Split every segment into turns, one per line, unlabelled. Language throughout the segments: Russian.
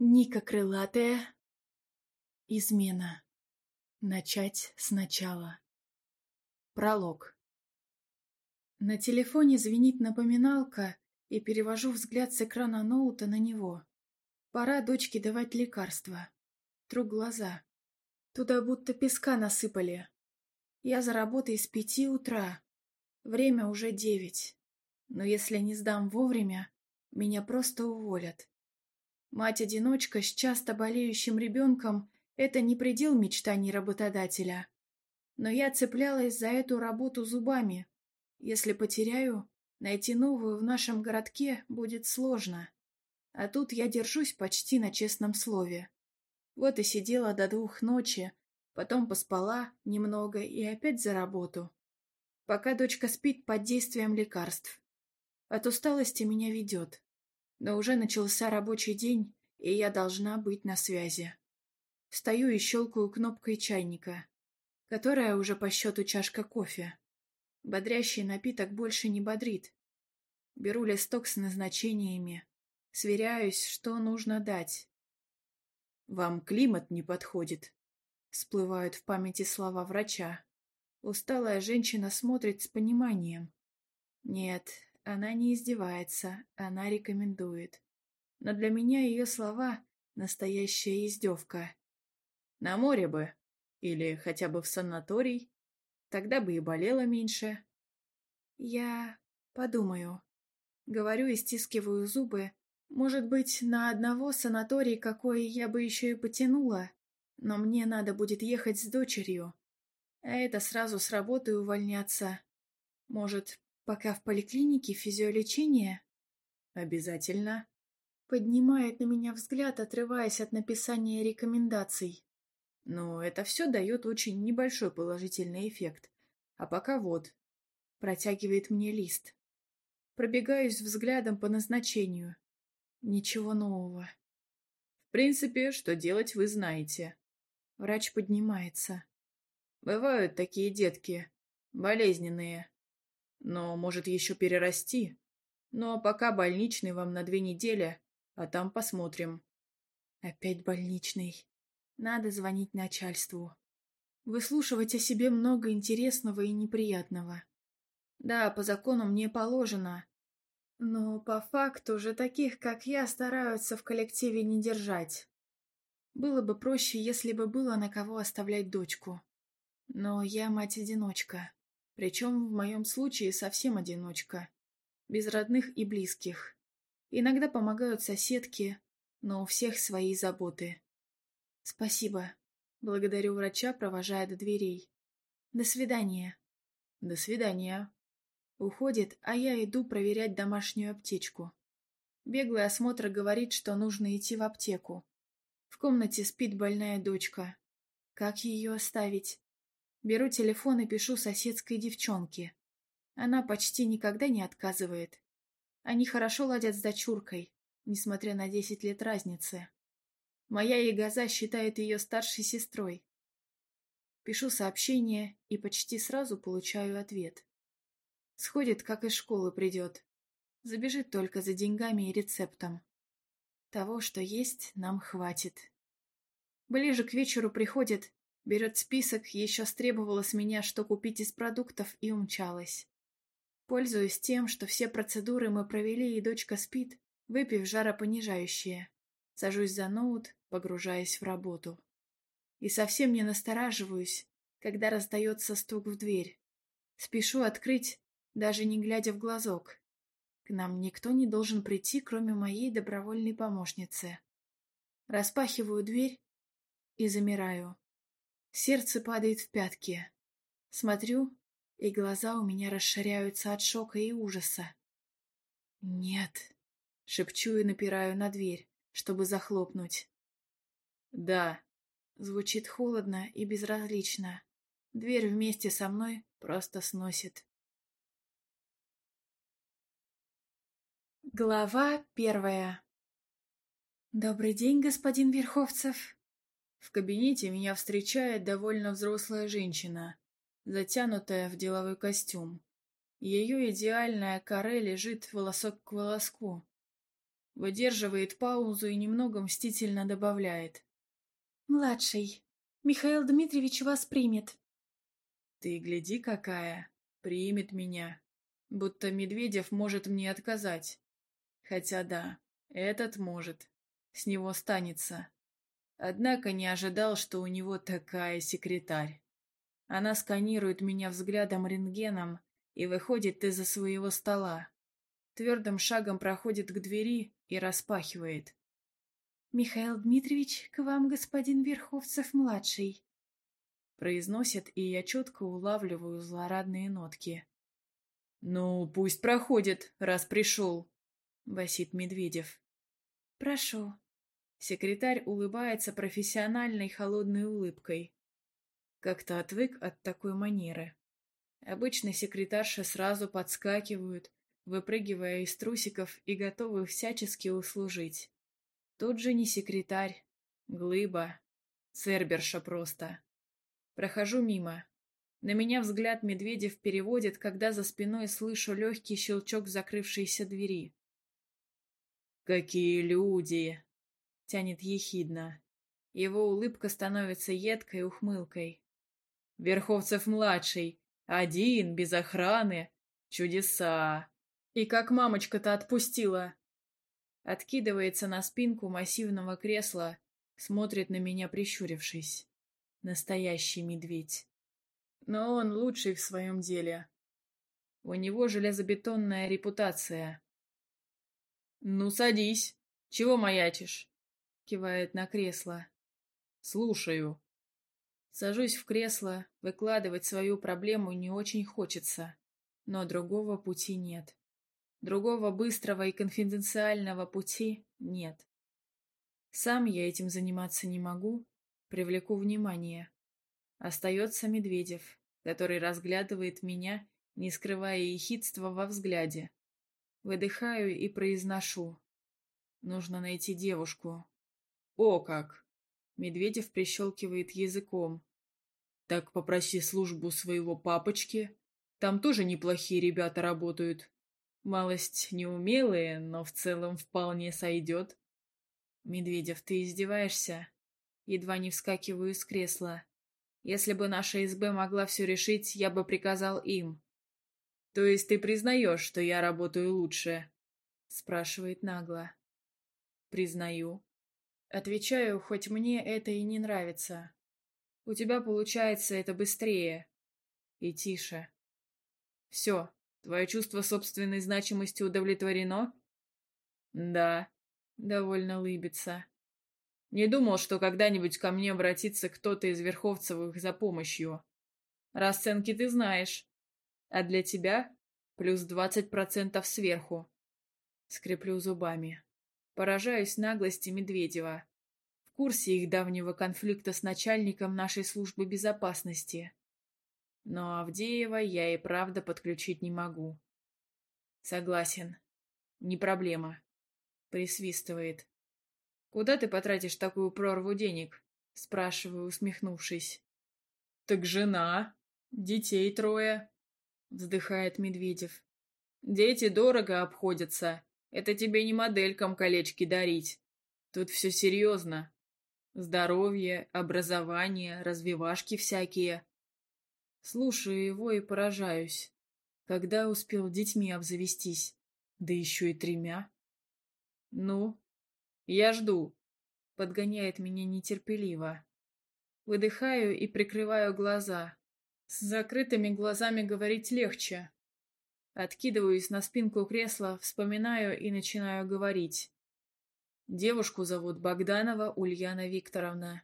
Ника Крылатая. Измена. Начать сначала. Пролог.
На телефоне звенит напоминалка, и перевожу взгляд с экрана ноута на него. Пора дочке давать лекарства. Тру глаза. Туда будто песка насыпали. Я за работой с пяти утра. Время уже девять. Но если не сдам вовремя, меня просто уволят. Мать-одиночка с часто болеющим ребенком – это не предел мечтаний работодателя. Но я цеплялась за эту работу зубами. Если потеряю, найти новую в нашем городке будет сложно. А тут я держусь почти на честном слове. Вот и сидела до двух ночи, потом поспала немного и опять за работу. Пока дочка спит под действием лекарств. От усталости меня ведет. Но уже начался рабочий день, и я должна быть на связи. Стою и щелкаю кнопкой чайника, которая уже по счету чашка кофе. Бодрящий напиток больше не бодрит. Беру листок с назначениями, сверяюсь, что нужно дать. «Вам климат не подходит», — всплывают в памяти слова врача. Усталая женщина смотрит с пониманием. «Нет, она не издевается, она рекомендует. Но для меня ее слова — настоящая издевка. На море бы. Или хотя бы в санаторий. Тогда бы и болела меньше. Я подумаю. Говорю и стискиваю зубы. Может быть, на одного санаторий, какой я бы еще и потянула. Но мне надо будет ехать с дочерью. А это сразу с работы увольняться. Может, пока в поликлинике физиолечение...» «Обязательно». Поднимает на меня взгляд, отрываясь от написания рекомендаций. Но это все дает очень небольшой положительный эффект. А пока вот. Протягивает мне лист. Пробегаюсь взглядом по назначению. Ничего нового. В принципе, что делать вы знаете. Врач поднимается. Бывают такие детки. Болезненные но может еще перерасти. Но пока больничный вам на две недели, а там посмотрим. Опять больничный. Надо звонить начальству. Выслушивать о себе много интересного и неприятного. Да, по закону мне положено. Но по факту же таких, как я, стараются в коллективе не держать. Было бы проще, если бы было на кого оставлять дочку. Но я мать-одиночка. Причем в моем случае совсем одиночка. Без родных и близких. Иногда помогают соседки, но у всех свои заботы. Спасибо. Благодарю врача, провожая до дверей. До свидания. До свидания. Уходит, а я иду проверять домашнюю аптечку. Беглый осмотр говорит, что нужно идти в аптеку. В комнате спит больная дочка. Как ее оставить? Беру телефон и пишу соседской девчонке. Она почти никогда не отказывает. Они хорошо ладят с дочуркой, несмотря на 10 лет разницы. Моя ягоза считает ее старшей сестрой. Пишу сообщение и почти сразу получаю ответ. Сходит, как из школы придет. Забежит только за деньгами и рецептом. Того, что есть, нам хватит. Ближе к вечеру приходит Берет список, еще стребовала с меня, что купить из продуктов, и умчалась. Пользуясь тем, что все процедуры мы провели и дочка спит, выпив жаропонижающее, сажусь за ноут, погружаясь в работу. И совсем не настораживаюсь, когда раздается стук в дверь. Спешу открыть, даже не глядя в глазок. К нам никто не должен прийти, кроме моей добровольной помощницы. Распахиваю дверь и замираю. Сердце падает в пятки. Смотрю, и глаза у меня расширяются от шока и ужаса. «Нет», — шепчу и напираю на дверь, чтобы захлопнуть. «Да», — звучит холодно
и безразлично. Дверь вместе со мной просто сносит. Глава первая «Добрый день, господин Верховцев!» В кабинете меня встречает
довольно взрослая женщина, затянутая в деловой костюм. Ее идеальная каре лежит волосок к волоску. Выдерживает паузу и немного мстительно добавляет. «Младший, Михаил Дмитриевич вас примет». «Ты гляди какая! Примет меня. Будто Медведев может мне отказать. Хотя да, этот может. С него станется». Однако не ожидал, что у него такая секретарь. Она сканирует меня взглядом-рентгеном и выходит из-за своего стола. Твердым шагом проходит к двери и распахивает. «Михаил Дмитриевич, к вам господин Верховцев-младший», произносят, и я четко улавливаю злорадные нотки. «Ну, пусть проходит, раз пришел», — басит Медведев. «Прошу», Секретарь улыбается профессиональной холодной улыбкой. Как-то отвык от такой манеры. Обычно секретарши сразу подскакивают, выпрыгивая из трусиков и готовы всячески услужить. Тут же не секретарь, глыба, церберша просто. Прохожу мимо. На меня взгляд Медведев переводит, когда за спиной слышу легкий щелчок закрывшейся двери. «Какие люди!» тянет ехидно. Его улыбка становится едкой ухмылкой. «Верховцев-младший! Один, без охраны! Чудеса!» «И как мамочка-то отпустила!» Откидывается на спинку массивного кресла, смотрит на меня, прищурившись. Настоящий медведь. Но он лучший в своем деле. У него железобетонная репутация. «Ну, садись! Чего маячишь?» кивает на кресло.
Слушаю.
Сажусь в кресло, выкладывать свою проблему не очень хочется, но другого пути нет. Другого быстрого и конфиденциального пути нет. Сам я этим заниматься не могу, привлеку внимание. Остается Медведев, который разглядывает меня, не скрывая ехидства во взгляде. Выдыхаю и произношу. Нужно найти девушку, «О как!» Медведев прищелкивает языком. «Так попроси службу своего папочки. Там тоже неплохие ребята работают. Малость неумелые, но в целом вполне сойдет». «Медведев, ты издеваешься?» Едва не вскакиваю с кресла. «Если бы наша СБ могла все решить, я бы приказал им». «То есть ты признаешь, что я работаю лучше?» Спрашивает нагло. «Признаю», Отвечаю, хоть мне это и не нравится. У тебя получается это быстрее. И тише. Все, твое чувство собственной значимости удовлетворено? Да, довольно лыбится. Не думал, что когда-нибудь ко мне обратится кто-то из Верховцевых за помощью. Расценки ты знаешь. А для тебя плюс двадцать процентов сверху. Скреплю зубами. Поражаюсь наглости Медведева. В курсе их давнего конфликта с начальником нашей службы безопасности. Но Авдеева я и правда подключить не могу. Согласен. Не проблема. Присвистывает. Куда ты потратишь такую прорву денег? Спрашиваю, усмехнувшись. Так жена. Детей трое. Вздыхает Медведев. Дети дорого обходятся. Это тебе не моделькам колечки дарить. Тут все серьезно. Здоровье, образование, развивашки всякие. Слушаю его и поражаюсь. Когда успел детьми обзавестись? Да еще и тремя. Ну, я жду. Подгоняет меня нетерпеливо. Выдыхаю и прикрываю глаза. С закрытыми глазами говорить легче. Откидываюсь на спинку кресла, вспоминаю и начинаю говорить. Девушку зовут Богданова Ульяна Викторовна.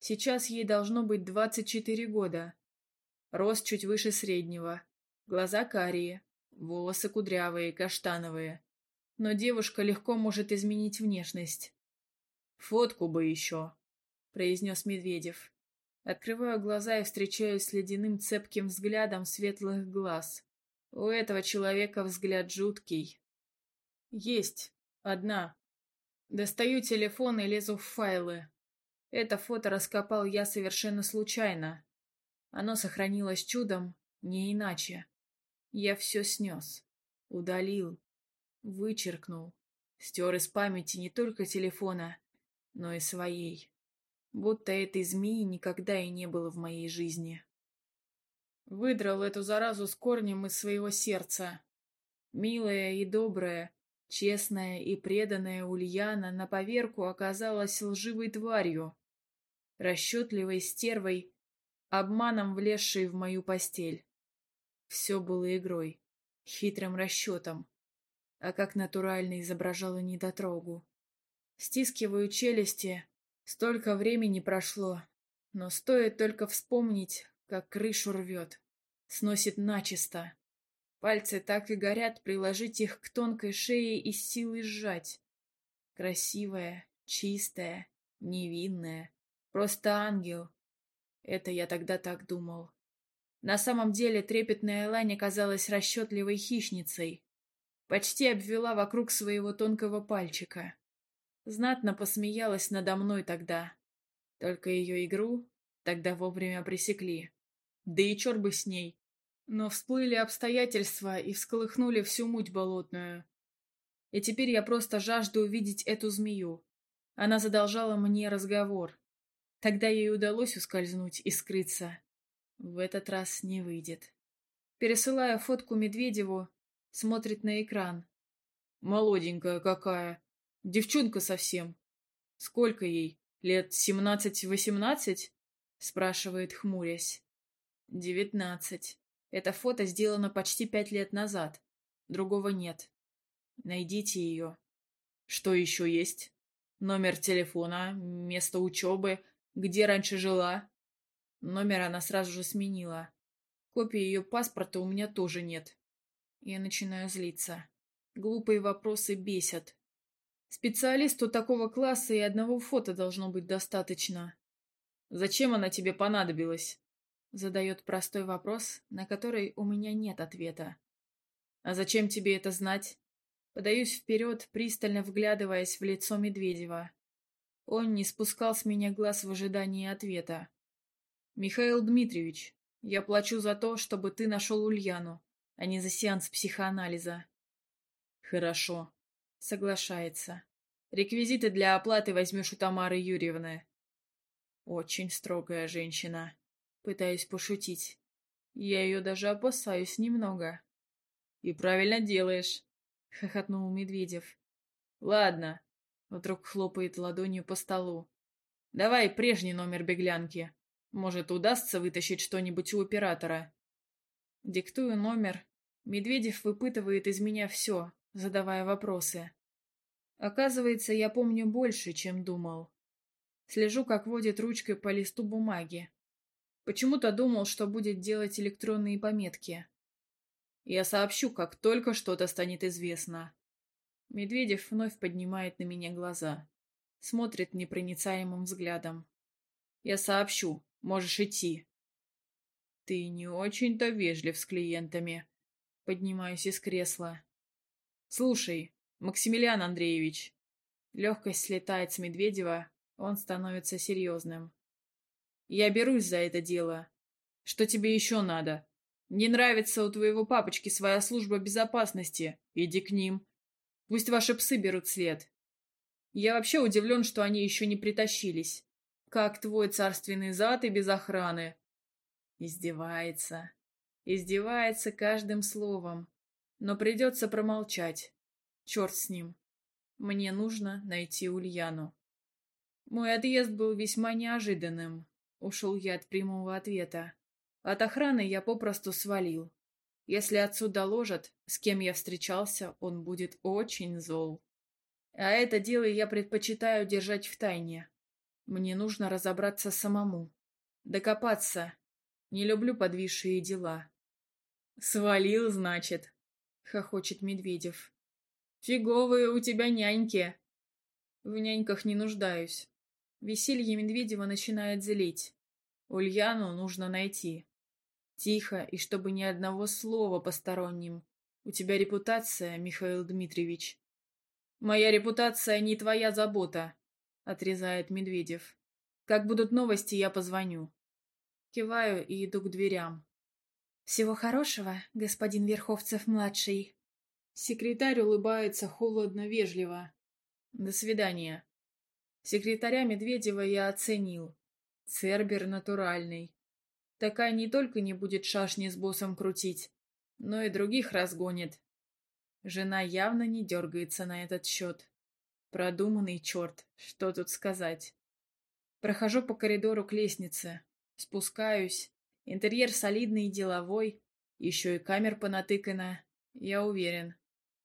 Сейчас ей должно быть 24 года. Рост чуть выше среднего. Глаза карие, волосы кудрявые, каштановые. Но девушка легко может изменить внешность. «Фотку бы еще», — произнес Медведев. Открываю глаза и встречаюсь с ледяным цепким взглядом светлых глаз. У этого человека взгляд жуткий. Есть. Одна. Достаю телефон и лезу в файлы. Это фото раскопал я совершенно случайно. Оно сохранилось чудом, не иначе. Я все снес. Удалил. Вычеркнул. Стер из памяти не только телефона, но и своей. Будто этой змеи никогда и не было в моей жизни. Выдрал эту заразу с корнем из своего сердца. Милая и добрая, честная и преданная Ульяна на поверку оказалась лживой тварью, расчетливой стервой, обманом влезшей в мою постель. Все было игрой, хитрым расчетом. А как натурально изображала недотрогу. Стискиваю челюсти. Столько времени прошло, но стоит только вспомнить, как крышу рвет. Сносит начисто. Пальцы так и горят приложить их к тонкой шее и силой сжать. Красивая, чистая, невинная. Просто ангел. Это я тогда так думал. На самом деле трепетная Элани казалась расчетливой хищницей. Почти обвела вокруг своего тонкого пальчика. Знатно посмеялась надо мной тогда. Только ее игру тогда вовремя пресекли. Да и черт бы с ней. Но всплыли обстоятельства и всколыхнули всю муть болотную. И теперь я просто жажду увидеть эту змею. Она задолжала мне разговор. Тогда ей удалось ускользнуть и скрыться. В этот раз не выйдет. Пересылая фотку Медведеву, смотрит на экран. «Молоденькая какая. Девчонка совсем. Сколько ей? Лет семнадцать-восемнадцать?» спрашивает, хмурясь. «Девятнадцать. Это фото сделано почти пять лет назад. Другого нет. Найдите ее. Что еще есть? Номер телефона, место учебы, где раньше жила?» Номер она сразу же сменила. Копии ее паспорта у меня тоже нет. Я начинаю злиться. Глупые вопросы бесят. Специалисту такого класса и одного фото должно быть достаточно. Зачем она тебе понадобилась? Задает простой вопрос, на который у меня нет ответа. «А зачем тебе это знать?» Подаюсь вперед, пристально вглядываясь в лицо Медведева. Он не спускал с меня глаз в ожидании ответа. «Михаил Дмитриевич, я плачу за то, чтобы ты нашел Ульяну, а не за сеанс психоанализа». «Хорошо», — соглашается. «Реквизиты для оплаты возьмешь у Тамары Юрьевны». Очень строгая женщина. Пытаюсь пошутить. Я ее даже опасаюсь немного. И правильно делаешь, хохотнул Медведев. Ладно. Вдруг хлопает ладонью по столу. Давай прежний номер беглянки. Может, удастся вытащить что-нибудь у оператора. Диктую номер. Медведев выпытывает из меня все, задавая вопросы. Оказывается, я помню больше, чем думал. Слежу, как водит ручкой по листу бумаги. Почему-то думал, что будет делать электронные пометки. Я сообщу, как только что-то станет известно. Медведев вновь поднимает на меня глаза. Смотрит непроницаемым взглядом. Я сообщу. Можешь идти. Ты не очень-то вежлив с клиентами. Поднимаюсь из кресла. Слушай, Максимилиан Андреевич. Легкость слетает с Медведева, он становится серьезным. Я берусь за это дело. Что тебе еще надо? Не нравится у твоего папочки своя служба безопасности. Иди к ним. Пусть ваши псы берут след. Я вообще удивлен, что они еще не притащились. Как твой царственный зад и без охраны? Издевается. Издевается каждым словом. Но придется промолчать. Черт с ним. Мне нужно найти Ульяну. Мой отъезд был весьма неожиданным. Ушел я от прямого ответа. От охраны я попросту свалил. Если отцу доложат, с кем я встречался, он будет очень зол. А это дело я предпочитаю держать в тайне. Мне нужно разобраться самому. Докопаться. Не люблю подвисшие дела. «Свалил, значит?» — хохочет Медведев. «Фиговые у тебя няньки!» В няньках не нуждаюсь. Веселье Медведева начинает злить. Ульяну нужно найти. Тихо и чтобы ни одного слова посторонним. У тебя репутация, Михаил Дмитриевич. Моя репутация не твоя забота, отрезает Медведев. Как будут новости, я позвоню. Киваю и иду к дверям. Всего хорошего, господин Верховцев-младший. Секретарь улыбается холодно-вежливо. До свидания. Секретаря Медведева я оценил. Цербер натуральный. Такая не только не будет шашни с боссом крутить, но и других разгонит. Жена явно не дергается на этот счет. Продуманный черт, что тут сказать. Прохожу по коридору к лестнице, спускаюсь. Интерьер солидный и деловой, еще и камер понатыкано, я уверен.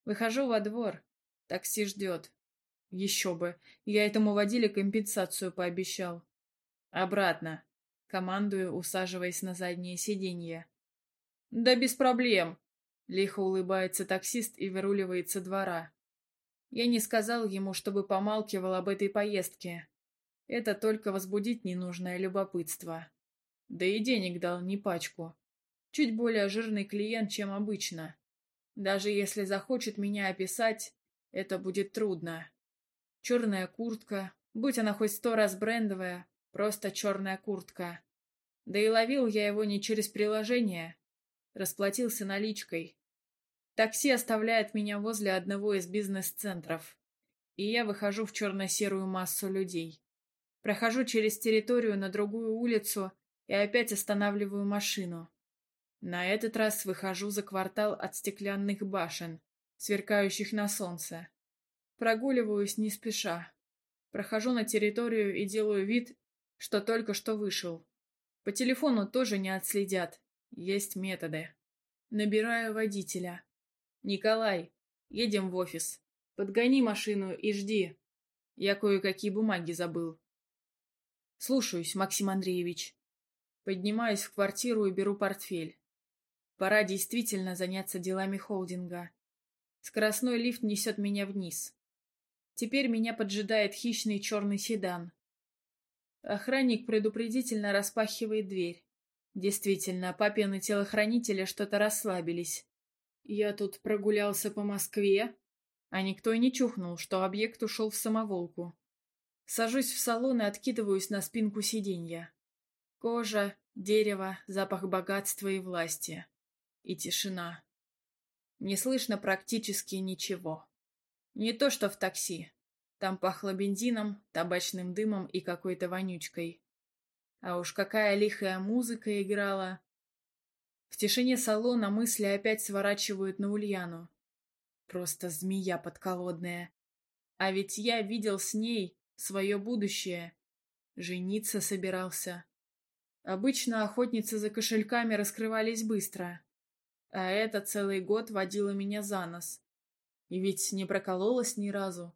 Выхожу во двор, такси ждет. Еще бы, я этому водиле компенсацию пообещал. «Обратно», — командую, усаживаясь на заднее сиденье. «Да без проблем», — лихо улыбается таксист и выруливает двора. Я не сказал ему, чтобы помалкивал об этой поездке. Это только возбудит ненужное любопытство. Да и денег дал не пачку. Чуть более жирный клиент, чем обычно. Даже если захочет меня описать, это будет трудно. Черная куртка, будь она хоть сто раз брендовая, Просто черная куртка. Да и ловил я его не через приложение. Расплатился наличкой. Такси оставляет меня возле одного из бизнес-центров. И я выхожу в черно-серую массу людей. Прохожу через территорию на другую улицу и опять останавливаю машину. На этот раз выхожу за квартал от стеклянных башен, сверкающих на солнце. Прогуливаюсь не спеша. Прохожу на территорию и делаю вид, что только что вышел. По телефону тоже не отследят. Есть методы. Набираю водителя. «Николай, едем в офис. Подгони машину и жди. Я кое-какие бумаги забыл». «Слушаюсь, Максим Андреевич». Поднимаюсь в квартиру и беру портфель. Пора действительно заняться делами холдинга. Скоростной лифт несет меня вниз. Теперь меня поджидает хищный черный седан. Охранник предупредительно распахивает дверь. Действительно, папины телохранители что-то расслабились. Я тут прогулялся по Москве, а никто и не чухнул, что объект ушел в самоволку. Сажусь в салон и откидываюсь на спинку сиденья. Кожа, дерево, запах богатства и власти. И тишина. Не слышно практически ничего. Не то что в такси. Там пахло бензином, табачным дымом и какой-то вонючкой. А уж какая лихая музыка играла. В тишине салона мысли опять сворачивают на Ульяну. Просто змея подколодная. А ведь я видел с ней свое будущее. Жениться собирался. Обычно охотницы за кошельками раскрывались быстро. А это целый год водила меня за нос. И ведь не прокололась ни разу.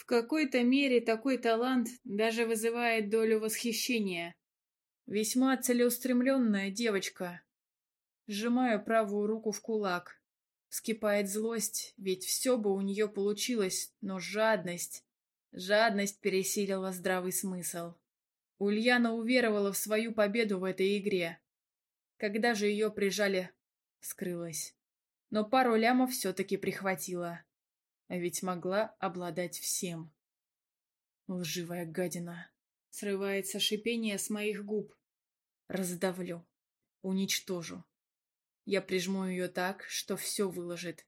В какой-то мере такой талант даже вызывает долю восхищения. Весьма целеустремленная девочка. Сжимаю правую руку в кулак. Вскипает злость, ведь все бы у нее получилось, но жадность... Жадность пересилила здравый смысл. Ульяна уверовала в свою победу в этой игре. Когда же ее прижали, скрылась. Но пару лямов все-таки прихватила а ведь могла обладать всем. Лживая гадина. Срывается шипение с моих губ. Раздавлю. Уничтожу. Я прижму ее так, что все выложит.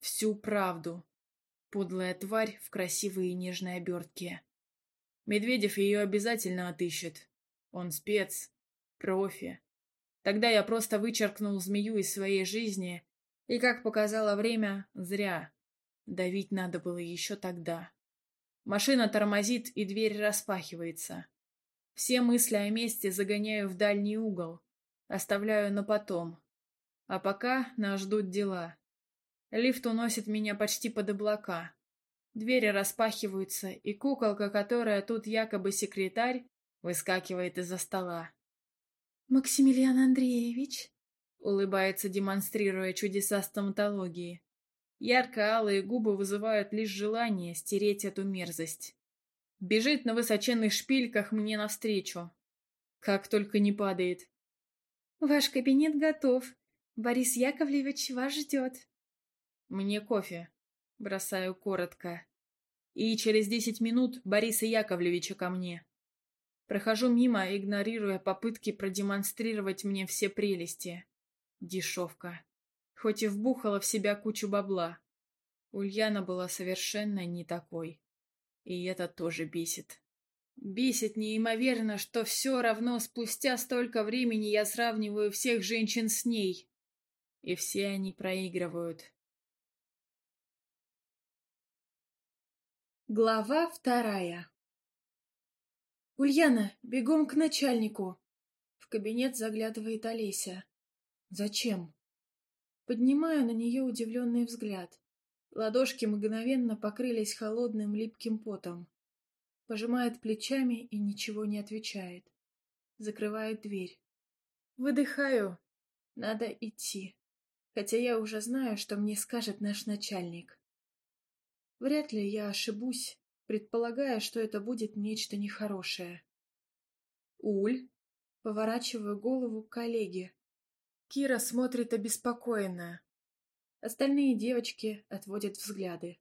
Всю правду. Подлая тварь в красивые и нежной обертке. Медведев ее обязательно отыщет. Он спец. Профи. Тогда я просто вычеркнул змею из своей жизни, и, как показало время, зря. Давить надо было еще тогда. Машина тормозит, и дверь распахивается. Все мысли о месте загоняю в дальний угол. Оставляю на потом. А пока нас ждут дела. Лифт уносит меня почти под облака. Двери распахиваются, и куколка, которая тут якобы секретарь, выскакивает из-за стола. «Максимилиан Андреевич», — улыбается, демонстрируя чудеса стоматологии. Ярко-алые губы вызывают лишь желание стереть эту мерзость. Бежит на высоченных шпильках мне навстречу. Как только не падает. «Ваш кабинет готов. Борис Яковлевич вас ждет». «Мне кофе», — бросаю коротко. «И через десять минут Бориса Яковлевича ко мне». Прохожу мимо, игнорируя попытки продемонстрировать мне все прелести. Дешевка хоть и вбухала в себя кучу бабла. Ульяна была совершенно не такой. И это тоже бесит. Бесит неимоверно, что все равно спустя столько
времени я сравниваю всех женщин с ней. И все они проигрывают. Глава вторая «Ульяна, бегом к начальнику!» В
кабинет заглядывает Олеся. «Зачем?» Поднимаю на нее удивленный взгляд. Ладошки мгновенно покрылись холодным липким потом. Пожимает плечами и ничего не отвечает. Закрывает дверь. Выдыхаю. Надо идти. Хотя я уже знаю, что мне скажет наш начальник. Вряд ли я ошибусь, предполагая, что это будет нечто нехорошее. Уль. Поворачиваю голову к коллеге. Кира смотрит обеспокоенно. Остальные девочки отводят взгляды.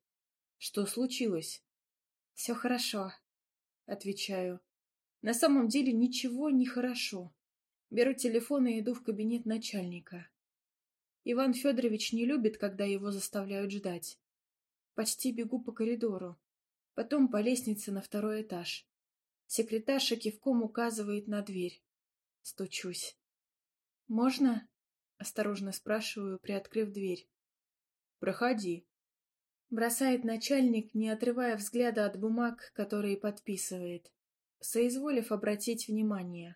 Что случилось? Все хорошо, отвечаю. На самом деле ничего не хорошо. Беру телефон и иду в кабинет начальника. Иван Федорович не любит, когда его заставляют ждать. Почти бегу по коридору. Потом по лестнице на второй этаж. Секретарша кивком указывает на дверь. Стучусь. «Можно?» Осторожно спрашиваю, приоткрыв дверь. «Проходи», бросает начальник, не отрывая взгляда от бумаг, которые подписывает, соизволив обратить внимание.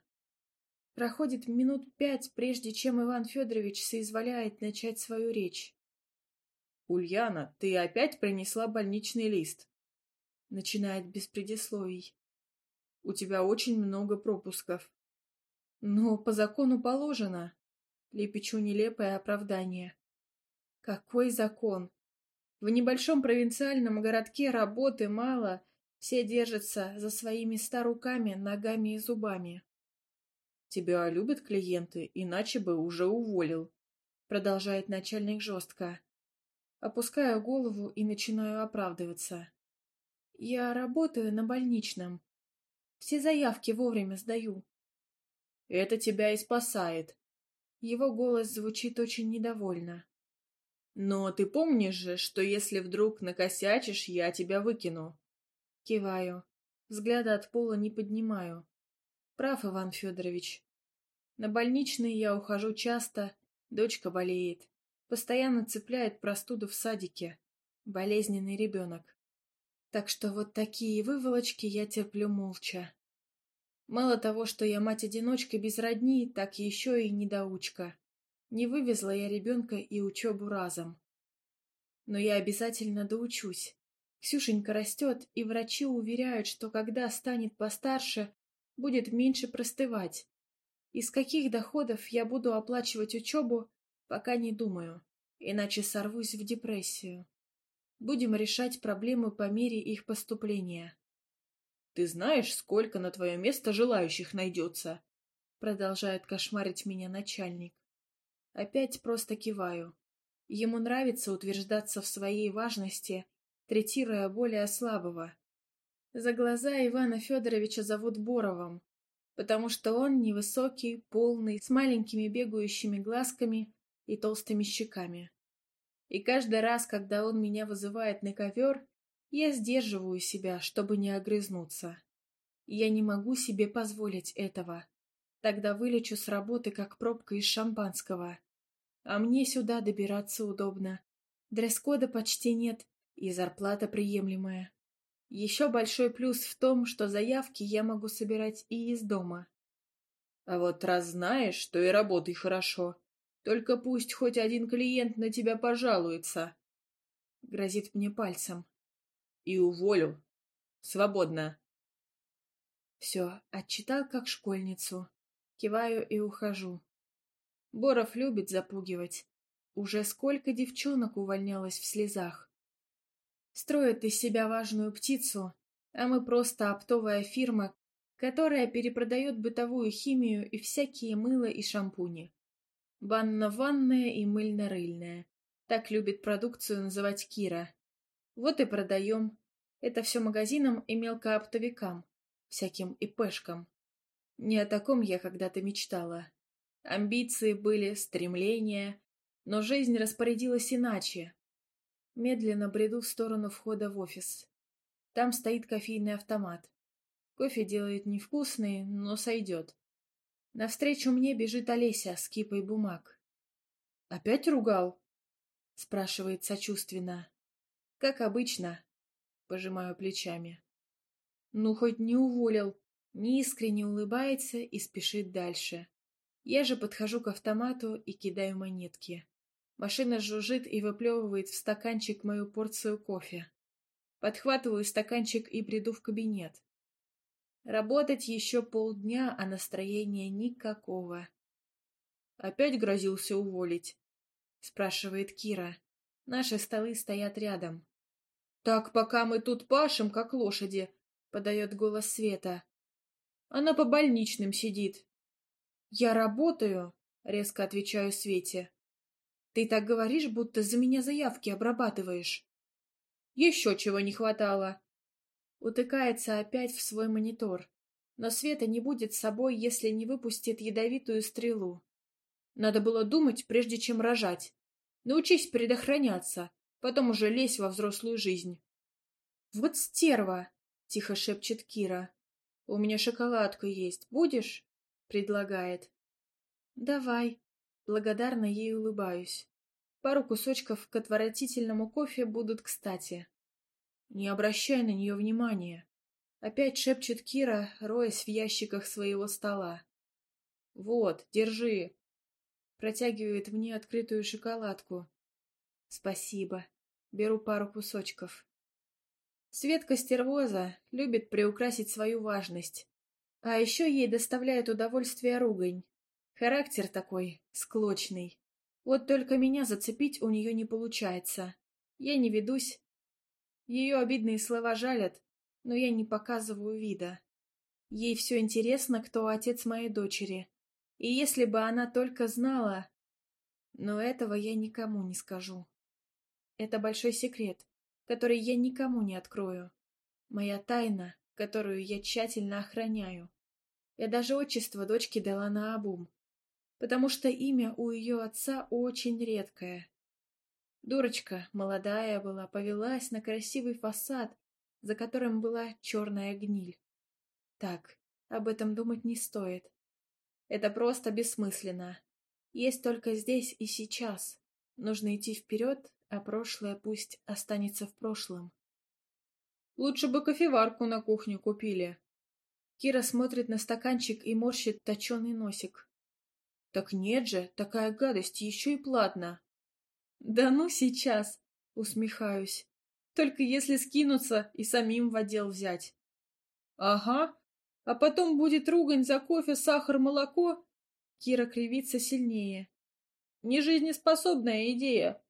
Проходит минут пять, прежде чем Иван Федорович соизволяет начать свою речь. «Ульяна, ты опять принесла больничный лист?» Начинает без предисловий. «У тебя очень много пропусков». «Но по закону положено», лепечу нелепое оправдание. Какой закон? В небольшом провинциальном городке работы мало, все держатся за свои места руками, ногами и зубами. Тебя любят клиенты, иначе бы уже уволил, продолжает начальник жестко. Опускаю голову и начинаю оправдываться. Я работаю на больничном. Все заявки вовремя сдаю. Это тебя и спасает, его голос звучит очень недовольно. «Но ты помнишь же, что если вдруг накосячишь, я тебя выкину?» Киваю. Взгляда от пола не поднимаю. Прав, Иван Федорович. На больничный я ухожу часто, дочка болеет. Постоянно цепляет простуду в садике. Болезненный ребенок. Так что вот такие выволочки я терплю молча. Мало того, что я мать-одиночка без родни, так еще и недоучка. Не вывезла я ребенка и учебу разом. Но я обязательно доучусь. Ксюшенька растет, и врачи уверяют, что когда станет постарше, будет меньше простывать. Из каких доходов я буду оплачивать учебу, пока не думаю, иначе сорвусь в депрессию. Будем решать проблемы по мере их поступления. Ты знаешь, сколько на твое место желающих найдется?» Продолжает кошмарить меня начальник. Опять просто киваю. Ему нравится утверждаться в своей важности, третируя более слабого. За глаза Ивана Федоровича зовут Боровым, потому что он невысокий, полный, с маленькими бегающими глазками и толстыми щеками. И каждый раз, когда он меня вызывает на ковер, я сдерживаю себя, чтобы не огрызнуться. Я не могу себе позволить этого. Тогда вылечу с работы, как пробка из шампанского. А мне сюда добираться удобно. Дресс-кода почти нет, и зарплата приемлемая. Еще большой плюс в том, что заявки я могу собирать и из дома. А вот раз знаешь, то и работай хорошо. Только пусть хоть один клиент на тебя пожалуется.
Грозит мне пальцем и уволю. Свободно. Все, отчитал как школьницу. Киваю и
ухожу. Боров любит запугивать. Уже сколько девчонок увольнялось в слезах. Строят из себя важную птицу, а мы просто оптовая фирма, которая перепродает бытовую химию и всякие мыло и шампуни. Банно-ванная и мыльно-рыльная. Так любит продукцию называть Кира. Вот и продаем. Это все магазинам и мелкооптовикам, всяким ИПшкам. Не о таком я когда-то мечтала. Амбиции были, стремления, но жизнь распорядилась иначе. Медленно бреду в сторону входа в офис. Там стоит кофейный автомат. Кофе делает невкусный, но сойдет. Навстречу мне бежит Олеся с кипой бумаг. «Опять ругал?» — спрашивает сочувственно. Как обычно. Пожимаю плечами. Ну, хоть не уволил. Неискренне улыбается и спешит дальше. Я же подхожу к автомату и кидаю монетки. Машина жужжит и выплевывает в стаканчик мою порцию кофе. Подхватываю стаканчик и бреду в кабинет. Работать еще полдня, а настроения никакого. «Опять грозился уволить?» — спрашивает Кира. Наши столы стоят рядом. «Так пока мы тут пашем, как лошади», — подает голос Света. «Она по больничным сидит». «Я работаю», — резко отвечаю Свете. «Ты так говоришь, будто за меня заявки обрабатываешь». «Еще чего не хватало». Утыкается опять в свой монитор. Но Света не будет с собой, если не выпустит ядовитую стрелу. Надо было думать, прежде чем рожать. Научись предохраняться, потом уже лезь во взрослую жизнь. — Вот стерва! — тихо шепчет Кира. — У меня шоколадка есть, будешь? — предлагает. — Давай. Благодарно ей улыбаюсь. Пару кусочков к отвратительному кофе будут кстати. Не обращай на нее внимания. Опять шепчет Кира, роясь в ящиках своего стола. Вот, держи. Протягивает мне открытую шоколадку. Спасибо. Беру пару кусочков. Светка стервоза любит приукрасить свою важность. А еще ей доставляет удовольствие ругань. Характер такой, склочный. Вот только меня зацепить у нее не получается. Я не ведусь. Ее обидные слова жалят, но я не показываю вида. Ей все интересно, кто отец моей дочери. И если бы она только знала... Но этого я никому не скажу. Это большой секрет, который я никому не открою. Моя тайна, которую я тщательно охраняю. Я даже отчество дочки дала на обум, потому что имя у ее отца очень редкое. Дурочка, молодая была, повелась на красивый фасад, за которым была черная гниль. Так, об этом думать не стоит. Это просто бессмысленно. Есть только здесь и сейчас. Нужно идти вперед, а прошлое пусть останется в прошлом. Лучше бы кофеварку на кухню купили. Кира смотрит на стаканчик и морщит точеный носик. Так нет же, такая гадость, еще и платно. Да ну сейчас, усмехаюсь. Только если скинуться и самим в отдел взять. Ага, а потом будет ругань за кофе, сахар, молоко. Кира кривится сильнее. Нежизнеспособная идея.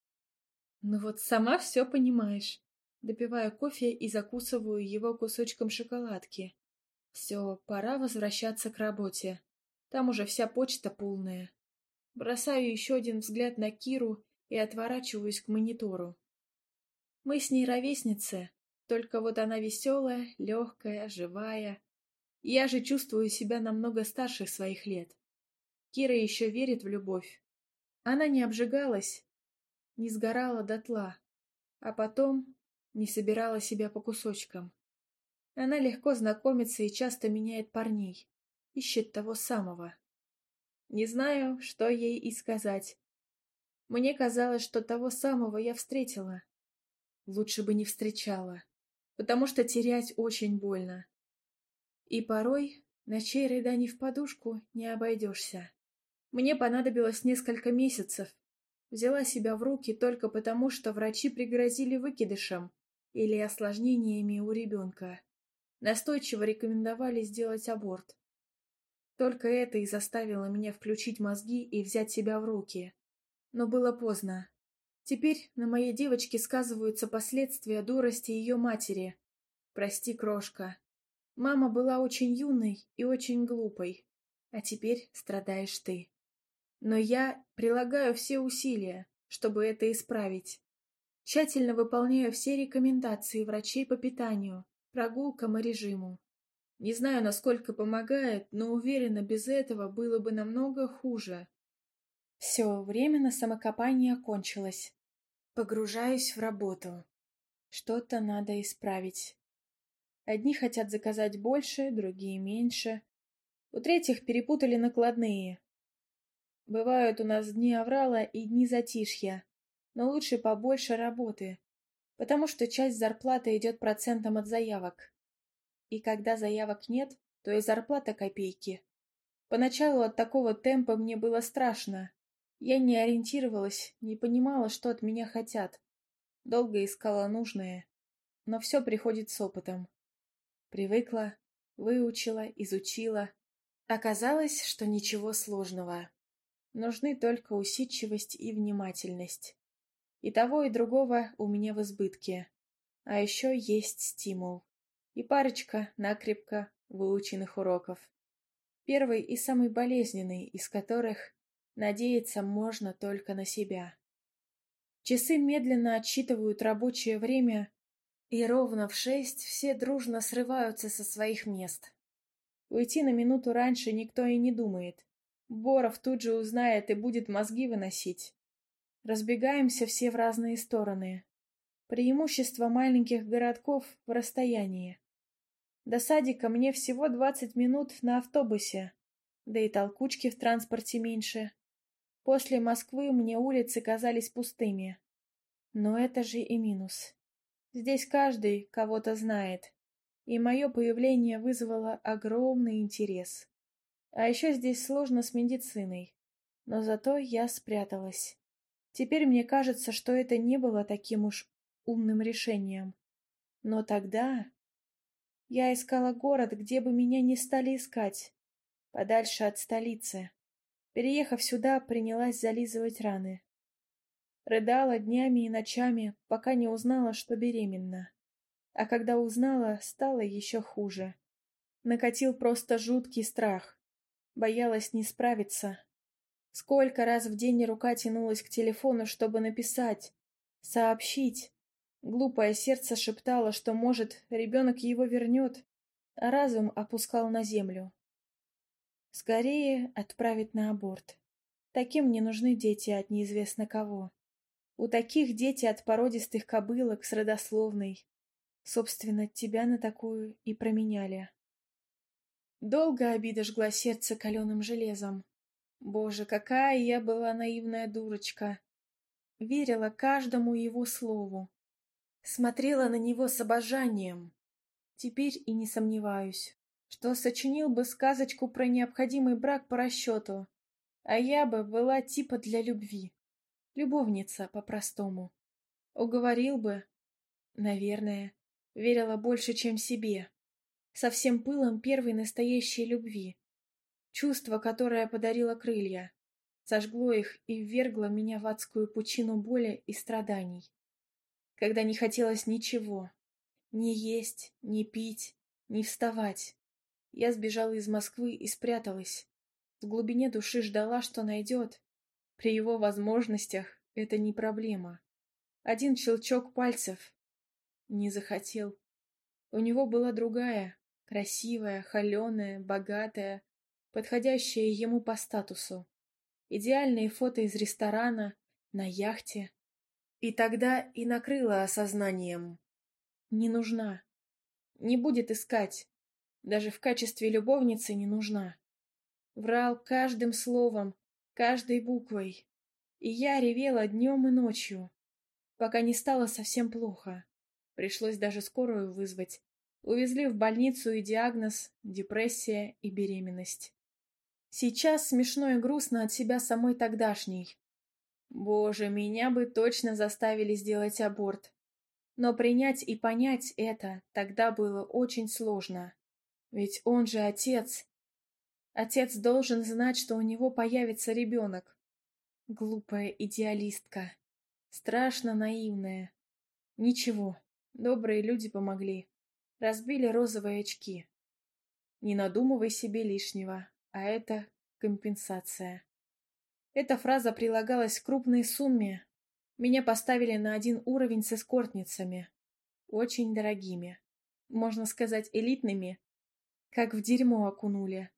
Ну вот сама все понимаешь. Допиваю кофе и закусываю его кусочком шоколадки. Все, пора возвращаться к работе. Там уже вся почта полная. Бросаю еще один взгляд на Киру и отворачиваюсь к монитору. Мы с ней ровесницы, только вот она веселая, легкая, живая, я же чувствую себя намного старше своих лет. Кира еще верит в любовь. Она не обжигалась, не сгорала дотла, а потом не собирала себя по кусочкам. Она легко знакомится и часто меняет парней, ищет того самого. Не знаю, что ей и сказать. Мне казалось, что того самого я встретила. Лучше бы не встречала, потому что терять очень больно. И порой на ночей рыданий в подушку не обойдешься. Мне понадобилось несколько месяцев. Взяла себя в руки только потому, что врачи пригрозили выкидышем или осложнениями у ребенка. Настойчиво рекомендовали сделать аборт. Только это и заставило меня включить мозги и взять себя в руки. Но было поздно. Теперь на моей девочке сказываются последствия дурости ее матери. Прости, крошка. Мама была очень юной и очень глупой, а теперь страдаешь ты. Но я прилагаю все усилия, чтобы это исправить. Тщательно выполняю все рекомендации врачей по питанию, прогулкам и режиму. Не знаю, насколько помогает, но уверена, без этого было бы намного хуже. Все, время на самокопание кончилось. Погружаюсь в работу. Что-то надо исправить. Одни хотят заказать больше, другие меньше. У третьих перепутали накладные. Бывают у нас дни аврала и дни затишья, но лучше побольше работы, потому что часть зарплаты идет процентом от заявок. И когда заявок нет, то и зарплата копейки. Поначалу от такого темпа мне было страшно. Я не ориентировалась, не понимала, что от меня хотят. Долго искала нужное. Но все приходит с опытом. Привыкла, выучила, изучила. Оказалось, что ничего сложного. Нужны только усидчивость и внимательность. И того, и другого у меня в избытке. А еще есть стимул. И парочка накрепко выученных уроков. Первый и самый болезненный, из которых надеяться можно только на себя. Часы медленно отсчитывают рабочее время и ровно в шесть все дружно срываются со своих мест. Уйти на минуту раньше никто и не думает. Боров тут же узнает и будет мозги выносить. Разбегаемся все в разные стороны. Преимущество маленьких городков в расстоянии. До садика мне всего двадцать минут на автобусе, да и толкучки в транспорте меньше. После Москвы мне улицы казались пустыми. Но это же и минус. Здесь каждый кого-то знает, и мое появление вызвало огромный интерес. А еще здесь сложно с медициной, но зато я спряталась. Теперь мне кажется, что это не было таким уж умным решением. Но тогда я искала город, где бы меня не стали искать, подальше от столицы. Переехав сюда, принялась зализывать раны. Рыдала днями и ночами, пока не узнала, что беременна. А когда узнала, стало еще хуже. Накатил просто жуткий страх. Боялась не справиться. Сколько раз в день рука тянулась к телефону, чтобы написать, сообщить. Глупое сердце шептало, что, может, ребенок его вернет, а разум опускал на землю. Скорее отправить на аборт. Таким не нужны дети от неизвестно кого. У таких дети от породистых кобылок с родословной. Собственно, тебя на такую и променяли. Долго обида жгла сердце каленым железом. Боже, какая я была наивная дурочка! Верила каждому его слову. Смотрела на него с обожанием. Теперь и не сомневаюсь, что сочинил бы сказочку про необходимый брак по расчету, а я бы была типа для любви. Любовница, по-простому. Уговорил бы. Наверное. Верила больше, чем себе. Со всем пылом первой настоящей любви. Чувство, которое подарило крылья. Сожгло их и ввергло меня в адскую пучину боли и страданий. Когда не хотелось ничего. Ни есть, ни пить, ни вставать. Я сбежала из Москвы и спряталась. В глубине души ждала, что найдет, при его возможностях это не проблема. Один щелчок пальцев. Не захотел. У него была другая, красивая, холеная, богатая, подходящая ему по статусу. Идеальные фото из ресторана, на яхте. И тогда и накрыло осознанием. Не нужна. Не будет искать. Даже в качестве любовницы не нужна. Врал каждым словом, каждой буквой. И я ревела днем и ночью, пока не стало совсем плохо. Пришлось даже скорую вызвать. Увезли в больницу и диагноз – депрессия и беременность. Сейчас смешно и грустно от себя самой тогдашней. Боже, меня бы точно заставили сделать аборт. Но принять и понять это тогда было очень сложно. Ведь он же отец, Отец должен знать, что у него появится ребенок. Глупая идеалистка. Страшно наивная. Ничего, добрые люди помогли. Разбили розовые очки. Не надумывай себе лишнего, а это компенсация. Эта фраза прилагалась к крупной сумме. Меня поставили на один уровень с эскортницами. Очень дорогими. Можно сказать, элитными. Как в дерьмо окунули.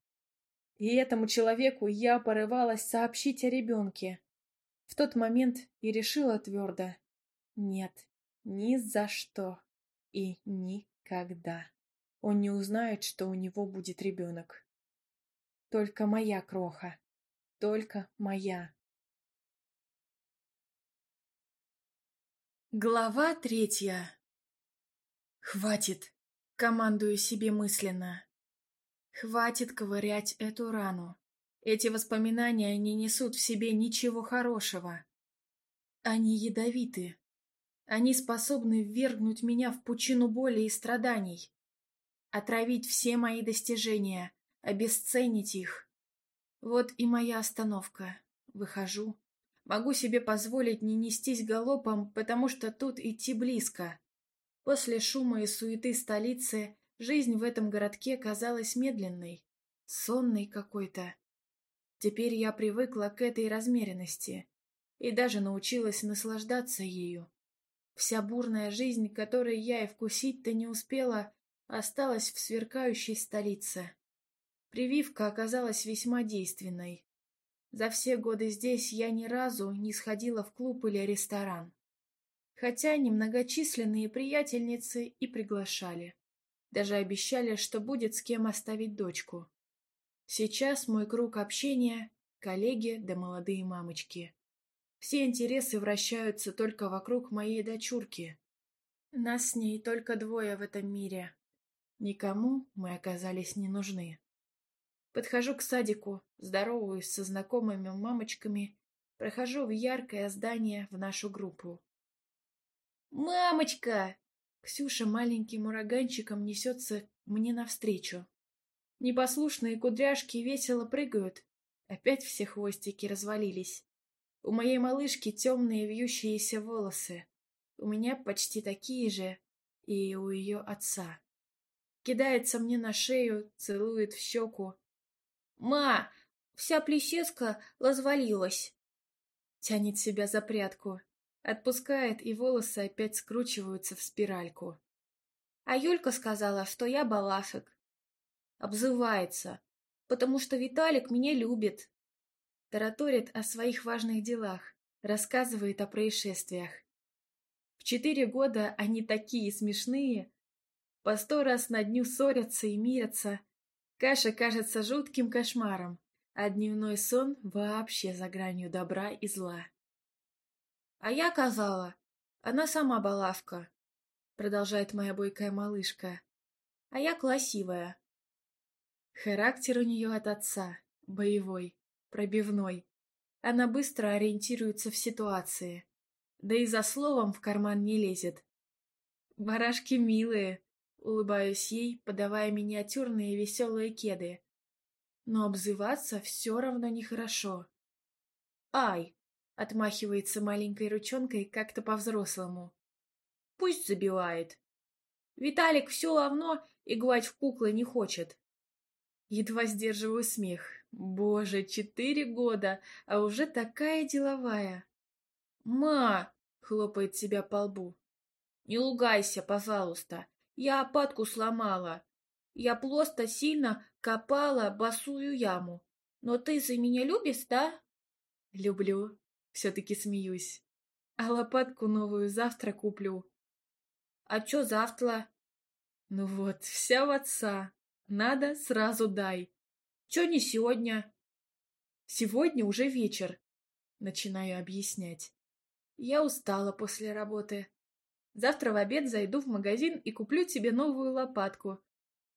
И этому человеку я порывалась сообщить о ребенке. В тот момент и решила твердо. Нет, ни за что и никогда. Он не узнает,
что у него будет ребенок. Только моя кроха. Только моя. Глава третья. Хватит. Командую себе
мысленно. Хватит ковырять эту рану. Эти воспоминания не несут в себе ничего хорошего. Они ядовиты. Они способны ввергнуть меня в пучину боли и страданий. Отравить все мои достижения, обесценить их. Вот и моя остановка. Выхожу. Могу себе позволить не нестись галопом, потому что тут идти близко. После шума и суеты столицы Жизнь в этом городке казалась медленной, сонной какой-то. Теперь я привыкла к этой размеренности и даже научилась наслаждаться ею. Вся бурная жизнь, которой я и вкусить-то не успела, осталась в сверкающей столице. Прививка оказалась весьма действенной. За все годы здесь я ни разу не сходила в клуб или ресторан. Хотя немногочисленные приятельницы и приглашали. Даже обещали, что будет с кем оставить дочку. Сейчас мой круг общения – коллеги да молодые мамочки. Все интересы вращаются только вокруг моей дочурки. Нас с ней только двое в этом мире. Никому мы оказались не нужны. Подхожу к садику, здороваюсь со знакомыми мамочками, прохожу в яркое здание в нашу группу. «Мамочка!» Ксюша маленьким ураганчиком несется мне навстречу. Непослушные кудряшки весело прыгают. Опять все хвостики развалились. У моей малышки темные вьющиеся волосы. У меня почти такие же, и у ее отца. Кидается мне на шею, целует в щеку. «Ма, вся плесеска развалилась!» Тянет себя за прятку. Отпускает, и волосы опять скручиваются в спиральку. А Юлька сказала, что я балафик. Обзывается, потому что Виталик меня любит. Тараторит о своих важных делах, рассказывает о происшествиях. В четыре года они такие смешные. По сто раз на дню ссорятся и мирятся. Каша кажется жутким кошмаром, а дневной сон вообще за гранью добра и зла. А я казала, она сама балавка, продолжает моя бойкая малышка. А я красивая. Характер у нее от отца, боевой, пробивной. Она быстро ориентируется в ситуации. Да и за словом в карман не лезет. «Барашки милые!» — улыбаюсь ей, подавая миниатюрные веселые кеды. Но обзываться все равно нехорошо. «Ай!» Отмахивается маленькой ручонкой как-то по-взрослому. Пусть забивает. Виталик все равно играть в куклы не хочет. Едва сдерживаю смех. Боже, четыре года, а уже такая деловая. «Ма!» — хлопает себя по лбу. «Не лугайся, пожалуйста. Я опадку сломала. Я просто сильно копала босую яму. Но ты за меня любишь, да?» «Люблю», все-таки смеюсь. А лопатку новую завтра куплю. А чё завтра? Ну вот, вся в отца. Надо, сразу дай. Чё не сегодня? Сегодня уже вечер. Начинаю объяснять. Я устала после работы. Завтра в обед зайду в магазин и куплю тебе новую лопатку.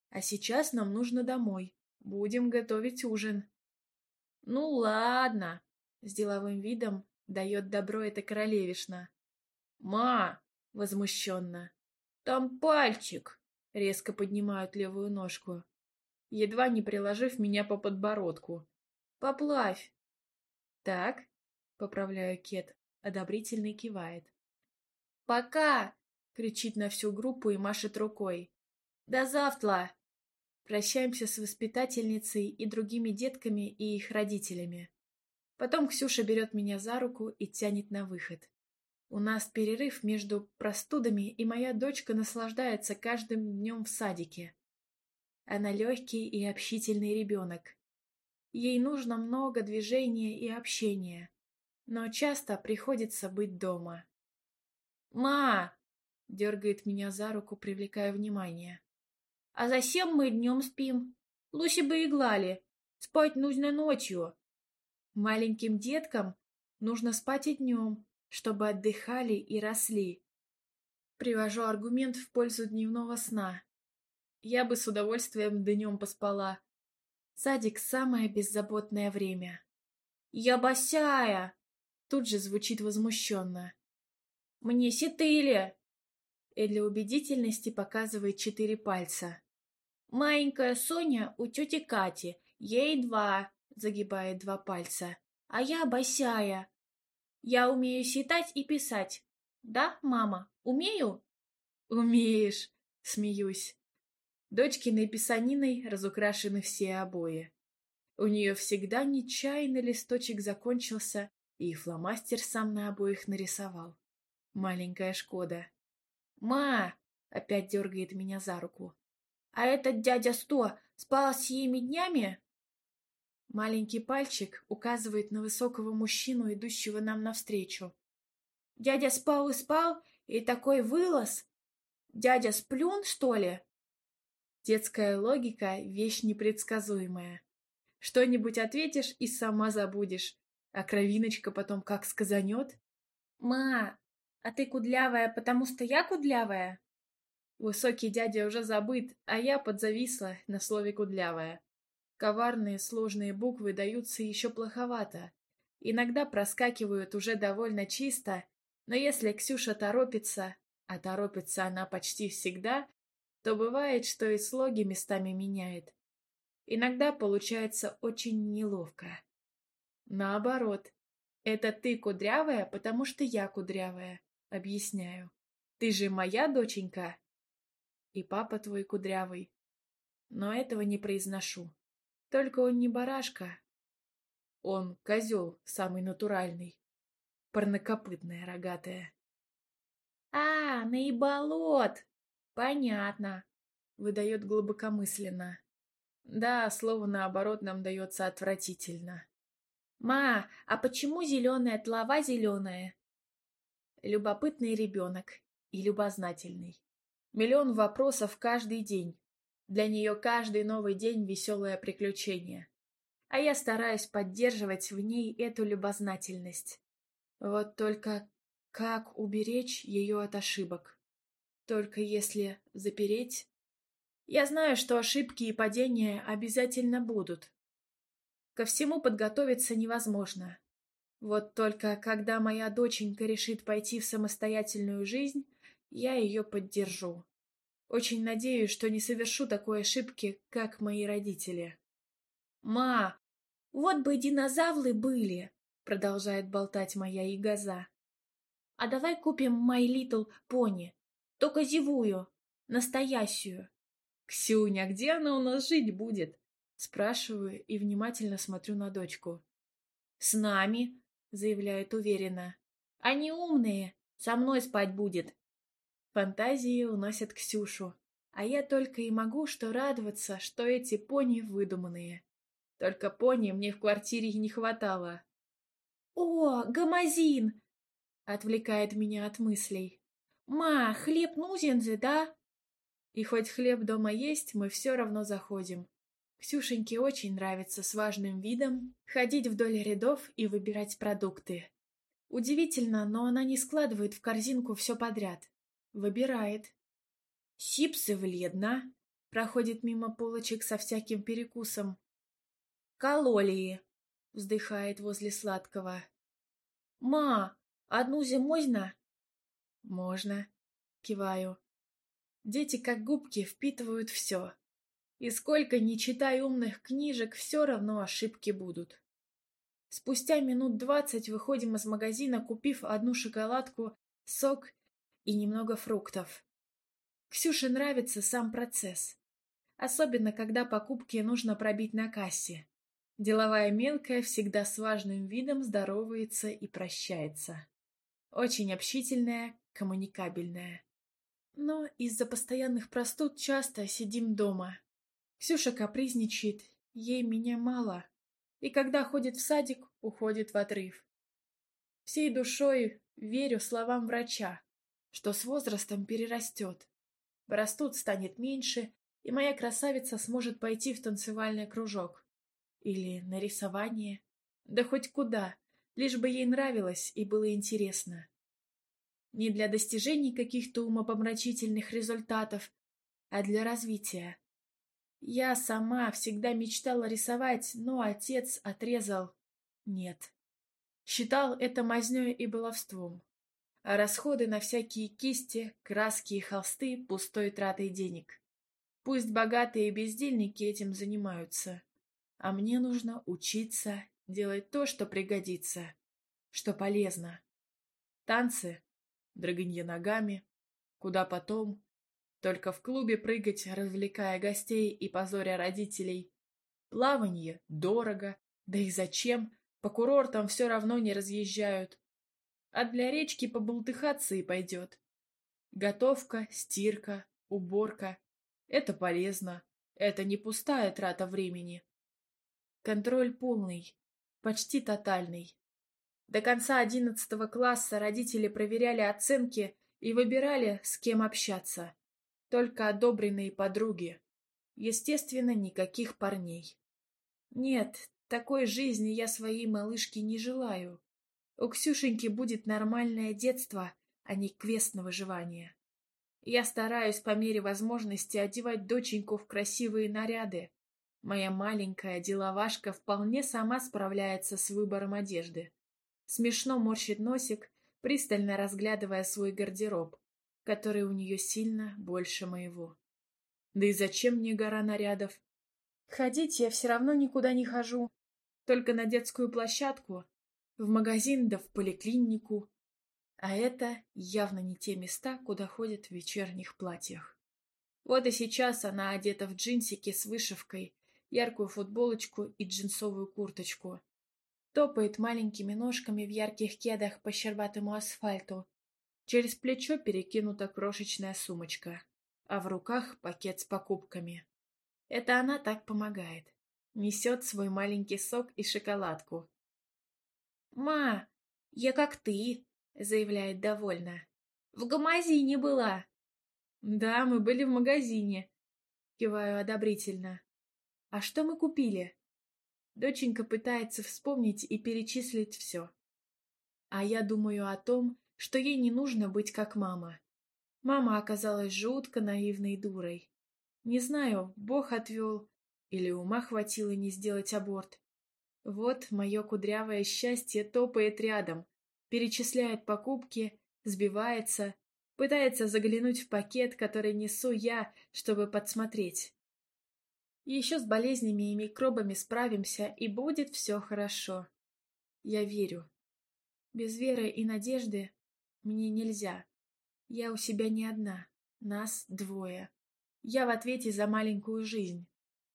А сейчас нам нужно домой. Будем готовить ужин. Ну ладно, с деловым видом Дает добро эта королевишна. «Ма!» — возмущенно. «Там пальчик!» — резко поднимают левую ножку, едва не приложив меня по подбородку. «Поплавь!» «Так?» — поправляю Кет, одобрительно кивает. «Пока!» — кричит на всю группу и машет рукой. «До завтра!» Прощаемся с воспитательницей и другими детками и их родителями. Потом Ксюша берет меня за руку и тянет на выход. У нас перерыв между простудами, и моя дочка наслаждается каждым днем в садике. Она легкий и общительный ребенок. Ей нужно много движения и общения, но часто приходится быть дома. «Ма!» — дергает меня за руку, привлекая внимание. «А зачем мы днем спим? Луси бы и Спать нужно ночью». Маленьким деткам нужно спать и днем, чтобы отдыхали и росли. Привожу аргумент в пользу дневного сна. Я бы с удовольствием днем поспала. Садик — самое беззаботное время. «Я босяя!» Тут же звучит возмущенно. «Мне сетыли!» И для убедительности показывает четыре пальца. «Маленькая Соня у тети Кати, ей два, загибает два пальца. А я босяя. Я умею считать и писать. Да, мама, умею? Умеешь, смеюсь. Дочкиной писаниной разукрашены все обои. У нее всегда нечаянно листочек закончился, и фломастер сам на обоих нарисовал. Маленькая Шкода. «Ма!» — опять дергает меня за руку. «А этот дядя Сто спал с еми днями?» Маленький пальчик указывает на высокого мужчину, идущего нам навстречу. «Дядя спал и спал, и такой вылаз! Дядя сплюн, что ли?» Детская логика — вещь непредсказуемая. Что-нибудь ответишь и сама забудешь, а кровиночка потом как сказанет. «Ма, а ты кудлявая, потому что я кудлявая?» Высокий дядя уже забыт, а я подзависла на слове «кудлявая». Коварные сложные буквы даются еще плоховато. Иногда проскакивают уже довольно чисто, но если Ксюша торопится, а торопится она почти всегда, то бывает, что и слоги местами меняет. Иногда получается очень неловко. Наоборот. Это ты кудрявая, потому что я кудрявая. Объясняю. Ты же моя доченька. И папа твой кудрявый. Но этого не произношу. Только он не барашка. Он козел самый натуральный. Парнокопытная рогатая. «А, наеболот! Понятно!» — выдает глубокомысленно. Да, слово наоборот нам дается отвратительно. «Ма, а почему зеленая тлова зеленая?» Любопытный ребенок и любознательный. Миллион вопросов каждый день. Для нее каждый новый день веселое приключение. А я стараюсь поддерживать в ней эту любознательность. Вот только как уберечь ее от ошибок? Только если запереть? Я знаю, что ошибки и падения обязательно будут. Ко всему подготовиться невозможно. Вот только когда моя доченька решит пойти в самостоятельную жизнь, я ее поддержу. Очень надеюсь, что не совершу такой ошибки, как мои родители. «Ма, вот бы динозавры были!» — продолжает болтать моя ягоза. «А давай купим My Little Pony, только зевую, настоящую». «Ксюня, где она у нас жить будет?» — спрашиваю и внимательно смотрю на дочку. «С нами», — заявляет уверенно. «Они умные, со мной спать будет, Фантазии уносят Ксюшу, а я только и могу что радоваться, что эти пони выдуманные. Только пони мне в квартире не хватало. «О, гамазин!» — отвлекает меня от мыслей. «Ма, хлеб нужен же, да?» И хоть хлеб дома есть, мы все равно заходим. Ксюшеньке очень нравится с важным видом ходить вдоль рядов и выбирать продукты. Удивительно, но она не складывает в корзинку все подряд. Выбирает. Сипсы вледно. Проходит мимо полочек со всяким перекусом. Кололии. Вздыхает возле
сладкого. «Ма, одну можно? «Можно», — киваю. Дети, как губки, впитывают все. И
сколько ни читай умных книжек, все равно ошибки будут. Спустя минут двадцать выходим из магазина, купив одну шоколадку, сок и немного фруктов. Ксюше нравится сам процесс. Особенно, когда покупки нужно пробить на кассе. Деловая мелкая всегда с важным видом здоровается и прощается. Очень общительная, коммуникабельная. Но из-за постоянных простуд часто сидим дома. Ксюша капризничает, ей меня мало. И когда ходит в садик, уходит в отрыв. Всей душой верю словам врача что с возрастом перерастет. Растут станет меньше, и моя красавица сможет пойти в танцевальный кружок. Или на рисование. Да хоть куда, лишь бы ей нравилось и было интересно. Не для достижений каких-то умопомрачительных результатов, а для развития. Я сама всегда мечтала рисовать, но отец отрезал «нет». Считал это мазнёй и баловством а расходы на всякие кисти, краски и холсты – пустой тратой денег. Пусть богатые и бездельники этим занимаются, а мне нужно учиться делать то, что пригодится, что полезно. Танцы, дрыганье ногами, куда потом, только в клубе прыгать, развлекая гостей и позоря родителей. Плаванье дорого, да и зачем, по курортам все равно не разъезжают а для речки поболтыхаться и пойдет. Готовка, стирка, уборка — это полезно, это не пустая трата времени. Контроль полный, почти тотальный. До конца одиннадцатого класса родители проверяли оценки и выбирали, с кем общаться. Только одобренные подруги. Естественно, никаких парней. Нет, такой жизни я своей малышке не желаю. У Ксюшеньки будет нормальное детство, а не квест на выживание. Я стараюсь по мере возможности одевать доченьку в красивые наряды. Моя маленькая деловашка вполне сама справляется с выбором одежды. Смешно морщит носик, пристально разглядывая свой гардероб, который у нее сильно больше моего. Да и зачем мне гора нарядов? Ходить я все равно никуда не хожу. Только на детскую площадку, в магазин да в поликлинику. А это явно не те места, куда ходят в вечерних платьях. Вот и сейчас она одета в джинсики с вышивкой, яркую футболочку и джинсовую курточку. Топает маленькими ножками в ярких кедах по щербатому асфальту. Через плечо перекинута крошечная сумочка, а в руках пакет с покупками. Это она так помогает. Несет свой маленький сок и шоколадку, «Ма, я как ты», — заявляет довольно. «В гамазине была». «Да, мы были в магазине», — киваю одобрительно. «А что мы купили?» Доченька пытается вспомнить и перечислить все. А я думаю о том, что ей не нужно быть как мама. Мама оказалась жутко наивной дурой. Не знаю, Бог отвел, или ума хватило не сделать аборт. Вот мое кудрявое счастье топает рядом, перечисляет покупки, сбивается, пытается заглянуть в пакет, который несу я, чтобы подсмотреть. Еще с болезнями и микробами справимся, и будет все хорошо. Я верю. Без веры и надежды мне нельзя. Я у себя не одна, нас двое. Я в ответе за маленькую жизнь,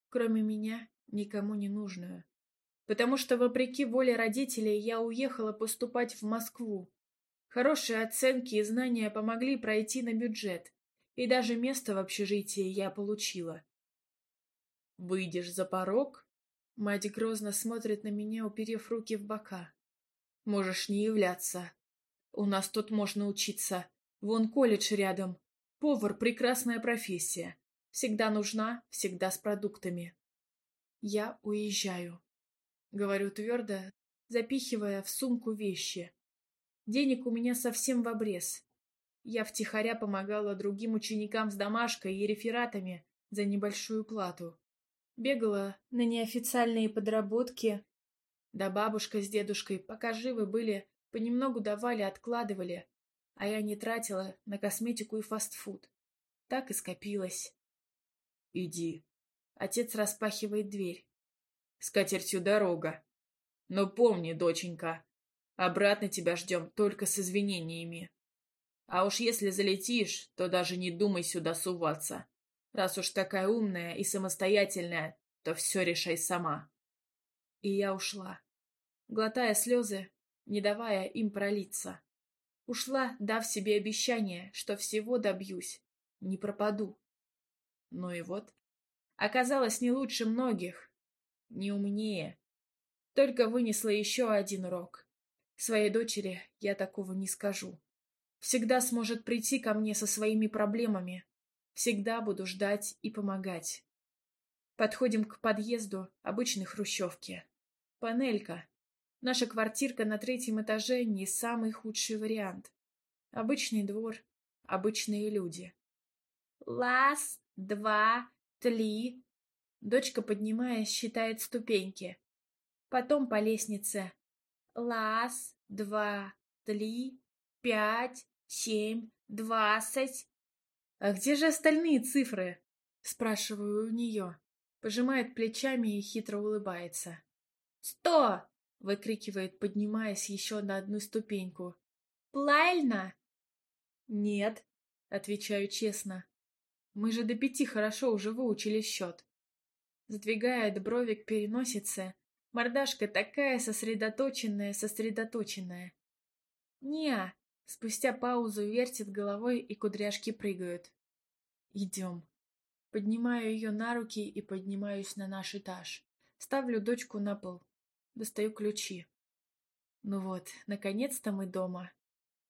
кроме меня никому не нужную потому что, вопреки воле родителей, я уехала поступать в Москву. Хорошие оценки и знания помогли пройти на бюджет, и даже место в общежитии я получила. «Выйдешь за порог?» Мать грозно смотрит на меня, уперев руки в бока. «Можешь не являться. У нас тут можно учиться. Вон колледж рядом. Повар — прекрасная профессия. Всегда нужна, всегда с продуктами. Я уезжаю говорю твердо, запихивая в сумку вещи. Денег у меня совсем в обрез. Я втихаря помогала другим ученикам с домашкой и рефератами за небольшую плату. Бегала на неофициальные подработки. Да бабушка с дедушкой, пока живы были, понемногу давали, откладывали, а я не тратила на косметику и фастфуд. Так и скопилось. «Иди». Отец распахивает дверь скатертью дорога. Но помни, доченька, обратно тебя ждем только с извинениями. А уж если залетишь, то даже не думай сюда суваться. Раз уж такая умная и самостоятельная, то все решай сама. И я ушла, глотая слезы, не давая им пролиться. Ушла, дав себе обещание, что всего добьюсь, не пропаду. Ну и вот, оказалось не лучше многих, не умнее. Только вынесла еще один урок. Своей дочери я такого не скажу. Всегда сможет прийти ко мне со своими проблемами. Всегда буду ждать и помогать. Подходим к подъезду обычной хрущевки. Панелька. Наша квартирка на третьем этаже не самый худший вариант. Обычный двор, обычные люди. Лас, два, три, Дочка, поднимаясь, считает ступеньки. Потом по лестнице. Лаз, два, три, пять, семь, двадцать. «А где же остальные цифры?» Спрашиваю у нее. Пожимает плечами и хитро улыбается. «Сто!» — выкрикивает, поднимаясь еще на одну ступеньку. «Плайльно?» «Нет», — отвечаю честно. «Мы же до пяти хорошо уже выучили счет» задвигает брови к переносице. Мордашка такая сосредоточенная, сосредоточенная. Неа! Спустя паузу вертит головой и кудряшки прыгают. Идем. Поднимаю ее на руки и поднимаюсь на наш этаж. Ставлю дочку на пол. Достаю ключи. Ну вот, наконец-то мы дома.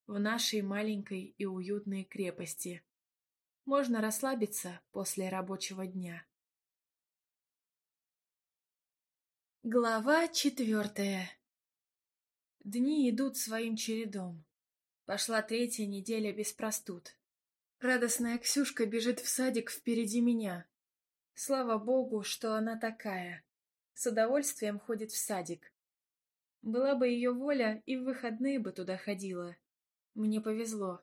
В нашей маленькой и уютной
крепости. Можно расслабиться после рабочего дня. Глава четвертая Дни идут своим чередом. Пошла третья неделя без простуд.
Радостная Ксюшка бежит в садик впереди меня. Слава богу, что она такая. С удовольствием ходит в садик. Была бы ее воля, и в выходные бы туда ходила. Мне повезло.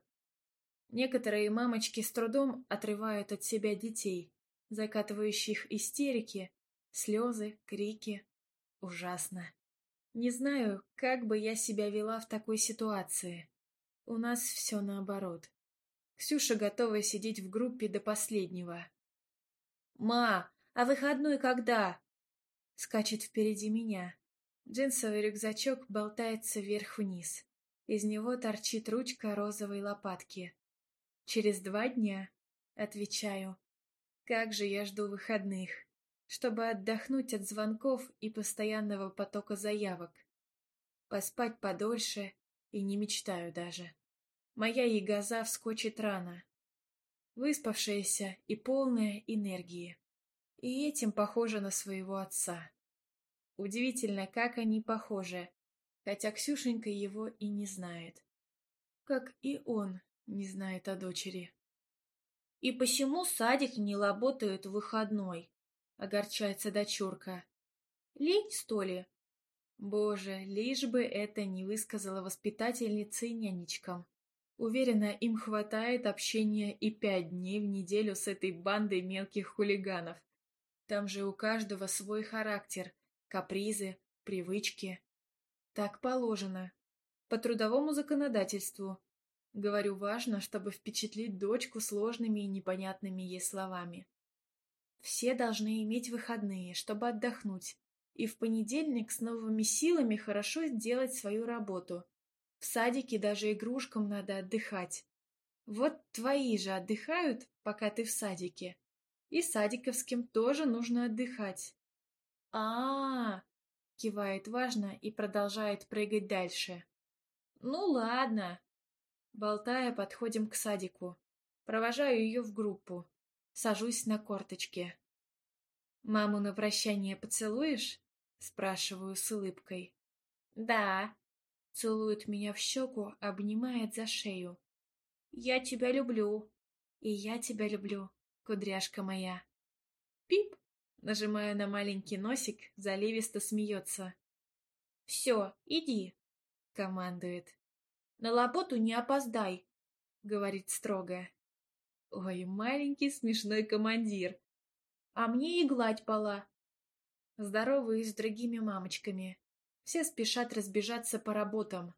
Некоторые мамочки с трудом отрывают от себя детей, закатывающих истерики, слезы, крики. Ужасно. Не знаю, как бы я себя вела в такой ситуации. У нас все наоборот. Ксюша готова сидеть в группе до последнего. «Ма, а выходной когда?» Скачет впереди меня. Джинсовый рюкзачок болтается вверх-вниз. Из него торчит ручка розовой лопатки. «Через два дня», — отвечаю. «Как же я жду выходных!» чтобы отдохнуть от звонков и постоянного потока заявок. Поспать подольше и не мечтаю даже. Моя ягоза вскочит рано. Выспавшаяся и полная энергии. И этим похожа на своего отца. Удивительно, как они похожи, хотя Ксюшенька его и не знает. Как и он не знает о дочери. И почему садик не работает в выходной? огорчается дочурка. Лень, что ли? Боже, лишь бы это не высказала воспитательница и нянечкам. Уверена, им хватает общения и пять дней в неделю с этой бандой мелких хулиганов. Там же у каждого свой характер, капризы, привычки. Так положено. По трудовому законодательству. Говорю, важно, чтобы впечатлить дочку сложными и непонятными ей словами. Все должны иметь выходные, чтобы отдохнуть, и в понедельник с новыми силами хорошо сделать свою работу. В садике даже игрушкам надо отдыхать. Вот твои же отдыхают, пока ты в садике. И садиковским тоже нужно отдыхать. а, -а, -а кивает важно и продолжает прыгать дальше. «Ну ладно». Болтая, подходим к садику. Провожаю ее в группу. Сажусь на корточки. «Маму на прощание поцелуешь?» Спрашиваю с улыбкой. «Да». Целует меня в щеку, обнимает за шею. «Я тебя люблю». «И я тебя люблю, кудряшка моя». «Пип!» Нажимаю на маленький носик, заливисто смеется. «Все, иди», — командует. «На работу не опоздай», — говорит строго. Ой, маленький смешной командир. А мне и гладь пала. Здоровые с другими мамочками. Все спешат разбежаться по работам.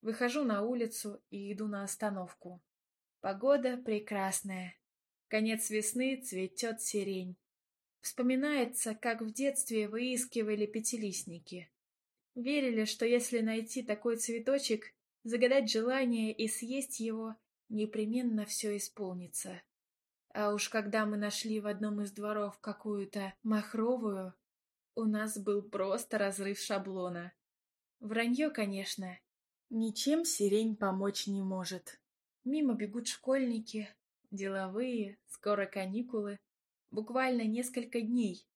Выхожу на улицу и иду на остановку. Погода прекрасная. Конец весны цветет сирень. Вспоминается, как в детстве выискивали пятилистники. Верили, что если найти такой цветочек, загадать желание и съесть его, непременно все исполнится. А уж когда мы нашли в одном из дворов какую-то махровую, у нас был просто разрыв шаблона. Вранье, конечно. Ничем сирень помочь не может. Мимо бегут школьники, деловые, скоро каникулы. Буквально несколько дней.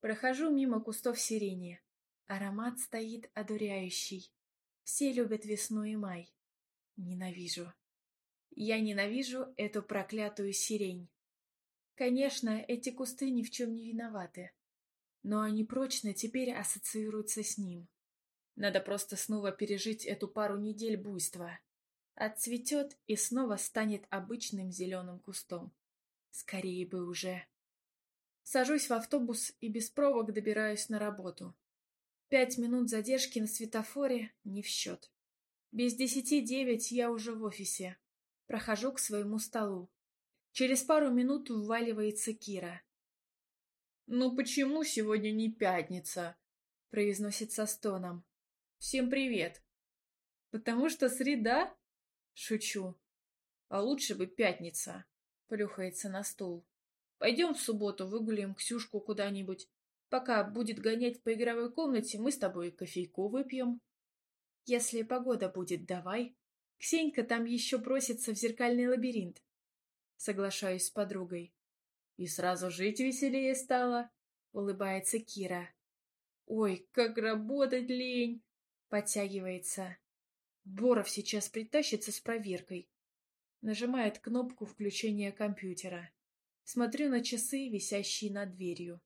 Прохожу мимо кустов сирени. Аромат стоит одуряющий. Все любят весну и май. Ненавижу. Я ненавижу эту проклятую сирень. Конечно, эти кусты ни в чем не виноваты. Но они прочно теперь ассоциируются с ним. Надо просто снова пережить эту пару недель буйства. Отцветет и снова станет обычным зеленым кустом. Скорее бы уже. Сажусь в автобус и без провок добираюсь на работу. Пять минут задержки на светофоре не в счет. Без десяти девять я уже в офисе. Прохожу к своему столу. Через пару минут вваливается Кира. «Ну почему сегодня не пятница?» — произносит со стоном. «Всем привет!» «Потому что среда?» — шучу. «А лучше бы пятница!» — плюхается на стул. «Пойдем в субботу выгулим Ксюшку куда-нибудь. Пока будет гонять по игровой комнате, мы с тобой кофейку выпьем». «Если погода будет, давай», Ксенька там еще просится в зеркальный лабиринт. Соглашаюсь с подругой. И сразу жить веселее стало, улыбается Кира. Ой, как работать лень, подтягивается. Боров сейчас притащится с проверкой. Нажимает кнопку включения компьютера. Смотрю на часы, висящие над дверью.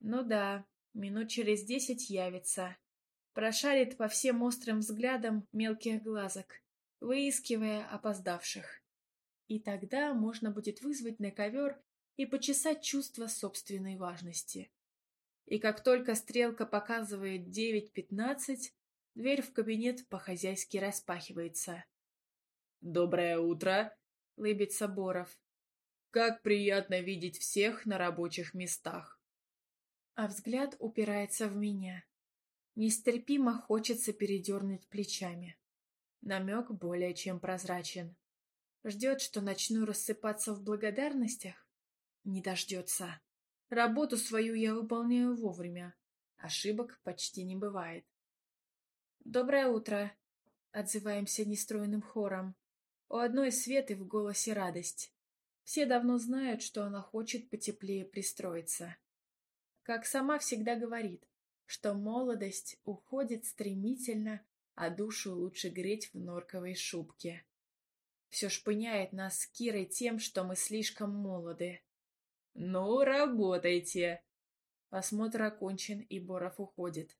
Ну да, минут через десять явится. Прошарит по всем острым взглядам мелких глазок выискивая опоздавших. И тогда можно будет вызвать на ковер и почесать чувство собственной важности. И как только стрелка показывает 9.15, дверь в кабинет по-хозяйски распахивается. «Доброе утро!» — лыбится Боров. «Как приятно видеть всех на рабочих местах!» А взгляд упирается в меня. Нестерпимо хочется передернуть плечами. Намек более чем прозрачен. Ждет, что начну рассыпаться в благодарностях? Не дождется. Работу свою я выполняю вовремя. Ошибок почти не бывает. «Доброе утро!» — отзываемся нестроенным хором. У одной Светы в голосе радость. Все давно знают, что она хочет потеплее пристроиться. Как сама всегда говорит, что молодость уходит стремительно а душу лучше греть в норковой шубке. Все шпыняет нас с Кирой тем, что мы слишком молоды. «Ну, работайте!» Осмотр окончен, и Боров уходит.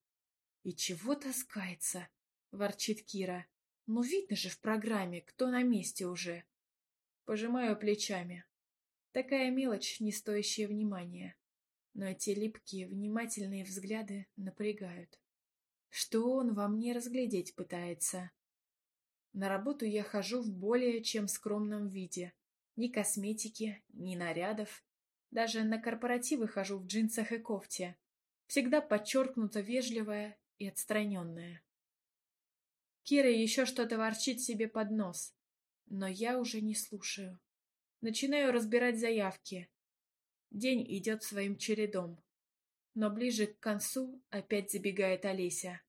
«И чего таскается?» – ворчит Кира. «Ну, видно же в программе, кто на месте уже!» Пожимаю плечами. Такая мелочь, не стоящая внимания. Но эти липкие, внимательные взгляды напрягают что он во мне разглядеть пытается. На работу я хожу в более чем скромном виде. Ни косметики, ни нарядов. Даже на корпоративы хожу в джинсах и кофте. Всегда подчеркнуто вежливая и отстраненная. Кира еще что-то ворчит себе под нос, но я уже не слушаю. Начинаю разбирать заявки. День идет своим чередом. Но ближе к концу опять забегает Олеся.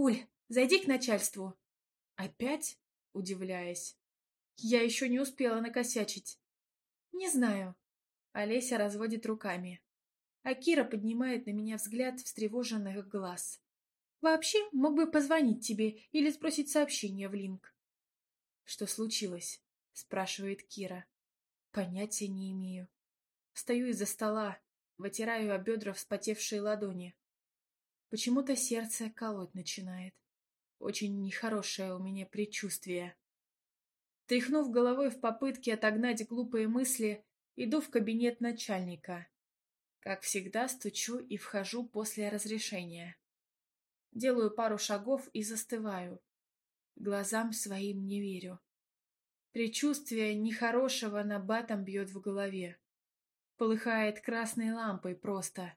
«Уль, зайди к начальству». «Опять?» — удивляясь. «Я еще не успела накосячить». «Не знаю». Олеся разводит руками. А Кира поднимает на меня взгляд встревоженных глаз. «Вообще, мог бы позвонить тебе или спросить сообщение в линк». «Что случилось?» — спрашивает Кира. «Понятия не имею». Встаю из-за стола, вытираю о бедра вспотевшие ладони. Почему-то сердце колоть начинает. Очень нехорошее у меня предчувствие. Тряхнув головой в попытке отогнать глупые мысли, иду в кабинет начальника. Как всегда, стучу и вхожу после разрешения. Делаю пару шагов и застываю. Глазам своим не верю. Предчувствие нехорошего на батом бьет в голове. Полыхает красной лампой просто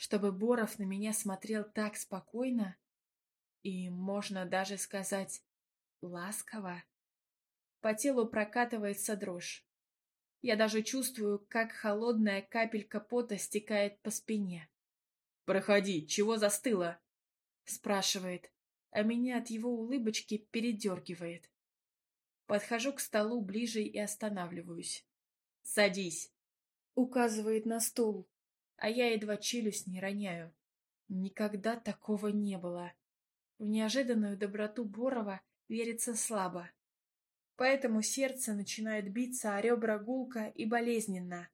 чтобы Боров на меня смотрел так спокойно и, можно даже сказать, ласково. По телу прокатывается дрожь. Я даже чувствую, как холодная капелька пота стекает по спине. «Проходи, чего застыла?» — спрашивает, а меня от его улыбочки передергивает. Подхожу к столу ближе и останавливаюсь. «Садись!» — указывает на стул а я едва челюсть не роняю. Никогда такого не было. В неожиданную доброту Борова верится слабо. Поэтому сердце начинает биться, а ребра Гулка и болезненно.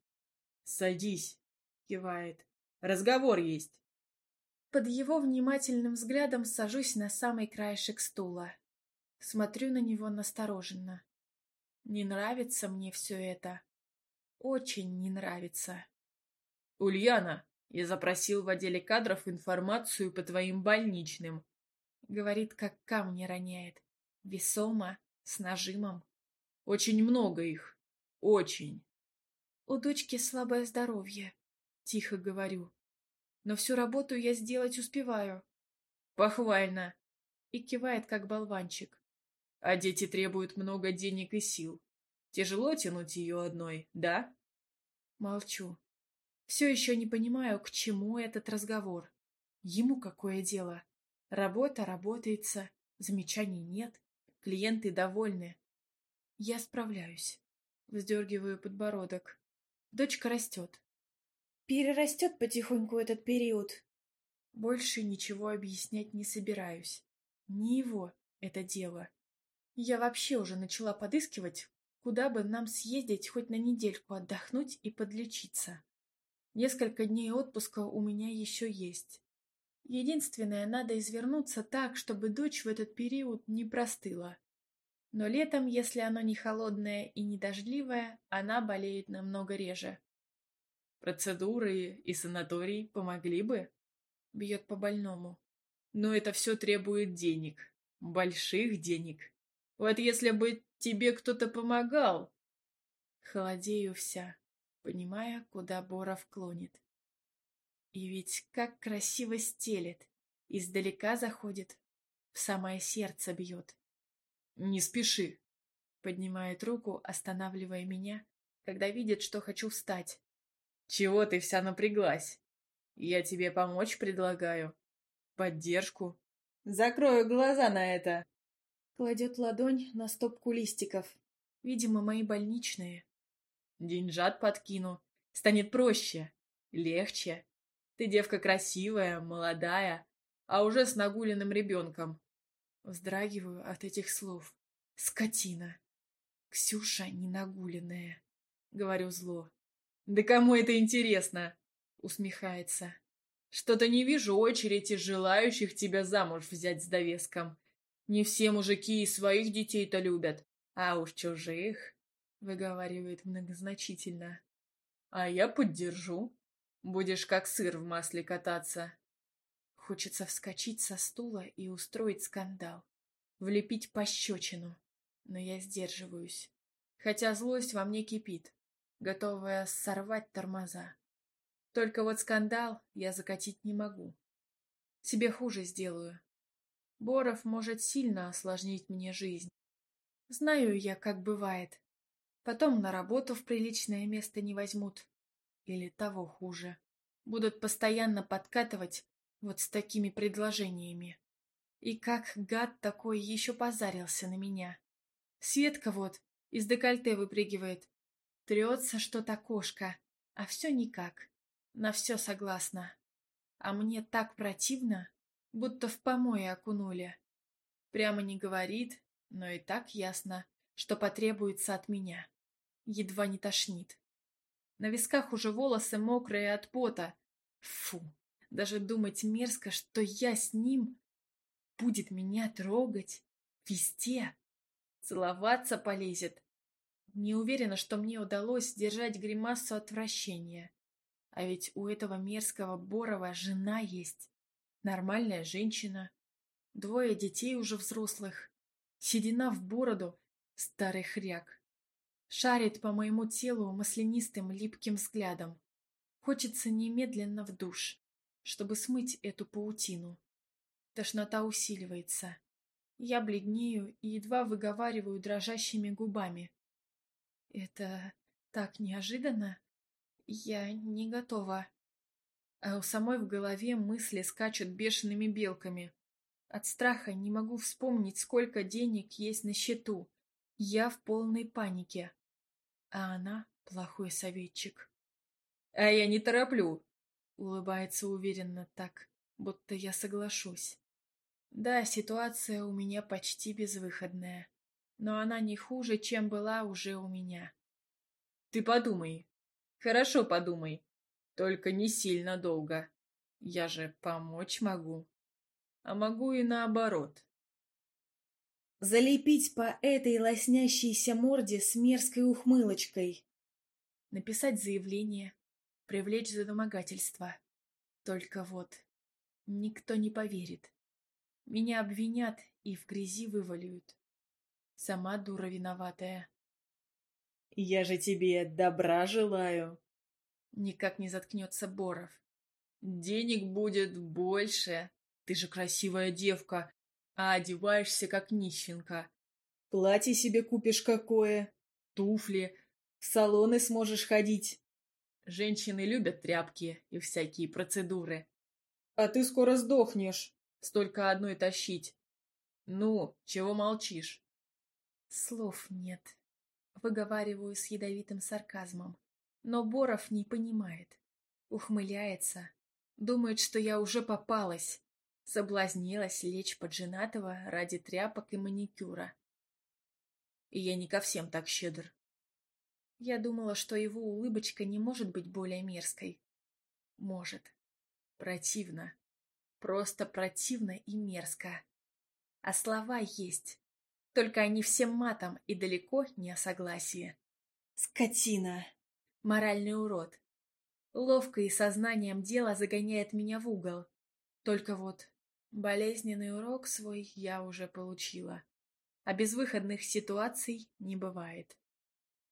«Садись!» — кивает. «Разговор есть!» Под его внимательным взглядом сажусь на самый краешек стула. Смотрю на него настороженно. Не нравится мне все это. Очень не нравится.
«Ульяна,
я запросил в отделе кадров информацию по твоим больничным». Говорит, как камни роняет. Весомо, с нажимом.
«Очень много их. Очень».
«У дочки слабое здоровье», — тихо говорю. «Но всю работу я сделать успеваю». «Похвально», — и кивает, как болванчик. «А дети требуют много денег и сил. Тяжело тянуть ее одной, да?» Молчу. Все еще не понимаю, к чему этот разговор. Ему какое дело? Работа работается, замечаний нет, клиенты довольны. Я справляюсь. Вздергиваю подбородок. Дочка растет. Перерастет потихоньку этот период. Больше ничего объяснять не собираюсь. Не его это дело. Я вообще уже начала подыскивать, куда бы нам съездить хоть на недельку отдохнуть и подлечиться. Несколько дней отпуска у меня еще есть. Единственное, надо извернуться так, чтобы дочь в этот период не простыла. Но летом, если оно не холодное и не дождливое, она болеет намного реже. Процедуры и санаторий помогли бы? Бьет по больному. Но это все требует денег. Больших денег. Вот если бы тебе кто-то помогал. Холодею вся понимая, куда Боров клонит. И ведь как красиво стелет, издалека заходит, в самое сердце бьет. «Не спеши!» — поднимает руку, останавливая меня, когда видит, что хочу встать. «Чего ты вся напряглась? Я тебе помочь предлагаю. Поддержку». «Закрою глаза на это!» Кладет ладонь на стопку листиков. Видимо, мои больничные. Деньжат подкину. Станет проще, легче. Ты девка красивая, молодая, а уже с нагуленным ребенком. Вздрагиваю от этих слов. Скотина. Ксюша не нагуленная. Говорю зло. Да кому это интересно? Усмехается. Что-то не вижу очереди желающих тебя замуж взять с довеском. Не все мужики и своих детей-то любят, а уж чужих. — выговаривает многозначительно. «А я поддержу. Будешь как сыр в масле кататься». Хочется вскочить со стула и устроить скандал. Влепить пощечину. Но я сдерживаюсь. Хотя злость во мне кипит, готовая сорвать тормоза. Только вот скандал я закатить не могу. Себе хуже сделаю. Боров может сильно осложнить мне жизнь. Знаю я, как бывает. Потом на работу в приличное место не возьмут. Или того хуже. Будут постоянно подкатывать вот с такими предложениями. И как гад такой еще позарился на меня. Светка вот из декольте выпрыгивает. Трется, что то кошка, а все никак. На все согласна. А мне так противно, будто в помои окунули. Прямо не говорит, но и так ясно, что потребуется от меня едва не тошнит. На висках уже волосы мокрые от пота. Фу, даже думать мерзко, что я с ним будет меня трогать везде. Целоваться полезет. Не уверена, что мне удалось сдержать гримасу отвращения. А ведь у этого мерзкого Борова жена есть. Нормальная женщина. Двое детей уже взрослых. Седина в бороду. Старый хряк. Шарит по моему телу маслянистым липким взглядом. Хочется немедленно в душ, чтобы смыть эту паутину. Тошнота усиливается. Я бледнею и едва выговариваю дрожащими губами. Это так неожиданно. Я не готова. А у самой в голове мысли скачут бешеными белками. От страха не могу вспомнить, сколько денег есть на счету, я в полной панике. А она плохой советчик. «А я не тороплю!» Улыбается уверенно так, будто я соглашусь. Да, ситуация у меня почти безвыходная. Но она не хуже, чем была уже у меня. Ты подумай. Хорошо подумай. Только не сильно долго. Я же помочь могу. А могу и наоборот. Залепить по этой лоснящейся морде с мерзкой ухмылочкой. Написать заявление, привлечь за домогательство.
Только вот, никто не поверит. Меня обвинят и в грязи вывалюют. Сама дура виноватая.
Я же тебе добра желаю. Никак не заткнется Боров. Денег будет больше. Ты же красивая девка, а одеваешься как нищенка. Платье себе купишь какое, туфли, в салоны сможешь ходить. Женщины любят тряпки и всякие процедуры. А ты скоро сдохнешь. Столько одной тащить. Ну, чего молчишь? Слов нет. Выговариваю с ядовитым сарказмом. Но Боров не понимает. Ухмыляется. Думает, что я уже попалась. Соблазнилась лечь под женатого
ради тряпок и маникюра. И я не ко всем так щедр.
Я думала, что его улыбочка не может быть более мерзкой. Может. Противно. Просто противно и мерзко. А слова есть. Только они всем матом и далеко не о согласии. Скотина. Моральный урод. Ловко и сознанием дела загоняет меня в угол. Только вот Болезненный урок свой я уже получила. А безвыходных ситуаций не бывает.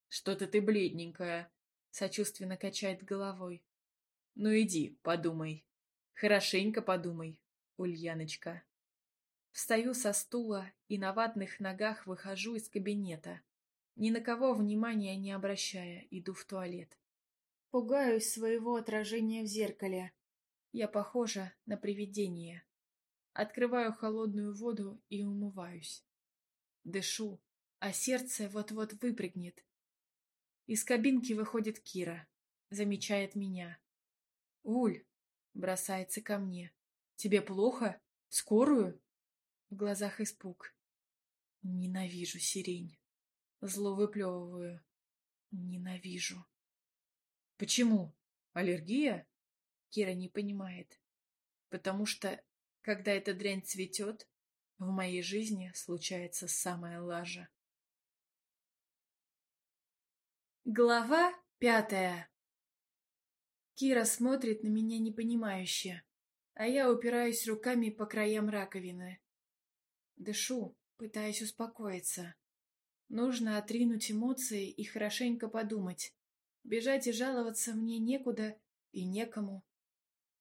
«Что-то ты бледненькая», — сочувственно качает головой. «Ну иди, подумай. Хорошенько подумай, Ульяночка». Встаю со стула и на ватных ногах выхожу из кабинета. Ни на кого внимания не обращая, иду в туалет. Пугаюсь своего отражения в зеркале. Я похожа на привидение. Открываю холодную воду и умываюсь. Дышу, а сердце вот-вот выпрыгнет. Из кабинки выходит Кира. Замечает меня. «Уль!»
— бросается ко мне. «Тебе плохо? Скорую?» В глазах испуг. «Ненавижу сирень!» Зло выплевываю. «Ненавижу!» «Почему? Аллергия?» Кира не понимает. «Потому что когда эта дрянь цветет, в моей жизни случается самая лажа. Глава пятая Кира смотрит на меня
непонимающе, а я упираюсь руками по краям раковины. Дышу, пытаясь успокоиться. Нужно отринуть эмоции и хорошенько подумать. Бежать и жаловаться мне некуда и некому.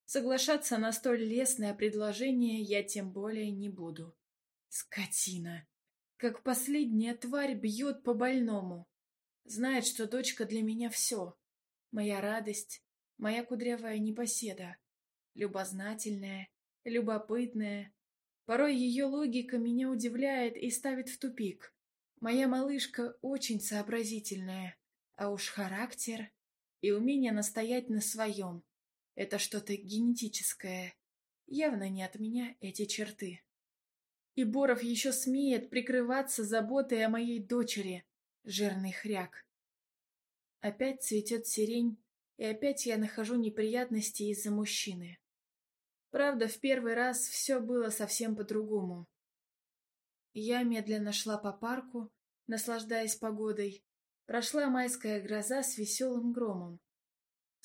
Соглашаться на столь лестное предложение я тем более не буду. Скотина! Как последняя тварь бьет по больному. Знает, что дочка для меня все. Моя радость, моя кудрявая непоседа. Любознательная, любопытная. Порой ее логика меня удивляет и ставит в тупик. Моя малышка очень сообразительная, а уж характер и умение настоять на своем. Это что-то генетическое. Явно не от меня эти черты. И Боров еще смеет прикрываться заботой о моей дочери, жирный хряк. Опять цветет сирень, и опять я нахожу неприятности из-за мужчины. Правда, в первый раз все было совсем по-другому. Я медленно шла по парку, наслаждаясь погодой. Прошла майская гроза с веселым громом,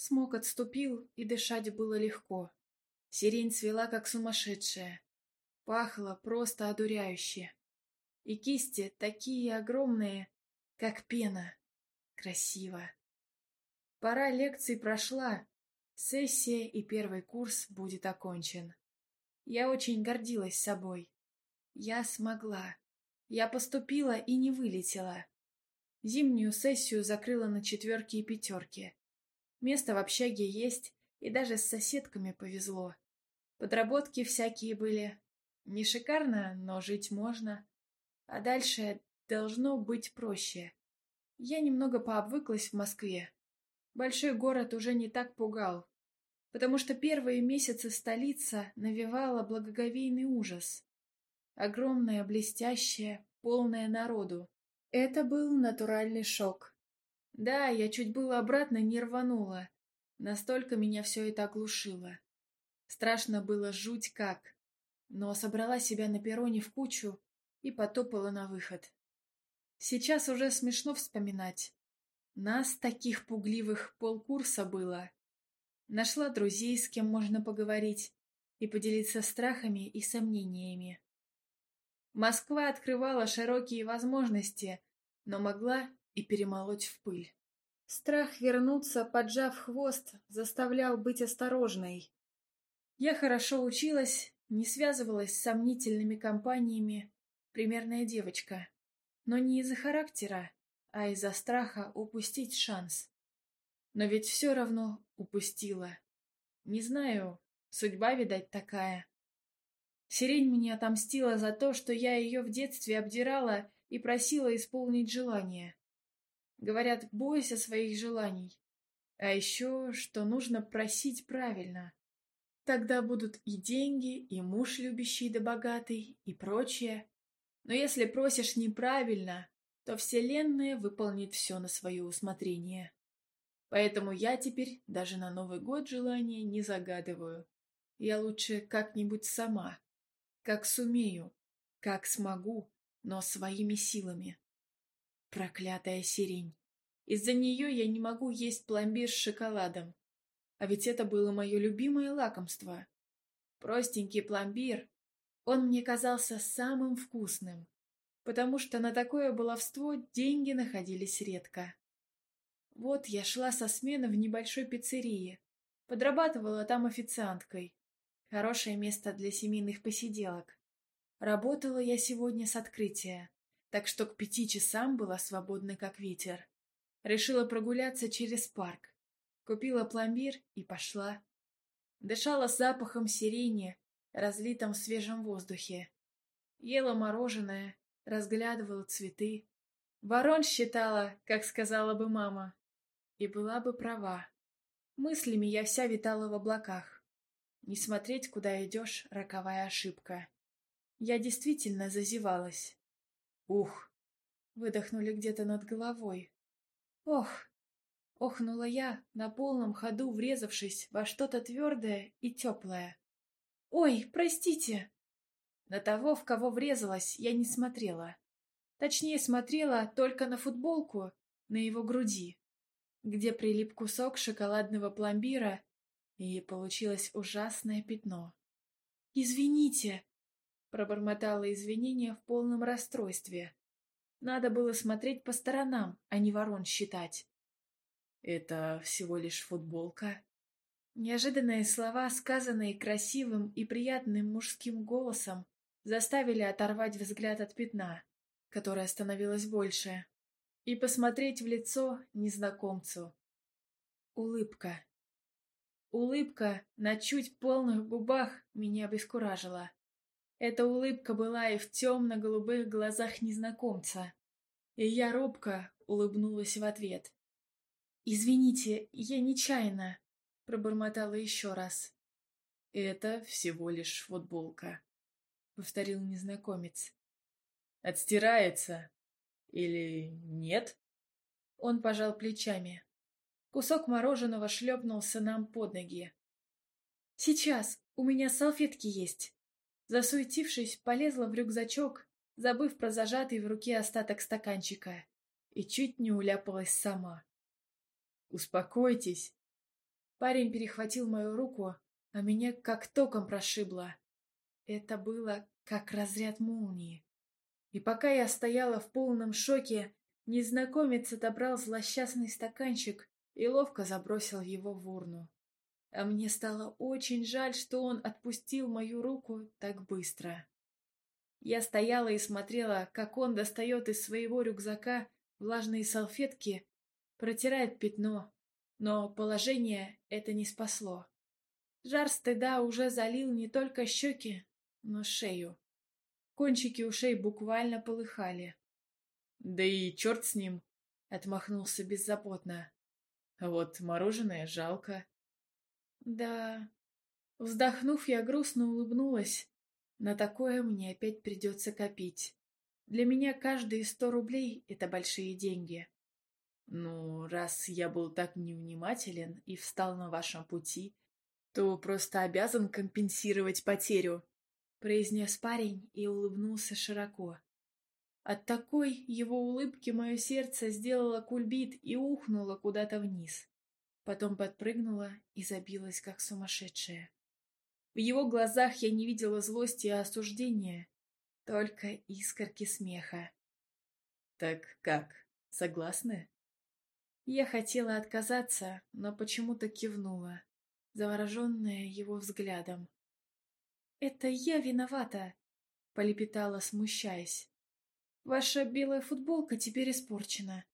Смог отступил, и дышать было легко. Сирень цвела, как сумасшедшая. Пахло просто одуряюще. И кисти такие огромные, как пена. Красиво. Пора лекций прошла. Сессия и первый курс будет окончен. Я очень гордилась собой. Я смогла. Я поступила и не вылетела. Зимнюю сессию закрыла на четверки и пятерки. Место в общаге есть, и даже с соседками повезло. Подработки всякие были. Не шикарно, но жить можно. А дальше должно быть проще. Я немного пообвыклась в Москве. Большой город уже не так пугал, потому что первые месяцы столица навевала благоговейный ужас. Огромная, блестящая, полная народу. Это был натуральный шок. Да, я чуть было обратно не рванула. Настолько меня все это оглушило. Страшно было жуть как. Но собрала себя на перроне в кучу и потопала на выход. Сейчас уже смешно вспоминать. Нас, таких пугливых, полкурса было. Нашла друзей, с кем можно поговорить и поделиться страхами и сомнениями. Москва открывала широкие возможности, но могла и перемолоть в пыль. Страх вернуться, поджав хвост, заставлял быть осторожной. Я хорошо училась, не связывалась с сомнительными компаниями, примерная девочка. Но не из-за характера, а из-за страха упустить шанс. Но ведь все равно упустила. Не знаю, судьба, видать, такая. Сирень мне отомстила за то, что я ее в детстве обдирала и просила исполнить желание. Говорят, бойся своих желаний. А еще, что нужно просить правильно. Тогда будут и деньги, и муж любящий да богатый, и прочее. Но если просишь неправильно, то Вселенная выполнит все на свое усмотрение. Поэтому я теперь даже на Новый год желания не загадываю. Я лучше как-нибудь сама, как сумею, как смогу, но своими силами. Проклятая сирень. Из-за нее я не могу есть пломбир с шоколадом. А ведь это было мое любимое лакомство. Простенький пломбир. Он мне казался самым вкусным, потому что на такое баловство деньги находились редко. Вот я шла со смены в небольшой пиццерии. Подрабатывала там официанткой. Хорошее место для семейных посиделок. Работала я сегодня с открытия так что к пяти часам была свободна как ветер. Решила прогуляться через парк. Купила пломбир и пошла. Дышала запахом сирени, разлитом в свежем воздухе. Ела мороженое, разглядывала цветы. Ворон считала, как сказала бы мама. И была бы права. Мыслями я вся витала в облаках. Не смотреть, куда идешь, роковая ошибка. Я действительно зазевалась. «Ух!» Выдохнули где-то над головой. «Ох!» Охнула я, на полном ходу врезавшись во что-то твердое и теплое. «Ой, простите!» На того, в кого врезалась, я не смотрела. Точнее, смотрела только на футболку, на его груди, где прилип кусок шоколадного пломбира, и получилось ужасное пятно. «Извините!» Пробормотала извинения в полном расстройстве. Надо было смотреть по сторонам, а не ворон считать. «Это всего лишь футболка?» Неожиданные слова, сказанные красивым и приятным мужским голосом, заставили оторвать взгляд от пятна, которое становилось больше, и посмотреть в лицо незнакомцу. Улыбка. Улыбка на чуть полных губах меня обескуражила. Эта улыбка была и в темно-голубых глазах незнакомца. И я робко улыбнулась в ответ. «Извините, я нечаянно», — пробормотала еще раз.
«Это всего лишь футболка», — повторил незнакомец. «Отстирается? Или нет?» Он пожал плечами. Кусок мороженого шлепнулся нам под ноги.
«Сейчас, у меня салфетки есть». Засуетившись, полезла в рюкзачок, забыв про зажатый в руке остаток стаканчика, и чуть не уляпалась сама. «Успокойтесь!» Парень перехватил мою руку, а меня как током прошибло. Это было как разряд молнии. И пока я стояла в полном шоке, незнакомец отобрал злосчастный стаканчик и ловко забросил его в урну а мне стало очень жаль, что он отпустил мою руку так быстро. Я стояла и смотрела, как он достает из своего рюкзака влажные салфетки, протирает пятно, но положение это не спасло. Жар стыда уже залил не только щеки, но шею. Кончики ушей буквально полыхали. «Да и черт с ним!» — отмахнулся беззаботно. «Вот мороженое жалко, да. Вздохнув, я грустно улыбнулась. На такое мне опять придется копить. Для меня каждые сто рублей — это большие деньги. Ну, раз я был так невнимателен и встал на вашем пути, то просто обязан компенсировать потерю, — произнес парень и улыбнулся широко. От такой его улыбки мое сердце сделало кульбит и ухнуло куда-то вниз. Потом подпрыгнула и забилась, как сумасшедшая. В его глазах я не видела злости и осуждения, только искорки смеха. «Так как, согласны?» Я хотела отказаться, но почему-то кивнула, завороженная его взглядом. «Это я виновата!» — полепетала, смущаясь. «Ваша белая футболка теперь испорчена.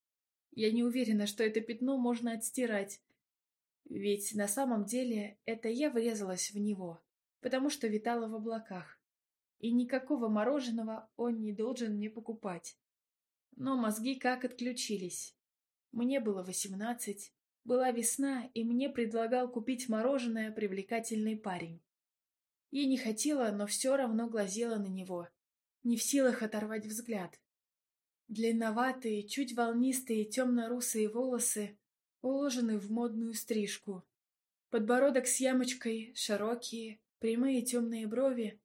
Я не уверена, что это пятно можно отстирать, ведь на самом деле это я врезалась в него, потому что витала в облаках. И никакого мороженого он не должен мне покупать. Но мозги как отключились. Мне было восемнадцать, была весна, и мне предлагал купить мороженое привлекательный парень. Я не хотела, но все равно глазела на него, не в силах оторвать взгляд. Длинноватые, чуть волнистые темно-русые волосы уложены в модную стрижку. Подбородок с ямочкой, широкие, прямые темные брови,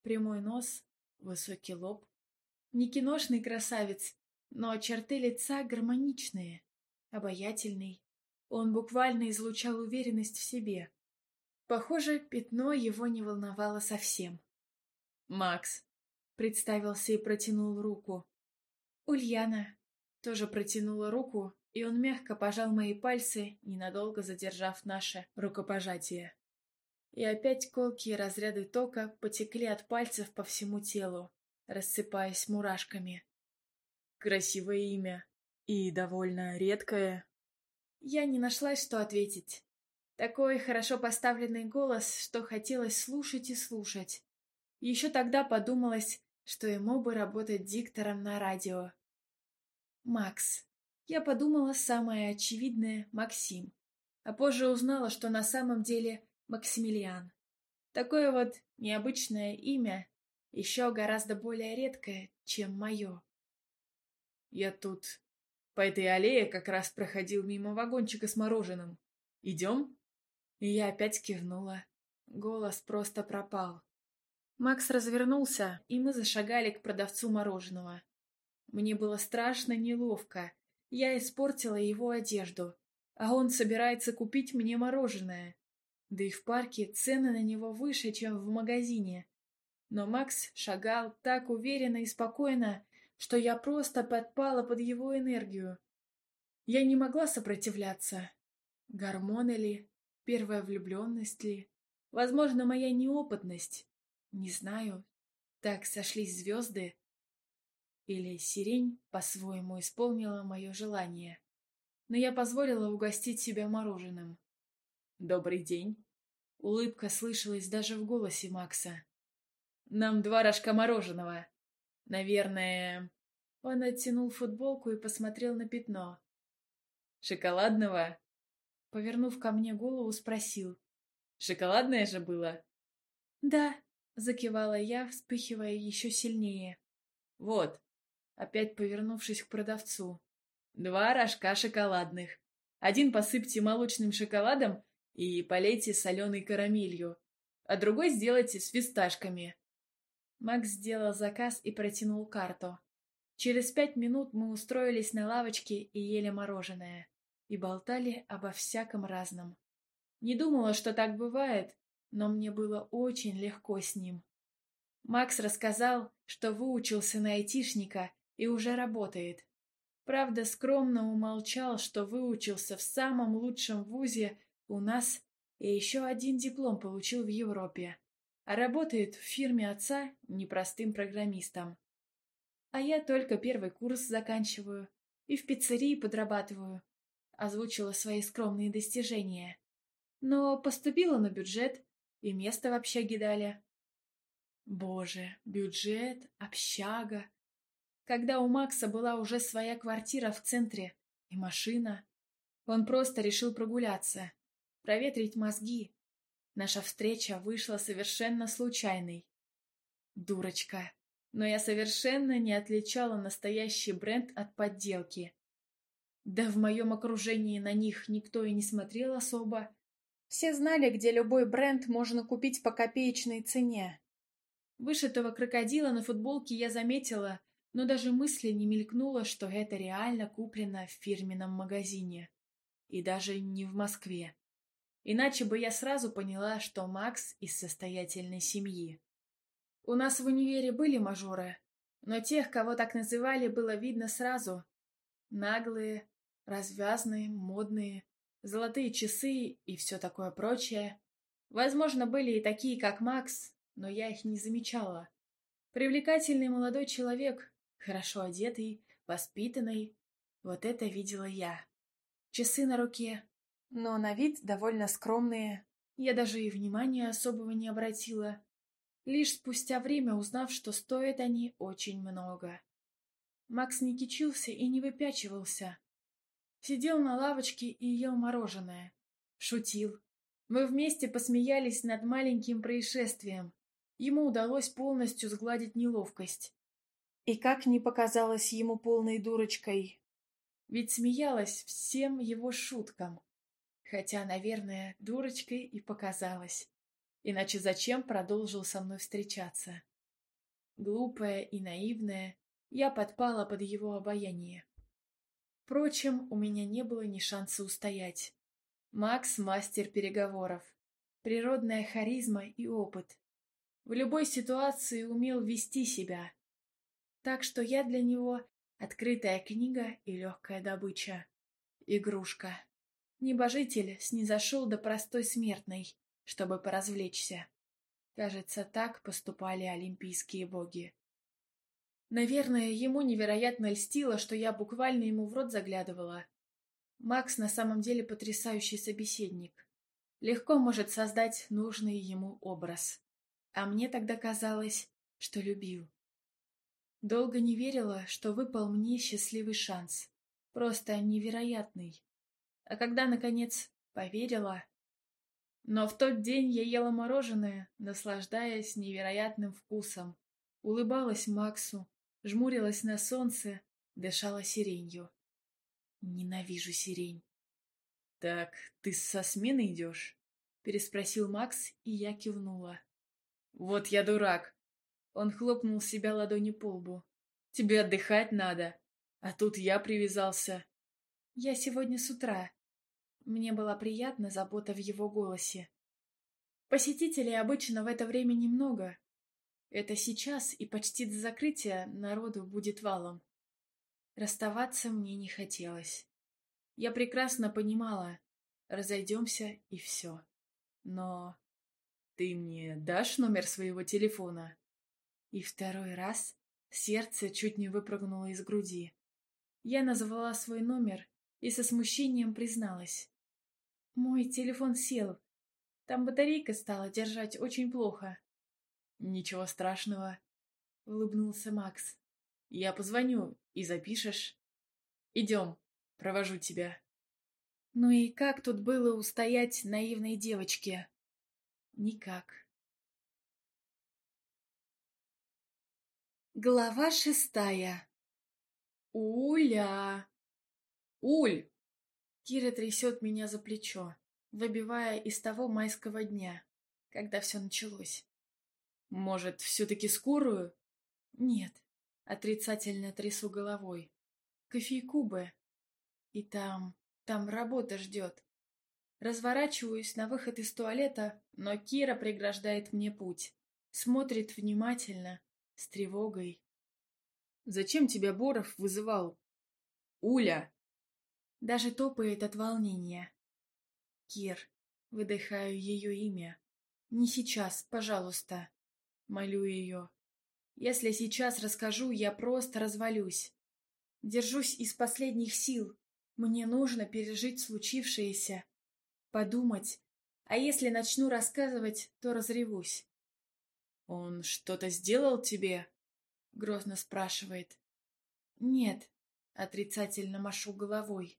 прямой нос, высокий лоб. Не киношный красавец, но черты лица гармоничные, обаятельный. Он буквально излучал уверенность в себе. Похоже, пятно его не волновало совсем. «Макс», — представился и протянул руку. Ульяна тоже протянула руку, и он мягко пожал мои пальцы, ненадолго задержав наше рукопожатие. И опять колкие разряды тока потекли от пальцев по всему телу, рассыпаясь мурашками. Красивое имя и довольно редкое. Я не нашла, что ответить. Такой хорошо поставленный голос, что хотелось слушать и слушать. Еще тогда подумалось, что ему бы работать диктором на радио. Макс. Я подумала самое очевидное — Максим. А позже узнала, что на самом деле Максимилиан. Такое вот необычное имя, еще гораздо более редкое, чем мое. Я тут по этой аллее как раз проходил мимо вагончика с мороженым. Идем? И я опять кивнула. Голос просто пропал. Макс развернулся, и мы зашагали к продавцу мороженого. Мне было страшно неловко, я испортила его одежду, а он собирается купить мне мороженое. Да и в парке цены на него выше, чем в магазине. Но Макс шагал так уверенно и спокойно, что я просто подпала под его энергию. Я не могла сопротивляться. Гормоны ли? Первая влюбленность ли? Возможно, моя неопытность. Не знаю. Так сошлись звезды, или сирень по-своему исполнила мое желание. Но я позволила угостить себя мороженым. «Добрый день!» Улыбка слышалась даже в голосе Макса. «Нам два рожка мороженого!» «Наверное...» Он оттянул футболку и посмотрел на пятно. «Шоколадного?» Повернув ко мне голову, спросил. «Шоколадное же было?» «Да», — закивала я, вспыхивая еще сильнее. «Вот, опять повернувшись к продавцу. «Два рожка шоколадных. Один посыпьте молочным шоколадом и полейте соленой карамелью, а другой сделайте с фисташками». Макс сделал заказ и протянул карту. Через пять минут мы устроились на лавочке и ели мороженое. И болтали обо всяком разном. Не думала, что так бывает, но мне было очень легко с ним. Макс рассказал, что выучился на айтишника и уже работает. Правда, скромно умолчал, что выучился в самом лучшем вузе у нас и еще один диплом получил в Европе. А работает в фирме отца непростым программистом. А я только первый курс заканчиваю и в пиццерии подрабатываю. Озвучила свои скромные достижения. Но поступила на бюджет, и место в общаге дали. Боже, бюджет, общага когда у Макса была уже своя квартира в центре и машина. Он просто решил прогуляться, проветрить мозги. Наша встреча вышла совершенно случайной. Дурочка. Но я совершенно не отличала настоящий бренд от подделки. Да в моем окружении на них никто и не смотрел особо. Все знали, где любой бренд можно купить по копеечной цене. Вышитого крокодила на футболке я заметила – но даже мысли не мелькнуло, что это реально куплено в фирменном магазине. И даже не в Москве. Иначе бы я сразу поняла, что Макс из состоятельной семьи. У нас в универе были мажоры, но тех, кого так называли, было видно сразу. Наглые, развязные, модные, золотые часы и все такое прочее. Возможно, были и такие, как Макс, но я их не замечала. Привлекательный молодой человек, хорошо одетый, воспитанный. Вот это видела я. Часы на руке, но на вид довольно скромные. Я даже и внимания особого не обратила, лишь спустя время узнав, что стоят они очень много. Макс не кичился и не выпячивался. Сидел на лавочке и ел мороженое. Шутил. Мы вместе посмеялись над маленьким происшествием. Ему удалось полностью сгладить неловкость. И как не показалась ему полной дурочкой. Ведь смеялась всем его шуткам. Хотя, наверное, дурочкой и показалась. Иначе зачем продолжил со мной встречаться? Глупая и наивная, я подпала под его обаяние. Впрочем, у меня не было ни шанса устоять. Макс — мастер переговоров. Природная харизма и опыт. В любой ситуации умел вести себя, так что я для него открытая книга и легкая добыча. Игрушка. Небожитель снизошел до простой смертной, чтобы поразвлечься. Кажется, так поступали олимпийские боги. Наверное, ему невероятно льстило, что я буквально ему в рот заглядывала. Макс на самом деле потрясающий собеседник. Легко может создать нужный ему образ. А мне тогда казалось, что любил. Долго не верила, что выпал мне счастливый шанс. Просто невероятный. А когда, наконец, поверила... Но в тот день я ела мороженое, наслаждаясь невероятным вкусом. Улыбалась Максу, жмурилась на солнце, дышала сиренью. Ненавижу сирень. «Так, ты со смены идешь?» — переспросил Макс, и я кивнула. «Вот я дурак. Он хлопнул себя ладони по лбу. «Тебе отдыхать надо. А тут я привязался». «Я сегодня с утра». Мне была приятна забота в его голосе. Посетителей обычно в это время немного. Это сейчас и почти до закрытия народу будет валом. Расставаться мне не хотелось. Я прекрасно понимала. Разойдемся и все. Но... «Ты мне дашь номер своего телефона?» И второй раз сердце чуть не выпрыгнуло из груди. Я назвала свой номер и со смущением призналась. Мой телефон сел. Там батарейка стала держать
очень плохо. Ничего страшного, улыбнулся Макс. Я позвоню и запишешь. Идем, провожу тебя. Ну и как тут было устоять наивной девочке? Никак. Глава шестая. Уля! Уль!
Кира трясет меня за плечо, выбивая из того майского дня, когда все началось. Может, все-таки скорую? Нет. Отрицательно трясу головой. Кофейку бы. И там, там работа ждет. Разворачиваюсь на выход из туалета, но Кира преграждает мне путь. Смотрит внимательно, с тревогой. «Зачем тебя Боров вызывал?» «Уля!» Даже топает от волнения. «Кир!» Выдыхаю ее имя. «Не сейчас, пожалуйста!» Молю ее. «Если сейчас расскажу, я просто развалюсь. Держусь из последних сил. Мне нужно пережить случившееся. Подумать. А если начну рассказывать, то разревусь. «Он что-то сделал тебе?» — грозно спрашивает. «Нет», — отрицательно машу головой.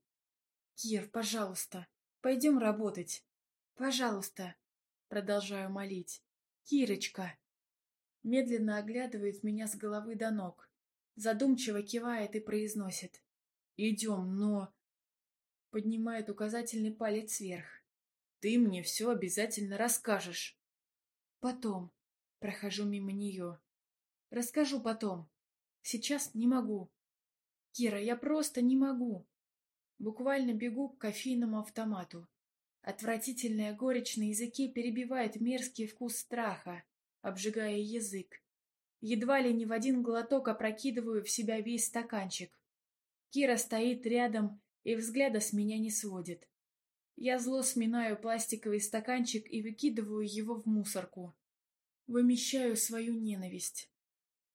«Кир, пожалуйста, пойдем работать. Пожалуйста», — продолжаю молить. «Кирочка!» Медленно оглядывает меня с головы до ног. Задумчиво кивает и произносит. «Идем, но...» Поднимает указательный палец вверх. «Ты мне все обязательно расскажешь». «Потом», Прохожу мимо нее. Расскажу потом. Сейчас не могу. Кира, я просто не могу. Буквально бегу к кофейному автомату. Отвратительная горечь на языке перебивает мерзкий вкус страха, обжигая язык. Едва ли не в один глоток опрокидываю в себя весь стаканчик. Кира стоит рядом и взгляда с меня не сводит. Я зло сминаю пластиковый стаканчик и выкидываю его в мусорку. Вымещаю свою ненависть.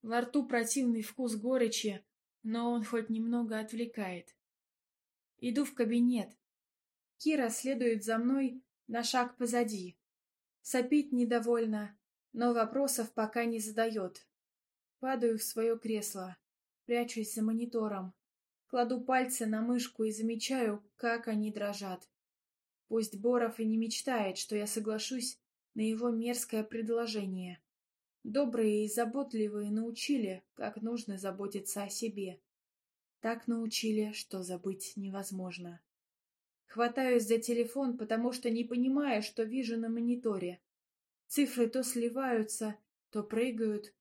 Во рту противный вкус горечи, но он хоть немного отвлекает. Иду в кабинет. Кира следует за мной на шаг позади. Сопит недовольно, но вопросов пока не задает. Падаю в свое кресло, прячусь за монитором. Кладу пальцы на мышку и замечаю, как они дрожат. Пусть Боров и не мечтает, что я соглашусь на его мерзкое предложение. Добрые и заботливые научили, как нужно заботиться о себе. Так научили, что забыть невозможно. Хватаюсь за телефон, потому что не понимаю, что вижу на мониторе. Цифры то сливаются, то прыгают.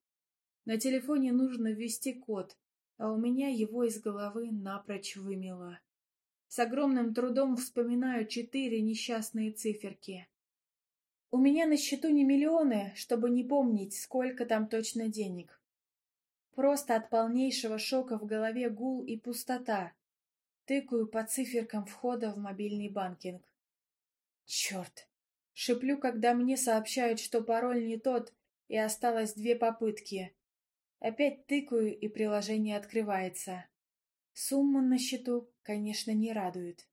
На телефоне нужно ввести код, а у меня его из головы напрочь вымело. С огромным трудом вспоминаю четыре несчастные циферки. У меня на счету не миллионы, чтобы не помнить, сколько там точно денег. Просто от полнейшего шока в голове гул и пустота. Тыкаю по циферкам входа в мобильный банкинг. Черт! Шиплю, когда мне сообщают, что пароль не тот, и осталось две попытки. Опять тыкаю, и приложение открывается. Сумма на счету, конечно, не радует.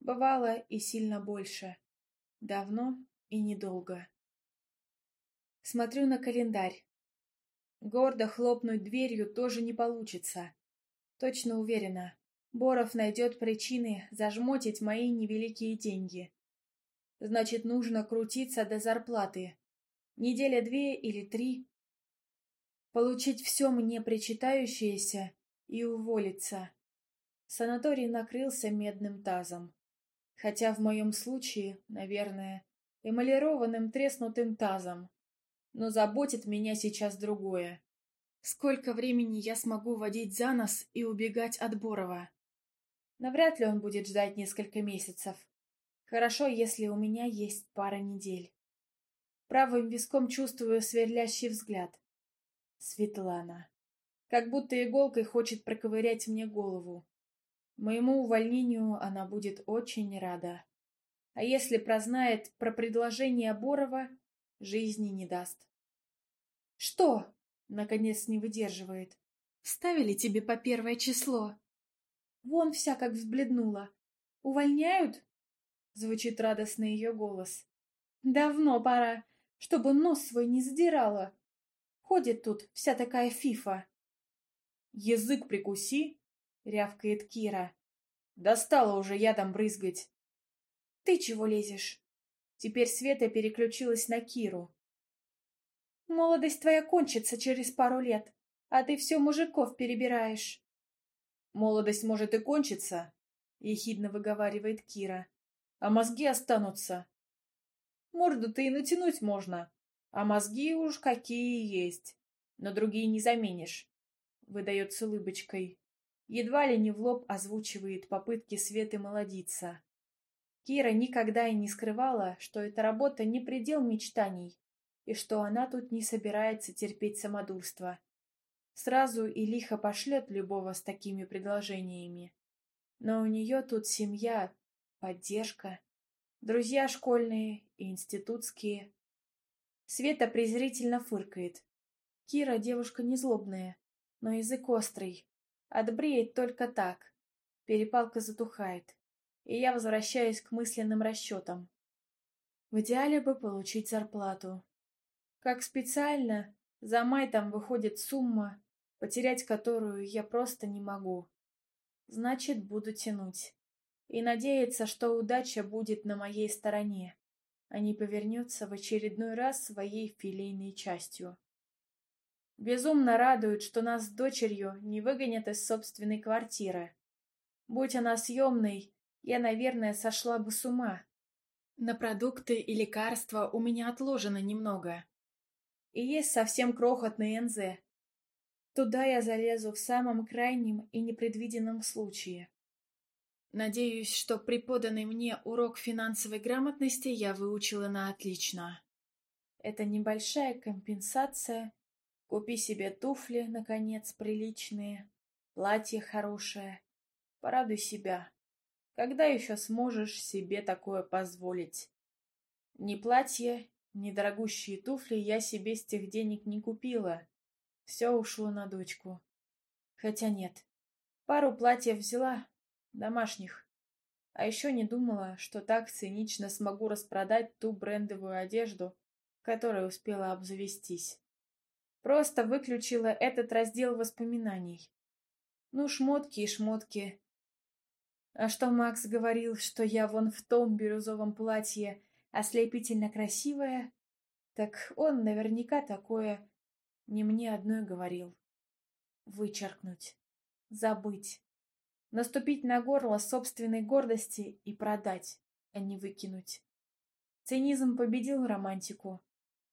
Бывало и сильно больше. Давно и недолго. Смотрю на календарь. Гордо хлопнуть дверью тоже не получится. Точно уверена, Боров найдет причины зажмотить мои невеликие деньги. Значит, нужно крутиться до зарплаты. Неделя две или три. Получить все мне причитающееся и уволиться. Санаторий накрылся медным тазом. Хотя в моем случае, наверное, эмалированным треснутым тазом. Но заботит меня сейчас другое. Сколько времени я смогу водить за нос и убегать от Борова? Навряд ли он будет ждать несколько месяцев. Хорошо, если у меня есть пара недель. Правым виском чувствую сверлящий взгляд. Светлана. Как будто иголкой хочет проковырять мне голову. Моему увольнению она будет очень рада. А если прознает про предложение Борова, жизни не даст. «Что?» — наконец не выдерживает. «Вставили тебе по первое число?» Вон вся как взбледнула. «Увольняют?» — звучит радостный ее голос. «Давно пора, чтобы нос свой не задирала. Ходит тут вся такая фифа». «Язык прикуси!» — рявкает Кира. «Достала уже ядом брызгать. «Ты чего лезешь?» Теперь Света переключилась на Киру. «Молодость твоя кончится через пару лет, а ты все мужиков перебираешь». «Молодость может и кончиться», — ехидно выговаривает Кира, — «а мозги останутся. Морду-то и натянуть можно, а мозги уж какие есть, но другие не заменишь», — выдает с улыбочкой. Едва ли не в лоб озвучивает попытки Светы молодиться. Кира никогда и не скрывала, что эта работа не предел мечтаний, и что она тут не собирается терпеть самодурство. Сразу и лихо пошлет любого с такими предложениями. Но у нее тут семья, поддержка, друзья школьные и институтские. Света презрительно фыркает. Кира девушка незлобная, но язык острый. Отбреет только так. Перепалка затухает и я возвращаюсь к мысленным расчетам. В идеале бы получить зарплату. Как специально, за май там выходит сумма, потерять которую я просто не могу. Значит, буду тянуть. И надеяться, что удача будет на моей стороне, а не повернется в очередной раз своей филейной частью. Безумно радует, что нас с дочерью не выгонят из собственной квартиры. Будь она съемной, я, наверное, сошла бы с ума. На продукты и лекарства у меня отложено немного. И есть совсем крохотный НЗ. Туда я залезу в самом крайнем и непредвиденном случае. Надеюсь, что преподанный мне урок финансовой грамотности я выучила на отлично. Это небольшая компенсация. Купи себе туфли, наконец, приличные, платье хорошее. Порадуй себя. Когда еще сможешь себе такое позволить? Ни платье, ни дорогущие туфли я себе с тех денег не купила. Все ушло на дочку. Хотя нет. Пару платьев взяла, домашних. А еще не думала, что так цинично смогу распродать ту брендовую одежду, которой успела обзавестись. Просто выключила этот раздел воспоминаний. Ну, шмотки и шмотки. А что Макс говорил, что я вон в том бирюзовом платье ослепительно красивая, так он наверняка такое не мне одной говорил. Вычеркнуть, забыть, наступить на горло собственной гордости и продать, а не выкинуть. Цинизм победил романтику,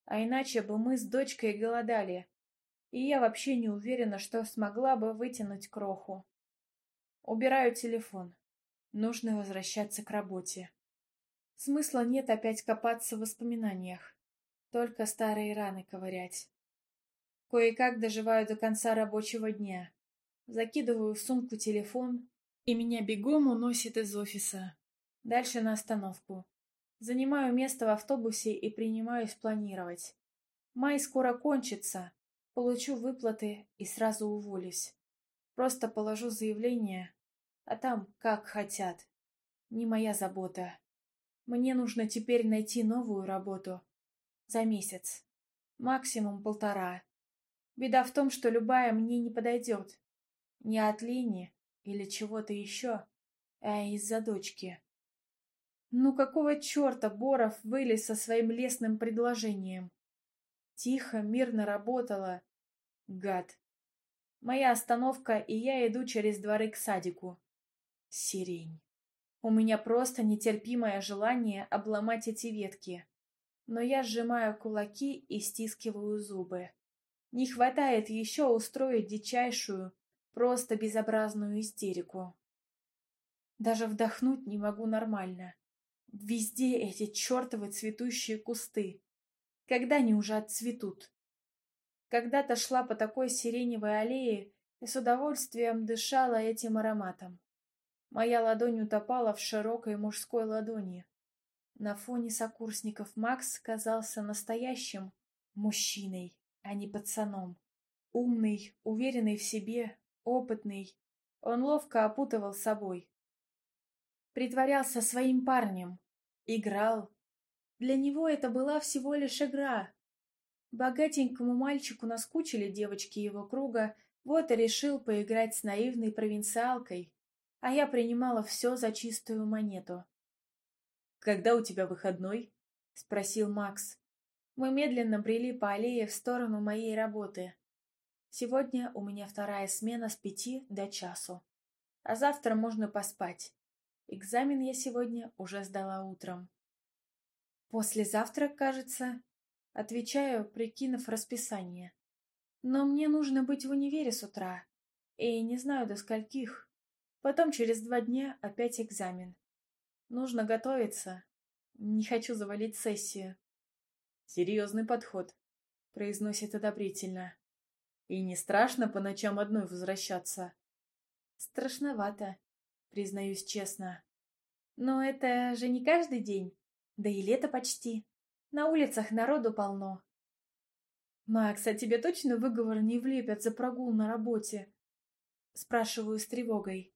а иначе бы мы с дочкой голодали, и я вообще не уверена, что смогла бы вытянуть кроху. Убираю телефон. Нужно возвращаться к работе. Смысла нет опять копаться в воспоминаниях. Только старые раны ковырять. Кое-как доживаю до конца рабочего дня. Закидываю в сумку телефон, и меня бегом уносит из офиса. Дальше на остановку. Занимаю место в автобусе и принимаюсь планировать. Май скоро кончится. Получу выплаты и сразу уволюсь. Просто положу заявление а там как хотят. Не моя забота. Мне нужно теперь найти новую работу. За месяц. Максимум полтора. Беда в том, что любая мне не подойдет. Не от лени или чего-то еще, а из-за дочки. Ну какого черта Боров вылез со своим лесным предложением? Тихо, мирно работала. Гад. Моя остановка, и я иду через дворы к садику. Сирень. У меня просто нетерпимое желание обломать эти ветки. Но я сжимаю кулаки и стискиваю зубы. Не хватает еще устроить дичайшую, просто безобразную истерику. Даже вдохнуть не могу нормально. Везде эти чертовы цветущие кусты. Когда они уже отцветут? Когда-то шла по такой сиреневой аллее и с удовольствием дышала этим ароматом. Моя ладонь утопала в широкой мужской ладони. На фоне сокурсников Макс казался настоящим мужчиной, а не пацаном. Умный, уверенный в себе, опытный. Он ловко опутывал собой. Притворялся своим парнем. Играл. Для него это была всего лишь игра. Богатенькому мальчику наскучили девочки его круга, вот и решил поиграть с наивной провинциалкой а я принимала все за чистую монету. «Когда у тебя выходной?» — спросил Макс. Мы медленно брели по аллее в сторону моей работы. Сегодня у меня вторая смена с пяти до часу. А завтра можно поспать. Экзамен я сегодня уже сдала утром. «Послезавтра, кажется», — отвечаю, прикинув расписание. «Но мне нужно быть в универе с утра, и не знаю до скольких». Потом через два дня опять экзамен. Нужно готовиться. Не хочу завалить сессию. Серьезный подход, произносит одобрительно. И не страшно по ночам одной возвращаться? Страшновато, признаюсь честно. Но это же не каждый день, да и лето почти. На улицах народу полно. «Макс, а тебе точно выговор не влепят за прогул на работе?» Спрашиваю с тревогой.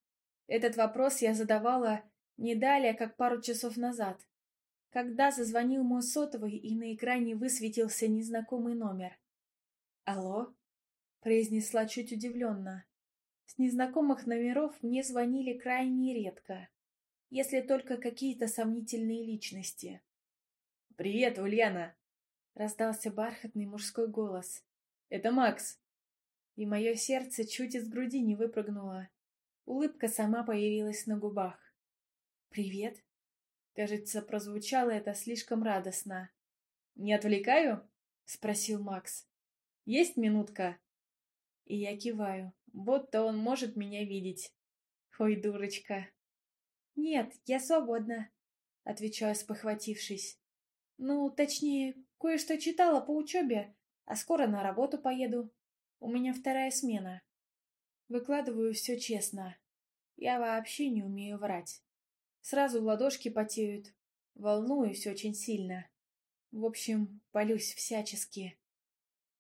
Этот вопрос я задавала не далее, как пару часов назад, когда зазвонил мой сотовый и на экране высветился незнакомый номер. «Алло?» — произнесла чуть удивленно. С незнакомых номеров мне звонили крайне редко, если только какие-то сомнительные личности. «Привет, Ульяна!» — раздался бархатный мужской голос. «Это Макс!» И мое сердце чуть из груди не выпрыгнуло. Улыбка сама появилась на губах. «Привет!» Кажется, прозвучало это слишком радостно. «Не отвлекаю?» — спросил Макс. «Есть минутка?» И я киваю, будто он может меня видеть. Ой, дурочка. «Нет, я свободна», — отвечаю, спохватившись. «Ну, точнее, кое-что читала по учебе, а скоро на работу поеду. У меня вторая смена». Выкладываю все честно. Я вообще не умею врать. Сразу ладошки потеют. Волнуюсь очень сильно. В общем, полюсь всячески.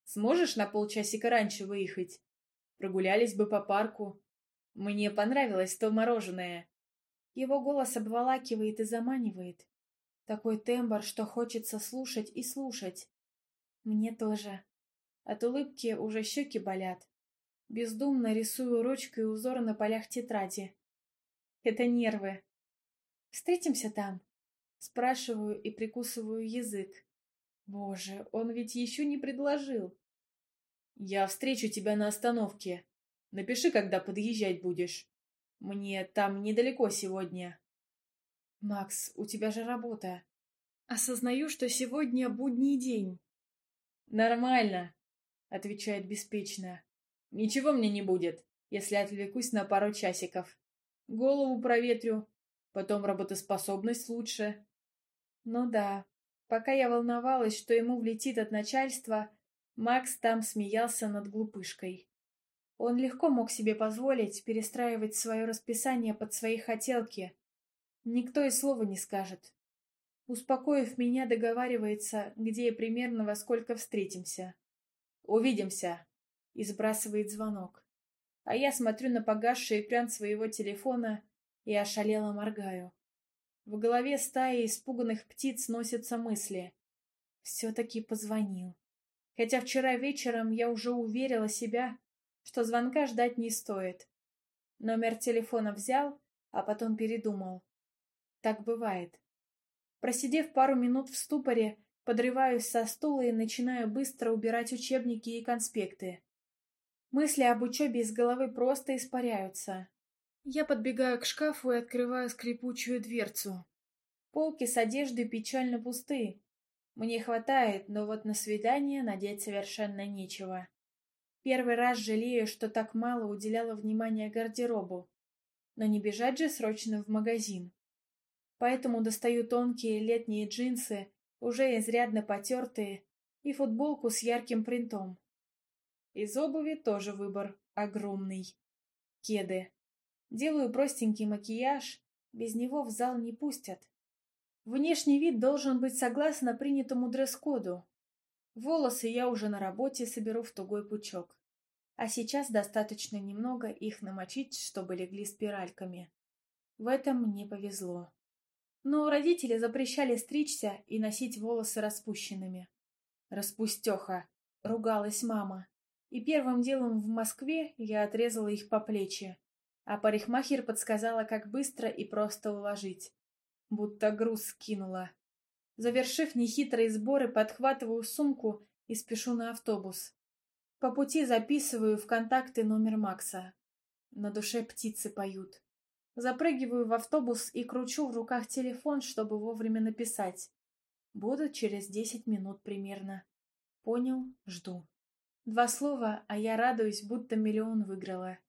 Сможешь на полчасика раньше выехать? Прогулялись бы по парку. Мне понравилось то мороженое. Его голос обволакивает и заманивает. Такой тембр, что хочется слушать и слушать. Мне тоже. От улыбки уже щеки болят. Бездумно рисую ручкой узор на полях тетради. Это нервы. Встретимся там? Спрашиваю и прикусываю язык. Боже, он ведь еще не предложил. Я встречу тебя на остановке. Напиши, когда подъезжать будешь. Мне там недалеко сегодня. Макс, у тебя же работа. Осознаю, что сегодня будний день. Нормально, отвечает беспечно. Ничего мне не будет, если отвлекусь на пару часиков. Голову проветрю, потом работоспособность лучше. Ну да, пока я волновалась, что ему влетит от начальства, Макс там смеялся над глупышкой. Он легко мог себе позволить перестраивать свое расписание под свои хотелки. Никто и слова не скажет. Успокоив меня, договаривается, где и примерно во сколько встретимся. «Увидимся», и сбрасывает звонок. А я смотрю на погасший экран своего телефона и ошалело моргаю. В голове стаи испуганных птиц носятся мысли. Все-таки позвонил. Хотя вчера вечером я уже уверила себя, что звонка ждать не стоит. Номер телефона взял, а потом передумал. Так бывает. Просидев пару минут в ступоре, подрываюсь со стула и начинаю быстро убирать учебники и конспекты. Мысли об учебе из головы просто испаряются. Я подбегаю к шкафу и открываю скрипучую дверцу. Полки с одеждой печально пусты. Мне хватает, но вот на свидание надеть совершенно нечего. Первый раз жалею, что так мало уделяла внимания гардеробу. Но не бежать же срочно в магазин. Поэтому достаю тонкие летние джинсы, уже изрядно потертые, и футболку с ярким принтом. Из обуви тоже выбор огромный. Кеды. Делаю простенький макияж, без него в зал не пустят. Внешний вид должен быть согласно принятому дресс-коду. Волосы я уже на работе соберу в тугой пучок. А сейчас достаточно немного их намочить, чтобы легли спиральками. В этом мне повезло. Но родители запрещали стричься и носить волосы распущенными. «Распустеха!» — ругалась мама и первым делом в Москве я отрезала их по плечи, а парикмахер подсказала, как быстро и просто уложить. Будто груз скинула. Завершив нехитрые сборы, подхватываю сумку и спешу на автобус. По пути записываю в контакты номер Макса. На душе птицы поют. Запрыгиваю в автобус и кручу в руках телефон, чтобы вовремя написать. Буду через десять минут примерно. Понял, жду. Два слова, а я радуюсь, будто миллион выиграла.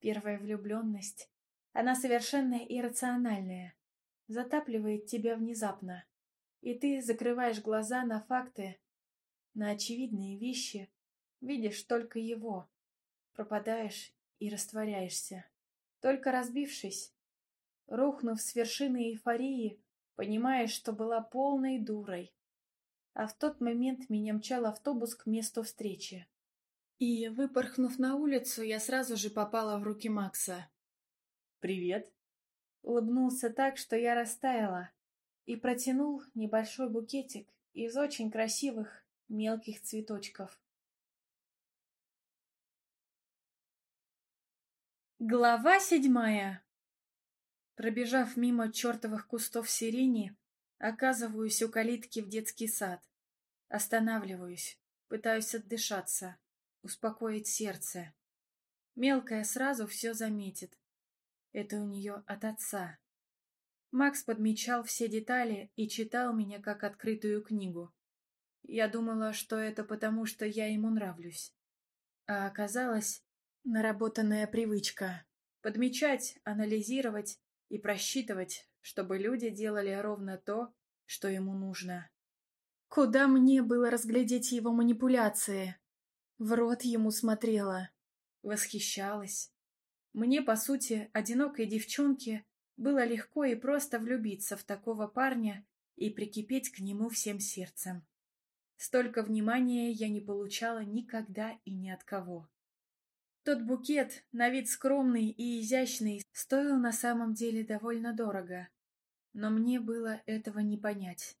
Первая влюбленность. Она совершенно иррациональная. Затапливает тебя внезапно. И ты закрываешь глаза на факты, на очевидные вещи. Видишь только его. Пропадаешь и растворяешься. Только разбившись, рухнув с вершины эйфории, понимаешь, что была полной дурой. А в тот момент меня мчал автобус к месту встречи. И, выпорхнув на улицу, я сразу же попала в руки Макса. «Привет!» Улыбнулся так, что я растаяла,
и протянул небольшой букетик из очень красивых мелких цветочков. Глава седьмая Пробежав мимо чертовых кустов
сирени, оказываюсь у калитки в детский сад. Останавливаюсь, пытаюсь отдышаться успокоить сердце. Мелкая сразу все заметит. Это у нее от отца. Макс подмечал все детали и читал меня как открытую книгу. Я думала, что это потому, что я ему нравлюсь. А оказалось, наработанная привычка. Подмечать, анализировать и просчитывать, чтобы люди делали ровно то, что ему нужно. Куда мне было разглядеть его манипуляции? В рот ему смотрела, восхищалась. Мне, по сути, одинокой девчонке было легко и просто влюбиться в такого парня и прикипеть к нему всем сердцем. Столько внимания я не получала никогда и ни от кого. Тот букет, на вид скромный и изящный, стоил на самом деле довольно дорого. Но мне было этого не понять.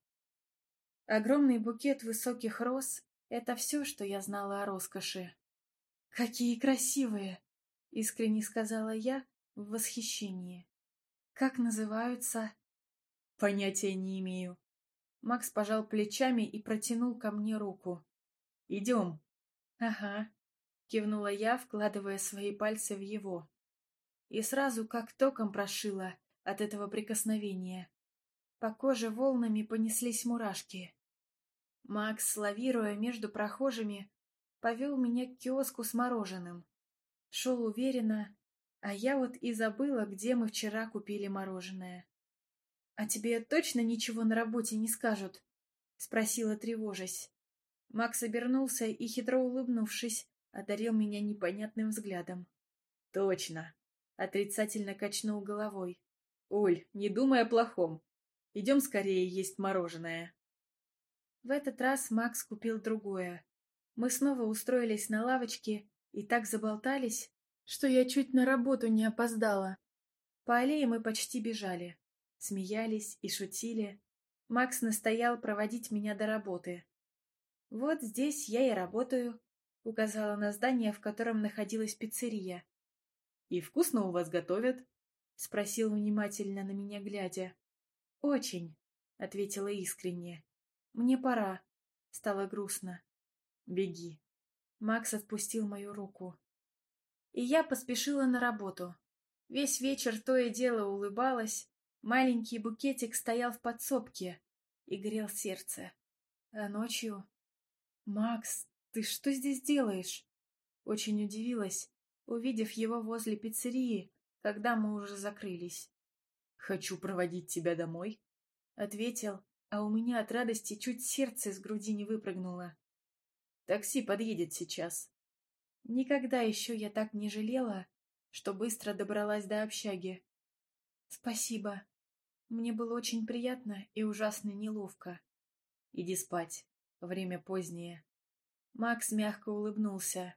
Огромный букет высоких роз это все, что я знала о роскоши. «Какие красивые!» — искренне сказала я в восхищении. «Как называются?» «Понятия не имею». Макс пожал плечами и протянул ко мне руку. «Идем». «Ага», — кивнула я, вкладывая свои пальцы в его. И сразу как током прошила от этого прикосновения. По коже волнами понеслись мурашки. Макс, лавируя между прохожими, повел меня к киоску с мороженым. Шел уверенно, а я вот и забыла, где мы вчера купили мороженое. «А тебе точно ничего на работе не скажут?» — спросила, тревожась. Макс обернулся и, хитро улыбнувшись, одарил меня непонятным взглядом. «Точно!» — отрицательно качнул головой. «Оль, не думай о плохом. Идем скорее есть мороженое». В этот раз Макс купил другое. Мы снова устроились на лавочке и так заболтались, что я чуть на работу не опоздала. По аллее мы почти бежали. Смеялись и шутили. Макс настоял проводить меня до работы. «Вот здесь я и работаю», — указала на здание, в котором находилась пиццерия. «И вкусно у вас готовят?» — спросил внимательно на меня глядя. «Очень», — ответила искренне. «Мне пора». Стало грустно. «Беги». Макс отпустил мою руку. И я поспешила на работу. Весь вечер то и дело улыбалась. Маленький букетик стоял в подсобке и грел сердце. А ночью... «Макс, ты что здесь делаешь?» Очень удивилась, увидев его возле пиццерии, когда мы уже закрылись. «Хочу проводить тебя домой», — ответил, а у меня от радости чуть сердце из груди не выпрыгнуло. «Такси подъедет сейчас». Никогда еще я так не жалела, что быстро добралась до общаги. «Спасибо. Мне было очень приятно и ужасно неловко. Иди спать. Время позднее». Макс мягко улыбнулся.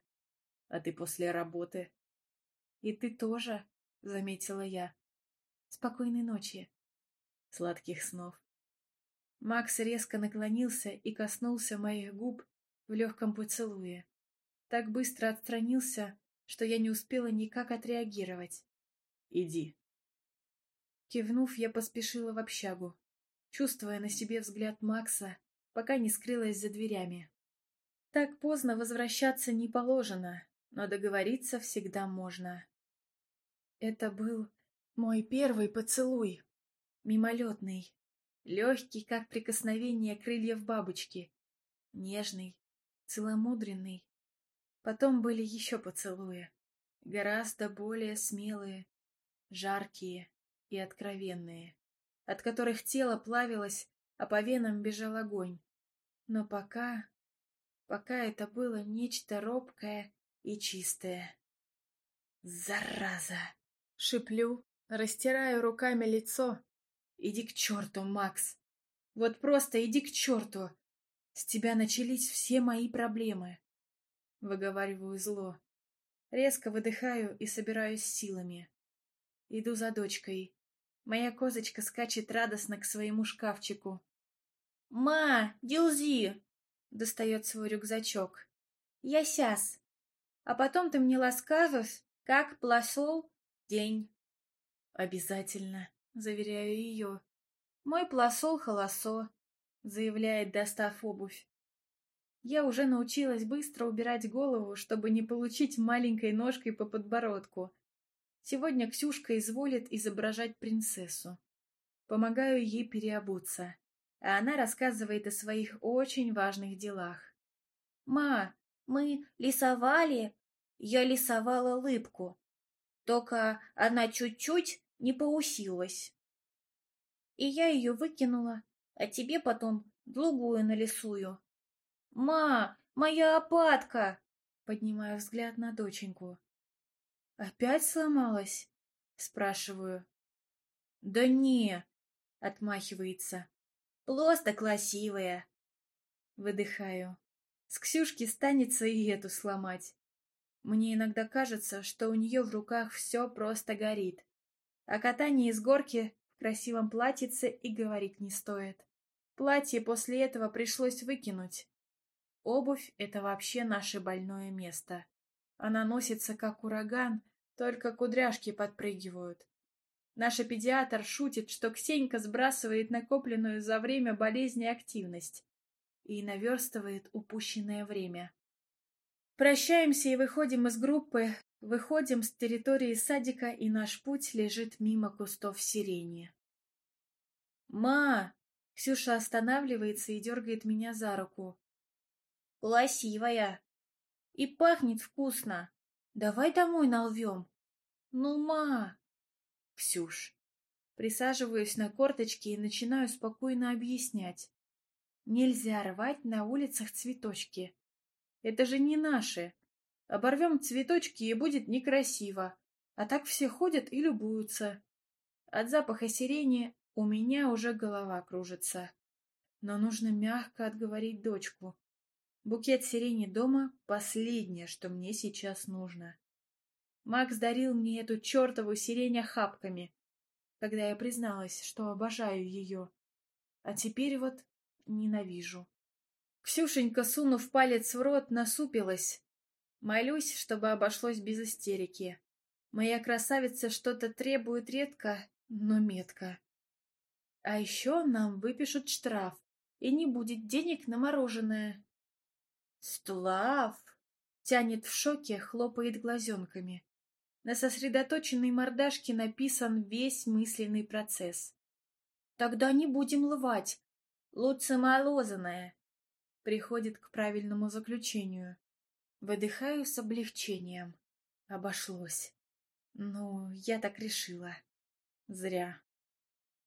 «А ты после работы?» «И ты тоже», — заметила я. «Спокойной ночи». «Сладких снов». Макс резко наклонился и коснулся моих губ в легком поцелуе. Так быстро отстранился, что я не успела никак отреагировать. «Иди». Кивнув, я поспешила в общагу, чувствуя на себе взгляд Макса, пока не скрылась за дверями. Так поздно возвращаться не положено, но договориться всегда можно. Это был мой первый поцелуй, мимолетный, легкий, как прикосновение крыльев бабочки, нежный, целомудренный. Потом были еще поцелуи, гораздо более смелые, жаркие и откровенные, от которых тело плавилось, а по венам бежал огонь. Но пока... пока это было нечто робкое и чистое. «Зараза!» — шиплю, растираю руками лицо, «Иди к черту, Макс! Вот просто иди к черту! С тебя начались все мои проблемы!» Выговариваю зло. Резко выдыхаю и собираюсь силами. Иду за дочкой. Моя козочка скачет радостно к своему шкафчику. «Ма, Дилзи!» — достает свой рюкзачок. «Я сяс. А потом ты мне ласкажешь, как плашел день». «Обязательно», заверяю ее. «Мой пласол холосо», — заявляет, достав обувь. Я уже научилась быстро убирать голову, чтобы не получить маленькой ножкой по подбородку. Сегодня Ксюшка изволит изображать принцессу. Помогаю ей переобуться, а она рассказывает о своих очень важных делах. «Ма, мы лисовали. Я лисовала улыбку. Только она чуть-чуть не получилось. И я ее выкинула, а тебе потом другую налисую. «Ма, моя опадка!» Поднимаю взгляд на доченьку. «Опять сломалась?»
Спрашиваю. «Да не!» — отмахивается. «Просто красивая!» Выдыхаю. С Ксюшки
станется и эту сломать. Мне иногда кажется, что у нее в руках все просто горит. О а катании с горки в красивом платьице и говорить не стоит. Платье после этого пришлось выкинуть. Обувь — это вообще наше больное место. Она носится как ураган, только кудряшки подпрыгивают. Наша педиатр шутит, что Ксенька сбрасывает накопленную за время болезни активность и наверстывает упущенное время. Прощаемся и выходим из группы, Выходим с территории садика, и наш путь лежит мимо кустов сирени. «Ма!» — Ксюша останавливается и дергает меня за руку. «Красивая!» «И пахнет вкусно! Давай домой налвем!» «Ну, ма!» «Ксюш!» Присаживаюсь на корточки и начинаю спокойно объяснять. Нельзя рвать на улицах цветочки. Это же не наши. Оборвем цветочки, и будет некрасиво. А так все ходят и любуются. От запаха сирени у меня уже голова кружится. Но нужно мягко отговорить дочку. Букет сирени дома — последнее, что мне сейчас нужно. Макс дарил мне эту чертову сирень хапками, когда я призналась, что обожаю ее. А теперь вот ненавижу. Ксюшенька, сунув палец в рот, насупилась, Молюсь, чтобы обошлось без истерики. Моя красавица что-то требует редко, но метко. А еще нам выпишут штраф, и не будет денег на мороженое. Стлав! Тянет в шоке, хлопает глазенками. На сосредоточенной мордашке написан весь мысленный процесс. Тогда не будем лвать. Лучше молозанное. Приходит к правильному заключению. Выдыхаю с облегчением. Обошлось. Ну, я так решила. Зря.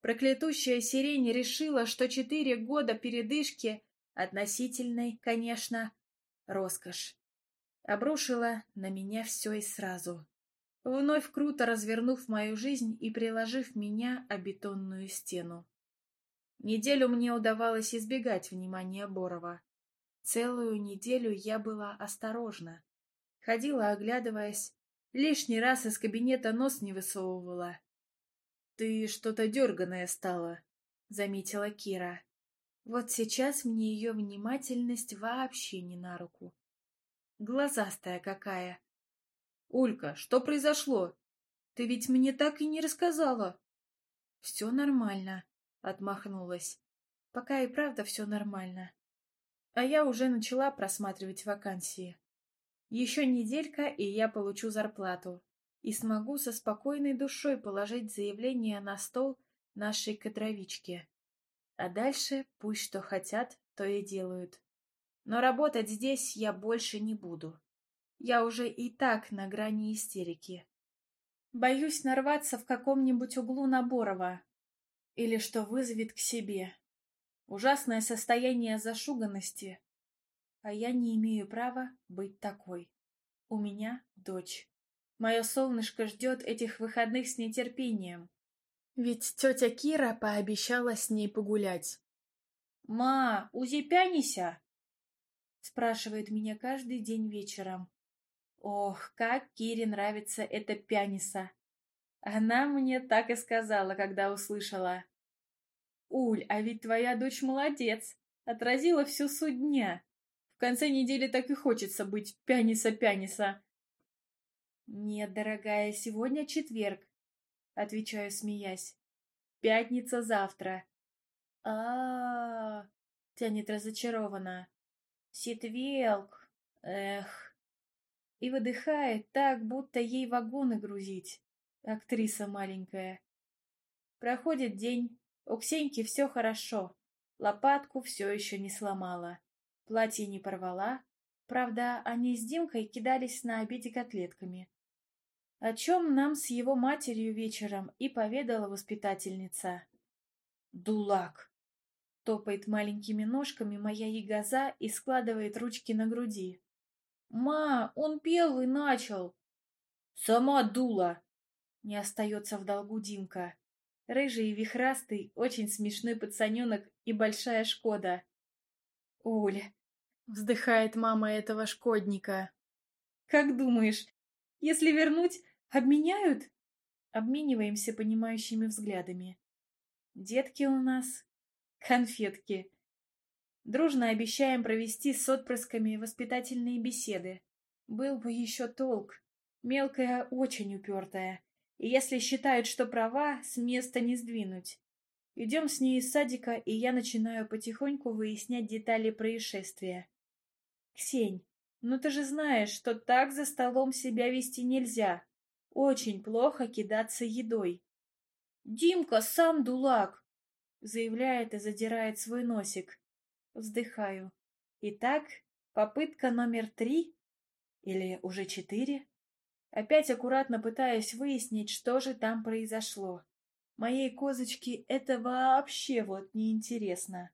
Проклятущая сирень решила, что четыре года передышки, относительной, конечно, роскошь, обрушила на меня все и сразу, вновь круто развернув мою жизнь и приложив меня о бетонную стену. Неделю мне удавалось избегать внимания Борова. Целую неделю я была осторожна. Ходила, оглядываясь, лишний раз из кабинета нос не высовывала. «Ты что-то дерганая стала», — заметила Кира. Вот сейчас мне ее внимательность вообще не на руку. Глазастая какая. «Улька, что произошло? Ты ведь мне так и не рассказала». «Все нормально», — отмахнулась. «Пока и правда все нормально. А я уже начала просматривать вакансии. Еще неделька, и я получу зарплату. И смогу со спокойной душой положить заявление на стол нашей кадровичке. А дальше пусть что хотят, то и делают. Но работать здесь я больше не буду. Я уже и так на грани истерики. Боюсь нарваться в каком-нибудь углу Наборова. Или что вызовет к себе ужасное состояние зашуганности. А я не имею права быть такой. У меня дочь. Мое солнышко ждет этих выходных с нетерпением. Ведь тетя Кира пообещала с ней погулять. «Ма, узепянися!» Спрашивает меня каждый день вечером. Ох, как Кире нравится эта пяниса! Она мне так и сказала, когда услышала. «Уль, а ведь твоя дочь молодец! Отразила всю суть дня! В конце недели так и хочется быть пяниса-пяниса!» «Нет, дорогая, сегодня четверг», — отвечаю, смеясь. «Пятница завтра». А -а -а, тянет разочарованно. «Ситвелк! Эх!» И выдыхает так, будто ей вагоны грузить. Актриса маленькая. Проходит день, у Ксеньки все хорошо. Лопатку все еще не сломала. Платье не порвала. Правда, они с Димкой кидались на обеде котлетками. О чем нам с его матерью вечером и поведала воспитательница. «Дулак!» — топает маленькими ножками моя ягоза и складывает ручки на груди. «Ма, он пел и начал!» «Сама дула!» — не остается в долгу Димка. Рыжий и вихрастый, очень смешной пацаненок и большая Шкода. «Оля!» — вздыхает мама этого шкодника. «Как думаешь, если вернуть, обменяют?» Обмениваемся понимающими взглядами. «Детки у нас конфетки!» Дружно обещаем провести с отпрысками воспитательные беседы. Был бы еще толк. Мелкая очень упертая и если считает, что права, с места не сдвинуть. Идем с ней из садика, и я начинаю потихоньку выяснять детали происшествия. «Ксень, ну ты же знаешь, что так за столом себя вести нельзя. Очень плохо кидаться едой». «Димка сам дулак!» — заявляет и задирает свой носик. Вздыхаю. «Итак, попытка номер три? Или уже четыре?» опять аккуратно пытаясь выяснить, что же там произошло. Моей козочке это вообще вот неинтересно.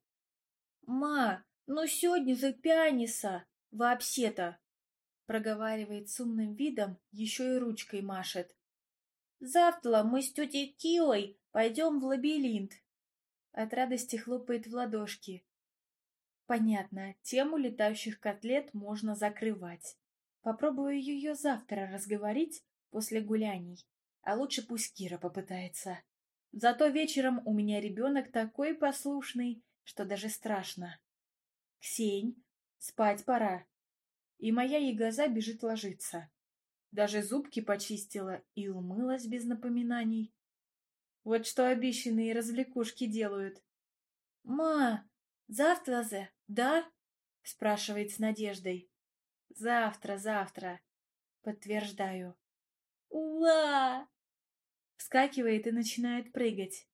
«Ма, ну сегодня же пианиса, вообще-то!» Проговаривает с умным видом, еще и ручкой машет. «Завтра мы с тетей Килой пойдем в лабиринт!» От радости хлопает в ладошки. Понятно, тему летающих котлет можно закрывать. Попробую ее завтра разговорить после гуляний. А лучше пусть Кира попытается. Зато вечером у меня ребенок такой послушный, что даже страшно. Ксень, спать пора. И моя ягоза бежит ложиться. Даже зубки почистила и умылась без напоминаний. Вот что обещанные развлекушки делают. «Ма, завтра же, да?» — спрашивает с надеждой. Завтра, завтра. Подтверждаю. Уа! Вскакивает и начинает прыгать.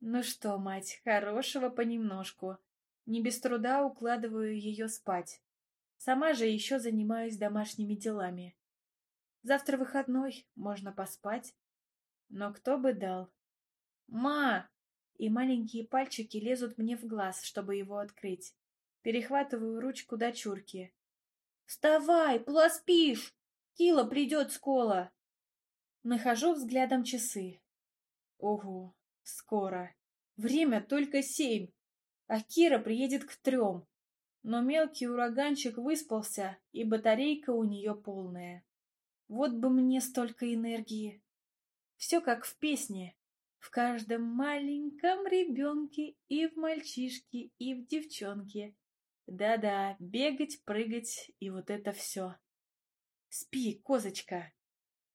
Ну что, мать, хорошего понемножку. Не без труда укладываю ее спать. Сама же еще занимаюсь домашними делами. Завтра выходной, можно поспать. Но кто бы дал. «Ма!» И маленькие пальчики лезут мне в глаз, чтобы его открыть. Перехватываю ручку дочурки. Вставай, пласпишь! Кила придет с кола!» Нахожу взглядом часы. Ого, скоро. Время только семь, а Кира приедет к трем. Но мелкий ураганчик выспался, и батарейка у нее полная. Вот бы мне столько энергии. Все как в песне. В каждом маленьком ребенке и в мальчишке, и в девчонке, да-да, бегать, прыгать и вот это все. Спи, козочка.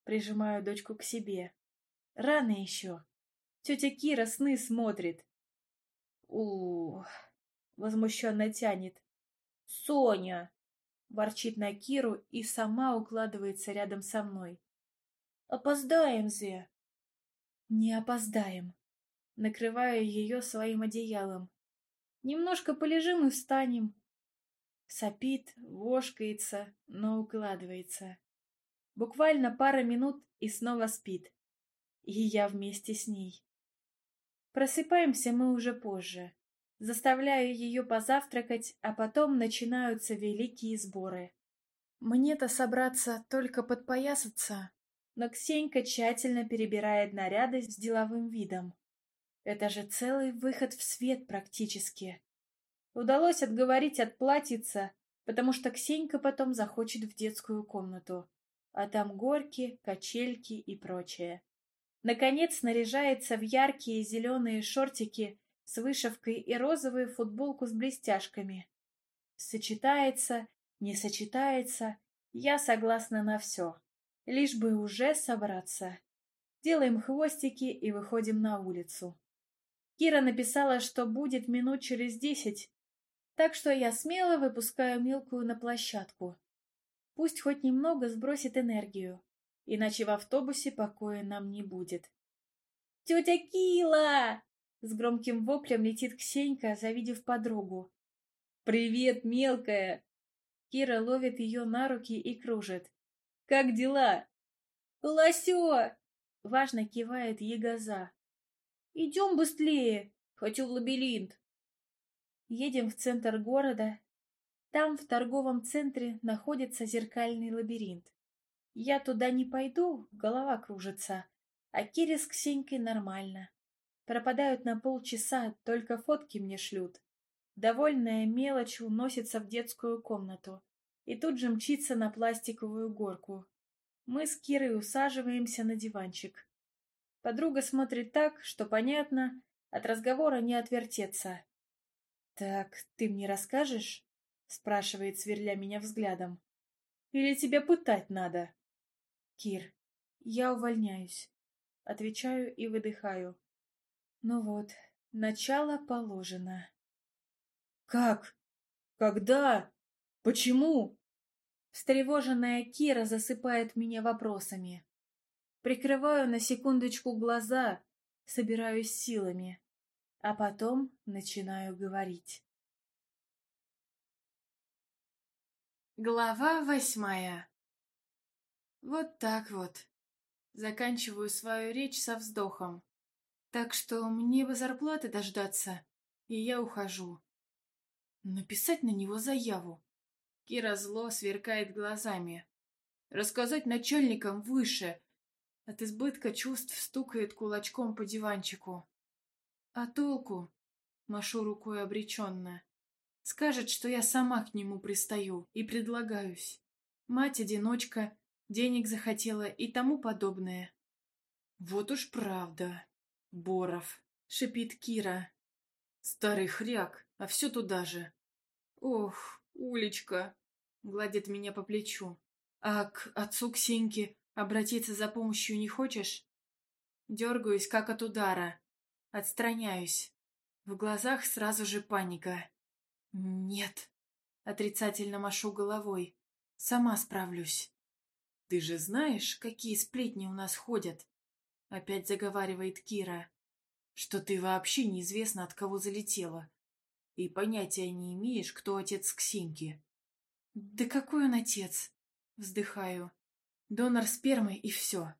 Прижимаю дочку к себе.
Рано еще. Тетя Кира сны смотрит. Ух, возмущенно тянет. Соня! Ворчит на
Киру и сама укладывается рядом со мной. Опоздаем же. Не опоздаем. Накрываю ее своим одеялом. Немножко полежим и встанем. Сопит, вошкается, но укладывается. Буквально пара минут и снова спит. И я вместе с ней. Просыпаемся мы уже позже. Заставляю ее позавтракать, а потом начинаются великие сборы. Мне-то собраться только подпоясаться. Но Ксенька тщательно перебирает наряды с деловым видом. Это же целый выход в свет практически. Удалось отговорить отплатиться, потому что Ксенька потом захочет в детскую комнату. А там горки, качельки и прочее. Наконец наряжается в яркие зеленые шортики с вышивкой и розовую футболку с блестяшками. Сочетается, не сочетается, я согласна на все. Лишь бы уже собраться. Делаем хвостики и выходим на улицу. Кира написала, что будет минут через десять, так что я смело выпускаю мелкую на площадку. Пусть хоть немного сбросит энергию, иначе в автобусе покоя нам не будет. «Тетя Кила!» С громким воплем летит Ксенька, завидев подругу. «Привет, мелкая!» Кира ловит ее на руки и кружит. «Как дела?» «Лосё!» Важно кивает ей газа. «Идем быстрее! Хочу в лабиринт!» едем в центр города. Там в торговом центре находится зеркальный лабиринт. Я туда не пойду, голова кружится, а Кире с Ксенькой нормально. Пропадают на полчаса, только фотки мне шлют. Довольная мелочь уносится в детскую комнату и тут же мчится на пластиковую горку. Мы с Кирой усаживаемся на диванчик. Подруга смотрит так, что понятно, от разговора не отвертеться. «Так ты мне расскажешь?» — спрашивает, сверля меня взглядом. «Или тебя пытать надо?» «Кир, я увольняюсь»,
— отвечаю и выдыхаю. «Ну вот, начало положено». «Как? Когда? Почему?» Встревоженная Кира засыпает меня вопросами. Прикрываю на секундочку глаза, собираюсь силами а потом начинаю говорить. Глава восьмая. Вот так вот. Заканчиваю свою
речь со вздохом. Так что мне бы зарплаты дождаться, и я ухожу. Написать на него заяву. Кира зло сверкает глазами. Рассказать начальникам выше. От избытка чувств стукает кулачком по диванчику. А толку? Машу рукой обреченно. Скажет, что я сама к нему пристаю и предлагаюсь. Мать-одиночка, денег захотела и тому подобное. Вот уж правда. Боров, шипит Кира. Старый хряк, а все туда же. Ох, Улечка, гладит меня по плечу. А к отцу Ксеньке обратиться за помощью не хочешь? Дергаюсь, как от удара. Отстраняюсь. В глазах сразу же паника. «Нет». Отрицательно машу головой. «Сама справлюсь». «Ты же знаешь, какие сплетни у нас ходят?» Опять заговаривает Кира. «Что ты вообще неизвестно, от кого залетела. И понятия не имеешь, кто отец Ксеньки». «Да какой он отец?» Вздыхаю. «Донор спермы и все.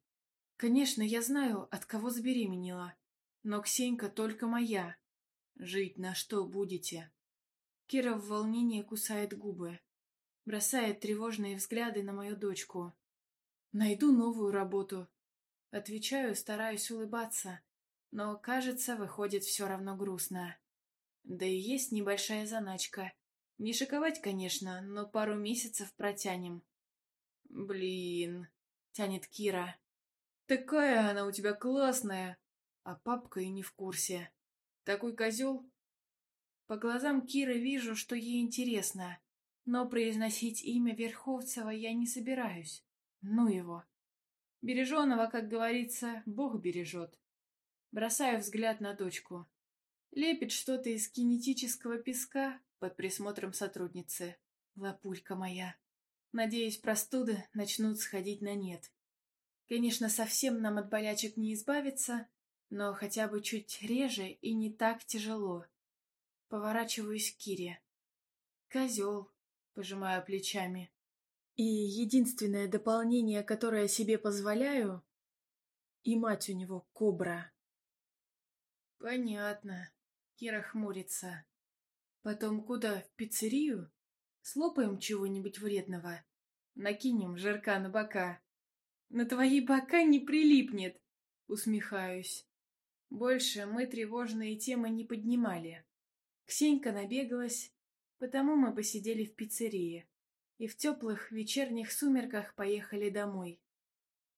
Конечно, я знаю, от кого забеременела. Но Ксенька только моя. Жить на что будете? Кира в волнении кусает губы. Бросает тревожные взгляды на мою дочку. Найду новую работу. Отвечаю, стараюсь улыбаться. Но, кажется, выходит все равно грустно. Да и есть небольшая заначка. Не шиковать, конечно, но пару месяцев протянем. «Блин», — тянет Кира. «Такая она у тебя классная, а папка и не в курсе. Такой козел. По глазам Киры вижу, что ей интересно, но произносить имя Верховцева я не собираюсь. Ну его. Береженого, как говорится, Бог бережет. Бросаю взгляд на дочку. Лепит что-то из кинетического песка под присмотром сотрудницы. Лапулька моя. Надеюсь, простуды начнут сходить на нет. Конечно, совсем нам от болячек не избавиться, но хотя бы чуть реже и не так тяжело. Поворачиваюсь к Кире. «Козел», — пожимаю плечами. И единственное дополнение, которое себе позволяю, и мать у него кобра. Понятно. Кира хмурится. Потом куда? В пиццерию? Слопаем чего-нибудь вредного. Накинем жирка на бока. На твои бока не прилипнет, усмехаюсь. Больше мы тревожные темы не поднимали. Ксенька набегалась, потому мы посидели в пиццерии и в теплых вечерних сумерках поехали домой.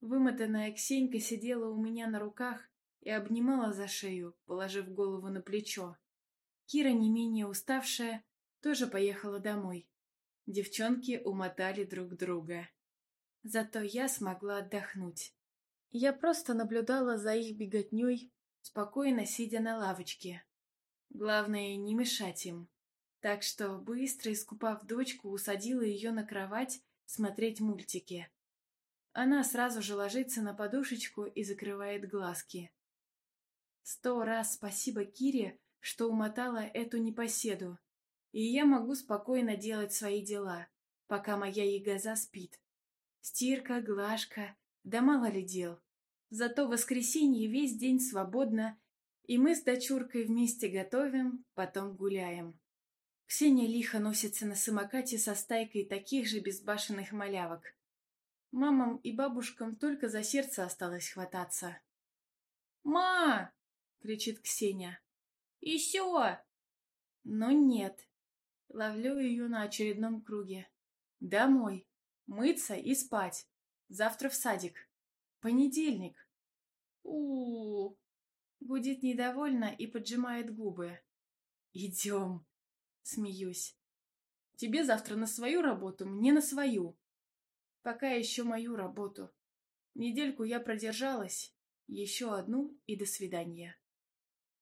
Вымотанная Ксенька сидела у меня на руках и обнимала за шею, положив голову на плечо. Кира, не менее уставшая, тоже поехала домой. Девчонки умотали друг друга. Зато я смогла отдохнуть. Я просто наблюдала за их беготней спокойно сидя на лавочке. Главное, не мешать им. Так что, быстро искупав дочку, усадила ее на кровать смотреть мультики. Она сразу же ложится на подушечку и закрывает глазки. Сто раз спасибо Кире, что умотала эту непоседу. И я могу спокойно делать свои дела, пока моя ягоза спит. Стирка, глажка, да мало ли дел. Зато в воскресенье весь день свободно, и мы с дочуркой вместе готовим, потом гуляем. Ксения лихо носится на самокате со стайкой таких же безбашенных малявок. Мамам и бабушкам только за сердце осталось хвататься. «Ма!» — кричит Ксения. «Еще!» Но нет. Ловлю ее на очередном круге. «Домой!» мыться и спать. Завтра в садик. Понедельник у, -у, Гудит недовольно и поджимает губы. «Идем!» Смеюсь. «Тебе завтра на свою работу, мне на свою!» «Пока еще мою работу. Недельку я продержалась, еще одну и до свидания».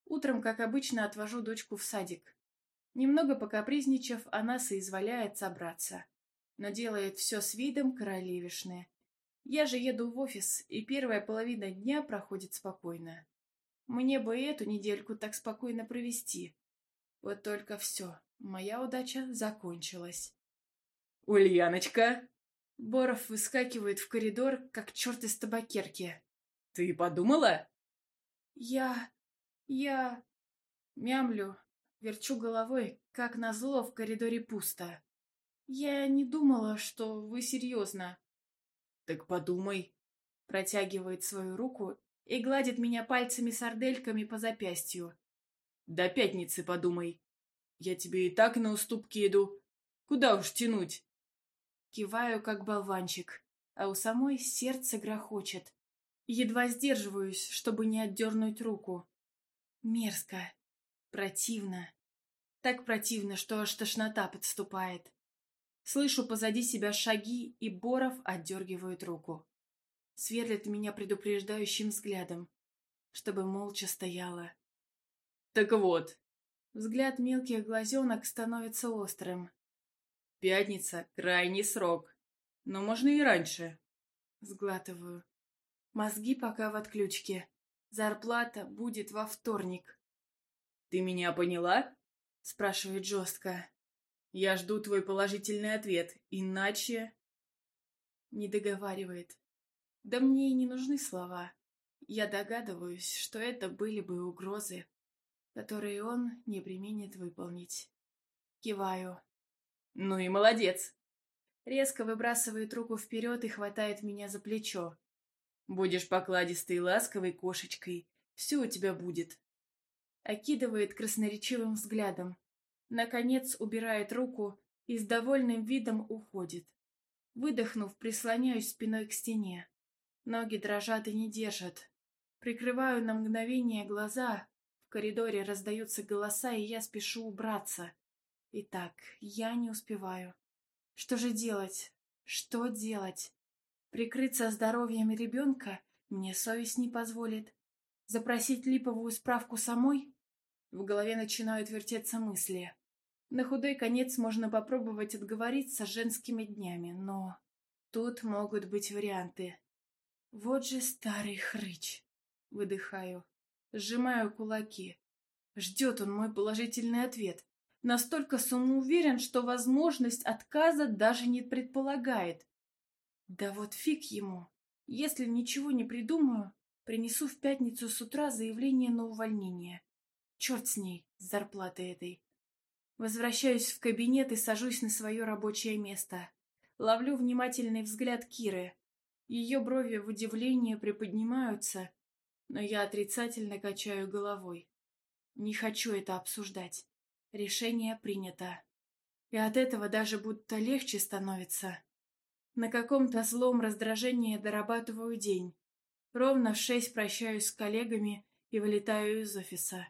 Утром, как обычно, отвожу дочку в садик. Немного покапризничав, она соизволяет собраться, но делает все с видом королевишны. Я же еду в офис, и первая половина дня проходит спокойно. Мне бы эту недельку так спокойно провести. Вот только все, моя удача закончилась. «Ульяночка!» Боров выскакивает в коридор, как черт из табакерки. «Ты подумала?» «Я... я...» Мямлю, верчу головой, как назло в коридоре пусто. «Я не думала, что вы серьезно. «Так подумай». Протягивает свою руку и гладит меня пальцами-сардельками по запястью. «До пятницы подумай. Я тебе и так на уступки иду. Куда уж тянуть?» Киваю, как болванчик, а у самой сердце грохочет. Едва сдерживаюсь, чтобы не отдернуть руку. Мерзко. Противно. Так противно, что аж тошнота подступает. Слышу позади себя шаги, и Боров отдергивает руку. Сверлит меня предупреждающим взглядом, чтобы молча стояла. «Так вот». Взгляд мелких глазенок становится острым. «Пятница — крайний срок. Но можно и раньше». Сглатываю. Мозги пока в отключке. Зарплата будет во вторник. «Ты меня поняла?» — спрашивает жестко. Я жду твой положительный ответ, иначе... Не договаривает. Да мне и не нужны слова. Я догадываюсь, что это были бы угрозы, которые он не применит выполнить. Киваю. Ну и молодец. Резко выбрасывает руку вперед и хватает меня за плечо. Будешь покладистой и ласковой кошечкой. Все у тебя будет. Окидывает красноречивым взглядом. Наконец убирает руку и с довольным видом уходит. Выдохнув, прислоняюсь спиной к стене. Ноги дрожат и не держат. Прикрываю на мгновение глаза. В коридоре раздаются голоса, и я спешу убраться. Итак, я не успеваю. Что же делать? Что делать? Прикрыться здоровьем ребенка мне совесть не позволит. Запросить липовую справку самой? В голове начинают вертеться мысли. На худой конец можно попробовать отговориться женскими днями, но тут могут быть варианты. Вот же старый хрыч. Выдыхаю. Сжимаю кулаки. Ждет он мой положительный ответ. Настолько самоуверен, что возможность отказа даже не предполагает. Да вот фиг ему. Если ничего не придумаю, принесу в пятницу с утра заявление на увольнение. Черт с ней, с зарплатой этой. Возвращаюсь в кабинет и сажусь на свое рабочее место. Ловлю внимательный взгляд Киры. Ее брови в удивлении приподнимаются, но я отрицательно качаю головой. Не хочу это обсуждать. Решение принято. И от этого даже будто легче становится. На каком-то злом раздражении дорабатываю день. Ровно в шесть прощаюсь с коллегами и вылетаю из офиса.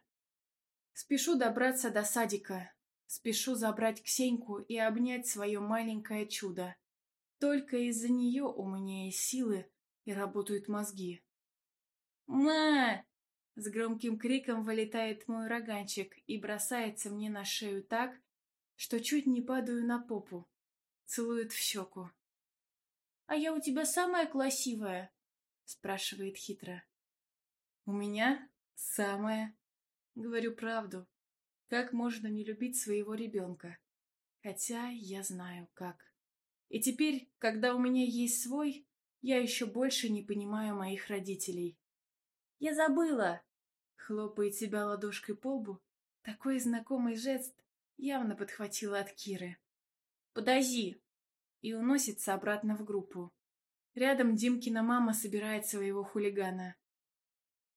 Спешу добраться до садика, Спешу забрать Ксеньку и обнять свое маленькое чудо. Только из-за нее у меня есть силы и работают мозги. «Ма!» С громким криком вылетает мой Роганчик и бросается мне на шею так, что чуть не падаю на попу. Целует в щеку. «А я у тебя самая красивая?» спрашивает хитро. «У меня самая?» Говорю правду, как можно не любить своего ребенка? Хотя я знаю, как. И теперь, когда у меня есть свой, я еще больше не понимаю моих родителей. «Я забыла!» — хлопает себя ладошкой по лбу. Такой знакомый жест явно подхватила от Киры. «Подожди!» И уносится обратно в группу. Рядом Димкина мама собирает своего хулигана.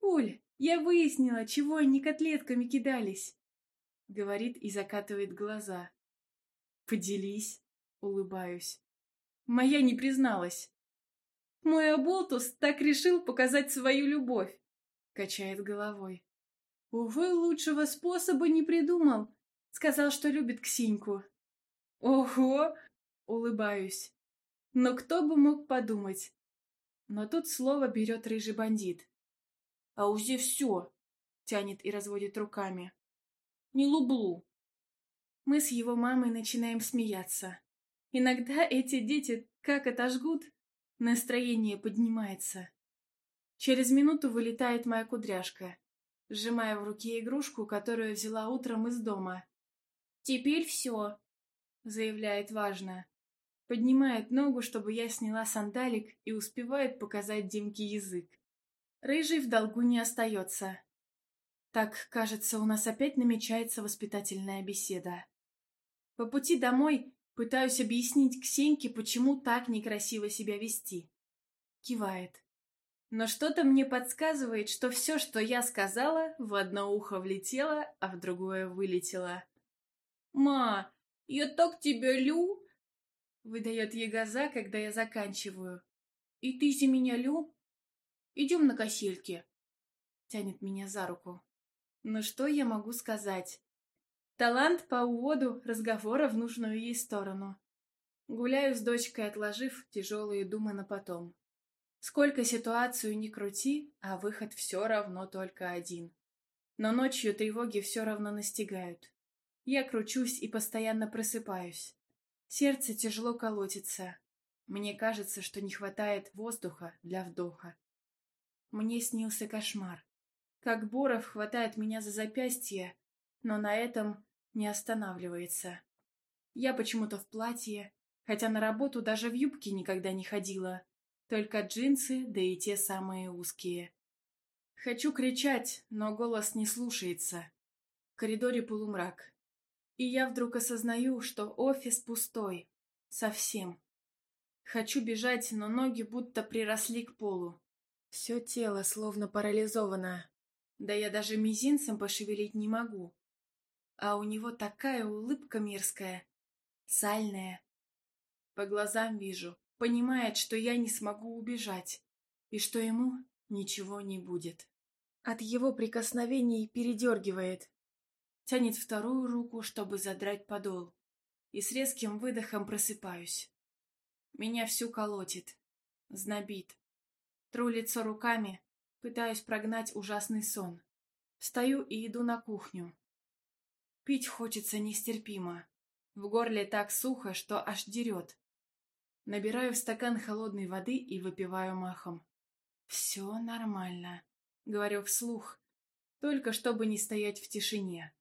«Уль, я выяснила, чего они котлетками кидались. — говорит и закатывает глаза. «Поделись», — улыбаюсь. «Моя не призналась». «Мой Аболтус так решил показать свою любовь», — качает головой. «Увы, лучшего способа не придумал. Сказал, что любит Ксеньку». «Ого!» — улыбаюсь. «Но кто бы мог подумать?» Но тут слово берет рыжий бандит. «А узи все!» — тянет и разводит руками не лублу. Мы с его мамой начинаем смеяться. Иногда эти дети как отожгут, настроение поднимается. Через минуту вылетает моя кудряшка, сжимая в руке игрушку, которую взяла утром из дома. «Теперь все», — заявляет важно. Поднимает ногу, чтобы я сняла сандалик и успевает показать Димке язык. Рыжий в долгу не остается. Так, кажется, у нас опять намечается воспитательная беседа. По пути домой пытаюсь объяснить Ксеньке, почему так некрасиво себя вести. Кивает. Но что-то мне подсказывает, что все, что я сказала, в одно ухо влетело, а в другое вылетело. «Ма, я так тебя лю!» Выдает ей газа, когда я заканчиваю. «И ты за меня лю?» «Идем на косельке!» Тянет меня за руку. Но что я могу сказать? Талант по уводу разговора в нужную ей сторону. Гуляю с дочкой, отложив тяжелые думы на потом. Сколько ситуацию ни крути, а выход все равно только один. Но ночью тревоги все равно настигают. Я кручусь и постоянно просыпаюсь. Сердце тяжело колотится. Мне кажется, что не хватает воздуха для вдоха. Мне снился кошмар как Боров хватает меня за запястье, но на этом не останавливается. Я почему-то в платье, хотя на работу даже в юбке никогда не ходила. Только джинсы, да и те самые узкие. Хочу кричать, но голос не слушается. В коридоре полумрак. И я вдруг осознаю, что офис пустой. Совсем. Хочу бежать, но ноги будто приросли к полу. Все тело словно парализовано. Да я даже мизинцем пошевелить не могу. А у него такая улыбка мерзкая, сальная. По глазам вижу, понимает, что я не смогу убежать, и что ему ничего не будет. От его прикосновений передергивает. Тянет вторую руку, чтобы задрать подол. И с резким выдохом просыпаюсь. Меня всю колотит, знобит. Тру лицо руками, Пытаюсь прогнать ужасный сон. Встаю и иду на кухню. Пить хочется нестерпимо. В горле так сухо, что аж дерет. Набираю в стакан холодной воды и выпиваю махом. «Все нормально», — говорю вслух, только чтобы не стоять в тишине.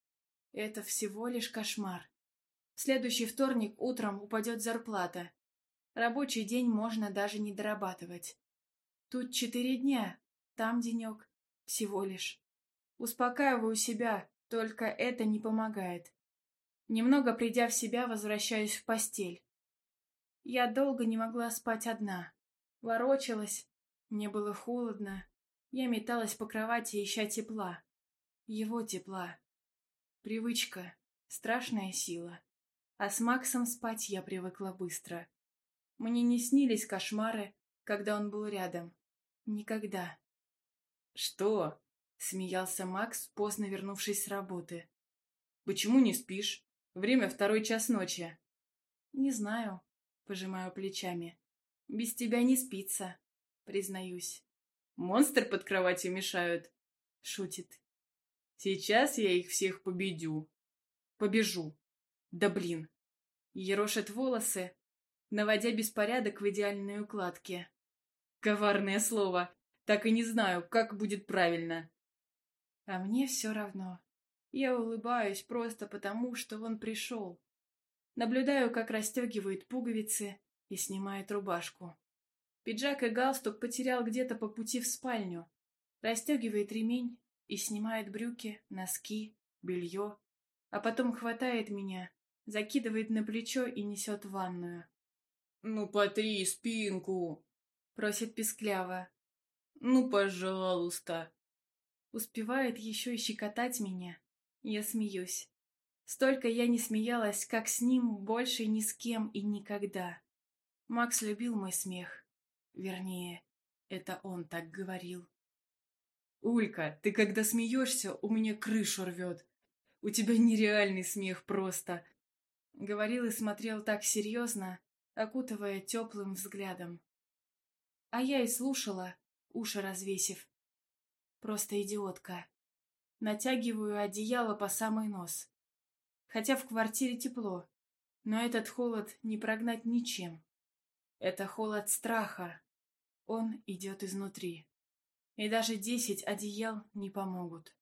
Это всего лишь кошмар. В следующий вторник утром упадет зарплата. Рабочий день можно даже не дорабатывать. Тут четыре дня, там денек. Всего лишь. Успокаиваю себя, только это не помогает. Немного придя в себя, возвращаюсь в постель. Я долго не могла спать одна. Ворочалась. Мне было холодно. Я металась по кровати, ища тепла. Его тепла. Привычка. Страшная сила. А с Максом спать я привыкла быстро. Мне не снились кошмары, когда он был рядом. Никогда. «Что?» — смеялся Макс, поздно вернувшись с работы. «Почему не спишь? Время второй час ночи». «Не знаю», — пожимаю плечами. «Без тебя не спится», — признаюсь. «Монстр под кроватью мешают»,
— шутит. «Сейчас я их всех победю». «Побежу». «Да блин». Ерошит волосы, наводя беспорядок в
идеальной укладке. Коварное слово. Так и не знаю, как будет правильно. А мне все равно. Я улыбаюсь просто потому, что он пришел. Наблюдаю, как расстегивает пуговицы и снимает рубашку. Пиджак и галстук потерял где-то по пути в спальню. Расстегивает ремень и снимает брюки, носки, белье. А потом хватает меня, закидывает на плечо и несет в ванную. «Ну, потри спинку!» — просит пискляво. «Ну, пожалуйста!» Успевает еще и щекотать меня. Я смеюсь. Столько я не смеялась, как с ним, больше ни с кем и никогда. Макс любил мой смех. Вернее, это он так говорил. «Улька, ты когда смеешься, у меня крышу рвет. У тебя нереальный смех просто!» Говорил и смотрел так серьезно, окутывая теплым взглядом. А я и слушала, уши развесив. Просто идиотка. Натягиваю одеяло по самый нос. Хотя в квартире тепло, но этот холод не прогнать ничем. Это холод страха. Он идет изнутри. И даже десять одеял не помогут.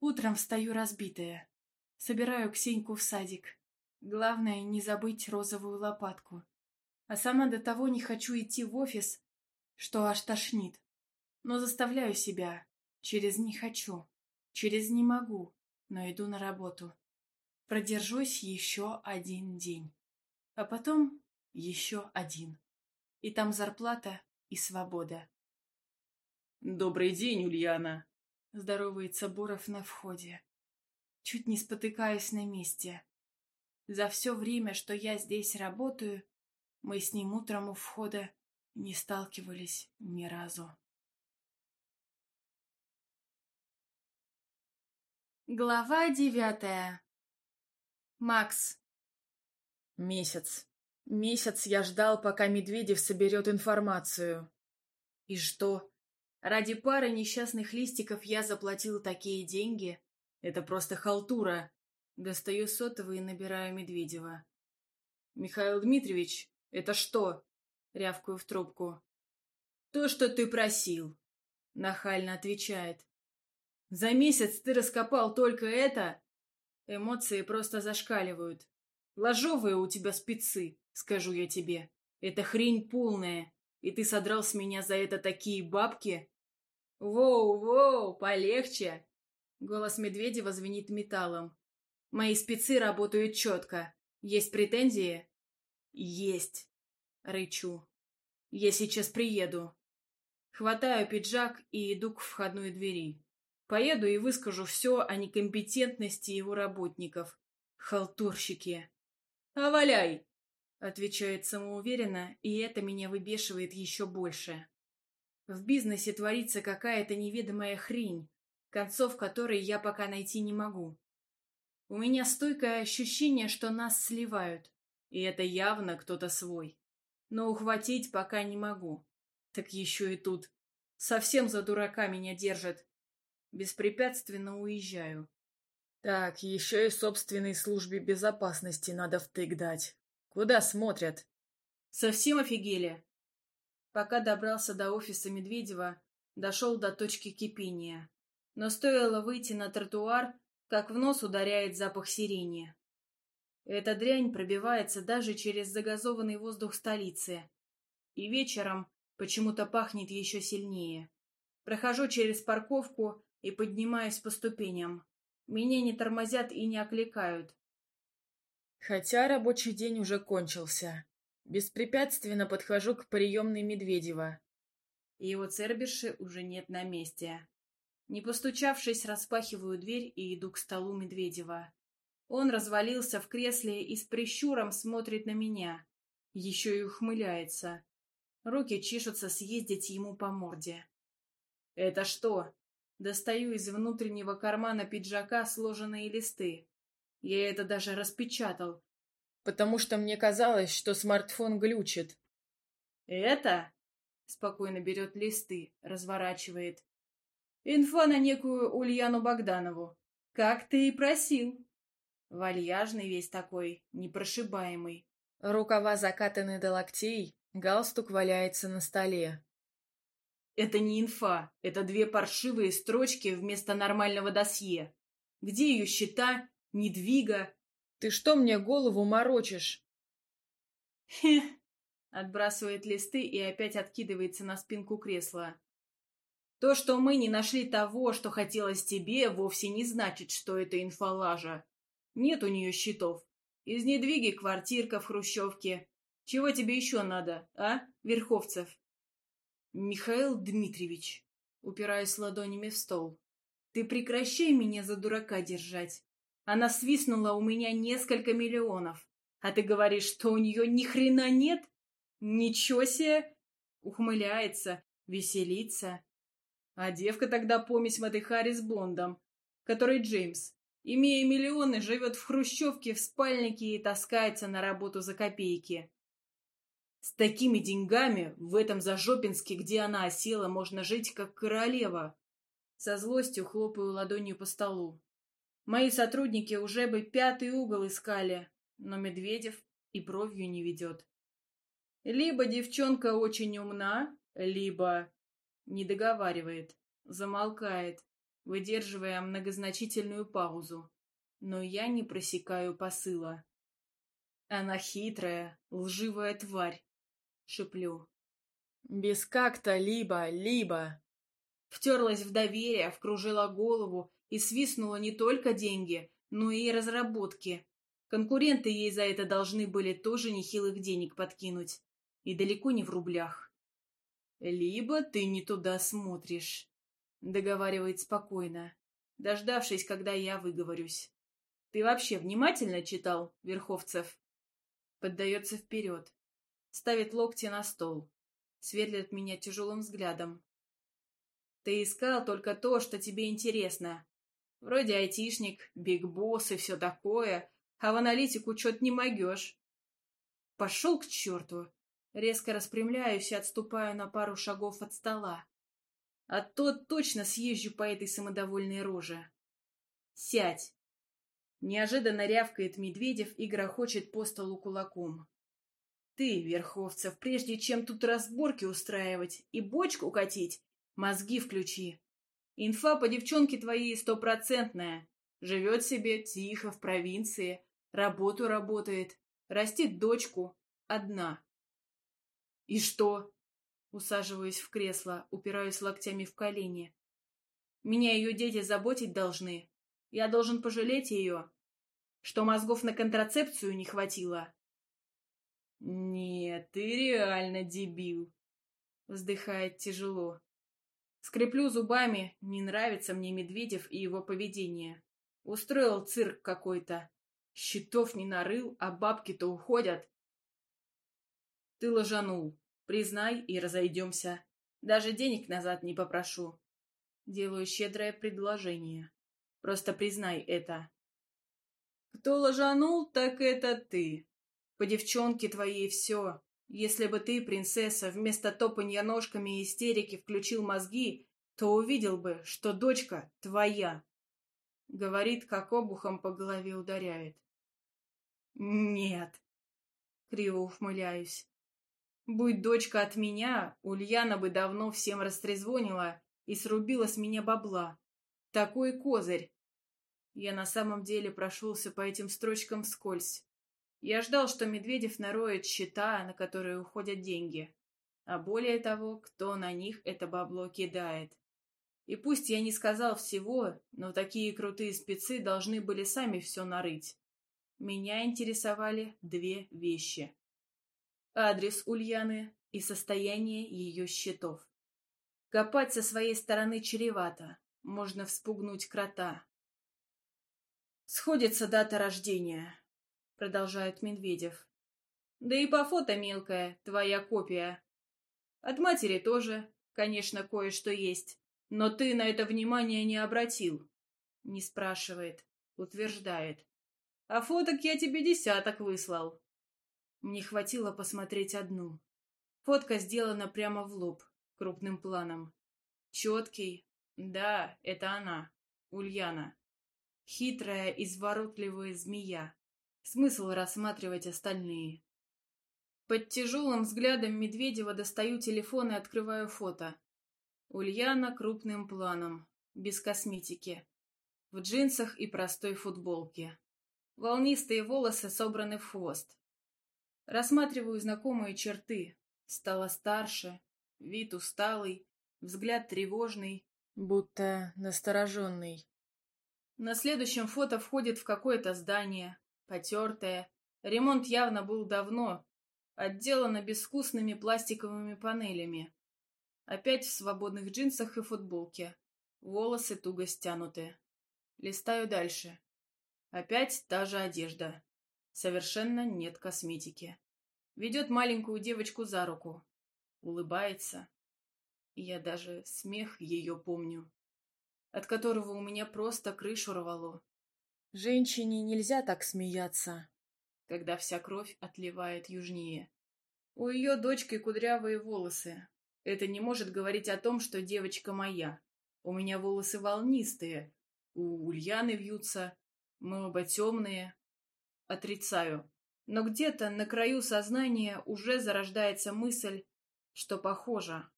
Утром встаю разбитая. Собираю Ксеньку в садик. Главное, не забыть розовую лопатку. А сама до того не хочу идти в офис, что аж тошнит но заставляю себя. Через «не хочу», через «не могу», но иду на работу. Продержусь еще один день. А потом еще один. И там зарплата и свобода. «Добрый день, Ульяна!» – здоровается Боров на входе. Чуть не спотыкаюсь на месте.
За все время, что я здесь работаю, мы с ним утром у входа не сталкивались ни разу. Глава девятая. Макс. Месяц. Месяц я ждал, пока Медведев
соберет информацию. И что? Ради пары несчастных листиков я заплатил такие деньги? Это просто халтура. Достаю сотовый и набираю Медведева. «Михаил Дмитриевич, это что?» Рявкую в трубку. «То, что ты просил», — нахально отвечает. За месяц ты раскопал только это? Эмоции просто зашкаливают. Ложовые у тебя спецы, скажу я тебе. Это хрень полная. И ты содрал с меня за это такие бабки? Воу-воу, полегче. Голос Медведева звенит металлом. Мои спецы работают четко. Есть претензии? Есть. Рычу. Я сейчас приеду. Хватаю пиджак и иду к входной двери. Поеду и выскажу все о некомпетентности его работников. Халтурщики. «А валяй!» — отвечает самоуверенно, и это меня выбешивает еще больше. В бизнесе творится какая-то неведомая хрень, концов которой я пока найти не могу. У меня стойкое ощущение, что нас сливают, и это явно кто-то свой. Но ухватить пока не могу. Так еще и тут. Совсем за дурака меня держат. Беспрепятственно уезжаю. Так, еще и собственной службе безопасности надо втык дать. Куда смотрят? Совсем офигели. Пока добрался до офиса Медведева, дошел до точки кипения. Но стоило выйти на тротуар, как в нос ударяет запах сирени. Эта дрянь пробивается даже через загазованный воздух столицы. И вечером почему-то пахнет еще сильнее. Прохожу через парковку и поднимаюсь по ступеням. Меня не тормозят и не окликают. Хотя рабочий день уже кончился. Беспрепятственно подхожу к приемной Медведева. его церберши уже нет на месте. Не постучавшись, распахиваю дверь и иду к столу Медведева. Он развалился в кресле и с прищуром смотрит на меня. Еще и ухмыляется. Руки чешутся съездить ему по морде. «Это что?» Достаю из внутреннего кармана пиджака сложенные листы. Я это даже распечатал, потому что мне казалось, что смартфон глючит. «Это?» — спокойно берет листы, разворачивает. «Инфа на некую Ульяну Богданову. Как ты и просил». Вальяжный весь такой, непрошибаемый. Рукава закатаны до локтей, галстук валяется на столе. Это не инфа, это две паршивые строчки вместо нормального досье. Где ее счета, недвига? Ты что мне голову морочишь? Хе, отбрасывает листы и опять откидывается на спинку кресла. То, что мы не нашли того, что хотелось тебе, вовсе не значит, что это инфолажа. Нет у нее счетов. Из недвиги квартирка в хрущевке. Чего тебе еще надо, а, Верховцев? «Михаил Дмитриевич», — упираясь ладонями в стол, — «ты прекращай меня за дурака держать. Она свистнула у меня несколько миллионов. А ты говоришь, что у нее ни хрена нет? Ничего себе!» Ухмыляется, веселится. А девка тогда помесь Матыхари с Бондом, который Джеймс, имея миллионы, живет в хрущевке в спальнике и таскается на работу за копейки. С такими деньгами в этом Зажопинске, где она осела, можно жить как королева. Со злостью хлопаю ладонью по столу. Мои сотрудники уже бы пятый угол искали, но Медведев и бровью не ведет. Либо девчонка очень умна, либо... Не договаривает, замолкает, выдерживая многозначительную паузу. Но я не просекаю посыла. Она хитрая, лживая тварь шеплю. «Без как-то либо, либо...» Втерлась в доверие, вкружила голову и свистнула не только деньги, но и разработки. Конкуренты ей за это должны были тоже нехилых денег подкинуть. И далеко не в рублях. «Либо ты не туда смотришь», — договаривает спокойно, дождавшись, когда я выговорюсь. «Ты вообще внимательно читал, Верховцев?» Поддается вперед ставит локти на стол, сверлит меня тяжелым взглядом. «Ты искал только то, что тебе интересно. Вроде айтишник, биг и все такое, а в аналитику чё не могёшь». «Пошел к черту!» Резко распрямляюсь и отступаю на пару шагов от стола. А то точно съезжу по этой самодовольной роже. «Сядь!» Неожиданно рявкает Медведев и грохочет по столу кулаком. Ты, Верховцев, прежде чем тут разборки устраивать и бочку катить, мозги включи. Инфа по девчонке твоей стопроцентная. Живет себе тихо в провинции, работу работает, растит дочку одна. И что? Усаживаюсь в кресло, упираюсь локтями в колени. Меня ее дети заботить должны. Я должен пожалеть ее, что мозгов на контрацепцию не хватило. «Нет, ты реально
дебил!»
Вздыхает тяжело. Скреплю зубами, не нравится мне Медведев и его поведение. Устроил цирк какой-то. Щитов не нарыл, а бабки-то уходят. Ты лажанул. Признай и разойдемся. Даже денег назад не попрошу. Делаю щедрое предложение. Просто признай это. Кто лажанул, так это ты. По девчонке твоей все. Если бы ты, принцесса, вместо топанья ножками и истерики включил мозги, то увидел бы, что дочка
твоя. Говорит, как обухом по голове ударяет. Нет. Криво ухмыляюсь. Будь дочка
от меня, Ульяна бы давно всем растрезвонила и срубила с меня бабла. Такой козырь. Я на самом деле прошелся по этим строчкам вскользь. Я ждал, что Медведев нароет счета, на которые уходят деньги, а более того, кто на них это бабло кидает. И пусть я не сказал всего, но такие крутые спецы должны были сами все нарыть. Меня интересовали две вещи. Адрес Ульяны и состояние ее счетов. Копать со своей стороны чревато, можно вспугнуть крота. Сходится дата рождения, — продолжает Медведев. «Да и по фото мелкая, твоя копия. От матери тоже, конечно, кое-что есть, но ты на это внимание не обратил». Не спрашивает, утверждает. «А фоток я тебе десяток выслал». Мне хватило посмотреть одну. Фотка сделана прямо в лоб, крупным планом. Четкий. Да, это она, Ульяна. Хитрая, изворотливая змея, Смысл рассматривать остальные. Под тяжелым взглядом Медведева достаю телефон и открываю фото. Ульяна крупным планом, без косметики. В джинсах и простой футболке. Волнистые волосы собраны в хвост. Рассматриваю знакомые черты. Стала старше, вид усталый, взгляд тревожный, будто настороженный. На следующем фото входит в какое-то здание, потертая. Ремонт явно был давно. Отделана безвкусными пластиковыми панелями. Опять в свободных джинсах и футболке. Волосы туго стянуты. Листаю дальше. Опять та же одежда. Совершенно нет косметики. Ведет маленькую девочку за руку. Улыбается. Я даже смех ее помню. От которого у меня просто крышу рвало. Женщине нельзя так смеяться, когда вся кровь отливает южнее. У ее дочки кудрявые волосы. Это не может говорить о том, что девочка моя. У меня волосы волнистые, у Ульяны вьются, мы оба темные. Отрицаю. Но где-то на краю сознания уже зарождается мысль, что похоже.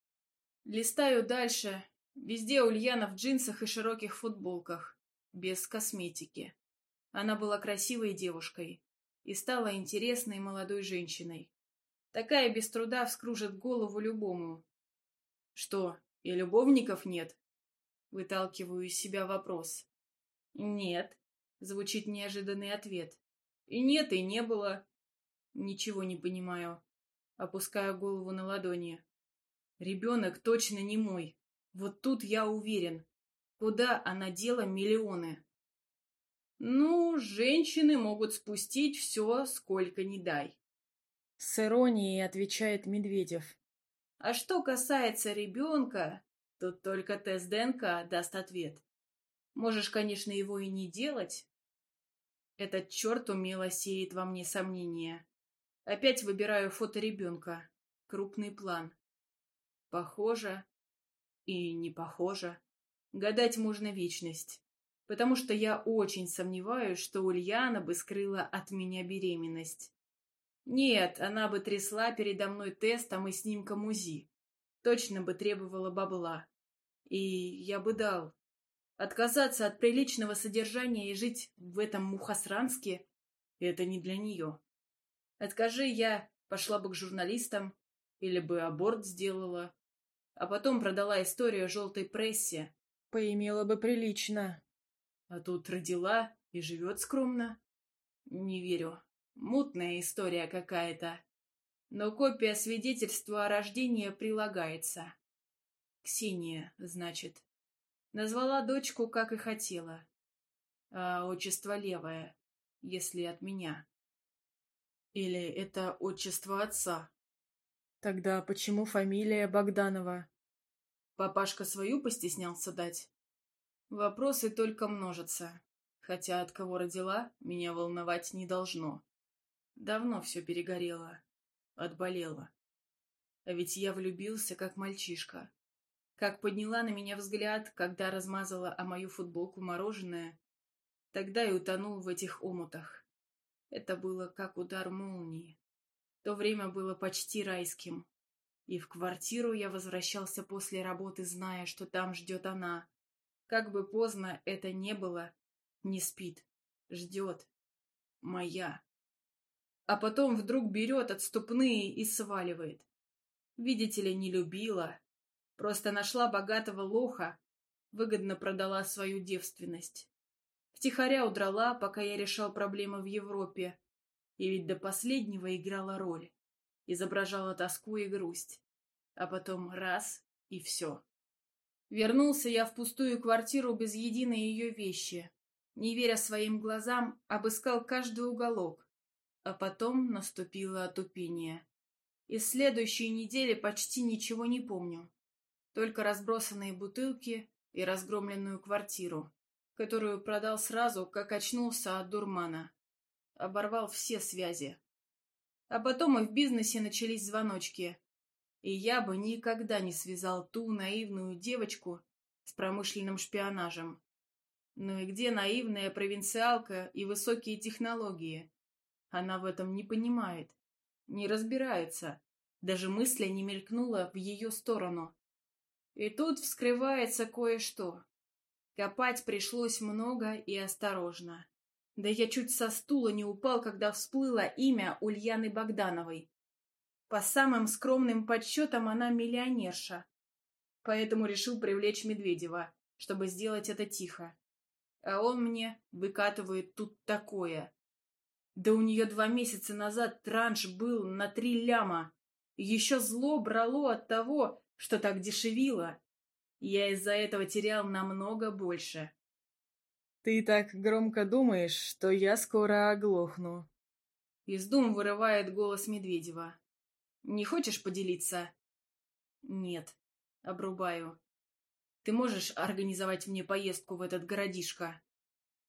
Листаю дальше. Везде Ульяна в джинсах и широких футболках. Без косметики. Она была красивой девушкой и стала интересной молодой женщиной. Такая без труда вскружит голову любому. Что, и любовников нет? Выталкиваю из себя вопрос. Нет, звучит неожиданный ответ. И нет, и не было. Ничего не понимаю. Опускаю голову на ладони. Ребенок точно не мой. Вот тут я уверен. Куда она дела миллионы? Ну, женщины могут спустить все, сколько не дай. С иронией отвечает Медведев. А что касается ребенка, то только тест ДНК даст ответ. Можешь, конечно, его и не делать. Этот черт умело сеет во мне сомнения. Опять выбираю фото ребенка. Крупный план. Похоже и не похоже. Гадать можно вечность потому что я очень сомневаюсь, что Ульяна бы скрыла от меня беременность. Нет, она бы трясла передо мной тестом и снимком УЗИ. Точно бы требовала бабла. И я бы дал. Отказаться от приличного содержания и жить в этом мухосранске — это не для нее. Откажи я, пошла бы к журналистам, или бы аборт сделала, а потом продала историю желтой прессе. Поимела бы прилично. А тут родила и живет скромно. Не верю. Мутная история какая-то. Но копия свидетельства о рождении прилагается. Ксения, значит. Назвала дочку, как и хотела. А отчество левое, если от меня.
Или это отчество отца? Тогда почему фамилия Богданова? Папашка свою постеснялся дать.
Вопросы только множатся. Хотя от кого родила, меня волновать не должно. Давно все перегорело. Отболело. А ведь я влюбился, как мальчишка. Как подняла на меня взгляд, когда размазала о мою футболку мороженое, тогда и утонул в этих омутах. Это было как удар молнии. То время было почти райским. И в квартиру я возвращался после работы, зная, что там ждет она, как бы поздно это не было, не спит, ждет. Моя. А потом вдруг берет отступные и сваливает. Видите ли, не любила. Просто нашла богатого лоха, выгодно продала свою девственность. Втихаря удрала, пока я решал проблемы в Европе. И ведь до последнего играла роль. Изображала тоску и грусть. А потом раз — и все. Вернулся я в пустую квартиру без единой ее вещи. Не веря своим глазам, обыскал каждый уголок. А потом наступило отупение. Из следующей недели почти ничего не помню. Только разбросанные бутылки и разгромленную квартиру, которую продал сразу, как очнулся от дурмана. Оборвал все связи. А потом и в бизнесе начались звоночки. И я бы никогда не связал ту наивную девочку с промышленным шпионажем. Ну и где наивная провинциалка и высокие технологии? Она в этом не понимает, не разбирается. Даже мысль не мелькнула в ее сторону. И тут вскрывается кое-что. Копать пришлось много и осторожно. Да я чуть со стула не упал, когда всплыло имя Ульяны Богдановой. По самым скромным подсчетам она миллионерша. Поэтому решил привлечь Медведева, чтобы сделать это тихо. А он мне выкатывает тут такое. Да у нее два месяца назад транш был на три ляма. Еще зло брало от того, что так дешевило. Я из-за этого терял намного больше. «Ты так громко думаешь, что я скоро оглохну». Из дум вырывает голос Медведева. Не хочешь поделиться?»
«Нет». Обрубаю. «Ты можешь организовать мне поездку в этот городишко?»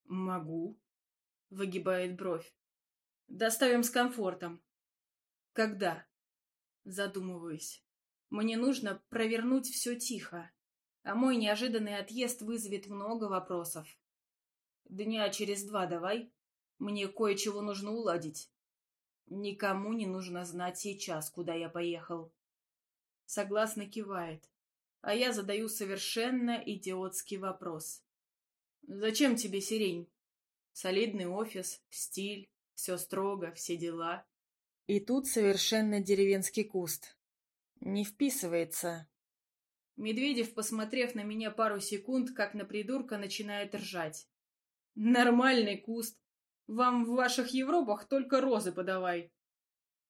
«Могу», — выгибает бровь. «Доставим с комфортом». «Когда?» Задумываюсь.
«Мне нужно провернуть все тихо, а мой неожиданный отъезд вызовет много вопросов. Дня через два давай. Мне кое-чего нужно уладить». Никому не нужно знать сейчас, куда я поехал. Согласно кивает. А я задаю совершенно идиотский вопрос. Зачем тебе сирень? Солидный офис, стиль, все строго, все дела. И тут совершенно деревенский куст. Не вписывается. Медведев, посмотрев на меня пару секунд, как на придурка, начинает ржать. Нормальный куст, вам в ваших Европах только розы подавай.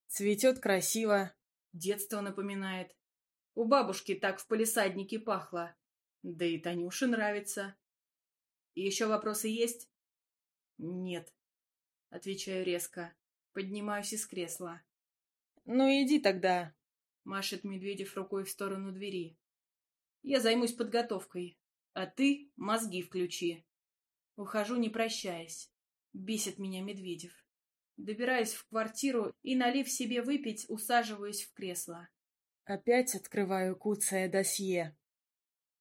Цветет красиво. Детство напоминает. У бабушки так в полисаднике пахло. Да и Танюше нравится. И еще вопросы есть? Нет. Отвечаю резко. Поднимаюсь из кресла. Ну иди тогда. Машет Медведев рукой в сторону двери. Я займусь подготовкой. А ты мозги включи. Ухожу, не прощаясь. Бесит меня Медведев. Добираюсь в квартиру и, налив себе выпить, усаживаюсь в кресло. Опять открываю куцое досье.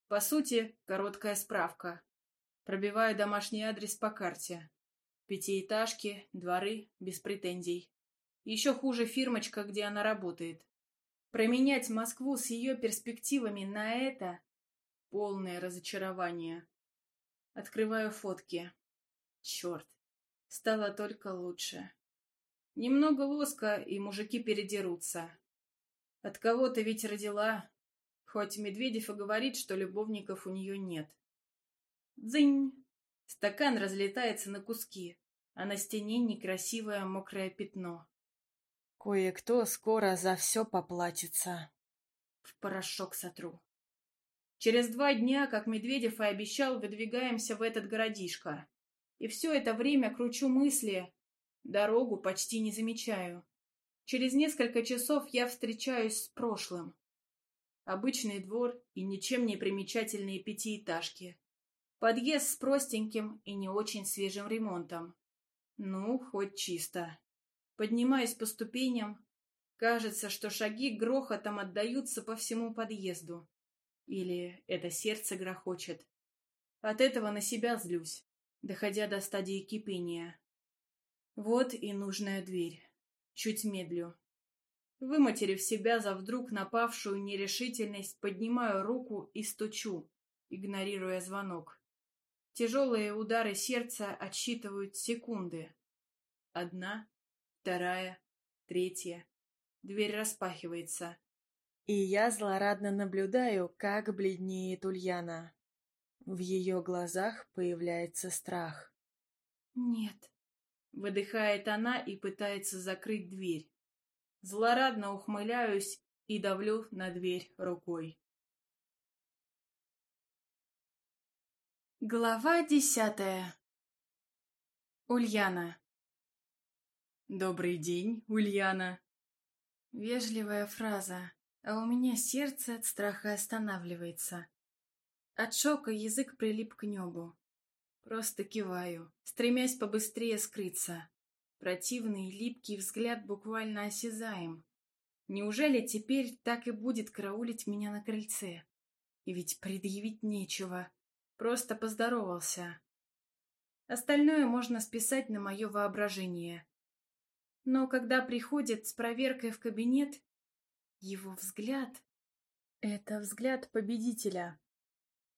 По сути, короткая справка. Пробиваю домашний адрес по карте. Пятиэтажки, дворы, без претензий. Еще хуже фирмочка, где она работает. Променять Москву с ее перспективами на это — полное разочарование. Открываю фотки. Черт, Стало только лучше. Немного воска и мужики передерутся. От кого-то ведь родила. Хоть Медведев и говорит, что любовников у нее нет. Дзынь! Стакан разлетается на куски, а на стене некрасивое мокрое пятно. Кое-кто скоро за все поплатится. В порошок сотру. Через два дня, как Медведев и обещал, выдвигаемся в этот городишко. И все это время кручу мысли. Дорогу почти не замечаю. Через несколько часов я встречаюсь с прошлым. Обычный двор и ничем не примечательные пятиэтажки. Подъезд с простеньким и не очень свежим ремонтом. Ну, хоть чисто. Поднимаясь по ступеням. Кажется, что шаги грохотом отдаются по всему подъезду. Или это сердце грохочет. От этого на себя злюсь доходя до стадии кипения. Вот и нужная дверь. Чуть медлю. Выматерив себя за вдруг напавшую нерешительность, поднимаю руку и стучу, игнорируя звонок. Тяжелые удары сердца отсчитывают секунды. Одна, вторая, третья. Дверь распахивается. И я злорадно наблюдаю, как бледнеет Ульяна. В ее глазах появляется страх. «Нет», — выдыхает она и
пытается закрыть дверь. Злорадно ухмыляюсь и давлю на дверь рукой. Глава десятая. Ульяна. «Добрый день, Ульяна!» Вежливая фраза, а у меня
сердце от страха останавливается. От шока язык прилип к небу. Просто киваю, стремясь побыстрее скрыться. Противный, липкий взгляд буквально осязаем. Неужели теперь так и будет караулить меня на крыльце? И ведь предъявить нечего. Просто поздоровался. Остальное можно списать на мое воображение. Но когда приходит с проверкой в кабинет, его взгляд... Это взгляд победителя.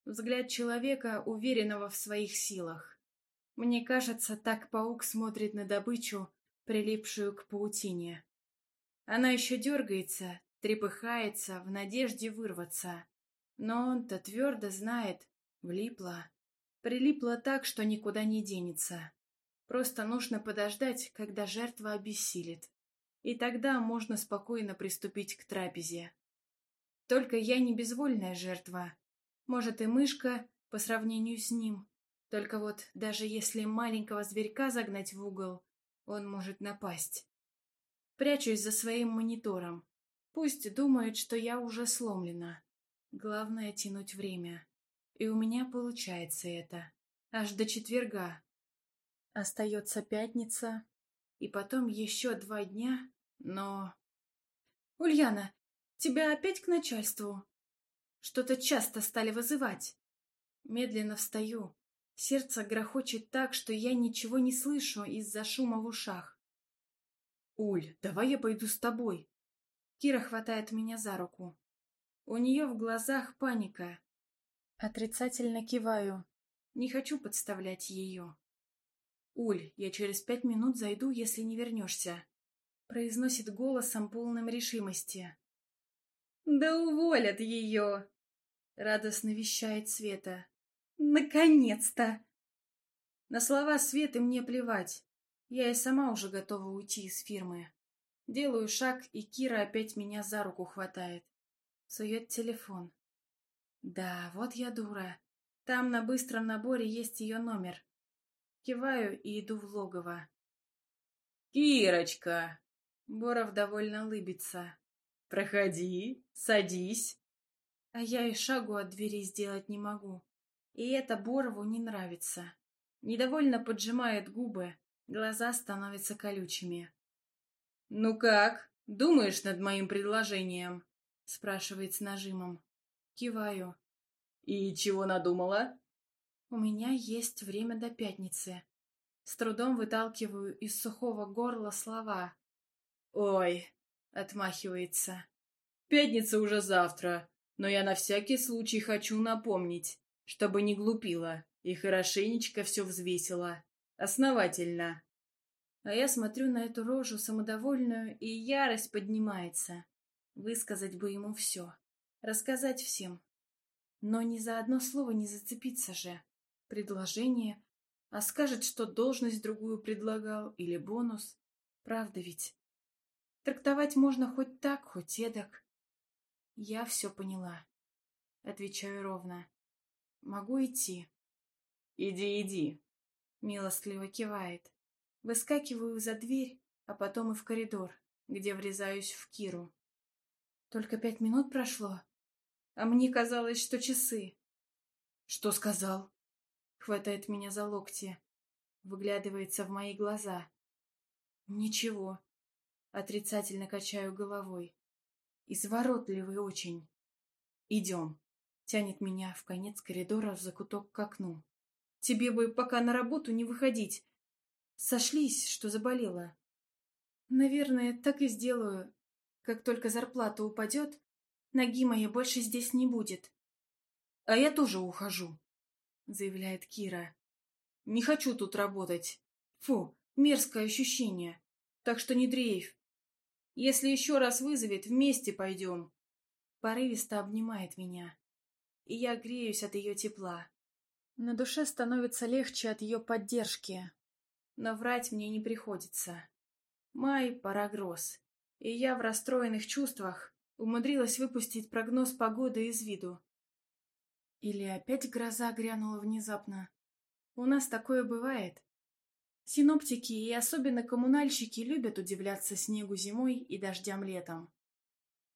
Взгляд человека, уверенного в своих силах. Мне кажется, так паук смотрит на добычу, прилипшую к паутине. Она еще дергается, трепыхается в надежде вырваться. Но он-то твердо знает, влипла. Прилипла так, что никуда не денется. Просто нужно подождать, когда жертва обессилит. И тогда можно спокойно приступить к трапезе. Только я не безвольная жертва, может, и мышка по сравнению с ним. Только вот даже если маленького зверька загнать в угол, он может напасть. Прячусь за своим монитором. Пусть думают, что я уже сломлена. Главное — тянуть время. И у меня получается это. Аж до четверга. Остается пятница. И потом еще два дня, но... «Ульяна, тебя опять к начальству?» Что-то часто стали вызывать. Медленно встаю. Сердце грохочет так, что я ничего не слышу из-за шума в ушах. «Уль, давай я пойду с тобой!» Кира хватает меня за руку. У нее в глазах паника. Отрицательно киваю. Не хочу подставлять ее. «Уль, я через пять минут зайду, если не вернешься», — произносит голосом полным решимости. «Да уволят ее!» — радостно вещает Света. «Наконец-то!» На слова Светы мне плевать. Я и сама уже готова уйти из фирмы. Делаю шаг, и Кира опять меня за руку хватает. Сует телефон. Да, вот я дура. Там на быстром наборе есть ее номер. Киваю и иду в логово.
«Кирочка!»
Боров довольно улыбится.
«Проходи, садись».
А я и шагу от двери сделать не могу. И это Борову не нравится. Недовольно поджимает губы, глаза становятся колючими. «Ну как, думаешь над моим предложением?» — спрашивает с нажимом. Киваю. «И чего надумала?» «У меня есть время до пятницы». С трудом выталкиваю из сухого горла слова. «Ой, — отмахивается. «Пятница уже завтра, но я на всякий случай хочу напомнить, чтобы не глупила и хорошенечко все взвесила. Основательно». А я смотрю на эту рожу самодовольную, и ярость поднимается. Высказать бы ему все. Рассказать всем. Но ни за одно слово не зацепиться же. Предложение. А скажет, что должность другую предлагал, или бонус.
Правда ведь? Трактовать можно хоть так, хоть эдак. Я все поняла. Отвечаю ровно. Могу идти.
Иди, иди. Милостливо кивает. Выскакиваю за дверь, а потом и в коридор, где врезаюсь в Киру. Только пять минут прошло, а мне казалось, что часы. Что сказал? Хватает меня за локти. Выглядывается в мои глаза. Ничего. Отрицательно качаю головой. Изворотливый очень. Идем. Тянет меня в конец коридора в закуток к окну. Тебе бы пока на работу не выходить. Сошлись, что заболела. Наверное, так и сделаю. Как только зарплата упадет, ноги мои больше здесь не будет. А я тоже ухожу, заявляет Кира. Не хочу тут работать. Фу, мерзкое ощущение. Так что не дрейф. Если еще раз вызовет, вместе пойдем. Порывисто обнимает меня. И я греюсь от ее тепла. На душе становится легче от ее поддержки. Но врать мне не приходится. Май — пора гроз. И я в расстроенных чувствах умудрилась выпустить прогноз погоды из виду. Или опять гроза грянула внезапно. У нас такое бывает. Синоптики и особенно коммунальщики любят удивляться снегу зимой и дождям летом.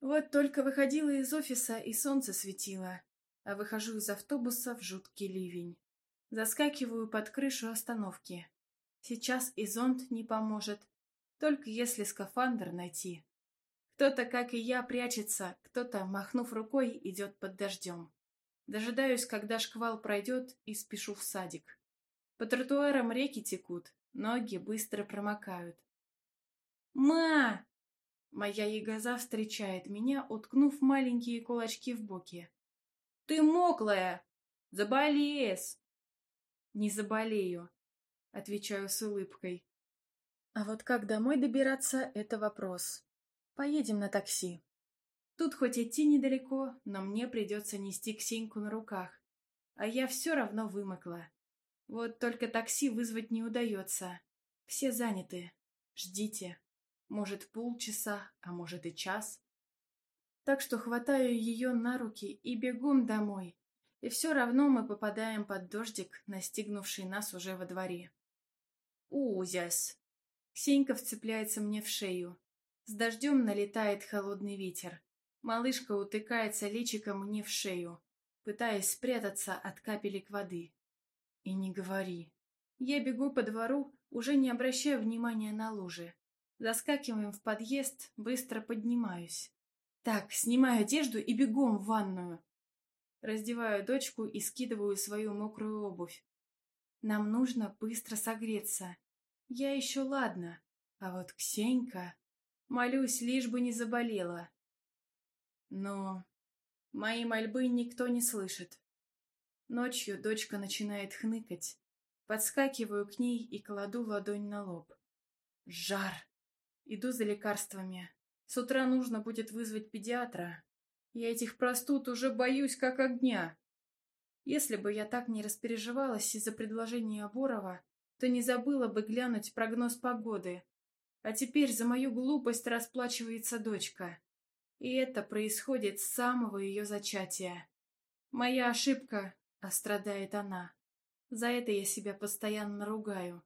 Вот только выходила из офиса, и солнце светило, а выхожу из автобуса в жуткий ливень. Заскакиваю под крышу остановки. Сейчас и зонт не поможет, только если скафандр найти. Кто-то, как и я, прячется, кто-то, махнув рукой, идет под дождем. Дожидаюсь, когда шквал пройдет, и спешу в садик. По тротуарам реки текут, Ноги быстро промокают. «Ма!» Моя ягоза встречает меня, уткнув маленькие
кулачки в боки. «Ты моклая! Заболеешь!» «Не заболею», — отвечаю с улыбкой. А вот как домой
добираться — это вопрос. Поедем на такси. Тут хоть идти недалеко, но мне придется нести Ксеньку на руках. А я все равно вымокла. Вот только такси вызвать не удается. Все заняты. Ждите. Может, полчаса, а может и час. Так что хватаю ее на руки и бегом домой. И все равно мы попадаем под дождик, настигнувший нас уже во дворе. Узяс! Сенька вцепляется мне в шею. С дождем налетает холодный ветер. Малышка утыкается личиком мне в шею, пытаясь спрятаться от капелек воды. И не говори. Я бегу по двору, уже не обращая внимания на лужи. Заскакиваем в подъезд, быстро поднимаюсь. Так, снимаю одежду и бегом в ванную. Раздеваю дочку и скидываю свою мокрую обувь. Нам нужно быстро согреться. Я еще ладно, а вот Ксенька... Молюсь, лишь бы не заболела. Но мои мольбы никто не слышит. Ночью дочка начинает хныкать. Подскакиваю к ней и кладу ладонь на лоб. Жар! Иду за лекарствами. С утра нужно будет вызвать педиатра. Я этих простуд уже боюсь как огня. Если бы я так не распереживалась из-за предложения Борова, то не забыла бы глянуть прогноз погоды. А теперь за мою глупость расплачивается дочка. И это происходит с самого ее зачатия. Моя ошибка, а страдает она. За это я себя постоянно ругаю,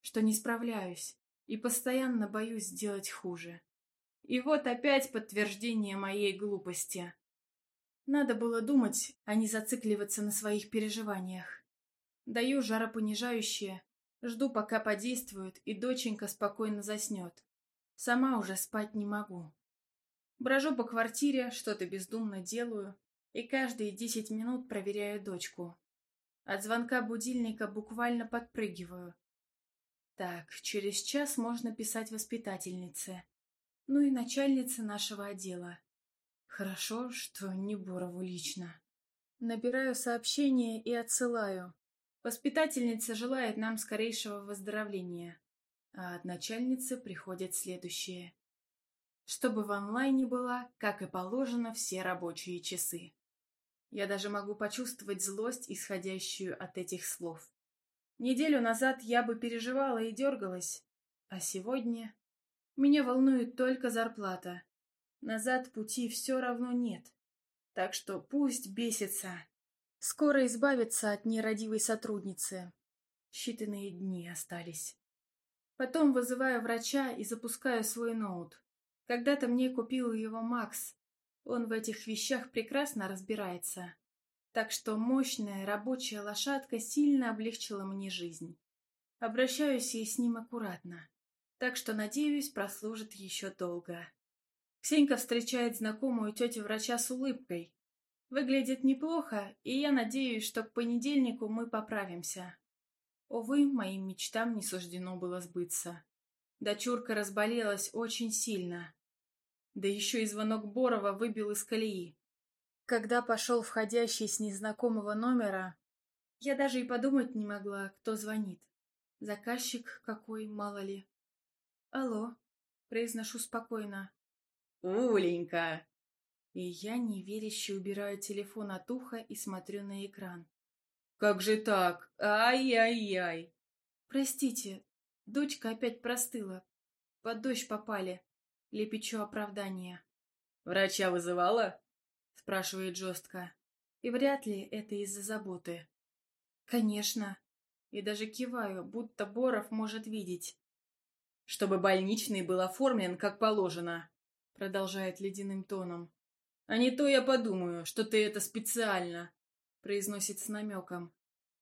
что не справляюсь и постоянно боюсь сделать хуже. И вот опять подтверждение моей глупости. Надо было думать, а не зацикливаться на своих переживаниях. Даю жаропонижающее, жду, пока подействует, и доченька спокойно заснет. Сама уже спать не могу. Брожу по квартире, что-то бездумно делаю, и каждые десять минут проверяю дочку. От звонка будильника буквально подпрыгиваю. Так, через час можно писать воспитательнице. Ну и начальнице нашего отдела. Хорошо, что не Борову лично. Набираю сообщение и отсылаю. Воспитательница желает нам скорейшего выздоровления. А от начальницы приходит следующее. Чтобы в онлайне было, как и положено, все рабочие часы. Я даже могу почувствовать злость, исходящую от этих слов. Неделю назад я бы переживала и дергалась, а сегодня... Меня волнует только зарплата. Назад пути все равно нет. Так что пусть бесится. Скоро избавиться от нерадивой сотрудницы. Считанные дни остались. Потом вызываю врача и запускаю свой ноут. Когда-то мне купил его Макс, он в этих вещах прекрасно разбирается. Так что мощная рабочая лошадка сильно облегчила мне жизнь. Обращаюсь я с ним аккуратно. Так что, надеюсь, прослужит еще долго. Ксенька встречает знакомую тетю врача с улыбкой. Выглядит неплохо, и я надеюсь, что к понедельнику мы поправимся. Увы, моим мечтам не суждено было сбыться. Дочурка разболелась очень сильно. Да еще и звонок Борова выбил из колеи. Когда пошел входящий с незнакомого номера, я даже и подумать не могла, кто звонит. Заказчик какой, мало ли. «Алло», — произношу спокойно. «Уленька!» И я неверяще убираю телефон от уха и смотрю на экран. «Как же так? Ай-яй-яй!» «Простите, дочка опять простыла. Под дождь попали. Лепечу оправдание.
«Врача вызывала?» —
спрашивает жестко. И вряд ли это из-за заботы. «Конечно». И даже киваю, будто Боров может видеть. «Чтобы больничный был оформлен как положено», — продолжает ледяным тоном. «А не то я подумаю, что ты это специально», — произносит с намеком.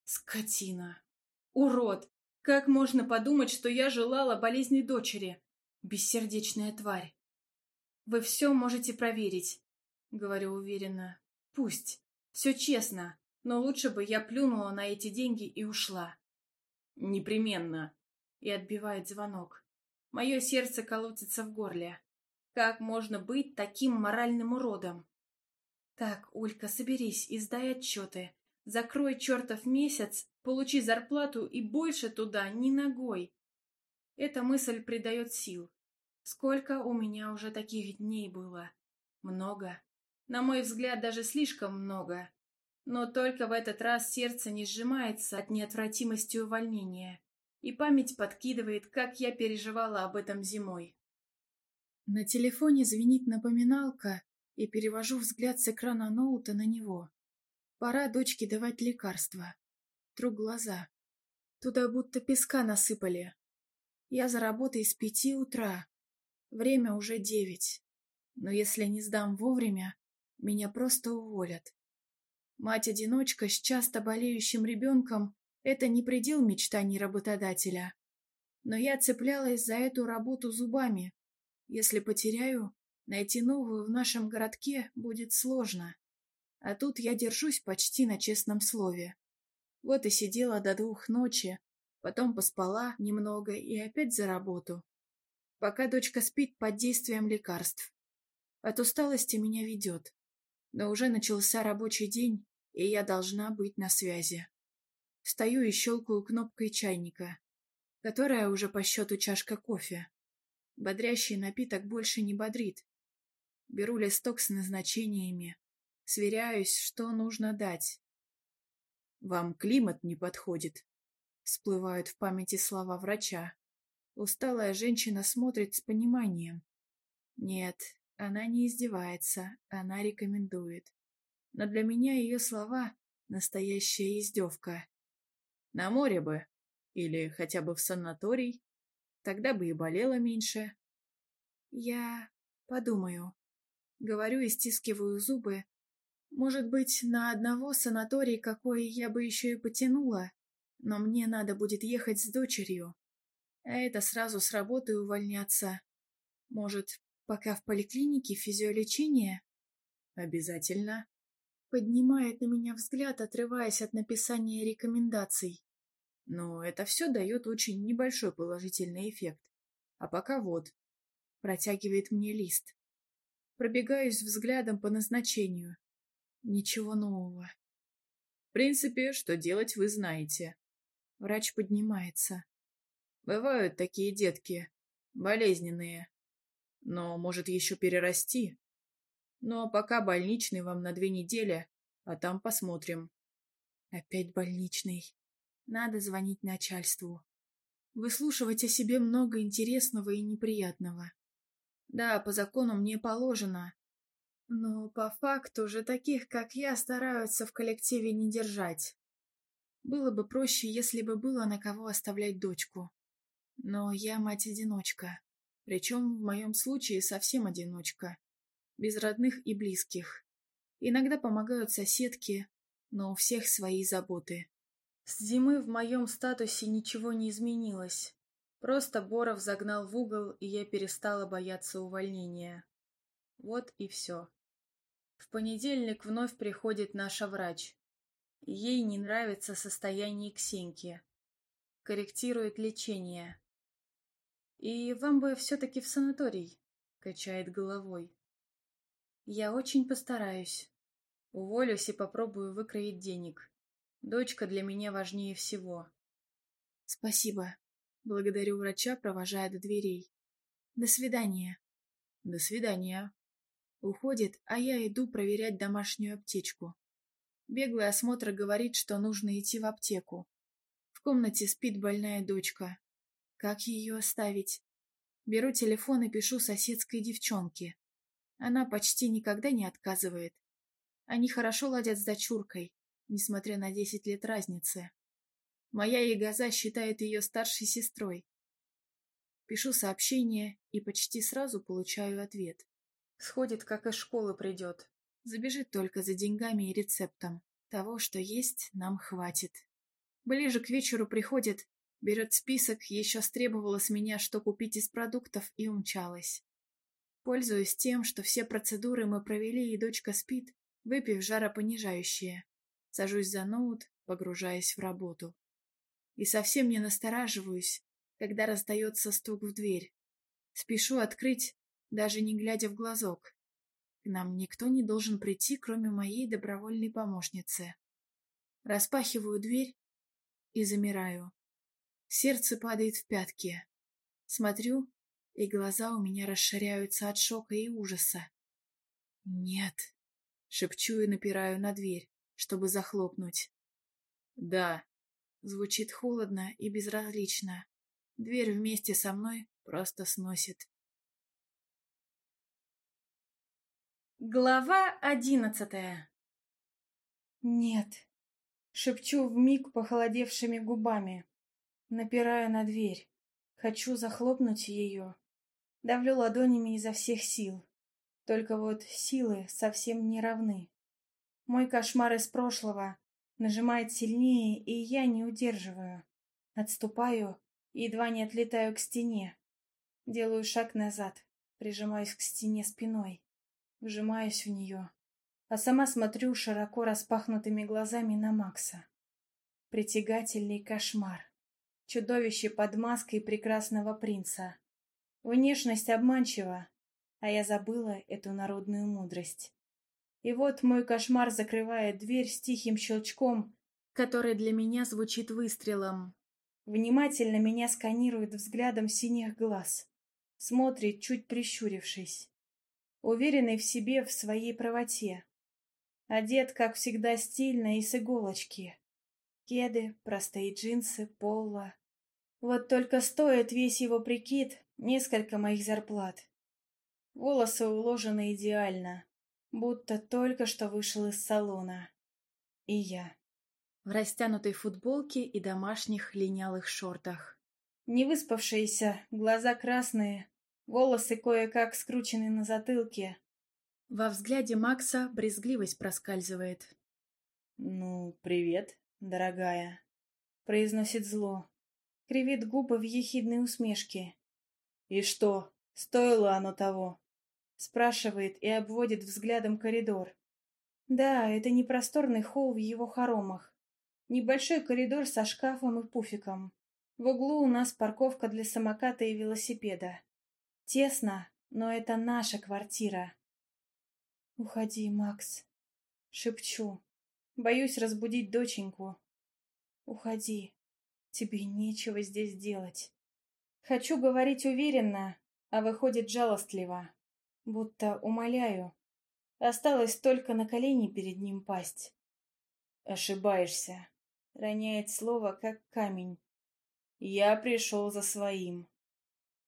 «Скотина! Урод! Как можно подумать, что я желала болезни дочери? Бессердечная тварь. Вы все можете проверить, говорю уверенно. Пусть. Все честно, но лучше бы я плюнула на эти деньги и ушла. Непременно. И отбивает звонок. Мое сердце колотится в горле. Как можно быть таким моральным уродом? Так, Улька, соберись и сдай отчеты. Закрой чертов месяц, получи зарплату и больше туда ни ногой. Эта мысль придает сил. Сколько у меня уже таких дней было? Много. На мой взгляд, даже слишком много. Но только в этот раз сердце не сжимается от неотвратимости увольнения, и память подкидывает, как я переживала об этом зимой. На телефоне звенит напоминалка, и перевожу взгляд с экрана ноута на него. Пора дочке давать лекарства. Тру глаза. Туда будто песка насыпали. Я за работой с пяти утра. Время уже девять. Но если не сдам вовремя, меня просто уволят. Мать-одиночка с часто болеющим ребенком – это не предел мечтаний работодателя. Но я цеплялась за эту работу зубами. Если потеряю, найти новую в нашем городке будет сложно. А тут я держусь почти на честном слове. Вот и сидела до двух ночи, Потом поспала немного и опять за работу. Пока дочка спит под действием лекарств. От усталости меня ведет. Но уже начался рабочий день, и я должна быть на связи. Стою и щелкаю кнопкой чайника, которая уже по счету чашка кофе. Бодрящий напиток больше не бодрит. Беру листок с назначениями. Сверяюсь, что нужно дать. Вам климат не подходит. Всплывают в памяти слова врача. Усталая женщина смотрит с пониманием. Нет, она не издевается, она рекомендует. Но для меня ее слова — настоящая издевка. На море бы. Или хотя бы в санаторий. Тогда бы и болела меньше. Я подумаю. Говорю и стискиваю зубы. Может быть, на одного санаторий, какой я бы еще и потянула, но мне надо будет ехать с дочерью. А это сразу с работы увольняться. Может, пока в поликлинике физиолечение? Обязательно. Поднимает на меня взгляд, отрываясь от написания рекомендаций. Но это все дает очень небольшой положительный эффект. А пока вот. Протягивает мне лист. Пробегаюсь взглядом по назначению. Ничего нового.
В принципе, что делать вы знаете.
Врач поднимается. Бывают такие детки. Болезненные. Но может еще перерасти. Но пока больничный вам на две недели, а там посмотрим. Опять больничный. Надо звонить начальству. Выслушивать о себе много интересного и неприятного. Да, по закону мне положено. Но по факту же таких, как я, стараются в коллективе не держать. Было бы проще, если бы было на кого оставлять дочку. Но я мать-одиночка. Причем в моем случае совсем одиночка. Без родных и близких. Иногда помогают соседки, но у всех свои заботы. С зимы в моем статусе ничего не изменилось. Просто Боров загнал в угол, и я перестала бояться увольнения. Вот и все. В понедельник вновь приходит наша врач. Ей не нравится состояние Ксеньки. Корректирует лечение. «И вам бы все-таки в санаторий», — качает головой. «Я очень постараюсь. Уволюсь и попробую выкроить денег. Дочка для меня важнее всего». «Спасибо», — благодарю врача, провожая до дверей. «До свидания». «До свидания». Уходит, а я иду проверять домашнюю аптечку. Беглый осмотр говорит, что нужно идти в аптеку. В комнате спит больная дочка. Как ее оставить? Беру телефон и пишу соседской девчонке. Она почти никогда не отказывает. Они хорошо ладят с дочуркой, несмотря на 10 лет разницы. Моя ягоза считает ее старшей сестрой. Пишу сообщение и почти сразу получаю ответ. Сходит, как из школы придет. Забежит только за деньгами и рецептом. Того, что есть, нам хватит. Ближе к вечеру приходит, берет список, еще стребовала с меня, что купить из продуктов, и умчалась. Пользуясь тем, что все процедуры мы провели и дочка спит, выпив жаропонижающее, сажусь за ноут, погружаясь в работу. И совсем не настораживаюсь, когда раздается стук в дверь. Спешу открыть, даже не глядя в глазок нам никто не должен прийти, кроме моей добровольной помощницы. Распахиваю дверь и замираю. Сердце падает в пятки. Смотрю, и глаза у меня расширяются от шока и ужаса.
«Нет!» —
шепчу и напираю на дверь, чтобы захлопнуть. «Да!» — звучит
холодно и безразлично. Дверь вместе со мной просто сносит. Глава одиннадцатая «Нет», — шепчу вмиг похолодевшими губами,
напирая на дверь. Хочу захлопнуть ее. Давлю ладонями изо всех сил. Только вот силы совсем не равны. Мой кошмар из прошлого нажимает сильнее, и я не удерживаю. Отступаю, едва не отлетаю к стене. Делаю шаг назад, прижимаюсь к стене спиной вжимаясь в нее, а сама смотрю широко распахнутыми глазами на Макса. Притягательный кошмар. Чудовище под маской прекрасного принца. Внешность обманчива, а я забыла эту народную мудрость. И вот мой кошмар закрывает дверь с тихим щелчком, который для меня звучит выстрелом. Внимательно меня сканирует взглядом синих глаз. Смотрит, чуть прищурившись уверенный в себе в своей правоте. Одет, как всегда, стильно и с иголочки. Кеды, простые джинсы, поло. Вот только стоит весь его прикид несколько моих зарплат. Волосы уложены идеально, будто только что вышел из салона. И я. В растянутой футболке и домашних линялых шортах. Не выспавшиеся, глаза красные, волосы кое-как скручены на затылке. Во взгляде Макса брезгливость проскальзывает. «Ну, привет, дорогая», — произносит зло. Кривит губы в ехидной усмешке. «И что, стоило оно того?» — спрашивает и обводит взглядом коридор. Да, это не просторный холл в его хоромах. Небольшой коридор со шкафом и пуфиком. В углу у нас парковка для самоката и велосипеда. Тесно, но это наша квартира. «Уходи, Макс», — шепчу. Боюсь разбудить доченьку. «Уходи. Тебе нечего здесь делать». Хочу говорить уверенно, а выходит жалостливо. Будто умоляю. Осталось только на колени перед ним пасть. «Ошибаешься», — роняет слово, как камень. «Я пришел за своим».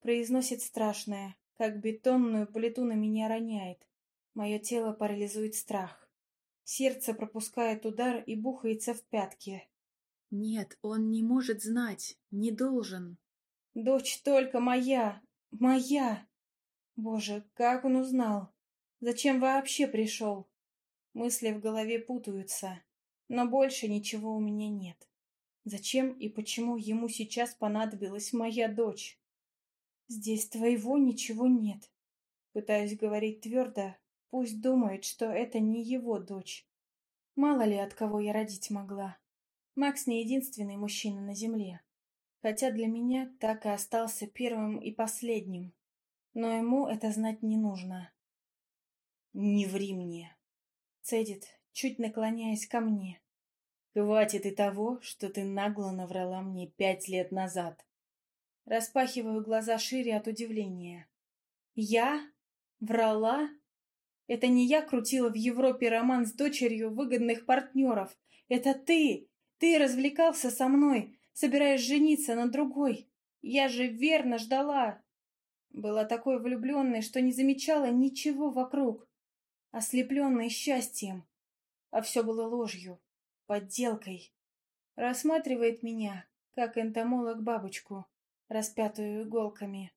Произносит страшное, как бетонную плиту на меня роняет. Мое тело парализует страх. Сердце пропускает удар и бухается в пятки. Нет, он не может знать, не должен. Дочь только моя, моя. Боже, как он узнал? Зачем вообще пришел? Мысли в голове путаются, но больше ничего у меня нет. Зачем и почему ему сейчас понадобилась моя дочь? «Здесь твоего ничего нет». Пытаюсь говорить твердо, пусть думает, что это не его дочь. Мало ли, от кого я родить могла. Макс не единственный мужчина на земле. Хотя для меня так и остался первым и последним. Но ему это знать не нужно. «Не ври мне!» Цедит, чуть наклоняясь ко мне. «Хватит и того, что ты нагло наврала мне пять лет назад. Распахиваю глаза шире от удивления. Я? Врала? Это не я крутила в Европе роман с дочерью выгодных партнеров. Это ты! Ты развлекался со мной, собираясь жениться на другой. Я же верно ждала. Была такой влюбленной, что не замечала ничего вокруг, ослепленной счастьем. А все было ложью, подделкой. Рассматривает меня, как энтомолог бабочку распятую иголками,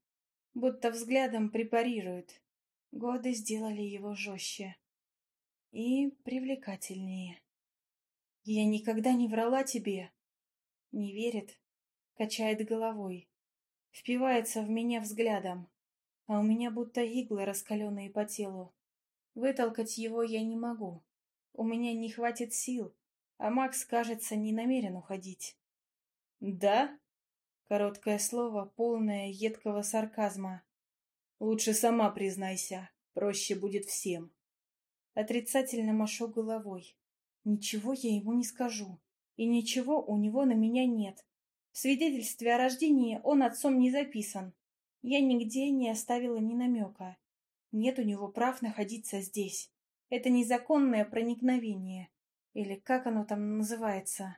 будто взглядом препарирует. Годы сделали его жестче и привлекательнее. «Я никогда не врала тебе!» Не верит, качает головой, впивается в меня взглядом, а у меня будто иглы, раскаленные по телу. Вытолкать его я не могу, у меня не хватит сил, а Макс, кажется, не намерен уходить. «Да?» Короткое слово, полное едкого сарказма. «Лучше сама признайся, проще будет всем». Отрицательно машу головой. Ничего я ему не скажу, и ничего у него на меня нет. В свидетельстве о рождении он отцом не записан. Я нигде не оставила ни намека. Нет у него прав находиться здесь. Это незаконное проникновение. Или как оно там называется?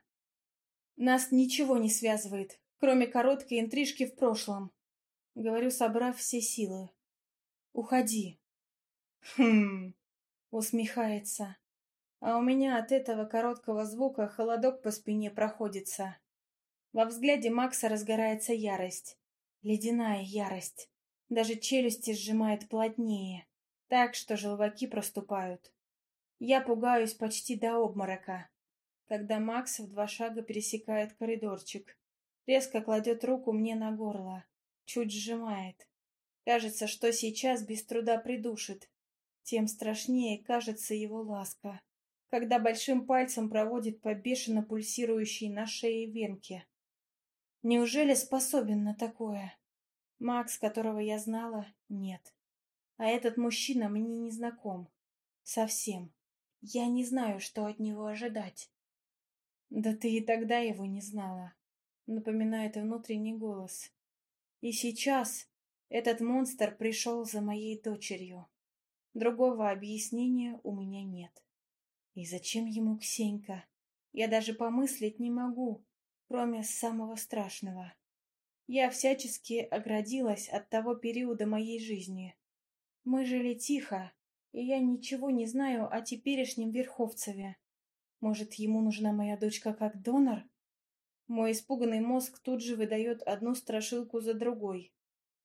Нас ничего не связывает, кроме короткой интрижки в прошлом. Говорю, собрав все силы. Уходи. Хм, усмехается. А у меня от этого короткого звука холодок по спине проходится. Во взгляде Макса разгорается ярость. Ледяная ярость. Даже челюсти сжимает плотнее. Так что желваки проступают. Я пугаюсь почти до обморока, когда Макс в два шага пересекает коридорчик. Резко кладет руку мне на горло. Чуть сжимает. Кажется, что сейчас без труда придушит. Тем страшнее кажется его ласка, когда большим пальцем проводит по бешено пульсирующей на шее венке. Неужели способен на такое? Макс, которого я знала, нет. А этот мужчина мне не знаком. Совсем. Я не знаю, что от него ожидать. Да ты и тогда его не знала напоминает внутренний голос. И сейчас этот монстр пришел за моей дочерью. Другого объяснения у меня нет. И зачем ему Ксенька? Я даже помыслить не могу, кроме самого страшного. Я всячески оградилась от того периода моей жизни. Мы жили тихо, и я ничего не знаю о теперешнем Верховцеве. Может, ему нужна моя дочка как донор? Мой испуганный мозг тут же выдает одну страшилку за другой.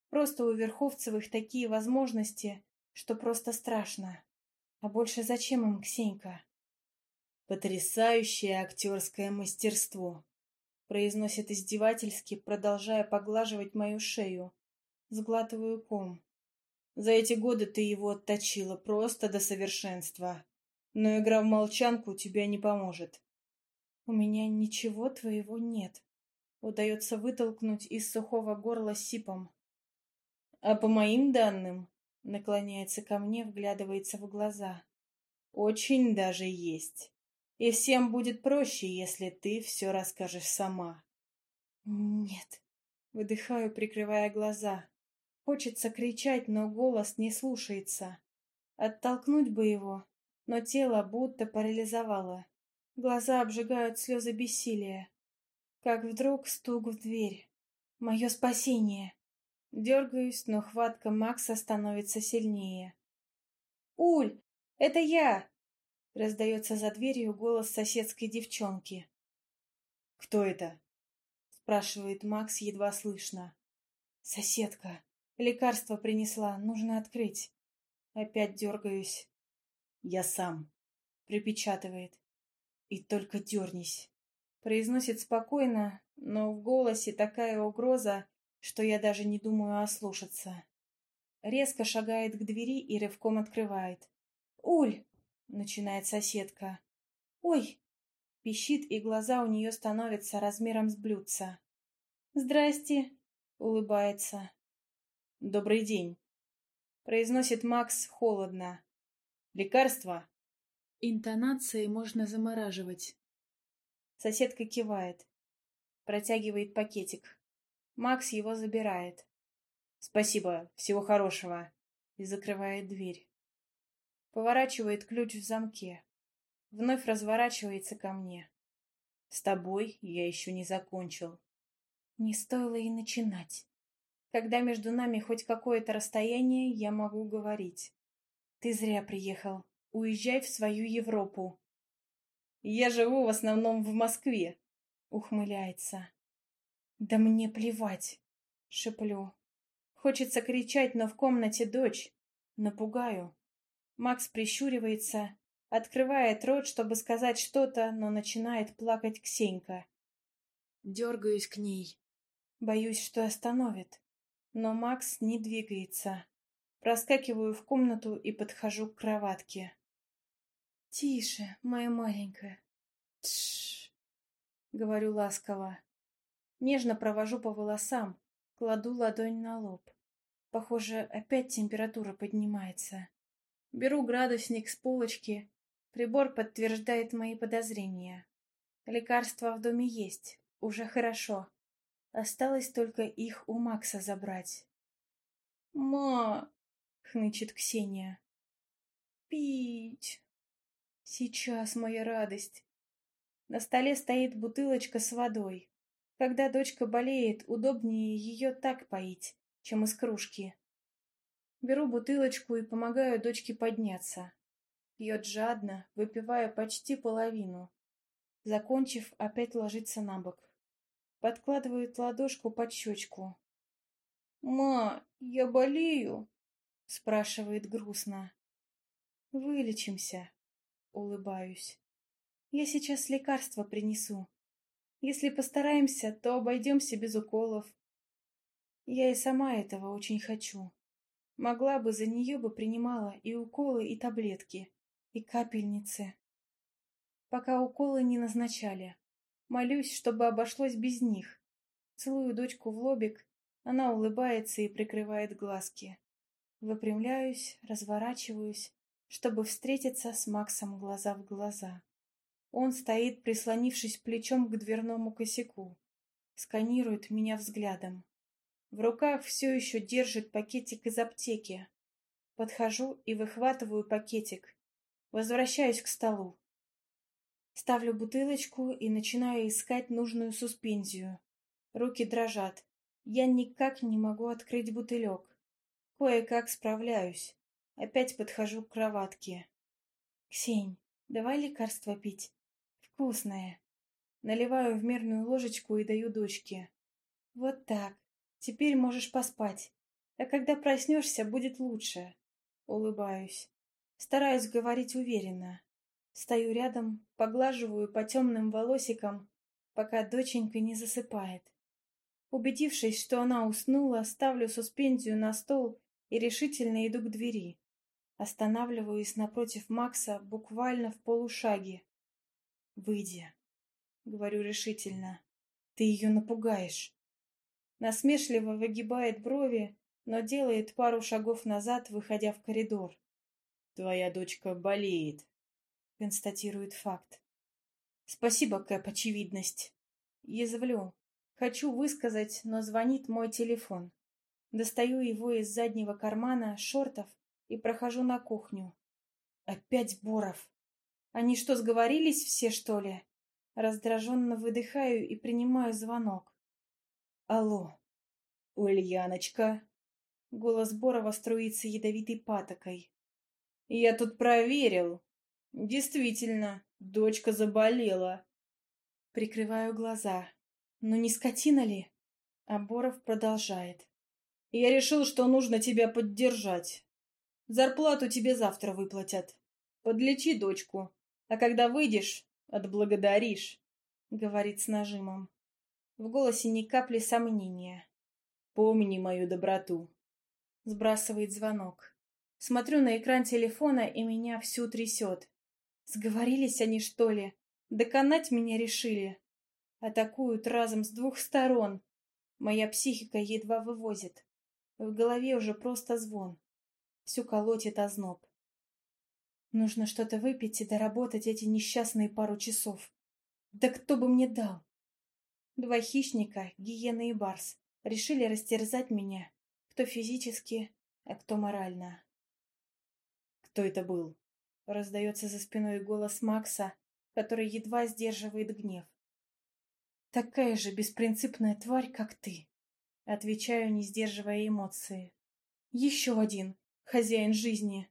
Просто у Верховцевых такие возможности, что просто страшно. А больше зачем им Ксенька? Потрясающее актерское мастерство, произносит издевательски, продолжая поглаживать мою шею. Сглатываю ком. За эти годы ты его отточила просто до совершенства. Но игра в молчанку тебя не поможет. «У меня ничего твоего нет», — удается вытолкнуть из сухого горла сипом. «А по моим данным», — наклоняется ко мне, вглядывается в глаза, — «очень даже есть. И всем будет проще, если ты все расскажешь сама». «Нет», — выдыхаю, прикрывая глаза. Хочется кричать, но голос не слушается. Оттолкнуть бы его, но тело будто парализовало. Глаза обжигают слезы бессилия. Как вдруг стук в дверь. Мое спасение. Дергаюсь, но хватка Макса
становится сильнее. «Уль, это я!» Раздается за дверью голос соседской девчонки. «Кто это?»
Спрашивает Макс едва слышно. «Соседка. Лекарство принесла. Нужно открыть». Опять дергаюсь. «Я сам», — припечатывает. «И только дернись!» Произносит спокойно, но в голосе такая угроза, что я даже не думаю ослушаться. Резко шагает к двери и рывком открывает. «Уль!» — начинает соседка. «Ой!» — пищит, и глаза у нее становятся размером с блюдца.
«Здрасте!» — улыбается. «Добрый день!» — произносит Макс холодно. «Лекарство?» Интонации
можно замораживать. Соседка кивает. Протягивает пакетик. Макс его забирает. Спасибо, всего хорошего. И закрывает дверь. Поворачивает ключ в замке. Вновь разворачивается ко мне. С тобой я еще не закончил. Не стоило и начинать. Когда между нами хоть какое-то расстояние, я могу говорить. Ты зря приехал. Уезжай в свою Европу. Я живу в основном в Москве, ухмыляется. Да мне плевать, шеплю. Хочется кричать, но в комнате дочь. Напугаю. Макс прищуривается, открывает рот, чтобы сказать что-то, но начинает плакать Ксенька. Дергаюсь к ней. Боюсь, что остановит. Но Макс не двигается. Проскакиваю в комнату и подхожу к кроватке. «Тише, моя маленькая!» «Тш!» — говорю ласково. Нежно провожу по волосам, кладу ладонь на лоб. Похоже, опять температура поднимается. Беру градусник с полочки. Прибор подтверждает мои подозрения. Лекарства в доме есть, уже хорошо.
Осталось только их у Макса забрать. «Ма!» — хнычет Ксения. «Пить!» Сейчас
моя радость. На столе стоит бутылочка с водой. Когда дочка болеет, удобнее ее так поить, чем из кружки. Беру бутылочку и помогаю дочке подняться. Пьет жадно, выпивая почти половину. Закончив, опять ложится на бок. Подкладывает ладошку под щечку. «Ма, я болею?» спрашивает грустно. «Вылечимся», улыбаюсь. «Я сейчас лекарство принесу. Если постараемся, то обойдемся без уколов. Я и сама этого очень хочу. Могла бы, за нее бы принимала и уколы, и таблетки, и капельницы. Пока уколы не назначали. Молюсь, чтобы обошлось без них. Целую дочку в лобик, она улыбается и прикрывает глазки. Выпрямляюсь, разворачиваюсь, чтобы встретиться с Максом глаза в глаза. Он стоит, прислонившись плечом к дверному косяку. Сканирует меня взглядом. В руках все еще держит пакетик из аптеки. Подхожу и выхватываю пакетик. Возвращаюсь к столу. Ставлю бутылочку и начинаю искать нужную суспензию. Руки дрожат. Я никак не могу открыть бутылек. Кое-как справляюсь. Опять подхожу к кроватке. «Ксень, давай лекарство пить. Вкусное». Наливаю в мерную ложечку и даю дочке. «Вот так. Теперь можешь поспать. А когда проснешься, будет лучше». Улыбаюсь. Стараюсь говорить уверенно. Стою рядом, поглаживаю по темным волосикам, пока доченька не засыпает. Убедившись, что она уснула, ставлю суспензию на стол и решительно иду к двери. Останавливаюсь напротив Макса буквально в полушаге. «Выйди», — говорю решительно. «Ты ее напугаешь». Насмешливо выгибает брови, но делает пару шагов назад, выходя в коридор. «Твоя дочка болеет», — констатирует факт. «Спасибо, Кэп, очевидность». Язвлю. Хочу высказать, но звонит мой телефон. Достаю его из заднего кармана, шортов, и прохожу на кухню. Опять Боров. Они что, сговорились все, что ли? Раздраженно выдыхаю и принимаю звонок. Алло. Ульяночка. Голос Борова струится ядовитой патокой. Я тут проверил. Действительно, дочка заболела. Прикрываю глаза. Но ну не скотина ли? А Боров продолжает. Я решил, что нужно тебя поддержать. Зарплату тебе завтра выплатят. Подлечи дочку, а когда выйдешь, отблагодаришь», — говорит с нажимом. В голосе ни капли сомнения. «Помни мою доброту», — сбрасывает звонок. Смотрю на экран телефона, и меня всю трясет. Сговорились они, что ли? Доконать меня решили. Атакуют разом с двух сторон. Моя психика едва вывозит. В голове уже просто звон всю колотит озноб. Нужно что-то выпить и доработать эти несчастные пару часов. Да кто бы мне дал? Два хищника, гиена и барс, решили растерзать меня, кто физически, а кто морально.
«Кто это был?»
— раздается за спиной голос Макса, который едва сдерживает гнев. «Такая же беспринципная тварь, как ты», — отвечаю, не сдерживая эмоции. «Еще один, хозяин жизни,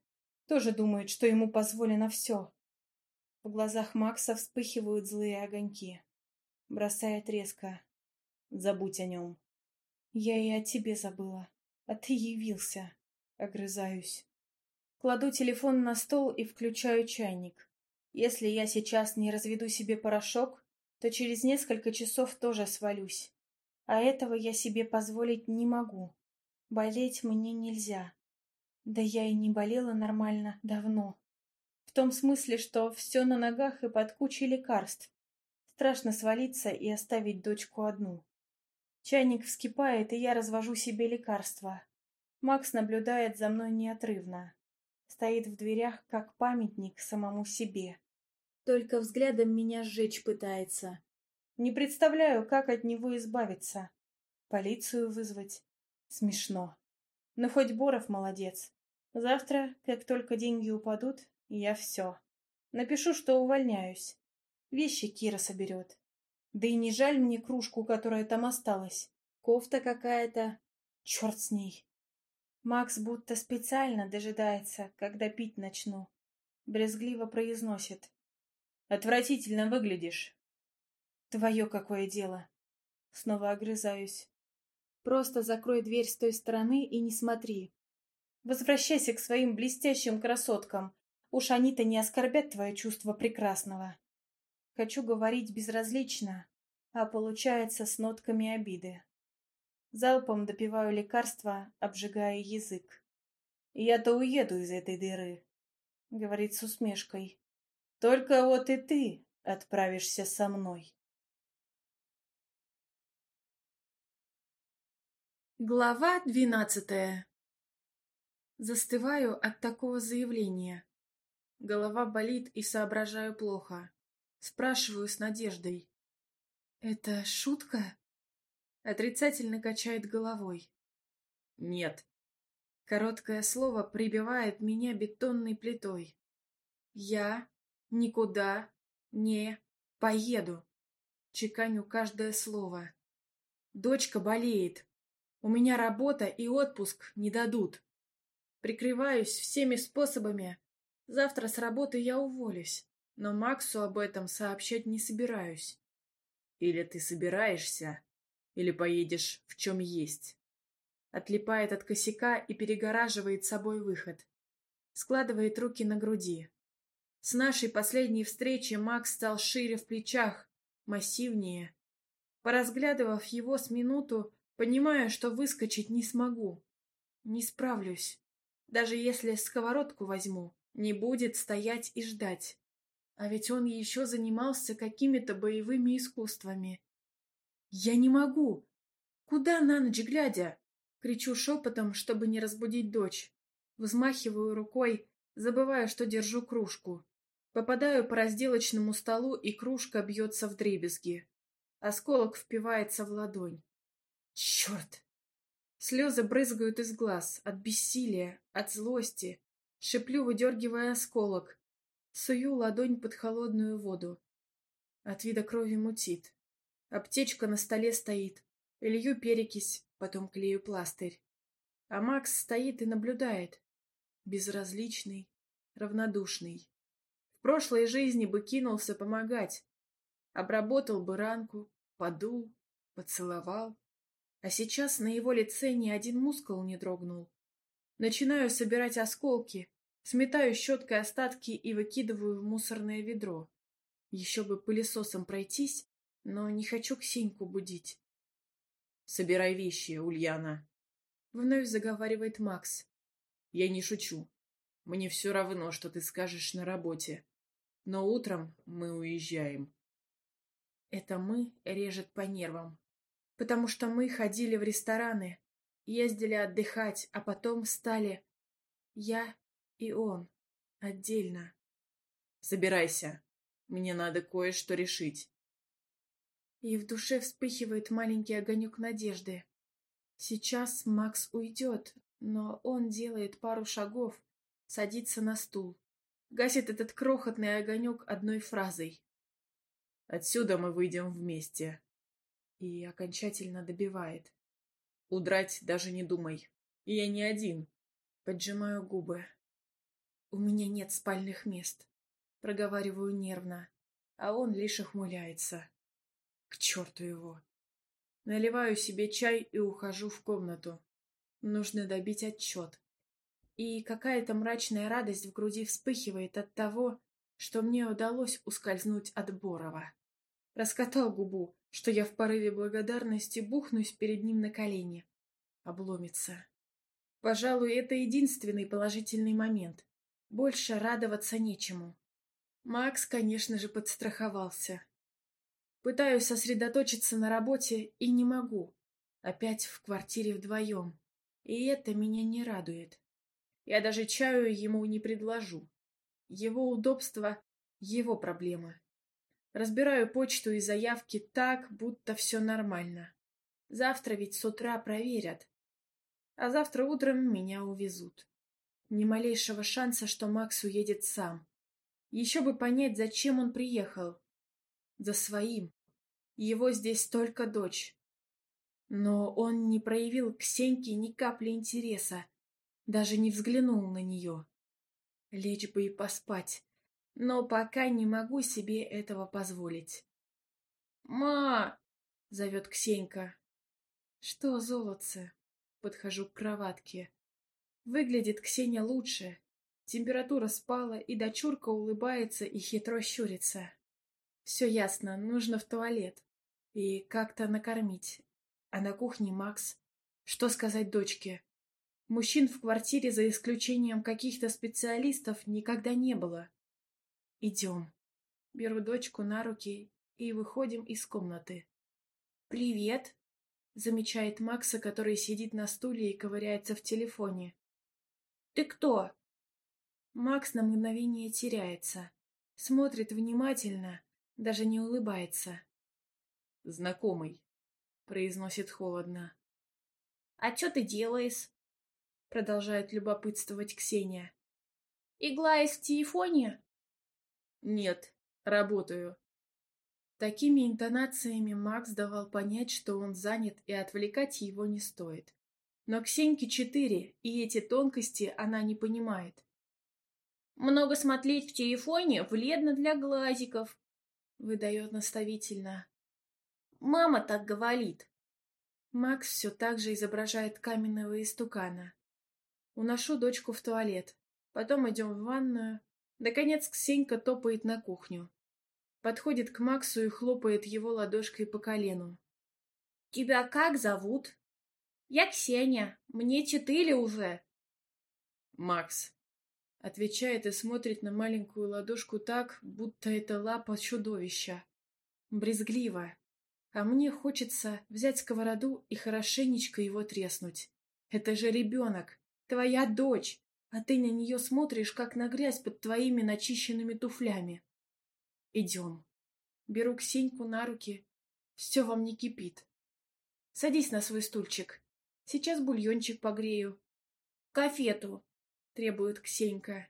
тоже думает, что ему позволено все. В глазах Макса вспыхивают злые огоньки. Бросает резко. Забудь о нем. Я и о тебе забыла. А ты явился. Огрызаюсь. Кладу телефон на стол и включаю чайник. Если я сейчас не разведу себе порошок, то через несколько часов тоже свалюсь. А этого я себе позволить не могу. Болеть мне нельзя. Да я и не болела нормально давно. В том смысле, что все на ногах и под кучей лекарств. Страшно свалиться и оставить дочку одну. Чайник вскипает, и я развожу себе лекарства. Макс наблюдает за мной неотрывно. Стоит в дверях, как памятник самому себе. Только взглядом меня сжечь пытается. Не представляю, как от него избавиться. Полицию вызвать? Смешно. Но ну, хоть Боров молодец. Завтра, как только деньги упадут, я все. Напишу, что увольняюсь. Вещи Кира соберет. Да и не жаль мне кружку, которая там осталась. Кофта какая-то. Черт с ней. Макс будто специально дожидается, когда пить начну. Брезгливо произносит. «Отвратительно выглядишь». «Твое какое дело!» Снова огрызаюсь. «Просто закрой дверь с той стороны и не смотри. Возвращайся к своим блестящим красоткам. Уж они-то не оскорбят твое чувство прекрасного. Хочу говорить безразлично, а получается с нотками обиды. Залпом допиваю лекарства, обжигая язык.
«Я-то уеду из этой дыры», — говорит с усмешкой. «Только вот и ты отправишься со мной». Глава двенадцатая Застываю от такого заявления. Голова болит и соображаю плохо.
Спрашиваю с надеждой. «Это шутка?» Отрицательно качает головой. «Нет». Короткое слово прибивает меня бетонной плитой. «Я никуда не поеду», — чеканю каждое слово. «Дочка болеет. У меня работа и отпуск не дадут. Прикрываюсь всеми способами. Завтра с работы я уволюсь, но Максу об этом сообщать не собираюсь. Или ты собираешься, или поедешь в чем есть. Отлипает от косяка и перегораживает собой выход. Складывает руки на груди. С нашей последней встречи Макс стал шире в плечах, массивнее. Поразглядывав его с минуту, понимаю, что выскочить не смогу. Не справлюсь. Даже если сковородку возьму, не будет стоять и ждать. А ведь он еще занимался какими-то боевыми искусствами. «Я не могу! Куда на ночь глядя?» Кричу шепотом, чтобы не разбудить дочь. Взмахиваю рукой, забывая, что держу кружку. Попадаю по разделочному столу, и кружка бьется в дребезги. Осколок впивается в ладонь. «Черт!» Слезы брызгают из глаз, от бессилия, от злости. Шиплю, выдергивая осколок. Сую ладонь под холодную воду. От вида крови мутит. Аптечка на столе стоит. Илью перекись, потом клею пластырь. А Макс стоит и наблюдает. Безразличный, равнодушный. В прошлой жизни бы кинулся помогать. Обработал бы ранку, подул, поцеловал. А сейчас на его лице ни один мускул не дрогнул. Начинаю собирать осколки, сметаю щеткой остатки и выкидываю в мусорное ведро. Еще бы пылесосом пройтись, но не хочу Ксеньку будить. «Собирай вещи, Ульяна», — вновь заговаривает Макс. «Я не шучу. Мне все равно, что ты скажешь на работе. Но утром мы уезжаем». Это «мы» режет по нервам потому что мы ходили в рестораны, ездили отдыхать, а потом стали я и он отдельно.
Собирайся, мне надо кое-что решить.
И в душе вспыхивает маленький огонек надежды. Сейчас Макс уйдет, но он делает пару шагов, садится на стул, гасит этот крохотный огонек одной фразой. «Отсюда мы выйдем вместе», и окончательно добивает. Удрать даже не думай. я не один. Поджимаю губы. У меня нет спальных мест. Проговариваю нервно, а он лишь охмуляется. К черту его. Наливаю себе чай и ухожу в комнату. Нужно добить отчет. И какая-то мрачная радость в груди вспыхивает от того, что мне удалось ускользнуть от Борова. Раскатал губу, что я в порыве благодарности бухнусь перед ним на колени. Обломится. Пожалуй, это единственный положительный момент. Больше радоваться нечему. Макс, конечно же, подстраховался. Пытаюсь сосредоточиться на работе и не могу. Опять в квартире вдвоем. И это меня не радует. Я даже чаю ему не предложу. Его удобство — его проблема. Разбираю почту и заявки так, будто все нормально. Завтра ведь с утра проверят. А завтра утром меня увезут. Ни малейшего шанса, что Макс уедет сам. Еще бы понять, зачем он приехал. За своим. Его здесь только дочь. Но он не проявил к Сеньке ни капли интереса. Даже не взглянул на нее. Лечь бы и поспать но пока не могу себе этого позволить. «Ма!» — зовет Ксенька. «Что, золотце?» Подхожу к кроватке. Выглядит Ксения лучше. Температура спала, и дочурка улыбается и хитро щурится. Все ясно, нужно в туалет. И как-то накормить. А на кухне Макс. Что сказать дочке? Мужчин в квартире, за исключением каких-то специалистов, никогда не было. «Идем». Беру дочку на руки и выходим из комнаты. «Привет!» — замечает Макса, который сидит на стуле и ковыряется в телефоне. «Ты кто?» Макс на мгновение теряется, смотрит внимательно, даже не улыбается. «Знакомый», — произносит
холодно. «А что ты делаешь?» — продолжает любопытствовать Ксения. «Игла из телефоне?» «Нет,
работаю». Такими интонациями Макс давал понять, что он занят и отвлекать его не стоит. Но Ксеньке четыре, и эти тонкости она не понимает. «Много смотреть в телефоне вредно для глазиков», — выдает наставительно. «Мама так говорит». Макс все так же изображает каменного истукана. Уношу дочку в туалет, потом идем в ванную, Наконец Ксенька топает на кухню. Подходит к Максу и хлопает его ладошкой по колену. «Тебя как зовут?» «Я Ксения. Мне четыре уже». «Макс», — отвечает и смотрит на маленькую ладошку так, будто это лапа чудовища. Брезгливо. А мне хочется взять сковороду и хорошенечко его треснуть. Это же ребенок, твоя дочь, а ты на нее смотришь, как на грязь под твоими начищенными туфлями. Идем. Беру Ксеньку на руки. Все вам не кипит. Садись на свой стульчик. Сейчас бульончик погрею. Кафету, требует Ксенька.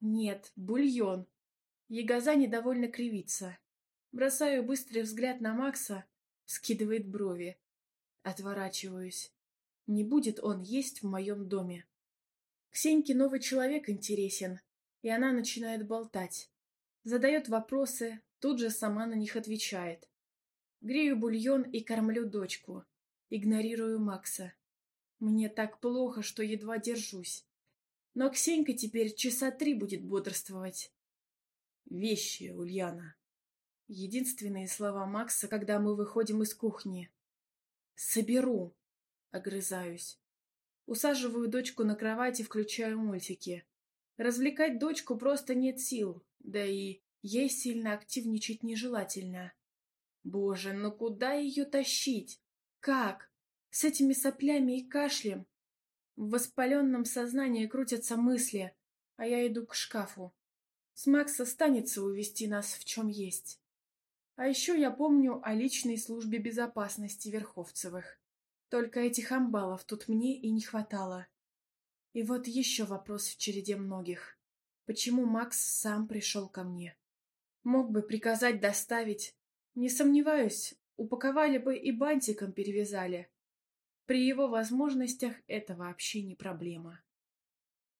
Нет, бульон. Ягоза недовольно кривится. Бросаю быстрый взгляд на Макса, скидывает брови. Отворачиваюсь. Не будет он есть в моем доме. Ксеньке новый человек интересен, и она начинает болтать. Задает вопросы, тут же сама на них отвечает. Грею бульон и кормлю дочку. Игнорирую Макса. Мне так плохо, что едва держусь. Но Ксенька теперь часа три будет бодрствовать. Вещи, Ульяна. Единственные слова Макса, когда мы выходим из кухни. Соберу. Огрызаюсь. Усаживаю дочку на кровать и включаю мультики. Развлекать дочку просто нет сил, да и ей сильно активничать нежелательно. Боже, ну куда ее тащить? Как? С этими соплями и кашлем? В воспаленном сознании крутятся мысли, а я иду к шкафу. С Макса станется увести нас в чем есть. А еще я помню о личной службе безопасности Верховцевых. Только этих амбалов тут мне и не хватало. И вот еще вопрос в череде многих. Почему Макс сам пришел ко мне? Мог бы приказать доставить. Не сомневаюсь, упаковали бы и бантиком перевязали. При его возможностях это вообще не проблема.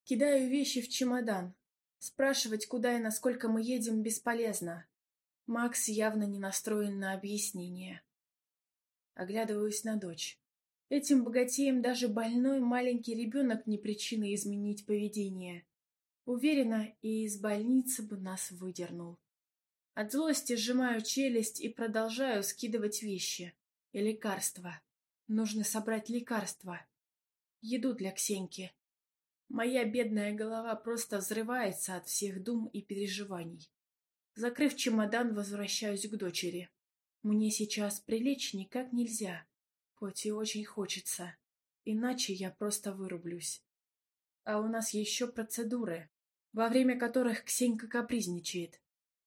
Кидаю вещи в чемодан. Спрашивать, куда и насколько мы едем, бесполезно. Макс явно не настроен на объяснение. Оглядываюсь на дочь. Этим богатеем даже больной маленький ребенок не причина изменить поведение. Уверена, и из больницы бы нас выдернул. От злости сжимаю челюсть и продолжаю скидывать вещи. И лекарства. Нужно собрать лекарства. Еду для Ксеньки. Моя бедная голова просто взрывается от всех дум и переживаний. Закрыв чемодан, возвращаюсь к дочери. Мне сейчас прилечь никак нельзя хоть и очень хочется. Иначе я просто вырублюсь. А у нас еще процедуры, во время которых Ксенька капризничает.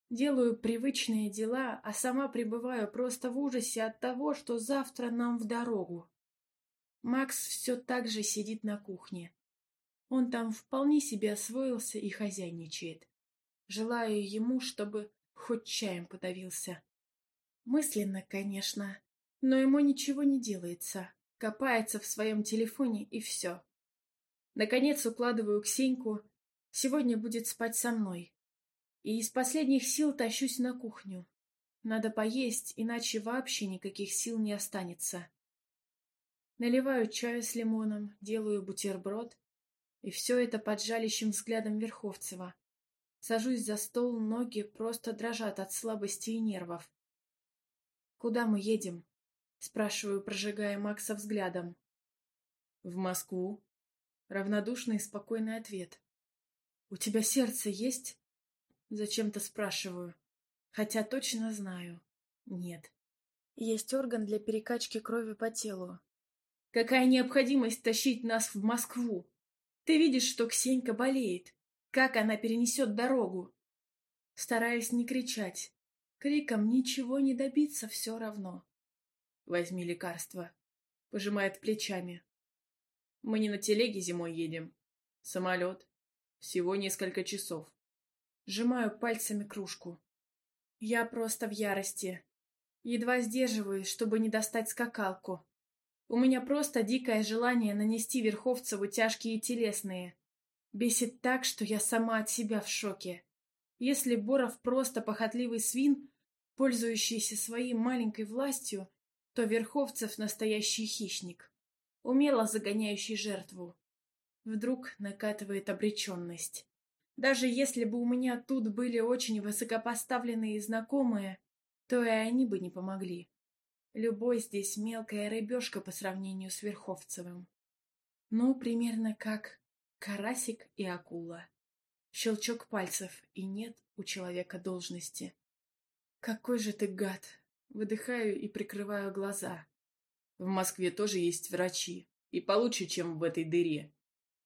Делаю привычные дела, а сама пребываю просто в ужасе от того, что завтра нам в дорогу. Макс все так же сидит на кухне. Он там вполне себе освоился и хозяйничает. Желаю ему, чтобы хоть чаем подавился. Мысленно, конечно, но ему ничего не делается. Копается в своем телефоне и все. Наконец укладываю Ксеньку. Сегодня будет спать со мной. И из последних сил тащусь на кухню. Надо поесть, иначе вообще никаких сил не останется. Наливаю чаю с лимоном, делаю бутерброд. И все это под жалящим взглядом Верховцева. Сажусь за стол, ноги просто дрожат от слабости и нервов. «Куда мы едем?» Спрашиваю, прожигая Макса взглядом. «В Москву?» Равнодушный и спокойный ответ. «У тебя сердце есть?» Зачем-то спрашиваю. Хотя точно знаю. Нет. Есть орган для перекачки крови по телу. Какая необходимость тащить нас в Москву? Ты видишь, что Ксенька болеет. Как она перенесет дорогу? Стараясь не кричать. Криком ничего не добиться все равно. Возьми лекарство. Пожимает плечами. Мы не на телеге зимой едем. Самолет. Всего несколько часов. Сжимаю пальцами кружку. Я просто в ярости. Едва сдерживаюсь, чтобы не достать скакалку. У меня просто дикое желание нанести Верховцеву тяжкие телесные. Бесит так, что я сама от себя в шоке. Если Боров просто похотливый свин, пользующийся своей маленькой властью то Верховцев настоящий хищник, умело загоняющий жертву. Вдруг накатывает обреченность. Даже если бы у меня тут были очень высокопоставленные знакомые, то и они бы не помогли. Любой здесь мелкая рыбешка по сравнению с Верховцевым. Ну, примерно как карасик и акула. Щелчок пальцев, и нет у человека должности. «Какой же ты гад!» Выдыхаю и прикрываю глаза. В Москве тоже есть врачи. И получше, чем в этой дыре.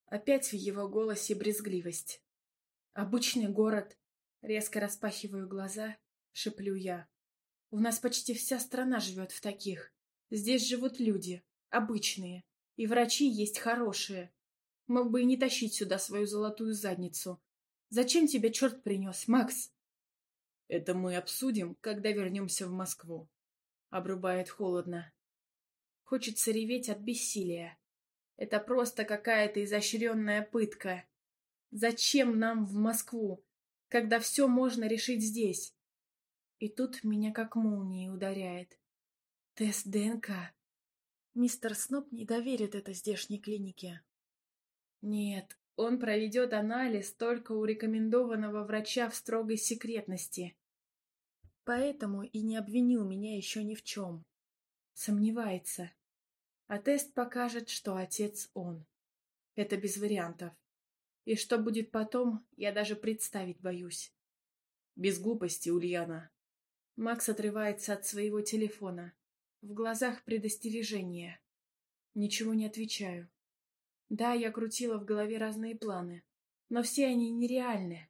Опять в его голосе брезгливость. Обычный город. Резко распахиваю глаза, шеплю я. У нас почти вся страна живет в таких. Здесь живут люди, обычные. И врачи есть хорошие. Мог бы и не тащить сюда свою золотую задницу. Зачем тебя черт принес, Макс? Это мы обсудим, когда вернемся в Москву. Обрубает холодно. Хочется реветь от бессилия. Это просто какая-то изощренная пытка. Зачем нам в Москву, когда все можно решить здесь? И тут меня как молнией ударяет. Тест ДНК. Мистер Сноп не доверит это здешней клинике. Нет, он проведет анализ только у рекомендованного врача в строгой секретности. Поэтому и не обвинил меня еще ни в чем. Сомневается. А тест покажет, что отец он. Это без вариантов. И что будет потом, я даже представить боюсь. Без глупости, Ульяна. Макс отрывается от своего телефона. В глазах предостережение. Ничего не отвечаю. Да, я крутила в голове разные планы, но все они нереальны.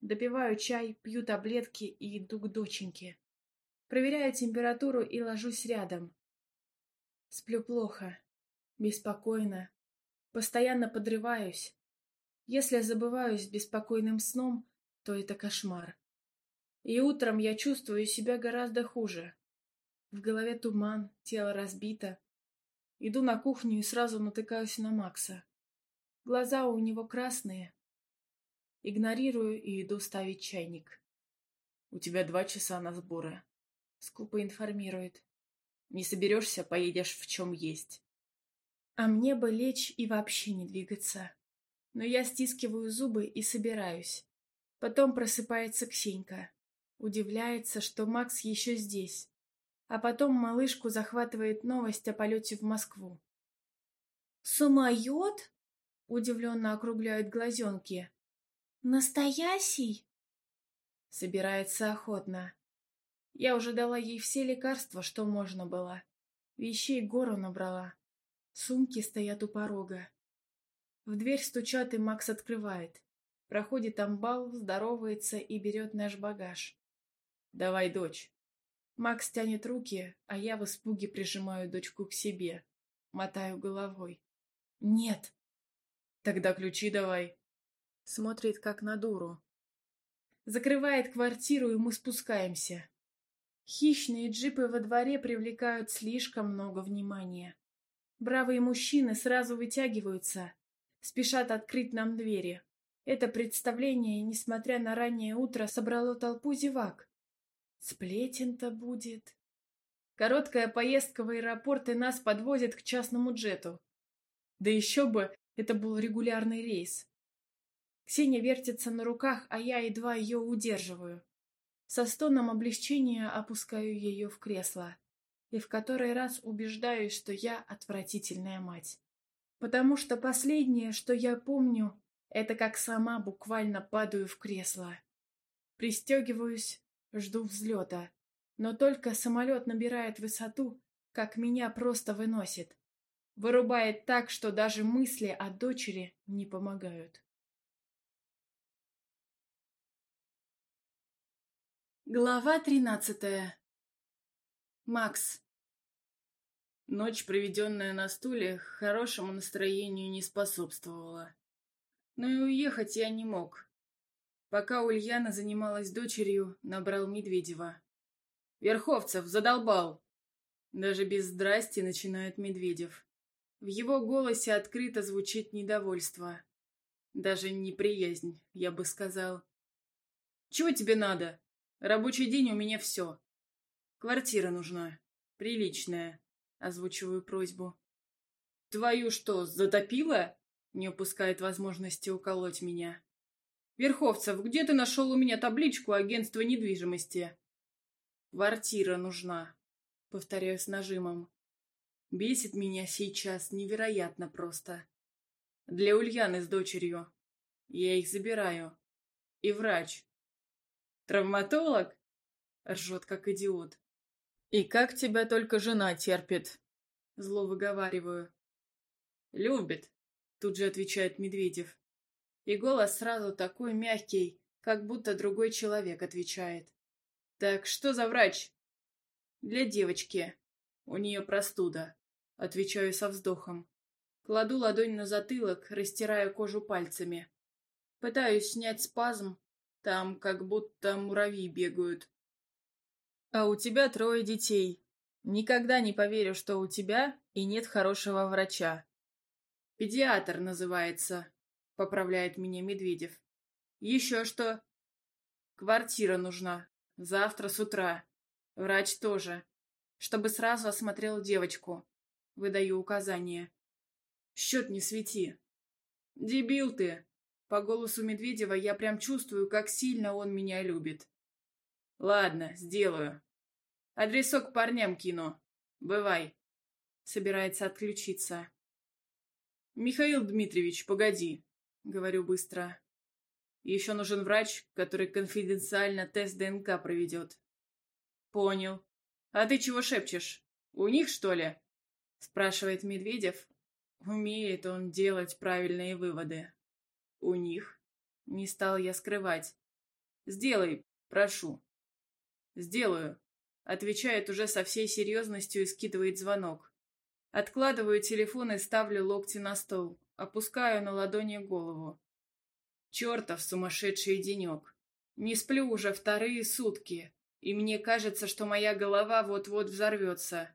Допиваю чай, пью таблетки и иду к доченьке. Проверяю температуру и ложусь рядом. Сплю плохо, беспокойно, постоянно подрываюсь. Если забываюсь беспокойным сном, то это кошмар. И утром я чувствую себя гораздо хуже. В голове туман, тело разбито, Иду на кухню и сразу натыкаюсь на Макса. Глаза у него красные. Игнорирую и иду ставить чайник. «У тебя два часа на сборы», — скупо информирует. «Не соберешься, поедешь в чем есть». А мне бы лечь и вообще не двигаться. Но я стискиваю зубы и собираюсь. Потом просыпается Ксенька. Удивляется, что Макс еще здесь. А потом малышку захватывает новость о полете в Москву. «Самолет?» — удивленно округляют глазенки. «Настоящий?» Собирается охотно. Я уже дала ей все лекарства, что можно было. Вещей гору набрала. Сумки стоят у порога. В дверь стучат, и Макс открывает. Проходит амбал, здоровается и берет наш багаж. «Давай, дочь, Макс тянет руки, а я в испуге прижимаю дочку к себе. Мотаю головой. «Нет!» «Тогда ключи давай!» Смотрит как на дуру. Закрывает квартиру, и мы спускаемся. Хищные джипы во дворе привлекают слишком много внимания. Бравые мужчины сразу вытягиваются, спешат открыть нам двери. Это представление, несмотря на раннее утро, собрало толпу зевак. Сплетен-то будет. Короткая поездка в аэропорт и нас подвозят к частному джету. Да еще бы, это был регулярный рейс. Ксения вертится на руках, а я едва ее удерживаю. Со стоном облегчения опускаю ее в кресло. И в который раз убеждаюсь, что я отвратительная мать. Потому что последнее, что я помню, это как сама буквально падаю в кресло. Пристегиваюсь, Жду взлета. Но только самолет набирает высоту, как меня просто выносит.
Вырубает так, что даже мысли о дочери не помогают. Глава тринадцатая. Макс. Ночь, проведенная
на стуле, хорошему настроению не способствовала.
Но и уехать
я не мог. Пока Ульяна занималась дочерью, набрал Медведева. «Верховцев задолбал!» Даже без здрасти начинает Медведев. В его голосе открыто звучит недовольство. Даже неприязнь, я бы сказал. «Чего тебе надо? Рабочий день у меня все. Квартира нужна. Приличная». Озвучиваю просьбу. «Твою что, затопило?» Не упускает возможности уколоть меня. «Верховцев, где ты нашел у меня табличку агентства недвижимости?» «Квартира нужна», — повторяю с нажимом. «Бесит меня сейчас невероятно просто. Для Ульяны с дочерью.
Я их забираю. И врач». «Травматолог?» — ржет как идиот. «И как тебя только жена терпит?» — зло
выговариваю. «Любит», — тут же отвечает Медведев. И голос сразу такой мягкий, как будто другой человек отвечает. «Так что за врач?» «Для девочки. У нее простуда», — отвечаю со вздохом. Кладу ладонь на затылок, растирая кожу пальцами. Пытаюсь снять спазм, там как будто муравьи бегают. «А у тебя трое детей. Никогда не поверю, что у тебя и нет хорошего врача». «Педиатр называется», — поправляет меня Медведев. «Еще что?» «Квартира нужна. Завтра с утра. Врач тоже. Чтобы сразу осмотрел девочку. Выдаю указание. Счет не свети». «Дебил ты!» По голосу Медведева я прям чувствую, как сильно он меня любит. «Ладно, сделаю. Адресок парням кину. Бывай». Собирается отключиться. «Михаил Дмитриевич, погоди. — говорю быстро. «Еще нужен врач, который конфиденциально тест ДНК проведет». «Понял. А ты чего шепчешь? У них, что ли?» — спрашивает Медведев. Умеет он делать правильные выводы. «У них?» — не стал я скрывать. «Сделай, прошу». «Сделаю», — отвечает уже со всей серьезностью и скидывает звонок. Откладываю телефон и ставлю локти на стол. Опускаю на ладони голову. Чертов сумасшедший денек. Не сплю уже вторые сутки, и мне кажется, что моя голова вот-вот взорвется.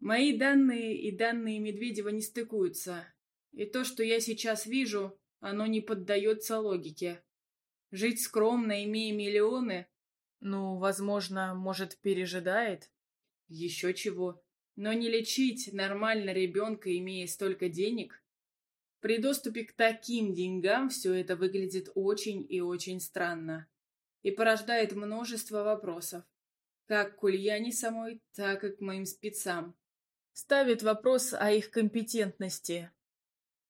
Мои данные и данные Медведева не стыкуются. И то, что я сейчас вижу, оно не поддается логике. Жить скромно, имея миллионы? Ну, возможно, может, пережидает? Еще чего. Но не лечить нормально ребенка, имея столько денег? При доступе к таким деньгам все это выглядит очень и очень странно и порождает множество вопросов, как к Ульяне самой, так и к моим спецам. Ставит вопрос о их компетентности.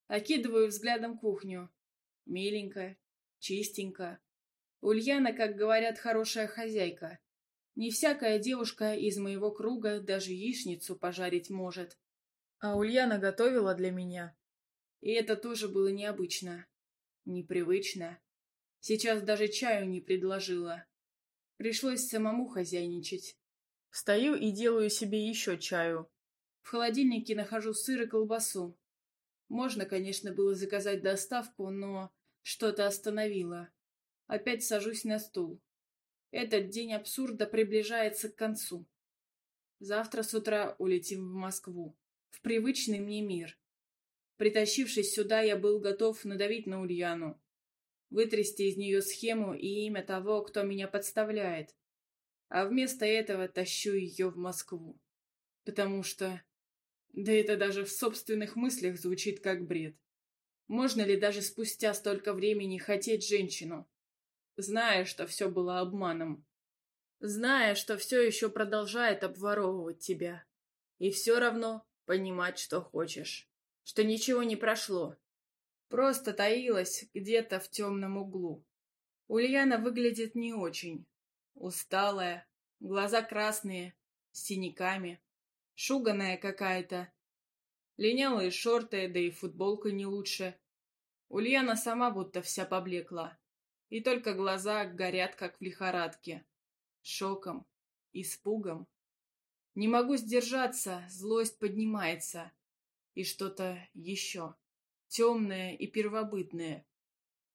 Окидываю взглядом кухню. миленькая, чистенько. Ульяна, как говорят, хорошая хозяйка. Не всякая девушка из моего круга даже яичницу пожарить может. А Ульяна готовила для меня. И это тоже было необычно. Непривычно. Сейчас даже чаю не предложила. Пришлось самому хозяйничать. Встаю и делаю себе еще чаю. В холодильнике нахожу сыр и колбасу. Можно, конечно, было заказать доставку, но что-то остановило. Опять сажусь на стул. Этот день абсурда приближается к концу. Завтра с утра улетим в Москву, в привычный мне мир. Притащившись сюда, я был готов надавить на Ульяну. Вытрясти из нее схему и имя того, кто меня подставляет. А вместо этого тащу ее в Москву. Потому что... Да это даже в собственных мыслях звучит как бред. Можно ли даже спустя столько времени хотеть женщину, зная, что все было обманом? Зная, что все еще продолжает обворовывать тебя. И все равно понимать, что хочешь что ничего не прошло. Просто таилась где-то в темном углу. Ульяна выглядит не очень. Усталая, глаза красные, с синяками, шуганная какая-то. Линялые шорты, да и футболка не лучше. Ульяна сама будто вся поблекла. И только глаза горят, как в лихорадке. Шоком, испугом. Не могу сдержаться, злость поднимается и что-то еще. Темное и первобытное.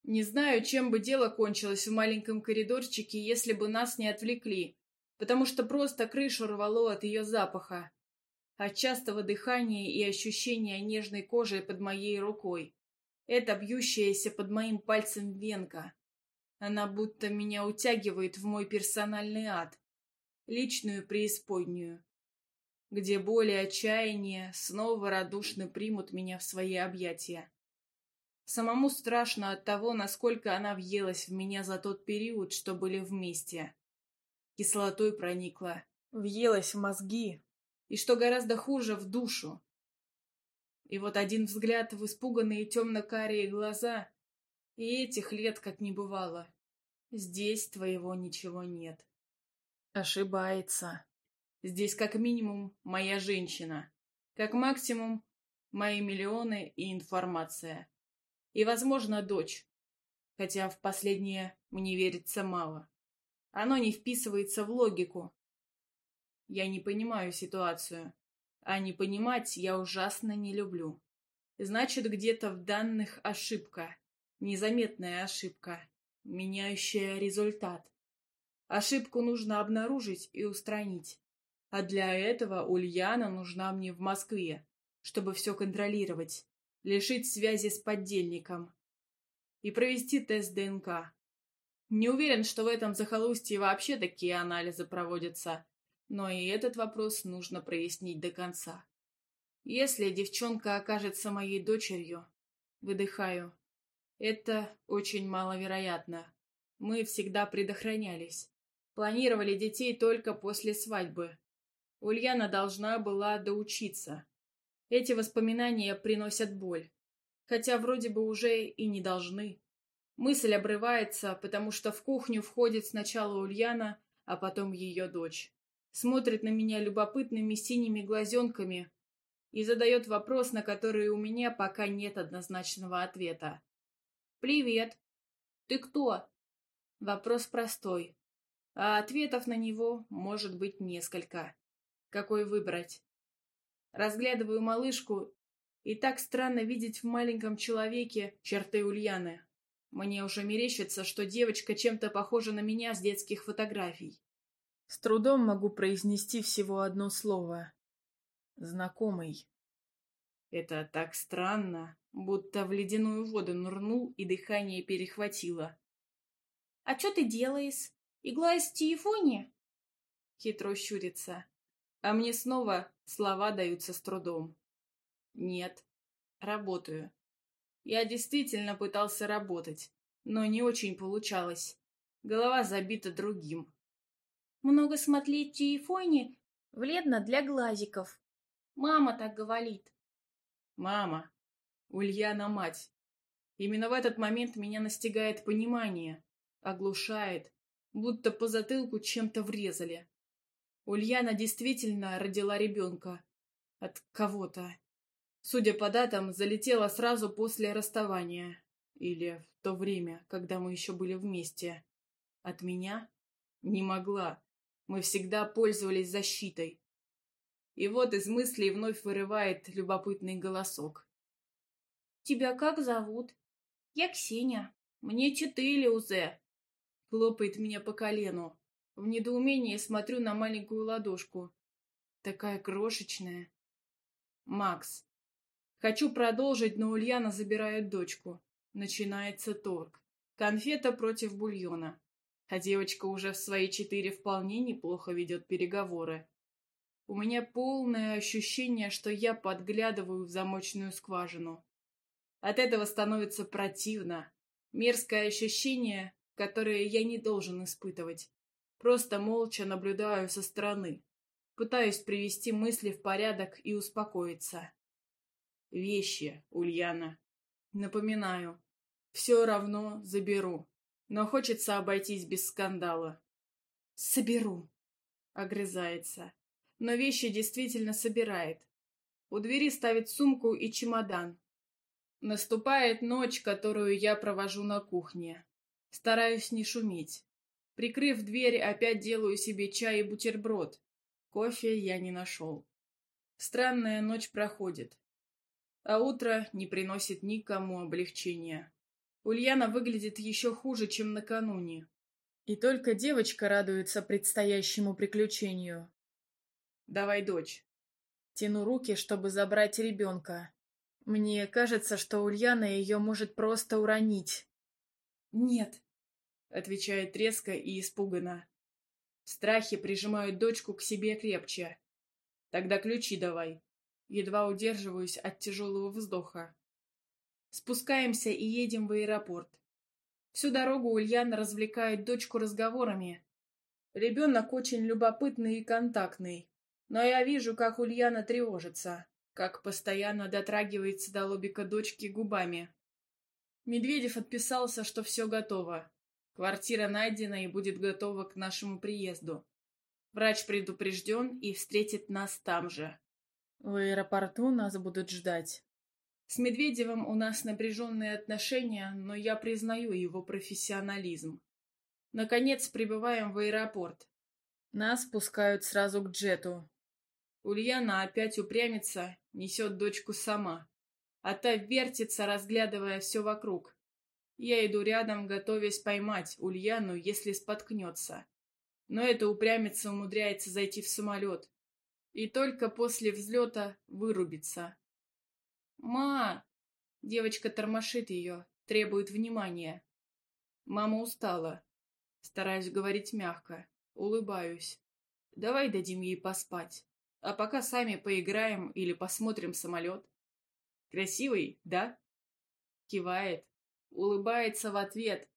Не знаю, чем бы дело кончилось в маленьком коридорчике, если бы нас не отвлекли, потому что просто крышу рвало от ее запаха, от частого дыхания и ощущения нежной кожи под моей рукой. Это бьющаяся под моим пальцем венка. Она будто меня утягивает в мой персональный ад, личную преисподнюю где боль и отчаяние снова радушно примут меня в свои объятия. Самому страшно от того, насколько она въелась в меня за тот период, что были вместе. Кислотой проникла, въелась в мозги, и, что гораздо хуже, в душу. И вот один взгляд в испуганные темно-карие глаза, и этих лет как не бывало. Здесь твоего ничего нет. Ошибается. Здесь как минимум моя женщина, как максимум мои миллионы и информация. И, возможно, дочь. Хотя в последнее мне верится мало. Оно не вписывается в логику. Я не понимаю ситуацию. А не понимать я ужасно не люблю. Значит, где-то в данных ошибка. Незаметная ошибка, меняющая результат. Ошибку нужно обнаружить и устранить. А для этого Ульяна нужна мне в Москве, чтобы все контролировать, лишить связи с поддельником и провести тест ДНК. Не уверен, что в этом захолустье вообще такие анализы проводятся, но и этот вопрос нужно прояснить до конца. Если девчонка окажется моей дочерью, выдыхаю. Это очень маловероятно. Мы всегда предохранялись. Планировали детей только после свадьбы. Ульяна должна была доучиться. Эти воспоминания приносят боль. Хотя вроде бы уже и не должны. Мысль обрывается, потому что в кухню входит сначала Ульяна, а потом ее дочь. Смотрит на меня любопытными синими глазенками и задает вопрос, на который у меня пока нет однозначного ответа. «Привет! Ты кто?» Вопрос простой, а ответов на него может быть несколько какой выбрать. Разглядываю малышку, и так странно видеть в маленьком человеке черты Ульяны. Мне уже мерещится, что девочка чем-то похожа на меня с детских фотографий. С трудом могу произнести всего одно слово. Знакомый. Это так странно, будто в ледяную воду нырнул и дыхание перехватило. «А что ты делаешь? Игла из тиефония?» Хитро щурится. А мне снова слова даются с трудом. Нет, работаю. Я действительно пытался работать, но не очень получалось. Голова забита другим. Много смотреть телефоне вредно для глазиков. Мама так говорит. Мама. Ульяна мать. Именно в этот момент меня настигает понимание. Оглушает. Будто по затылку чем-то врезали. Ульяна действительно родила ребенка. От кого-то. Судя по датам, залетела сразу после расставания. Или в то время, когда мы еще были вместе. От меня? Не могла. Мы всегда пользовались защитой. И вот из мыслей вновь вырывает любопытный голосок. «Тебя как зовут?» «Я Ксения. Мне четыре узе». Хлопает меня по колену. В недоумении смотрю на маленькую ладошку. Такая крошечная. Макс. Хочу продолжить, но Ульяна забирает дочку. Начинается торг. Конфета против бульона. А девочка уже в свои четыре вполне неплохо ведет переговоры. У меня полное ощущение, что я подглядываю в замочную скважину. От этого становится противно. Мерзкое ощущение, которое я не должен испытывать. Просто молча наблюдаю со стороны. Пытаюсь привести мысли в порядок и успокоиться. Вещи, Ульяна. Напоминаю. Все равно заберу. Но хочется обойтись без скандала. Соберу. Огрызается. Но вещи действительно собирает. У двери ставит сумку и чемодан. Наступает ночь, которую я провожу на кухне. Стараюсь не шуметь. Прикрыв дверь, опять делаю себе чай и бутерброд. Кофе я не нашел. Странная ночь проходит. А утро не приносит никому облегчения. Ульяна выглядит еще хуже, чем накануне. И только девочка радуется предстоящему приключению. «Давай, дочь». Тяну руки, чтобы забрать ребенка. Мне кажется, что Ульяна ее может просто уронить. «Нет», — отвечает резко и испуганно. В страхе прижимают дочку к себе крепче. «Тогда ключи давай». Едва удерживаюсь от тяжелого вздоха. Спускаемся и едем в аэропорт. Всю дорогу Ульяна развлекает дочку разговорами. Ребенок очень любопытный и контактный. Но я вижу, как Ульяна тревожится, как постоянно дотрагивается до лобика дочки губами. Медведев отписался, что все готово. Квартира найдена и будет готова к нашему приезду. Врач предупрежден и встретит нас там же. В аэропорту нас будут ждать. С Медведевым у нас напряженные отношения, но я признаю его профессионализм. Наконец прибываем в аэропорт. Нас пускают сразу к джету. Ульяна опять упрямится, несет дочку сама. А та вертится, разглядывая все вокруг. Я иду рядом, готовясь поймать Ульяну, если споткнется. Но эта упрямица умудряется зайти в самолет. И только после взлета вырубится. «Ма!» Девочка тормошит ее, требует внимания. Мама устала. Стараюсь говорить мягко. Улыбаюсь. Давай дадим ей поспать. А пока сами поиграем или посмотрим самолет. Красивый, да? Кивает, улыбается в ответ.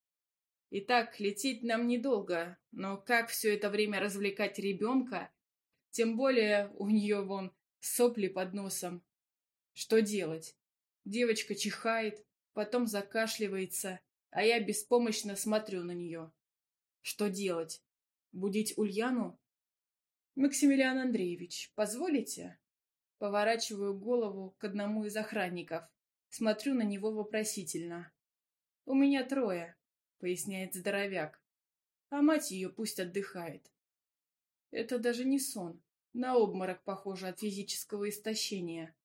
Итак, лететь нам недолго, но как все это время развлекать ребенка? Тем более у нее вон сопли под носом. Что делать? Девочка чихает, потом закашливается, а я беспомощно смотрю на нее. Что делать? Будить Ульяну? «Максимилиан Андреевич, позволите?» Поворачиваю голову к одному из охранников. Смотрю на него вопросительно. «У меня трое», — поясняет здоровяк. «А мать ее пусть отдыхает». Это даже не сон. На обморок похоже от физического истощения.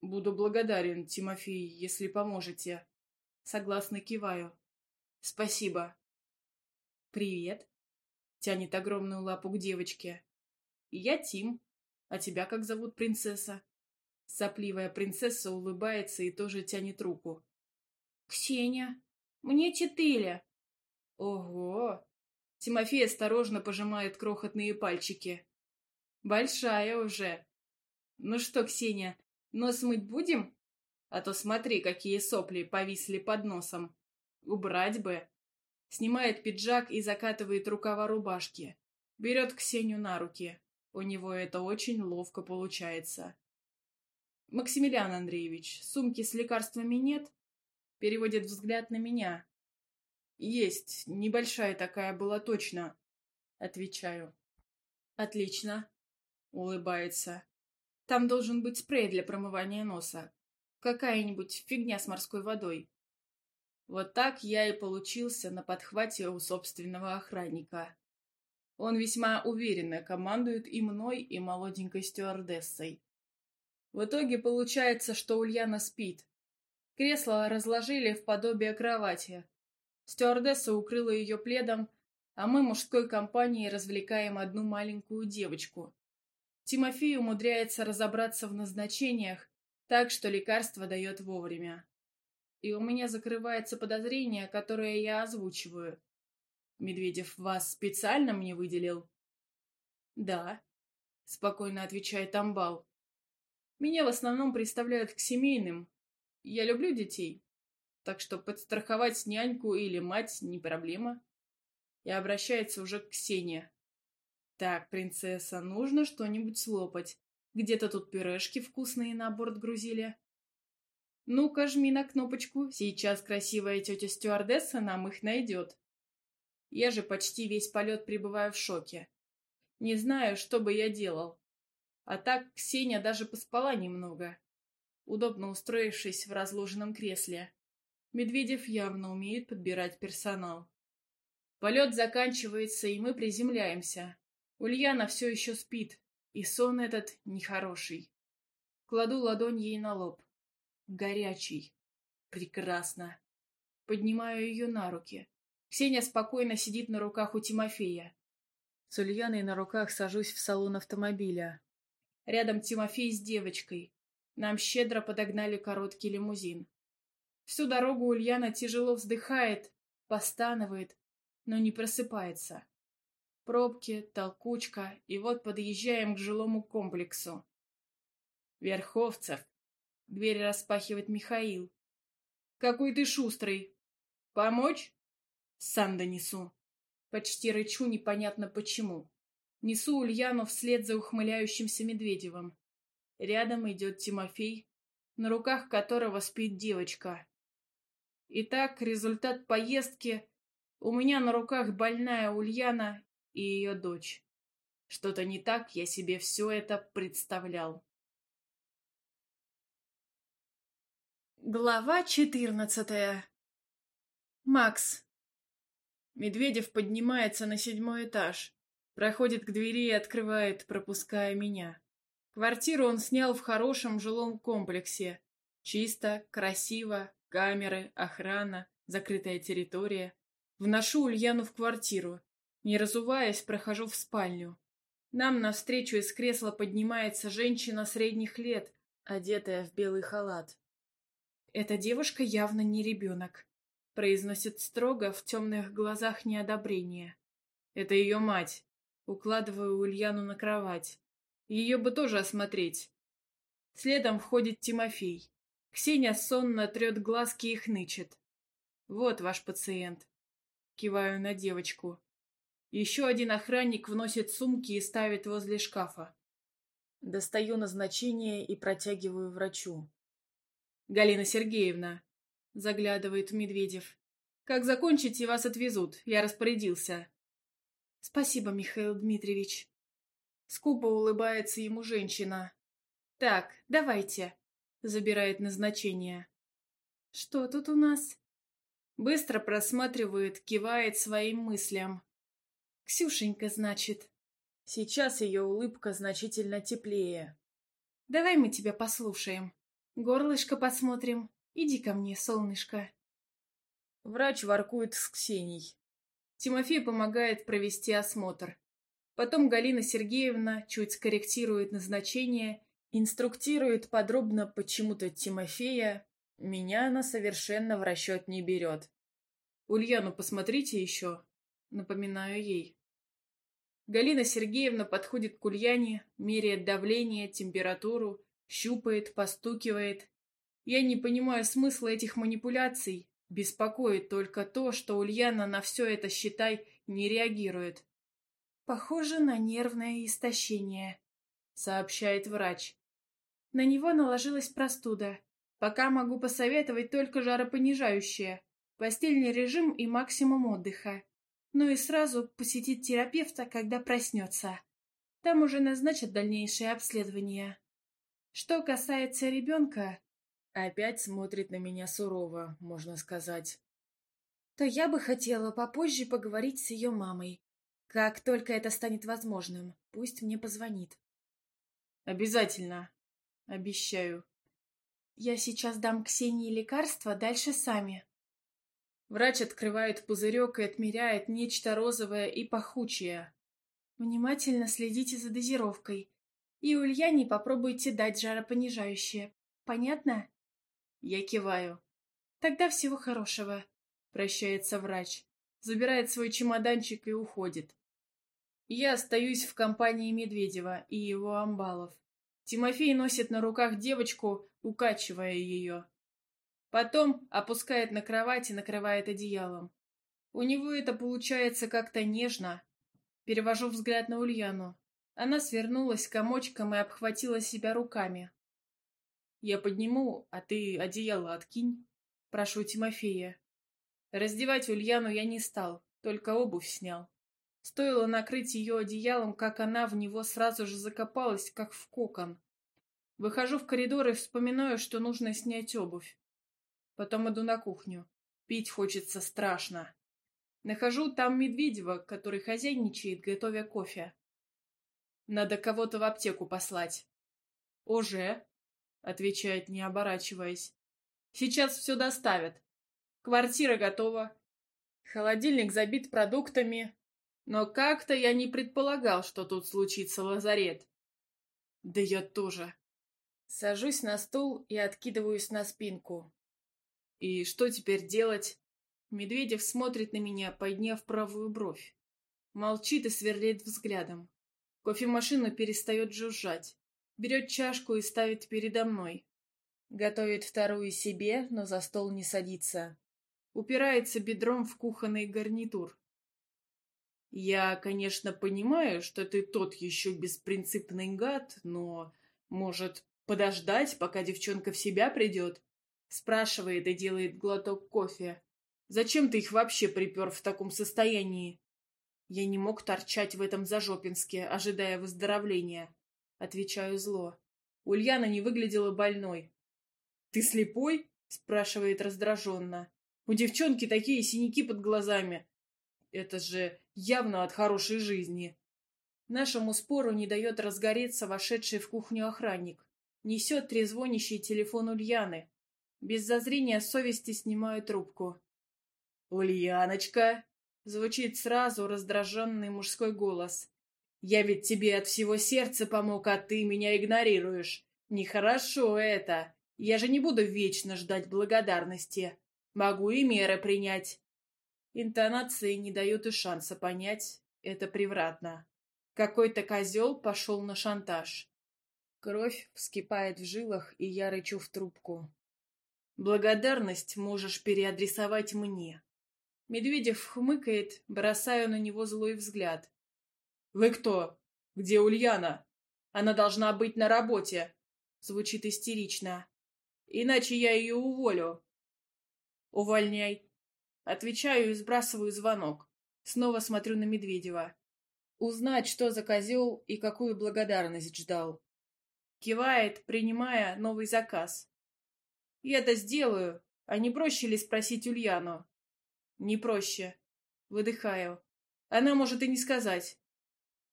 «Буду благодарен, Тимофей, если поможете». Согласно киваю.
«Спасибо». «Привет», — тянет огромную лапу к девочке. «Я Тим. А тебя как зовут, принцесса?»
Сопливая принцесса улыбается и тоже тянет руку. «Ксения, мне четыре!» «Ого!» Тимофей осторожно пожимает крохотные пальчики. «Большая уже!» «Ну что, Ксения, нос мыть будем? А то смотри, какие сопли повисли под носом. Убрать бы!» Снимает пиджак и закатывает рукава рубашки. Берет Ксению на руки. У него это очень ловко получается. «Максимилиан Андреевич, сумки с лекарствами нет?» переводит взгляд на меня. «Есть, небольшая такая была точно», — отвечаю. «Отлично», — улыбается. «Там должен быть спрей для промывания носа. Какая-нибудь фигня с морской водой». Вот так я и получился на подхвате у собственного охранника. Он весьма уверенно командует и мной, и молоденькой стюардессой. В итоге получается, что Ульяна спит, Кресло разложили в подобие кровати. Стюардесса укрыла ее пледом, а мы мужской компанией развлекаем одну маленькую девочку. Тимофей умудряется разобраться в назначениях, так что лекарство дает вовремя. И у меня закрывается подозрение, которое я озвучиваю. Медведев вас специально мне выделил? Да, спокойно отвечает Амбал. Меня в основном представляют к семейным, я люблю детей, так что подстраховать няньку или мать не проблема. И обращается уже к Ксении. Так, принцесса, нужно что-нибудь слопать. Где-то тут пюрешки вкусные на борт грузили. Ну-ка, жми на кнопочку, сейчас красивая тетя стюардесса нам их найдет. Я же почти весь полет пребываю в шоке. Не знаю, что бы я делал. А так Ксения даже поспала немного удобно устроившись в разложенном кресле. Медведев явно умеет подбирать персонал. Полет заканчивается, и мы приземляемся. Ульяна все еще спит, и сон этот нехороший. Кладу ладонь ей на лоб. Горячий. Прекрасно. Поднимаю ее на руки. Ксения спокойно сидит на руках у Тимофея. С Ульяной на руках сажусь в салон автомобиля. Рядом Тимофей с девочкой. Нам щедро подогнали короткий лимузин. Всю дорогу Ульяна тяжело вздыхает, постанывает, но не просыпается. Пробки, толкучка, и вот подъезжаем к жилому комплексу. «Верховцев!» — дверь распахивает Михаил. «Какой ты шустрый! Помочь?» «Сам донесу!» Почти рычу непонятно почему. Несу Ульяну вслед за ухмыляющимся Медведевым. Рядом идет Тимофей, на руках которого спит девочка. Итак, результат поездки. У меня на руках больная Ульяна и ее дочь.
Что-то не так, я себе все это представлял. Глава четырнадцатая. Макс. Медведев поднимается на седьмой этаж, проходит
к двери и открывает, пропуская меня. Квартиру он снял в хорошем жилом комплексе. Чисто, красиво, камеры, охрана, закрытая территория. Вношу Ульяну в квартиру. Не разуваясь, прохожу в спальню. Нам навстречу из кресла поднимается женщина средних лет, одетая в белый халат. Эта девушка явно не ребенок. Произносит строго, в темных глазах неодобрение. Это ее мать. Укладываю Ульяну на кровать. Ее бы тоже осмотреть. Следом входит Тимофей. Ксения сонно трет глазки и хнычет. «Вот ваш пациент». Киваю на девочку. Еще один охранник вносит сумки и ставит возле шкафа. Достаю назначение и протягиваю врачу. «Галина Сергеевна», — заглядывает Медведев. «Как закончите, вас отвезут. Я распорядился». «Спасибо, Михаил Дмитриевич», Скупо улыбается ему женщина. «Так, давайте», — забирает назначение. «Что тут у нас?» Быстро просматривает, кивает своим мыслям. «Ксюшенька, значит». Сейчас ее улыбка значительно теплее. «Давай мы тебя послушаем. Горлышко посмотрим. Иди ко мне, солнышко». Врач воркует с Ксенией. Тимофей помогает провести осмотр. Потом Галина Сергеевна чуть скорректирует назначение, инструктирует подробно почему-то Тимофея. Меня она совершенно в расчет не берет. «Ульяну посмотрите еще», — напоминаю ей. Галина Сергеевна подходит к Ульяне, меряет давление, температуру, щупает, постукивает. Я не понимаю смысла этих манипуляций. Беспокоит только то, что Ульяна на все это, считай, не реагирует. «Похоже на нервное истощение», — сообщает врач. На него наложилась простуда. Пока могу посоветовать только жаропонижающее, постельный режим и максимум отдыха. Ну и сразу посетить терапевта, когда проснется. Там уже назначат дальнейшее обследование. Что касается ребенка... Опять смотрит на меня сурово, можно сказать. То я бы хотела попозже поговорить с ее мамой. Как только это станет возможным, пусть мне позвонит. Обязательно. Обещаю. Я сейчас дам Ксении лекарства, дальше сами. Врач открывает пузырек и отмеряет нечто розовое и пахучее. Внимательно следите за дозировкой. И Ульяне попробуйте дать жаропонижающее. Понятно? Я киваю. Тогда всего хорошего. Прощается врач. Забирает свой чемоданчик и уходит. Я остаюсь в компании Медведева и его амбалов. Тимофей носит на руках девочку, укачивая ее. Потом опускает на кровать и накрывает одеялом. У него это получается как-то нежно. Перевожу взгляд на Ульяну. Она свернулась комочком и обхватила себя руками. «Я подниму, а ты одеяло откинь», — прошу Тимофея. Раздевать Ульяну я не стал, только обувь снял. Стоило накрыть ее одеялом, как она в него сразу же закопалась, как в кокон. Выхожу в коридор и вспоминаю, что нужно снять обувь. Потом иду на кухню. Пить хочется страшно. Нахожу там Медведева, который хозяйничает, готовя кофе. Надо кого-то в аптеку послать. «Уже?» — отвечает, не оборачиваясь. «Сейчас все доставят. Квартира готова. Холодильник забит продуктами, но как-то я не предполагал, что тут случится лазарет. Да я тоже. Сажусь на стул и откидываюсь на спинку. И что теперь делать? Медведев смотрит на меня, подняв правую бровь. Молчит и сверлит взглядом. Кофемашина перестает жужжать. Берет чашку и ставит передо мной. Готовит вторую себе, но за стол не садится. Упирается бедром в кухонный гарнитур. Я, конечно, понимаю, что ты тот еще беспринципный гад, но, может, подождать, пока девчонка в себя придет? Спрашивает и делает глоток кофе. Зачем ты их вообще припер в таком состоянии? Я не мог торчать в этом зажопинске, ожидая выздоровления. Отвечаю зло. Ульяна не выглядела больной. «Ты слепой?» — спрашивает раздраженно. «У девчонки такие синяки под глазами. Это же явно от хорошей жизни. Нашему спору не дает разгореться вошедший в кухню охранник. Несет трезвонящий телефон Ульяны. Без зазрения совести снимаю трубку. «Ульяночка!» — звучит сразу раздраженный мужской голос. «Я ведь тебе от всего сердца помог, а ты меня игнорируешь. Нехорошо это. Я же не буду вечно ждать благодарности. Могу и меры принять. Интонации не дают и шанса понять, это превратно. Какой-то козел пошел на шантаж. Кровь вскипает в жилах, и я рычу в трубку. Благодарность можешь переадресовать мне. Медведев хмыкает, бросаю на него злой взгляд. «Вы кто? Где Ульяна? Она должна быть на работе!» Звучит истерично. «Иначе я ее уволю». «Увольняй», Отвечаю и сбрасываю звонок. Снова смотрю на Медведева. Узнать, что за козел и какую благодарность ждал. Кивает, принимая новый заказ. я это сделаю, а не проще ли спросить Ульяну? Не проще. Выдыхаю. Она может и не сказать.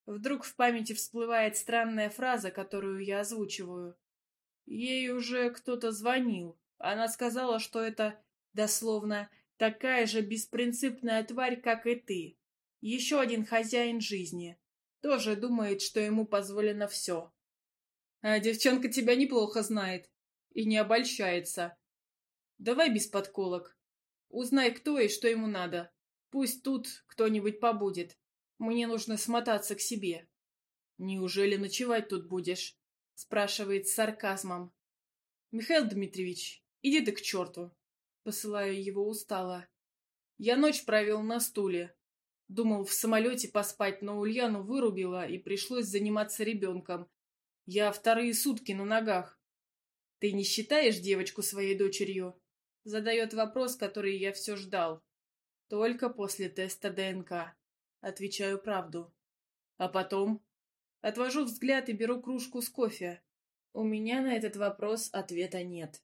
Вдруг в памяти всплывает странная фраза, которую я озвучиваю. Ей уже кто-то звонил. Она сказала, что это, дословно, Такая же беспринципная тварь, как и ты. Еще один хозяин жизни. Тоже думает, что ему позволено все. А девчонка тебя неплохо знает и не обольщается. Давай без подколок. Узнай, кто и что ему надо. Пусть тут кто-нибудь побудет. Мне нужно смотаться к себе. Неужели ночевать тут будешь? Спрашивает с сарказмом. Михаил Дмитриевич, иди ты к черту. Посылаю его устало. Я ночь провел на стуле. Думал в самолете поспать, но Ульяну вырубила и пришлось заниматься ребенком. Я вторые сутки на ногах. Ты не считаешь девочку своей дочерью? Задает вопрос, который я все ждал. Только после теста ДНК. Отвечаю правду. А потом? Отвожу взгляд и беру кружку с кофе. У меня на этот вопрос ответа нет.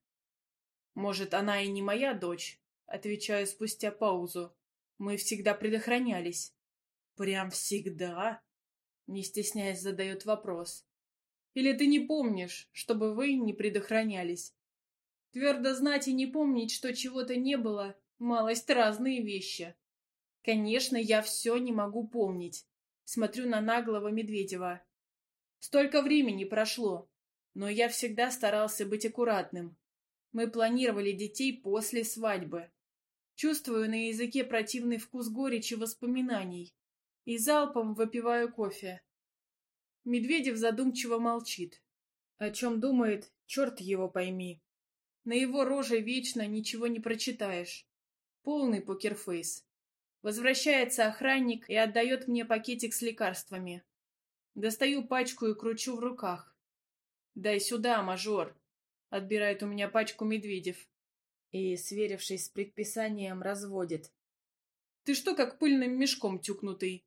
«Может, она и не моя дочь?» Отвечаю спустя паузу. «Мы всегда предохранялись». «Прям всегда?» Не стесняясь, задает вопрос. «Или ты не помнишь, чтобы вы не предохранялись?» Твердо знать и не помнить, что чего-то не было, малость разные вещи. Конечно, я все не могу помнить. Смотрю на наглого Медведева. Столько времени прошло, но я всегда старался быть аккуратным, мы планировали детей после свадьбы. Чувствую на языке противный вкус горечи воспоминаний. И залпом выпиваю кофе. Медведев задумчиво молчит. О чем думает, черт его пойми. На его роже вечно ничего не прочитаешь. Полный покерфейс. Возвращается охранник и отдает мне пакетик с лекарствами. Достаю пачку и кручу в руках. «Дай сюда, мажор!» отбирает у меня пачку медведев и, сверившись с предписанием, разводит. «Ты что, как пыльным мешком тюкнутый?»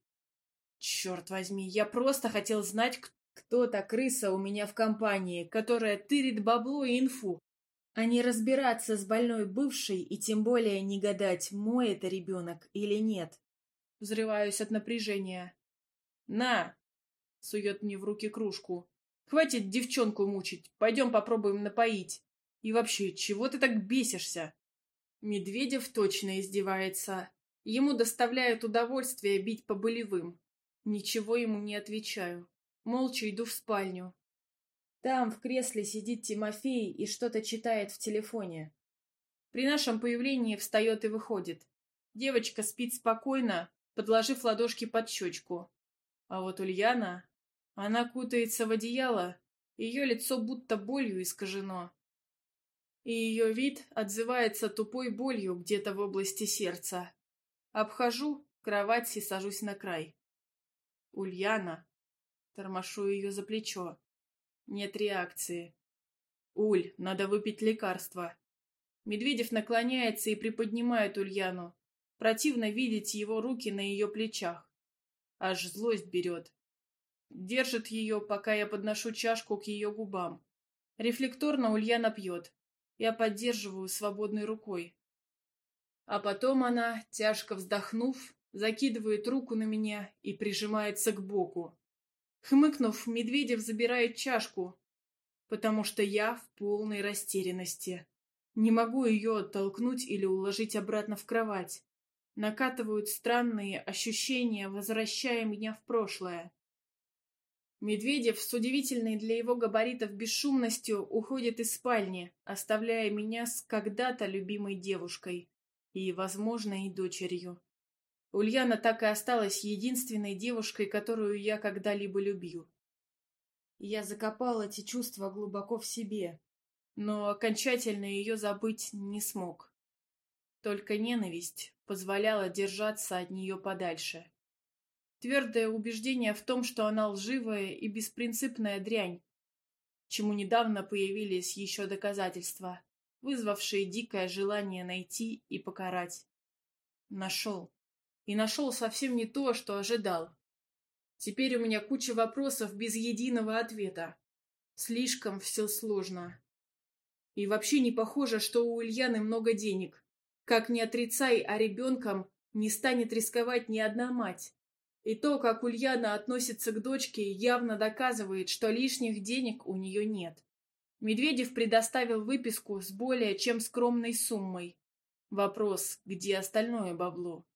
«Черт возьми, я просто хотел знать, кто та крыса у меня в компании, которая тырит бабло и инфу, а не разбираться с больной бывшей и тем более не гадать, мой это ребенок или нет». Взрываюсь от напряжения. «На!» — сует мне в руки кружку. Хватит девчонку мучить, пойдем попробуем напоить. И вообще, чего ты так бесишься? Медведев точно издевается. Ему доставляет удовольствие бить по болевым. Ничего ему не отвечаю. Молча иду в спальню. Там в кресле сидит Тимофей и что-то читает в телефоне. При нашем появлении встает и выходит. Девочка спит спокойно, подложив ладошки под щечку. А вот Ульяна она кутается в одеяло, ее лицо будто болью искажено. И ее вид отзывается тупой болью где-то в области сердца. Обхожу кровать и сажусь на край. «Ульяна!» Тормошу ее за плечо. Нет реакции. «Уль, надо выпить лекарство!» Медведев наклоняется и приподнимает Ульяну. Противно видеть его руки на ее плечах. Аж злость берет. Держит ее, пока я подношу чашку к ее губам. Рефлекторно Ульяна пьет. Я поддерживаю свободной рукой. А потом она, тяжко вздохнув, закидывает руку на меня и прижимается к боку. Хмыкнув, Медведев забирает чашку, потому что я в полной растерянности. Не могу ее оттолкнуть или уложить обратно в кровать. Накатывают странные ощущения, возвращая меня в прошлое. Медведев с удивительной для его габаритов бесшумностью уходит из спальни, оставляя меня с когда-то любимой девушкой и, возможно, и дочерью. Ульяна так и осталась единственной девушкой, которую я когда-либо любил. Я закопал эти чувства глубоко в себе, но окончательно ее забыть не смог. Только ненависть позволяла держаться от нее подальше твердое убеждение в том, что она лживая и беспринципная дрянь, чему недавно появились еще доказательства, вызвавшие дикое желание найти и покарать. Нашел. И нашел совсем не то, что ожидал. Теперь у меня куча вопросов без единого ответа. Слишком все сложно. И вообще не похоже, что у Ульяны много денег. Как ни отрицай, а ребенком не станет рисковать ни одна мать. И то, как Ульяна относится к дочке, явно доказывает, что лишних денег у нее нет. Медведев предоставил выписку с более чем скромной суммой. Вопрос, где остальное бабло?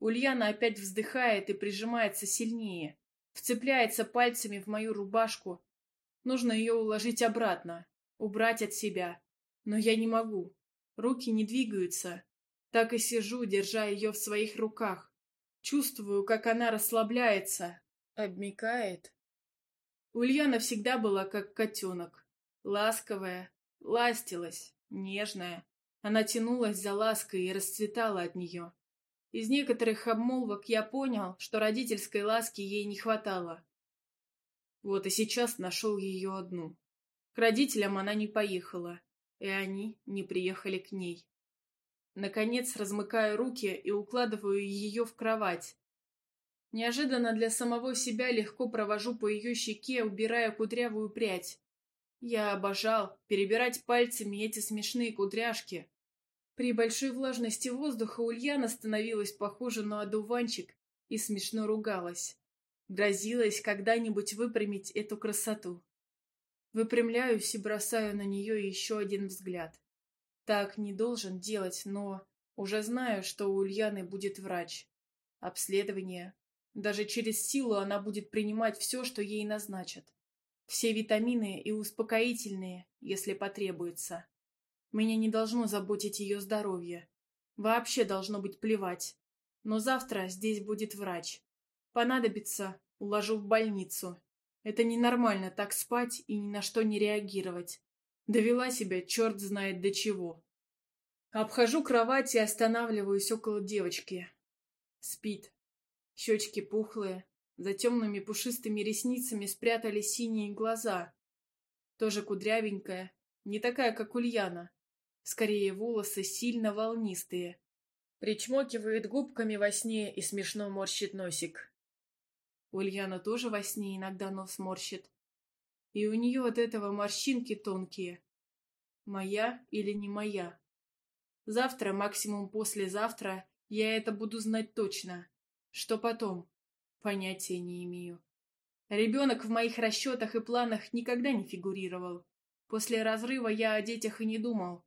Ульяна опять вздыхает и прижимается сильнее. Вцепляется пальцами в мою рубашку. Нужно ее уложить обратно, убрать от себя. Но я не могу. Руки не двигаются. Так и сижу, держа ее в своих руках. Чувствую, как она расслабляется, обмикает. Ульяна всегда была как котенок. Ласковая, ластилась, нежная. Она тянулась за лаской и расцветала от нее. Из некоторых обмолвок я понял, что родительской ласки ей не хватало. Вот и сейчас нашел ее одну. К родителям она не поехала, и они не приехали к ней. Наконец размыкаю руки и укладываю ее в кровать. Неожиданно для самого себя легко провожу по ее щеке, убирая кудрявую прядь. Я обожал перебирать пальцами эти смешные кудряшки. При большой влажности воздуха Ульяна становилась похожа на одуванчик и смешно ругалась. Грозилась когда-нибудь выпрямить эту красоту. Выпрямляюсь и бросаю на нее еще один взгляд. Так не должен делать, но... Уже знаю, что у Ульяны будет врач. Обследование. Даже через силу она будет принимать все, что ей назначат. Все витамины и успокоительные, если потребуется. Меня не должно заботить ее здоровье. Вообще должно быть плевать. Но завтра здесь будет врач. Понадобится, уложу в больницу. Это ненормально так спать и ни на что не реагировать. Довела себя черт знает до чего. Обхожу кровать и останавливаюсь около девочки. Спит. Щечки пухлые. За темными пушистыми ресницами спрятали синие глаза. Тоже кудрявенькая, не такая, как Ульяна. Скорее, волосы сильно волнистые. Причмокивает губками во сне и смешно морщит носик. Ульяна тоже во сне иногда нос морщит и у нее от этого морщинки тонкие. Моя или не моя? Завтра, максимум послезавтра, я это буду знать точно. Что потом? Понятия не имею. Ребенок в моих расчетах и планах никогда не фигурировал. После разрыва я о детях и не думал.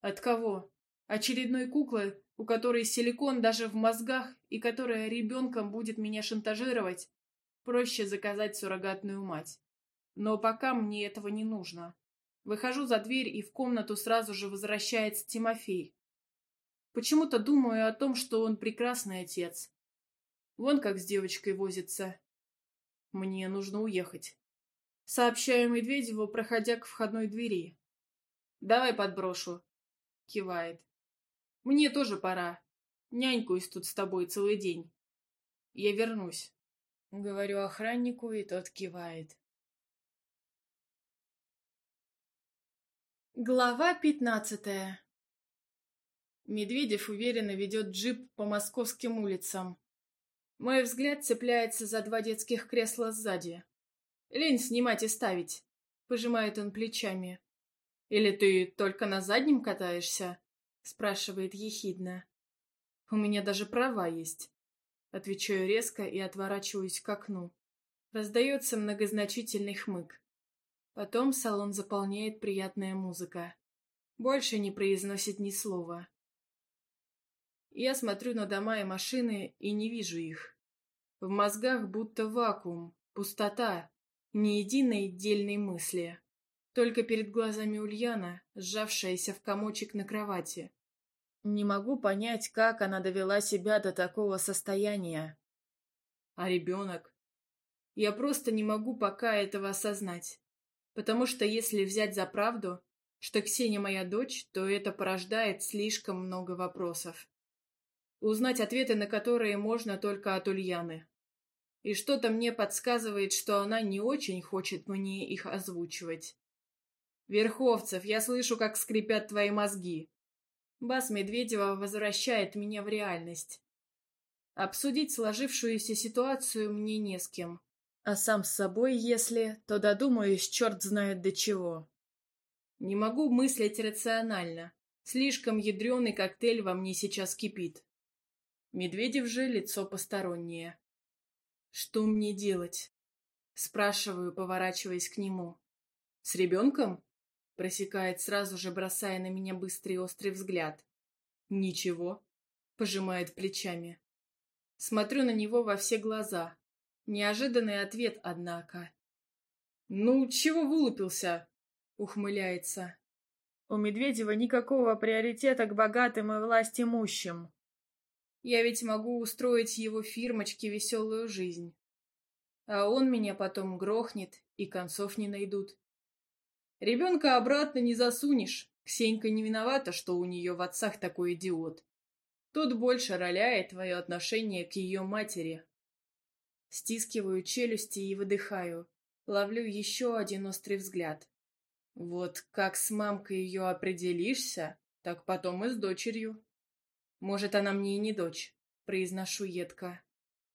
От кого? Очередной куклы, у которой силикон даже в мозгах и которая ребенком будет меня шантажировать? Проще заказать суррогатную мать. Но пока мне этого не нужно. Выхожу за дверь, и в комнату сразу же возвращается Тимофей. Почему-то думаю о том, что он прекрасный отец. Вон как с девочкой возится. Мне нужно уехать. Сообщаю Медведеву, проходя к входной двери. «Давай подброшу», — кивает. «Мне тоже пора. Нянькуюсь тут с
тобой целый день. Я вернусь». Говорю охраннику, и тот кивает. Глава пятнадцатая Медведев уверенно ведет джип по московским
улицам. Мой взгляд цепляется за два детских кресла сзади. «Лень снимать и ставить», — пожимает он плечами.
«Или ты
только на заднем катаешься?» — спрашивает ехидно. «У меня даже права есть». Отвечаю резко и отворачиваюсь к окну. Раздается многозначительный хмык. Потом салон заполняет приятная музыка. Больше не произносит ни слова. Я смотрю на дома и машины и не вижу их. В мозгах будто вакуум, пустота, ни единой дельной мысли. Только перед глазами Ульяна, сжавшаяся в комочек на кровати. Не могу понять, как она довела себя до такого состояния. А ребенок? Я просто не могу пока этого осознать. Потому что если взять за правду, что Ксения моя дочь, то это порождает слишком много вопросов. Узнать ответы на которые можно только от Ульяны. И что-то мне подсказывает, что она не очень хочет мне их озвучивать. «Верховцев, я слышу, как скрипят твои мозги». Бас Медведева возвращает меня в реальность. Обсудить сложившуюся ситуацию мне не с кем. А сам с собой, если, то додумаюсь черт знает до чего. Не могу мыслить рационально. Слишком ядреный коктейль во мне сейчас кипит. Медведев же лицо постороннее. «Что мне делать?» Спрашиваю, поворачиваясь к нему. «С ребенком?» Просекает сразу же, бросая на меня быстрый острый взгляд. «Ничего», — пожимает плечами. Смотрю на него во все глаза, Неожиданный ответ, однако. «Ну, чего вылупился?» — ухмыляется. У Медведева никакого приоритета к богатым и власть имущим. Я ведь могу устроить его фирмочке веселую жизнь. А он меня потом грохнет, и концов не найдут. Ребенка обратно не засунешь. Ксенька не виновата, что у нее в отцах такой идиот. Тут больше роляет твое отношение к ее матери, Стискиваю челюсти и выдыхаю. Ловлю еще один острый взгляд. Вот как с мамкой ее определишься, так потом и с дочерью. Может, она мне и не дочь, произношу едко.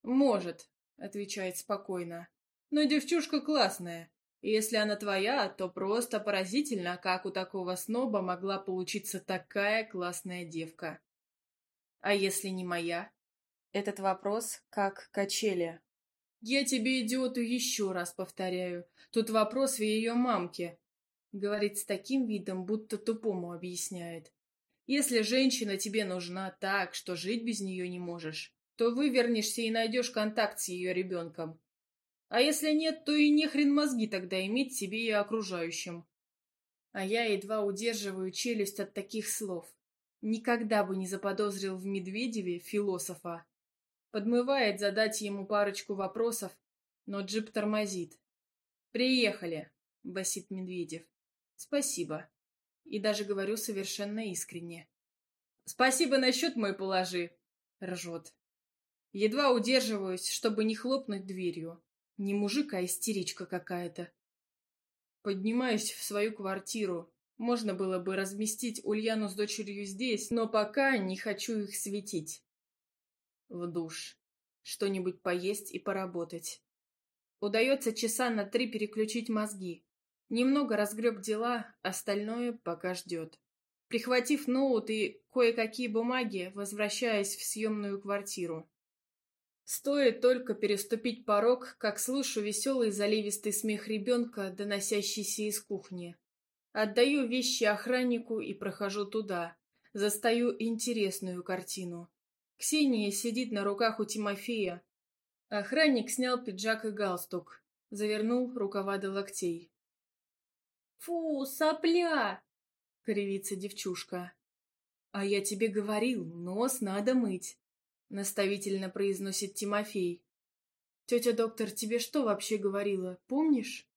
Может, отвечает спокойно. Но девчушка классная. И если она твоя, то просто поразительно, как у такого сноба могла получиться такая классная девка. А если не моя? Этот вопрос как качели, я тебе, идиоту, еще раз повторяю. Тут вопрос в ее мамке. Говорит с таким видом, будто тупому объясняет. Если женщина тебе нужна так, что жить без нее не можешь, то вывернешься и найдешь контакт с ее ребенком. А если нет, то и не хрен мозги тогда иметь себе и окружающим. А я едва удерживаю челюсть от таких слов. Никогда бы не заподозрил в Медведеве философа. Подмывает задать ему парочку вопросов, но джип тормозит. «Приехали», — басит Медведев. «Спасибо». И даже говорю совершенно искренне. «Спасибо на счет мой положи», — ржет. Едва удерживаюсь, чтобы не хлопнуть дверью. Не мужик, а истеричка какая-то. Поднимаюсь в свою квартиру. Можно было бы разместить Ульяну с дочерью здесь, но пока не хочу их светить. В душ. Что-нибудь поесть и поработать. Удается часа на три переключить мозги. Немного разгреб дела, остальное пока ждет. Прихватив ноут и кое-какие бумаги, возвращаясь в съемную квартиру. Стоит только переступить порог, как слышу веселый заливистый смех ребенка, доносящийся из кухни. Отдаю вещи охраннику и прохожу туда. Застаю интересную картину. Ксения сидит на руках у Тимофея. Охранник снял пиджак и галстук, завернул рукава до локтей. «Фу, сопля!» — кривится девчушка. «А я тебе говорил, нос надо мыть», — наставительно произносит Тимофей. «Тетя доктор тебе что вообще говорила, помнишь?»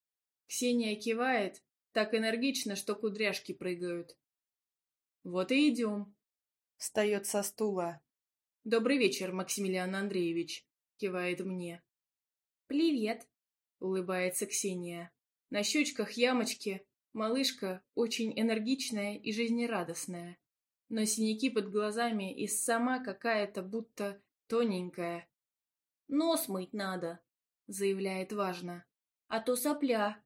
Ксения кивает, так энергично, что кудряшки прыгают. «Вот и идем», — встает со стула. «Добрый вечер, Максимилиан Андреевич», — кивает мне. «Привет», — улыбается Ксения. На щечках ямочки, малышка очень энергичная и жизнерадостная. Но синяки под глазами и сама какая-то будто тоненькая. «Нос мыть надо», — заявляет важно. «А то сопля».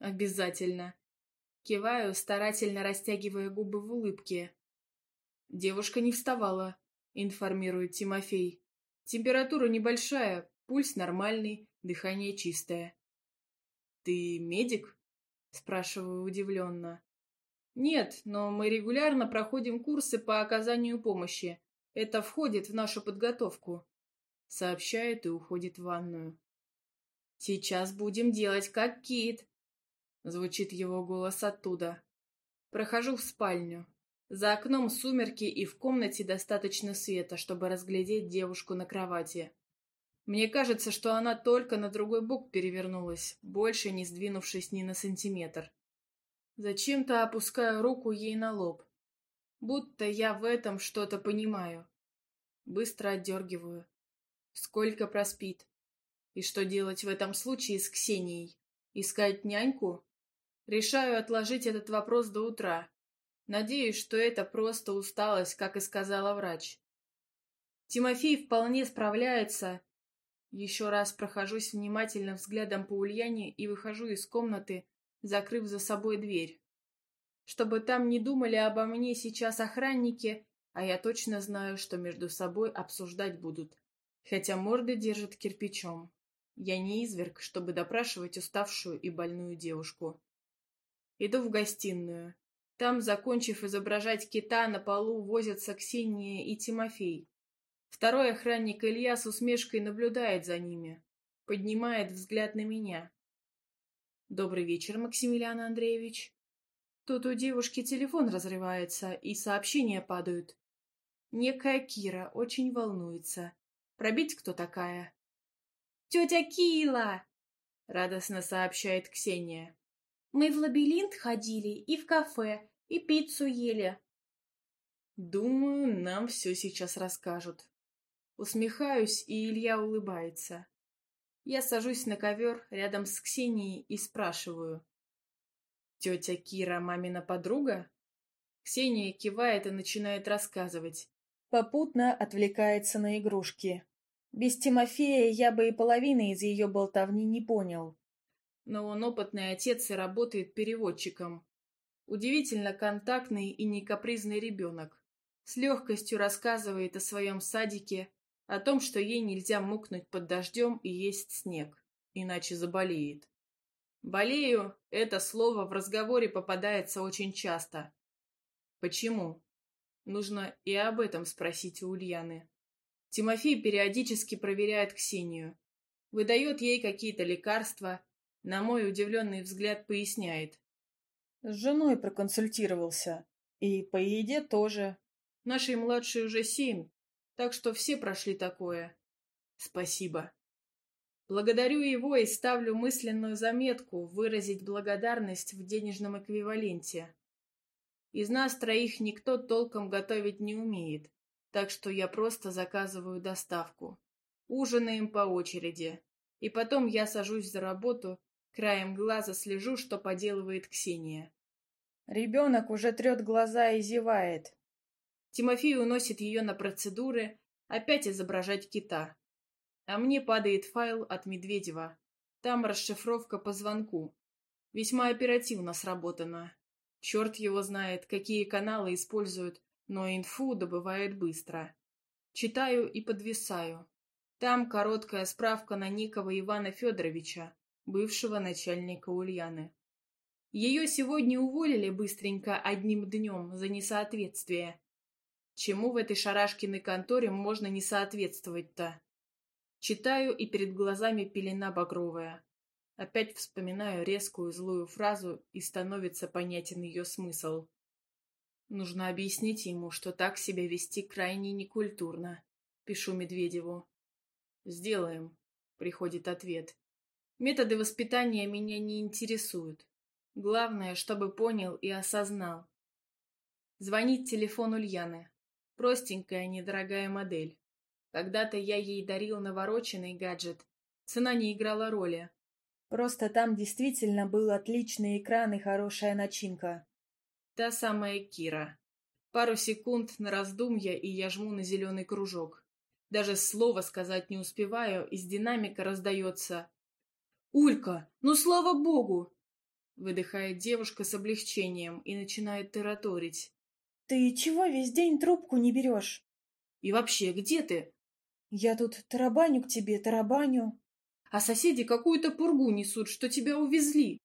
«Обязательно». Киваю, старательно растягивая губы в улыбке. Девушка не вставала, информирует Тимофей. Температура небольшая, пульс нормальный, дыхание чистое. Ты медик? Спрашиваю удивленно. Нет, но мы регулярно проходим курсы по оказанию помощи. Это входит в нашу подготовку. Сообщает и уходит в ванную. Сейчас будем делать как кит. Звучит его голос оттуда. Прохожу в спальню, за окном сумерки и в комнате достаточно света, чтобы разглядеть девушку на кровати. Мне кажется, что она только на другой бок перевернулась, больше не сдвинувшись ни на сантиметр. Зачем-то опускаю руку ей на лоб. Будто я в этом что-то понимаю. Быстро отдергиваю. Сколько проспит? И что делать в этом случае с Ксенией? Искать няньку? Решаю отложить этот вопрос до утра. Надеюсь, что это просто усталость, как и сказала врач. Тимофей вполне справляется. Еще раз прохожусь внимательным взглядом по Ульяне и выхожу из комнаты, закрыв за собой дверь. Чтобы там не думали обо мне сейчас охранники, а я точно знаю, что между собой обсуждать будут. Хотя морды держат кирпичом. Я не изверг, чтобы допрашивать уставшую и больную девушку. Иду в гостиную. Там, закончив изображать кита, на полу возятся Ксения и Тимофей. Второй охранник Илья с усмешкой наблюдает за ними, поднимает взгляд на меня. «Добрый вечер, Максимилиан Андреевич». Тут у девушки телефон разрывается, и сообщения падают. Некая Кира очень волнуется. Пробить кто такая? «Тетя Кила!» — радостно сообщает Ксения. «Мы в лабиринт ходили и в кафе, и пиццу ели. Думаю, нам все сейчас расскажут. Усмехаюсь, и Илья улыбается. Я сажусь на ковер рядом с Ксенией и спрашиваю. «Тетя Кира мамина подруга?» Ксения кивает и начинает рассказывать. Попутно отвлекается на игрушки. Без Тимофея я бы и половины из ее болтовни не понял. Но он опытный отец и работает переводчиком. Удивительно контактный и некапризный ребенок. С легкостью рассказывает о своем садике, о том, что ей нельзя мукнуть под дождем и есть снег, иначе заболеет. «Болею» — это слово в разговоре попадается очень часто.
Почему?
Нужно и об этом спросить у Ульяны. Тимофей периодически проверяет Ксению. Выдает ей какие-то лекарства, на мой удивленный взгляд поясняет. С женой проконсультировался. И по еде тоже. Нашей младшей уже семь, так что все прошли такое. Спасибо. Благодарю его и ставлю мысленную заметку выразить благодарность в денежном эквиваленте. Из нас троих никто толком готовить не умеет, так что я просто заказываю доставку. Ужинаем по очереди. И потом я сажусь за работу Краем глаза слежу, что поделывает Ксения. Ребенок уже трет глаза и зевает. Тимофей уносит ее на процедуры, опять изображать кита. А мне падает файл от Медведева. Там расшифровка по звонку. Весьма оперативно сработано. Черт его знает, какие каналы используют, но инфу добывает быстро. Читаю и подвисаю. Там короткая справка на Никова Ивана Федоровича, бывшего начальника Ульяны. Ее сегодня уволили быстренько одним днем за несоответствие. Чему в этой шарашкиной конторе можно не соответствовать-то? Читаю, и перед глазами пелена багровая. Опять вспоминаю резкую злую фразу, и становится понятен ее смысл. Нужно объяснить ему, что так себя вести крайне некультурно. Пишу Медведеву. «Сделаем», — приходит ответ. Методы воспитания меня не интересуют. Главное, чтобы понял и осознал. Звонит телефон Ульяны. Простенькая, недорогая модель. Когда-то я ей дарил навороченный гаджет. Цена не играла роли. Просто там действительно был отличный экран и хорошая начинка. Та самая Кира. Пару секунд на раздумья, и я жму на зеленый кружок. Даже слова сказать не успеваю, из динамика раздается «Улька, ну слава богу!» Выдыхает девушка с облегчением и начинает тараторить. «Ты чего весь день трубку не берешь?» «И вообще, где ты?» «Я тут тарабаню к тебе, тарабаню». «А соседи какую-то пургу несут, что тебя увезли!»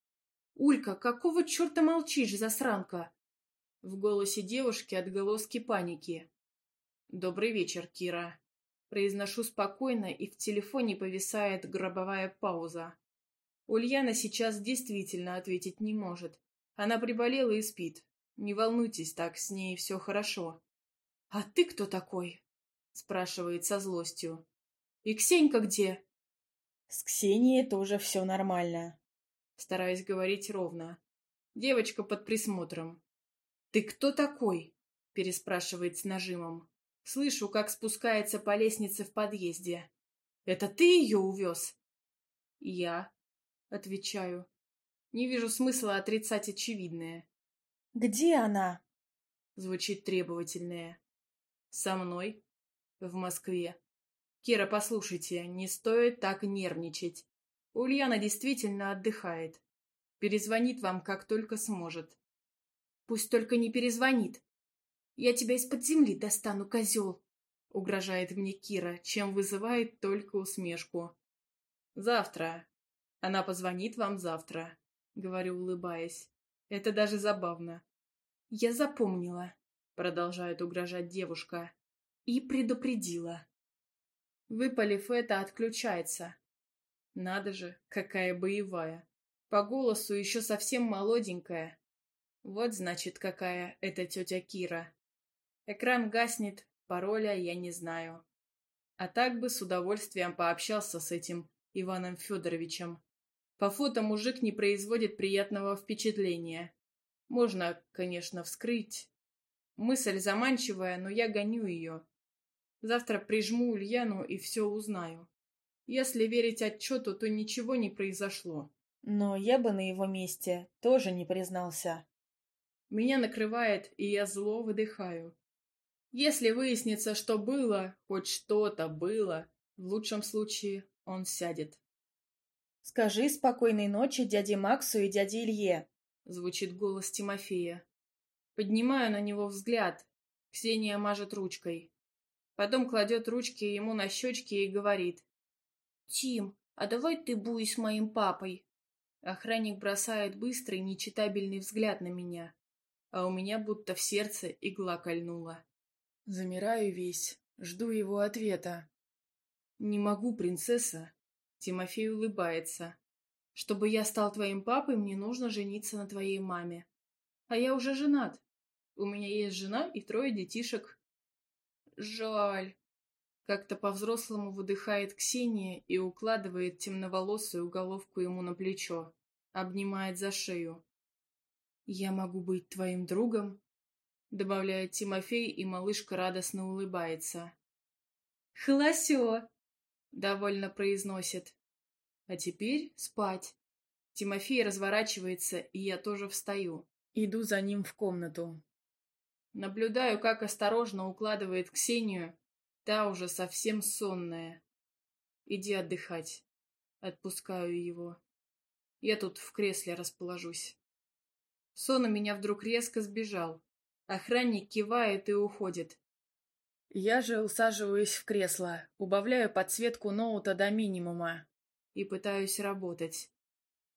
«Улька, какого черта молчишь, засранка?» В голосе девушки отголоски паники. «Добрый вечер, Кира». Произношу спокойно, и в телефоне повисает гробовая пауза. Ульяна сейчас действительно ответить не может. Она приболела и спит. Не волнуйтесь так, с ней все хорошо. — А ты кто такой? — спрашивает со злостью. — И Ксенька где? — С Ксенией тоже все нормально. Стараюсь говорить ровно. Девочка под присмотром. — Ты кто такой? — переспрашивает с нажимом. Слышу, как спускается по лестнице в подъезде. — Это ты ее увез? — Я. Отвечаю. Не вижу смысла отрицать очевидное. «Где она?» Звучит требовательное. «Со мной. В Москве. Кира, послушайте, не стоит так нервничать. Ульяна действительно отдыхает. Перезвонит вам, как только сможет». «Пусть только не перезвонит. Я тебя из-под земли достану, козел!» — угрожает мне Кира, чем вызывает только усмешку. «Завтра она позвонит вам завтра», — говорю, улыбаясь. «Это даже забавно». «Я запомнила», — продолжает угрожать девушка. «И предупредила». Выпалив это, отключается. Надо же, какая боевая. По голосу еще совсем молоденькая. Вот значит, какая это тетя Кира. Экран гаснет, пароля я не знаю. А так бы с удовольствием пообщался с этим Иваном Федоровичем. По фото мужик не производит приятного впечатления. Можно, конечно, вскрыть. Мысль заманчивая, но я гоню ее. Завтра прижму Ульяну и все узнаю. Если верить отчету, то ничего не произошло. Но я бы на его месте тоже не признался. Меня накрывает, и я зло выдыхаю. Если выяснится, что было, хоть что-то было, в лучшем случае он сядет. «Скажи спокойной ночи дяде Максу и дяде Илье», — звучит голос Тимофея. Поднимаю на него взгляд. Ксения мажет ручкой. Потом кладет ручки ему на щечки и говорит. «Тим, а давай ты буй с моим папой?» Охранник бросает быстрый, нечитабельный взгляд на меня, а у меня будто в сердце игла кольнула. Замираю весь, жду его ответа. «Не могу, принцесса», Тимофей улыбается. «Чтобы я стал твоим папой, мне нужно жениться на твоей маме. А я уже женат. У меня есть жена и трое детишек». «Жаль». Как-то по-взрослому выдыхает Ксения и укладывает темноволосую головку ему на плечо, обнимает за шею. «Я могу быть твоим другом?» Добавляет Тимофей, и малышка радостно улыбается. «Холосё!» довольно произносит. А теперь спать. Тимофей разворачивается, и я тоже встаю. Иду за ним в комнату. Наблюдаю, как осторожно укладывает Ксению. Та уже совсем сонная. Иди отдыхать. Отпускаю его. Я тут в кресле расположусь. Сон у меня вдруг резко сбежал. Охранник кивает и уходит. Я же усаживаюсь в кресло, убавляю подсветку ноута до минимума и пытаюсь работать.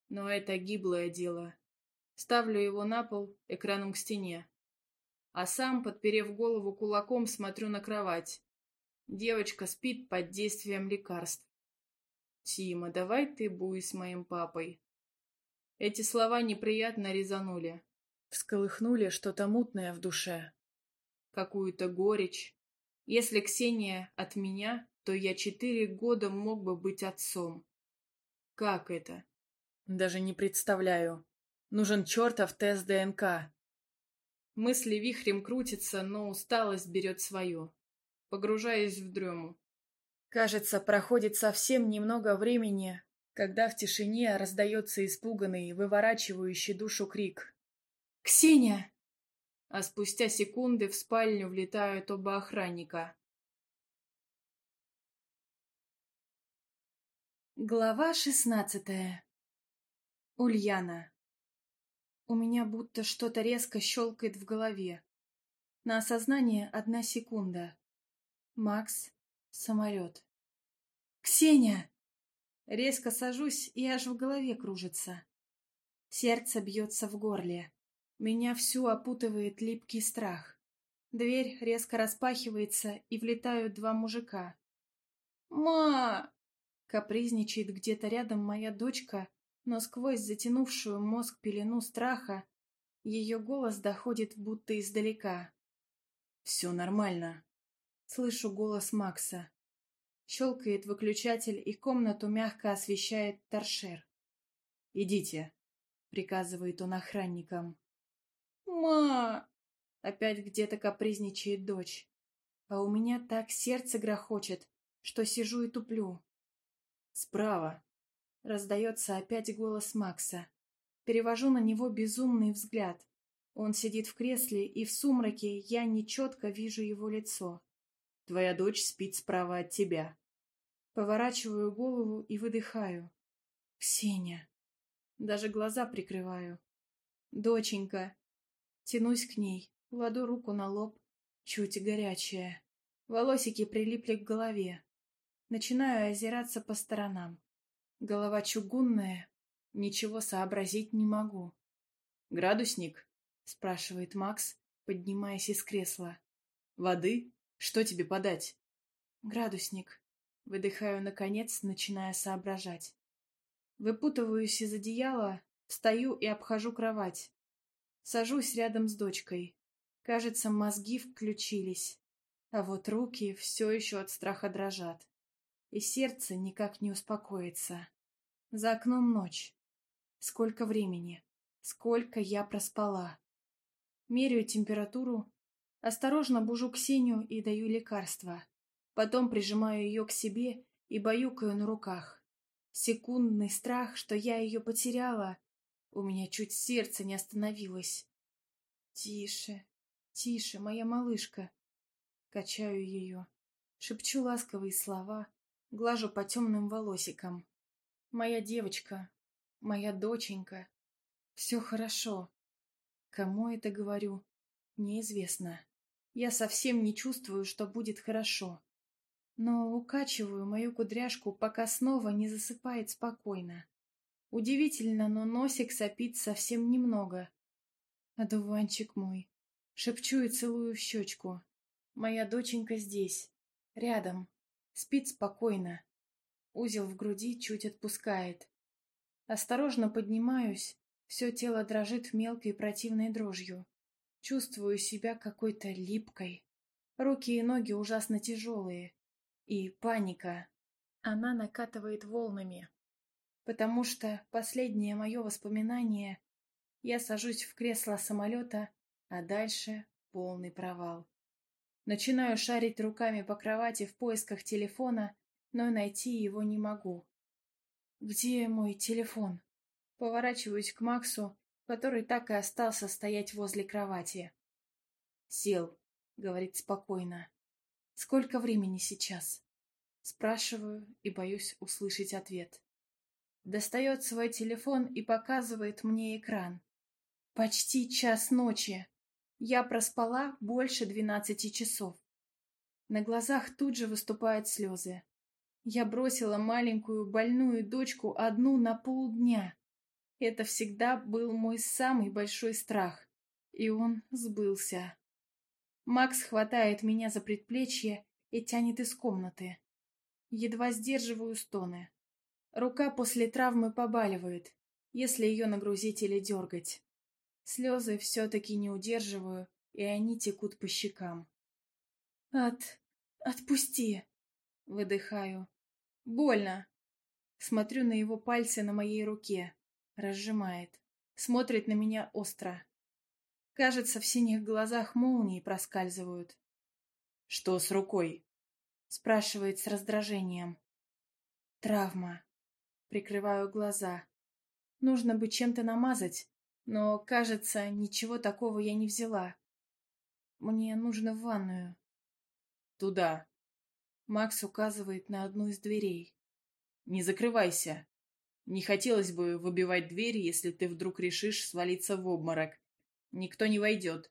Но это гиблое дело. Ставлю его на пол, экраном к стене. А сам, подперев голову кулаком, смотрю на кровать. Девочка спит под действием лекарств. «Тима, давай ты буй с моим папой». Эти слова неприятно резанули. Всколыхнули что-то мутное в душе. Какую-то горечь, если Ксения от меня, то я четыре года мог бы быть отцом. Как это? Даже не представляю. Нужен чертов тест ДНК. Мысли вихрем крутятся, но усталость берет свое. Погружаюсь в дрему. Кажется, проходит совсем немного времени, когда в тишине раздается испуганный, выворачивающий душу крик.
«Ксения!» а спустя секунды в спальню влетают оба охранника. Глава шестнадцатая. Ульяна. У меня будто что-то резко щелкает в голове.
На осознание одна секунда. Макс. Самолет. «Ксения!» Резко сажусь и аж в голове кружится. Сердце бьется в горле. Меня всю опутывает липкий страх. Дверь резко распахивается, и влетают два мужика. «Ма!» Капризничает где-то рядом моя дочка, но сквозь затянувшую мозг пелену страха ее голос доходит будто издалека. «Все нормально», — слышу голос Макса. Щелкает выключатель, и комнату мягко освещает торшер. «Идите», — приказывает он охранникам.
«Мама!»
Опять где-то капризничает дочь. А у меня так сердце грохочет, что сижу и туплю. «Справа!» Раздается опять голос Макса. Перевожу на него безумный взгляд. Он сидит в кресле, и в сумраке я нечетко вижу его лицо. «Твоя дочь спит справа от тебя». Поворачиваю голову и выдыхаю. «Ксения». Даже глаза прикрываю. «Доченька, Тянусь к ней, кладу руку на лоб, чуть горячая. Волосики прилипли к голове. Начинаю озираться по сторонам. Голова чугунная, ничего сообразить не могу. «Градусник?» — спрашивает Макс, поднимаясь из кресла. «Воды? Что тебе подать?» «Градусник». Выдыхаю, наконец, начиная соображать. Выпутываюсь из одеяла, встаю и обхожу кровать. Сажусь рядом с дочкой. Кажется, мозги включились. А вот руки все еще от страха дрожат. И сердце никак не успокоится. За окном ночь. Сколько времени? Сколько я проспала? Меряю температуру. Осторожно бужу Ксению и даю лекарство. Потом прижимаю ее к себе и баюкаю на руках. Секундный страх, что я ее потеряла, у меня чуть сердце не остановилось. «Тише, тише, моя малышка!» Качаю ее, шепчу ласковые слова, глажу по темным волосикам. «Моя девочка, моя доченька, все хорошо!» Кому это говорю, неизвестно. Я совсем не чувствую, что будет хорошо. Но укачиваю мою кудряшку, пока снова не засыпает спокойно. Удивительно, но носик сопит совсем немного. Одуванчик мой. Шепчу и целую в щечку. Моя доченька здесь, рядом, спит спокойно. Узел в груди чуть отпускает. Осторожно поднимаюсь, все тело дрожит мелкой противной дрожью. Чувствую себя какой-то липкой. Руки и ноги ужасно тяжелые. И паника. Она накатывает волнами потому что последнее мое воспоминание — я сажусь в кресло самолета, а дальше полный провал. Начинаю шарить руками по кровати в поисках телефона, но найти его не могу. «Где мой телефон?» Поворачиваюсь к Максу, который так и остался стоять возле кровати. «Сел», — говорит спокойно. «Сколько времени сейчас?» Спрашиваю и боюсь услышать ответ достает свой телефон и показывает мне экран. Почти час ночи. Я проспала больше двенадцати часов. На глазах тут же выступают слезы. Я бросила маленькую больную дочку одну на полдня. Это всегда был мой самый большой страх. И он сбылся. Макс хватает меня за предплечье и тянет из комнаты. Едва сдерживаю стоны. Рука после травмы побаливает, если ее нагрузить или дергать. Слезы все-таки не удерживаю, и они текут по щекам. «От... отпусти!» — выдыхаю. «Больно!» Смотрю на его пальцы на моей руке. Разжимает. Смотрит на меня остро. Кажется, в синих глазах молнии проскальзывают. «Что с рукой?» — спрашивает с раздражением. «Травма прикрываю глаза. Нужно бы чем-то намазать, но, кажется, ничего такого я не взяла. Мне нужно в ванную. Туда. Макс указывает на одну из дверей. Не закрывайся. Не хотелось бы выбивать дверь, если ты вдруг решишь свалиться в обморок. Никто не войдет.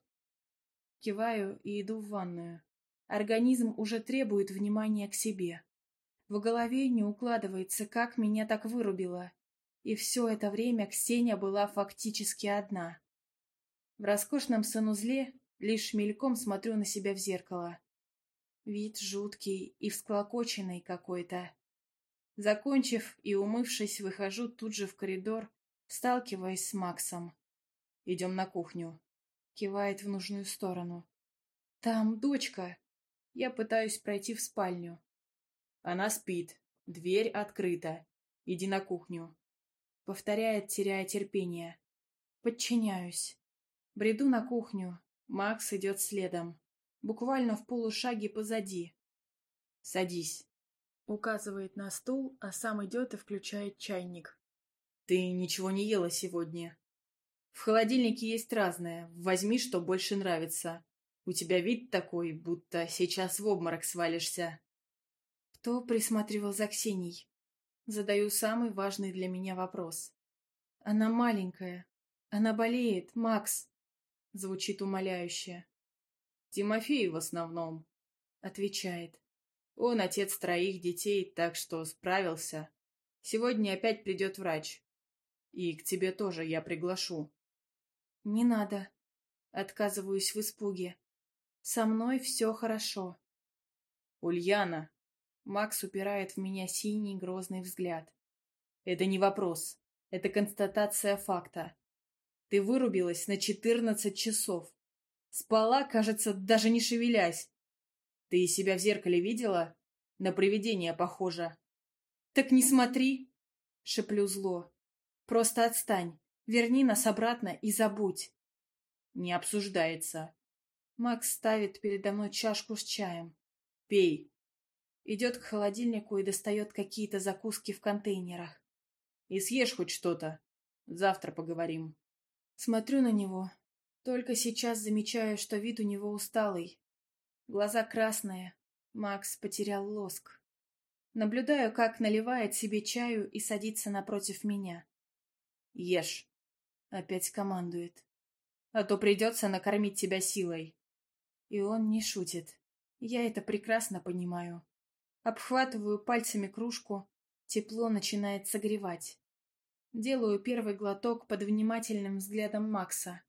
Киваю и иду в ванную. Организм уже требует внимания к себе. В голове не укладывается, как меня так вырубило. И все это время Ксения была фактически одна. В роскошном санузле лишь мельком смотрю на себя в зеркало. Вид жуткий и всклокоченный какой-то. Закончив и умывшись, выхожу тут же в коридор, сталкиваясь с Максом. «Идем на кухню», — кивает в нужную сторону. «Там дочка». Я пытаюсь пройти в спальню. Она спит. Дверь открыта. Иди на кухню. Повторяет, теряя терпение. Подчиняюсь. Бреду на кухню. Макс идет следом. Буквально в полушаге позади. Садись. Указывает на стул, а сам идет и включает чайник. Ты ничего не ела сегодня. В холодильнике есть разное. Возьми, что больше нравится. У тебя вид такой, будто сейчас в обморок свалишься. Кто присматривал за Ксенией? Задаю самый важный для меня вопрос. Она маленькая. Она болеет, Макс. Звучит умоляюще. Тимофей в основном. Отвечает. Он отец троих детей, так что справился. Сегодня опять придет врач. И к тебе тоже я приглашу. Не надо. Отказываюсь в испуге. Со мной все хорошо. Ульяна, Макс упирает в меня синий грозный взгляд. Это не вопрос. Это констатация факта. Ты вырубилась на четырнадцать часов. Спала, кажется, даже не шевелясь. Ты себя в зеркале видела? На привидение похоже. Так не смотри, шеплю зло. Просто отстань. Верни нас обратно и забудь. Не обсуждается. Макс ставит передо мной чашку с чаем. Пей идет к холодильнику и достает какие-то закуски в контейнерах. «И съешь хоть что-то. Завтра поговорим». Смотрю на него. Только сейчас замечаю, что вид у него усталый. Глаза красные. Макс потерял лоск. Наблюдаю, как наливает себе чаю и садится напротив меня. «Ешь!» — опять командует. «А то придется накормить тебя силой». И он не шутит. Я это прекрасно понимаю. Обхватываю пальцами кружку, тепло начинает согревать. Делаю первый глоток под внимательным взглядом Макса.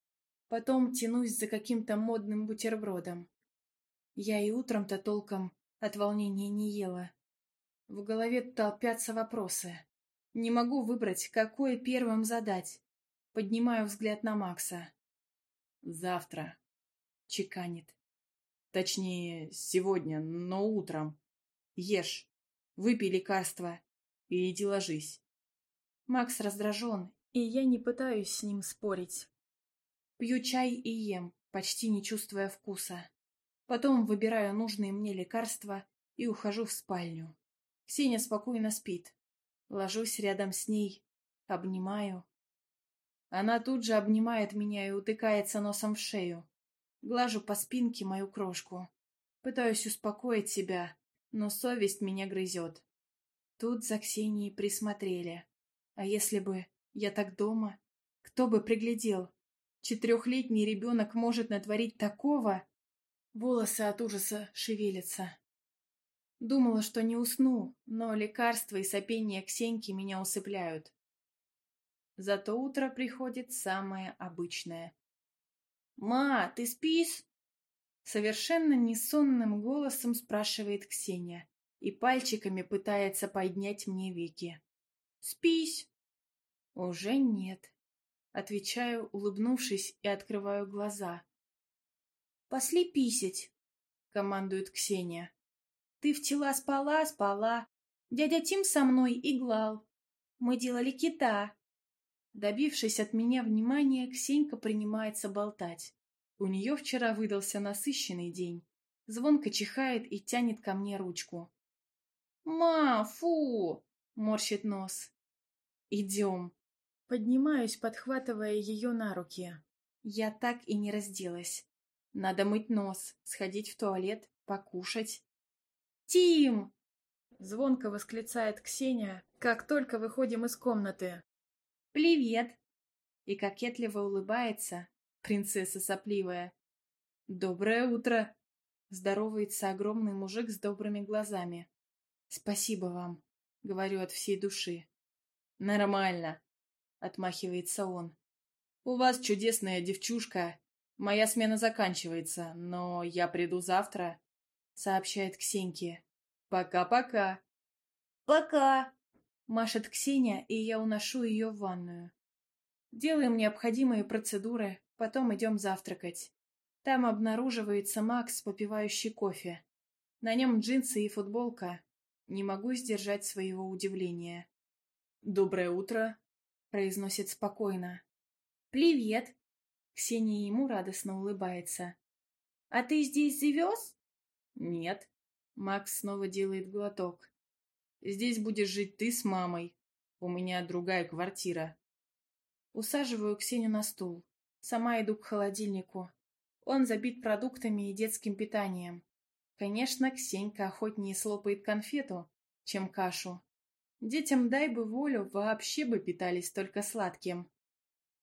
Потом тянусь за каким-то модным бутербродом. Я и утром-то толком от волнения не ела. В голове толпятся вопросы. Не могу выбрать, какое первым задать. Поднимаю взгляд на Макса. «Завтра», — чеканит. «Точнее, сегодня, но утром». Ешь, выпей лекарство и иди ложись. Макс раздражен, и я не пытаюсь с ним спорить. Пью чай и ем, почти не чувствуя вкуса. Потом выбираю нужные мне лекарства и ухожу в спальню. Ксения спокойно спит. Ложусь рядом с ней, обнимаю. Она тут же обнимает меня и утыкается носом в шею. Глажу по спинке мою крошку. Пытаюсь успокоить себя, но совесть меня грызет. Тут за Ксенией присмотрели. А если бы я так дома, кто бы приглядел? Четырехлетний ребенок может натворить такого? Волосы от ужаса шевелятся. Думала, что не усну, но лекарства и сопение Ксеньки меня усыпляют. Зато утро приходит самое обычное. «Ма, ты спишь?» Совершенно несонным голосом спрашивает Ксения и пальчиками пытается поднять мне веки. «Спись!» «Уже нет», — отвечаю, улыбнувшись, и открываю глаза. «Пошли писать», — командует Ксения. «Ты в тела спала, спала. Дядя Тим со мной иглал. Мы делали кита». Добившись от меня внимания, Ксенька принимается болтать. У нее вчера выдался насыщенный день. Звонко чихает и тянет ко мне ручку. «Ма, фу!» — морщит нос. «Идем». Поднимаюсь, подхватывая ее на руки. Я так и не разделась. Надо мыть нос, сходить в туалет, покушать. «Тим!» — звонко восклицает Ксения, как только выходим из комнаты. «Привет!» И кокетливо улыбается, принцесса сопливая. «Доброе утро!» — здоровается огромный мужик с добрыми глазами. «Спасибо вам!» — говорю от всей души. «Нормально!» — отмахивается он. «У вас чудесная девчушка. Моя смена заканчивается, но я приду завтра», — сообщает Ксеньке. «Пока-пока». «Пока», — машет Ксения, и я уношу ее в ванную. Делаем необходимые процедуры, Потом идем завтракать. Там обнаруживается Макс, попивающий кофе. На нем джинсы и футболка. Не могу сдержать своего удивления. «Доброе утро», — произносит спокойно. «Привет!» — Ксения ему радостно улыбается. «А ты здесь завез?» «Нет». Макс снова делает глоток. «Здесь будешь жить ты с мамой. У меня другая квартира». Усаживаю Ксению на стул. Сама иду к холодильнику. Он забит продуктами и детским питанием. Конечно, Ксенька охотнее слопает конфету, чем кашу. Детям дай бы волю, вообще бы питались только сладким.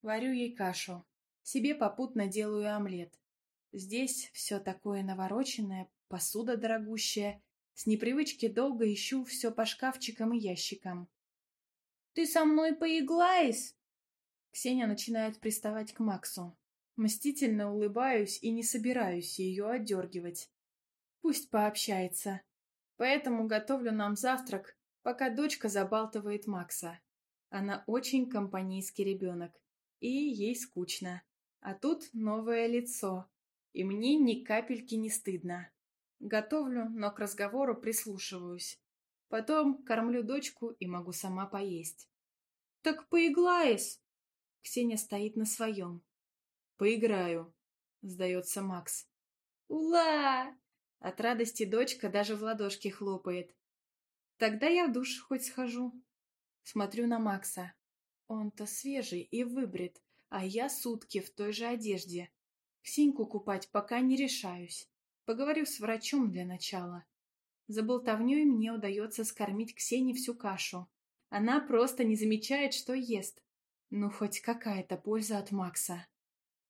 Варю ей кашу. Себе попутно делаю омлет. Здесь все такое навороченное, посуда дорогущая. С непривычки долго ищу все по шкафчикам и ящикам. «Ты со мной поиглась?» Ксения начинает приставать к Максу. Мстительно улыбаюсь и не собираюсь ее отдергивать. Пусть пообщается. Поэтому готовлю нам завтрак, пока дочка забалтывает Макса. Она очень компанийский ребенок. И ей скучно. А тут новое лицо. И мне ни капельки не стыдно. Готовлю, но к разговору прислушиваюсь. Потом кормлю дочку и могу сама поесть. «Так поиглаешь!» Ксения стоит на своем. «Поиграю», — сдается Макс. «Ула!» От радости дочка даже в ладошки хлопает. «Тогда я в душ хоть схожу». Смотрю на Макса. Он-то свежий и выбрит, а я сутки в той же одежде. Ксеньку купать пока не решаюсь. Поговорю с врачом для начала. За болтовней мне удается скормить Ксении всю кашу. Она просто не замечает, что ест. Ну, хоть какая-то польза от Макса.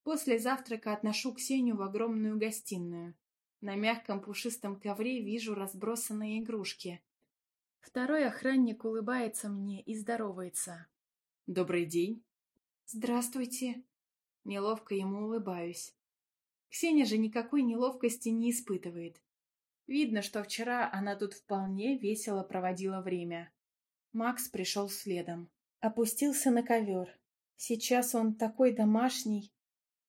После завтрака отношу Ксению в огромную гостиную. На мягком пушистом ковре вижу разбросанные игрушки. Второй охранник улыбается мне и здоровается. «Добрый день». «Здравствуйте». Неловко ему улыбаюсь. Ксения же никакой неловкости не испытывает. Видно, что вчера она тут вполне весело проводила время. Макс пришел следом. Опустился на ковер. Сейчас он такой домашний.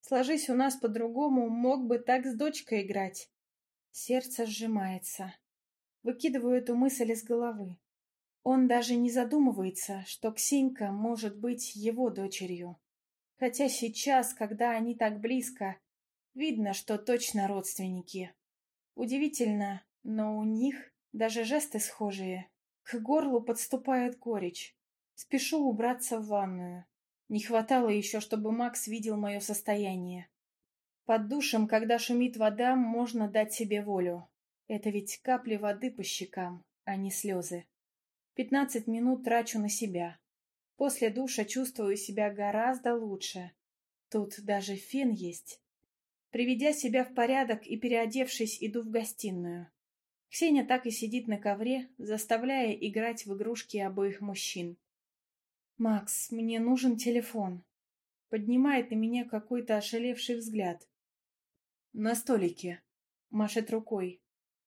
Сложись у нас по-другому, мог бы так с дочкой играть. Сердце сжимается. Выкидываю эту мысль из головы. Он даже не задумывается, что Ксинька может быть его дочерью. Хотя сейчас, когда они так близко, видно, что точно родственники. Удивительно, но у них даже жесты схожие. К горлу подступает горечь. Спешу убраться в ванную. Не хватало еще, чтобы Макс видел мое состояние. Под душем, когда шумит вода, можно дать себе волю. Это ведь капли воды по щекам, а не слезы. Пятнадцать минут трачу на себя. После душа чувствую себя гораздо лучше. Тут даже фен есть. Приведя себя в порядок и переодевшись, иду в гостиную. Ксения так и сидит на ковре, заставляя играть в игрушки обоих мужчин. «Макс, мне нужен телефон». Поднимает на меня какой-то ошалевший взгляд. «На столике», — машет рукой.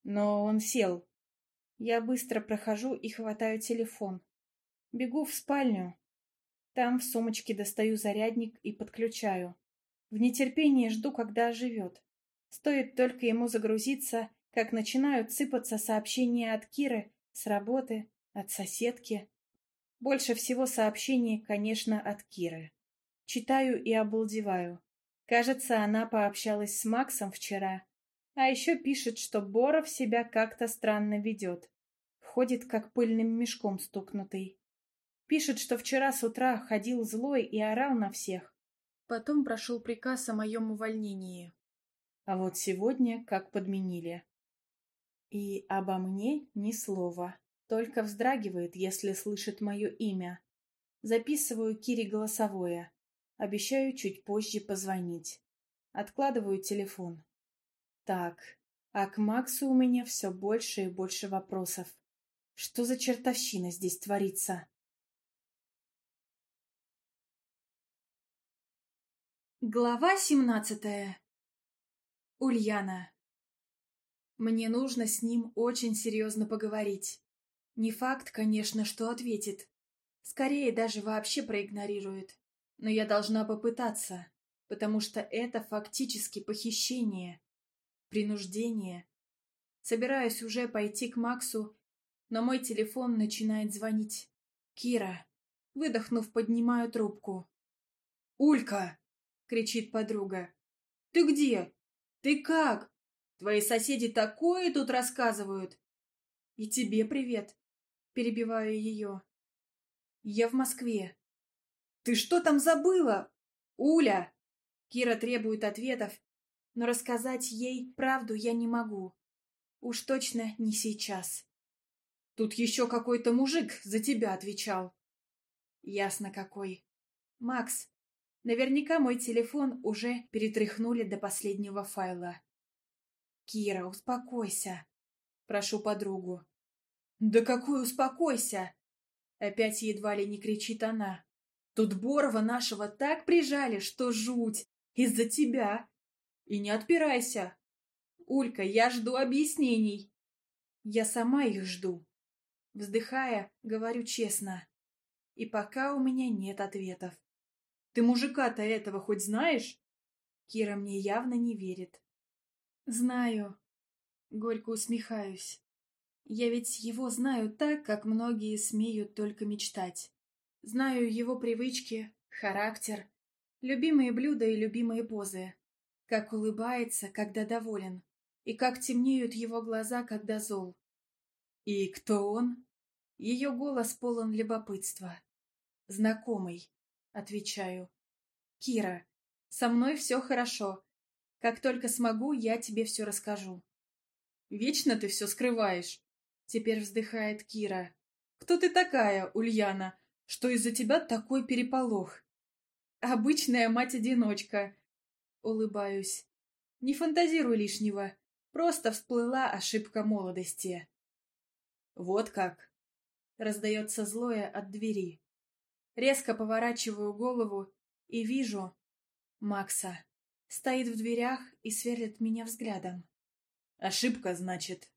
Но он сел. Я быстро прохожу и хватаю телефон. Бегу в спальню. Там в сумочке достаю зарядник и подключаю. В нетерпении жду, когда оживет. Стоит только ему загрузиться, как начинают сыпаться сообщения от Киры, с работы, от соседки. Больше всего сообщений, конечно, от Киры. Читаю и обалдеваю. Кажется, она пообщалась с Максом вчера. А еще пишет, что Боров себя как-то странно ведет. Ходит, как пыльным мешком стукнутый. Пишет, что вчера с утра ходил злой и орал на всех. Потом прошел приказ о моем увольнении. А вот сегодня как подменили. И обо мне ни слова. Только вздрагивает, если слышит мое имя. Записываю Кире голосовое. Обещаю чуть позже позвонить. Откладываю телефон. Так, а к Максу у меня все больше и больше вопросов. Что
за чертовщина здесь творится? Глава семнадцатая. Ульяна. Мне нужно с ним очень серьезно поговорить.
Не факт, конечно, что ответит. Скорее, даже вообще проигнорирует. Но я должна попытаться, потому что это фактически похищение, принуждение. Собираюсь уже пойти к Максу, но мой телефон начинает звонить. «Кира». Выдохнув, поднимаю трубку. «Улька!» — кричит подруга. «Ты где? Ты как? Твои соседи такое тут рассказывают!» «И тебе привет!» Перебиваю ее. Я в Москве. Ты что там забыла? Уля! Кира требует ответов, но рассказать ей правду я не могу. Уж точно не сейчас. Тут еще какой-то мужик за тебя отвечал. Ясно какой. Макс, наверняка мой телефон уже перетряхнули до последнего файла. Кира, успокойся. Прошу подругу. «Да какой успокойся!» Опять едва ли не кричит она. «Тут Борова нашего так прижали, что жуть! Из-за тебя! И не отпирайся! Улька, я жду объяснений!» «Я сама их жду!» Вздыхая, говорю честно. И пока у меня нет ответов. «Ты мужика-то этого хоть знаешь?» Кира мне явно не верит. «Знаю». Горько усмехаюсь. Я ведь его знаю так, как многие смеют только мечтать. Знаю его привычки, характер, любимые блюда и любимые позы. Как улыбается, когда доволен. И как темнеют его глаза, когда зол. И кто он? Ее голос полон любопытства. Знакомый, отвечаю. Кира, со мной все хорошо. Как только смогу, я тебе все расскажу. Вечно ты все скрываешь. Теперь вздыхает Кира. «Кто ты такая, Ульяна, что из-за тебя такой переполох?» «Обычная мать-одиночка». Улыбаюсь. «Не фантазируй лишнего. Просто всплыла ошибка молодости». «Вот как!» Раздается злое от двери. Резко поворачиваю голову и вижу Макса. Стоит в дверях и сверлит меня взглядом.
«Ошибка, значит?»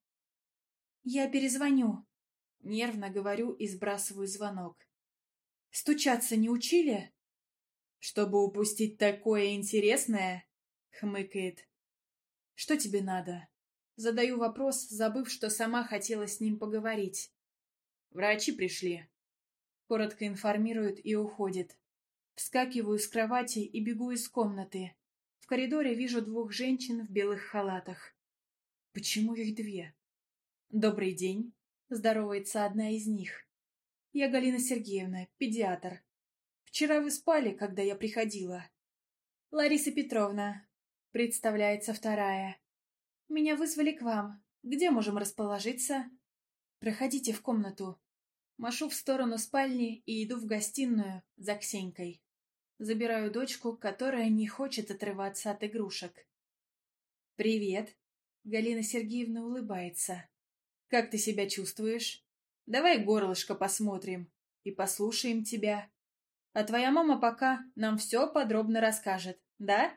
«Я перезвоню», — нервно говорю и сбрасываю звонок. «Стучаться не учили?» «Чтобы упустить такое интересное?» — хмыкает. «Что тебе надо?» Задаю вопрос, забыв, что сама хотела с ним поговорить. «Врачи пришли», — коротко информирует и уходит. Вскакиваю с кровати и бегу из комнаты. В коридоре вижу двух женщин в белых халатах. Почему их две? «Добрый день», — здоровается одна из них. «Я Галина Сергеевна, педиатр. Вчера вы спали, когда я приходила». «Лариса Петровна», — представляется вторая. «Меня вызвали к вам. Где можем расположиться?» «Проходите в комнату». Машу в сторону спальни и иду в гостиную за Ксенькой. Забираю дочку, которая не хочет отрываться от игрушек. «Привет!» — Галина Сергеевна улыбается. Как ты себя чувствуешь? Давай горлышко посмотрим и послушаем тебя. А твоя мама пока нам все подробно расскажет, да?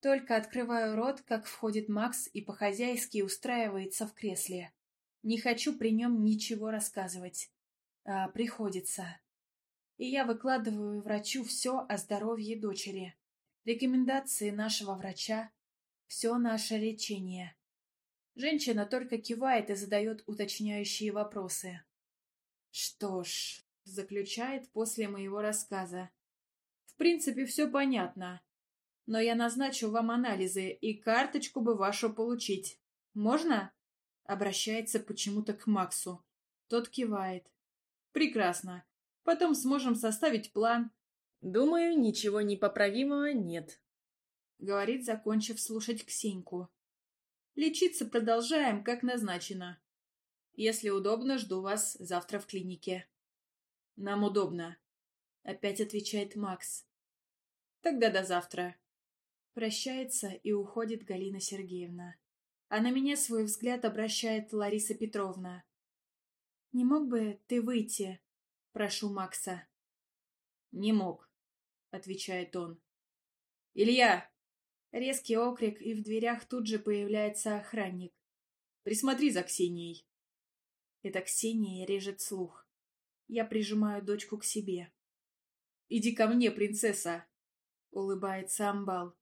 Только открываю рот, как входит Макс и по-хозяйски устраивается в кресле. Не хочу при нем ничего рассказывать. А приходится. И я выкладываю врачу все о здоровье дочери. Рекомендации нашего врача. Все наше лечение. Женщина только кивает и задает уточняющие вопросы. «Что ж», — заключает после моего рассказа, — «в принципе, все понятно. Но я назначу вам анализы, и карточку бы вашу получить. Можно?» Обращается почему-то к Максу. Тот кивает. «Прекрасно. Потом сможем составить план». «Думаю, ничего непоправимого нет», — говорит, закончив слушать Ксеньку. Лечиться продолжаем, как назначено. Если удобно, жду вас завтра в клинике. Нам удобно, опять отвечает Макс. Тогда до завтра. Прощается и уходит Галина Сергеевна. А на меня свой взгляд обращает Лариса Петровна. «Не мог бы ты выйти?» – прошу Макса. «Не мог», – отвечает он. «Илья, Резкий окрик, и в дверях тут же появляется охранник. «Присмотри за Ксенией!» Это Ксения режет слух. Я прижимаю дочку к себе. «Иди ко мне, принцесса!» — улыбается Амбал.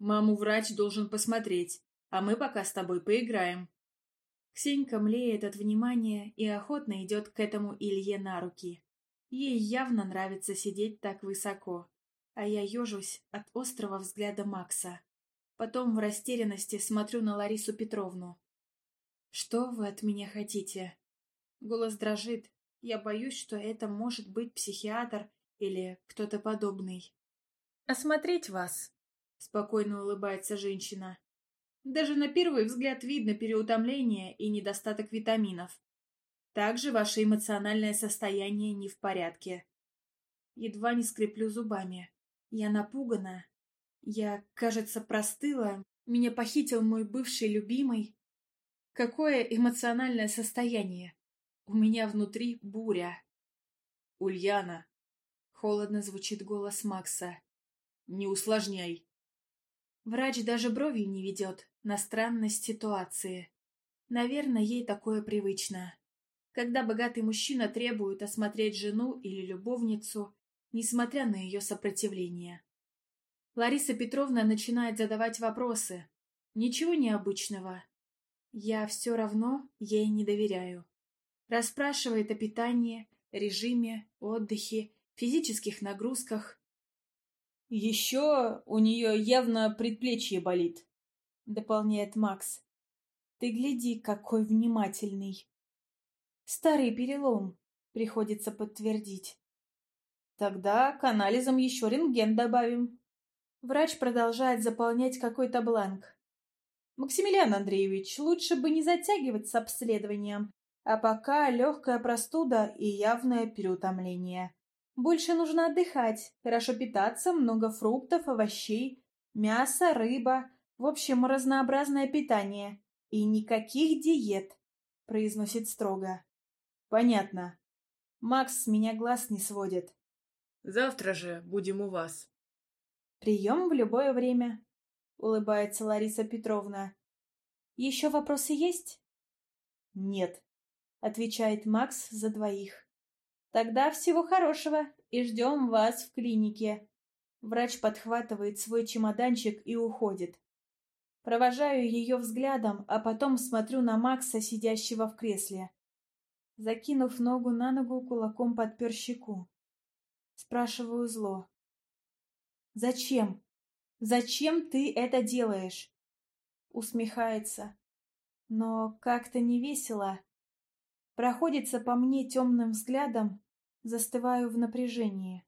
«Маму врач должен посмотреть, а мы пока с тобой поиграем». Ксенька млеет от внимания и охотно идет к этому Илье на руки. Ей явно нравится сидеть так высоко а я ежусь от острого взгляда Макса. Потом в растерянности смотрю на Ларису Петровну. «Что вы от меня хотите?» Голос дрожит. Я боюсь, что это может быть психиатр или кто-то подобный. «Осмотреть вас», — спокойно улыбается женщина. Даже на первый взгляд видно переутомление и недостаток витаминов. Также ваше эмоциональное состояние не в порядке. Едва не скреплю зубами. Я напугана. Я, кажется, простыла. Меня похитил мой бывший любимый. Какое эмоциональное состояние. У меня внутри буря. «Ульяна!» — холодно звучит голос Макса. «Не усложняй!» Врач даже бровью не ведет на странность ситуации. Наверное, ей такое привычно. Когда богатый мужчина требует осмотреть жену или любовницу, несмотря на ее сопротивление. Лариса Петровна начинает задавать вопросы. Ничего необычного. Я все равно ей не доверяю. Расспрашивает о питании, режиме, отдыхе, физических нагрузках. «Еще у нее явно предплечье болит», — дополняет Макс. «Ты гляди, какой внимательный!» «Старый перелом», — приходится подтвердить. Тогда к анализам еще рентген добавим. Врач продолжает заполнять какой-то бланк. Максимилиан Андреевич, лучше бы не затягивать с обследованием, а пока легкая простуда и явное переутомление. Больше нужно отдыхать, хорошо питаться, много фруктов, овощей, мясо, рыба, в общем, разнообразное питание. И никаких диет, произносит строго. Понятно. Макс с меня глаз не сводит. Завтра же будем у
вас. Прием в любое время, улыбается Лариса Петровна. Еще вопросы есть? Нет, отвечает Макс
за двоих. Тогда всего хорошего и ждем вас в клинике. Врач подхватывает свой чемоданчик и уходит. Провожаю ее взглядом, а потом смотрю на Макса, сидящего в кресле. Закинув ногу на ногу, кулаком подпер щеку. Спрашиваю зло. «Зачем? Зачем ты это делаешь?» Усмехается. Но как-то не весело. Проходится по мне темным взглядом, застываю в напряжении.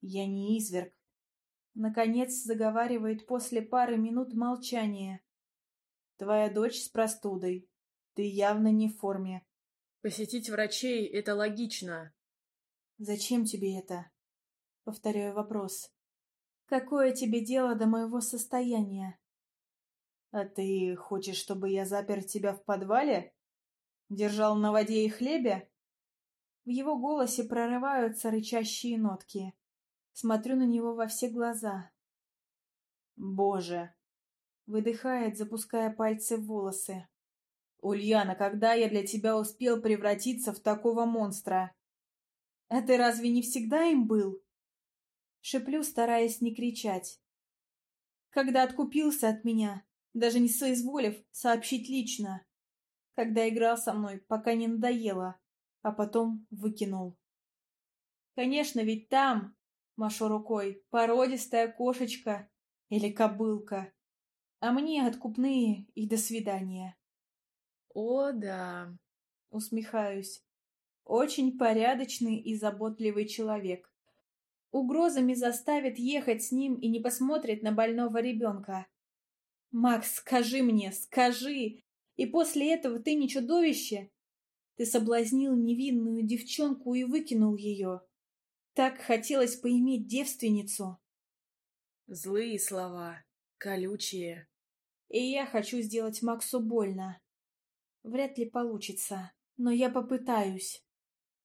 «Я не изверг», — наконец заговаривает после пары минут молчания. «Твоя дочь с простудой. Ты явно не в форме». «Посетить врачей — это логично. «Зачем тебе это?» Повторяю вопрос. «Какое тебе дело до моего состояния?» «А ты хочешь, чтобы я запер тебя в подвале? Держал на воде и хлебе?» В его голосе прорываются рычащие нотки. Смотрю на него во все глаза. «Боже!» Выдыхает, запуская пальцы в волосы. «Ульяна, когда я для тебя успел превратиться в такого монстра?» А ты разве не всегда им был? Шеплю, стараясь не кричать. Когда откупился от меня, даже не соизволив сообщить лично. Когда играл со мной, пока не надоело, а потом выкинул. Конечно, ведь там, машу рукой, породистая кошечка или кобылка. А мне откупные и до свидания. О, да, усмехаюсь. Очень порядочный и заботливый человек. Угрозами заставит ехать с ним и не посмотрит на больного ребенка. «Макс, скажи мне, скажи! И после этого ты не чудовище? Ты соблазнил невинную девчонку и выкинул ее. Так хотелось поиметь девственницу». Злые слова, колючие. И я хочу сделать Максу больно. Вряд ли получится, но я попытаюсь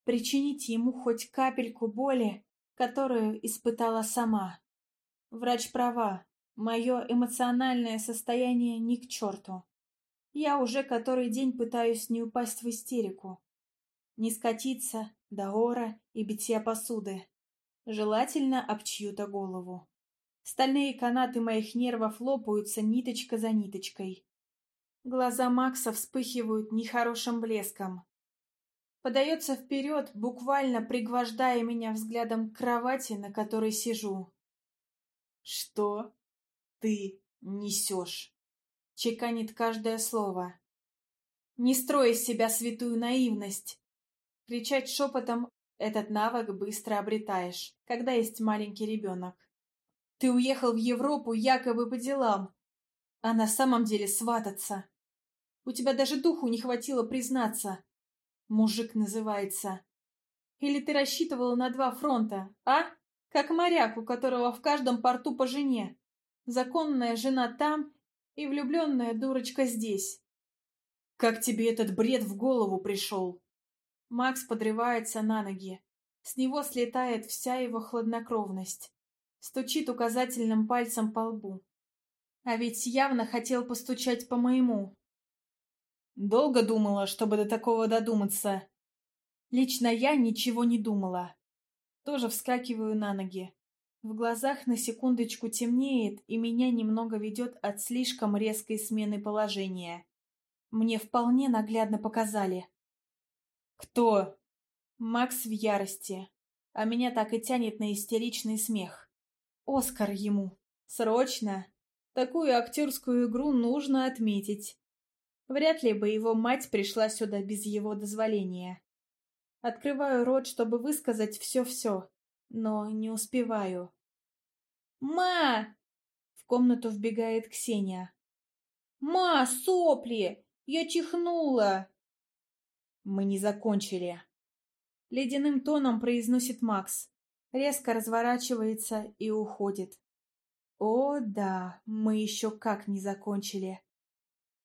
причинить ему хоть капельку боли, которую испытала сама. Врач права, мое эмоциональное состояние ни к черту. Я уже который день пытаюсь не упасть в истерику. Не скатиться до ора и битья посуды. Желательно об чью-то голову. Стальные канаты моих нервов лопаются ниточка за ниточкой. Глаза Макса вспыхивают нехорошим блеском подается вперед, буквально пригвождая меня взглядом к кровати, на которой сижу.
«Что ты несешь?» — чеканит каждое слово. «Не строй из себя святую наивность!»
Кричать шепотом этот навык быстро обретаешь, когда есть маленький ребенок. Ты уехал в Европу якобы по делам, а на самом деле свататься. У тебя даже духу не хватило признаться, Мужик называется. Или ты рассчитывала на два фронта, а? Как моряк, у которого в каждом порту по жене. Законная жена там и влюбленная дурочка здесь. Как тебе этот бред в голову пришел? Макс подрывается на ноги. С него слетает вся его хладнокровность. Стучит указательным пальцем по лбу. А ведь явно хотел постучать по моему. Долго думала, чтобы до такого додуматься. Лично я ничего не думала. Тоже вскакиваю на ноги. В глазах на секундочку темнеет, и меня немного ведет от слишком резкой смены положения. Мне вполне наглядно показали. «Кто?» Макс в ярости, а меня так и тянет на истеричный смех. «Оскар ему! Срочно! Такую актерскую игру нужно отметить!» Вряд ли бы его мать пришла сюда без его дозволения. Открываю рот, чтобы высказать все-все, но не успеваю. «Ма!» — в комнату вбегает Ксения. «Ма, сопли! Я чихнула!» «Мы не закончили!» Ледяным тоном произносит Макс. Резко разворачивается и уходит. «О да, мы еще как не закончили!»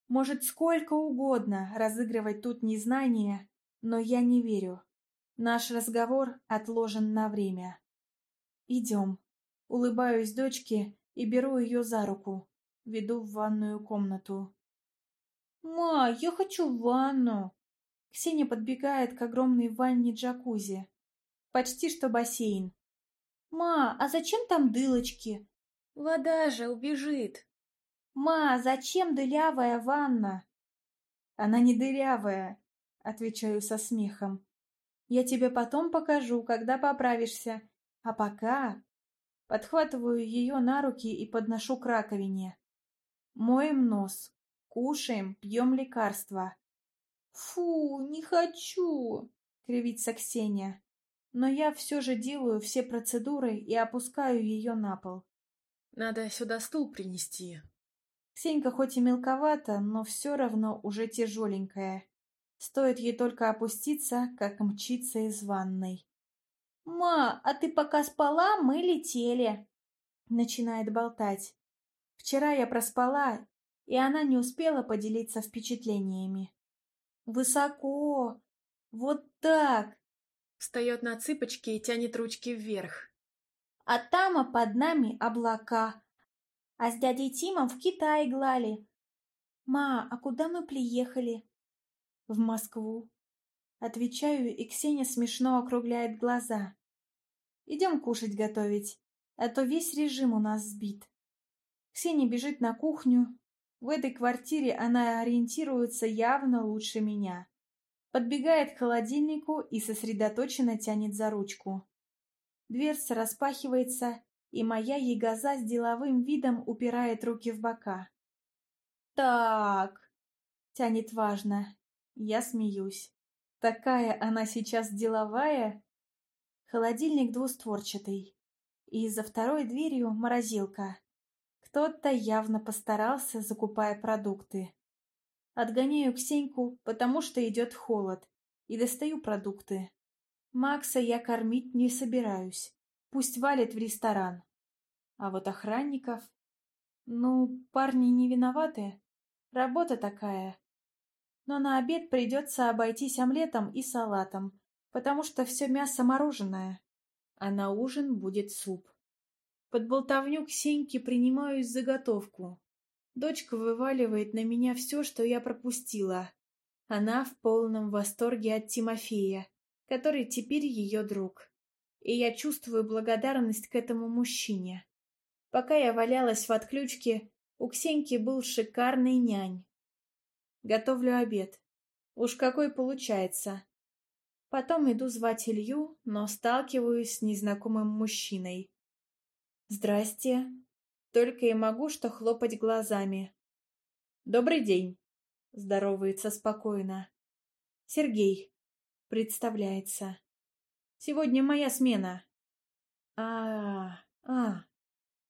Может сколько угодно разыгрывать тут незнание, но я не верю. Наш разговор отложен на время. Идем. Улыбаюсь дочке и беру ее за руку. Веду в ванную комнату. «Ма, я хочу в ванну!» Ксения подбегает к огромной ванне джакузи. Почти что бассейн. «Ма, а зачем там дылочки? Вода же убежит!» «Ма, зачем дырявая ванна?» «Она не дырявая», — отвечаю со смехом. «Я тебе потом покажу, когда поправишься. А пока...» Подхватываю ее на руки и подношу к раковине. Моем нос, кушаем, пьем лекарства. «Фу, не хочу!» — кривится Ксения. Но я все же делаю все процедуры и опускаю ее на пол. «Надо сюда стул принести», Ксенька хоть и мелковата, но все равно уже тяжеленькая. Стоит ей только опуститься, как мчится из ванной. «Ма, а ты пока спала, мы летели!» Начинает болтать. «Вчера я проспала, и она не успела поделиться впечатлениями». «Высоко! Вот так!» Встает на цыпочки и тянет ручки вверх. «А там, а под нами облака!» а с дядей Тимом в Китай глали. «Ма, а куда мы приехали?» «В Москву». Отвечаю, и Ксения смешно округляет глаза. «Идем кушать готовить, а то весь режим у нас сбит». Ксения бежит на кухню. В этой квартире она ориентируется явно лучше меня. Подбегает к холодильнику и сосредоточенно тянет за ручку. Дверца распахивается, и моя ягоза с деловым видом упирает руки в бока. «Так!» — тянет важно. Я смеюсь. «Такая она сейчас деловая!» Холодильник двустворчатый. И за второй дверью морозилка. Кто-то явно постарался, закупая продукты. Отгоняю Ксеньку, потому что идет холод, и достаю продукты. Макса я кормить не собираюсь. Пусть валит в ресторан. А вот охранников... Ну, парни не виноваты. Работа такая. Но на обед придется обойтись омлетом и салатом, потому что все мясо мороженое. А на ужин будет суп. Под болтовню Ксеньки принимаюсь заготовку. Дочка вываливает на меня все, что я пропустила. Она в полном восторге от Тимофея, который теперь ее друг. И я чувствую благодарность к этому мужчине. Пока я валялась в отключке, у Ксеньки был шикарный нянь. Готовлю обед. Уж какой получается. Потом иду звать Илью, но сталкиваюсь с незнакомым мужчиной. «Здрасте». Только и могу что хлопать глазами. «Добрый
день», — здоровается спокойно. «Сергей», — представляется. «Сегодня моя смена». «А, а, а,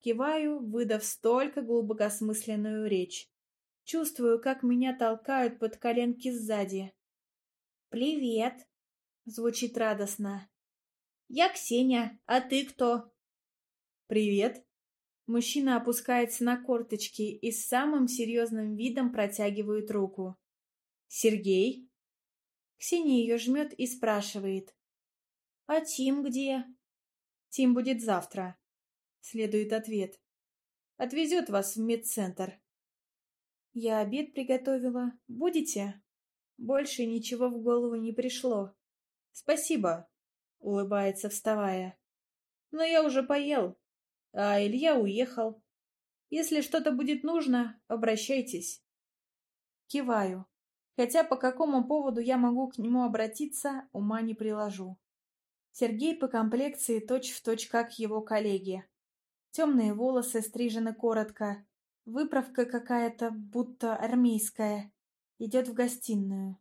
Киваю, выдав столько глубокосмысленную речь. Чувствую, как меня толкают под коленки сзади. «Привет!» — звучит радостно. «Я Ксения, а ты кто?» «Привет!» Мужчина опускается на корточки и с самым серьезным видом протягивает руку. «Сергей?» Ксения ее жмет и спрашивает.
«А Тим где?» «Тим будет завтра», следует ответ. Отвезет вас в медцентр. Я обед
приготовила. Будете? Больше ничего в голову не пришло. Спасибо, улыбается, вставая. Но я уже поел, а Илья уехал. Если что-то будет нужно, обращайтесь. Киваю. Хотя по какому поводу я могу к нему обратиться, ума не приложу. Сергей по комплекции точь-в-точь точь как его коллеги. Темные волосы стрижены коротко. Выправка какая-то, будто армейская. Идет в гостиную.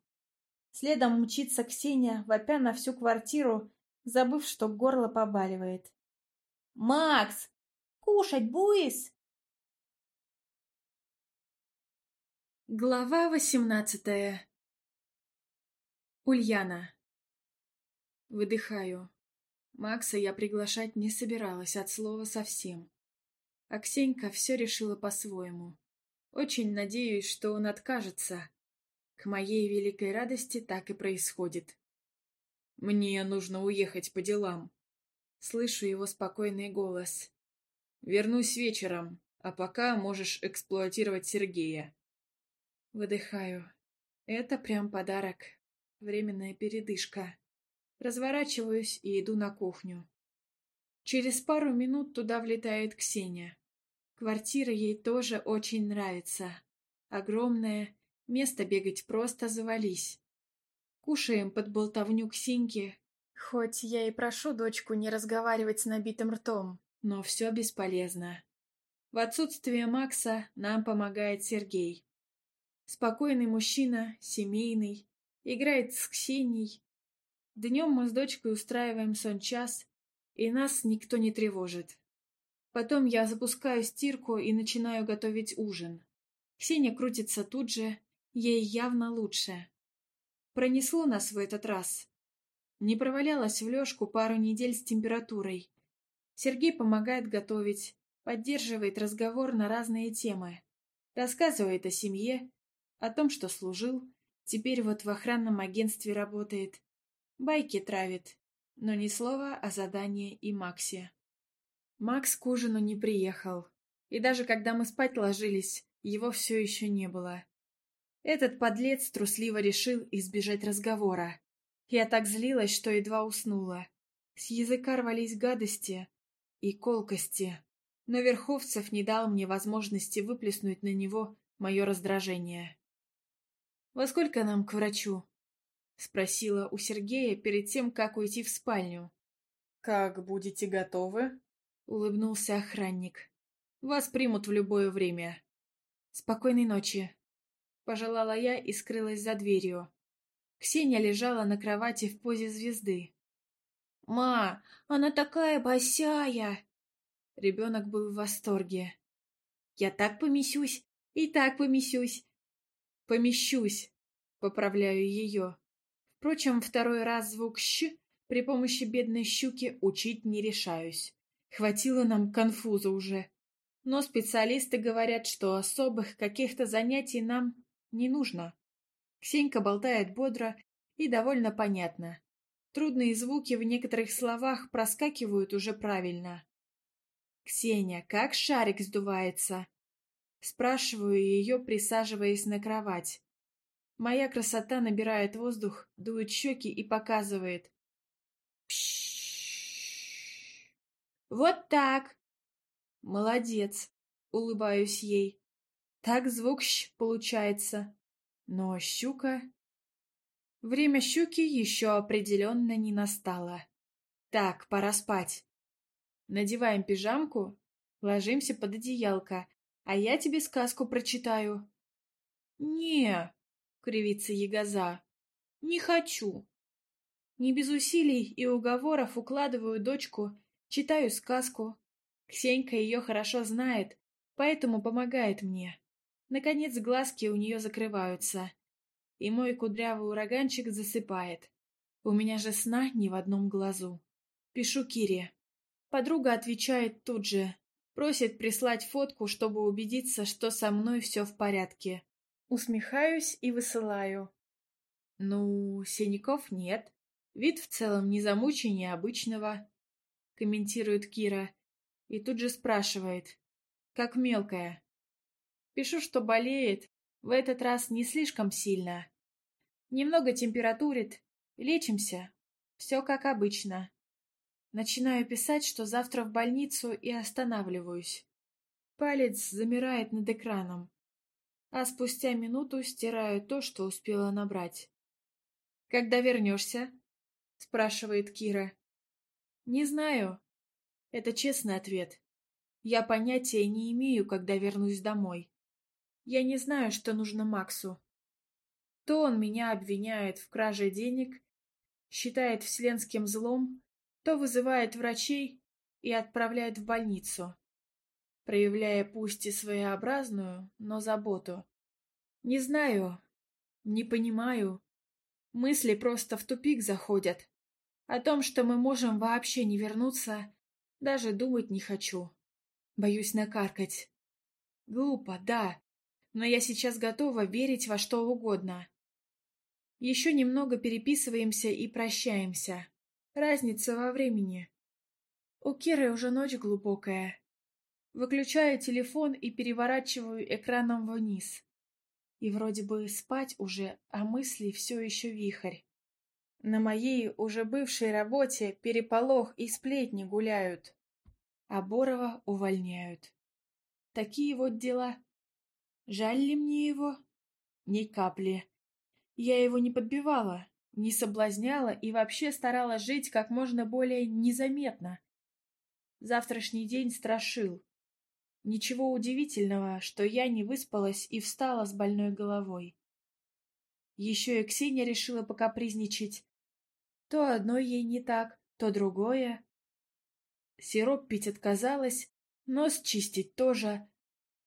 Следом мчится Ксения, вопя на
всю квартиру, забыв, что горло побаливает. «Макс! Кушать буис!» Глава восемнадцатая Ульяна
Выдыхаю. Макса я приглашать не собиралась от слова совсем. А все решила по-своему. Очень надеюсь, что он откажется. К моей великой радости так и происходит. «Мне нужно уехать по делам», — слышу его спокойный голос. «Вернусь вечером, а пока можешь эксплуатировать Сергея». Выдыхаю. Это прям подарок. Временная передышка. Разворачиваюсь и иду на кухню. Через пару минут туда влетает Ксения. Квартира ей тоже очень нравится. Огромная, место бегать просто завались. Кушаем под болтовню Ксеньки, Хоть я и прошу дочку не разговаривать с набитым ртом, но все бесполезно. В отсутствие Макса нам помогает Сергей. Спокойный мужчина, семейный, играет с Ксенией, Днем мы с дочкой устраиваем сон-час, и нас никто не тревожит. Потом я запускаю стирку и начинаю готовить ужин. Ксения крутится тут же, ей явно лучше. Пронесло нас в этот раз. Не провалялась в лёжку пару недель с температурой. Сергей помогает готовить, поддерживает разговор на разные темы. Рассказывает о семье, о том, что служил, теперь вот в охранном агентстве работает, Байки травит. Но ни слова о задании и Максе. Макс к ужину не приехал. И даже когда мы спать ложились, его все еще не было. Этот подлец трусливо решил избежать разговора. Я так злилась, что едва уснула. С языка рвались гадости и колкости, но Верховцев не дал мне возможности выплеснуть на него мое раздражение. «Во сколько нам к врачу?» — спросила у Сергея перед тем, как уйти в спальню. «Как будете готовы?» — улыбнулся охранник. «Вас примут в любое время». «Спокойной ночи», — пожелала я и скрылась за дверью. Ксения лежала на кровати в позе звезды. «Ма, она такая босяя!» Ребенок был в восторге. «Я так помещусь и так помещусь!» «Помещусь!» — поправляю ее. Впрочем, второй раз звук «щ» при помощи бедной щуки учить не решаюсь. Хватило нам конфуза уже. Но специалисты говорят, что особых каких-то занятий нам не нужно. Ксенька болтает бодро и довольно понятно. Трудные звуки в некоторых словах проскакивают уже правильно. «Ксения, как шарик сдувается?» Спрашиваю ее, присаживаясь на кровать. Моя красота набирает воздух, дует щеки и показывает. Вот так. Молодец. Улыбаюсь ей. Так звук «щ» получается. Но щука... Время щуки еще определенно не настало. Так, пора спать. Надеваем пижамку, ложимся под одеялко, а я тебе сказку прочитаю. Не, кривится Ягоза. «Не хочу!» Не без усилий и уговоров укладываю дочку, читаю сказку. Ксенька ее хорошо знает, поэтому помогает мне. Наконец глазки у нее закрываются, и мой кудрявый ураганчик засыпает. У меня же сна ни в одном глазу. Пишу Кире. Подруга отвечает тут же. Просит прислать фотку, чтобы убедиться, что со мной все в порядке. Усмехаюсь и высылаю. Ну, синяков нет. Вид в целом не замучи обычного, комментирует Кира. И тут же спрашивает. Как мелкая. Пишу, что болеет. В этот раз не слишком сильно. Немного температурит. Лечимся. Все как обычно. Начинаю писать, что завтра в больницу и останавливаюсь. Палец замирает над экраном а спустя минуту стираю то, что успела набрать. «Когда вернешься?» — спрашивает Кира. «Не знаю». Это честный ответ. Я понятия не имею, когда вернусь домой. Я не знаю, что нужно Максу. То он меня обвиняет в краже денег, считает вселенским злом, то вызывает врачей и отправляет в больницу проявляя пусть и своеобразную, но заботу. Не знаю, не понимаю. Мысли просто в тупик заходят. О том, что мы можем вообще не вернуться, даже думать не хочу. Боюсь накаркать. Глупо, да, но я сейчас готова верить во что угодно. Еще немного переписываемся и прощаемся. Разница во времени. У Киры уже ночь глубокая, Выключаю телефон и переворачиваю экраном вниз. И вроде бы спать уже, а мысли все еще вихрь. На моей уже бывшей работе переполох и сплетни гуляют, а Борова увольняют. Такие вот дела. Жаль ли мне его? Ни капли. Я его не подбивала, не соблазняла и вообще старалась жить как можно более незаметно. Завтрашний день страшил. Ничего удивительного, что я не выспалась и встала с больной головой. Еще и Ксения решила покапризничать. То одно ей не так, то другое. Сироп пить отказалась, нос чистить тоже,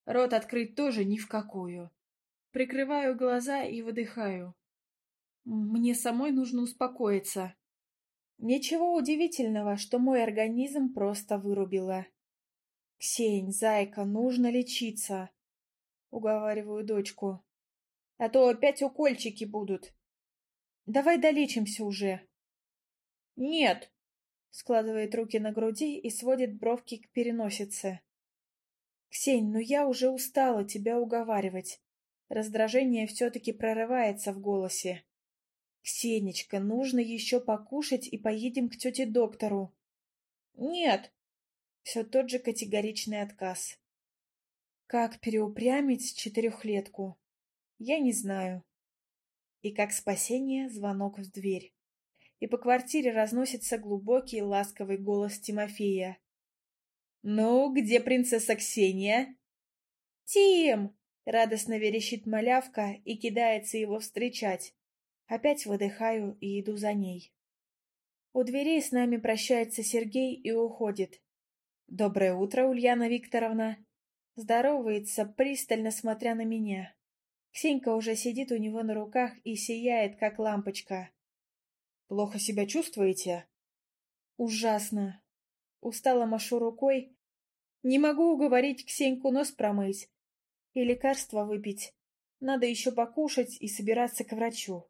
рот открыть тоже ни в какую. Прикрываю глаза и выдыхаю. Мне самой нужно успокоиться. Ничего удивительного, что мой организм просто вырубило. «Ксень, зайка, нужно лечиться!» — уговариваю дочку. «А то опять укольчики будут!» «Давай долечимся уже!» «Нет!» — складывает руки на груди и сводит бровки к переносице. «Ксень, ну я уже устала тебя уговаривать!» Раздражение все-таки прорывается в голосе. «Ксенечка, нужно еще покушать и поедем к тете доктору». «Нет», все тот же категоричный отказ. Как переупрямить четырехлетку? Я не знаю. И как спасение звонок в дверь. И по квартире разносится глубокий ласковый голос Тимофея. «Ну, где принцесса Ксения?» «Тим!» — радостно верещит малявка и кидается его встречать. Опять выдыхаю и иду за ней. У дверей с нами прощается Сергей и уходит. «Доброе утро, Ульяна Викторовна!» Здоровается, пристально смотря на меня. Ксенька уже сидит у него на руках и сияет, как лампочка. «Плохо себя чувствуете?» «Ужасно!» Устала машу рукой. «Не могу уговорить Ксеньку нос промыть и лекарства выпить. Надо еще покушать и собираться к врачу.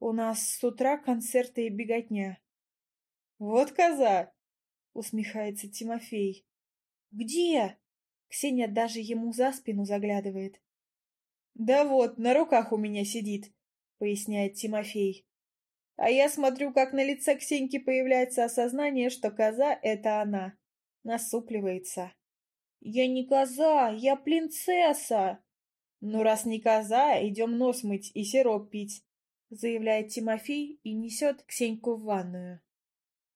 У нас с утра концерты и беготня». «Вот коза!» — усмехается Тимофей. «Где?» — Ксения даже ему за спину заглядывает. «Да вот, на руках у меня сидит», — поясняет Тимофей. А я смотрю, как на лице Ксеньки появляется осознание, что коза — это она. Насупливается. «Я не коза, я принцесса!» «Ну, раз не коза, идем нос мыть и сироп пить», — заявляет Тимофей и несет Ксеньку в ванную.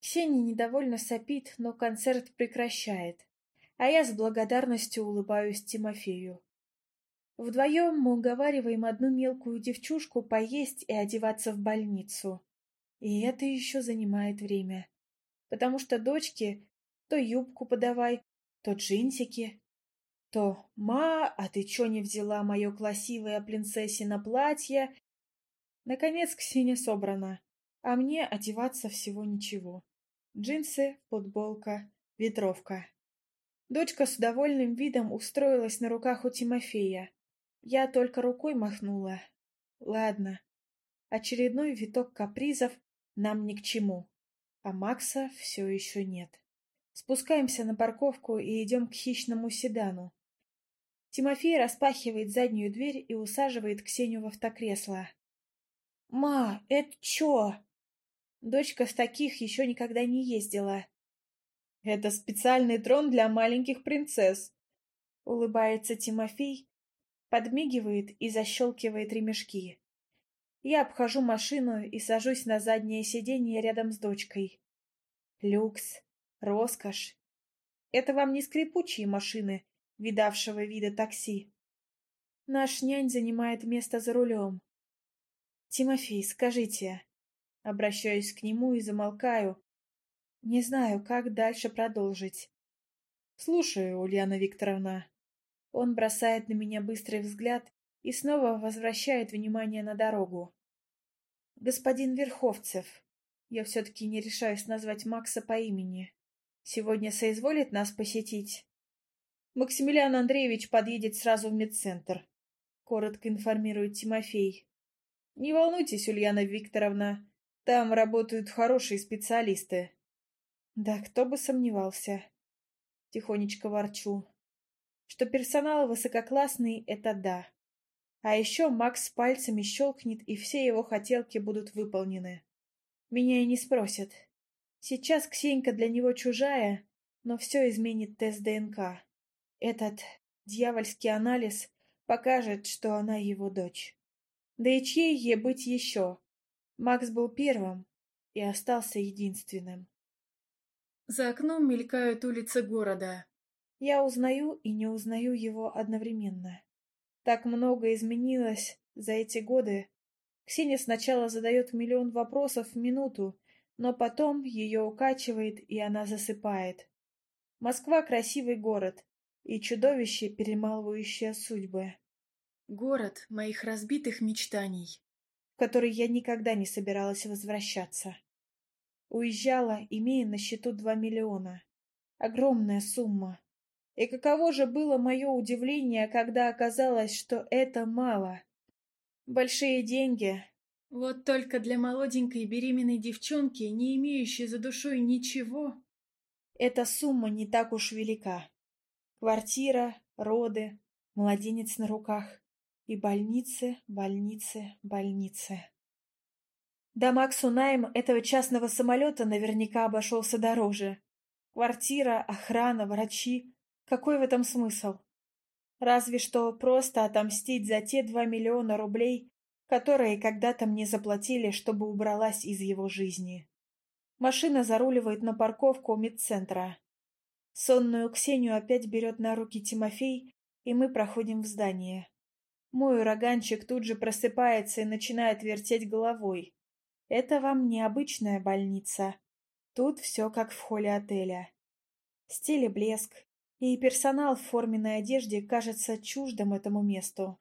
Сеня недовольно сопит, но концерт прекращает, а я с благодарностью улыбаюсь Тимофею. Вдвоем мы уговариваем одну мелкую девчушку поесть и одеваться в больницу. И это еще занимает время, потому что дочке то юбку подавай, то джинсики, то «Ма, а ты чё не взяла мое красивое принцессе платье?» Наконец Ксения собрана а мне одеваться всего ничего. Джинсы, футболка, ветровка. Дочка с довольным видом устроилась на руках у Тимофея. Я только рукой махнула. Ладно. Очередной виток капризов нам ни к чему. А Макса все еще нет. Спускаемся на парковку и идем к хищному седану. Тимофей распахивает заднюю дверь и усаживает Ксению в автокресло. «Ма, это чё?» Дочка с таких еще никогда не ездила. Это специальный трон для маленьких принцесс. Улыбается Тимофей, подмигивает и защелкивает ремешки. Я обхожу машину и сажусь на заднее сиденье рядом с дочкой. Люкс, роскошь. Это вам не скрипучие машины, видавшего вида такси. Наш нянь занимает место за рулем. Тимофей, скажите, Обращаюсь к нему и замолкаю. Не знаю, как дальше продолжить. Слушаю, Ульяна Викторовна. Он бросает на меня быстрый взгляд и снова возвращает внимание на дорогу. Господин Верховцев, я все-таки не решаюсь назвать Макса по имени, сегодня соизволит нас посетить? Максимилиан Андреевич подъедет сразу в медцентр, — коротко информирует Тимофей. Не волнуйтесь, Ульяна Викторовна, там работают хорошие специалисты. Да кто бы сомневался. Тихонечко ворчу. Что персонал высококлассный — это да. А еще Макс пальцами щелкнет, и все его хотелки будут выполнены. Меня и не спросят. Сейчас Ксенька для него чужая, но все изменит тест ДНК. Этот дьявольский анализ покажет, что она его дочь. Да и чьей ей быть еще? Макс был первым и остался единственным. За окном мелькают улицы города. Я узнаю и не узнаю его одновременно. Так много изменилось за эти годы. Ксения сначала задает миллион вопросов в минуту, но потом ее укачивает, и она засыпает. Москва — красивый город и чудовище, перемалывающее судьбы. Город моих разбитых мечтаний в который я никогда не собиралась возвращаться. Уезжала, имея на счету два миллиона. Огромная сумма. И каково же было мое удивление, когда оказалось, что это мало. Большие деньги. Вот только для молоденькой беременной девчонки, не имеющей за душой ничего, эта сумма не так уж велика. Квартира, роды, младенец на руках. И больницы, больницы, больницы. Да, Максу Найм этого частного самолета наверняка обошелся дороже. Квартира, охрана, врачи. Какой в этом смысл? Разве что просто отомстить за те два миллиона рублей, которые когда-то мне заплатили, чтобы убралась из его жизни. Машина заруливает на парковку медцентра. Сонную Ксению опять берет на руки Тимофей, и мы проходим в здание. Мой ураганчик тут же просыпается и начинает вертеть головой. Это вам не обычная больница. Тут все как в холле отеля. Стиль и блеск, и персонал в форменной одежде кажется чуждым этому месту.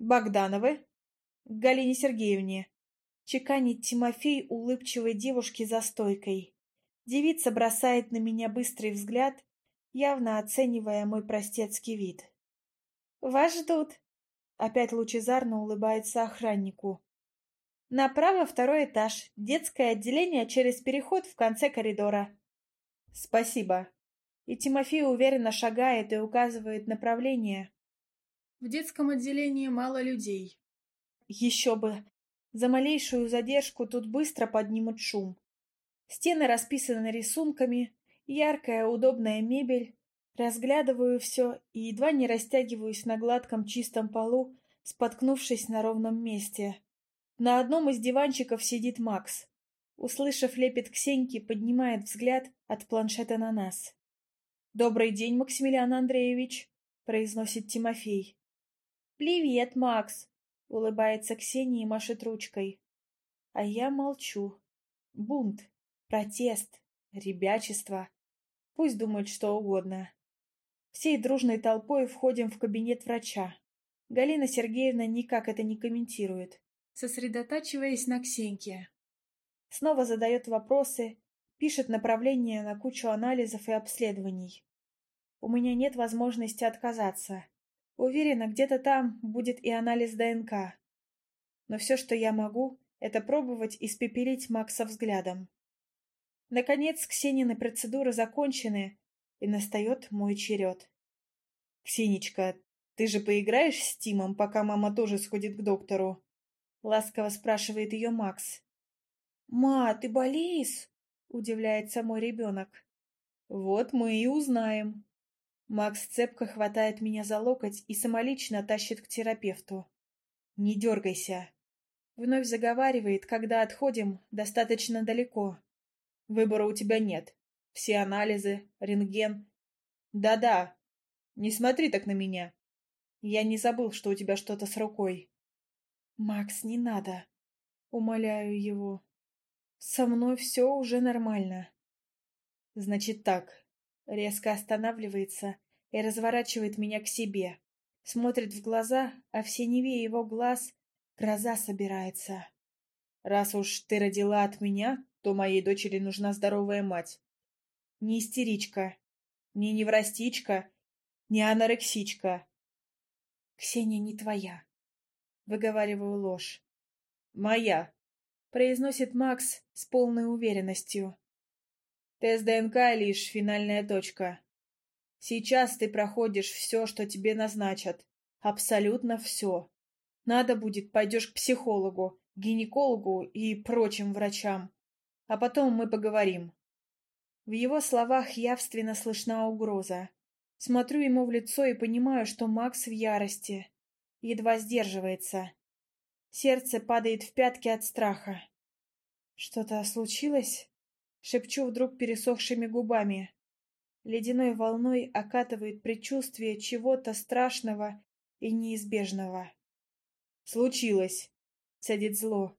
«Богдановы?» Галине Сергеевне», — чеканит Тимофей улыбчивой девушке за стойкой. Девица бросает на меня быстрый взгляд, явно оценивая мой простецкий вид. «Вас ждут», Опять лучезарно улыбается охраннику. Направо второй этаж, детское отделение через переход в конце коридора. Спасибо. И Тимофей уверенно шагает и указывает направление. В детском отделении мало людей. Еще бы. За малейшую задержку тут быстро поднимут шум. Стены расписаны рисунками, яркая удобная мебель, Разглядываю все и едва не растягиваюсь на гладком чистом полу, споткнувшись на ровном месте. На одном из диванчиков сидит Макс. Услышав лепет Ксеньки, поднимает взгляд от планшета на нас. «Добрый день, Максимилиан Андреевич», — произносит Тимофей. «Привет, Макс», — улыбается Ксения и машет ручкой. А я молчу. Бунт, протест, ребячество. Пусть думают что угодно. Всей дружной толпой входим в кабинет врача. Галина Сергеевна никак это не комментирует, сосредотачиваясь на Ксеньке. Снова задает вопросы, пишет направление на кучу анализов и обследований. У меня нет возможности отказаться. Уверена, где-то там будет и анализ ДНК. Но все, что я могу, это пробовать испепелить Макса взглядом. Наконец, Ксенины процедуры закончены, и настает мой черед. «Ксенечка, ты же поиграешь с Тимом, пока мама тоже сходит к доктору?» Ласково спрашивает ее Макс. «Ма, ты болеешь?» – удивляется мой ребенок. «Вот мы и узнаем». Макс цепко хватает меня за локоть и самолично тащит к терапевту. «Не дергайся». Вновь заговаривает, когда отходим достаточно далеко. «Выбора у тебя нет. Все анализы, рентген. Да-да, не смотри так на меня. Я не забыл, что у тебя что-то с рукой. Макс, не надо. Умоляю его. Со мной все уже нормально. Значит так. Резко останавливается и разворачивает меня к себе. Смотрит в глаза, а в синеве его глаз гроза собирается. Раз уж ты родила от меня, то моей дочери нужна здоровая мать не истеричка, не неврастичка, не анорексичка. Ксения не твоя. Выговариваю ложь. Моя. Произносит Макс с полной уверенностью. Тест ДНК лишь финальная точка. Сейчас ты проходишь все, что тебе назначат. Абсолютно все. Надо будет, пойдешь к психологу, гинекологу и прочим врачам. А потом мы поговорим. В его словах явственно слышна угроза. Смотрю ему в лицо и понимаю, что Макс в ярости. Едва сдерживается. Сердце падает в пятки от страха. «Что-то случилось?» Шепчу вдруг пересохшими губами. Ледяной волной окатывает предчувствие чего-то страшного и неизбежного. «Случилось!»
— садит зло.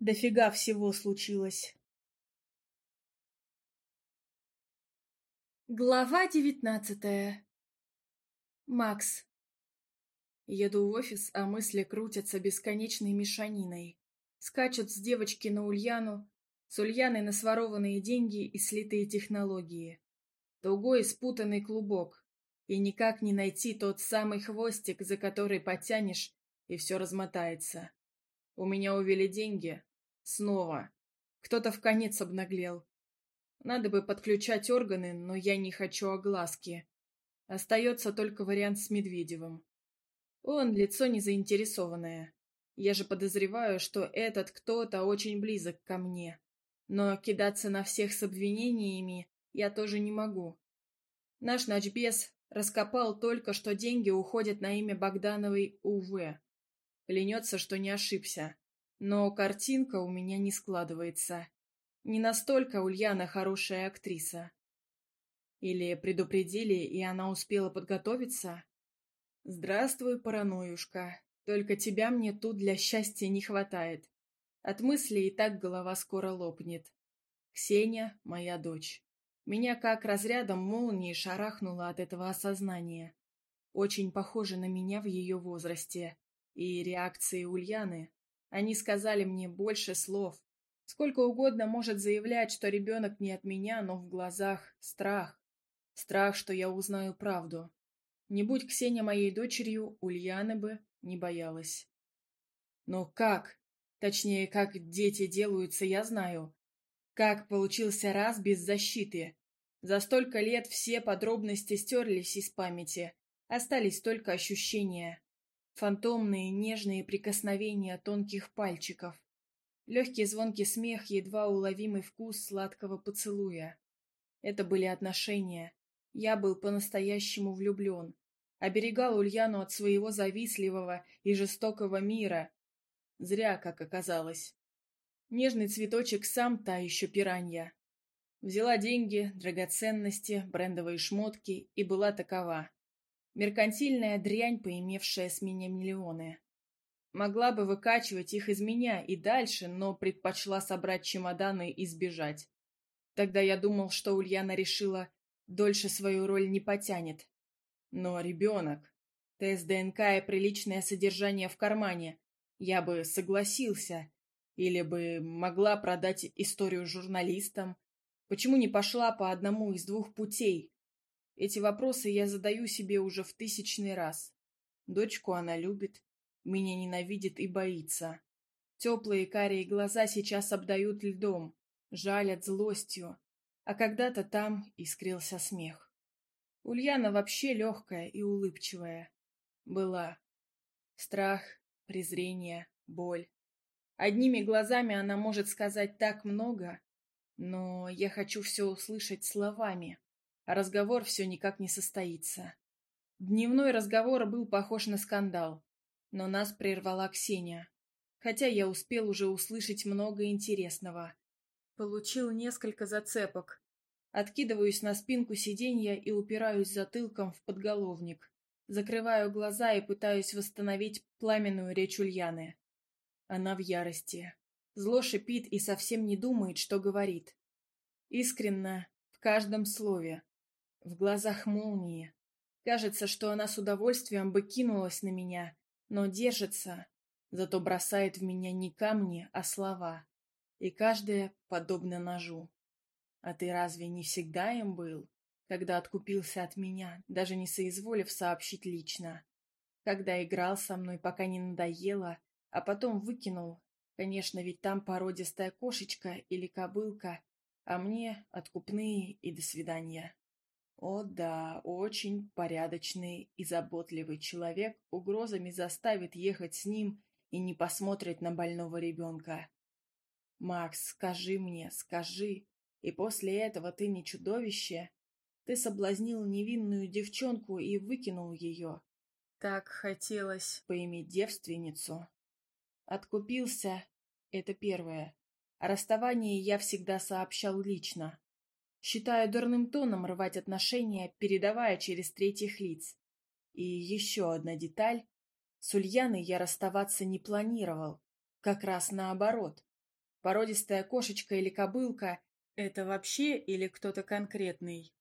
«Дофига всего случилось!» Глава девятнадцатая. Макс. Еду в офис, а мысли крутятся
бесконечной мешаниной. Скачут с девочки на Ульяну, с Ульяной на сворованные деньги и слитые технологии. Тугой спутанный клубок. И никак не найти тот самый хвостик, за который потянешь, и все размотается. У меня увели деньги. Снова. Кто-то в конец обнаглел. Надо бы подключать органы, но я не хочу огласки. Остается только вариант с Медведевым. Он лицо незаинтересованное. Я же подозреваю, что этот кто-то очень близок ко мне. Но кидаться на всех с обвинениями я тоже не могу. Наш ночбес раскопал только, что деньги уходят на имя Богдановой УВ. Клянется, что не ошибся. Но картинка у меня не складывается. Не настолько Ульяна хорошая актриса. Или предупредили, и она успела подготовиться? Здравствуй, параноюшка. Только тебя мне тут для счастья не хватает. От мысли и так голова скоро лопнет. Ксения – моя дочь. Меня как разрядом молнии шарахнуло от этого осознания. Очень похоже на меня в ее возрасте. И реакции Ульяны. Они сказали мне больше слов. Сколько угодно может заявлять, что ребенок не от меня, но в глазах страх. Страх, что я узнаю правду. Не будь Ксения моей дочерью, Ульяны бы не боялась. Но как? Точнее, как дети делаются, я знаю. Как получился раз без защиты? За столько лет все подробности стерлись из памяти. Остались только ощущения. Фантомные нежные прикосновения тонких пальчиков. Легкий звонкий смех, едва уловимый вкус сладкого поцелуя. Это были отношения. Я был по-настоящему влюблен. Оберегал Ульяну от своего завистливого и жестокого мира. Зря, как оказалось. Нежный цветочек сам та еще пиранья. Взяла деньги, драгоценности, брендовые шмотки и была такова. Меркантильная дрянь, поимевшая с меня миллионы. Могла бы выкачивать их из меня и дальше, но предпочла собрать чемоданы и сбежать. Тогда я думал, что Ульяна решила, дольше свою роль не потянет. Но ребенок... Тест ДНК и приличное содержание в кармане. Я бы согласился. Или бы могла продать историю журналистам. Почему не пошла по одному из двух путей? Эти вопросы я задаю себе уже в тысячный раз. Дочку она любит меня ненавидит и боится. Теплые карие глаза сейчас обдают льдом, жалят злостью, а когда-то там искрился смех. Ульяна вообще легкая и улыбчивая. Была. Страх, презрение, боль. Одними глазами она может сказать так много, но я хочу все услышать словами, а разговор все никак не состоится. Дневной разговор был похож на скандал но нас прервала Ксения. Хотя я успел уже услышать много интересного. Получил несколько зацепок. Откидываюсь на спинку сиденья и упираюсь затылком в подголовник. Закрываю глаза и пытаюсь восстановить пламенную речь Ульяны. Она в ярости. Зло шипит и совсем не думает, что говорит. Искренно, в каждом слове. В глазах молнии. Кажется, что она с удовольствием бы кинулась на меня, но держится, зато бросает в меня не камни, а слова, и каждое подобно ножу. А ты разве не всегда им был, когда откупился от меня, даже не соизволив сообщить лично? Когда играл со мной, пока не надоело, а потом выкинул, конечно, ведь там породистая кошечка или кобылка, а мне откупные и до свидания. О да, очень порядочный и заботливый человек угрозами заставит ехать с ним и не посмотрит на больного ребенка. Макс, скажи мне, скажи, и после этого ты не чудовище? Ты соблазнил невинную девчонку и выкинул ее. Так хотелось поиметь девственницу. Откупился, это первое. О расставании я всегда сообщал лично считаю дурным тоном рвать отношения, передавая через третьих лиц. И еще одна деталь. С Ульяной я расставаться не планировал. Как раз наоборот. Породистая кошечка или кобылка – это вообще или кто-то конкретный?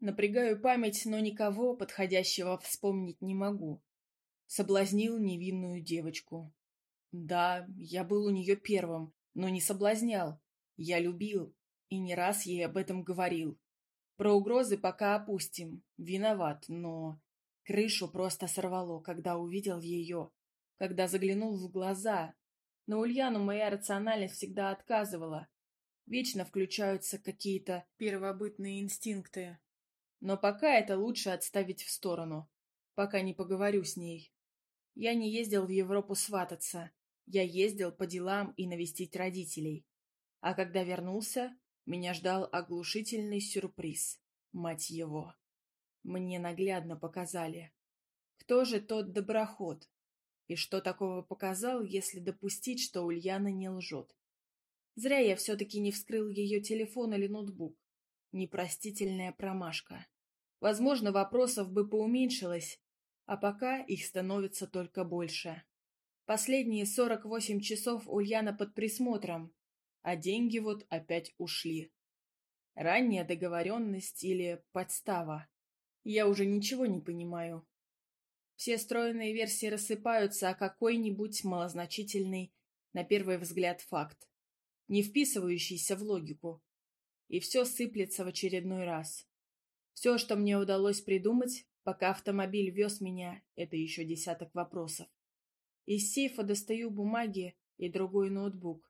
Напрягаю память, но никого подходящего вспомнить не могу. Соблазнил невинную девочку. Да, я был у нее первым, но не соблазнял. Я любил, и не раз ей об этом говорил. Про угрозы пока опустим. Виноват, но... Крышу просто сорвало, когда увидел ее. Когда заглянул в глаза. На Ульяну моя рациональность всегда отказывала. Вечно включаются какие-то первобытные инстинкты. Но пока это лучше отставить в сторону. Пока не поговорю с ней. Я не ездил в Европу свататься. Я ездил по делам и навестить родителей. А когда вернулся, меня ждал оглушительный сюрприз. Мать его. Мне наглядно показали. Кто же тот доброход? И что такого показал, если допустить, что Ульяна не лжет? Зря я все-таки не вскрыл ее телефон или ноутбук. Непростительная промашка. Возможно, вопросов бы поуменьшилось, а пока их становится только больше. Последние 48 часов Ульяна под присмотром, а деньги вот опять ушли. Ранняя договоренность или подстава. Я уже ничего не понимаю. Все стройные версии рассыпаются, о а какой-нибудь малозначительный, на первый взгляд, факт, не вписывающийся в логику. И все сыплется в очередной раз. Все, что мне удалось придумать, пока автомобиль вез меня, это еще десяток вопросов. Из сейфа достаю бумаги и другой ноутбук.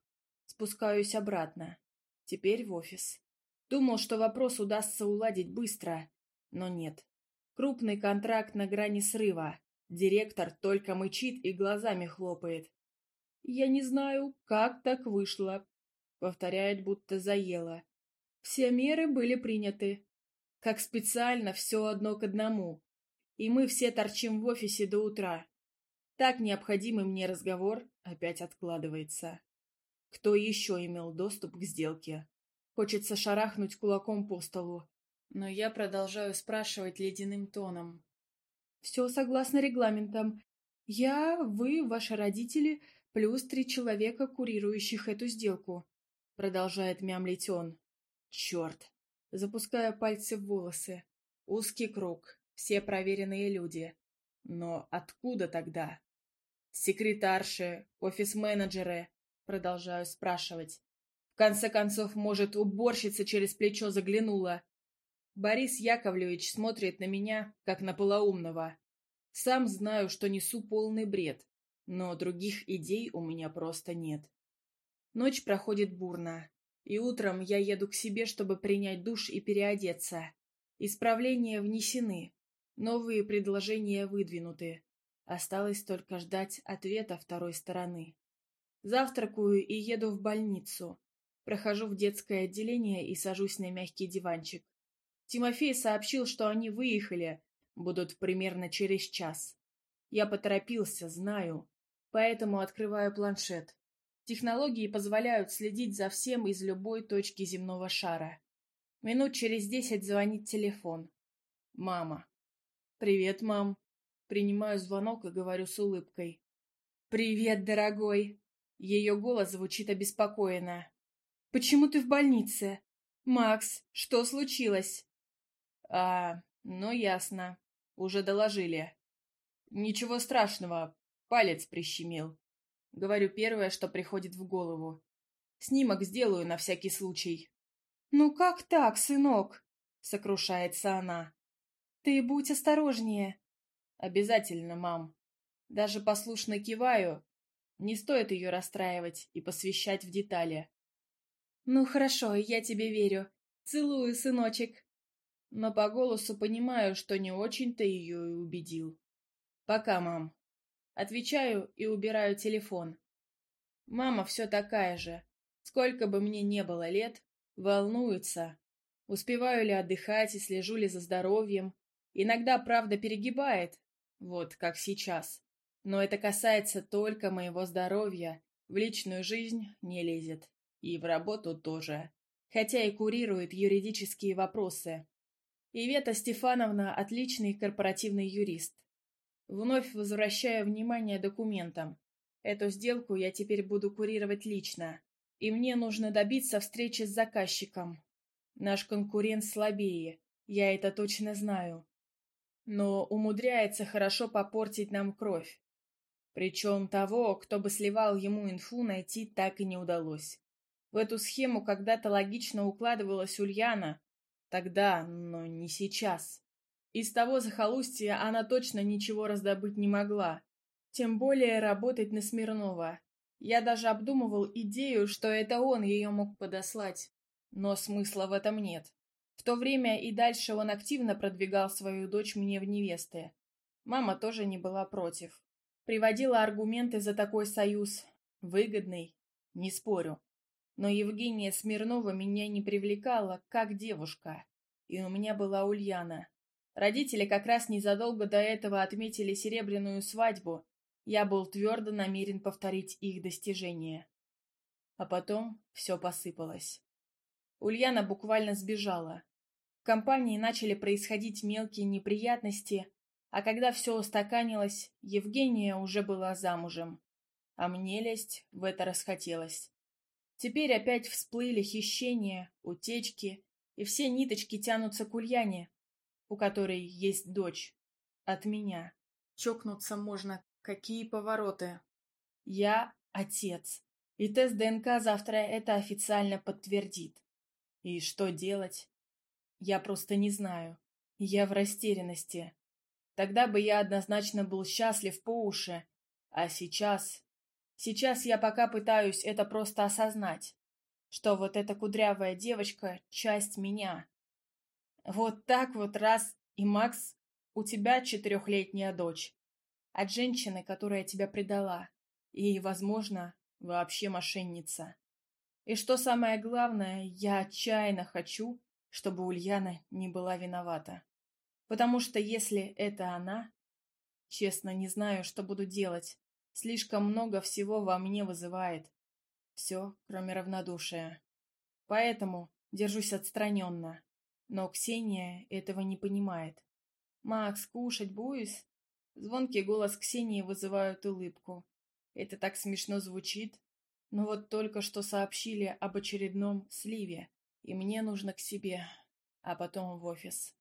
Спускаюсь обратно. Теперь в офис. Думал, что вопрос удастся уладить быстро, но нет. Крупный контракт на грани срыва. Директор только мычит и глазами хлопает. «Я не знаю, как так вышло», — повторяет, будто заело. «Все меры были приняты. Как специально, все одно к одному. И мы все торчим в офисе до утра. Так необходимый мне разговор опять откладывается». Кто еще имел доступ к сделке? Хочется шарахнуть кулаком по столу. Но я продолжаю спрашивать ледяным тоном. Все согласно регламентам. Я, вы, ваши родители, плюс три человека, курирующих эту сделку. Продолжает мямлить он. Черт. Запуская пальцы в волосы. Узкий круг. Все проверенные люди. Но откуда тогда? Секретарши, офис-менеджеры, Продолжаю спрашивать. В конце концов, может, уборщица через плечо заглянула. Борис Яковлевич смотрит на меня, как на полоумного. Сам знаю, что несу полный бред, но других идей у меня просто нет. Ночь проходит бурно, и утром я еду к себе, чтобы принять душ и переодеться. Исправления внесены, новые предложения выдвинуты. Осталось только ждать ответа второй стороны. Завтракаю и еду в больницу. Прохожу в детское отделение и сажусь на мягкий диванчик. Тимофей сообщил, что они выехали, будут примерно через час. Я поторопился, знаю, поэтому открываю планшет. Технологии позволяют следить за всем из любой точки земного шара. Минут через десять звонит телефон. Мама. «Привет, мам». Принимаю звонок и говорю с улыбкой. «Привет, дорогой!» Ее голос звучит обеспокоенно. «Почему ты в больнице? Макс, что случилось?» «А, ну ясно. Уже доложили. Ничего страшного, палец прищемил. Говорю первое, что приходит в голову. Снимок сделаю на всякий случай». «Ну как так, сынок?» — сокрушается она. «Ты будь осторожнее». «Обязательно, мам». Даже послушно киваю, не стоит ее расстраивать и посвящать в детали. «Ну хорошо, я тебе верю. Целую, сыночек». Но по голосу понимаю, что не очень-то ее и убедил. «Пока, мам». Отвечаю и убираю телефон. Мама все такая же. Сколько бы мне не было лет, волнуется. Успеваю ли отдыхать и слежу ли за здоровьем. Иногда, правда, перегибает. Вот как сейчас. Но это касается только моего здоровья, в личную жизнь не лезет. И в работу тоже. Хотя и курирует юридические вопросы. Ивета Стефановна – отличный корпоративный юрист. Вновь возвращаю внимание документам. Эту сделку я теперь буду курировать лично. И мне нужно добиться встречи с заказчиком. Наш конкурент слабее, я это точно знаю. Но умудряется хорошо попортить нам кровь. Причем того, кто бы сливал ему инфу, найти так и не удалось. В эту схему когда-то логично укладывалась Ульяна. Тогда, но не сейчас. Из того захолустья она точно ничего раздобыть не могла. Тем более работать на Смирнова. Я даже обдумывал идею, что это он ее мог подослать. Но смысла в этом нет. В то время и дальше он активно продвигал свою дочь мне в невесты. Мама тоже не была против. Приводила аргументы за такой союз. Выгодный, не спорю. Но Евгения Смирнова меня не привлекала, как девушка. И у меня была Ульяна. Родители как раз незадолго до этого отметили серебряную свадьбу. Я был твердо намерен повторить их достижения. А потом все посыпалось. Ульяна буквально сбежала. В компании начали происходить мелкие неприятности, а когда все устаканилось, Евгения уже была замужем. А мне лезть в это расхотелось. Теперь опять всплыли хищения, утечки, и все ниточки тянутся к Ульяне, у которой есть дочь. От меня. Чокнуться можно, какие повороты. Я отец. И тест ДНК завтра это официально подтвердит. И что делать? Я просто не знаю. Я в растерянности. Тогда бы я однозначно был счастлив по уши. А сейчас... Сейчас я пока пытаюсь это просто осознать, что вот эта кудрявая девочка — часть меня. Вот так вот раз, и Макс, у тебя четырехлетняя дочь. От женщины, которая тебя предала. И, возможно, вообще мошенница. И что самое главное, я отчаянно хочу, чтобы Ульяна не была виновата. Потому что если это она... Честно, не знаю, что буду делать. Слишком много всего во мне вызывает. Все, кроме равнодушия. Поэтому держусь отстраненно. Но Ксения этого не понимает. «Макс, кушать будешь?» Звонкий голос Ксении вызывает улыбку. Это так смешно звучит. Но вот только что сообщили об очередном сливе, и мне нужно к себе, а потом в офис.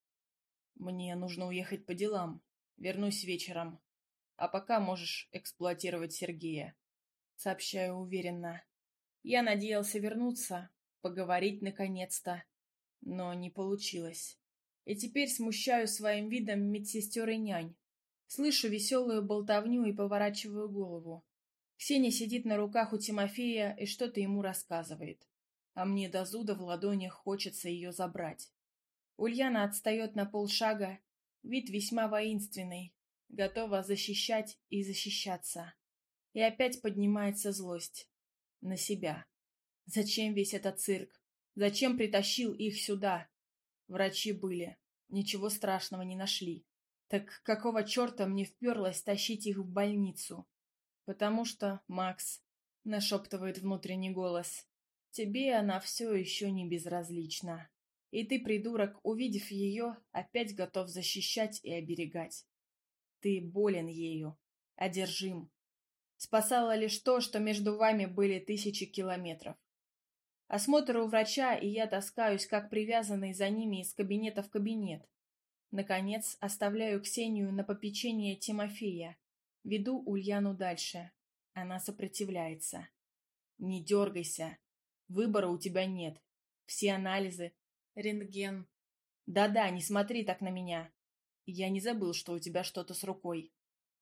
Мне нужно уехать по делам. Вернусь вечером. А пока можешь эксплуатировать Сергея. Сообщаю уверенно. Я надеялся вернуться, поговорить наконец-то. Но не получилось. И теперь смущаю своим видом медсестер и нянь. Слышу веселую болтовню и поворачиваю голову. Ксения сидит на руках у Тимофея и что-то ему рассказывает. А мне до зуда в ладонях хочется ее забрать. Ульяна отстает на полшага, вид весьма воинственный, готова защищать и защищаться. И опять поднимается злость. На себя. Зачем весь этот цирк? Зачем притащил их сюда? Врачи были. Ничего страшного не нашли. Так какого черта мне вперлось тащить их в больницу? Потому что, Макс, — нашептывает внутренний голос, — тебе она все еще не безразлична. И ты, придурок, увидев ее, опять готов защищать и оберегать. Ты болен ею, одержим. Спасало лишь то, что между вами были тысячи километров. Осмотр у врача, и я таскаюсь, как привязанный за ними из кабинета в кабинет. Наконец, оставляю Ксению на попечение Тимофея. Веду Ульяну дальше. Она сопротивляется. Не дергайся. Выбора у тебя нет. Все анализы, рентген. Да-да, не смотри так на меня. Я не забыл, что у тебя что-то с рукой.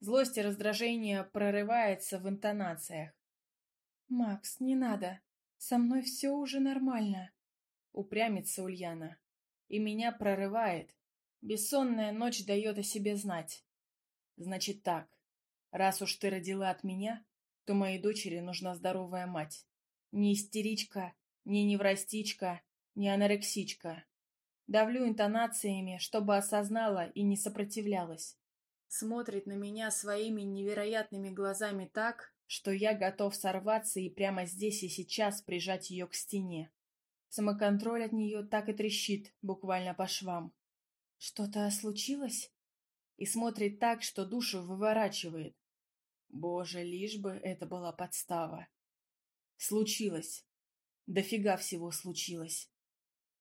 Злость и раздражение прорывается в интонациях. «Макс, не надо. Со мной все уже нормально», — упрямится Ульяна. «И меня прорывает. Бессонная ночь дает о себе знать. Значит так, раз уж ты родила от меня, то моей дочери нужна здоровая мать. Не истеричка, не неврастичка, не анорексичка. Давлю интонациями, чтобы осознала и не сопротивлялась. Смотрит на меня своими невероятными глазами так, что я готов сорваться и прямо здесь и сейчас прижать ее к стене. Самоконтроль от нее так и трещит, буквально по швам. «Что-то случилось?» И смотрит так, что душу выворачивает. Боже, лишь бы это была подстава. Случилось. Дофига всего случилось.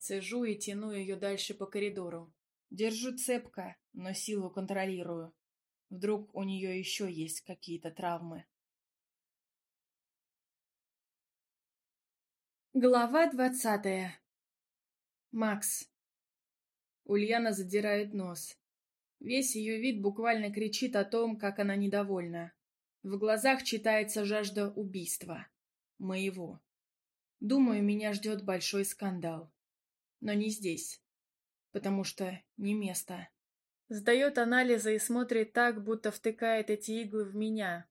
Цежу и тяну ее дальше по коридору. Держу цепко, но силу контролирую.
Вдруг у нее еще есть какие-то травмы. Глава двадцатая. Макс. Ульяна задирает нос. Весь ее вид буквально
кричит о том, как она недовольна. В глазах читается жажда убийства. Моего. Думаю, меня ждет большой скандал но не здесь. Потому что не место. Сдает анализы и смотрит так, будто втыкает эти иглы в меня.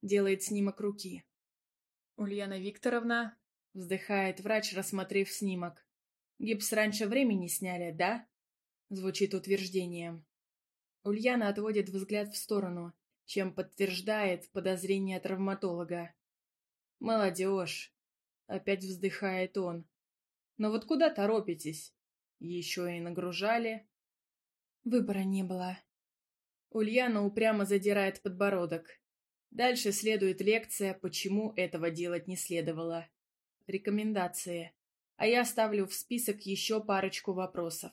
Делает снимок руки. Ульяна Викторовна, вздыхает врач, рассмотрев снимок. Гипс раньше времени сняли, да? Звучит утверждением. Ульяна отводит взгляд в сторону, чем подтверждает подозрение травматолога. «Молодежь!» — опять вздыхает он. Но вот куда торопитесь? Еще и нагружали.
Выбора не было.
Ульяна упрямо задирает подбородок. Дальше следует лекция, почему этого делать не следовало. Рекомендации. А я ставлю в список еще парочку вопросов.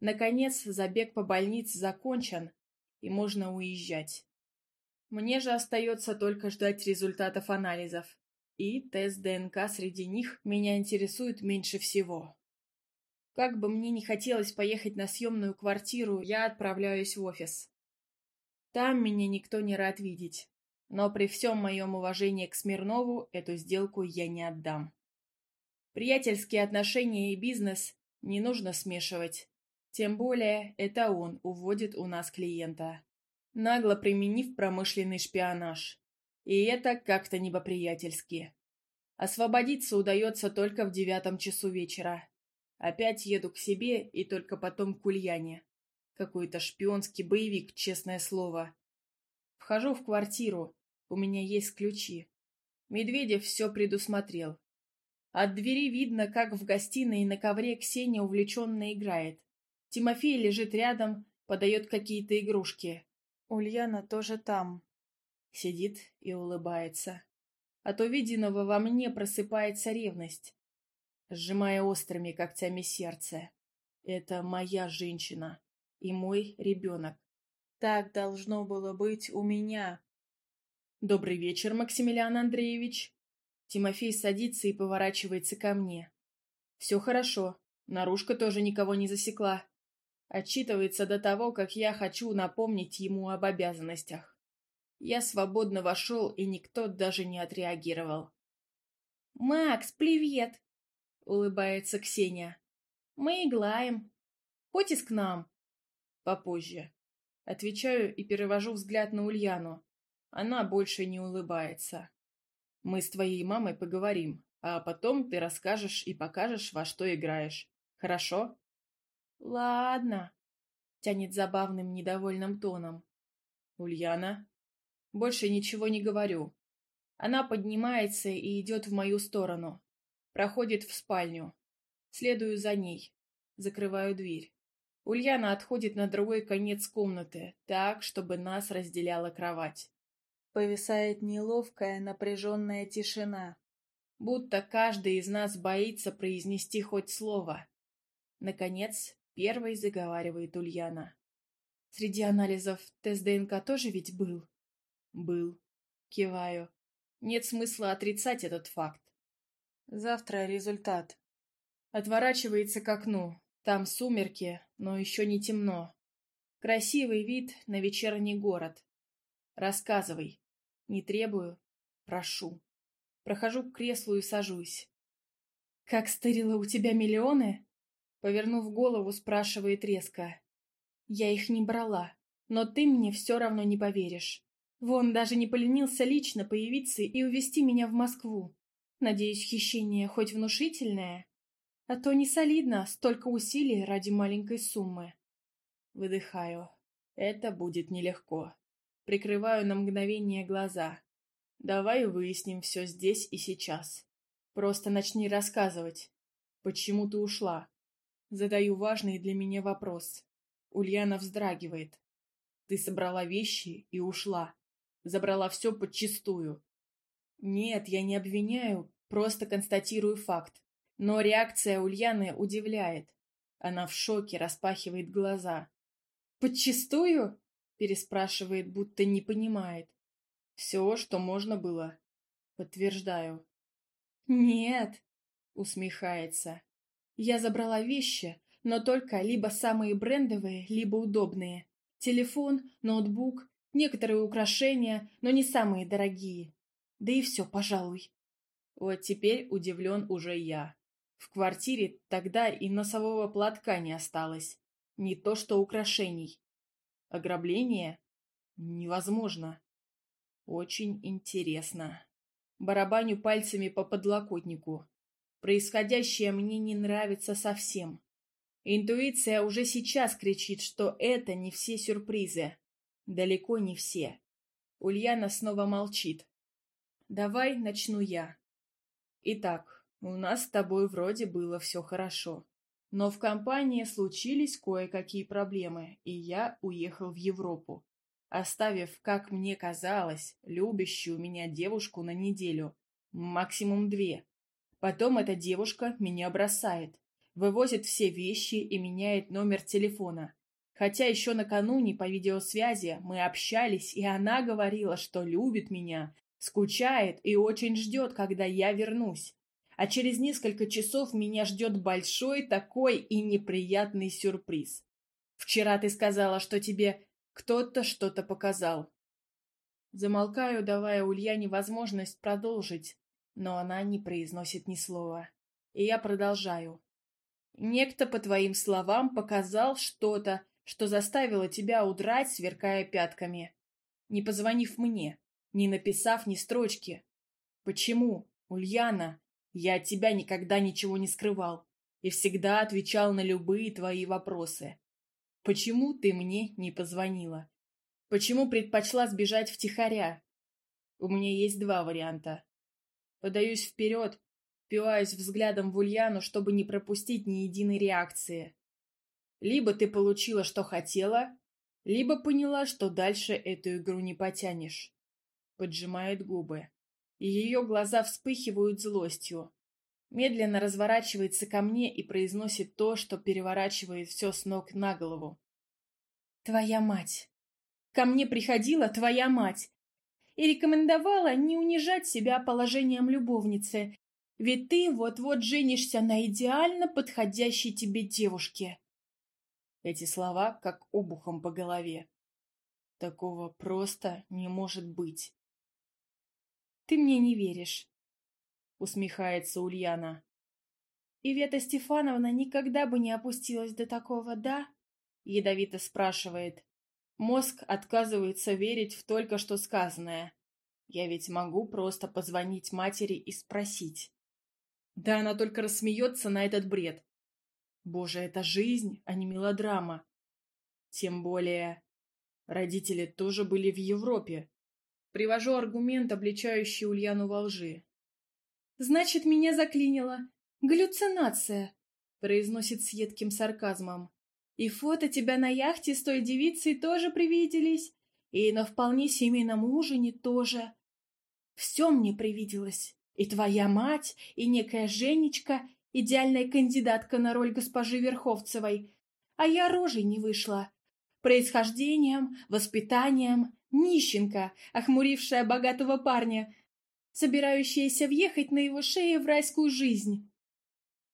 Наконец, забег по больнице закончен, и можно уезжать. Мне же остается только ждать результатов анализов и тест ДНК среди них меня интересует меньше всего. Как бы мне не хотелось поехать на съемную квартиру, я отправляюсь в офис. Там меня никто не рад видеть. Но при всем моем уважении к Смирнову эту сделку я не отдам. Приятельские отношения и бизнес не нужно смешивать. Тем более, это он уводит у нас клиента, нагло применив промышленный шпионаж. И это как-то небоприятельски. Освободиться удается только в девятом часу вечера. Опять еду к себе и только потом к Ульяне. Какой-то шпионский боевик, честное слово. Вхожу в квартиру, у меня есть ключи. Медведев все предусмотрел. От двери видно, как в гостиной на ковре Ксения увлеченно играет. Тимофей лежит рядом, подает какие-то игрушки. Ульяна тоже там. Сидит и улыбается. От увиденного во мне просыпается ревность, сжимая острыми когтями сердце. Это моя женщина и мой ребенок. Так должно было быть у меня. Добрый вечер, Максимилиан Андреевич. Тимофей садится и поворачивается ко мне. Все хорошо. Наружка тоже никого не засекла. Отчитывается до того, как я хочу напомнить ему об обязанностях. Я свободно вошел, и никто даже не отреагировал.
«Макс, привет!» — улыбается Ксения. «Мы иглаем. Хоть к нам». «Попозже». Отвечаю
и перевожу взгляд на Ульяну. Она больше не улыбается. «Мы с твоей мамой поговорим, а потом ты расскажешь и покажешь, во что играешь. Хорошо?» «Ладно», — тянет забавным недовольным тоном. «Ульяна?» Больше ничего не говорю. Она поднимается и идет в мою сторону. Проходит в спальню. Следую за ней. Закрываю дверь. Ульяна отходит на другой конец комнаты, так, чтобы нас разделяла кровать. Повисает неловкая, напряженная тишина. Будто каждый из нас боится произнести хоть слово. Наконец, первой заговаривает Ульяна. Среди анализов тест ДНК тоже ведь был? Был. Киваю. Нет смысла отрицать этот факт. Завтра результат. Отворачивается к окну. Там сумерки, но еще не темно. Красивый вид на вечерний город. Рассказывай. Не требую. Прошу. Прохожу к креслу и сажусь. «Как стырила у тебя миллионы?» Повернув голову, спрашивает резко. «Я их не брала, но ты мне все равно не поверишь. Вон даже не поленился лично появиться и увести меня в Москву. Надеюсь, хищение хоть внушительное? А то не солидно, столько усилий ради маленькой суммы. Выдыхаю. Это будет нелегко. Прикрываю на мгновение глаза. Давай выясним все здесь и сейчас. Просто начни рассказывать. Почему ты ушла? Задаю важный для меня вопрос. Ульяна вздрагивает. Ты собрала вещи и ушла. Забрала все подчистую. Нет, я не обвиняю, просто констатирую факт. Но реакция Ульяны удивляет. Она в шоке распахивает глаза. «Подчистую?» – переспрашивает, будто не понимает. «Все, что можно было». Подтверждаю. «Нет», – усмехается. «Я забрала вещи, но только либо самые брендовые, либо удобные. Телефон, ноутбук, Некоторые украшения, но не самые дорогие. Да и все, пожалуй. Вот теперь удивлен уже я. В квартире тогда и носового платка не осталось. Не то что украшений. Ограбление? Невозможно. Очень интересно. Барабаню пальцами по подлокотнику. Происходящее мне не нравится совсем. Интуиция уже сейчас кричит, что это не все сюрпризы. Далеко не все. Ульяна снова молчит. Давай начну я. Итак, у нас с тобой вроде было все хорошо. Но в компании случились кое-какие проблемы, и я уехал в Европу, оставив, как мне казалось, любящую меня девушку на неделю, максимум две. Потом эта девушка меня бросает, вывозит все вещи и меняет номер телефона. Хотя еще накануне по видеосвязи мы общались, и она говорила, что любит меня, скучает и очень ждет, когда я вернусь. А через несколько часов меня ждет большой такой и неприятный сюрприз. Вчера ты сказала, что тебе кто-то что-то показал. Замолкаю, давая Ульяне возможность продолжить, но она не произносит ни слова. И я продолжаю. Некто, по твоим словам, показал что-то, что заставило тебя удрать, сверкая пятками, не позвонив мне, не написав ни строчки. Почему, Ульяна, я от тебя никогда ничего не скрывал и всегда отвечал на любые твои вопросы? Почему ты мне не позвонила? Почему предпочла сбежать втихаря? У меня есть два варианта. Подаюсь вперед, впиваюсь взглядом в Ульяну, чтобы не пропустить ни единой реакции. Либо ты получила, что хотела, либо поняла, что дальше эту игру не потянешь. Поджимает губы. И ее глаза вспыхивают злостью. Медленно разворачивается ко мне и произносит то, что переворачивает все с ног на голову. «Твоя мать!» «Ко мне приходила твоя мать!» и рекомендовала не унижать себя положением любовницы, ведь ты вот-вот женишься на идеально подходящей тебе
девушке. Эти слова как обухом по голове. Такого просто не может быть. «Ты мне не веришь»,
— усмехается Ульяна. «Ивета Стефановна никогда бы не опустилась до такого, да?» — ядовито спрашивает. Мозг отказывается верить в только что сказанное. Я ведь могу просто позвонить матери и спросить. Да она только рассмеется на этот бред. Боже, это жизнь, а не мелодрама. Тем более, родители тоже были в Европе. Привожу аргумент, обличающий Ульяну во лжи. «Значит, меня заклинило. Галлюцинация», — произносит с едким сарказмом. «И фото тебя на яхте с той девицей тоже привиделись, и на вполне семейном ужине тоже. Все мне привиделось. И твоя мать, и некая Женечка, идеальная кандидатка на роль госпожи Верховцевой, а я рожей не вышла. Происхождением, воспитанием, нищенка, охмурившая богатого парня, собирающаяся въехать на его шее в райскую жизнь.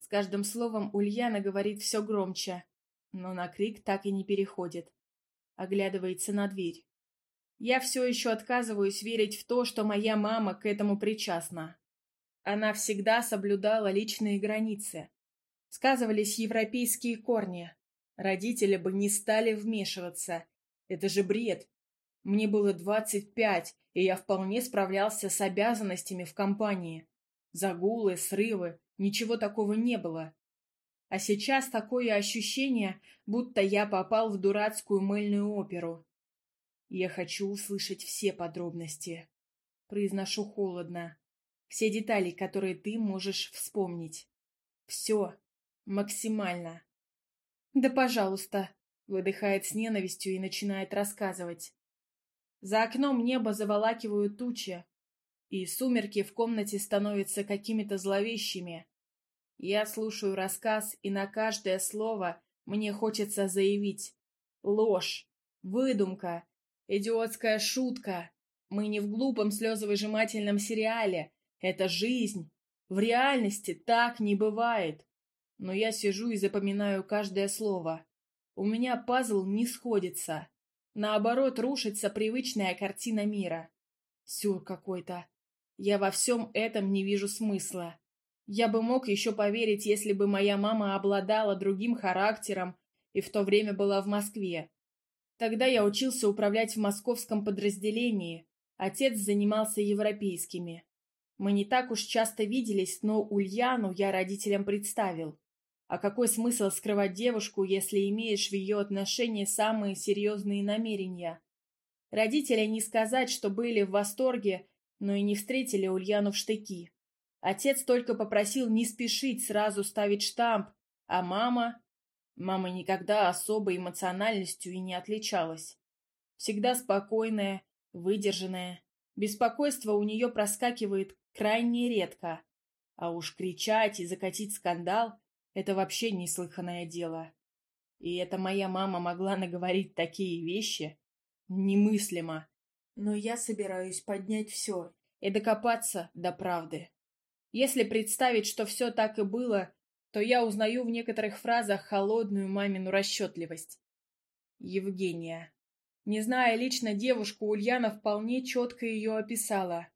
С каждым словом Ульяна говорит все громче, но на крик так и не переходит. Оглядывается на дверь. Я все еще отказываюсь верить в то, что моя мама к этому причастна. Она всегда соблюдала личные границы. Сказывались европейские корни. Родители бы не стали вмешиваться. Это же бред. Мне было 25, и я вполне справлялся с обязанностями в компании. Загулы, срывы, ничего такого не было. А сейчас такое ощущение, будто я попал в дурацкую мыльную оперу. Я хочу услышать все подробности. Произношу холодно все детали, которые ты можешь вспомнить. Все. Максимально. «Да, пожалуйста», — выдыхает с ненавистью и начинает рассказывать. За окном небо заволакивают тучи, и сумерки в комнате становятся какими-то зловещими. Я слушаю рассказ, и на каждое слово мне хочется заявить. Ложь, выдумка, идиотская шутка. Мы не в глупом слезовыжимательном сериале, это жизнь. В реальности так не бывает. Но я сижу и запоминаю каждое слово. У меня пазл не сходится. Наоборот, рушится привычная картина мира. Сюр какой-то. Я во всем этом не вижу смысла. Я бы мог еще поверить, если бы моя мама обладала другим характером и в то время была в Москве. Тогда я учился управлять в московском подразделении, отец занимался европейскими. Мы не так уж часто виделись, но Ульяну я родителям представил. А какой смысл скрывать девушку, если имеешь в ее отношении самые серьезные намерения? Родители не сказать, что были в восторге, но и не встретили Ульяну в штыки. Отец только попросил не спешить сразу ставить штамп, а мама... Мама никогда особой эмоциональностью и не отличалась. Всегда спокойная, выдержанная, Беспокойство у нее проскакивает крайне редко. А уж кричать и закатить скандал — это вообще неслыханное дело. И это моя мама могла наговорить такие вещи. Немыслимо. Но я собираюсь поднять все и докопаться до правды. Если представить, что все так и было, то я узнаю в некоторых фразах холодную мамину расчетливость. Евгения. Не зная лично девушку, Ульяна вполне четко ее описала.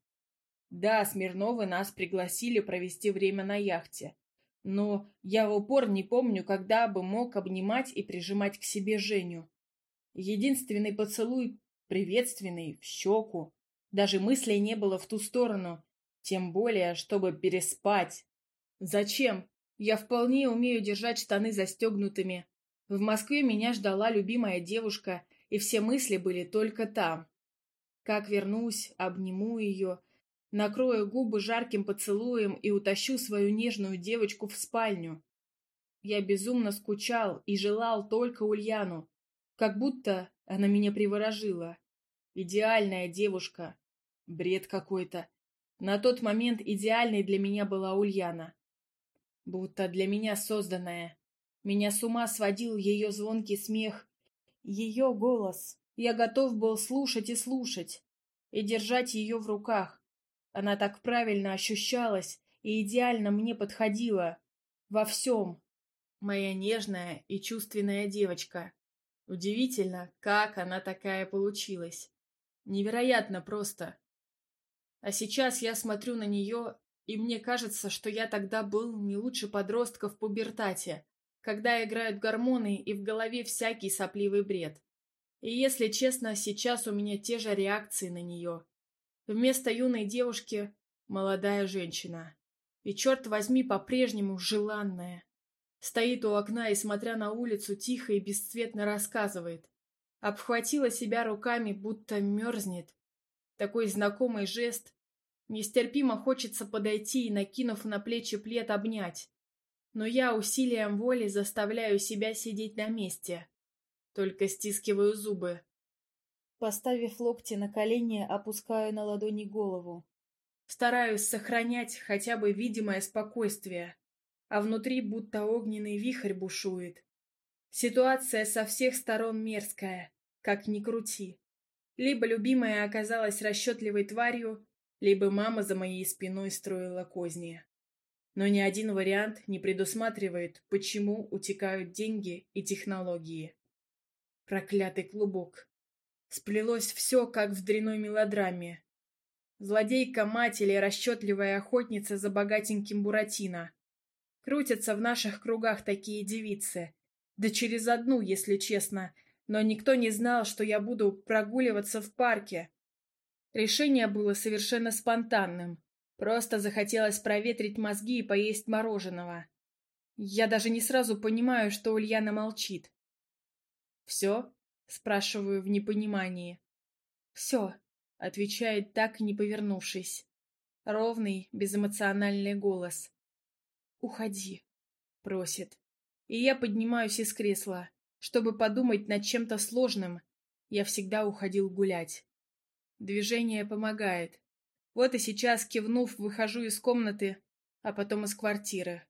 Да, Смирновы нас пригласили провести время на яхте. Но я в упор не помню, когда бы мог обнимать и прижимать к себе Женю. Единственный поцелуй, приветственный, в щеку. Даже мыслей не было в ту сторону. Тем более, чтобы переспать. Зачем? Я вполне умею держать штаны застегнутыми. В Москве меня ждала любимая девушка — и все мысли были только там. Как вернусь, обниму ее, накрою губы жарким поцелуем и утащу свою нежную девочку в спальню. Я безумно скучал и желал только Ульяну, как будто она меня приворожила. Идеальная девушка. Бред какой-то. На тот момент идеальной для меня была Ульяна. Будто для меня созданная. Меня с ума сводил ее звонкий смех ее голос. Я готов был слушать и слушать. И держать ее в руках. Она так правильно ощущалась и идеально мне подходила. Во всем. Моя нежная и чувственная девочка. Удивительно, как она такая получилась. Невероятно просто. А сейчас я смотрю на нее, и мне кажется, что я тогда был не лучше подростка в пубертате когда играют гормоны и в голове всякий сопливый бред. И если честно, сейчас у меня те же реакции на нее. Вместо юной девушки – молодая женщина. И, черт возьми, по-прежнему желанная. Стоит у окна и, смотря на улицу, тихо и бесцветно рассказывает. Обхватила себя руками, будто мерзнет. Такой знакомый жест. Нестерпимо хочется подойти и, накинув на плечи плед, обнять но я усилием воли заставляю себя сидеть на месте. Только стискиваю зубы. Поставив локти на колени, опускаю на ладони голову. Стараюсь сохранять хотя бы видимое спокойствие, а внутри будто огненный вихрь бушует. Ситуация со всех сторон мерзкая, как ни крути. Либо любимая оказалась расчетливой тварью, либо мама за моей спиной строила козни но ни один вариант не предусматривает, почему утекают деньги и технологии. Проклятый клубок. Сплелось все, как в дряной мелодраме. Злодейка-мать или расчетливая охотница за богатеньким Буратино. Крутятся в наших кругах такие девицы. Да через одну, если честно, но никто не знал, что я буду прогуливаться в парке. Решение было совершенно спонтанным. Просто захотелось проветрить мозги и поесть мороженого. Я даже не сразу понимаю, что Ульяна молчит. «Все?» — спрашиваю в непонимании. «Все», — отвечает так, не повернувшись. Ровный, безэмоциональный голос. «Уходи», — просит. И я поднимаюсь из кресла, чтобы подумать над чем-то сложным. Я всегда уходил гулять. Движение помогает. Вот и сейчас, кивнув, выхожу из комнаты, а потом из квартиры.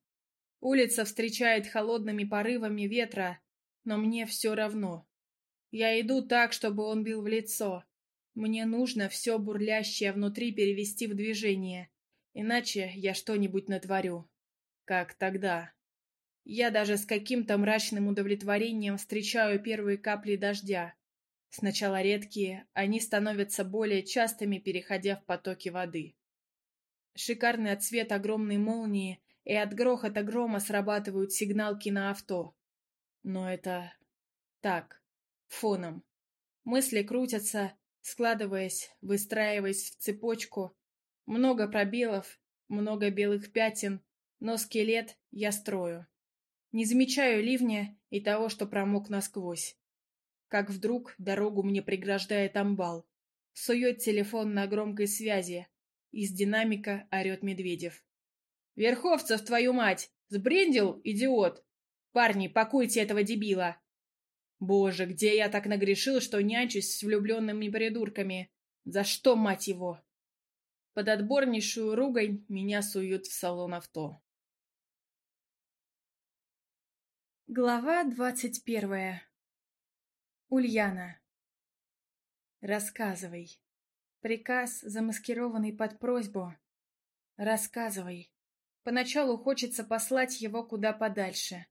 Улица встречает холодными порывами ветра, но мне все равно. Я иду так, чтобы он бил в лицо. Мне нужно все бурлящее внутри перевести в движение, иначе я что-нибудь натворю. Как тогда? Я даже с каким-то мрачным удовлетворением встречаю первые капли дождя. Сначала редкие, они становятся более частыми, переходя в потоки воды. Шикарный отсвет огромной молнии и от грохота грома срабатывают сигналки на авто. Но это... так, фоном. Мысли крутятся, складываясь, выстраиваясь в цепочку. Много пробелов, много белых пятен, но скелет я строю. Не замечаю ливня и того, что промок насквозь как вдруг дорогу мне преграждает амбал. Сует телефон на громкой связи. Из динамика орет Медведев. «Верховцев, твою мать! Сбрендил, идиот! Парни, пакуйте этого дебила!» «Боже, где я так нагрешил, что нянчусь с влюбленными
придурками? За что, мать его?» Под отборнейшую ругань меня суют в салон авто. Глава двадцать первая Ульяна.
Рассказывай. Приказ, замаскированный под просьбу. Рассказывай. Поначалу хочется послать его куда подальше.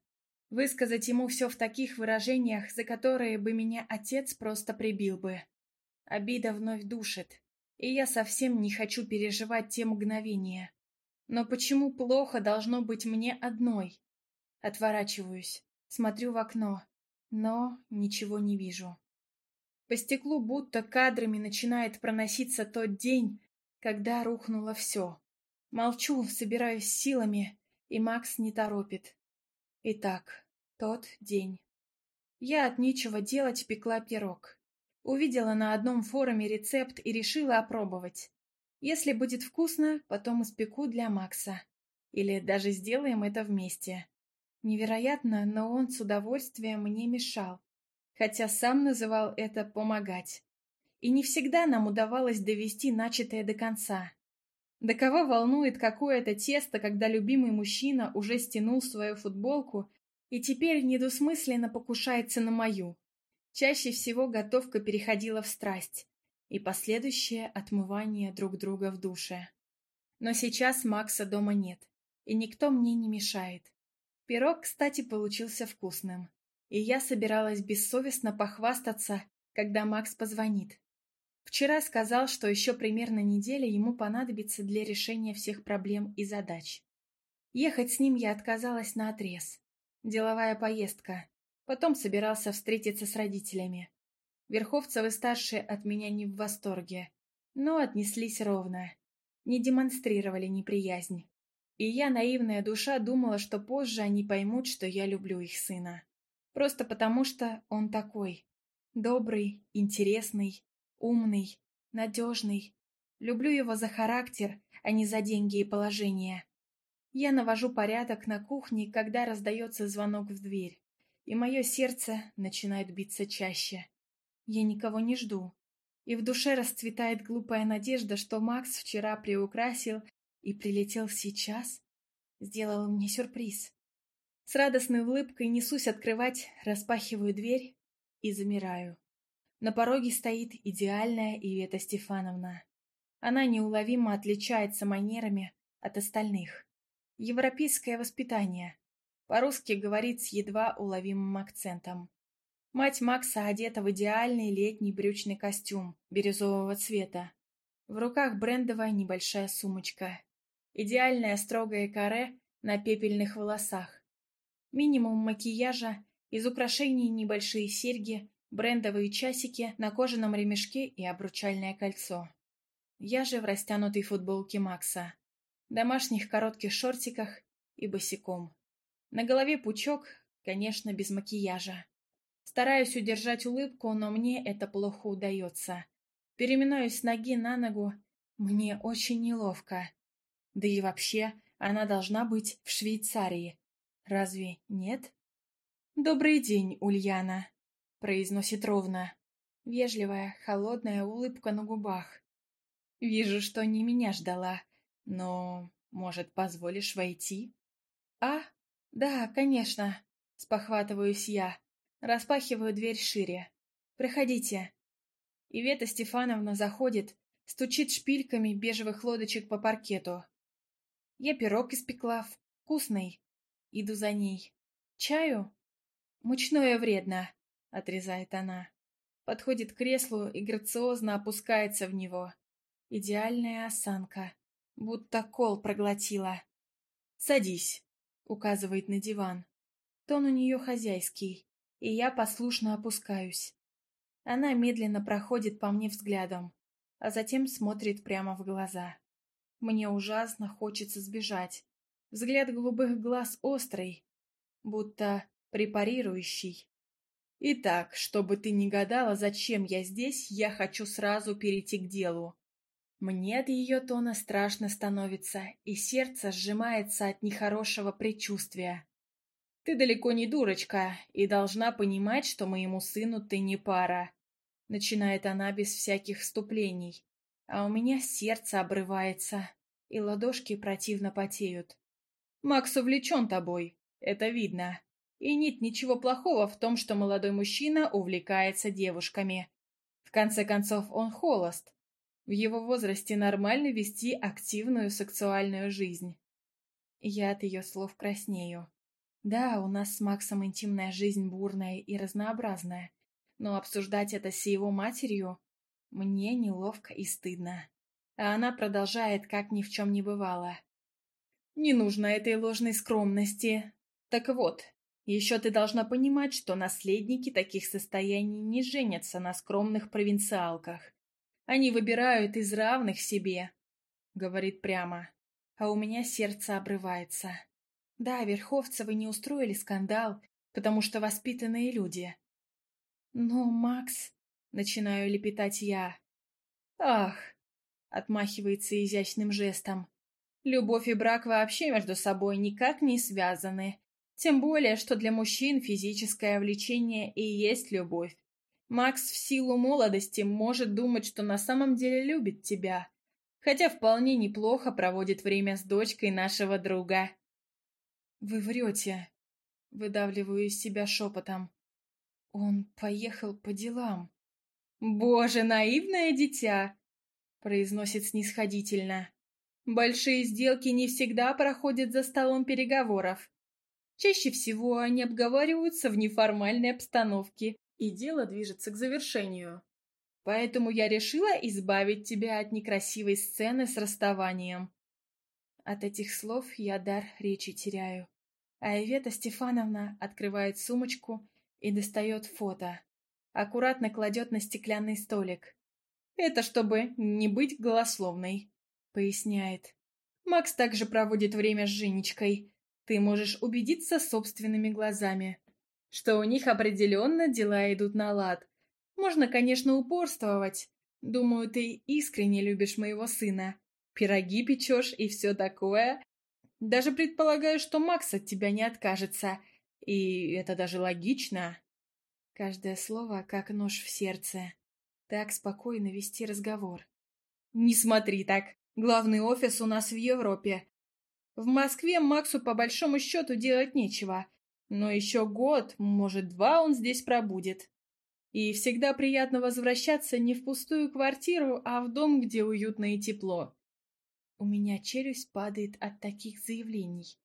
Высказать ему все в таких выражениях, за которые бы меня отец просто прибил бы. Обида вновь душит, и я совсем не хочу переживать те мгновения. Но почему плохо должно быть мне одной? Отворачиваюсь, смотрю в окно но ничего не вижу. По стеклу будто кадрами начинает проноситься тот день, когда рухнуло все. Молчу, собираюсь силами, и Макс не торопит. Итак, тот день. Я от нечего делать пекла пирог. Увидела на одном форуме рецепт и решила опробовать. Если будет вкусно, потом испеку для Макса. Или даже сделаем это вместе. Невероятно, но он с удовольствием мне мешал, хотя сам называл это «помогать». И не всегда нам удавалось довести начатое до конца. До кого волнует какое-то тесто, когда любимый мужчина уже стянул свою футболку и теперь недвусмысленно покушается на мою? Чаще всего готовка переходила в страсть и последующее отмывание друг друга в душе. Но сейчас Макса дома нет, и никто мне не мешает. Пирог, кстати, получился вкусным. И я собиралась бессовестно похвастаться, когда Макс позвонит. Вчера сказал, что еще примерно неделя ему понадобится для решения всех проблем и задач. Ехать с ним я отказалась на отрез. Деловая поездка. Потом собирался встретиться с родителями. Верховцевы старшие от меня не в восторге, но отнеслись ровно. Не демонстрировали неприязнь. И я, наивная душа, думала, что позже они поймут, что я люблю их сына. Просто потому, что он такой. Добрый, интересный, умный, надежный. Люблю его за характер, а не за деньги и положение. Я навожу порядок на кухне, когда раздается звонок в дверь, и мое сердце начинает биться чаще. Я никого не жду. И в душе расцветает глупая надежда, что Макс вчера приукрасил и прилетел сейчас? Сделал мне сюрприз. С радостной улыбкой несусь открывать, распахиваю дверь и замираю. На пороге стоит идеальная Ивета Стефановна. Она неуловимо отличается манерами от остальных. Европейское воспитание. По-русски говорит с едва уловимым акцентом. Мать Макса одета в идеальный летний брючный костюм бирюзового цвета. В руках брендовая небольшая сумочка идеальное строгое каре на пепельных волосах. Минимум макияжа, из украшений небольшие серьги, брендовые часики на кожаном ремешке и обручальное кольцо. Я же в растянутой футболке Макса, домашних коротких шортиках и босиком. На голове пучок, конечно, без макияжа. Стараюсь удержать улыбку, но мне это плохо удается. Переминаюсь с ноги на ногу, мне очень неловко. Да и вообще, она должна быть в Швейцарии. Разве нет? «Добрый день, Ульяна», — произносит ровно. Вежливая, холодная улыбка на губах. «Вижу, что не меня ждала, но, может, позволишь войти?» «А? Да, конечно», — спохватываюсь я. Распахиваю дверь шире. «Проходите». Ивета Стефановна заходит, стучит шпильками бежевых лодочек по паркету. Я пирог испекла, вкусный. Иду за ней. Чаю? Мучное вредно, отрезает она. Подходит к креслу и грациозно опускается в него. Идеальная осанка. Будто кол проглотила. «Садись», — указывает на диван. Тон у нее хозяйский, и я послушно опускаюсь. Она медленно проходит по мне взглядом, а затем смотрит прямо в глаза. Мне ужасно хочется сбежать. Взгляд голубых глаз острый, будто препарирующий. Итак, чтобы ты не гадала, зачем я здесь, я хочу сразу перейти к делу. Мне от ее тона страшно становится, и сердце сжимается от нехорошего предчувствия. Ты далеко не дурочка и должна понимать, что моему сыну ты не пара. Начинает она без всяких вступлений а у меня сердце обрывается, и ладошки противно потеют. «Макс увлечен тобой, это видно. И нет ничего плохого в том, что молодой мужчина увлекается девушками. В конце концов, он холост. В его возрасте нормально вести активную сексуальную жизнь». Я от ее слов краснею. Да, у нас с Максом интимная жизнь бурная и разнообразная, но обсуждать это с его матерью мне неловко и стыдно. А она продолжает, как ни в чем не бывало. «Не нужно этой ложной скромности. Так вот, еще ты должна понимать, что наследники таких состояний не женятся на скромных провинциалках. Они выбирают из равных себе», — говорит прямо. «А у меня сердце обрывается. Да, Верховцевы не устроили скандал, потому что воспитанные люди. Но Макс...» Начинаю лепетать я. «Ах!» — отмахивается изящным жестом. «Любовь и брак вообще между собой никак не связаны. Тем более, что для мужчин физическое влечение и есть любовь. Макс в силу молодости может думать, что на самом деле любит тебя, хотя вполне неплохо проводит время с дочкой нашего друга». «Вы врете», — выдавливаю из себя шепотом. «Он поехал по делам». «Боже, наивное дитя!» — произносит снисходительно. «Большие сделки не всегда проходят за столом переговоров. Чаще всего они обговариваются в неформальной обстановке, и дело движется к завершению. Поэтому я решила избавить тебя от некрасивой сцены с расставанием». От этих слов я дар речи теряю. А Ивета Стефановна открывает сумочку и достает фото аккуратно кладет на стеклянный столик. «Это чтобы не быть голословной», — поясняет. «Макс также проводит время с Женечкой. Ты можешь убедиться собственными глазами, что у них определенно дела идут на лад. Можно, конечно, упорствовать. Думаю, ты искренне любишь моего сына. Пироги печешь и все такое. Даже предполагаю, что Макс от тебя не откажется. И это даже логично. Каждое слово как нож в сердце. Так спокойно вести разговор. «Не смотри так. Главный офис у нас в Европе. В Москве Максу по большому счету делать нечего. Но еще год, может, два он здесь пробудет. И всегда приятно возвращаться не в пустую квартиру, а в дом, где уютно и тепло». У меня челюсть падает от таких заявлений.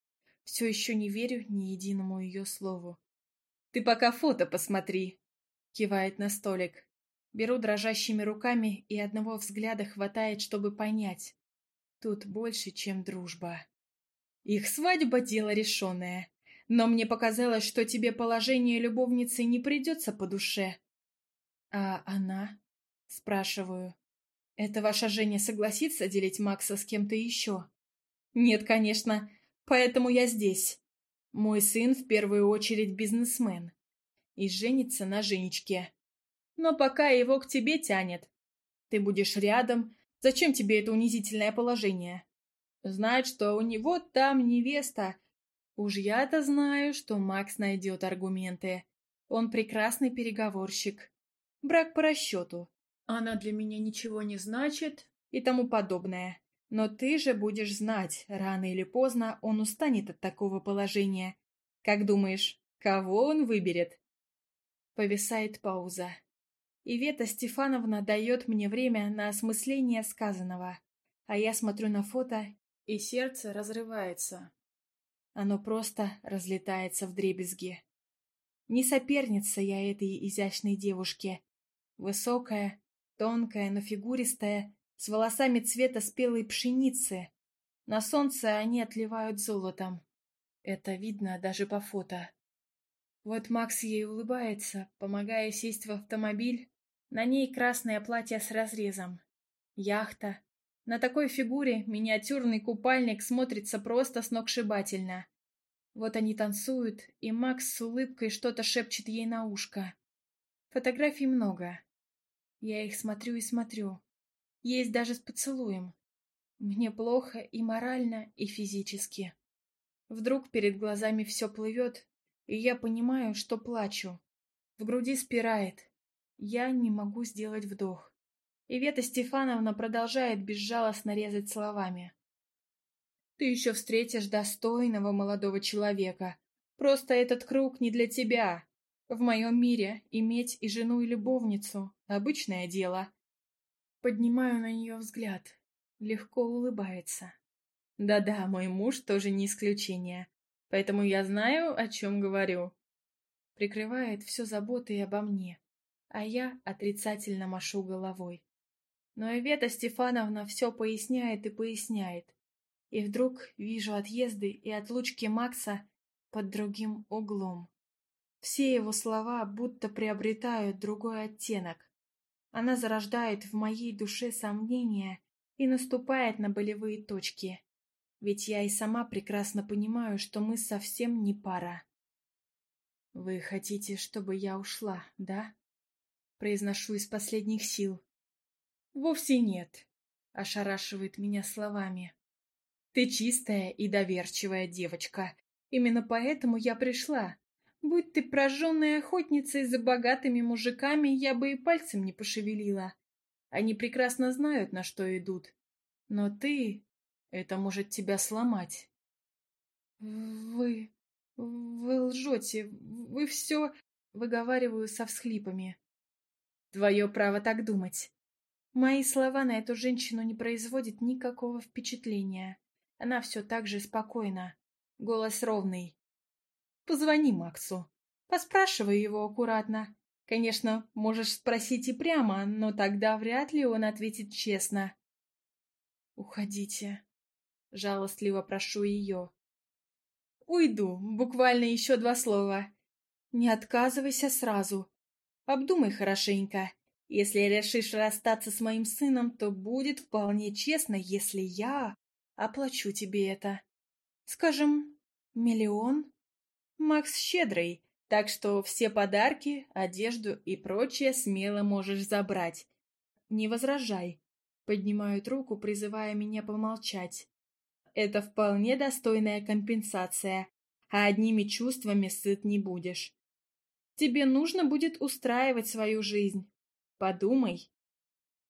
Все еще не верю ни единому ее слову. «Ты пока фото посмотри!» Кивает на столик. Беру дрожащими руками и одного взгляда хватает, чтобы понять. Тут больше, чем дружба. Их свадьба — дело решенное. Но мне показалось, что тебе положение любовницы не придется по душе. «А она?» — спрашиваю. «Это ваша Женя согласится делить Макса с кем-то еще?» «Нет, конечно. Поэтому я здесь. Мой сын в первую очередь бизнесмен и женится на Женечке. Но пока его к тебе тянет. Ты будешь рядом. Зачем тебе это унизительное положение? Знать, что у него там невеста. Уж я-то знаю, что Макс найдет аргументы. Он прекрасный переговорщик. Брак по расчету. Она для меня ничего не значит и тому подобное. Но ты же будешь знать, рано или поздно он устанет от такого положения. Как думаешь, кого он выберет?» Повисает пауза. Ивета Стефановна дает мне время на осмысление сказанного, а я смотрю на фото, и сердце разрывается. Оно просто разлетается в дребезги. Не соперница я этой изящной девушке. Высокая, тонкая, но фигуристая, с волосами цвета спелой пшеницы. На солнце они отливают золотом. Это видно даже по фото. Вот Макс ей улыбается, помогая сесть в автомобиль. На ней красное платье с разрезом. Яхта. На такой фигуре миниатюрный купальник смотрится просто сногсшибательно. Вот они танцуют, и Макс с улыбкой что-то шепчет ей на ушко. Фотографий много. Я их смотрю и смотрю. Есть даже с поцелуем. Мне плохо и морально, и физически. Вдруг перед глазами все плывет, и я понимаю, что плачу. В груди спирает. Я не могу сделать вдох. Ивета Стефановна продолжает безжалостно резать словами. «Ты еще встретишь достойного молодого человека. Просто этот круг не для тебя. В моем мире иметь и жену, и любовницу – обычное дело. Поднимаю на нее взгляд. Легко улыбается. Да-да, мой муж тоже не исключение. Поэтому я знаю, о чем говорю. Прикрывает все заботы обо мне. А я отрицательно машу головой. Но Ивета Стефановна все поясняет и поясняет. И вдруг вижу отъезды и отлучки Макса под другим углом. Все его слова будто приобретают другой оттенок. Она зарождает в моей душе сомнения и наступает на болевые точки. Ведь я и сама прекрасно понимаю, что мы совсем не пара. «Вы хотите, чтобы я ушла, да?» Произношу из последних сил. «Вовсе нет», — ошарашивает меня словами. «Ты чистая и доверчивая девочка. Именно поэтому я пришла. Будь ты прожженной охотницей за богатыми мужиками, я бы и пальцем не пошевелила. Они прекрасно знают, на что идут. Но ты... Это может тебя сломать. Вы... Вы лжете. Вы все... Выговариваю со всхлипами. Твое право так думать. Мои слова на эту женщину не производят никакого впечатления. Она все так же спокойна. Голос ровный. Позвони Максу. Поспрашивай его аккуратно. Конечно, можешь спросить и прямо, но тогда вряд ли он ответит честно. «Уходите», — жалостливо прошу ее. «Уйду, буквально еще два слова. Не отказывайся сразу. Обдумай хорошенько. Если решишь расстаться с моим сыном, то будет вполне честно, если я оплачу тебе это. Скажем, миллион?» Макс щедрый, так что все подарки, одежду и прочее смело можешь забрать. Не возражай. Поднимают руку, призывая меня помолчать. Это вполне достойная компенсация, а одними чувствами сыт не будешь. Тебе нужно будет устраивать свою жизнь. Подумай.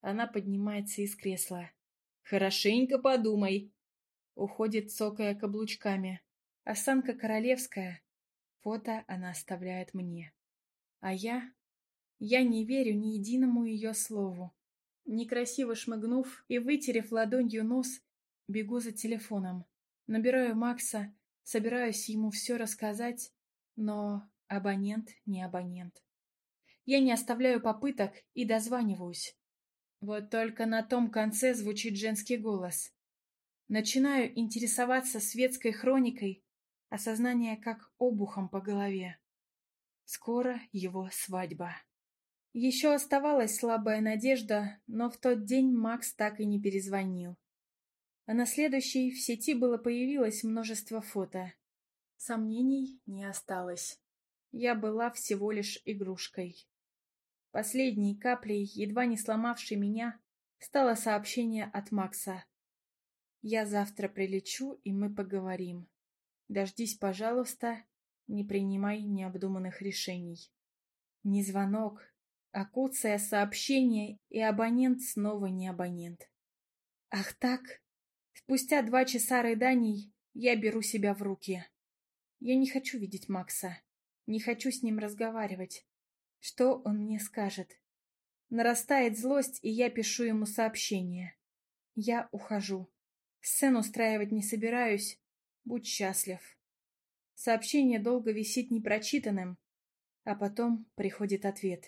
Она поднимается из кресла. Хорошенько подумай. Уходит, цокая каблучками. Осанка королевская, Фото она оставляет мне. А я... Я не верю ни единому ее слову. Некрасиво шмыгнув и вытерев ладонью нос, бегу за телефоном. Набираю Макса, собираюсь ему все рассказать, но абонент не абонент. Я не оставляю попыток и дозваниваюсь. Вот только на том конце звучит женский голос. Начинаю интересоваться светской хроникой, Осознание как обухом по голове. Скоро его свадьба. Еще оставалась слабая надежда, но в тот день Макс так и не перезвонил. А на следующий в сети было появилось множество фото. Сомнений не осталось. Я была всего лишь игрушкой. Последней каплей, едва не сломавшей меня, стало сообщение от Макса. «Я завтра прилечу, и мы поговорим». Дождись, пожалуйста, не принимай необдуманных решений. Не звонок, а куцое сообщение, и абонент снова не абонент. Ах так? Спустя два часа рыданий я беру себя в руки. Я не хочу видеть Макса. Не хочу с ним разговаривать. Что он мне скажет? Нарастает злость, и я пишу ему сообщение. Я ухожу. Сцену устраивать не собираюсь, Будь счастлив. Сообщение долго висит непрочитанным, а потом приходит ответ.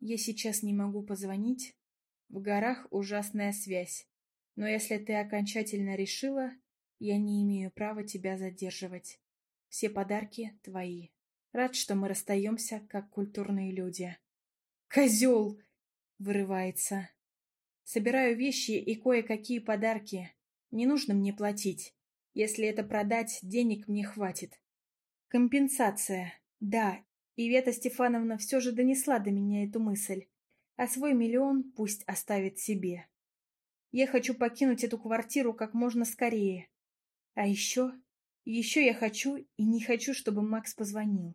Я сейчас не могу позвонить. В горах ужасная связь. Но если ты окончательно решила, я не имею права тебя задерживать. Все подарки твои. Рад, что мы расстаемся, как культурные люди. «Козел!» — вырывается. Собираю вещи и кое-какие подарки. Не нужно мне платить. Если это продать, денег мне хватит. Компенсация. Да, Ивета Стефановна все же донесла до меня эту мысль. А свой миллион пусть оставит себе. Я хочу покинуть эту квартиру как можно скорее. А еще... Еще я хочу и не хочу, чтобы Макс позвонил.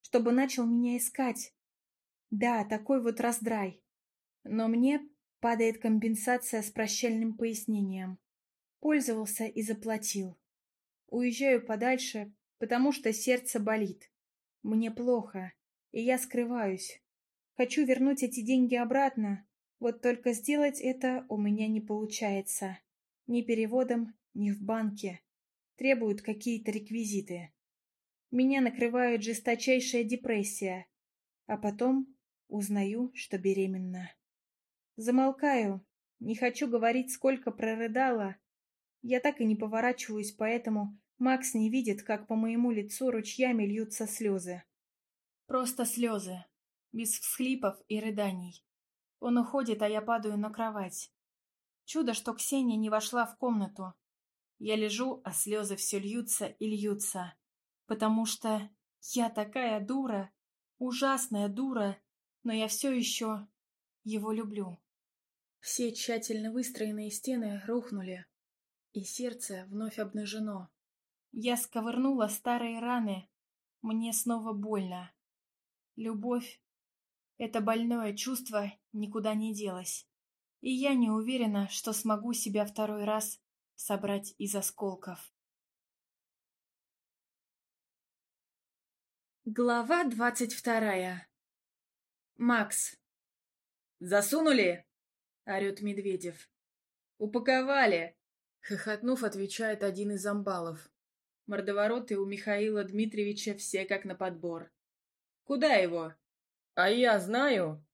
Чтобы начал меня искать. Да, такой вот раздрай. Но мне падает компенсация с прощальным пояснением. Пользовался и заплатил. Уезжаю подальше, потому что сердце болит. Мне плохо, и я скрываюсь. Хочу вернуть эти деньги обратно, вот только сделать это у меня не получается. Ни переводом, ни в банке. Требуют какие-то реквизиты. Меня накрывает жесточайшая депрессия. А потом узнаю, что беременна. Замолкаю. Не хочу говорить, сколько прорыдала, я так и не поворачиваюсь, поэтому Макс не видит, как по моему лицу ручьями льются слезы. Просто слезы. Без всхлипов и рыданий. Он уходит, а я падаю на кровать. Чудо, что Ксения не вошла в комнату. Я лежу, а слезы все льются и льются. Потому что я такая дура, ужасная дура, но я все еще его люблю. Все тщательно выстроенные стены рухнули, и сердце вновь обнажено. Я сковырнула старые раны. Мне снова больно. Любовь — это больное чувство, никуда не делось. И
я не уверена, что смогу себя второй раз собрать из осколков. Глава двадцать вторая. Макс. «Засунули?» — орёт
Медведев. «Упаковали!» Хохотнув, отвечает один из амбалов. Мордовороты у Михаила Дмитриевича все как на подбор. «Куда его?» «А я знаю!»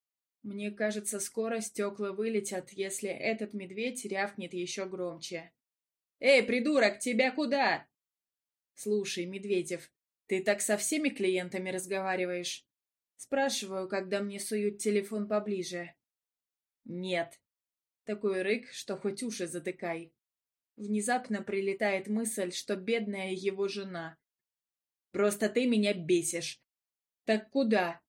Мне кажется, скоро стекла вылетят, если этот медведь рявкнет еще громче. «Эй, придурок, тебя куда?» «Слушай, Медведев, ты так со всеми клиентами разговариваешь?» Спрашиваю, когда мне суют телефон поближе. «Нет». Такой рык, что хоть уши затыкай. Внезапно прилетает мысль, что бедная его жена. «Просто ты меня бесишь!» «Так куда?»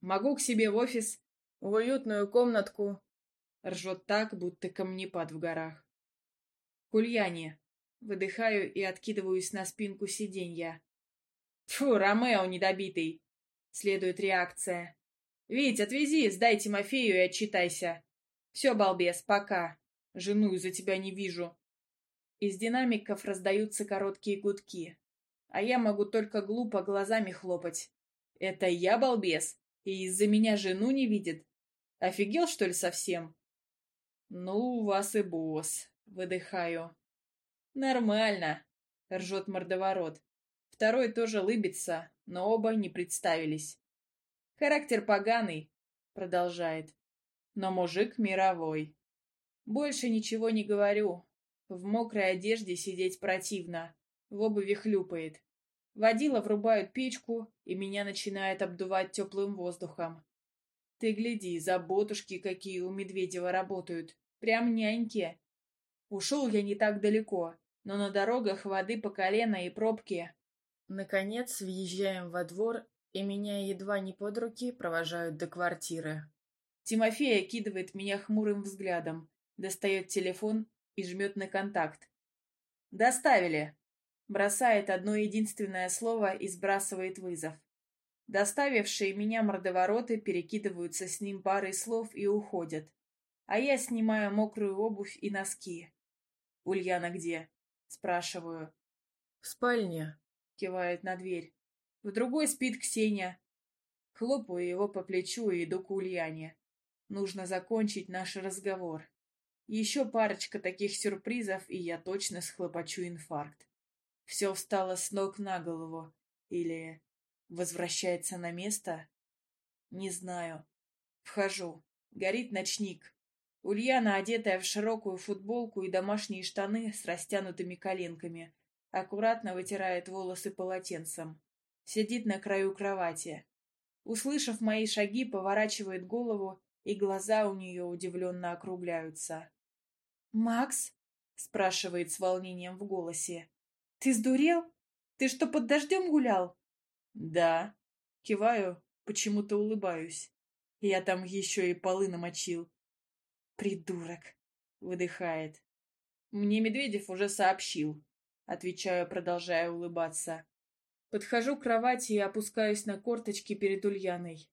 «Могу к себе в офис, в уютную комнатку». Ржет так, будто камнепад в горах. «Кульяне!» Выдыхаю и откидываюсь на спинку сиденья. «Тьфу, Ромео недобитый!» Следует реакция. «Вить, отвези, сдай Тимофею и отчитайся!» «Все, балбес, пока! Жену из-за тебя не вижу!» Из динамиков раздаются короткие гудки. А я могу только глупо глазами хлопать. Это я балбес, и из-за меня жену не видит. Офигел, что ли, совсем? Ну, у вас и босс. Выдыхаю. Нормально, ржет мордоворот. Второй тоже лыбится, но оба не представились. Характер поганый, продолжает. Но мужик мировой. Больше ничего не говорю, в мокрой одежде сидеть противно. В обуви хлюпает. Водила врубают печку, и меня начинает обдувать теплым воздухом. Ты гляди, заботушки какие у Медведева работают. Прям няньки. Ушел я не так далеко, но на дорогах воды по колено и пробки. Наконец въезжаем во двор, и меня едва не под руки провожают до квартиры. Тимофей окидывает меня хмурым взглядом, достает телефон и жмет на контакт. «Доставили!» Бросает одно единственное слово и сбрасывает вызов. Доставившие меня мордовороты перекидываются с ним парой слов и уходят. А я снимаю мокрую обувь и носки. «Ульяна где?» – спрашиваю. «В спальне», – кивает на дверь. В другой спит Ксения. Хлопаю его по плечу и иду к Ульяне. Нужно закончить наш разговор. Еще парочка таких сюрпризов, и я точно схлопочу инфаркт. Все встало с ног на голову. Или возвращается на место? Не знаю. Вхожу. Горит ночник. Ульяна, одетая в широкую футболку и домашние штаны с растянутыми коленками, аккуратно вытирает волосы полотенцем. Сидит на краю кровати. Услышав мои шаги, поворачивает голову, и глаза у нее удивленно округляются. «Макс?» – спрашивает с волнением в голосе. «Ты сдурел? Ты что, под дождем гулял?» «Да». Киваю, почему-то улыбаюсь. Я там еще и полы намочил. «Придурок!» – выдыхает. «Мне Медведев уже сообщил», – отвечаю, продолжая улыбаться. Подхожу к кровати и опускаюсь на корточки перед Ульяной.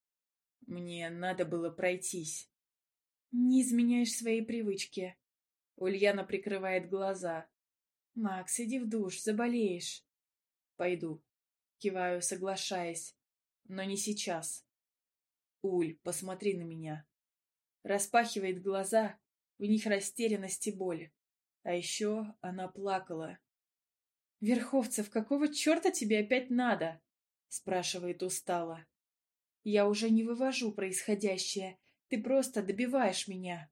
Мне надо было пройтись. «Не изменяешь свои привычки», Ульяна прикрывает глаза. «Макс, иди в душ, заболеешь». «Пойду». Киваю, соглашаясь. «Но не сейчас». «Уль, посмотри на меня». Распахивает глаза, в них растерянность и боль. А еще она плакала. «Верховцев, какого черта тебе опять надо?» спрашивает устало. «Я уже не вывожу происходящее, ты просто добиваешь меня».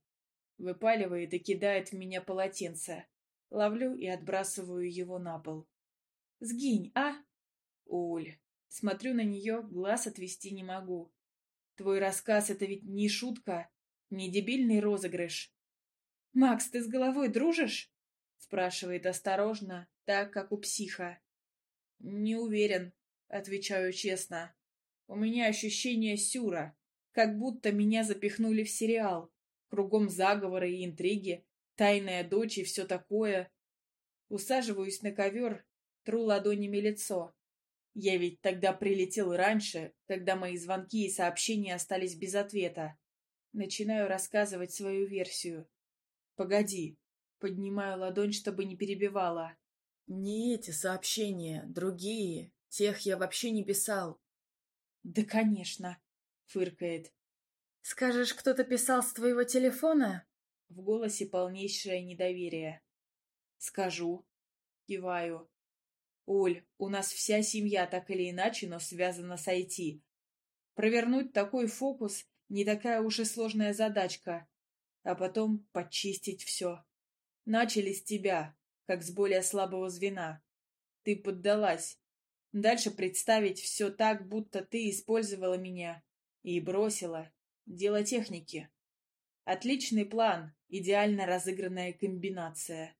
Выпаливает и кидает в меня полотенце. Ловлю и отбрасываю его на пол. «Сгинь, а?» «Оль». Смотрю на нее, глаз отвести не могу. «Твой рассказ — это ведь не шутка, не дебильный розыгрыш». «Макс, ты с головой дружишь?» Спрашивает осторожно, так, как у психа. «Не уверен», — отвечаю честно. «У меня ощущение сюра, как будто меня запихнули в сериал. Кругом заговоры и интриги, тайная дочь и все такое. Усаживаюсь на ковер, тру ладонями лицо. Я ведь тогда прилетел раньше, когда мои звонки и сообщения остались без ответа. Начинаю рассказывать свою версию. «Погоди». Поднимаю ладонь, чтобы не перебивала. «Не эти сообщения, другие. Тех я вообще не писал». «Да, конечно», — фыркает. «Скажешь, кто-то писал с твоего телефона?» В голосе полнейшее недоверие. «Скажу». Киваю. «Оль, у нас вся семья так или иначе, но связана с IT. Провернуть такой фокус — не такая уж и сложная задачка. А потом подчистить все. Начали с тебя, как с более слабого звена. Ты поддалась. Дальше представить все так, будто ты использовала меня и бросила. Дело техники. Отличный план, идеально разыгранная комбинация.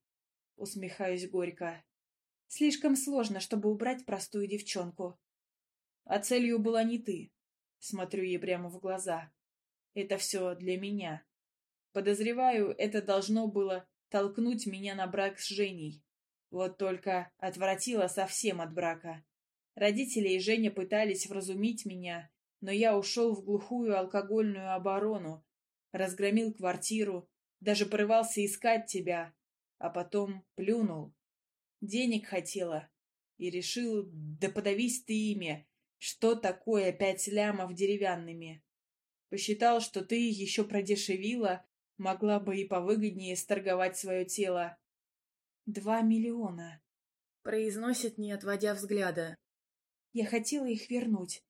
Усмехаюсь горько. Слишком сложно, чтобы убрать простую девчонку. А целью была не ты. Смотрю ей прямо в глаза. Это все для меня. Подозреваю, это должно было толкнуть меня на брак с Женей. Вот только отвратила совсем от брака. Родители и Женя пытались вразумить меня но я ушел в глухую алкогольную оборону, разгромил квартиру, даже порывался искать тебя, а потом плюнул. Денег хотела и решил, да подавись ты ими, что такое пять лямов деревянными. Посчитал, что ты еще продешевила, могла бы и повыгоднее сторговать свое тело. «Два миллиона», — произносит, не отводя взгляда. «Я хотела их вернуть,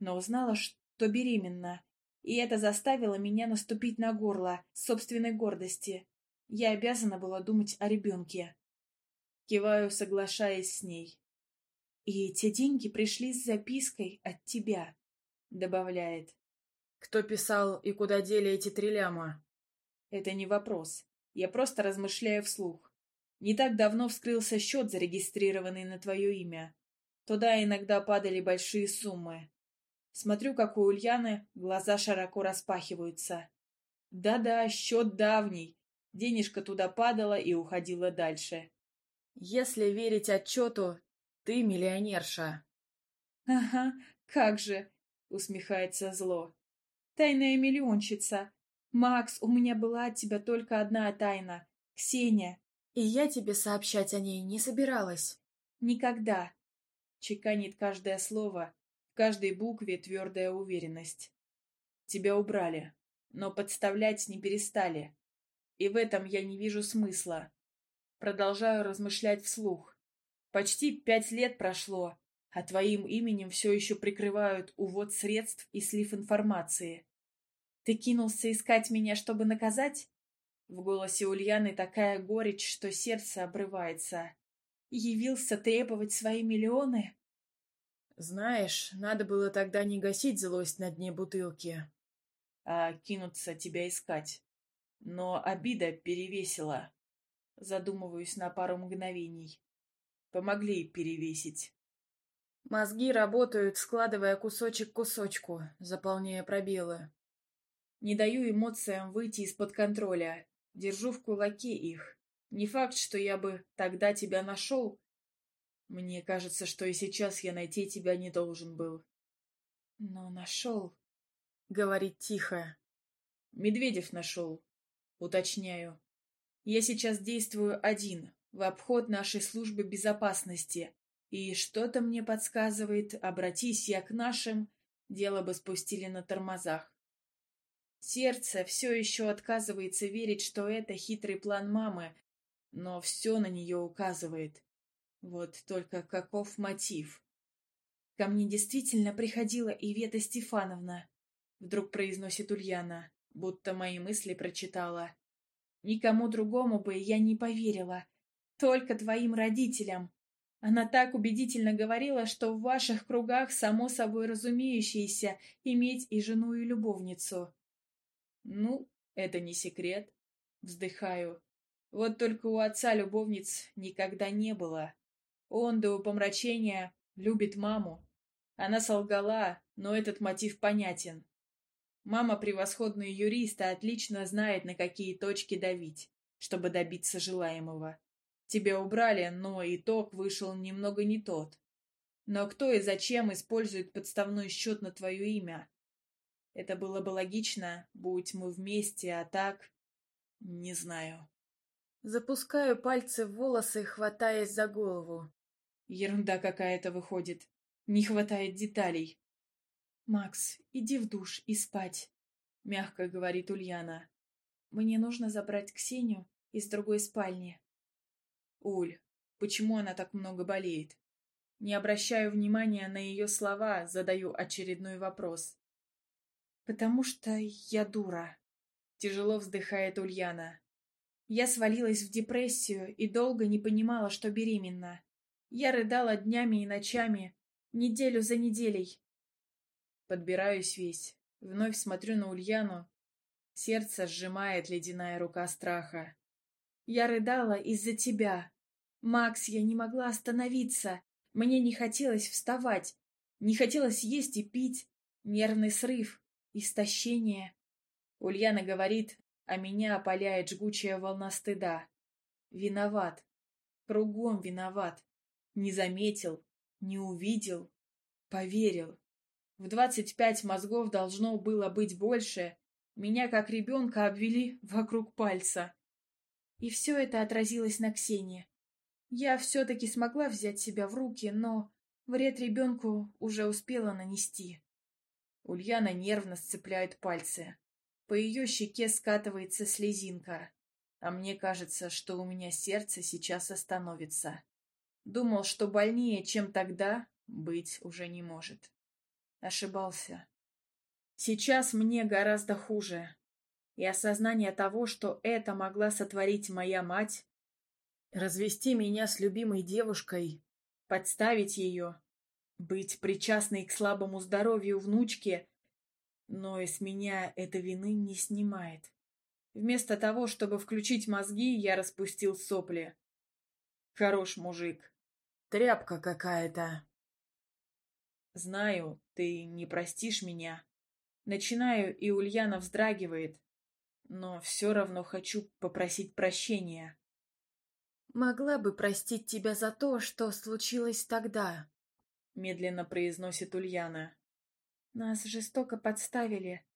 но узнала, что беременна. И это заставило меня наступить на горло собственной гордости. Я обязана была думать о ребенке. Киваю, соглашаясь с ней. «И те деньги пришли с запиской от тебя», — добавляет. «Кто писал и куда дели эти три ляма?» «Это не вопрос. Я просто размышляю вслух. Не так давно вскрылся счет, зарегистрированный на твое имя. Туда иногда падали большие суммы. Смотрю, как у Ульяны глаза широко распахиваются. Да-да, счет давний. Денежка туда падала и уходила дальше. Если верить отчету, ты миллионерша. Ага, как же, усмехается зло. Тайная миллионщица. Макс, у меня была от тебя только одна тайна. Ксения. И я тебе сообщать о ней не собиралась. Никогда. Чеканит каждое слово, каждой букве твердая уверенность. Тебя убрали, но подставлять не перестали. И в этом я не вижу смысла. Продолжаю размышлять вслух. Почти пять лет прошло, а твоим именем все еще прикрывают увод средств и слив информации. Ты кинулся искать меня, чтобы наказать? В голосе Ульяны такая горечь, что сердце обрывается. Явился требовать свои миллионы? Знаешь, надо было тогда не гасить злость на дне бутылки, а кинуться тебя искать. Но обида перевесила. Задумываюсь на пару мгновений. Помогли перевесить. Мозги работают, складывая кусочек к кусочку, заполняя пробелы. Не даю эмоциям выйти из-под контроля. Держу в кулаке их. Не факт, что я бы тогда тебя нашел, мне кажется, что и сейчас я найти тебя не должен был. Но нашел. Говорит тихо. Медведев нашел. Уточняю. Я сейчас действую один, в обход нашей службы безопасности. И что-то мне подсказывает, обратись я к нашим, дело бы спустили на тормозах. Сердце все еще отказывается верить, что это хитрый план мамы, но все на нее указывает. Вот только каков мотив? Ко мне действительно приходила Ивета Стефановна. Вдруг произносит Ульяна, будто мои мысли прочитала. Никому другому бы я не поверила. Только твоим родителям. Она так убедительно говорила, что в ваших кругах само собой разумеющееся иметь и жену, и любовницу. Ну, это не секрет. Вздыхаю. Вот только у отца любовниц никогда не было. Он до помрачения любит маму. Она солгала, но этот мотив понятен. Мама превосходный юрист, и отлично знает, на какие точки давить, чтобы добиться желаемого. Тебя убрали, но итог вышел немного не тот. Но кто и зачем использует подставной счет на твое имя? Это было бы логично, будь мы вместе, а так... Не знаю. Запускаю пальцы в волосы, хватаясь за голову. Ерунда какая-то выходит. Не хватает деталей. «Макс, иди в душ и спать», — мягко говорит Ульяна. «Мне нужно забрать Ксению из другой спальни». «Уль, почему она так много болеет?» Не обращаю внимания на ее слова, задаю очередной вопрос. «Потому что я дура», — тяжело вздыхает Ульяна. «Я свалилась в депрессию и долго не понимала, что беременна. Я рыдала днями и ночами, неделю за неделей. Подбираюсь весь, вновь смотрю на Ульяну. Сердце сжимает ледяная рука страха. Я рыдала из-за тебя. Макс, я не могла остановиться. Мне не хотелось вставать. Не хотелось есть и пить. Нервный срыв. Истощение. Ульяна говорит, а меня опаляет жгучая волна стыда. Виноват. Кругом виноват. Не заметил, не увидел, поверил. В двадцать пять мозгов должно было быть больше. Меня, как ребенка, обвели вокруг пальца. И все это отразилось на Ксении. Я все-таки смогла взять себя в руки, но вред ребенку уже успела нанести. Ульяна нервно сцепляет пальцы. По ее щеке скатывается слезинка. А мне кажется, что у меня сердце сейчас остановится. Думал, что больнее, чем тогда, быть уже не может. Ошибался. Сейчас мне гораздо хуже. И осознание того, что это могла сотворить моя мать, развести меня с любимой девушкой, подставить ее, быть причастной к слабому здоровью внучки, но из меня это вины не снимает. Вместо того, чтобы включить мозги, я распустил сопли. Хорош мужик.
Тряпка какая-то.
Знаю, ты не простишь меня. Начинаю, и Ульяна вздрагивает. Но все равно хочу попросить прощения. Могла бы простить тебя за то, что случилось тогда, медленно произносит Ульяна. Нас жестоко подставили.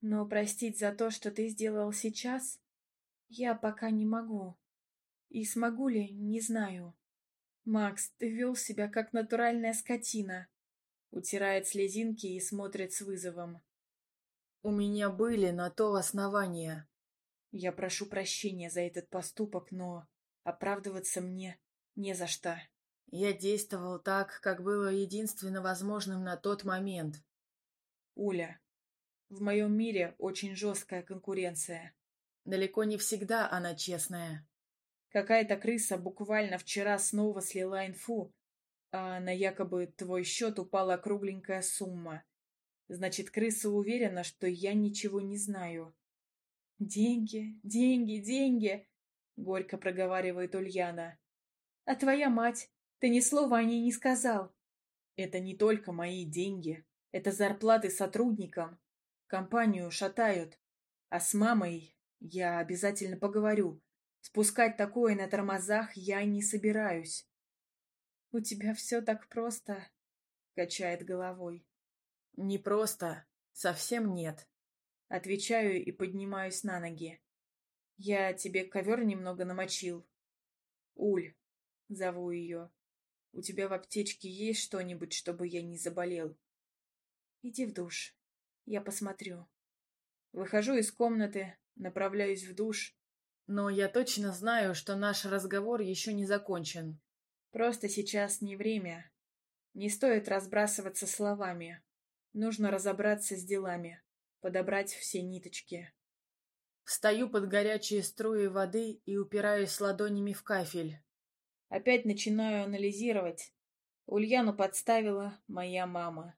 Но простить за то, что ты сделал сейчас, я пока не могу. И смогу ли, не знаю. «Макс, ты вел себя как натуральная скотина!» Утирает слезинки и смотрит с вызовом. «У меня были на то основания. Я прошу прощения за этот поступок, но оправдываться мне не за что. Я действовал так, как было единственно возможным на тот момент. Уля, в моем мире очень жесткая конкуренция. Далеко не всегда она честная. Какая-то крыса буквально вчера снова слила инфу, а на якобы твой счет упала кругленькая сумма. Значит, крыса уверена, что я ничего не знаю. «Деньги, деньги, деньги!» — горько проговаривает Ульяна. «А твоя мать? Ты ни слова о ней не сказал!» «Это не только мои деньги. Это зарплаты сотрудникам. Компанию шатают. А с мамой я обязательно поговорю. Спускать такое на тормозах я не собираюсь. «У тебя все так просто», — качает головой. «Не просто. Совсем нет». Отвечаю и поднимаюсь на ноги. «Я тебе ковер немного намочил». «Уль», — зову ее. «У тебя в аптечке есть что-нибудь, чтобы я не заболел?» «Иди в душ. Я посмотрю». Выхожу из комнаты, направляюсь в душ, но я точно знаю, что наш разговор еще не закончен. Просто сейчас не время. Не стоит разбрасываться словами. Нужно разобраться с делами, подобрать все ниточки. Встаю под горячие струи воды и упираюсь ладонями в кафель. Опять начинаю анализировать. Ульяну подставила моя мама.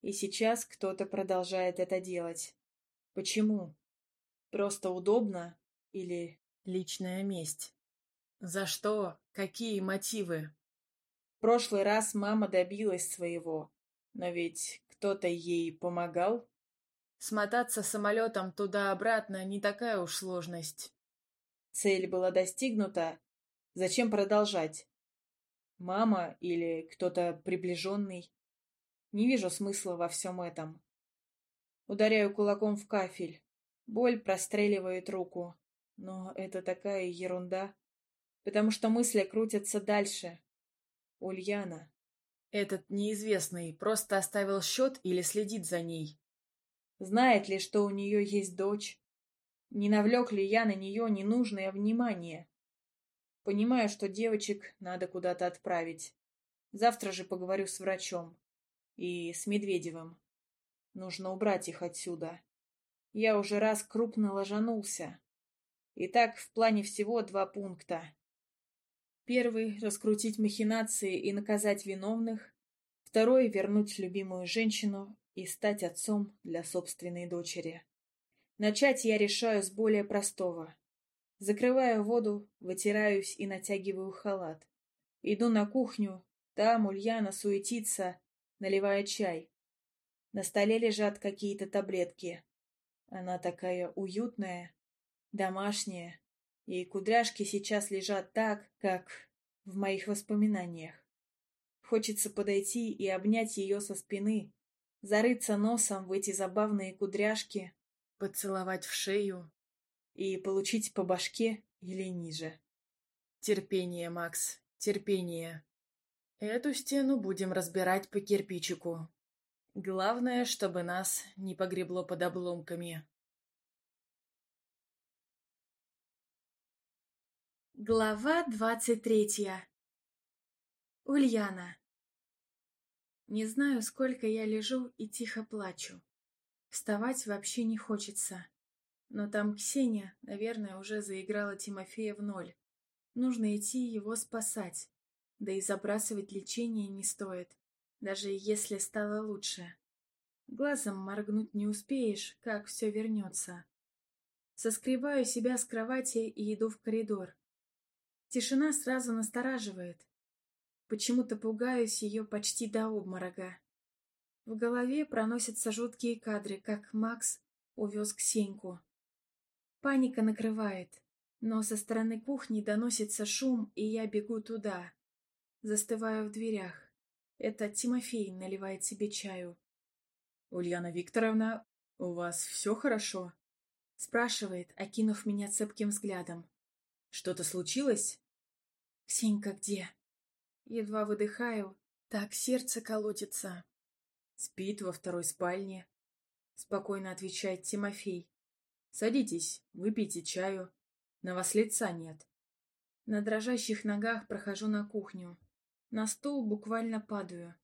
И сейчас кто-то продолжает это делать. Почему? Просто удобно или Личная месть. За что? Какие мотивы? В прошлый раз мама добилась своего, но ведь кто-то ей помогал. Смотаться самолетом туда-обратно не такая уж сложность. Цель была достигнута. Зачем продолжать? Мама или кто-то приближенный? Не вижу смысла во всем этом. Ударяю кулаком в кафель. Боль простреливает руку. Но это такая ерунда, потому что мысли крутятся дальше. Ульяна. Этот неизвестный просто оставил счет или следит за ней. Знает ли, что у нее есть дочь? Не навлек ли я на нее ненужное внимание? Понимаю, что девочек надо куда-то отправить. Завтра же поговорю с врачом. И с Медведевым. Нужно убрать их отсюда. Я уже раз крупно ложанулся. Итак, в плане всего два пункта. Первый — раскрутить махинации и наказать виновных. Второй — вернуть любимую женщину и стать отцом для собственной дочери. Начать я решаю с более простого. Закрываю воду, вытираюсь и натягиваю халат. Иду на кухню, там Ульяна суетится, наливая чай. На столе лежат какие-то таблетки. Она такая уютная домашняя, и кудряшки сейчас лежат так, как в моих воспоминаниях. Хочется подойти и обнять ее со спины, зарыться носом в эти забавные кудряшки, поцеловать в шею и получить по башке или ниже. Терпение, Макс, терпение. Эту
стену будем разбирать по кирпичику. Главное, чтобы нас не погребло под обломками. Глава двадцать третья. Ульяна. Не знаю, сколько я лежу и тихо плачу.
Вставать вообще не хочется. Но там Ксения, наверное, уже заиграла Тимофея в ноль. Нужно идти его спасать. Да и забрасывать лечение не стоит, даже если стало лучше. Глазом моргнуть не успеешь, как все вернется. Соскребаю себя с кровати и иду в коридор. Тишина сразу настораживает. Почему-то пугаюсь ее почти до обморока. В голове проносятся жуткие кадры, как Макс увез Ксеньку. Паника накрывает, но со стороны кухни доносится шум, и я бегу туда. Застываю в дверях. Это Тимофей наливает себе чаю. «Ульяна Викторовна, у вас все хорошо?» Спрашивает, окинув меня цепким взглядом. Что-то случилось? Ксенька где? Едва выдыхаю, так сердце колотится. Спит во второй спальне. Спокойно отвечает Тимофей. Садитесь, выпейте чаю. На вас лица нет. На дрожащих ногах прохожу на кухню. На стул буквально падаю.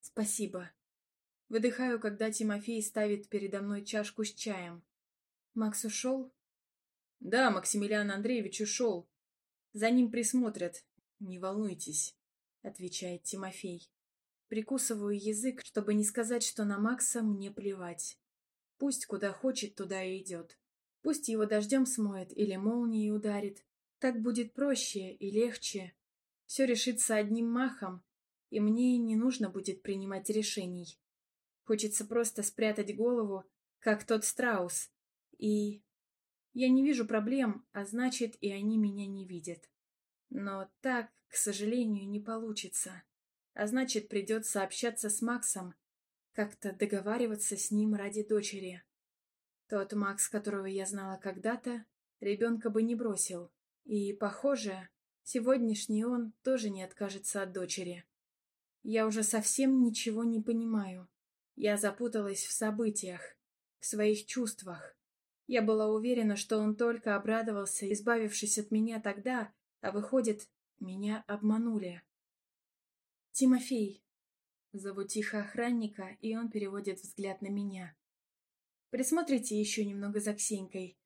Спасибо. Выдыхаю, когда Тимофей ставит передо мной чашку с чаем. Макс ушел? Да, Максимилиан Андреевич ушел. За ним присмотрят. Не волнуйтесь, отвечает Тимофей. Прикусываю язык, чтобы не сказать, что на Макса мне плевать. Пусть куда хочет, туда и идет. Пусть его дождем смоет или молнией ударит. Так будет проще и легче. Все решится одним махом, и мне не нужно будет принимать решений. Хочется просто спрятать голову, как тот страус, и я не вижу проблем, а значит, и они меня не видят. Но так, к сожалению, не получится. А значит, придется общаться с Максом, как-то договариваться с ним ради дочери. Тот Макс, которого я знала когда-то, ребенка бы не бросил. И, похоже, сегодняшний он тоже не откажется от дочери. Я уже совсем ничего не понимаю. Я запуталась в событиях, в своих чувствах. Я была уверена, что он только обрадовался, избавившись от меня тогда, а выходит, меня обманули. «Тимофей!» Зову тихо охранника, и он переводит взгляд на меня. «Присмотрите еще немного за Ксенькой.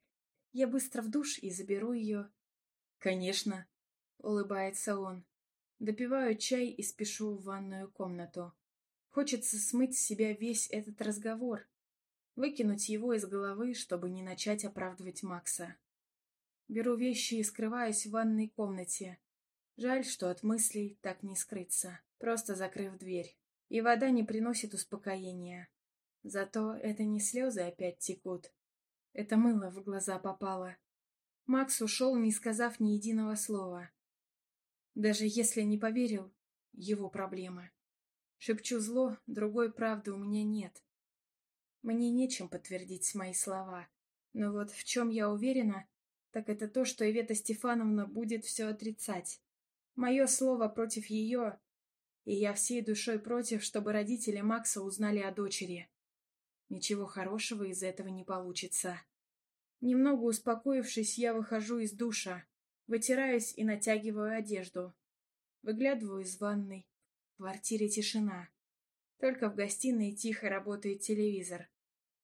Я быстро в душ и заберу ее». «Конечно!» — улыбается он. Допиваю чай и спешу в ванную комнату. Хочется смыть с себя весь этот разговор, Выкинуть его из головы, чтобы не начать оправдывать Макса. Беру вещи и скрываюсь в ванной комнате. Жаль, что от мыслей так не скрыться, просто закрыв дверь. И вода не приносит успокоения. Зато это не слезы опять текут. Это мыло в глаза попало. Макс ушел, не сказав ни единого слова. Даже если не поверил, его проблемы. Шепчу зло, другой правды у меня нет. Мне нечем подтвердить мои слова. Но вот в чем я уверена, так это то, что Ивета Стефановна будет все отрицать. Мое слово против ее, и я всей душой против, чтобы родители Макса узнали о дочери. Ничего хорошего из этого не получится. Немного успокоившись, я выхожу из душа, вытираюсь и натягиваю одежду. Выглядываю из ванной. В квартире тишина. Только в гостиной тихо работает телевизор.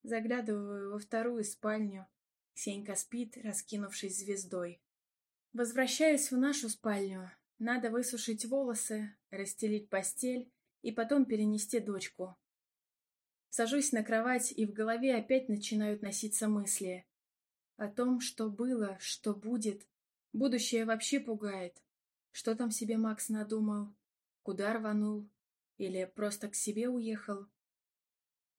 Заглядываю во вторую спальню. Ксенька спит, раскинувшись звездой. Возвращаюсь в нашу спальню. Надо высушить волосы, расстелить постель и потом перенести дочку. Сажусь на кровать, и в голове опять начинают носиться мысли. О том, что было, что будет. Будущее вообще пугает. Что там себе Макс надумал? Куда рванул? Или просто к себе уехал?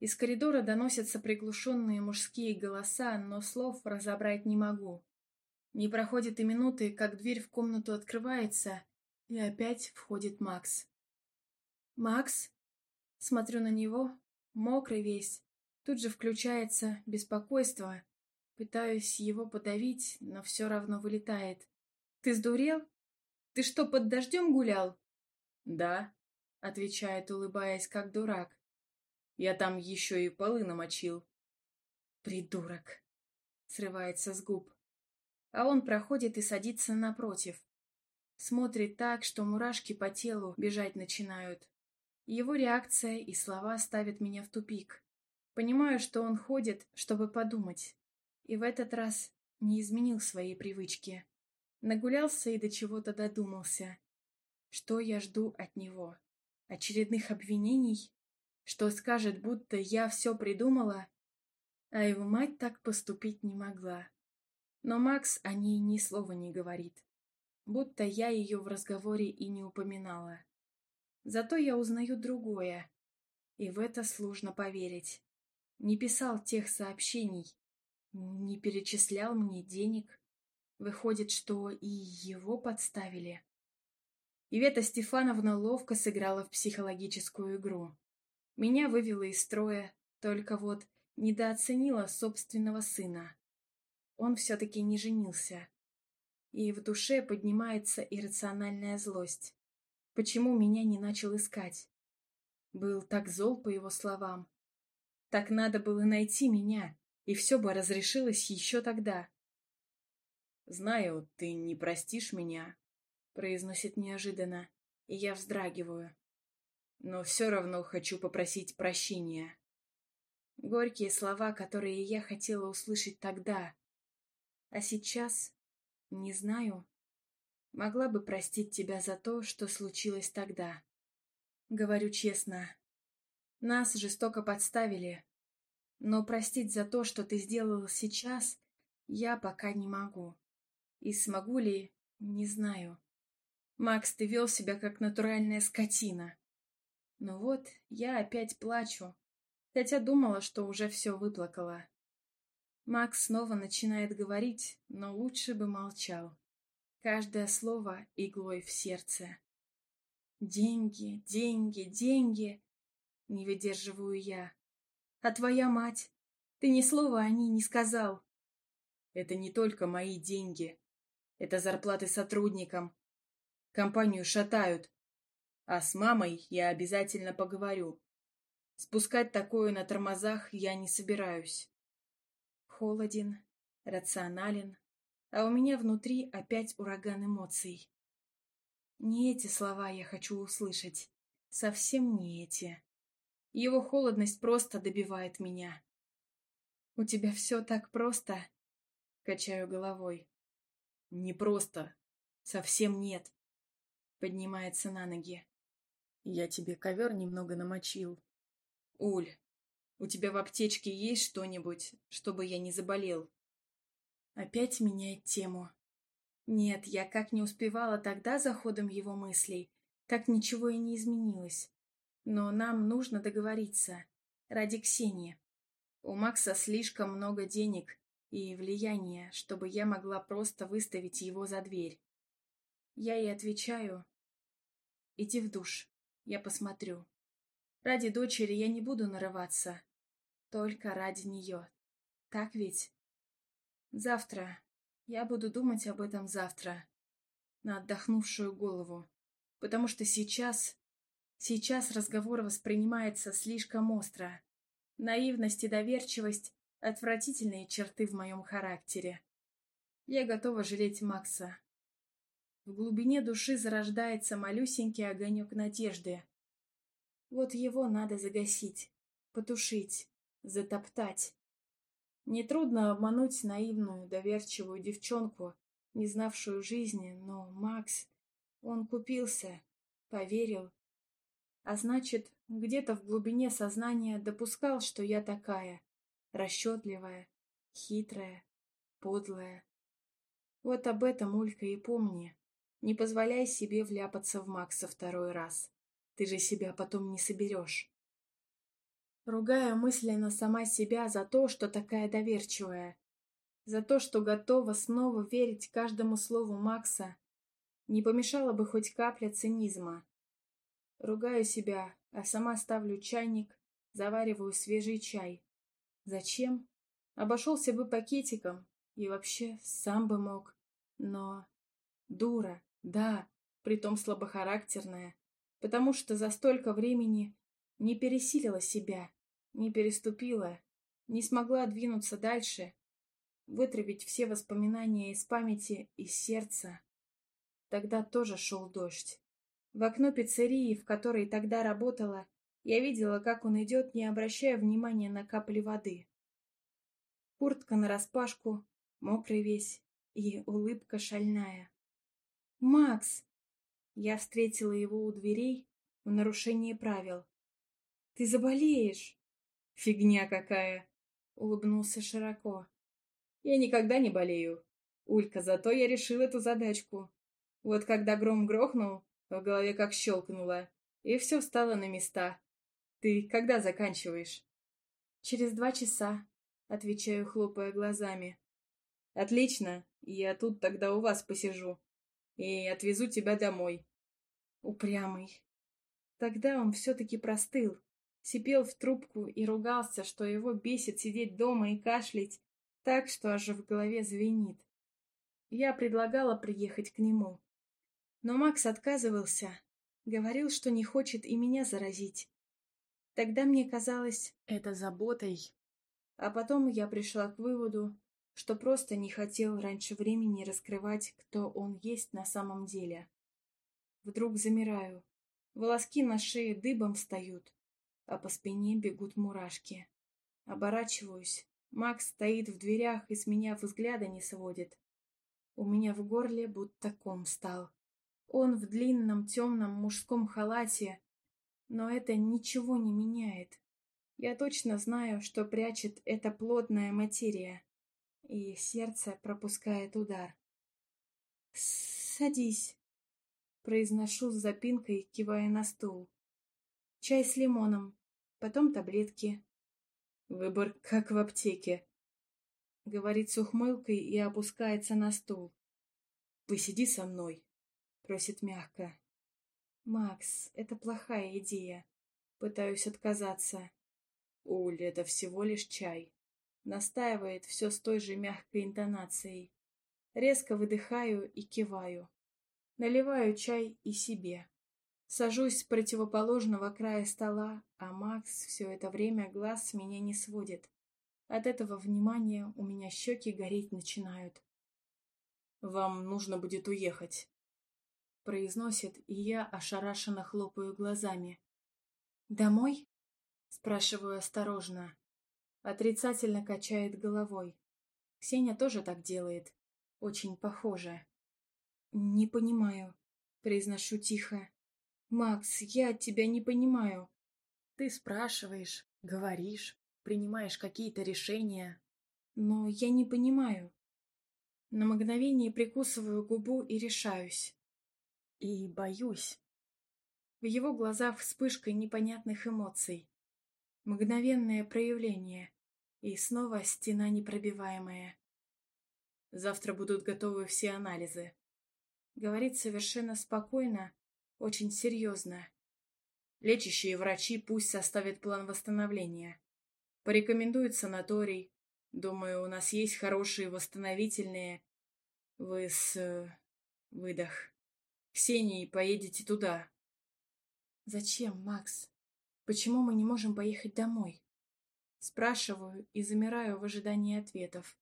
Из коридора доносятся приглушенные мужские голоса, но слов разобрать не могу. Не проходит и минуты, как дверь в комнату открывается, и опять входит Макс. «Макс?» Смотрю на него, мокрый весь. Тут же включается беспокойство. Пытаюсь его подавить, но все равно вылетает. «Ты сдурел? Ты что, под дождем гулял?» «Да», — отвечает, улыбаясь, как дурак. Я там еще и полы намочил. Придурок. Срывается с губ. А он проходит и садится напротив. Смотрит так, что мурашки по телу бежать начинают. Его реакция и слова ставят меня в тупик. Понимаю, что он ходит, чтобы подумать. И в этот раз не изменил своей привычки. Нагулялся и до чего-то додумался. Что я жду от него? Очередных обвинений? что скажет, будто я все придумала, а его мать так поступить не могла. Но Макс о ней ни слова не говорит, будто я ее в разговоре и не упоминала. Зато я узнаю другое, и в это сложно поверить. Не писал тех сообщений, не перечислял мне денег. Выходит, что и его подставили. Ивета Стефановна ловко сыграла в психологическую игру. Меня вывело из строя, только вот недооценила собственного сына. Он все-таки не женился. И в душе поднимается иррациональная злость. Почему меня не начал искать? Был так зол по его словам. Так надо было найти меня, и все бы разрешилось еще тогда. «Знаю, ты не простишь меня», — произносит неожиданно, и я вздрагиваю но все равно хочу попросить прощения. Горькие слова, которые я хотела услышать тогда. А сейчас, не знаю, могла бы простить тебя за то, что случилось тогда. Говорю честно, нас жестоко подставили, но простить за то, что ты сделал сейчас, я пока не могу. И смогу ли, не знаю. Макс, ты вел себя как натуральная скотина. Ну вот я опять плачу, хотя думала, что уже все выплакала. Макс снова начинает говорить, но лучше бы молчал. Каждое слово иглой в сердце. «Деньги, деньги, деньги!» Не выдерживаю я. «А твоя мать? Ты ни слова о ней не сказал!» «Это не только мои деньги. Это зарплаты сотрудникам. Компанию шатают. А с мамой я обязательно поговорю. Спускать такое на тормозах я не собираюсь. Холоден, рационален, а у меня внутри опять ураган эмоций. Не эти слова я хочу услышать. Совсем не эти. Его холодность просто добивает меня.
«У тебя все так просто?» Качаю головой. «Не просто. Совсем нет». Поднимается на ноги. Я
тебе ковер немного намочил. Уль, у тебя в аптечке есть что-нибудь, чтобы я не заболел? Опять меняет тему. Нет, я как не успевала тогда за ходом его мыслей, так ничего и не изменилось. Но нам нужно договориться. Ради Ксении. У Макса слишком много денег и влияния, чтобы я могла просто выставить его за дверь. Я ей отвечаю. Иди в душ. Я посмотрю. Ради дочери я не буду нарываться. Только ради нее. Так ведь? Завтра. Я буду думать об этом завтра. На отдохнувшую голову. Потому что сейчас... Сейчас разговор воспринимается слишком остро. Наивность и доверчивость — отвратительные черты в моем характере. Я готова жалеть Макса. В глубине души зарождается малюсенький огонек надежды. Вот его надо загасить, потушить, затоптать. Нетрудно обмануть наивную, доверчивую девчонку, не знавшую жизни, но Макс, он купился, поверил. А значит, где-то в глубине сознания допускал, что я такая, расчетливая, хитрая, подлая. Вот об этом Улька и помни. Не позволяй себе вляпаться в Макса второй раз. Ты же себя потом не соберешь. Ругая мысленно сама себя за то, что такая доверчивая. За то, что готова снова верить каждому слову Макса. Не помешала бы хоть капля цинизма. Ругаю себя, а сама ставлю чайник, завариваю свежий чай. Зачем? Обошелся бы пакетиком и вообще сам бы мог. Но... Дура. Да, притом слабохарактерная, потому что за столько времени не пересилила себя, не переступила, не смогла двинуться дальше, вытравить все воспоминания из памяти и сердца. Тогда тоже шел дождь. В окно пиццерии, в которой тогда работала, я видела, как он идет, не обращая внимания на капли воды. Куртка нараспашку, мокрый весь, и улыбка шальная. «Макс!» Я встретила его у дверей в нарушении правил. «Ты заболеешь!» «Фигня какая!» — улыбнулся широко. «Я никогда не болею. Улька, зато я решил эту задачку. Вот когда гром грохнул, в голове как щелкнуло, и все встало на места. Ты когда заканчиваешь?» «Через два часа», — отвечаю, хлопая глазами. «Отлично, я тут тогда у вас посижу и отвезу тебя домой. Упрямый. Тогда он все-таки простыл, сипел в трубку и ругался, что его бесит сидеть дома и кашлять так, что аж в голове звенит. Я предлагала приехать к нему. Но Макс отказывался, говорил, что не хочет и меня заразить. Тогда мне казалось это заботой. А потом я пришла к выводу, что просто не хотел раньше времени раскрывать, кто он есть на самом деле. Вдруг замираю. Волоски на шее дыбом встают, а по спине бегут мурашки. Оборачиваюсь. Макс стоит в дверях и с меня взгляда не сводит. У меня в горле будто ком стал. Он в длинном темном мужском халате, но это ничего не меняет. Я точно знаю, что прячет эта плотная материя и сердце пропускает удар. «Садись», — произношу с запинкой, кивая на стул. «Чай с лимоном, потом таблетки».
«Выбор как в
аптеке», — говорит с ухмылкой и опускается на стул. «Посиди со мной», — просит мягко. «Макс, это плохая идея. Пытаюсь отказаться». «Уль, это всего лишь чай», Настаивает все с той же мягкой интонацией. Резко выдыхаю и киваю. Наливаю чай и себе. Сажусь с противоположного края стола, а Макс все это время глаз с меня не сводит. От этого внимания у меня щеки гореть начинают. «Вам нужно будет уехать», — произносит, и я ошарашенно хлопаю глазами. «Домой?» — спрашиваю осторожно. Отрицательно качает головой. Ксения тоже так делает. Очень похоже. «Не понимаю», — произношу тихо. «Макс, я тебя не понимаю». «Ты спрашиваешь, говоришь, принимаешь какие-то решения». «Но я не понимаю». На мгновение прикусываю губу и решаюсь. «И боюсь». В его глазах вспышка непонятных эмоций. Мгновенное проявление. И снова стена непробиваемая. Завтра будут готовы все анализы. Говорит совершенно спокойно, очень серьезно. Лечащие врачи пусть составят план восстановления. Порекомендуют санаторий. Думаю, у нас есть хорошие восстановительные. Вы с... Э, выдох. Ксенией поедете туда. Зачем, Макс? Почему мы не можем поехать домой? Спрашиваю и замираю в ожидании ответов.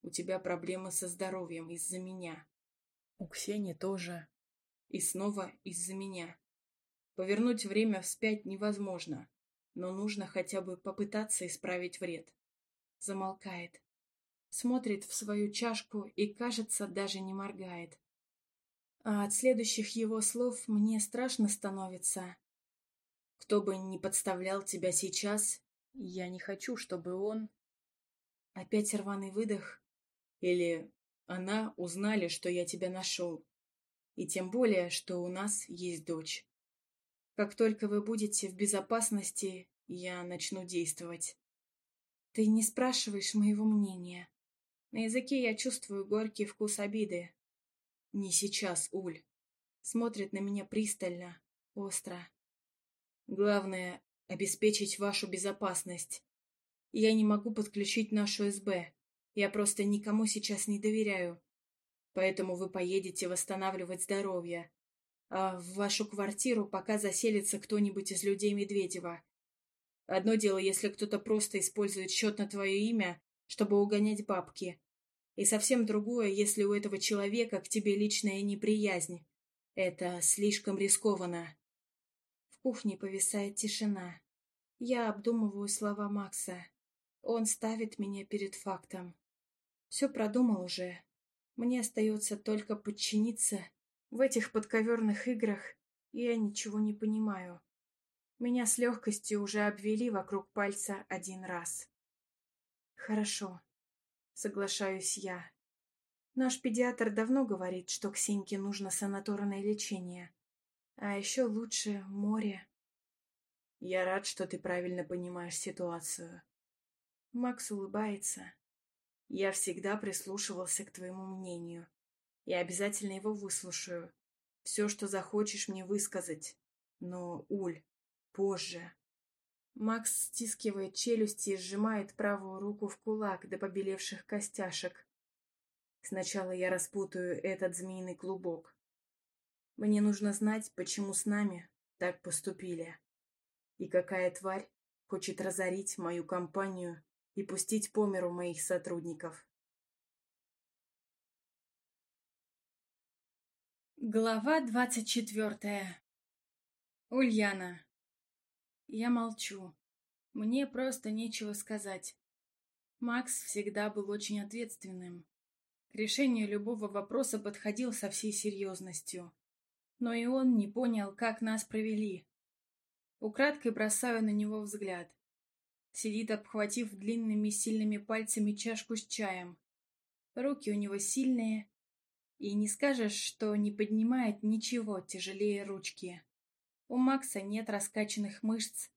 У тебя проблемы со здоровьем из-за меня. У Ксении тоже. И снова из-за меня. Повернуть время вспять невозможно, но нужно хотя бы попытаться исправить вред. Замолкает. Смотрит в свою чашку и, кажется, даже не моргает. А от следующих его слов мне страшно становится. Кто бы ни подставлял тебя сейчас, я не хочу, чтобы он... Опять рваный выдох? Или она узнали, что я тебя нашел? И тем более, что у нас есть дочь. Как только вы будете в безопасности, я начну действовать. Ты не спрашиваешь моего мнения. На языке я чувствую горький вкус обиды. Не сейчас, Уль. Смотрит на меня пристально, остро. Главное, обеспечить вашу безопасность. Я не могу подключить нашу СБ. Я просто никому сейчас не доверяю. Поэтому вы поедете восстанавливать здоровье. А в вашу квартиру пока заселится кто-нибудь из людей Медведева. Одно дело, если кто-то просто использует счет на твое имя, чтобы угонять бабки. И совсем другое, если у этого человека к тебе личная неприязнь. Это слишком рискованно кухне повисает тишина. Я обдумываю слова Макса. Он ставит меня перед фактом. Все продумал уже. Мне остается только подчиниться. В этих подковерных играх я ничего не понимаю. Меня с легкостью уже обвели вокруг пальца один раз. Хорошо. Соглашаюсь я. Наш педиатр давно говорит, что Ксеньке нужно санаторное лечение. А еще лучше море. Я рад, что ты правильно понимаешь ситуацию. Макс улыбается. Я всегда прислушивался к твоему мнению. Я обязательно его выслушаю. Все, что захочешь мне высказать. Но, Уль, позже. Макс стискивает челюсти и сжимает правую руку в кулак до побелевших костяшек. Сначала я распутаю этот змеиный клубок. Мне нужно знать, почему с нами так
поступили. И какая тварь хочет разорить мою компанию и пустить по миру моих сотрудников. Глава двадцать четвертая. Ульяна. Я молчу. Мне просто нечего сказать.
Макс всегда был очень ответственным. К решению любого вопроса подходил со всей серьезностью но и он не понял, как нас провели. Украдкой бросаю на него взгляд. Сидит, обхватив длинными сильными пальцами чашку с чаем. Руки у него сильные, и не скажешь, что не поднимает ничего тяжелее ручки. У Макса нет раскачанных мышц,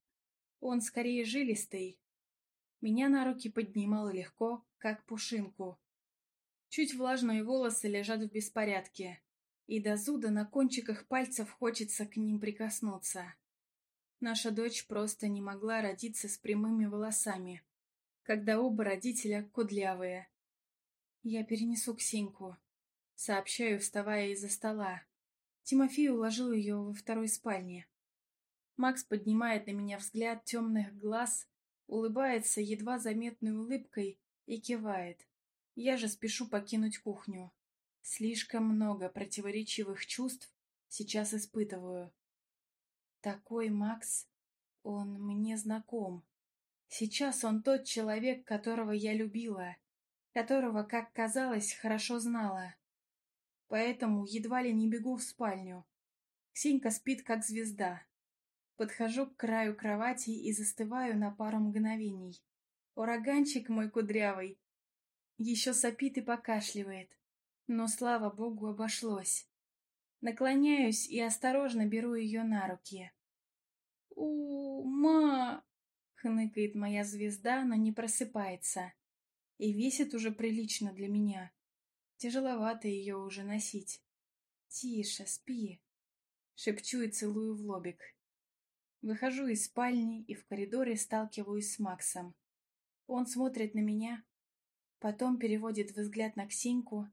он скорее жилистый. Меня на руки поднимало легко, как пушинку. Чуть влажные волосы лежат в беспорядке и до зуда на кончиках пальцев хочется к ним прикоснуться. Наша дочь просто не могла родиться с прямыми волосами, когда оба родителя кудлявые. Я перенесу Ксеньку. Сообщаю, вставая из-за стола. Тимофей уложил ее во второй спальне. Макс поднимает на меня взгляд темных глаз, улыбается едва заметной улыбкой и кивает. Я же спешу покинуть кухню. Слишком много противоречивых чувств сейчас испытываю. Такой Макс, он мне знаком. Сейчас он тот человек, которого я любила, которого, как казалось, хорошо знала. Поэтому едва ли не бегу в спальню. Ксенька спит, как звезда. Подхожу к краю кровати и застываю на пару мгновений. Ураганчик мой кудрявый еще сопит и покашливает. Но, слава богу, обошлось. Наклоняюсь и осторожно беру ее на руки. у ма хныкает моя звезда, но не просыпается. И весит уже прилично для меня. Тяжеловато ее уже носить. «Тише, спи!» Шепчу и целую в лобик. Выхожу из спальни и в коридоре сталкиваюсь с Максом. Он смотрит на меня, потом переводит взгляд на Ксиньку,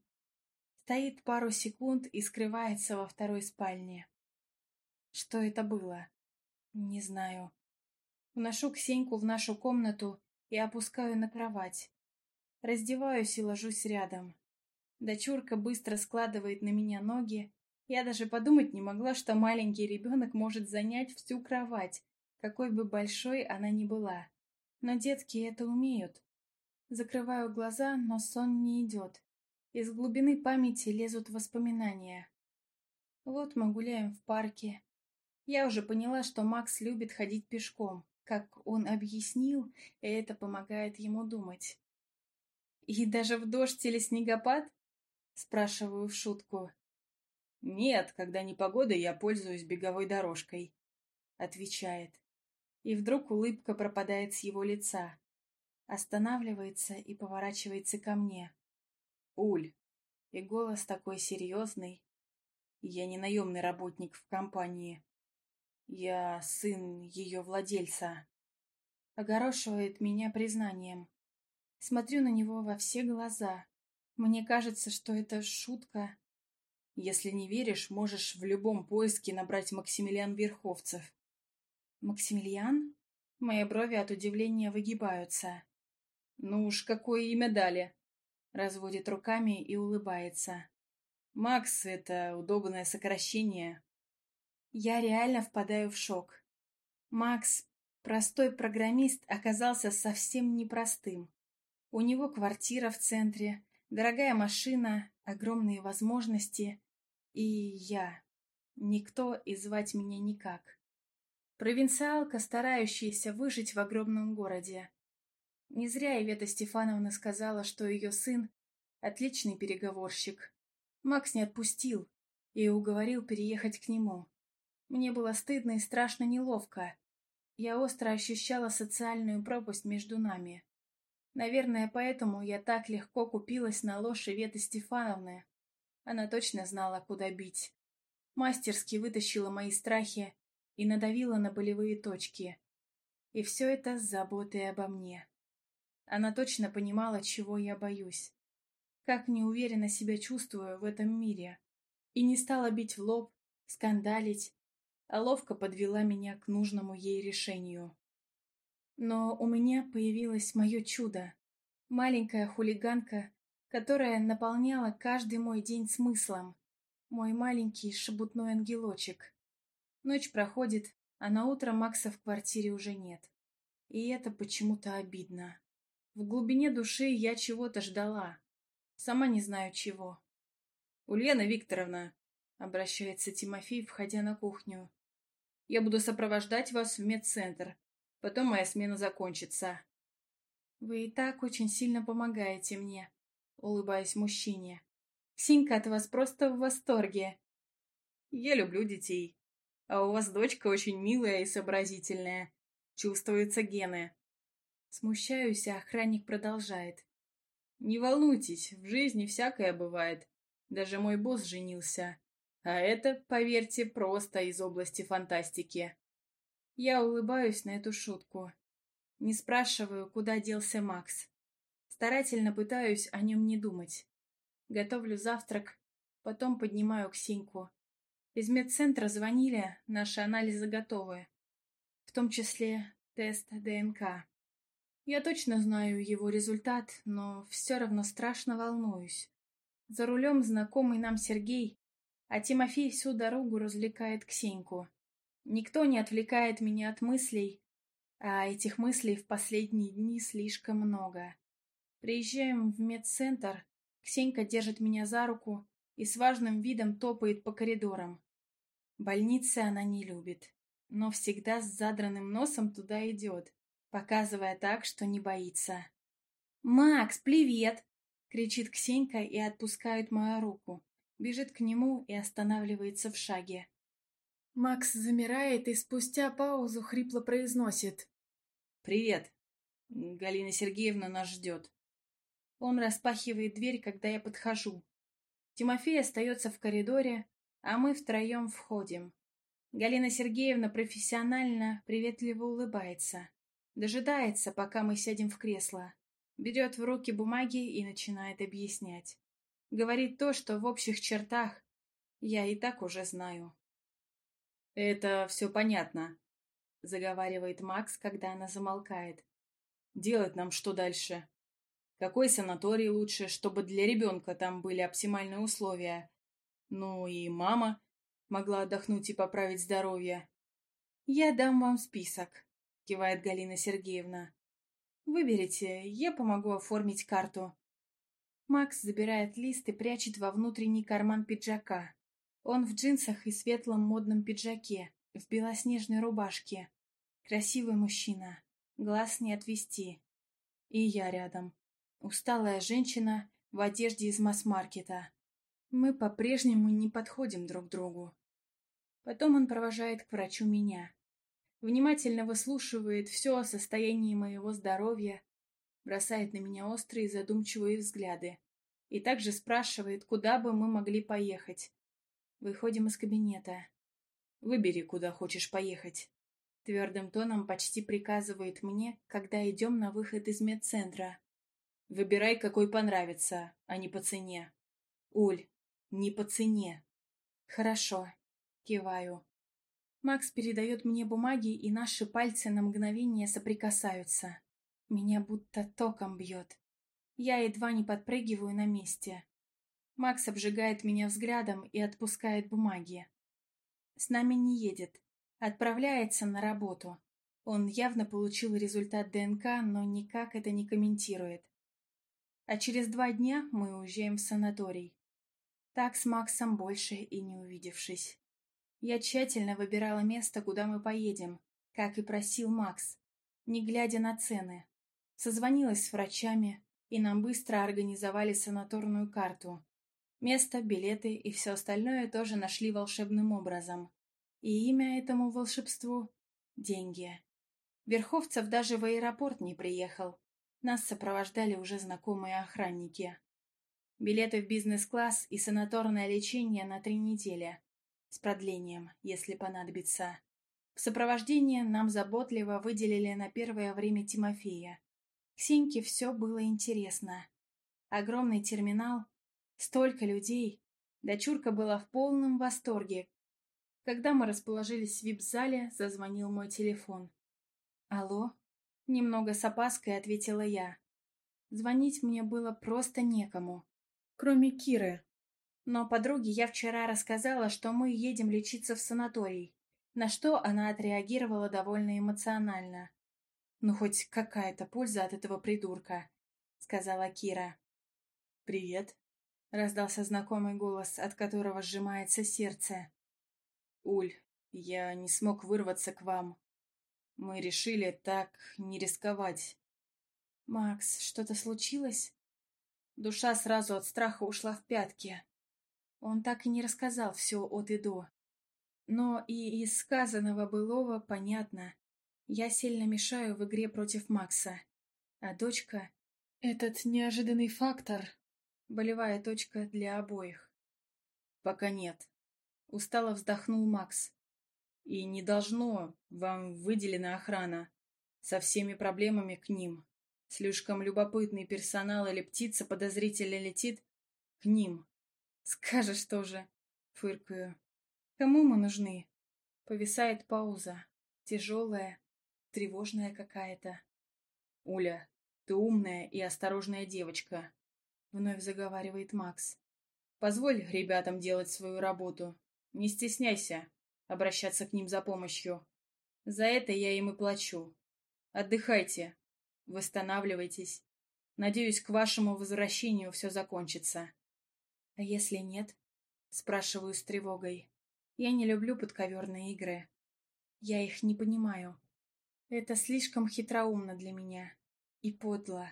Стоит пару секунд и скрывается во второй спальне. Что это было? Не знаю. Уношу Ксеньку в нашу комнату и опускаю на кровать. Раздеваюсь и ложусь рядом. Дочурка быстро складывает на меня ноги. Я даже подумать не могла, что маленький ребенок может занять всю кровать, какой бы большой она ни была. Но детки это умеют. Закрываю глаза, но сон не идет. Из глубины памяти лезут воспоминания. Вот мы гуляем в парке. Я уже поняла, что Макс любит ходить пешком, как он объяснил, и это помогает ему думать. «И даже в дождь или снегопад?» — спрашиваю в шутку. «Нет, когда не погода, я пользуюсь беговой дорожкой», — отвечает. И вдруг улыбка пропадает с его лица, останавливается и поворачивается ко мне. Уль. И голос такой серьезный. Я не наемный работник в компании. Я сын ее владельца. Огорошивает меня признанием. Смотрю на него во все глаза. Мне кажется, что это шутка. Если не веришь, можешь в любом поиске набрать Максимилиан Верховцев. Максимилиан? Мои брови от удивления выгибаются. Ну уж какое имя дали. Разводит руками и улыбается. «Макс — это удобное сокращение». Я реально впадаю в шок. Макс, простой программист, оказался совсем непростым. У него квартира в центре, дорогая машина, огромные возможности. И я. Никто и звать меня никак. Провинциалка, старающаяся выжить в огромном городе. Не зря Ивета Стефановна сказала, что ее сын – отличный переговорщик. Макс не отпустил и уговорил переехать к нему. Мне было стыдно и страшно неловко. Я остро ощущала социальную пропасть между нами. Наверное, поэтому я так легко купилась на ложь Иветы Стефановны. Она точно знала, куда бить. Мастерски вытащила мои страхи и надавила на болевые точки. И все это с заботой обо мне. Она точно понимала, чего я боюсь. Как неуверенно себя чувствую в этом мире. И не стала бить в лоб, скандалить, а ловко подвела меня к нужному ей решению. Но у меня появилось мое чудо. Маленькая хулиганка, которая наполняла каждый мой день смыслом. Мой маленький шебутной ангелочек. Ночь проходит, а на утро Макса в квартире уже нет. И это почему-то обидно. В глубине души я чего-то ждала. Сама не знаю чего. «Ульяна Викторовна», — обращается Тимофей, входя на кухню, — «я буду сопровождать вас в медцентр. Потом моя смена закончится». «Вы и так очень сильно помогаете мне», — улыбаясь мужчине. «Синька от вас просто в восторге». «Я люблю детей. А у вас дочка очень милая и сообразительная. Чувствуются гены. Смущаюсь, а охранник продолжает. «Не волнуйтесь, в жизни всякое бывает. Даже мой босс женился. А это, поверьте, просто из области фантастики». Я улыбаюсь на эту шутку. Не спрашиваю, куда делся Макс. Старательно пытаюсь о нем не думать. Готовлю завтрак, потом поднимаю Ксеньку. Из медцентра звонили, наши анализы готовы. В том числе тест ДНК. Я точно знаю его результат, но все равно страшно волнуюсь. За рулем знакомый нам Сергей, а Тимофей всю дорогу развлекает Ксеньку. Никто не отвлекает меня от мыслей, а этих мыслей в последние дни слишком много. Приезжаем в медцентр, Ксенька держит меня за руку и с важным видом топает по коридорам. Больницы она не любит, но всегда с задранным носом туда идет показывая так, что не боится. «Макс, привет!» — кричит Ксенька и отпускает мою руку. Бежит к нему и останавливается в шаге. Макс замирает и спустя паузу хрипло произносит. «Привет. Галина Сергеевна нас ждет». Он распахивает дверь, когда я подхожу. Тимофей остается в коридоре, а мы втроем входим. Галина Сергеевна профессионально, приветливо улыбается. Дожидается, пока мы сядем в кресло. Берет в руки бумаги и начинает объяснять. Говорит то, что в общих чертах я и так уже знаю. «Это все понятно», — заговаривает Макс, когда она замолкает. «Делать нам что дальше? Какой санаторий лучше, чтобы для ребенка там были оптимальные условия? Ну и мама могла отдохнуть и поправить здоровье». «Я дам вам список», — кивает Галина Сергеевна. «Выберите, я помогу оформить карту». Макс забирает лист и прячет во внутренний карман пиджака. Он в джинсах и светлом модном пиджаке, в белоснежной рубашке. Красивый мужчина. Глаз не отвести. И я рядом. Усталая женщина в одежде из масс-маркета. Мы по-прежнему не подходим друг другу. Потом он провожает к врачу меня внимательно выслушивает все о состоянии моего здоровья, бросает на меня острые задумчивые взгляды и также спрашивает, куда бы мы могли поехать. Выходим из кабинета. «Выбери, куда хочешь поехать». Твердым тоном почти приказывает мне, когда идем на выход из медцентра. «Выбирай, какой понравится, а не по цене». «Уль, не по цене». «Хорошо». Киваю. Макс передает мне бумаги, и наши пальцы на мгновение соприкасаются. Меня будто током бьет. Я едва не подпрыгиваю на месте. Макс обжигает меня взглядом и отпускает бумаги. С нами не едет. Отправляется на работу. Он явно получил результат ДНК, но никак это не комментирует. А через два дня мы уезжаем в санаторий. Так с Максом больше и не увидевшись. Я тщательно выбирала место, куда мы поедем, как и просил Макс, не глядя на цены. Созвонилась с врачами, и нам быстро организовали санаторную карту. Место, билеты и все остальное тоже нашли волшебным образом. И имя этому волшебству – деньги. Верховцев даже в аэропорт не приехал. Нас сопровождали уже знакомые охранники. Билеты в бизнес-класс и санаторное лечение на три недели с продлением, если понадобится. В сопровождение нам заботливо выделили на первое время Тимофея. Ксеньке все было интересно. Огромный терминал, столько людей. Дочурка была в полном восторге. Когда мы расположились в вип-зале, зазвонил мой телефон. «Алло?» — немного с опаской ответила я. Звонить мне было просто некому, кроме Киры, но подруге я вчера рассказала, что мы едем лечиться в санаторий, на что она отреагировала довольно эмоционально. «Ну, хоть какая-то польза от этого придурка», — сказала Кира. «Привет», — раздался знакомый голос, от которого сжимается сердце. «Уль, я не смог вырваться к вам. Мы решили так не рисковать». «Макс, что-то случилось?» Душа сразу от страха ушла в пятки. Он так и не рассказал все от и до. Но и из сказанного былого понятно. Я сильно мешаю в игре против Макса. А дочка... Этот неожиданный фактор... Болевая точка для обоих. Пока нет. Устало вздохнул Макс. И не должно, вам выделена охрана. Со всеми проблемами к ним. Слишком любопытный персонал или птица подозрительно летит к ним. Скажешь тоже. Фыркаю. Кому мы нужны? Повисает пауза. Тяжелая, тревожная какая-то. Уля, ты умная и осторожная девочка. Вновь заговаривает Макс. Позволь ребятам делать свою работу. Не стесняйся обращаться к ним за помощью. За это я им и плачу. Отдыхайте. Восстанавливайтесь. Надеюсь, к вашему возвращению все закончится. А если нет? Спрашиваю с тревогой. Я не люблю подковерные игры. Я их не понимаю. Это слишком хитроумно для меня. И подло.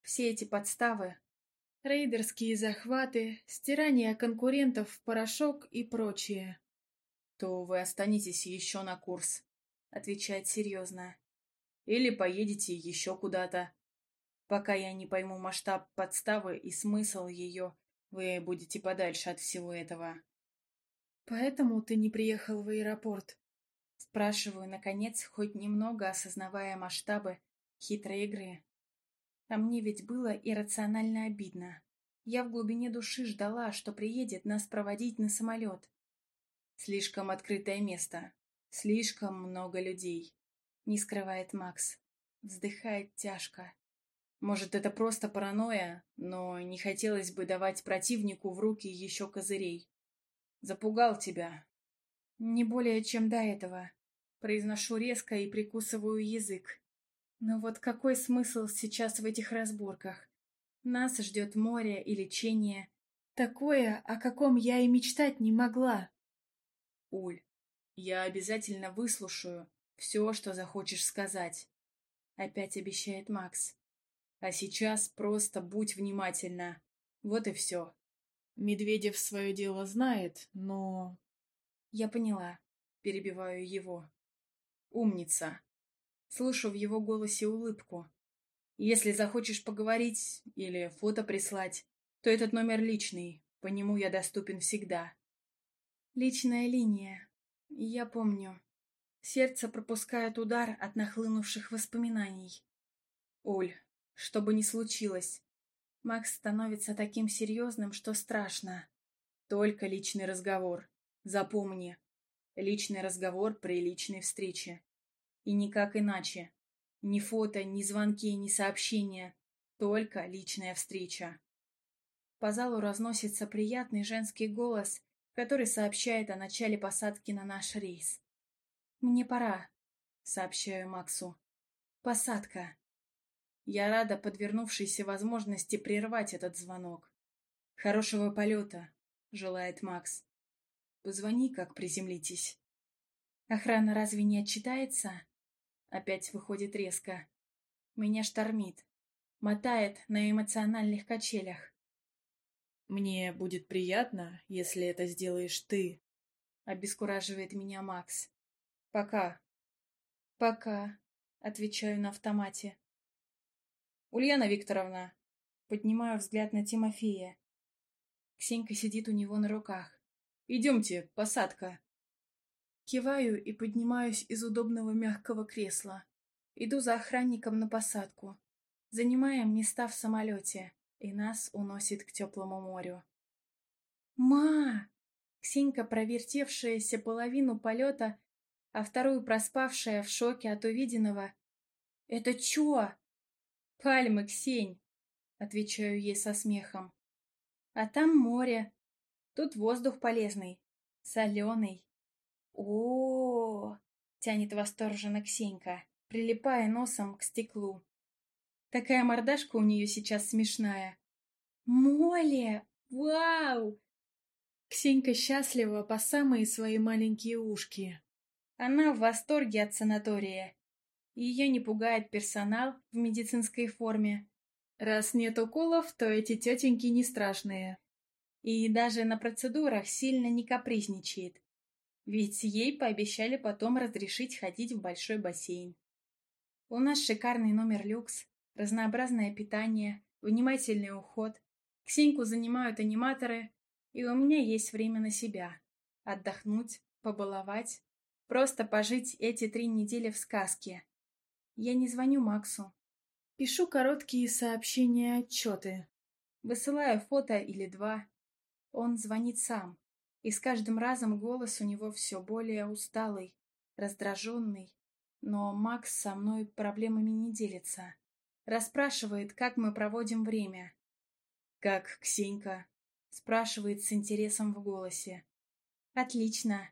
Все эти подставы, рейдерские захваты, стирание конкурентов в порошок и прочее. То вы останетесь еще на курс, отвечает серьезно. Или поедете еще куда-то. Пока я не пойму масштаб подставы и смысл ее, вы будете подальше от всего этого. Поэтому ты не приехал в аэропорт? Спрашиваю, наконец, хоть немного осознавая масштабы хитрой игры. А мне ведь было иррационально обидно. Я в глубине души ждала, что приедет нас проводить на самолет. Слишком открытое место. Слишком много людей. Не скрывает Макс. Вздыхает тяжко. Может, это просто паранойя, но не хотелось бы давать противнику в руки еще козырей. Запугал тебя. Не более, чем до этого. Произношу резко и прикусываю язык. Но вот какой смысл сейчас в этих разборках? Нас ждет море и лечение. Такое, о каком я и мечтать не могла. Уль, я обязательно выслушаю все, что захочешь сказать. Опять обещает Макс. А сейчас просто будь внимательна. Вот и все. Медведев свое дело знает, но... Я поняла. Перебиваю его. Умница. Слышу в его голосе улыбку. Если захочешь поговорить или фото прислать, то этот номер личный, по нему я доступен всегда. Личная линия. Я помню. Сердце пропускает удар от нахлынувших воспоминаний. Оль, что бы ни случилось. Макс становится таким серьезным, что страшно. Только личный разговор. Запомни. Личный разговор при личной встрече. И никак иначе. Ни фото, ни звонки, ни сообщения. Только личная встреча. По залу разносится приятный женский голос, который сообщает о начале посадки на наш рейс. «Мне пора», — сообщаю Максу. «Посадка». Я рада подвернувшейся возможности прервать этот звонок. «Хорошего полета!» — желает Макс. «Позвони, как приземлитесь». «Охрана разве не отчитается?» Опять выходит резко. Меня штормит. Мотает на эмоциональных качелях. «Мне будет приятно, если это сделаешь ты», — обескураживает меня Макс. «Пока». «Пока», — отвечаю на автомате. «Ульяна Викторовна!» Поднимаю взгляд на Тимофея. Ксенька сидит у него на руках. «Идемте, посадка!» Киваю и поднимаюсь из удобного мягкого кресла. Иду за охранником на посадку. Занимаем места в самолете, и нас уносит к теплому морю.
«Ма!»
Ксенька, провертевшаяся половину полета, а вторую проспавшая в шоке от увиденного. «Это чё?» «Пальмы, Ксень!» — отвечаю ей со смехом. «А там море. Тут воздух полезный, соленый». О, -о, -о, -о тянет восторженно Ксенька, прилипая носом к стеклу. Такая мордашка у нее сейчас смешная. «Моле! Вау!» Ксенька счастлива по самые свои маленькие ушки. Она в восторге от санатория ее не пугает персонал в медицинской форме. Раз нет уколов, то эти тетеньки не страшные. И даже на процедурах сильно не капризничает. Ведь ей пообещали потом разрешить ходить в большой бассейн. У нас шикарный номер люкс, разнообразное питание, внимательный уход. Ксеньку занимают аниматоры, и у меня есть время на себя. Отдохнуть, побаловать, просто пожить эти три недели в сказке. Я не звоню Максу. Пишу короткие сообщения-отчеты. Высылаю фото или два. Он звонит сам. И с каждым разом голос у него все более усталый, раздраженный. Но Макс со мной проблемами не делится. Расспрашивает, как мы проводим время. «Как Ксенька?» Спрашивает с интересом в голосе. «Отлично».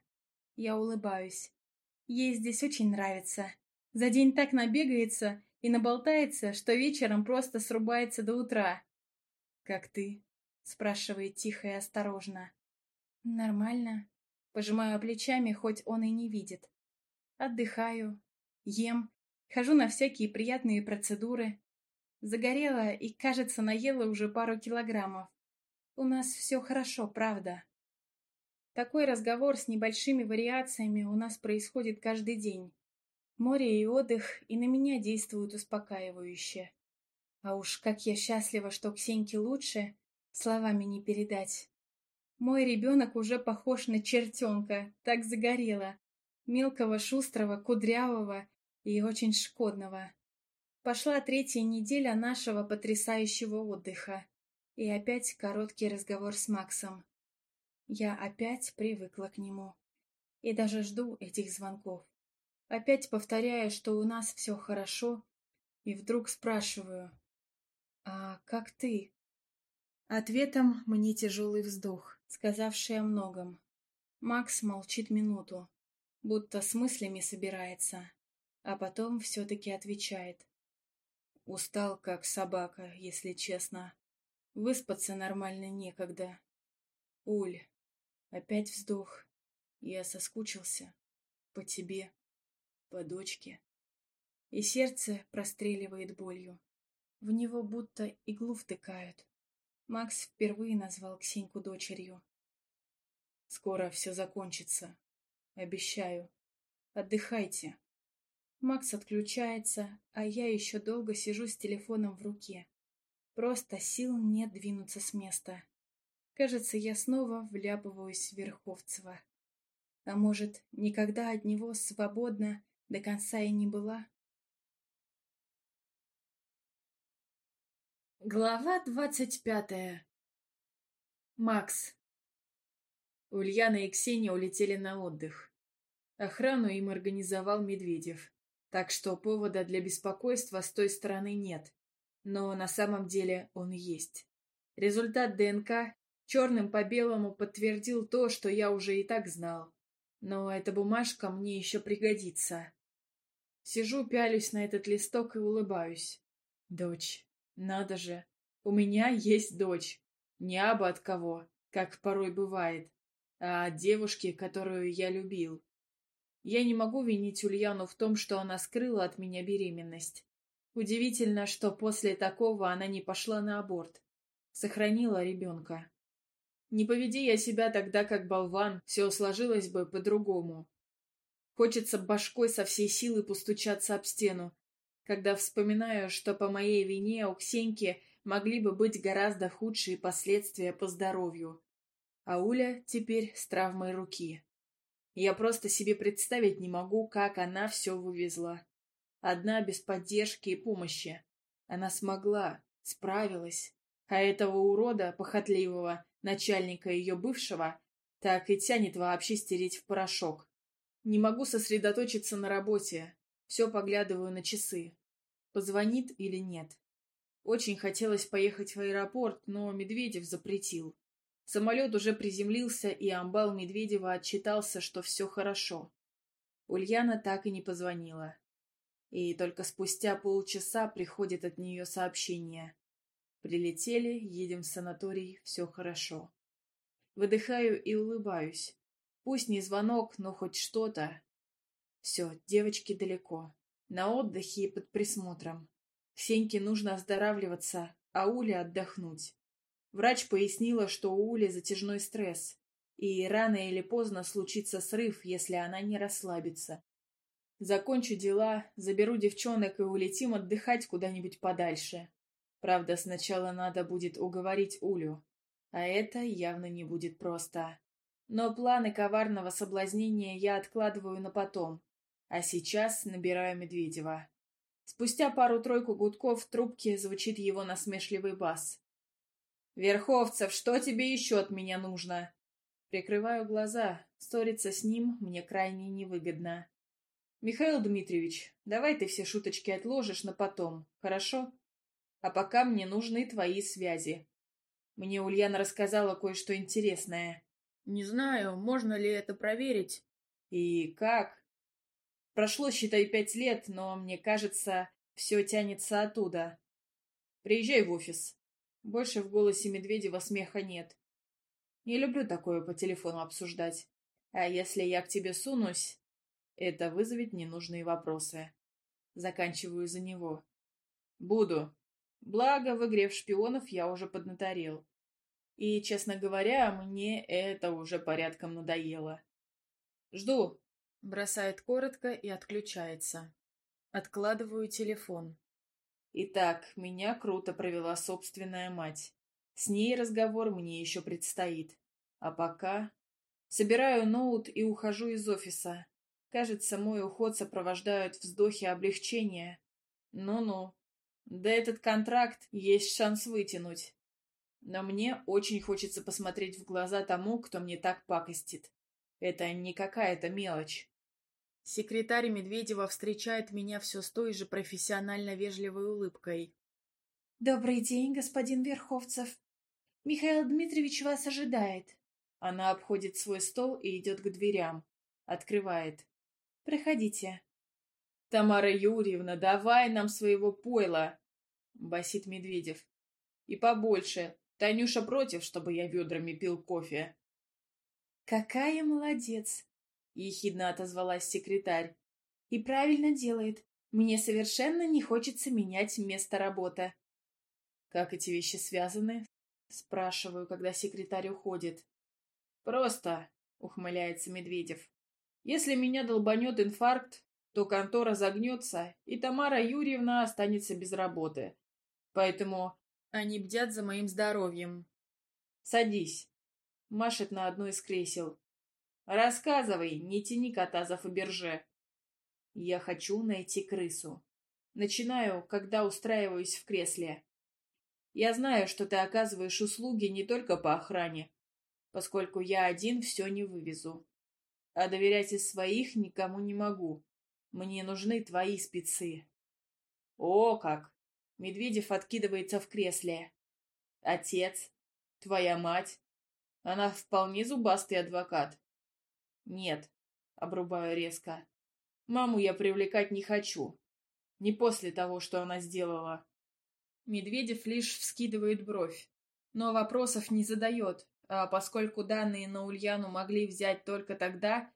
Я улыбаюсь. Ей здесь очень нравится. За день так набегается и наболтается, что вечером просто срубается до утра. «Как ты?» — спрашивает тихо и осторожно. «Нормально». Пожимаю плечами, хоть он и не видит. Отдыхаю, ем, хожу на всякие приятные процедуры. Загорела и, кажется, наела уже пару килограммов. У нас все хорошо, правда. Такой разговор с небольшими вариациями у нас происходит каждый день. Море и отдых и на меня действуют успокаивающе. А уж как я счастлива, что Ксеньке лучше, словами не передать. Мой ребенок уже похож на чертенка, так загорело. Мелкого, шустрого, кудрявого и очень шкодного. Пошла третья неделя нашего потрясающего отдыха. И опять короткий разговор с Максом. Я опять привыкла к нему. И даже жду этих звонков опять повторяя, что у нас все хорошо, и вдруг спрашиваю, «А как ты?» Ответом мне тяжелый вздох, сказавший о многом. Макс молчит минуту, будто с мыслями собирается, а потом все-таки отвечает. Устал, как собака, если
честно. Выспаться нормально некогда. Уль, опять вздох. Я соскучился. По тебе по дочке.
И сердце простреливает болью. В него будто иглу втыкают. Макс впервые назвал Ксеньку дочерью. «Скоро все закончится. Обещаю. Отдыхайте». Макс отключается, а я еще долго сижу с телефоном в руке. Просто сил нет двинуться с места. Кажется, я снова вляпываюсь в
Верховцева. А может, никогда от него свободно до конца и не была. Глава двадцать пятая. Макс.
Ульяна и Ксения улетели на отдых. Охрану им организовал Медведев, так что повода для беспокойства с той стороны нет, но на самом деле он есть. Результат ДНК черным по белому подтвердил то, что я уже и так знал. Но эта бумажка мне еще пригодится. Сижу, пялюсь на этот листок и улыбаюсь. Дочь. Надо же. У меня есть дочь. Не оба от кого, как порой бывает, а от девушки, которую я любил. Я не могу винить Ульяну в том, что она скрыла от меня беременность. Удивительно, что после такого она не пошла на аборт. Сохранила ребенка. Не поведи я себя тогда как болван, все сложилось бы по-другому. Хочется башкой со всей силы постучаться об стену, когда вспоминаю, что по моей вине у Ксеньки могли бы быть гораздо худшие последствия по здоровью. А Уля теперь с травмой руки. Я просто себе представить не могу, как она все вывезла. Одна без поддержки и помощи. Она смогла, справилась. А этого урода, похотливого, начальника ее бывшего, так и тянет вообще стереть в порошок. Не могу сосредоточиться на работе, все поглядываю на часы. Позвонит или нет. Очень хотелось поехать в аэропорт, но Медведев запретил. Самолет уже приземлился, и амбал Медведева отчитался, что все хорошо. Ульяна так и не позвонила. И только спустя полчаса приходит от нее сообщение. Прилетели, едем в санаторий, все хорошо. Выдыхаю и улыбаюсь. Пусть не звонок, но хоть что-то. Все, девочки далеко. На отдыхе и под присмотром. Сеньке нужно оздоравливаться, а Уле отдохнуть. Врач пояснила, что у Ули затяжной стресс, и рано или поздно случится срыв, если она не расслабится. Закончу дела, заберу девчонок и улетим отдыхать куда-нибудь подальше. Правда, сначала надо будет уговорить Улю. А это явно не будет просто. Но планы коварного соблазнения я откладываю на потом. А сейчас набираю Медведева. Спустя пару-тройку гудков в трубке звучит его насмешливый бас. «Верховцев, что тебе еще от меня нужно?» Прикрываю глаза. Ссориться с ним мне крайне невыгодно. «Михаил Дмитриевич, давай ты все шуточки отложишь на потом, хорошо?» А пока мне нужны твои связи. Мне Ульяна рассказала кое-что интересное. Не знаю, можно ли это проверить. И как? Прошло, считай, пять лет, но, мне кажется, все тянется оттуда. Приезжай в офис. Больше в голосе Медведева смеха нет. Не люблю такое по телефону обсуждать. А если я к тебе сунусь, это вызовет ненужные вопросы. Заканчиваю за него. Буду. Благо, в игре в шпионов я уже поднаторел. И, честно говоря, мне это уже порядком надоело. «Жду», — бросает коротко и отключается. Откладываю телефон. Итак, меня круто провела собственная мать. С ней разговор мне еще предстоит. А пока... Собираю ноут и ухожу из офиса. Кажется, мой уход сопровождают вздохи облегчения. Ну-ну, да этот контракт есть шанс вытянуть. Но мне очень хочется посмотреть в глаза тому, кто мне так пакостит. Это не какая-то мелочь. Секретарь Медведева встречает меня все с той же профессионально вежливой улыбкой. «Добрый день, господин Верховцев. Михаил Дмитриевич вас ожидает». Она обходит свой стол и идет к дверям. Открывает. «Проходите». «Тамара Юрьевна, давай нам своего пойла!» — басит Медведев. «И побольше. Танюша против, чтобы я ведрами пил кофе». «Какая молодец!» — ехидно отозвалась секретарь. «И правильно делает. Мне совершенно не хочется менять место работы». «Как эти вещи связаны?» — спрашиваю, когда секретарь уходит. «Просто», — ухмыляется Медведев. «Если меня долбанет инфаркт, то контора загнется, и Тамара Юрьевна останется без работы. Поэтому они бдят за моим здоровьем. «Садись», — машет на одно из кресел. «Рассказывай, не тяни кота за Фаберже». Я хочу найти крысу. Начинаю, когда устраиваюсь в кресле. Я знаю, что ты оказываешь услуги не только по охране, поскольку я один все не вывезу. А доверять из своих никому не могу. Мне нужны твои спецы. О, как! Медведев откидывается в кресле.
Отец, твоя мать. Она вполне зубастый адвокат. Нет, обрубаю резко. Маму я привлекать не
хочу. Не после того, что она сделала. Медведев лишь вскидывает бровь, но вопросов не задает, а поскольку данные на Ульяну могли взять только тогда,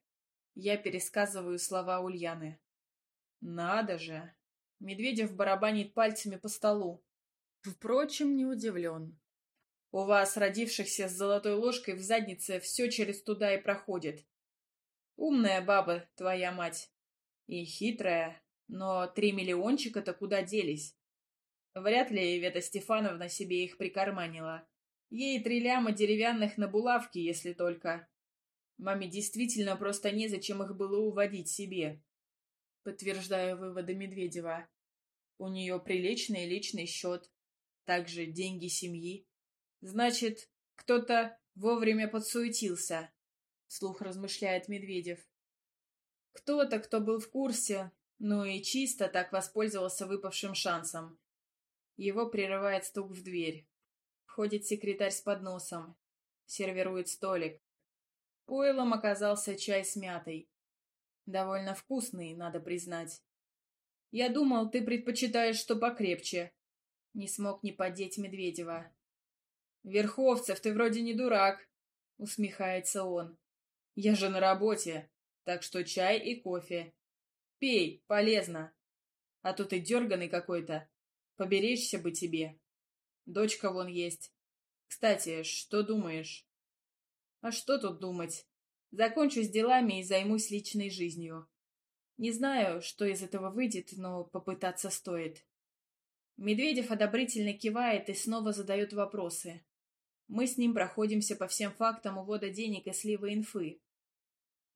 я пересказываю слова Ульяны. «Надо же!» Медведев барабанит пальцами по столу. Впрочем, не удивлен. «У вас, родившихся с золотой ложкой в заднице, все через туда и проходит. Умная баба твоя мать. И хитрая. Но три миллиончика-то куда делись? Вряд ли Вета Стефановна себе их прикарманила. Ей три ляма деревянных на булавке, если только. Маме действительно просто незачем их было уводить себе подтверждая выводы Медведева. У нее приличный личный счет, также деньги семьи. Значит, кто-то вовремя подсуетился, Слух размышляет Медведев. Кто-то, кто был в курсе, ну и чисто так воспользовался выпавшим шансом. Его прерывает стук в дверь. Входит секретарь с подносом. Сервирует столик. Пойлом оказался чай с мятой. Довольно вкусный, надо признать. Я думал, ты предпочитаешь, что покрепче. Не смог не подеть Медведева. Верховцев, ты вроде не дурак, усмехается он. Я же на работе, так что чай и кофе. Пей, полезно. А то ты дерганый какой-то. Поберечься бы тебе. Дочка вон есть. Кстати, что думаешь? А что тут думать? Закончу с делами и займусь личной жизнью. Не знаю, что из этого выйдет, но попытаться стоит. Медведев одобрительно кивает и снова задает вопросы. Мы с ним проходимся по всем фактам увода денег и слива инфы.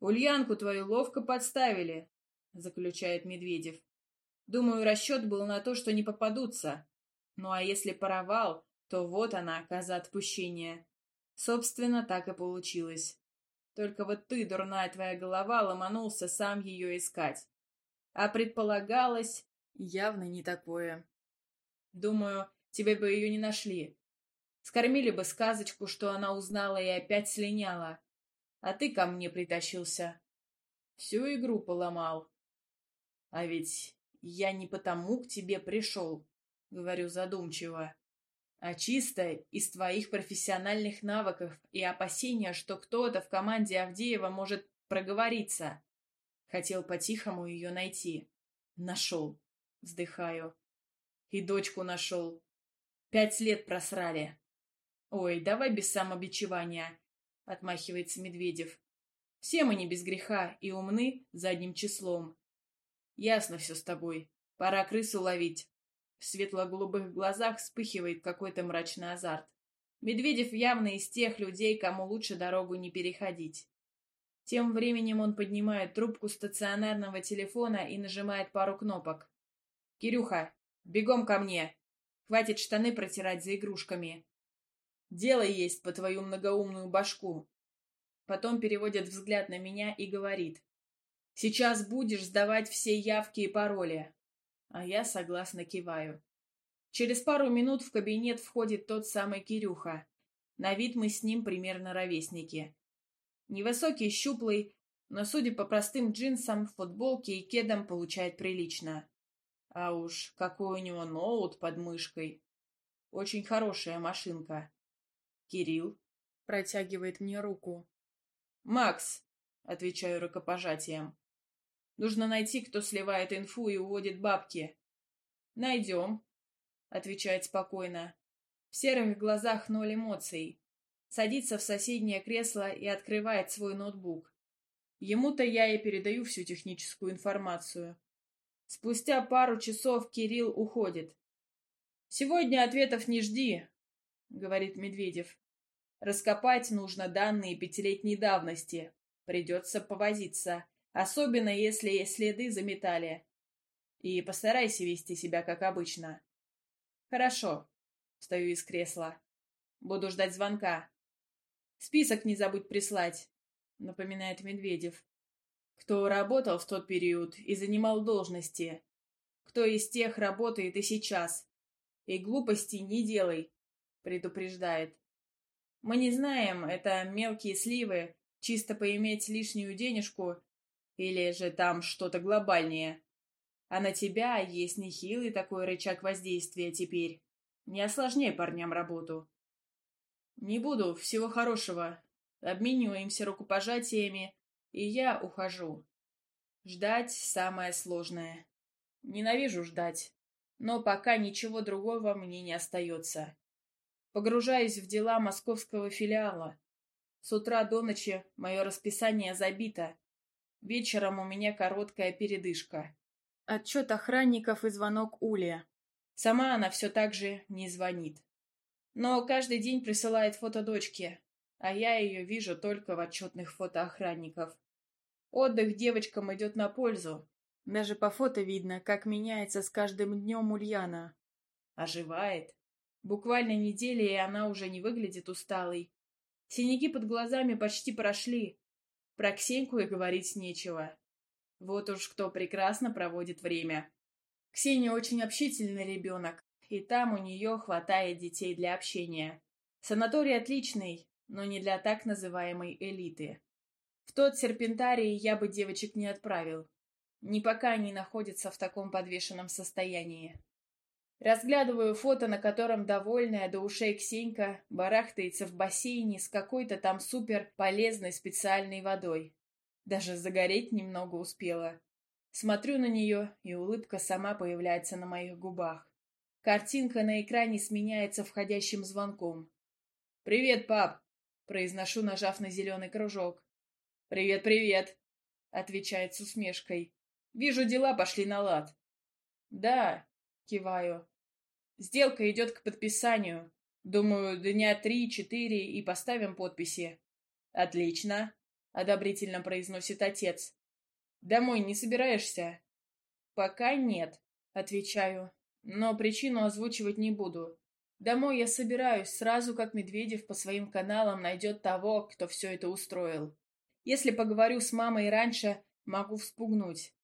«Ульянку твою ловко подставили», — заключает Медведев. «Думаю, расчет был на то, что не попадутся. Ну а если поровал, то вот она, коза отпущения». Собственно, так и получилось. Только вот ты, дурная твоя голова, ломанулся сам ее искать. А предполагалось явно не такое. Думаю, тебе бы ее не нашли. Скормили бы сказочку, что она узнала и опять слиняла. А ты ко мне притащился. Всю игру поломал. А ведь я не потому к тебе пришел, говорю задумчиво а чисто из твоих профессиональных навыков и опасения, что кто-то в команде Авдеева может проговориться. Хотел по-тихому ее найти. Нашел. Вздыхаю. И дочку нашел. Пять лет просрали. Ой, давай без самобичевания, отмахивается Медведев. Все мы не без греха и умны задним числом. Ясно все с тобой. Пора крысу ловить. В светло-голубых глазах вспыхивает какой-то мрачный азарт. Медведев явно из тех людей, кому лучше дорогу не переходить. Тем временем он поднимает трубку стационарного телефона и нажимает пару кнопок. «Кирюха, бегом ко мне! Хватит штаны протирать за игрушками!» «Дело есть по твою многоумную башку!» Потом переводит взгляд на меня и говорит. «Сейчас будешь сдавать все явки и пароли а я согласно киваю. Через пару минут в кабинет входит тот самый Кирюха. На вид мы с ним примерно ровесники. Невысокий, щуплый, но, судя по простым джинсам, футболке и кедам получает прилично. А уж какой у него ноут под мышкой. Очень хорошая машинка. Кирилл протягивает мне руку. «Макс!» — отвечаю рукопожатием. Нужно найти, кто сливает инфу и уводит бабки. Найдем, отвечает спокойно. В серых глазах ноль эмоций. Садится в соседнее кресло и открывает свой ноутбук. Ему-то я и передаю всю техническую информацию. Спустя пару часов Кирилл уходит. «Сегодня ответов не жди», — говорит Медведев. «Раскопать нужно данные пятилетней давности. Придется повозиться. Особенно, если следы заметали. И постарайся вести себя, как обычно. Хорошо. Встаю из кресла. Буду ждать звонка. Список не забудь прислать, напоминает Медведев. Кто работал в тот период и занимал должности? Кто из тех работает и сейчас? И глупостей не делай, предупреждает. Мы не знаем, это мелкие сливы, чисто поиметь лишнюю денежку или же там что-то глобальнее? А на тебя есть нехилый такой рычаг воздействия теперь. Не осложняй парням работу. Не буду, всего хорошего. Обмениваемся рукопожатиями, и я ухожу. Ждать самое сложное. Ненавижу ждать, но пока ничего другого мне не остается. Погружаюсь в дела московского филиала. С утра до ночи мое расписание забито. Вечером у меня короткая передышка. Отчет охранников и звонок Улия. Сама она все так же не звонит. Но каждый день присылает фото дочки. а я ее вижу только в отчетных фото охранников. Отдых девочкам идет на пользу. Даже по фото видно, как меняется с каждым днем Ульяна. Оживает. Буквально недели, и она уже не выглядит усталой. Синяки под глазами почти прошли, про Ксеньку и говорить нечего. Вот уж кто прекрасно проводит время. Ксения очень общительный ребенок, и там у нее хватает детей для общения. Санаторий отличный, но не для так называемой элиты. В тот серпентарий я бы девочек не отправил. Не пока они находятся в таком подвешенном состоянии. Разглядываю фото, на котором довольная до ушей Ксенька барахтается в бассейне с какой-то там супер полезной специальной водой. Даже загореть немного успела. Смотрю на нее, и улыбка сама появляется на моих губах. Картинка на экране сменяется входящим звонком. «Привет, пап!» — произношу, нажав на зеленый кружок. «Привет, привет!» — отвечает с усмешкой. «Вижу, дела пошли на лад». «Да», — киваю. Сделка идет к подписанию. Думаю, дня три-четыре и поставим подписи. Отлично, одобрительно произносит отец. Домой не собираешься? Пока нет, отвечаю, но причину озвучивать не буду. Домой я собираюсь сразу, как Медведев по своим каналам найдет того, кто все это устроил. Если поговорю с мамой раньше, могу вспугнуть.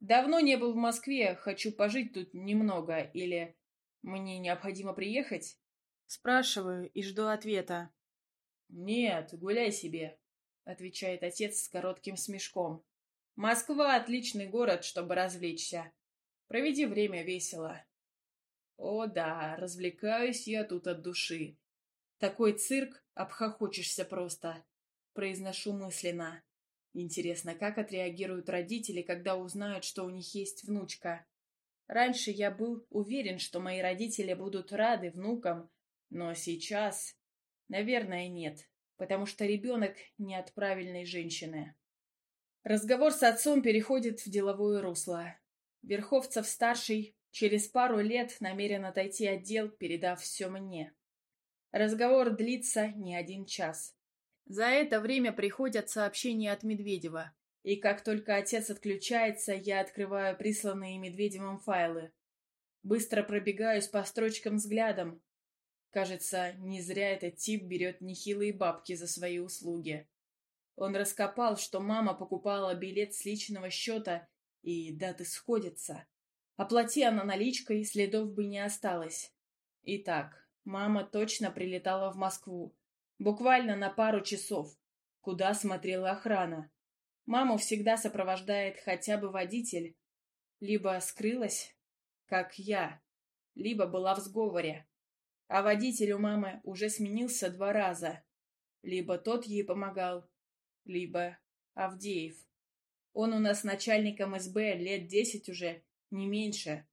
Давно не был в Москве, хочу пожить тут немного, или «Мне необходимо приехать?» Спрашиваю и жду ответа. «Нет, гуляй себе», — отвечает отец с коротким смешком. «Москва — отличный город, чтобы развлечься. Проведи время весело». «О да, развлекаюсь я тут от души. Такой цирк, обхохочешься просто», — произношу мысленно. Интересно, как отреагируют родители, когда узнают, что у них есть внучка. Раньше я был уверен, что мои родители будут рады внукам, но сейчас... Наверное, нет, потому что ребенок не от правильной женщины. Разговор с отцом переходит в деловое русло. Верховцев-старший через пару лет намерен отойти от дел, передав все мне. Разговор длится не один час. За это время приходят сообщения от Медведева. И как только отец отключается, я открываю присланные Медведевым файлы. Быстро пробегаюсь по строчкам взглядом. Кажется, не зря этот тип берет нехилые бабки за свои услуги. Он раскопал, что мама покупала билет с личного счета, и даты сходятся. Оплати она наличкой, следов бы не осталось. Итак, мама точно прилетала в Москву. Буквально на пару часов. Куда смотрела охрана. Маму всегда сопровождает хотя бы водитель. Либо скрылась, как я, либо была в сговоре. А водитель у мамы уже сменился два раза. Либо тот ей помогал, либо Авдеев. Он у нас начальником СБ лет десять уже, не меньше.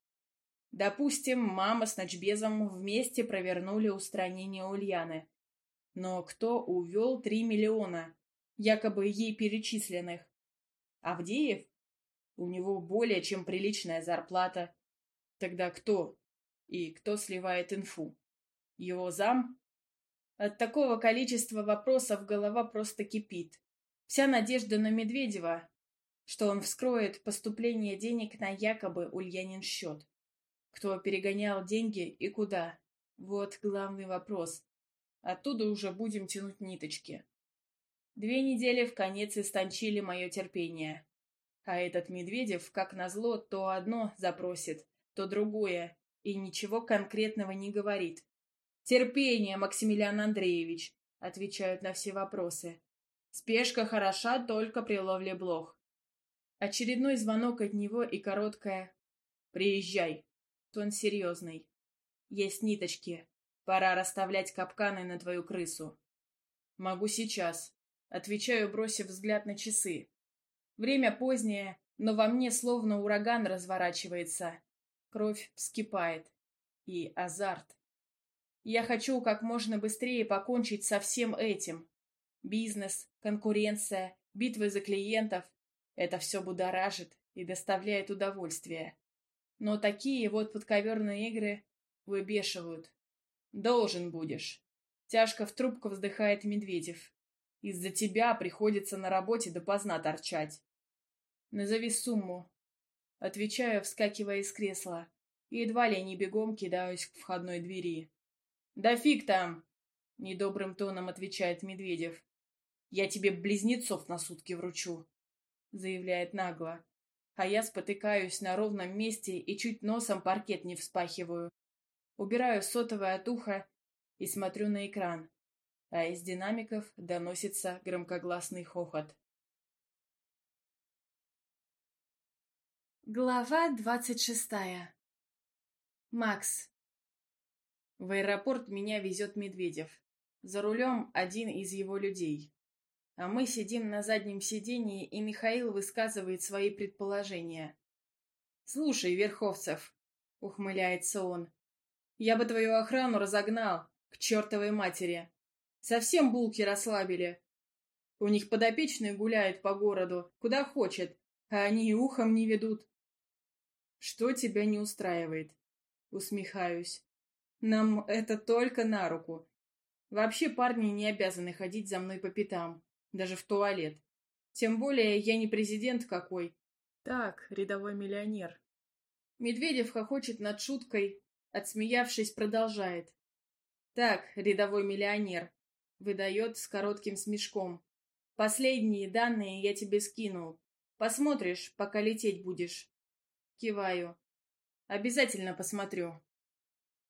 Допустим, мама с Ночбезом вместе провернули устранение Ульяны. Но кто увел три миллиона, якобы ей перечисленных? Авдеев? У него более чем приличная зарплата. Тогда кто? И кто сливает инфу? Его зам? От такого количества вопросов голова просто кипит. Вся надежда на Медведева, что он вскроет поступление денег на якобы Ульянин счет. Кто перегонял деньги и куда? Вот главный вопрос. Оттуда уже будем тянуть ниточки. Две недели в конец истончили мое терпение. А этот Медведев, как назло, то одно запросит, то другое, и ничего конкретного не говорит. «Терпение, Максимилиан Андреевич!» — отвечают на все вопросы. «Спешка хороша только при ловле блох». Очередной звонок от него и короткое «Приезжай!» Тон серьезный. «Есть ниточки. Пора расставлять капканы на твою крысу». «Могу сейчас», Отвечаю, бросив взгляд на часы. Время позднее, но во мне словно ураган разворачивается. Кровь вскипает. И азарт. Я хочу как можно быстрее покончить со всем этим. Бизнес, конкуренция, битвы за клиентов. Это все будоражит и доставляет удовольствие. Но такие вот подковерные игры выбешивают. Должен будешь. Тяжко в трубку вздыхает Медведев. Из-за тебя приходится на работе допоздна торчать. Назови сумму. Отвечаю, вскакивая из кресла. И едва ли не бегом кидаюсь к входной двери. Да фиг там! Недобрым тоном отвечает Медведев. Я тебе близнецов на сутки вручу. Заявляет нагло. А я спотыкаюсь на ровном месте и чуть носом паркет не вспахиваю. Убираю сотовое от уха
и смотрю на экран а из динамиков доносится громкогласный хохот. Глава двадцать шестая. Макс. В аэропорт меня
везет Медведев. За рулем один из его людей. А мы сидим на заднем сидении, и Михаил высказывает свои предположения. «Слушай, Верховцев», — ухмыляется он, — «я бы твою охрану разогнал, к чертовой матери. Совсем булки расслабили. У них подопечные гуляют по городу, куда хочет, а они и ухом не ведут. Что тебя не устраивает? Усмехаюсь. Нам это только на руку. Вообще парни не обязаны ходить за мной по пятам, даже в туалет. Тем более я не президент какой. Так, рядовой миллионер. Медведев хохочет над шуткой, отсмеявшись, продолжает. Так, рядовой миллионер, Выдает с коротким смешком. Последние данные я тебе скинул. Посмотришь, пока лететь будешь. Киваю. Обязательно посмотрю.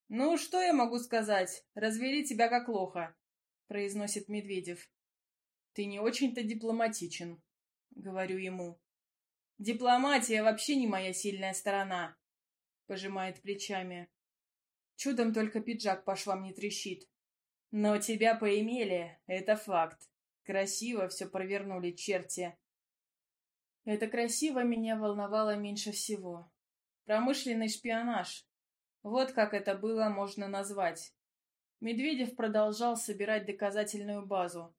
Ну, что я могу сказать? Развели тебя как лоха, произносит Медведев. Ты не очень-то дипломатичен, говорю ему. Дипломатия вообще не моя сильная сторона, пожимает плечами. Чудом только пиджак по швам не трещит. Но тебя поимели, это факт. Красиво все провернули черти. Это красиво меня волновало меньше всего. Промышленный шпионаж. Вот как это было можно назвать. Медведев продолжал собирать доказательную базу.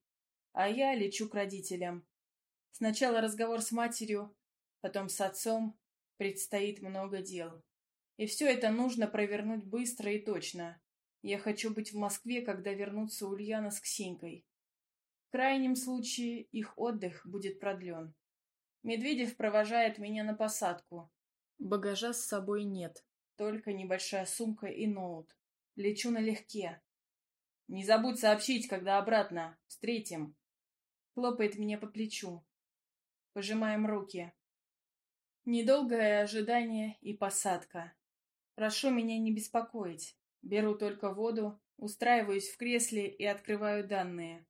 А я лечу к родителям. Сначала разговор с матерью, потом с отцом. Предстоит много дел. И все это нужно провернуть быстро и точно. Я хочу быть в Москве, когда вернутся Ульяна с Ксенькой. В крайнем случае их отдых будет продлен. Медведев провожает меня на посадку. Багажа с собой нет, только небольшая сумка и ноут. Лечу налегке. «Не забудь сообщить, когда обратно. Встретим!» Хлопает меня по плечу. Пожимаем руки. Недолгое ожидание и посадка. Прошу меня не беспокоить. Беру только воду, устраиваюсь в кресле и открываю данные.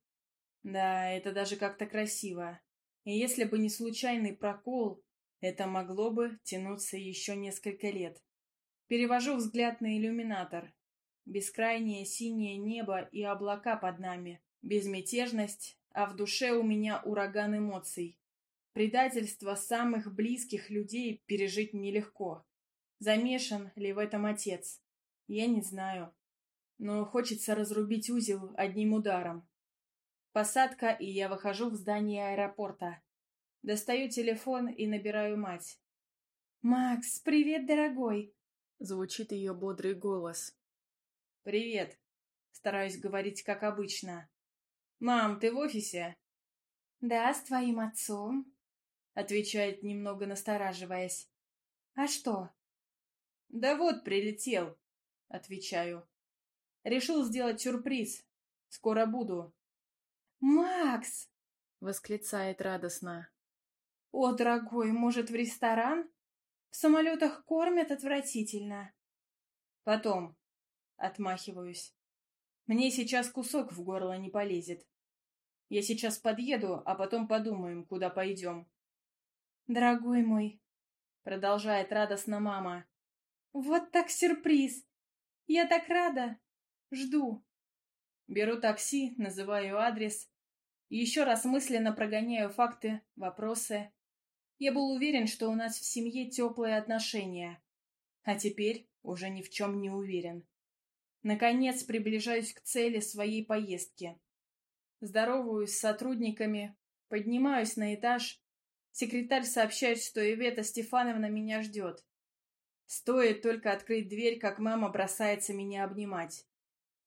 Да, это даже как-то красиво. И если бы не случайный прокол, это могло бы тянуться еще несколько лет. Перевожу взгляд на иллюминатор. Бескрайнее синее небо и облака под нами. Безмятежность, а в душе у меня ураган эмоций. Предательство самых близких людей пережить нелегко. Замешан ли в этом отец? Я не знаю. Но хочется разрубить узел одним ударом. Посадка, и я выхожу в здание аэропорта. Достаю телефон и набираю мать. «Макс, привет, дорогой!» — звучит ее бодрый голос. «Привет!» — стараюсь говорить, как обычно. «Мам, ты в офисе?» «Да, с твоим отцом», — отвечает, немного настораживаясь. «А что?»
«Да вот, прилетел. Отвечаю. Решил сделать сюрприз. Скоро буду. «Макс!» — восклицает
радостно. «О, дорогой, может, в ресторан? В самолетах кормят отвратительно». «Потом», — отмахиваюсь, — «мне сейчас кусок в горло не полезет. Я сейчас подъеду, а потом подумаем, куда пойдем». «Дорогой мой», — продолжает радостно мама, — «вот так сюрприз! Я так рада! Жду!» Беру такси, называю адрес и еще раз мысленно прогоняю факты, вопросы. Я был уверен, что у нас в семье теплые отношения, а теперь уже ни в чем не уверен. Наконец приближаюсь к цели своей поездки. Здороваюсь с сотрудниками, поднимаюсь на этаж. Секретарь сообщает, что Ивета Стефановна меня ждет. Стоит только открыть дверь, как мама бросается меня обнимать.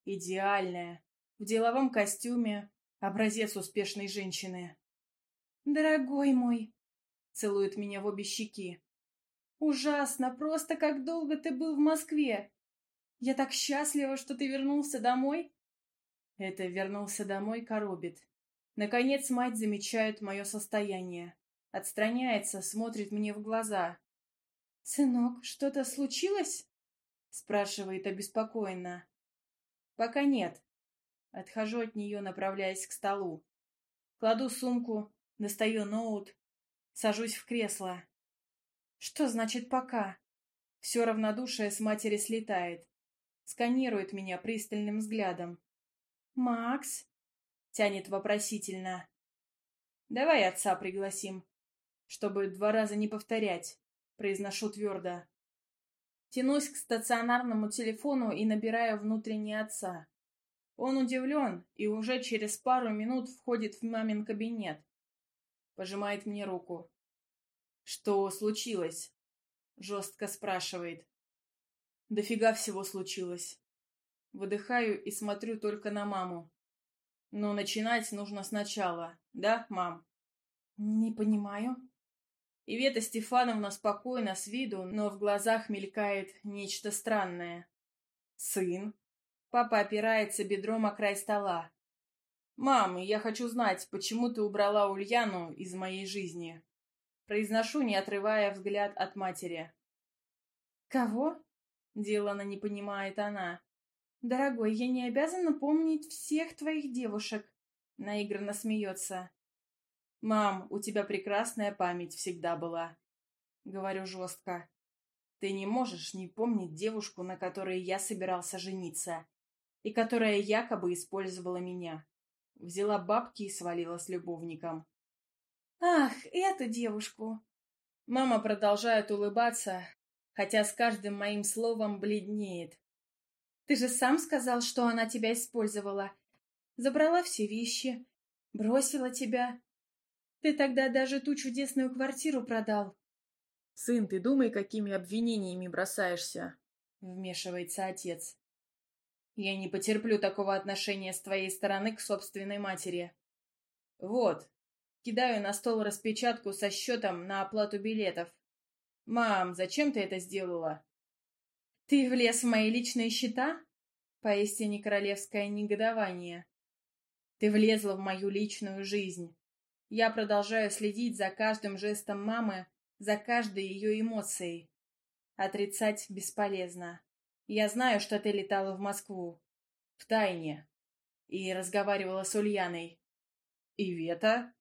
Идеальная. В деловом костюме. Образец успешной женщины. «Дорогой мой!» — целует меня в обе щеки. «Ужасно! Просто как долго ты был в Москве! Я так счастлива, что ты вернулся домой!» Это «вернулся домой» коробит. Наконец мать замечает мое состояние. Отстраняется, смотрит мне в глаза. «Сынок, что-то случилось?» — спрашивает обеспокоенно. «Пока нет». Отхожу от нее, направляясь к столу. Кладу сумку, достаю ноут, сажусь в кресло. Что значит «пока»? Все равнодушие с матери слетает. Сканирует меня пристальным взглядом. «Макс?» — тянет вопросительно. «Давай отца пригласим, чтобы два раза не повторять» произношу твердо. Тянусь к стационарному телефону и набираю внутренний отца. Он удивлен и уже через пару минут входит в мамин кабинет. Пожимает мне руку. «Что случилось?» Жестко спрашивает. «Дофига всего случилось». Выдыхаю и смотрю только на маму. Но начинать нужно сначала, да, мам? «Не понимаю», Ивета Стефановна спокойна с виду, но в глазах мелькает нечто странное. «Сын?» Папа опирается бедром о край стола. «Мам, я хочу знать, почему ты убрала Ульяну из моей жизни?» Произношу, не отрывая взгляд от матери. «Кого?» — Делана не понимает она. «Дорогой, я не обязана помнить всех твоих девушек», — наигранно смеется. «Мам, у тебя прекрасная память всегда была», — говорю жестко. «Ты не можешь не помнить девушку, на которой я собирался жениться, и которая якобы использовала меня. Взяла бабки и свалила с любовником». «Ах, эту девушку!» Мама продолжает улыбаться, хотя с каждым моим словом бледнеет. «Ты же сам сказал, что она тебя использовала. Забрала все вещи, бросила тебя, ты тогда даже ту чудесную квартиру продал. Сын, ты думай, какими обвинениями бросаешься, вмешивается отец. Я не потерплю такого отношения с твоей стороны к собственной матери. Вот, кидаю на стол распечатку со счетом на оплату билетов. Мам, зачем ты это сделала? Ты влез в мои личные счета? Поистине королевское негодование. Ты влезла в мою личную жизнь. Я продолжаю следить за каждым жестом мамы, за каждой ее эмоцией. Отрицать бесполезно. Я знаю, что ты летала в Москву. В тайне. И разговаривала с Ульяной. И Вета?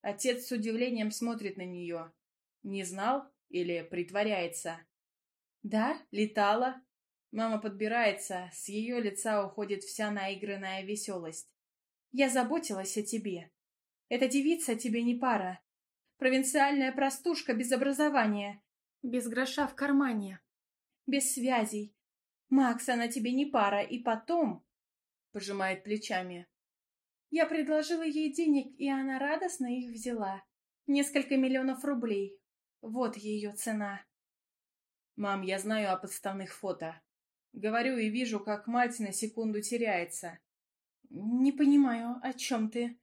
Отец с удивлением смотрит на нее. Не знал или притворяется? Да, летала. Мама подбирается, с ее лица уходит вся наигранная веселость. Я заботилась о тебе. Эта девица тебе не пара. Провинциальная простушка без образования, без гроша в кармане, без связей. Макс, она тебе не пара, и потом...» Пожимает плечами. «Я предложила ей денег, и она радостно их взяла. Несколько миллионов рублей. Вот ее цена». «Мам, я знаю о подставных фото. Говорю и вижу, как мать на секунду теряется». «Не понимаю, о чем ты?»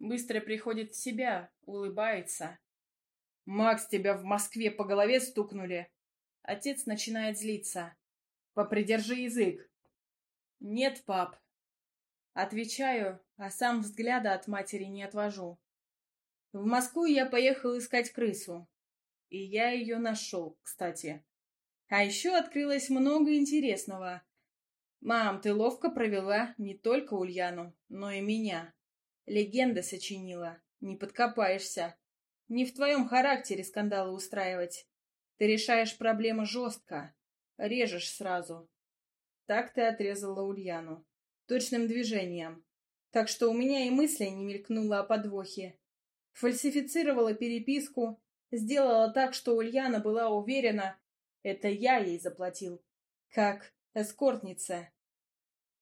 Быстро приходит в себя, улыбается. «Макс, тебя в Москве по голове стукнули!» Отец начинает злиться. «Попридержи язык!» «Нет, пап!» Отвечаю, а сам взгляда от матери не отвожу. В Москву я поехал искать крысу. И я ее нашел, кстати. А еще открылось много интересного. Мам, ты ловко провела не только Ульяну, но и меня. Легенда сочинила. Не подкопаешься. Не в твоем характере скандалы устраивать. Ты решаешь проблемы жестко. Режешь сразу. Так ты отрезала Ульяну. Точным движением. Так что у меня и мысли не мелькнуло о подвохе. Фальсифицировала переписку, сделала так, что Ульяна была уверена, это я ей заплатил. Как эскортница.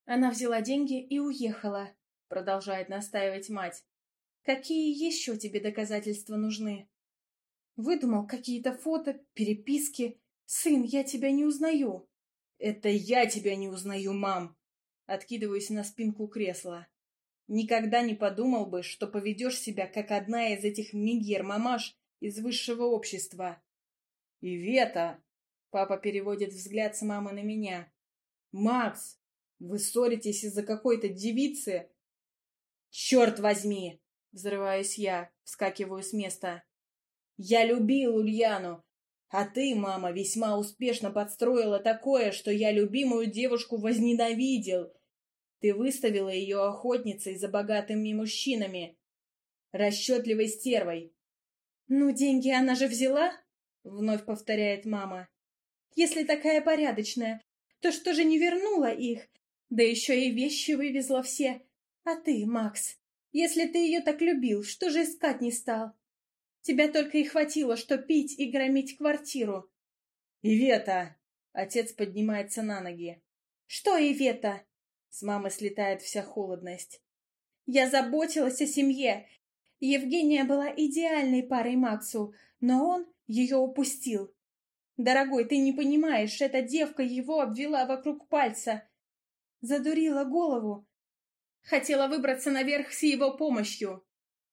Она взяла деньги и уехала. — продолжает настаивать мать. «Какие еще тебе доказательства нужны?» «Выдумал какие-то фото, переписки. Сын, я тебя не узнаю». «Это я тебя не узнаю, мам!» Откидываюсь на спинку кресла. «Никогда не подумал бы, что поведешь себя, как одна из этих мигер-мамаш из высшего общества». И «Ивета!» Папа переводит взгляд с мамы на меня. «Макс, вы ссоритесь из-за какой-то девицы, «Черт возьми!» — взрываюсь я, вскакиваю с места. «Я любил Ульяну, а ты, мама, весьма успешно подстроила такое, что я любимую девушку возненавидел. Ты выставила ее охотницей за богатыми мужчинами, расчетливой стервой». «Ну, деньги она же взяла?» — вновь повторяет мама. «Если такая порядочная, то что же не вернула их? Да еще и вещи вывезла все. А ты, Макс, если ты ее так любил, что же искать не стал? Тебя только и хватило, что пить и громить квартиру. «Ивета!» — отец поднимается на ноги. «Что, Ивета?» — с мамы слетает вся холодность. «Я заботилась о семье. Евгения была идеальной парой Максу, но он ее упустил. Дорогой, ты не понимаешь, эта девка его обвела вокруг пальца. Задурила голову, Хотела выбраться наверх с его помощью.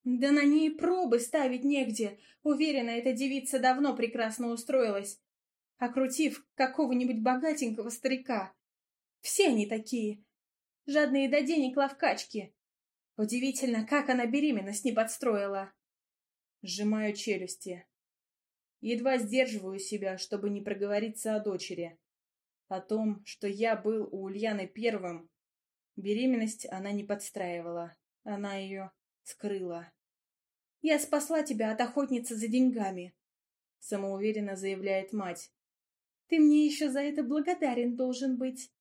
Да на ней пробы ставить негде. Уверена, эта девица давно прекрасно устроилась, окрутив какого-нибудь богатенького старика. Все они такие. Жадные до денег ловкачки. Удивительно, как она беременность не подстроила. Сжимаю челюсти. Едва сдерживаю себя, чтобы не проговориться о дочери. О том, что я был у Ульяны первым, Беременность она не подстраивала. Она ее скрыла. «Я спасла тебя от охотницы за деньгами», — самоуверенно заявляет мать. «Ты мне еще за это благодарен должен быть».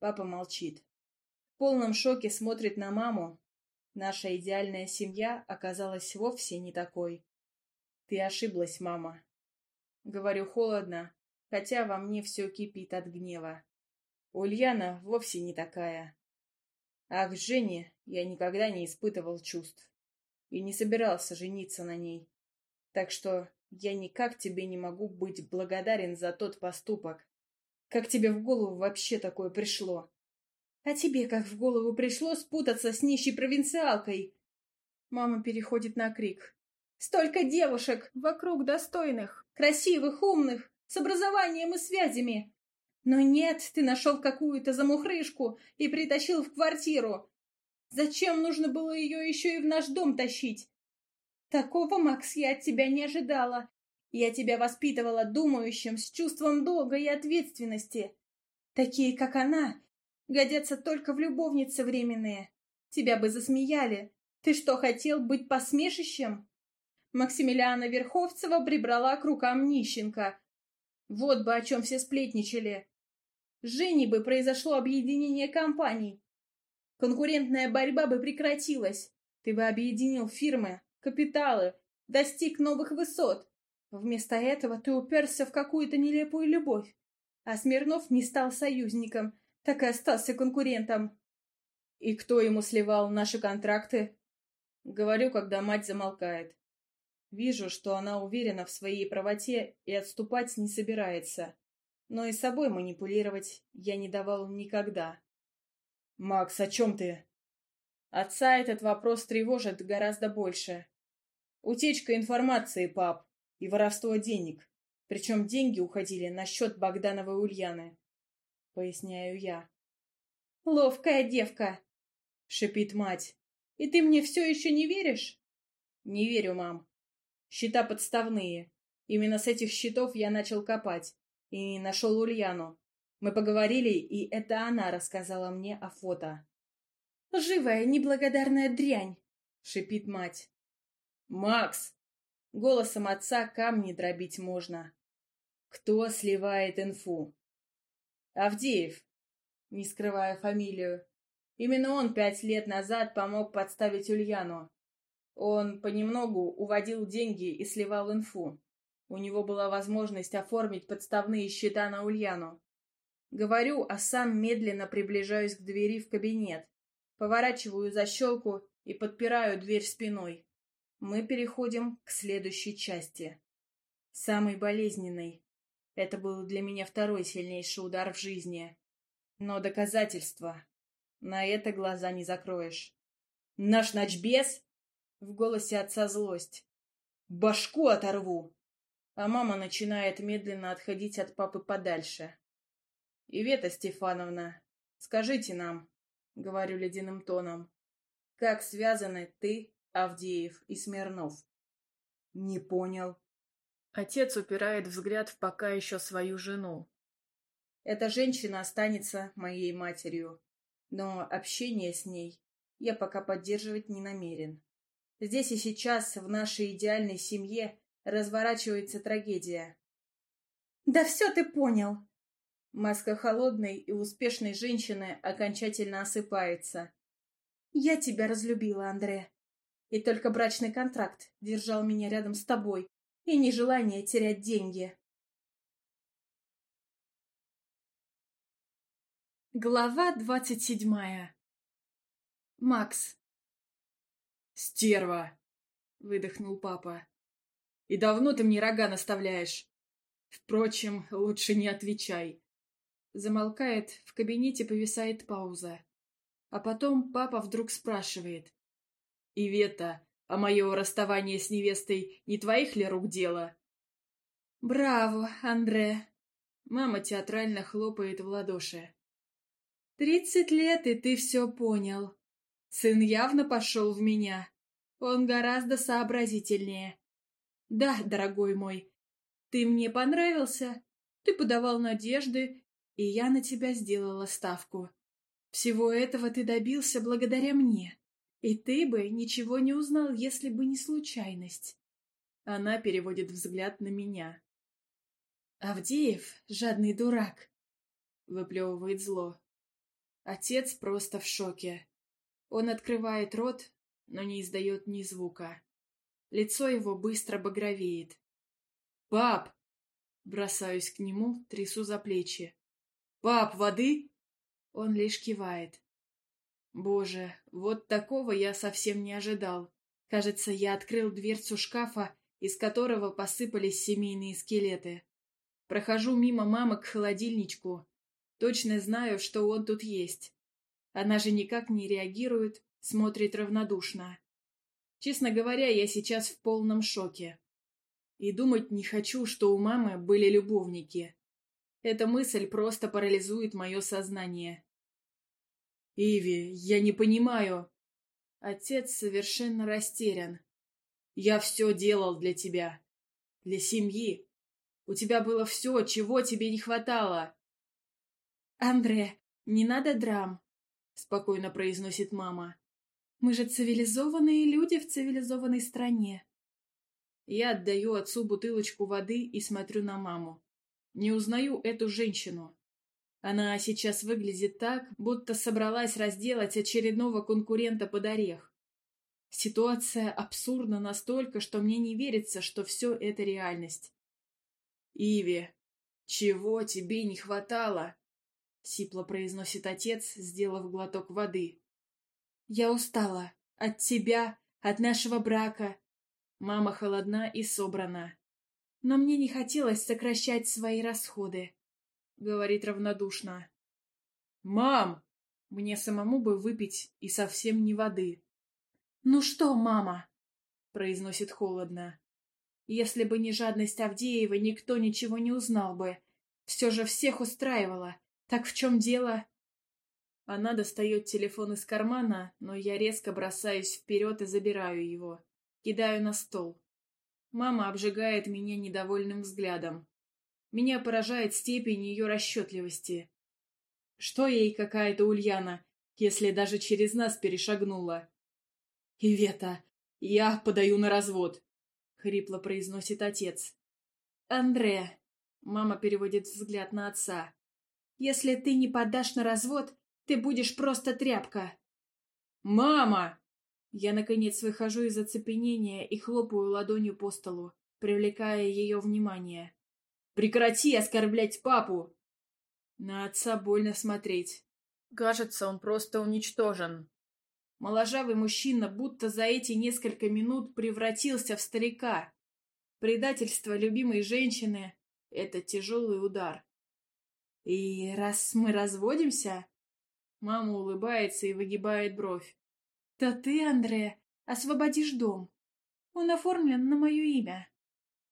Папа молчит. В полном шоке смотрит на маму. Наша идеальная семья оказалась вовсе не такой. «Ты ошиблась, мама». Говорю холодно, хотя во мне все кипит от гнева. Ульяна вовсе не такая. А к Жене я никогда не испытывал чувств. И не собирался жениться на ней. Так что я никак тебе не могу быть благодарен за тот поступок. Как тебе в голову вообще такое пришло? А тебе как в голову пришло спутаться с нищей провинциалкой? Мама переходит на крик. Столько девушек вокруг достойных, красивых, умных, с образованием и связями. Но нет, ты нашел какую-то замухрышку и притащил в квартиру. Зачем нужно было ее еще и в наш дом тащить? Такого, Макс, я от тебя не ожидала. Я тебя воспитывала думающим, с чувством долга и ответственности. Такие, как она, годятся только в любовнице временные. Тебя бы засмеяли. Ты что, хотел быть посмешищем? Максимилиана Верховцева прибрала к рукам нищенка. Вот бы о чем все сплетничали. С Женей бы произошло объединение компаний. Конкурентная борьба бы прекратилась. Ты бы объединил фирмы, капиталы, достиг новых высот. Вместо этого ты уперся в какую-то нелепую любовь. А Смирнов не стал союзником, так и остался конкурентом. И кто ему сливал наши контракты? Говорю, когда мать замолкает. Вижу, что она уверена в своей правоте и отступать не собирается но и собой манипулировать я не давал никогда. «Макс, о чем ты?» Отца этот вопрос тревожит гораздо больше. Утечка информации, пап, и воровство денег. Причем деньги уходили на счет Богдановой Ульяны. Поясняю я. «Ловкая девка!» — шипит мать. «И ты мне все еще не веришь?» «Не верю, мам. Счета подставные. Именно с этих счетов я начал копать и нашел Ульяну. Мы поговорили, и это она рассказала мне о фото. «Живая, неблагодарная дрянь!» — шипит мать.
«Макс!»
— голосом отца камни дробить можно. «Кто сливает инфу?» «Авдеев!» — не скрывая фамилию. Именно он пять лет назад помог подставить Ульяну. Он понемногу уводил деньги и сливал инфу. У него была возможность оформить подставные счета на Ульяну. Говорю, а сам медленно приближаюсь к двери в кабинет. Поворачиваю защелку и подпираю дверь спиной. Мы переходим к следующей части. Самой болезненной. Это был для меня второй сильнейший удар в жизни. Но доказательства. На это глаза не закроешь. «Наш ночбес?» В голосе отца злость. «Башку оторву!» а мама начинает медленно отходить от папы подальше. «Ивета Стефановна, скажите нам», — говорю ледяным тоном, — «как связаны ты, Авдеев и Смирнов?» «Не понял». Отец упирает взгляд в пока еще свою жену. «Эта женщина останется моей матерью, но общение с ней я пока поддерживать не намерен. Здесь и сейчас, в нашей идеальной семье, разворачивается трагедия. «Да все ты понял!» Маска холодной и успешной женщины окончательно осыпается. «Я тебя разлюбила, Андре. И только брачный контракт держал
меня рядом с тобой и нежелание терять деньги». Глава двадцать седьмая. Макс. «Стерва!» — выдохнул папа. И давно ты мне рога наставляешь? Впрочем, лучше не
отвечай. Замолкает, в кабинете повисает пауза. А потом папа вдруг спрашивает. «Ивета, а мое расставание с невестой не твоих ли рук дело?» «Браво, Андре!» Мама театрально хлопает в ладоши. «Тридцать лет, и ты все понял. Сын явно пошел в меня. Он гораздо сообразительнее. Да, дорогой мой, ты мне понравился, ты подавал надежды, и я на тебя сделала ставку. Всего этого ты добился благодаря мне, и ты бы ничего не узнал, если бы не случайность. Она переводит взгляд на меня. Авдеев, жадный дурак, выплевывает зло. Отец просто в шоке. Он открывает рот, но не издает ни звука. Лицо его
быстро багровеет. «Пап!» Бросаюсь к нему, трясу за плечи. «Пап, воды?» Он лишь кивает.
Боже, вот такого я совсем не ожидал. Кажется, я открыл дверцу шкафа, из которого посыпались семейные скелеты. Прохожу мимо мамы к холодильничку. Точно знаю, что он тут есть. Она же никак не реагирует, смотрит равнодушно. Честно говоря, я сейчас в полном шоке. И думать не хочу, что у мамы были любовники. Эта мысль просто парализует мое сознание. «Иви, я не понимаю». Отец совершенно растерян. «Я все делал для тебя. Для семьи. У тебя было все, чего тебе не хватало». «Андре, не надо драм», — спокойно произносит мама. Мы же цивилизованные люди в цивилизованной стране. Я отдаю отцу бутылочку воды и смотрю на маму. Не узнаю эту женщину. Она сейчас выглядит так, будто собралась разделать очередного конкурента под орех. Ситуация абсурдна настолько, что мне не верится, что все это реальность. «Иви, чего тебе не хватало?» — сипло произносит отец, сделав глоток воды. Я устала. От тебя, от нашего брака. Мама холодна и собрана. Но мне не хотелось сокращать свои расходы. Говорит равнодушно. «Мам!» Мне самому бы выпить и совсем не воды. «Ну что, мама?» — произносит холодно. Если бы не жадность Авдеева, никто ничего не узнал бы. Все же всех устраивало. Так в чем дело? Она достает телефон из кармана, но я резко бросаюсь вперед и забираю его. Кидаю на стол. Мама обжигает меня недовольным взглядом. Меня поражает степень ее расчетливости. Что ей какая-то Ульяна, если даже через нас перешагнула? «Ивета, я подаю на развод», — хрипло произносит отец. «Андре», — мама переводит взгляд на отца, — «если ты не подашь на развод, ты будешь просто тряпка!» «Мама!» Я, наконец, выхожу из оцепенения и хлопаю ладонью по столу, привлекая ее внимание. «Прекрати оскорблять папу!» На отца больно смотреть. Кажется, он просто уничтожен. Моложавый мужчина будто за эти несколько минут превратился в старика. Предательство любимой женщины — это тяжелый удар. «И раз мы разводимся, Мама улыбается и выгибает бровь. «Да ты, Андре, освободишь дом. Он оформлен на мое имя.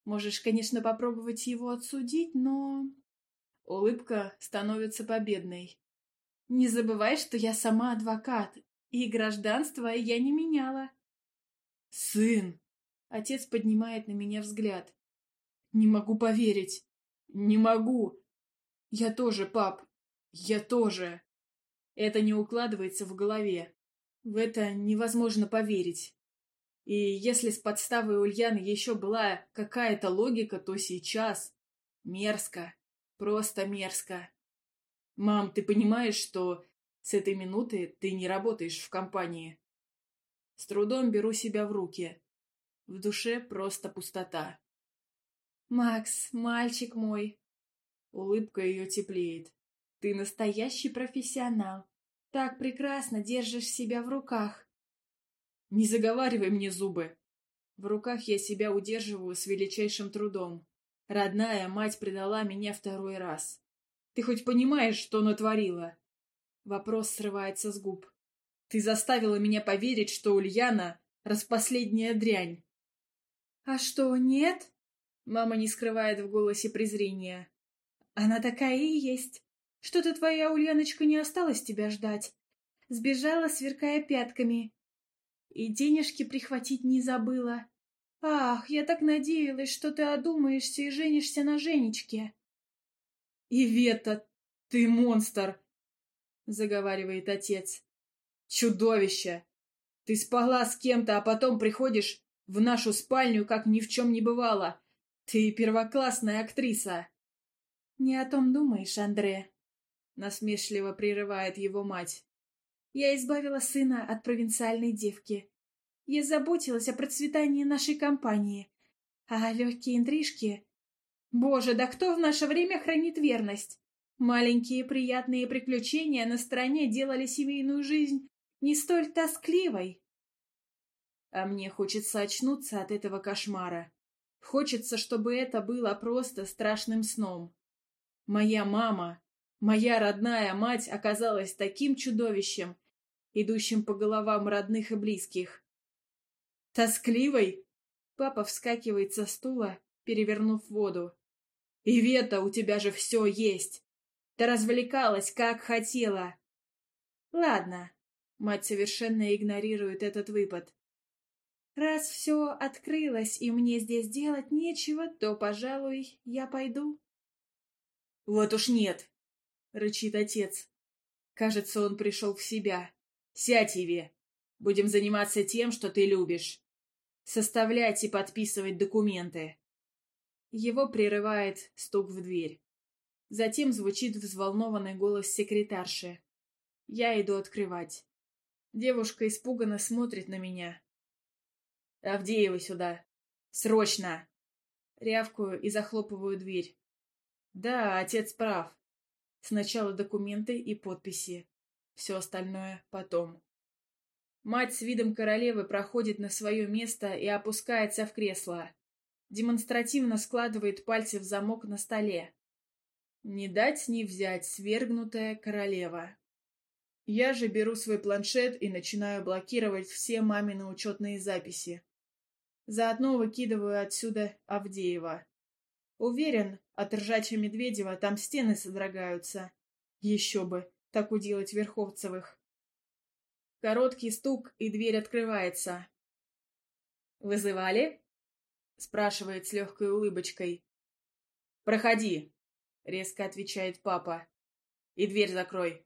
Можешь, конечно, попробовать его отсудить, но...» Улыбка становится победной. «Не забывай, что я сама адвокат, и гражданство я не меняла». «Сын!» — отец поднимает на меня взгляд. «Не могу поверить! Не могу! Я тоже, пап! Я тоже!» Это не укладывается в голове. В это невозможно поверить. И если с подставой Ульяны еще была какая-то логика, то сейчас мерзко, просто мерзко. Мам, ты понимаешь, что с этой минуты ты не работаешь в компании? С трудом беру себя в руки. В душе просто пустота. «Макс, мальчик мой!» Улыбка ее теплеет. Ты настоящий профессионал. Так прекрасно держишь себя в руках. Не заговаривай мне зубы. В руках я себя удерживаю с величайшим трудом. Родная мать предала меня второй раз. Ты хоть понимаешь, что натворила? Вопрос срывается с губ. Ты заставила меня поверить, что Ульяна — распоследняя дрянь. А что, нет? Мама не скрывает в голосе презрения. Она такая и есть. Что-то твоя Ульяночка не осталась тебя ждать. Сбежала, сверкая пятками. И денежки прихватить не забыла. Ах, я так надеялась, что ты одумаешься и женишься на Женечке. — Ивета, ты монстр! — заговаривает отец. — Чудовище! Ты спала с кем-то, а потом приходишь в нашу спальню, как ни в чем не бывало. Ты первоклассная актриса. — Не о том думаешь, Андре. Насмешливо прерывает его мать. Я избавила сына от провинциальной девки. Я заботилась о процветании нашей компании. А легкие интрижки... Боже, да кто в наше время хранит верность? Маленькие приятные приключения на стороне делали семейную жизнь не столь тоскливой. А мне хочется очнуться от этого кошмара. Хочется, чтобы это было просто страшным сном. Моя мама Моя родная мать оказалась таким чудовищем, идущим по головам родных и близких. «Тоскливой?» Папа вскакивает со стула, перевернув воду. И вето у тебя же все есть! Ты развлекалась, как хотела!» «Ладно», — мать совершенно игнорирует этот выпад. «Раз все открылось и мне здесь делать нечего, то, пожалуй, я пойду». «Вот уж нет!» рычит отец. Кажется, он пришел в себя. Сядь, Еве. Будем заниматься тем, что ты любишь. Составлять и подписывать документы. Его прерывает стук в дверь. Затем звучит взволнованный голос секретарши. Я иду открывать. Девушка испуганно смотрит на меня. «Авдеева сюда! Срочно!» Рявкую и захлопываю дверь. «Да, отец прав. Сначала документы и подписи. Все остальное потом. Мать с видом королевы проходит на свое место и опускается в кресло. Демонстративно складывает пальцы в замок на столе. Не дать не взять свергнутая королева. Я же беру свой планшет и начинаю блокировать все мамины учетные записи. Заодно выкидываю отсюда Авдеева. Уверен, от ржачья Медведева там стены
содрогаются. Еще бы, так уделать Верховцевых. Короткий стук, и дверь открывается. «Вызывали?» — спрашивает с легкой улыбочкой. «Проходи», — резко отвечает папа. «И дверь закрой».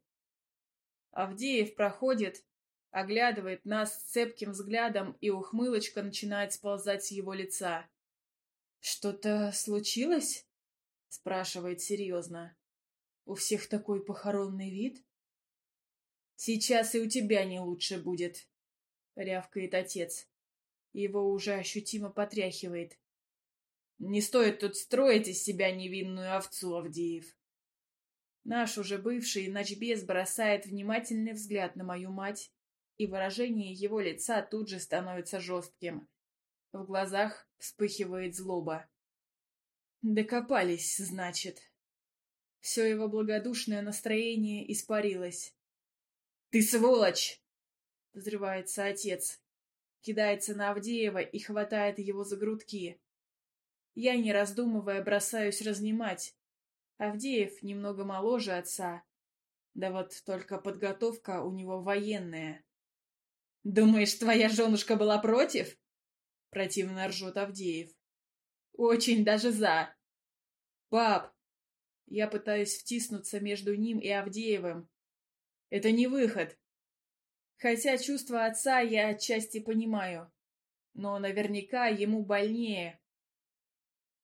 Авдеев проходит,
оглядывает нас цепким взглядом, и ухмылочка начинает сползать с его лица. «Что-то случилось?» — спрашивает серьезно. «У всех такой похоронный вид?» «Сейчас и у тебя не лучше будет», — рявкает отец. Его уже ощутимо потряхивает. «Не стоит тут строить из себя невинную овцу, Авдеев!» Наш уже бывший ночбес бросает внимательный взгляд на мою мать, и выражение его лица тут же становится жестким — в глазах вспыхивает злоба. Докопались, значит. Все его благодушное настроение испарилось. «Ты сволочь!» — взрывается отец. Кидается на Авдеева и хватает его за грудки. Я, не раздумывая, бросаюсь разнимать. Авдеев немного моложе отца. Да вот только подготовка у него военная.
«Думаешь, твоя женушка была против?» Противно ржет Авдеев. Очень даже за. Пап, Я пытаюсь втиснуться между ним и Авдеевым. Это не выход. Хотя
чувство отца я отчасти понимаю. Но наверняка ему больнее.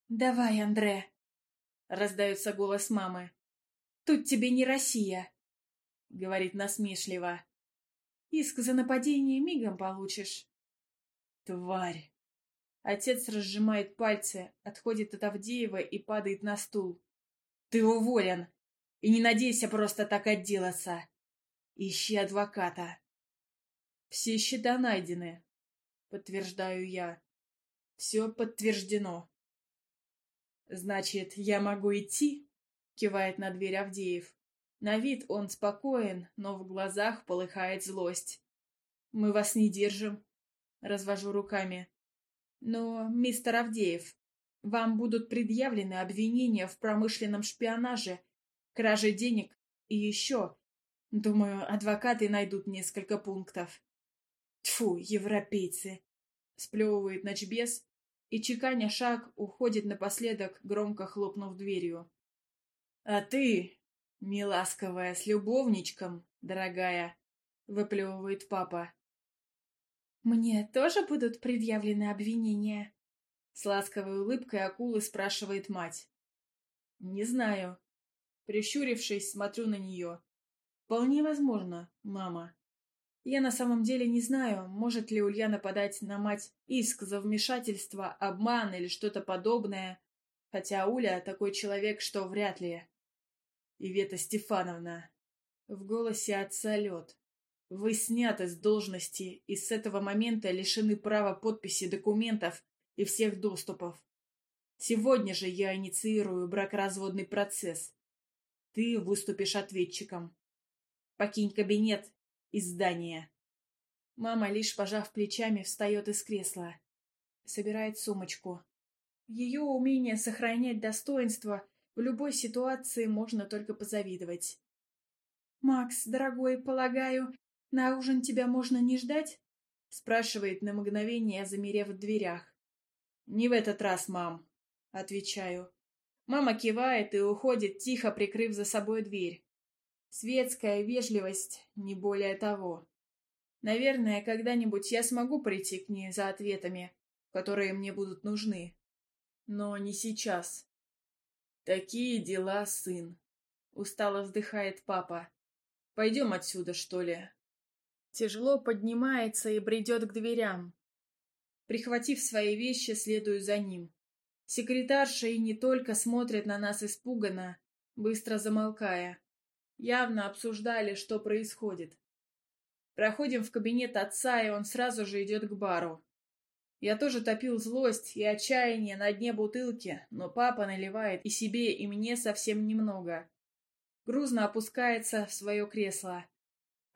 «Давай, Андре!» — раздается голос мамы. «Тут тебе не Россия!» — говорит насмешливо. «Иск
за нападение мигом получишь». «Тварь!» Отец разжимает пальцы, отходит от Авдеева и падает на стул. «Ты уволен! И не надейся просто так отделаться! Ищи адвоката!» «Все счета найдены», — подтверждаю я. «Все подтверждено». «Значит, я могу идти?» — кивает на дверь Авдеев. На вид он спокоен, но в глазах полыхает злость. «Мы вас не держим», — развожу руками. Но, мистер Авдеев, вам будут предъявлены обвинения в промышленном шпионаже, краже денег и еще. Думаю, адвокаты найдут несколько пунктов. Тьфу, европейцы! Сплевывает ночбес, и, чеканя шаг, уходит напоследок, громко хлопнув дверью. «А ты, миласковая, с любовничком, дорогая!» — выплевывает папа. «Мне тоже будут предъявлены обвинения?» С ласковой улыбкой акулы спрашивает мать. «Не знаю». Прищурившись, смотрю на нее. «Вполне возможно, мама». Я на самом деле не знаю, может ли Ульяна подать на мать иск за вмешательство, обман или что-то подобное, хотя Уля такой человек, что вряд ли. Ивета Стефановна. В голосе отца лед. Вы сняты с должности и с этого момента лишены права подписи документов и всех доступов. Сегодня же я инициирую бракоразводный процесс. Ты выступишь ответчиком. Покинь кабинет и здание. Мама, лишь пожав плечами, встает из кресла. Собирает сумочку. Ее умение сохранять достоинство в любой ситуации можно только позавидовать. «Макс, дорогой, полагаю, «На ужин тебя можно не ждать?» — спрашивает на мгновение, замерев в дверях. «Не в этот раз, мам», — отвечаю. Мама кивает и уходит, тихо прикрыв за собой дверь. Светская вежливость, не более того. Наверное, когда-нибудь я смогу прийти к ней за ответами, которые мне будут нужны. Но не сейчас. «Такие дела, сын», — устало вздыхает папа. «Пойдем отсюда, что ли?» тяжело поднимается и бредет к дверям. Прихватив свои вещи, следую за ним. Секретарша и не только смотрят на нас испуганно, быстро замолкая. Явно обсуждали, что происходит. Проходим в кабинет отца, и он сразу же идет к бару. Я тоже топил злость и отчаяние на дне бутылки, но папа наливает и себе, и мне совсем немного. Грузно опускается в свое кресло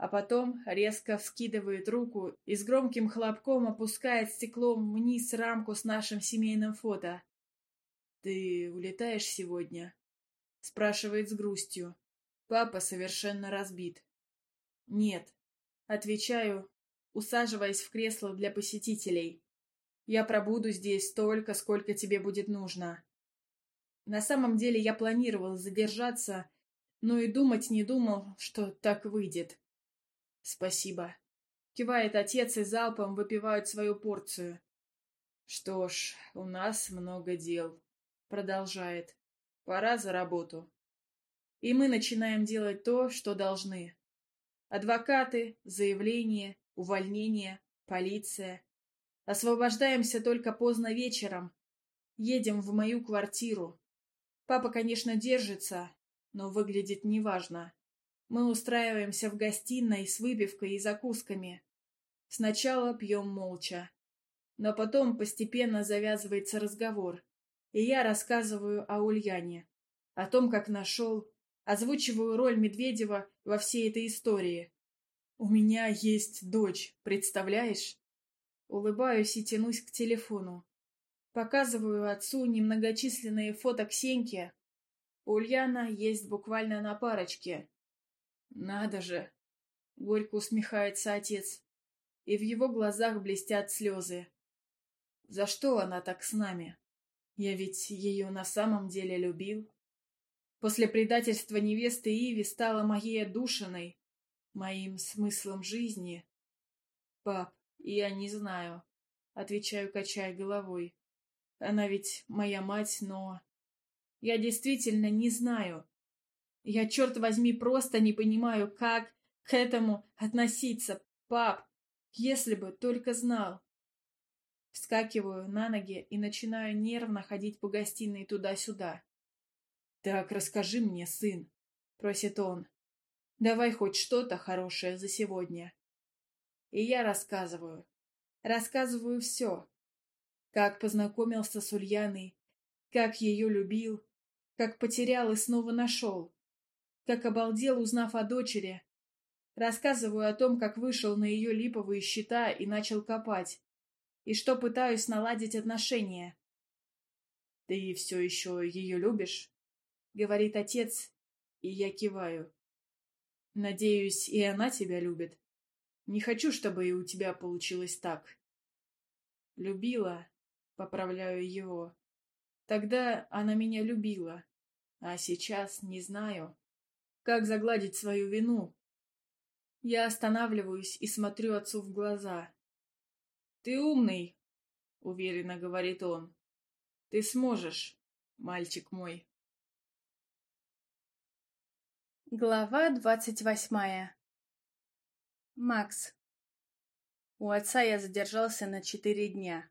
а потом резко вскидывает руку и с громким хлопком опускает стеклом вниз рамку с нашим семейным фото. «Ты улетаешь сегодня?» — спрашивает с грустью. Папа совершенно разбит. «Нет», — отвечаю, усаживаясь в кресло для посетителей. «Я пробуду здесь столько, сколько тебе будет нужно». На самом деле я планировал задержаться, но и думать не думал, что так выйдет. «Спасибо», — кивает отец и залпом выпивают свою порцию. «Что ж, у нас много дел», — продолжает. «Пора за работу». И мы начинаем делать то, что должны. Адвокаты, заявление, увольнение, полиция. Освобождаемся только поздно вечером. Едем в мою квартиру. Папа, конечно, держится, но выглядит неважно. Мы устраиваемся в гостиной с выпивкой и закусками. Сначала пьем молча. Но потом постепенно завязывается разговор, и я рассказываю о Ульяне, о том, как нашел, озвучиваю роль Медведева во всей этой истории. «У меня есть дочь, представляешь?» Улыбаюсь и тянусь к телефону. Показываю отцу немногочисленные фото Ксеньки. Ульяна есть буквально на парочке, «Надо же!» — горько усмехается отец, и в его глазах блестят слезы. «За что она так с нами? Я ведь ее на самом деле любил. После предательства невесты Иви стала моей одушиной, моим смыслом жизни. Пап, я не знаю, отвечаю, качая головой. Она ведь моя мать, но... Я действительно не знаю. Я, черт возьми, просто не понимаю, как к этому относиться, пап. Если бы только знал. Вскакиваю на ноги и начинаю нервно ходить по гостиной туда-сюда. «Так расскажи мне, сын», — просит он. «Давай хоть что-то хорошее за сегодня». И я рассказываю. Рассказываю все. Как познакомился с Ульяной, как ее любил, как потерял и снова нашел, так обалдел, узнав о дочери. Рассказываю о том, как вышел на ее липовые счета и начал копать, и что пытаюсь наладить отношения.
«Ты все еще ее любишь?» —
говорит отец, и я киваю. «Надеюсь, и она тебя любит. Не хочу, чтобы и у тебя получилось так». «Любила», — поправляю его. «Тогда она меня любила, а сейчас не знаю». Как загладить свою вину? Я останавливаюсь и смотрю отцу
в глаза. «Ты умный», — уверенно говорит он. «Ты сможешь, мальчик мой». Глава двадцать восьмая Макс У отца я задержался на четыре дня.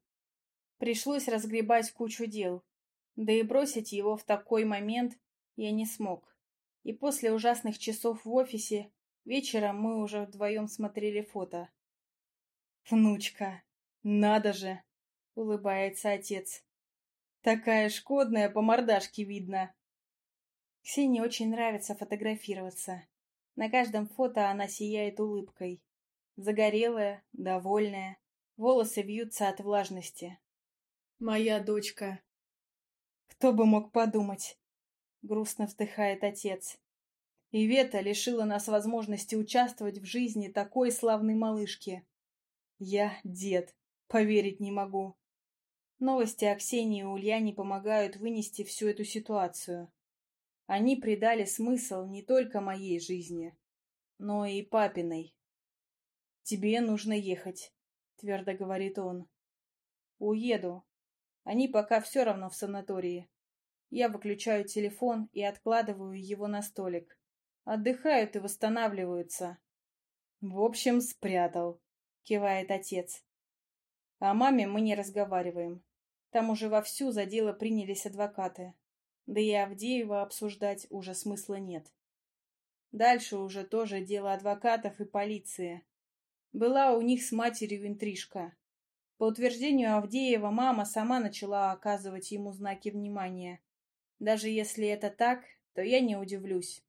Пришлось разгребать
кучу дел, да и бросить его в такой момент я не смог. И после ужасных часов в офисе вечером мы уже вдвоем смотрели фото. «Внучка! Надо же!» — улыбается отец. «Такая шкодная, по мордашке видно!» Ксении очень нравится фотографироваться. На каждом фото она сияет улыбкой. Загорелая, довольная, волосы вьются от влажности. «Моя дочка!» Кто бы мог подумать? — грустно вздыхает отец. «Ивета лишила нас возможности участвовать в жизни такой славной малышки. Я дед, поверить не могу». Новости о Ксении и Ульяне помогают вынести всю эту ситуацию. Они придали смысл не только моей жизни, но и папиной. «Тебе нужно ехать», — твердо говорит он. «Уеду. Они пока все равно в санатории. Я выключаю телефон и откладываю его на столик. Отдыхают и восстанавливаются. В общем, спрятал, кивает отец. О маме мы не разговариваем. Там уже вовсю за дело принялись адвокаты. Да и Авдеева обсуждать уже смысла нет. Дальше уже тоже дело адвокатов и полиции. Была у них с матерью интрижка. По утверждению Авдеева, мама сама начала оказывать ему знаки внимания. Даже если это так, то я не удивлюсь.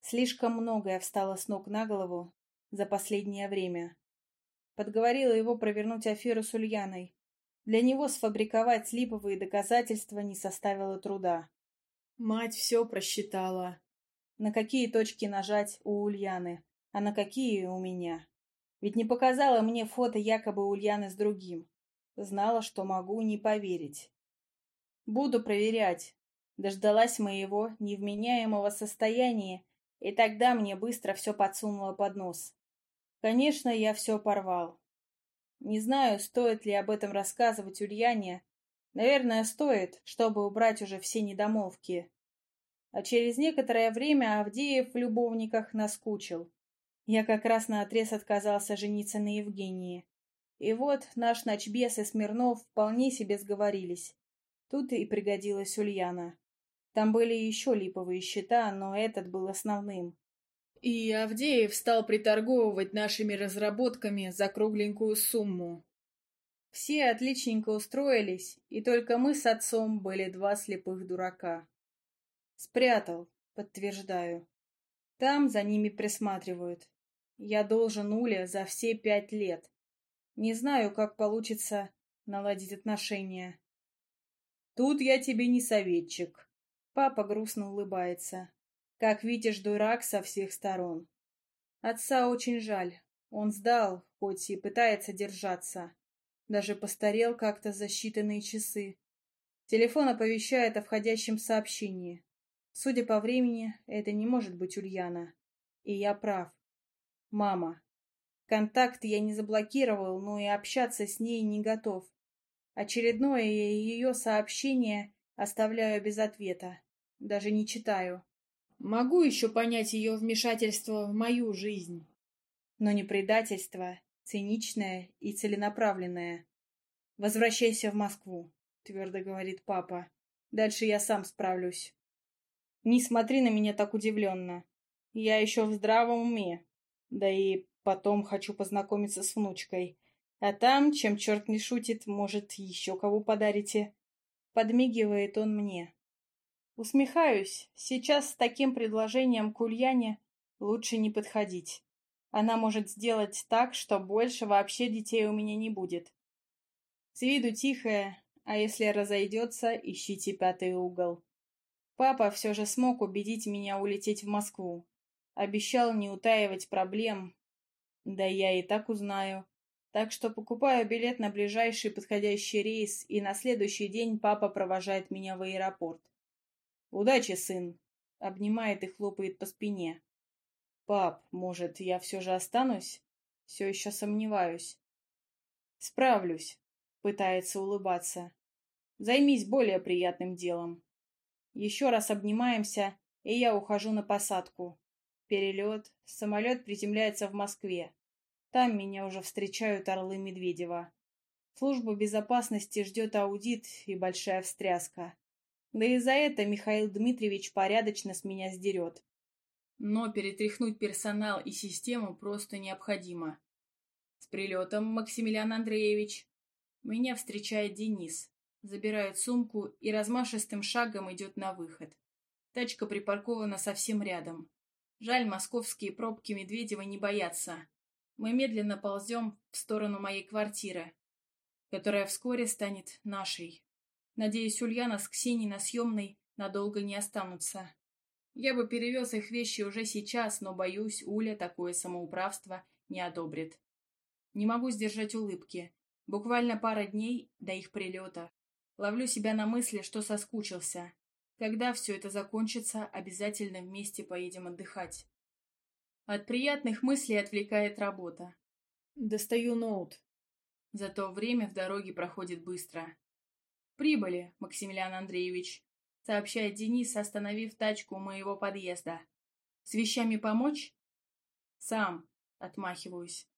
Слишком многое встало с ног на голову за последнее время. Подговорила его провернуть аферу с Ульяной. Для него сфабриковать липовые доказательства не составило труда. Мать все просчитала. На какие точки нажать у Ульяны, а на какие у меня. Ведь не показала мне фото якобы Ульяны с другим. Знала, что могу не поверить. Буду проверять, дождалась моего невменяемого состояния, и тогда мне быстро все подсунуло под нос. Конечно, я все порвал. Не знаю, стоит ли об этом рассказывать Ульяне. Наверное, стоит, чтобы убрать уже все недомолвки. А через некоторое время Авдеев в любовниках наскучил. Я как раз наотрез отказался жениться на Евгении. И вот наш ночбес и Смирнов вполне себе сговорились. Тут и пригодилась Ульяна. Там были еще липовые счета, но этот был основным. И Авдеев стал приторговывать нашими разработками за кругленькую сумму. Все отличненько устроились, и только мы с отцом были два слепых дурака. Спрятал, подтверждаю. Там за ними присматривают. Я должен Уле за все пять лет. Не знаю, как получится наладить отношения. Тут я тебе не советчик, Папа грустно улыбается. Как видишь, дурак со всех сторон. Отца очень жаль. Он сдал, хоть и пытается держаться. Даже постарел как-то за считанные часы. Телефон оповещает о входящем сообщении. Судя по времени, это не может быть Ульяна. И я прав. Мама. Контакт я не заблокировал, но и общаться с ней не готов. Очередное ее сообщение Оставляю без ответа. Даже не читаю. Могу еще понять ее вмешательство в мою жизнь. Но не предательство, циничное и целенаправленное. «Возвращайся в Москву», — твердо говорит папа. «Дальше я сам справлюсь». «Не смотри на меня так удивленно. Я еще в здравом уме. Да и потом хочу познакомиться с внучкой. А там, чем черт не шутит, может, еще кого подарите». Подмигивает он мне. Усмехаюсь. Сейчас с таким предложением к Ульяне лучше не подходить. Она может сделать так, что больше вообще детей у меня не будет. С виду тихая, а если разойдется, ищите пятый угол. Папа все же смог убедить меня улететь в Москву. Обещал не утаивать проблем. Да я и так узнаю. Так что покупаю билет на ближайший подходящий рейс, и на следующий день папа провожает меня в аэропорт. «Удачи, сын!» — обнимает и хлопает по спине. «Пап, может, я все же останусь?» «Все еще сомневаюсь». «Справлюсь», — пытается улыбаться. «Займись более приятным делом». Еще раз обнимаемся, и я ухожу на посадку. Перелет. Самолет приземляется в Москве. Там меня уже встречают орлы Медведева. Служба безопасности ждет аудит и большая встряска. Да и за это Михаил Дмитриевич порядочно с меня сдерет. Но перетряхнуть персонал и систему просто необходимо. С прилетом, Максимилиан Андреевич. Меня встречает Денис. Забирает сумку и размашистым шагом идет на выход. Тачка припаркована совсем рядом. Жаль, московские пробки Медведева не боятся мы медленно ползем в сторону моей квартиры, которая вскоре станет нашей. Надеюсь, Ульяна с Ксенией на съемной надолго не останутся. Я бы перевез их вещи уже сейчас, но, боюсь, Уля такое самоуправство не одобрит. Не могу сдержать улыбки. Буквально пара дней до их прилета. Ловлю себя на мысли, что соскучился. Когда все это закончится, обязательно вместе поедем отдыхать. От приятных мыслей отвлекает работа. Достаю ноут. Зато время в дороге проходит быстро. «Прибыли, Максимилиан Андреевич», — сообщает Денис, остановив тачку у моего подъезда. «С вещами помочь?» «Сам», — отмахиваюсь.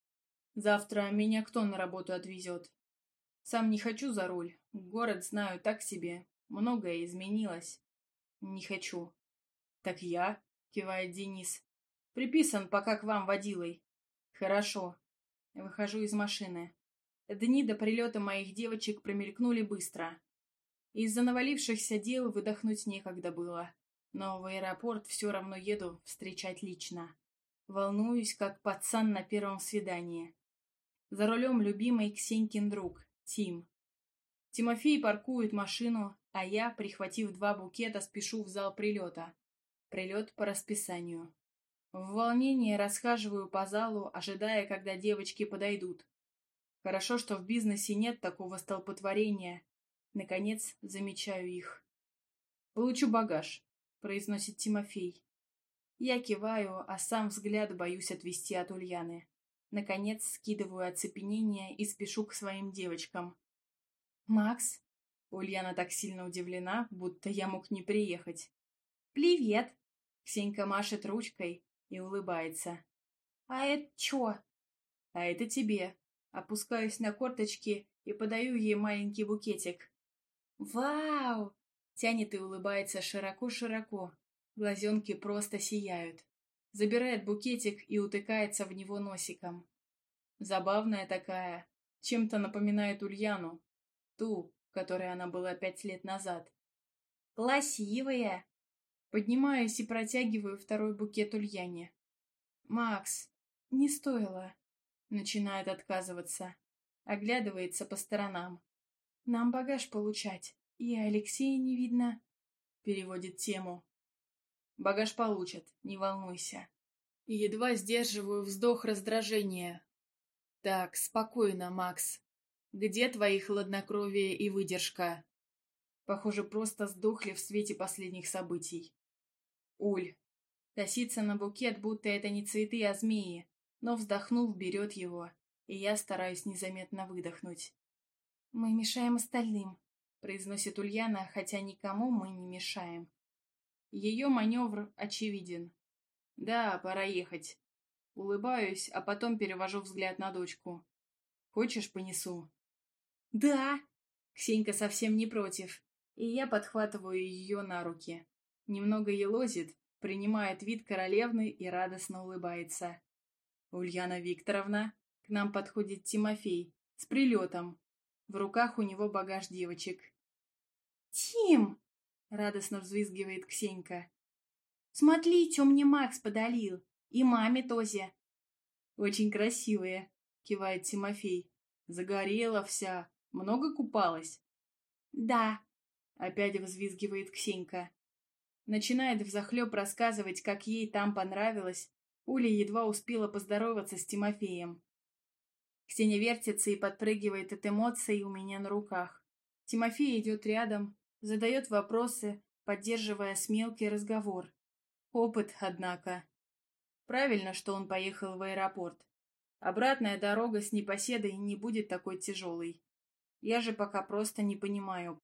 «Завтра меня кто на работу отвезет?» «Сам не хочу за руль. Город знаю так себе. Многое изменилось». «Не хочу». «Так я», — кивает Денис. Приписан пока к вам водилой. Хорошо. Выхожу из машины. Дни до прилета моих девочек промелькнули быстро. Из-за навалившихся дел выдохнуть некогда было. Но в аэропорт все равно еду встречать лично. Волнуюсь, как пацан на первом свидании. За рулем любимый Ксенькин друг, Тим. Тимофей паркует машину, а я, прихватив два букета, спешу в зал прилета. Прилет по расписанию. В волнении расхаживаю по залу, ожидая, когда девочки подойдут. Хорошо, что в бизнесе нет такого столпотворения. Наконец, замечаю их. «Получу багаж», — произносит Тимофей. Я киваю, а сам взгляд боюсь отвести от Ульяны. Наконец, скидываю оцепенение и спешу к своим девочкам. «Макс?» Ульяна так сильно удивлена, будто я мог не приехать. «Привет!» Ксенька машет ручкой, и улыбается. «А это чё?» «А это тебе». Опускаюсь на корточки и подаю ей маленький букетик. «Вау!» — тянет и улыбается широко-широко. Глазенки просто сияют. Забирает букетик и утыкается в него носиком. Забавная такая. Чем-то напоминает Ульяну. Ту, которой она была пять лет назад. Классивая. Поднимаюсь и протягиваю второй букет Ульяне. «Макс, не стоило», — начинает отказываться. Оглядывается по сторонам. «Нам багаж получать, и Алексея не видно», — переводит тему. «Багаж получат, не волнуйся». И едва сдерживаю вздох раздражения. «Так, спокойно, Макс. Где твои хладнокровие и выдержка?» Похоже, просто сдохли в свете последних событий. Уль. Косится на букет, будто это не цветы, а змеи, но вздохнув, берет его, и я стараюсь незаметно выдохнуть. «Мы мешаем остальным», — произносит Ульяна, хотя никому мы не мешаем. Ее маневр очевиден. «Да, пора ехать». Улыбаюсь, а потом перевожу взгляд на дочку. «Хочешь, понесу?» «Да!» Ксенька совсем не против, и я подхватываю ее на руки немного елозит, принимает вид королевны и радостно улыбается. «Ульяна Викторовна, к нам подходит Тимофей, с прилетом. В руках у него багаж девочек». «Тим!» — радостно взвизгивает Ксенька. «Смотри, чё мне Макс подолил, и маме Тозе. «Очень красивые», — кивает Тимофей. «Загорела вся, много купалась?» «Да», — опять взвизгивает Ксенька. Начинает взахлеб рассказывать, как ей там понравилось. Уля едва успела поздороваться с Тимофеем. Ксения вертится и подпрыгивает от эмоций у меня на руках. Тимофей идет рядом, задает вопросы, поддерживая смелкий разговор. Опыт, однако. Правильно, что он поехал в аэропорт. Обратная дорога с непоседой не будет такой тяжелой. Я же пока просто не понимаю,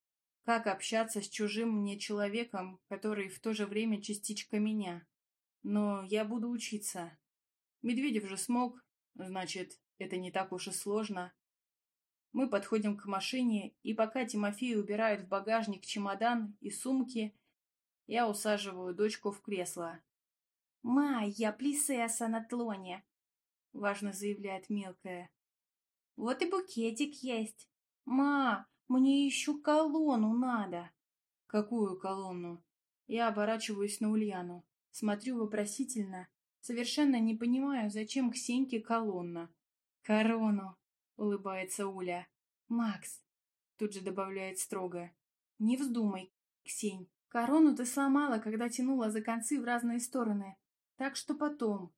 как общаться с чужим мне человеком, который в то же время частичка меня? Но я буду учиться. Медведев же смог, значит, это не так уж и сложно. Мы подходим к машине, и пока Тимофей убирает в багажник чемодан и сумки, я усаживаю дочку в кресло. «Ма, я плисесса на тлоне», — важно заявляет мелкая. «Вот и букетик есть. Ма, мне еще колонну надо. Какую колонну? Я оборачиваюсь на Ульяну, смотрю вопросительно, совершенно не понимаю, зачем Ксеньке колонна. Корону, улыбается Уля. Макс, тут же добавляет строго. Не вздумай, Ксень. Корону ты сломала, когда тянула за концы в разные стороны. Так что потом.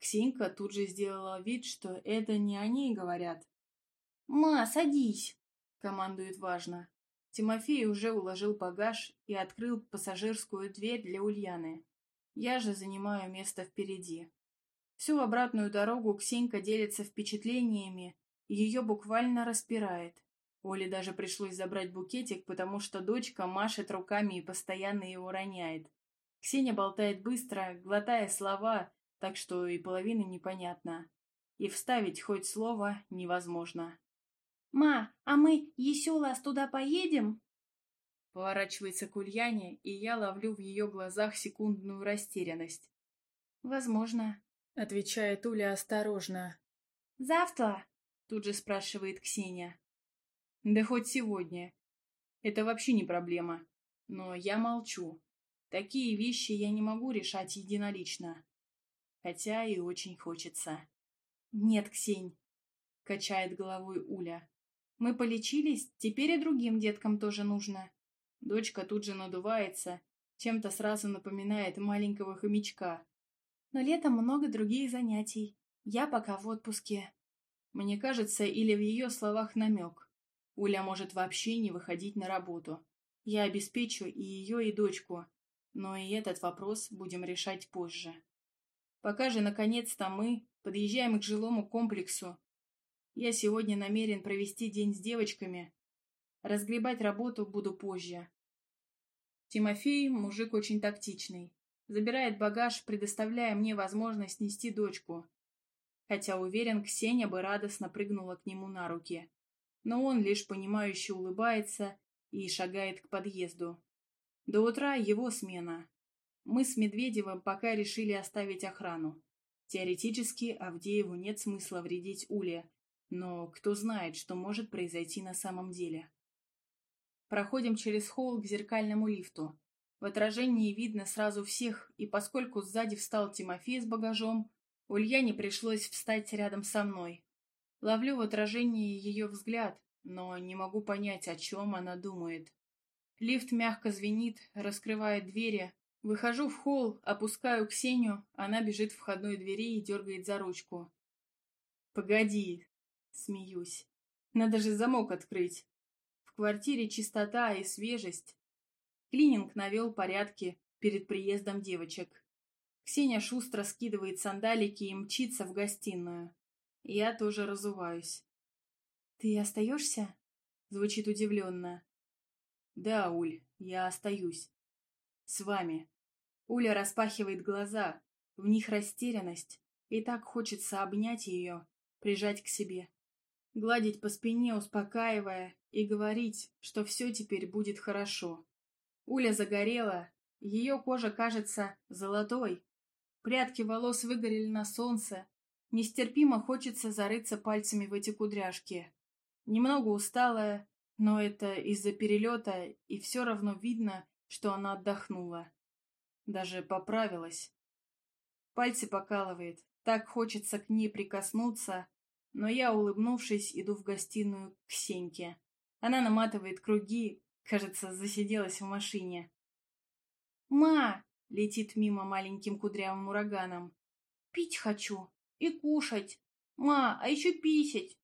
Ксенька тут же сделала вид, что это не о ней говорят. «Ма, садись!» командует важно. Тимофей уже уложил багаж и открыл пассажирскую дверь для Ульяны. Я же занимаю место впереди. Всю обратную дорогу Ксенька делится впечатлениями, и ее буквально распирает. Оле даже пришлось забрать букетик, потому что дочка машет руками и постоянно его роняет. Ксения болтает быстро, глотая слова, так что и половины непонятно. И вставить хоть слово невозможно. «Ма, а мы еще раз туда поедем?» Поворачивается к Ульяне, и я ловлю в ее глазах секундную растерянность. «Возможно», — отвечает Уля осторожно. «Завтра?» — тут же спрашивает Ксения. «Да хоть сегодня. Это вообще не проблема. Но я молчу. Такие вещи я не могу решать единолично. Хотя и очень хочется». «Нет, Ксень», — качает головой Уля. Мы полечились, теперь и другим деткам тоже нужно. Дочка тут же надувается, чем-то сразу напоминает маленького хомячка. Но летом много других занятий. Я пока в отпуске. Мне кажется, или в ее словах намек. Уля может вообще не выходить на работу. Я обеспечу и ее, и дочку. Но и этот вопрос будем решать позже. Пока же, наконец-то, мы подъезжаем к жилому комплексу, я сегодня намерен провести день с девочками. Разгребать работу буду позже. Тимофей – мужик очень тактичный. Забирает багаж, предоставляя мне возможность нести дочку. Хотя, уверен, Ксения бы радостно прыгнула к нему на руки. Но он лишь понимающе улыбается и шагает к подъезду. До утра его смена. Мы с Медведевым пока решили оставить охрану. Теоретически Авдееву нет смысла вредить Уле, но кто знает, что может произойти на самом деле. Проходим через холл к зеркальному лифту. В отражении видно сразу всех, и поскольку сзади встал Тимофей с багажом, Ульяне пришлось встать рядом со мной. Ловлю в отражении ее взгляд, но не могу понять, о чем она думает. Лифт мягко звенит, раскрывает двери. Выхожу в холл, опускаю Ксению, она бежит в входной двери и дергает за ручку. «Погоди, Смеюсь. Надо же замок открыть. В квартире чистота и свежесть. Клининг навел порядки перед приездом девочек. Ксения шустро скидывает сандалики и мчится в гостиную. Я тоже разуваюсь. «Ты остаешься?» — звучит удивленно. «Да, Уль, я остаюсь. С вами». Уля распахивает глаза, в них растерянность, и так хочется обнять ее, прижать к себе гладить по спине, успокаивая, и говорить, что все теперь будет хорошо. Уля загорела, ее кожа кажется золотой. Прятки волос выгорели на солнце, нестерпимо хочется зарыться пальцами в эти кудряшки. Немного усталая, но это из-за перелета, и все равно видно, что она отдохнула. Даже поправилась. Пальцы покалывает, так хочется к ней прикоснуться, но я, улыбнувшись, иду в гостиную к Сеньке. Она наматывает круги, кажется, засиделась в машине. «Ма!» — летит мимо маленьким кудрявым ураганом. «Пить хочу и кушать. Ма, а еще писать.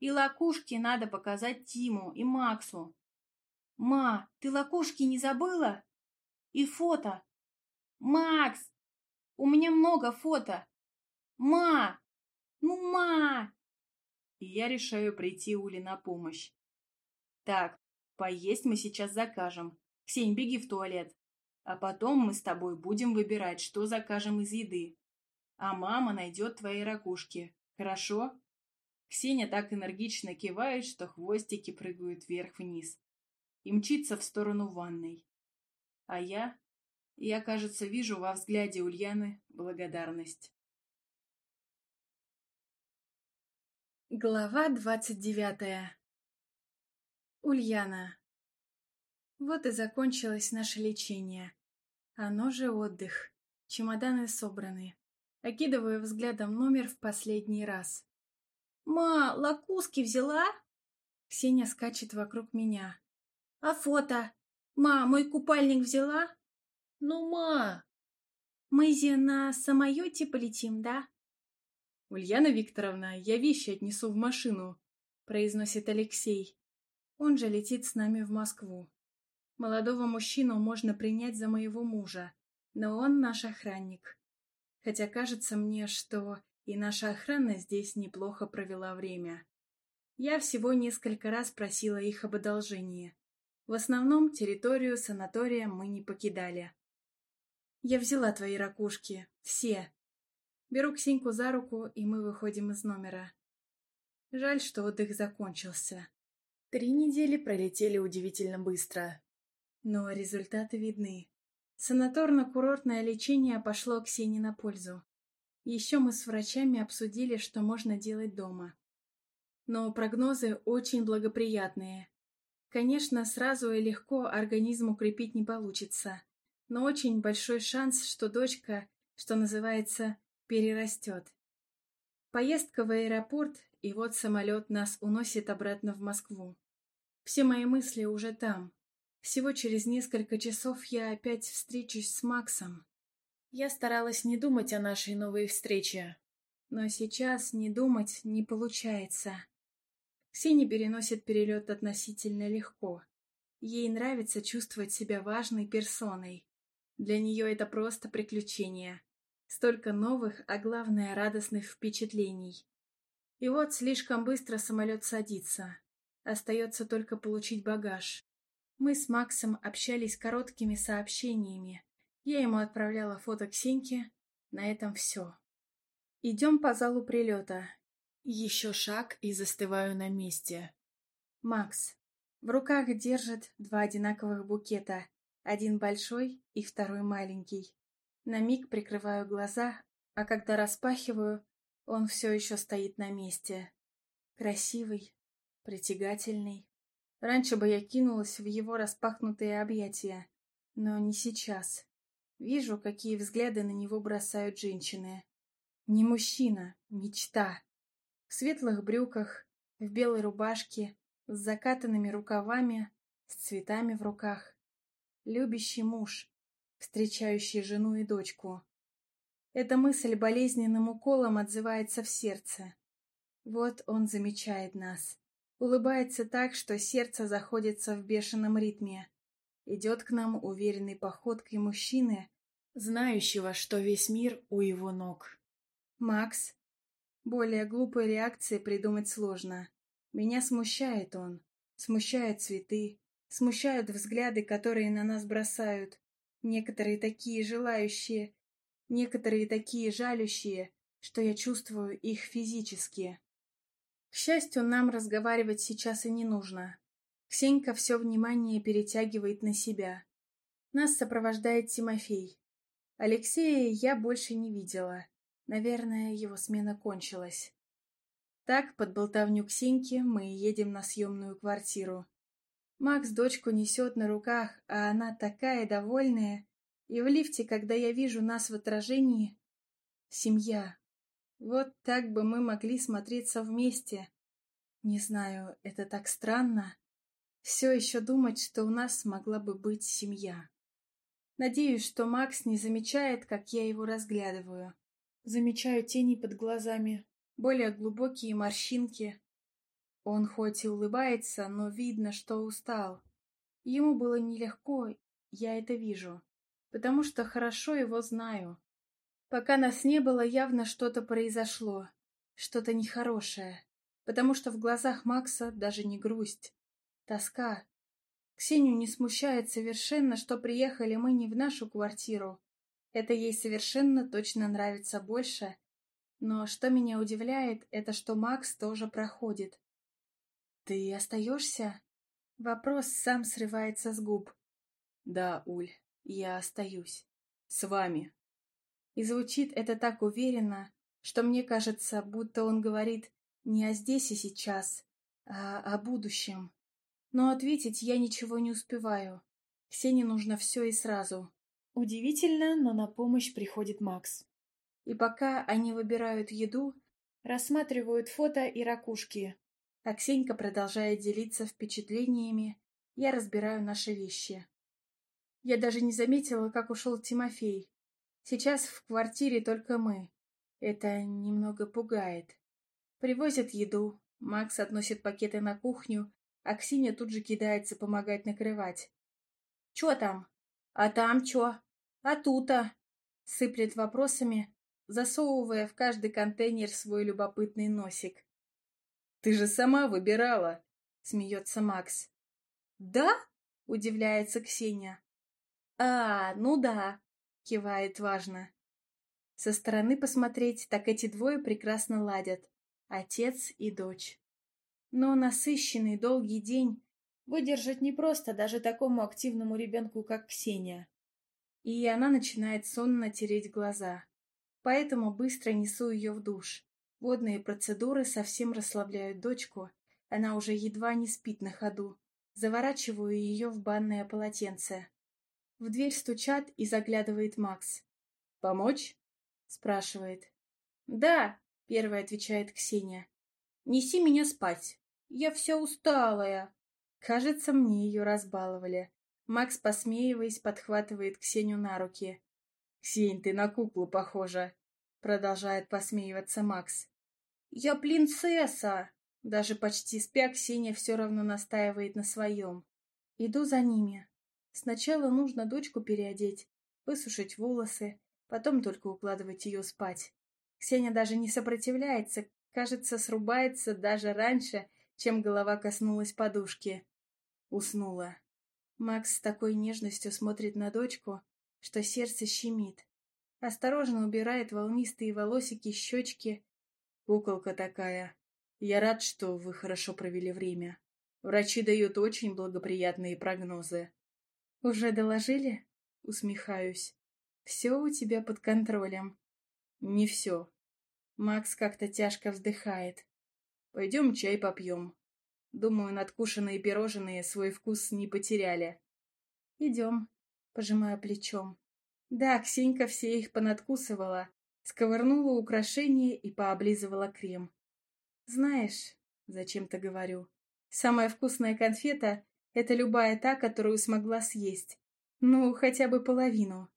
И лакушки надо показать Тиму и Максу.
Ма, ты лакушки не забыла? И фото. Макс, у меня много фото. Ма, «Ну, ма!»
И я решаю прийти Уле на помощь. «Так, поесть мы сейчас закажем. Ксень, беги в туалет. А потом мы с тобой будем выбирать, что закажем из еды. А мама найдет твои ракушки. Хорошо?» Ксения так энергично кивает, что хвостики прыгают вверх-вниз и мчится
в сторону ванной. А я... Я, кажется, вижу во взгляде Ульяны благодарность. Глава двадцать девятая Ульяна
Вот и закончилось наше лечение. Оно же отдых. Чемоданы собраны. Окидываю взглядом номер в последний раз. «Ма, лакуски взяла?» Ксения скачет вокруг меня. «А фото? Ма, мой купальник взяла?» «Ну, ма!» «Мы же на самолете полетим, да?» «Ульяна Викторовна, я вещи отнесу в машину», — произносит Алексей. Он же летит с нами в Москву. Молодого мужчину можно принять за моего мужа, но он наш охранник. Хотя кажется мне, что и наша охрана здесь неплохо провела время. Я всего несколько раз просила их об одолжении. В основном территорию санатория мы не покидали. «Я взяла твои ракушки. Все. Беру Ксеньку за руку, и мы выходим из номера. Жаль, что отдых закончился. Три недели пролетели удивительно быстро. Но результаты видны. Санаторно-курортное лечение пошло Ксении на пользу. Еще мы с врачами обсудили, что можно делать дома. Но прогнозы очень благоприятные. Конечно, сразу и легко организм укрепить не получится, но очень большой шанс, что дочка, что называется, перерастет. Поездка в аэропорт, и вот самолет нас уносит обратно в Москву. Все мои мысли уже там. Всего через несколько часов я опять встречусь с Максом. Я старалась не думать о нашей новой встрече, но сейчас не думать не получается. Ксения переносит перелет относительно легко. Ей нравится чувствовать себя важной персоной. Для нее это просто приключение. Столько новых, а главное, радостных впечатлений. И вот слишком быстро самолет садится. Остается только получить багаж. Мы с Максом общались короткими сообщениями. Я ему отправляла фото Ксеньки. На этом все. Идем по залу прилета. Еще шаг и застываю на месте. Макс. В руках держит два одинаковых букета. Один большой и второй маленький. На миг прикрываю глаза, а когда распахиваю, он все еще стоит на месте. Красивый, притягательный. Раньше бы я кинулась в его распахнутые объятия, но не сейчас. Вижу, какие взгляды на него бросают женщины. Не мужчина, мечта. В светлых брюках, в белой рубашке, с закатанными рукавами, с цветами в руках. Любящий муж, встречающий жену и дочку. Эта мысль болезненным уколом отзывается в сердце. Вот он замечает нас. Улыбается так, что сердце заходится в бешеном ритме. Идет к нам уверенной походкой мужчины, знающего, что весь мир у его ног. «Макс?» Более глупой реакции придумать сложно. Меня смущает он. Смущают цветы. Смущают взгляды, которые на нас бросают. Некоторые такие желающие, некоторые такие жалющие, что я чувствую их физически. К счастью, нам разговаривать сейчас и не нужно. Ксенька все внимание перетягивает на себя. Нас сопровождает Тимофей. Алексея я больше не видела. Наверное, его смена кончилась. Так, под болтовню Ксеньки, мы едем на съемную квартиру. Макс дочку несет на руках, а она такая довольная. И в лифте, когда я вижу нас в отражении... Семья. Вот так бы мы могли смотреться вместе. Не знаю, это так странно. Все еще думать, что у нас могла бы быть семья. Надеюсь, что Макс не замечает, как я его разглядываю. Замечаю тени под глазами, более глубокие морщинки. Он хоть и улыбается, но видно, что устал. Ему было нелегко, я это вижу, потому что хорошо его знаю. Пока нас не было, явно что-то произошло, что-то нехорошее, потому что в глазах Макса даже не грусть, тоска. Ксению не смущает совершенно, что приехали мы не в нашу квартиру. Это ей совершенно точно нравится больше. Но что меня удивляет, это что Макс тоже
проходит. «Ты остаешься?» Вопрос сам срывается с губ. «Да, Уль, я остаюсь. С
вами». И звучит это так уверенно, что мне кажется, будто он говорит не о здесь и сейчас, а о будущем. Но ответить я ничего не успеваю. Ксении нужно все и сразу. Удивительно, но на помощь приходит Макс. И пока они выбирают еду, рассматривают фото и ракушки, Аксенька, Сенька продолжает делиться впечатлениями, я разбираю наши вещи. Я даже не заметила, как ушел Тимофей. Сейчас в квартире только мы. Это немного пугает. Привозят еду, Макс относит пакеты на кухню, а Ксения тут же кидается помогать накрывать. «Чё там? А там чё? А тута?» Сыплет вопросами, засовывая в каждый контейнер свой любопытный носик. Ты же сама выбирала, смеется Макс. Да? удивляется Ксения. А, ну да, кивает важно. Со стороны посмотреть, так эти двое прекрасно ладят. Отец и дочь. Но насыщенный долгий день выдержать непросто даже такому активному ребенку, как Ксения. И она начинает сонно тереть глаза. Поэтому быстро несу ее в душ. Водные процедуры совсем расслабляют дочку. Она уже едва не спит на ходу. Заворачиваю ее в банное полотенце. В дверь стучат и заглядывает Макс. «Помочь?» – спрашивает. «Да!» – первая отвечает Ксения. «Неси меня спать. Я вся усталая». Кажется, мне ее разбаловали. Макс, посмеиваясь, подхватывает Ксению на руки. «Ксень, ты на куклу похожа!» — продолжает посмеиваться Макс. «Я принцесса!» Даже почти спя, Ксения все равно настаивает на своем. «Иду за ними. Сначала нужно дочку переодеть, высушить волосы, потом только укладывать ее спать. Ксения даже не сопротивляется, кажется, срубается даже раньше, чем голова коснулась подушки. Уснула. Макс с такой нежностью смотрит на дочку, что сердце щемит. Осторожно убирает волнистые волосики, щечки. Куколка такая. Я рад, что вы хорошо провели время. Врачи дают очень благоприятные прогнозы. Уже доложили? Усмехаюсь. Все у тебя под контролем. Не все. Макс как-то тяжко вздыхает. Пойдем чай попьем. Думаю, надкушенные пирожные свой вкус не потеряли. Идем. Пожимая плечом. Да, Ксенька все их понадкусывала, сковырнула украшения и пооблизывала крем. Знаешь, зачем-то говорю, самая вкусная конфета — это любая та, которую смогла съесть. Ну, хотя бы половину.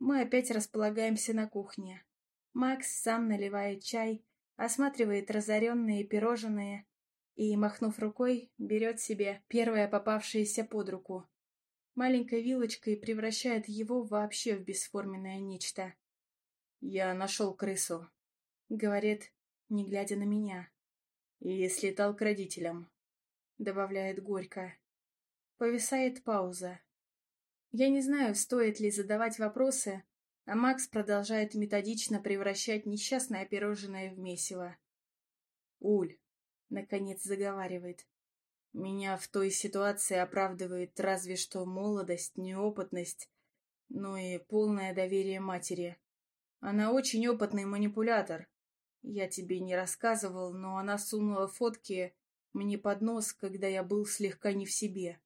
Мы опять располагаемся на кухне. Макс сам наливает чай, осматривает разоренные пирожные и, махнув рукой, берет себе первое попавшееся под руку маленькой вилочкой превращает его вообще в бесформенное нечто. «Я нашел крысу», — говорит, не глядя на меня. «И слетал к родителям», — добавляет горько. Повисает пауза. Я не знаю, стоит ли задавать вопросы, а Макс продолжает методично превращать несчастное пирожное в месиво. «Уль», — наконец заговаривает, меня в той ситуации оправдывает разве что молодость, неопытность, но и полное доверие матери. Она очень опытный манипулятор. Я тебе не рассказывал, но она сунула фотки мне под нос, когда я был слегка не в себе.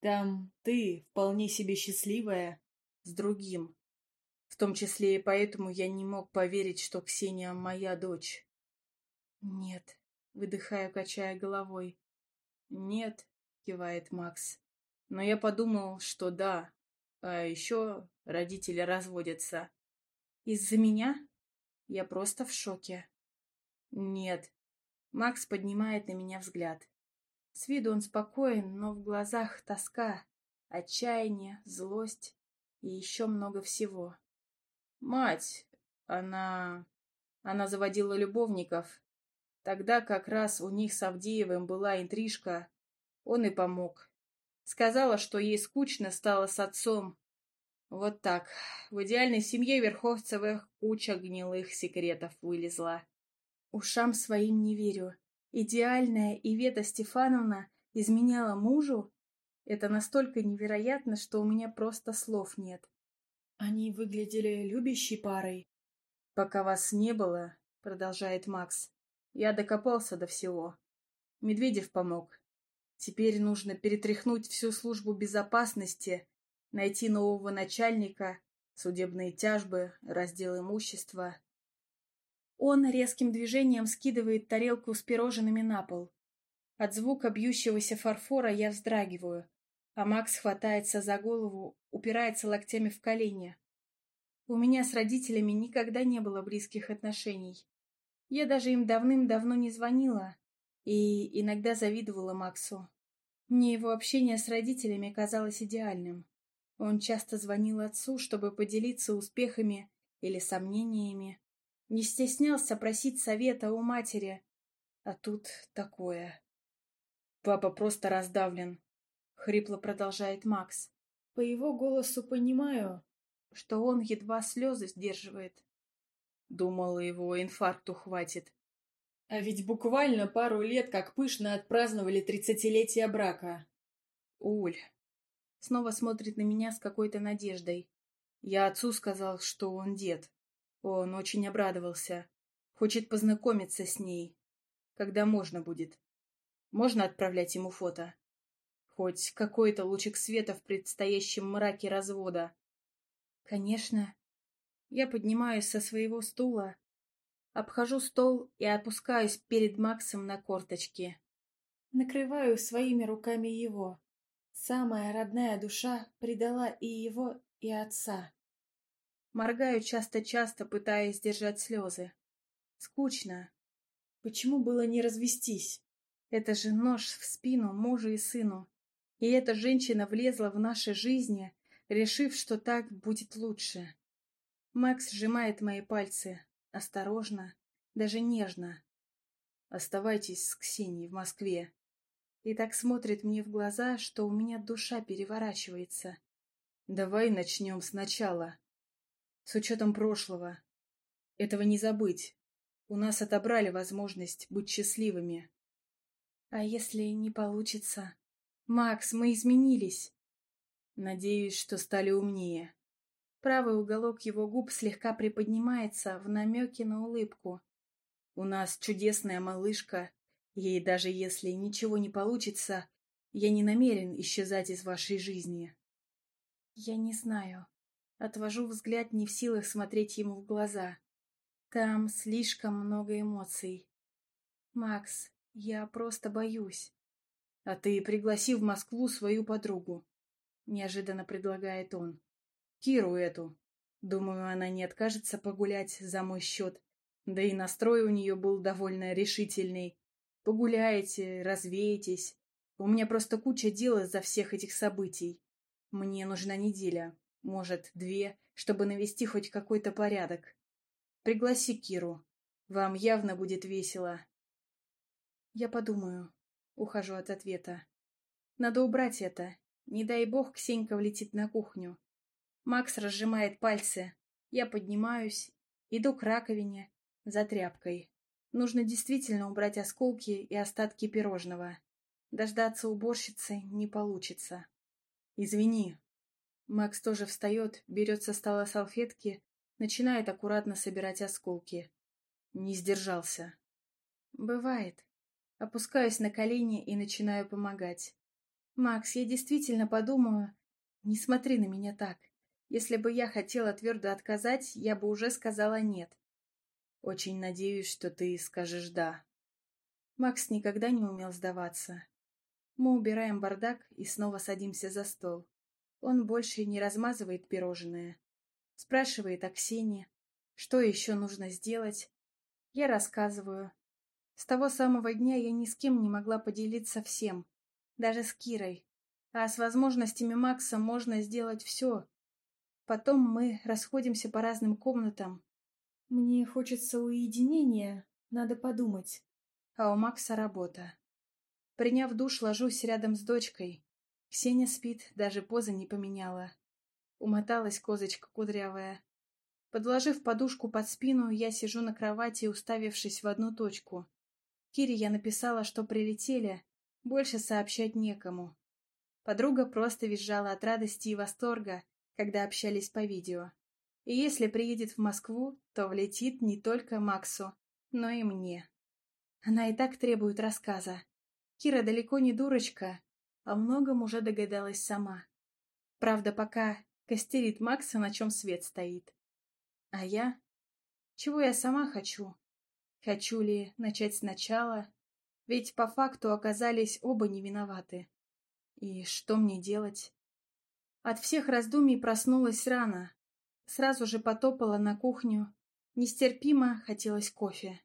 Там ты вполне себе счастливая с другим. В том числе и поэтому я не мог поверить, что Ксения моя дочь. Нет, выдыхаю, качая головой. «Нет», — кивает Макс. «Но я подумал, что да. А еще родители разводятся». «Из-за меня?» Я просто в шоке. «Нет». Макс поднимает на меня взгляд. С виду он спокоен, но в глазах тоска, отчаяние, злость и еще много всего. «Мать, она...» Она заводила любовников, Тогда как раз у них с Авдеевым была интрижка, он и помог. Сказала, что ей скучно стало с отцом. Вот так. В идеальной семье Верховцевых куча гнилых секретов вылезла. Ушам своим не верю. Идеальная Ивета Стефановна изменяла мужу? Это настолько невероятно, что у меня просто слов нет. Они выглядели любящей парой. «Пока вас не было», — продолжает Макс, я докопался до всего. Медведев помог. Теперь нужно перетряхнуть всю службу безопасности, найти нового начальника, судебные тяжбы, раздел имущества. Он резким движением скидывает тарелку с пирожными на пол. От звука бьющегося фарфора я вздрагиваю, а Макс хватается за голову, упирается локтями в колени. У меня с родителями никогда не было близких отношений. Я даже им давным-давно не звонила и иногда завидовала Максу. Мне его общение с родителями казалось идеальным. Он часто звонил отцу, чтобы поделиться успехами или сомнениями. Не стеснялся просить совета у матери. А тут такое. «Папа просто раздавлен», — хрипло продолжает Макс. По его голосу понимаю, что он едва слезы сдерживает. Думала, его инфаркту хватит. А ведь буквально пару лет как пышно отпраздновали тридцатилетие брака. Уль. Снова смотрит на меня с какой-то надеждой. Я отцу сказал, что он дед. Он очень обрадовался. Хочет познакомиться с ней. Когда можно будет. Можно отправлять ему фото? Хоть какой-то лучик света в предстоящем мраке развода. Конечно. Я поднимаюсь со своего стула, обхожу стол и опускаюсь перед Максом на корточки. Накрываю своими руками его. Самая родная душа предала и его, и отца. Моргаю часто-часто, пытаясь сдержать слезы. Скучно. Почему было не развестись? Это же нож в спину мужу и сыну. И эта женщина влезла в наши жизни, решив, что так будет лучше. Макс сжимает мои пальцы. Осторожно, даже нежно. Оставайтесь с Ксенией в Москве. И так смотрит мне в глаза, что у меня душа переворачивается. Давай начнем сначала. С учетом прошлого. Этого не забыть. У нас отобрали возможность быть счастливыми. А если не получится? Макс, мы изменились. Надеюсь, что стали умнее. Правый уголок его губ слегка приподнимается в намеке на улыбку. «У нас чудесная малышка, и даже если ничего не получится, я не намерен исчезать из вашей жизни». «Я не знаю». Отвожу взгляд не в силах смотреть ему в глаза. Там слишком много эмоций. «Макс, я просто боюсь». «А ты пригласи в Москву свою подругу», — неожиданно предлагает он. Киру эту. Думаю, она не откажется погулять за мой счет. Да и настрой у нее был довольно решительный. Погуляйте, развеетесь. У меня просто куча дел из-за всех этих событий. Мне нужна неделя, может, две, чтобы навести хоть какой-то порядок. Пригласи Киру. Вам явно будет весело. Я подумаю. Ухожу от ответа. Надо убрать это. Не дай бог, Ксенька влетит на кухню. Макс разжимает пальцы. Я поднимаюсь, иду к раковине за тряпкой. Нужно действительно убрать осколки и остатки пирожного. Дождаться уборщицы не получится. Извини. Макс тоже встает, берет со стола салфетки, начинает аккуратно собирать осколки. Не сдержался. Бывает. Опускаюсь на колени и начинаю помогать. Макс, я действительно подумаю. Не смотри на меня так. Если бы я хотела твердо отказать, я бы уже сказала «нет». Очень надеюсь, что ты скажешь «да». Макс никогда не умел сдаваться. Мы убираем бардак и снова садимся за стол. Он больше не размазывает пирожное. Спрашивает о Ксении, что еще нужно сделать. Я рассказываю. С того самого дня я ни с кем не могла поделиться всем, даже с Кирой. А с возможностями Макса можно сделать все, Потом мы расходимся по разным комнатам. Мне хочется уединения, надо подумать. А у Макса работа. Приняв душ, ложусь рядом с дочкой. Ксения спит, даже позы не поменяла. Умоталась козочка кудрявая. Подложив подушку под спину, я сижу на кровати, уставившись в одну точку. Кире я написала, что прилетели, больше сообщать некому. Подруга просто визжала от радости и восторга, когда общались по видео. И если приедет в Москву, то влетит не только Максу, но и мне. Она и так требует рассказа. Кира далеко не дурочка, а многом уже догадалась сама. Правда, пока костерит Макса, на чем свет стоит. А я? Чего я сама хочу? Хочу ли начать сначала? Ведь по факту оказались оба не виноваты. И что мне делать? От всех раздумий проснулась рано. Сразу же потопала на кухню. Нестерпимо хотелось кофе.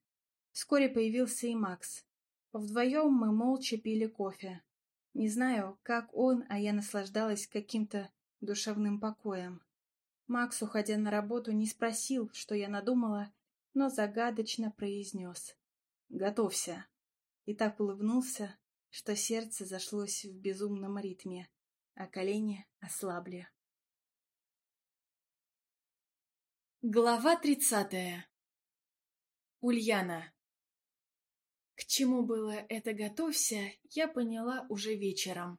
Вскоре появился и Макс. Вдвоем мы молча пили кофе. Не знаю, как он, а я наслаждалась каким-то душевным покоем. Макс, уходя на работу, не спросил, что я надумала, но загадочно произнес. «Готовься!» И так
улыбнулся, что сердце зашлось в безумном ритме а колени ослабли. Глава тридцатая. Ульяна. К чему было
это «готовься», я поняла уже вечером.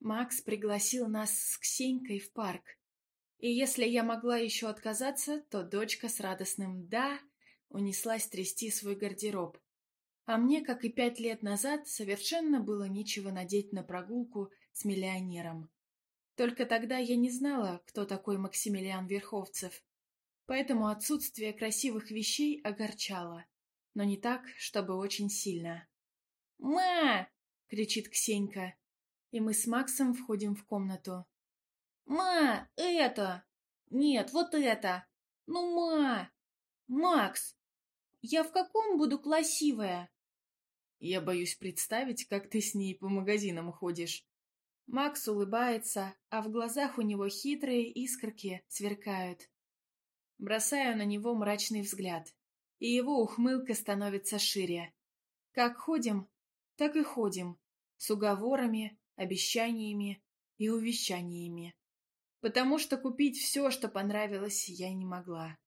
Макс пригласил нас с Ксенькой в парк. И если я могла еще отказаться, то дочка с радостным «да» унеслась трясти свой гардероб. А мне, как и пять лет назад, совершенно было нечего надеть на прогулку с миллионером. Только тогда я не знала, кто такой Максимилиан Верховцев, поэтому отсутствие красивых вещей огорчало, но не так, чтобы очень сильно. «Ма!» — кричит Ксенька, и мы с Максом входим в комнату. «Ма, это! Нет, вот это! Ну, ма! Макс! Я в каком буду классивая? «Я боюсь представить, как ты с ней по магазинам ходишь», Макс улыбается, а в глазах у него хитрые искорки сверкают. Бросаю на него мрачный взгляд, и его ухмылка становится шире. Как ходим, так и ходим, с уговорами, обещаниями и увещаниями. Потому что купить все, что понравилось, я не могла.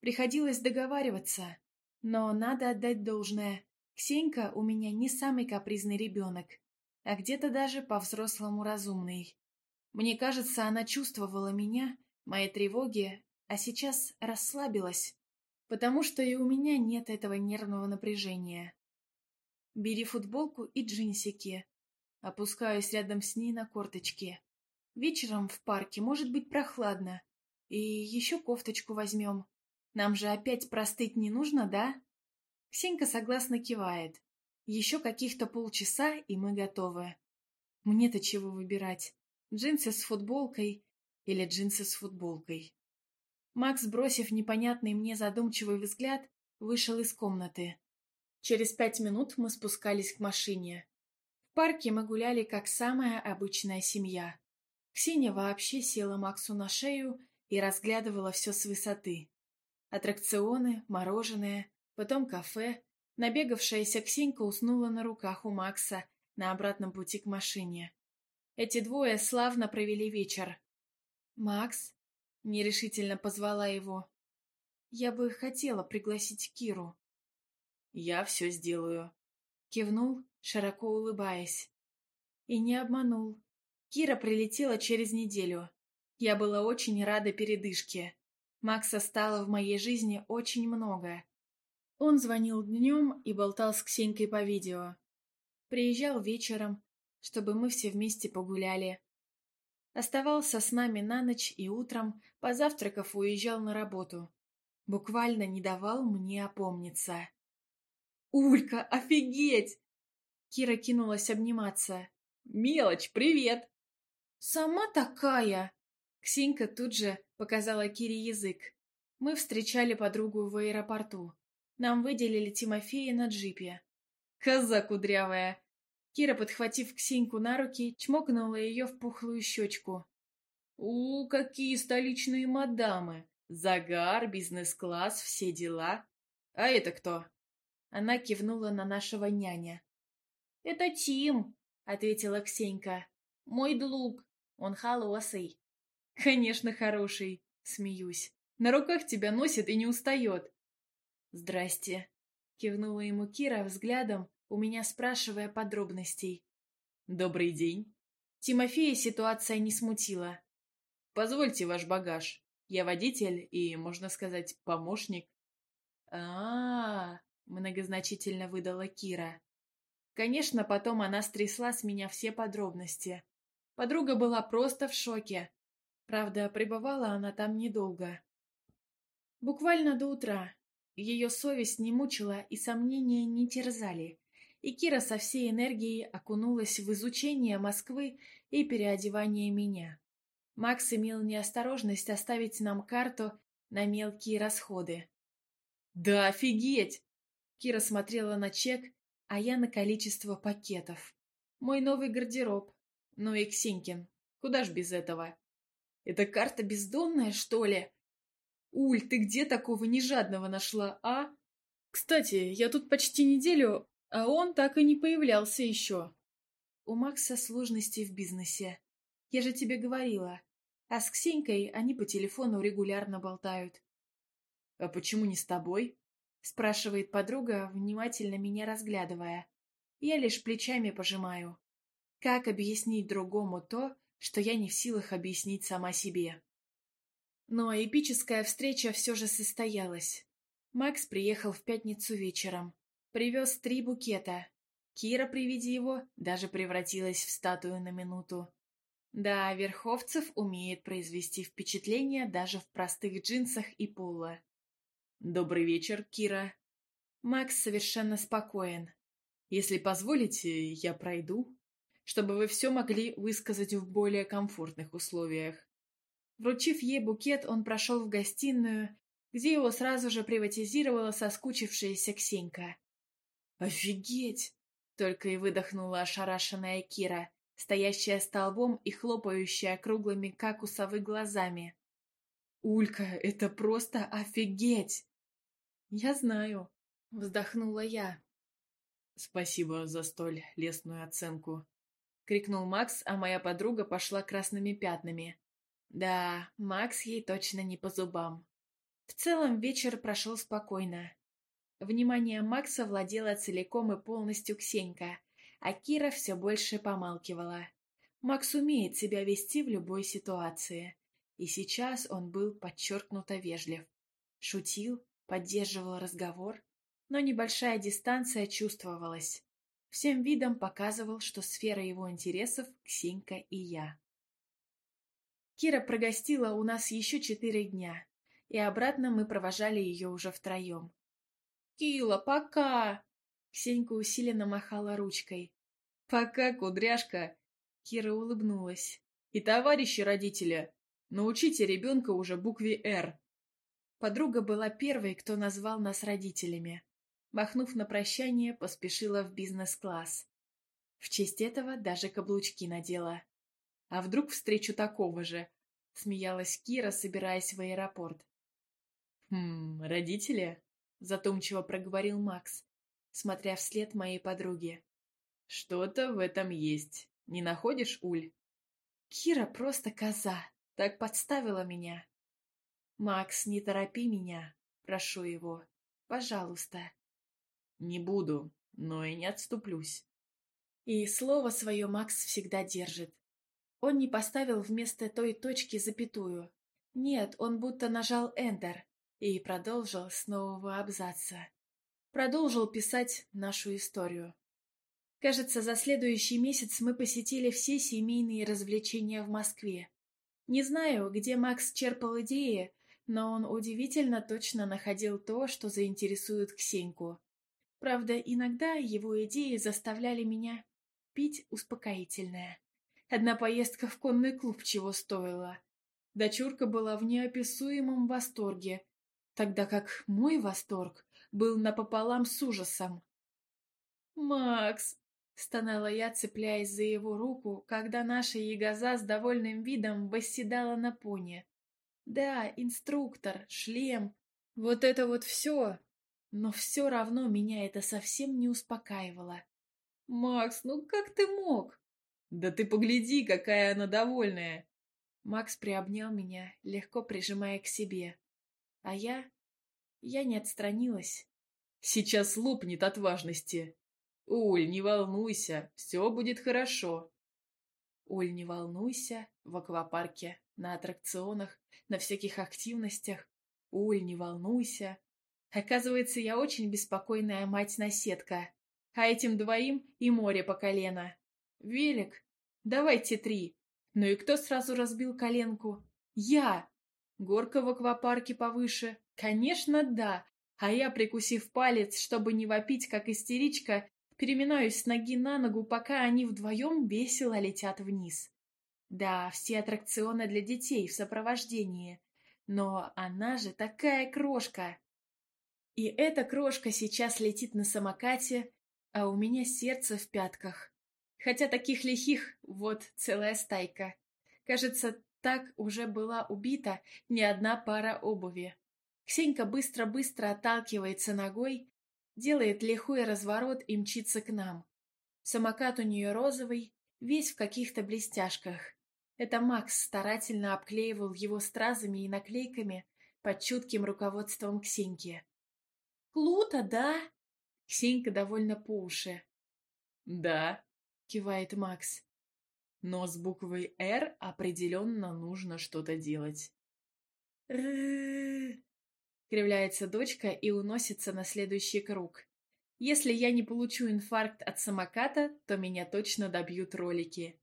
Приходилось договариваться, но надо отдать должное. Ксенька у меня не самый капризный ребенок, а где-то даже по-взрослому разумный. Мне кажется, она чувствовала меня, мои тревоги, а сейчас расслабилась, потому что и у меня нет этого нервного напряжения. Бери футболку и джинсики. Опускаюсь рядом с ней на корточки. Вечером в парке может быть прохладно. И еще кофточку возьмем. Нам же опять простыть не нужно, да? Ксенька согласно кивает. Еще каких-то полчаса, и мы готовы. Мне-то чего выбирать? Джинсы с футболкой или джинсы с футболкой? Макс, бросив непонятный мне задумчивый взгляд, вышел из комнаты. Через пять минут мы спускались к машине. В парке мы гуляли, как самая обычная семья. Ксения вообще села Максу на шею и разглядывала все с высоты. Аттракционы, мороженое, потом кафе, Набегавшаяся Ксенька уснула на руках у Макса на обратном пути к машине. Эти двое славно провели вечер. «Макс?» — нерешительно позвала его. «Я бы хотела пригласить Киру».
«Я все сделаю», — кивнул,
широко улыбаясь. И не обманул. Кира прилетела через неделю. Я была очень рада передышке. Макса стало в моей жизни очень многое. Он звонил днем и болтал с Ксенькой по видео. Приезжал вечером, чтобы мы все вместе погуляли. Оставался с нами на ночь и утром, позавтракав, уезжал на работу. Буквально не давал мне опомниться. «Улька, офигеть!» Кира кинулась обниматься. «Мелочь, привет!» «Сама такая!» Ксенька тут же показала Кире язык. Мы встречали подругу в аэропорту. Нам выделили Тимофея на джипе. «Коза кудрявая!» Кира, подхватив Ксеньку на руки, чмокнула ее в пухлую щечку. «У, какие столичные мадамы! Загар, бизнес-класс, все дела! А это кто?» Она кивнула на нашего няня. «Это Тим!» — ответила Ксенька. «Мой друг. Он халосый. «Конечно, хороший!» — смеюсь. «На руках тебя носит и не устает. «Здрасте», — кивнула ему Кира взглядом, у меня спрашивая подробностей. «Добрый день». Тимофея ситуация не смутила. «Позвольте ваш багаж. Я водитель и, можно сказать, помощник». «А-а-а», — многозначительно выдала Кира. Конечно, потом она стрясла с меня все подробности. Подруга была просто в шоке. Правда, пребывала она там недолго. Буквально до утра, ее совесть не мучила и сомнения не терзали, и Кира со всей энергией окунулась в изучение Москвы и переодевание меня. Макс имел неосторожность оставить нам карту на мелкие расходы. «Да офигеть!» Кира смотрела на чек, а я на количество пакетов. Мой новый гардероб. Ну и Ксенькин. Куда ж без этого? Это карта бездонная, что ли? Уль, ты где такого нежадного нашла, а? Кстати, я тут почти неделю, а он так и не появлялся еще. У Макса сложности в бизнесе. Я же тебе говорила. А с Ксенькой они по телефону регулярно болтают. — А почему не с тобой? — спрашивает подруга, внимательно меня разглядывая. Я лишь плечами пожимаю. Как объяснить другому то, что я не в силах объяснить сама себе? Но эпическая встреча все же состоялась. Макс приехал в пятницу вечером. Привез три букета. Кира при виде его даже превратилась в статую на минуту. Да, Верховцев умеет произвести впечатление даже в простых джинсах и поло. «Добрый вечер, Кира». Макс совершенно спокоен. «Если позволите, я пройду, чтобы вы все могли высказать в более комфортных условиях. Вручив ей букет, он прошел в гостиную, где его сразу же приватизировала соскучившаяся Ксенька. «Офигеть!» — только и выдохнула ошарашенная Кира, стоящая столбом и хлопающая круглыми, как у совы, глазами. «Улька, это просто офигеть!» «Я знаю», — вздохнула я. «Спасибо за столь лестную оценку», — крикнул Макс, а моя подруга пошла красными пятнами. Да, Макс ей точно не по зубам. В целом вечер прошел спокойно. Внимание Макса владела целиком и полностью Ксенька, а Кира все больше помалкивала. Макс умеет себя вести в любой ситуации, и сейчас он был подчеркнуто вежлив. Шутил, поддерживал разговор, но небольшая дистанция чувствовалась. Всем видом показывал, что сфера его интересов – Ксенька и я. Кира прогостила у нас еще четыре дня, и обратно мы провожали ее уже втроем. «Кила, пока!» Ксенька усиленно махала ручкой. «Пока, кудряшка!» Кира улыбнулась. «И товарищи родителя, научите ребенка уже букве «Р». Подруга была первой, кто назвал нас родителями. Махнув на прощание, поспешила в бизнес-класс. В честь этого даже каблучки надела. А вдруг встречу такого же? Смеялась Кира, собираясь в аэропорт. «Хм, родители?» Затумчиво проговорил Макс, смотря вслед моей подруге. «Что-то в этом есть. Не находишь, Уль?» «Кира просто коза. Так подставила меня». «Макс, не торопи меня. Прошу его. Пожалуйста». «Не буду, но и не отступлюсь». И слово свое Макс всегда держит. Он не поставил вместо той точки запятую. Нет, он будто нажал «Эндер» и продолжил с нового абзаца. Продолжил писать нашу историю. Кажется, за следующий месяц мы посетили все семейные развлечения в Москве. Не знаю, где Макс черпал идеи, но он удивительно точно находил то, что заинтересует Ксеньку. Правда, иногда его идеи заставляли меня пить успокоительное. Одна поездка в конный клуб чего стоила. Дочурка была в неописуемом восторге, тогда как мой восторг был напополам с ужасом.
«Макс!»
— стонала я, цепляясь за его руку, когда наша ягоза с довольным видом восседала на пони. «Да, инструктор, шлем, вот это вот все!» Но все равно меня это совсем не успокаивало. «Макс, ну как ты мог?» «Да ты погляди, какая она довольная!» Макс приобнял меня, легко прижимая к себе. А я... Я не отстранилась. «Сейчас лопнет от важности!» «Уль, не волнуйся, все будет хорошо!» Уль, не волнуйся, в аквапарке, на аттракционах, на всяких активностях. Уль, не волнуйся. Оказывается, я очень беспокойная мать-наседка. А этим двоим и море по колено. Велик, Давайте три. Ну и кто сразу разбил коленку? Я! Горка в аквапарке повыше. Конечно, да. А я, прикусив палец, чтобы не вопить, как истеричка, переминаюсь с ноги на ногу, пока они вдвоем весело летят вниз. Да, все аттракционы для детей в сопровождении. Но она же такая крошка. И эта крошка сейчас летит на самокате, а у меня сердце в пятках. Хотя таких лихих вот целая стайка. Кажется, так уже была убита не одна пара обуви. Ксенька быстро-быстро отталкивается ногой, делает лихой разворот и мчится к нам. Самокат у нее розовый, весь в каких-то блестяшках. Это Макс старательно обклеивал его стразами и наклейками под чутким руководством Ксеньки. Клута, да?» Ксенька довольно по уши. «Да», — кивает Макс. «Но с буквой «Р» определенно нужно что-то делать». кривляется дочка и уносится на следующий круг. «Если я не получу инфаркт от самоката, то меня точно добьют ролики».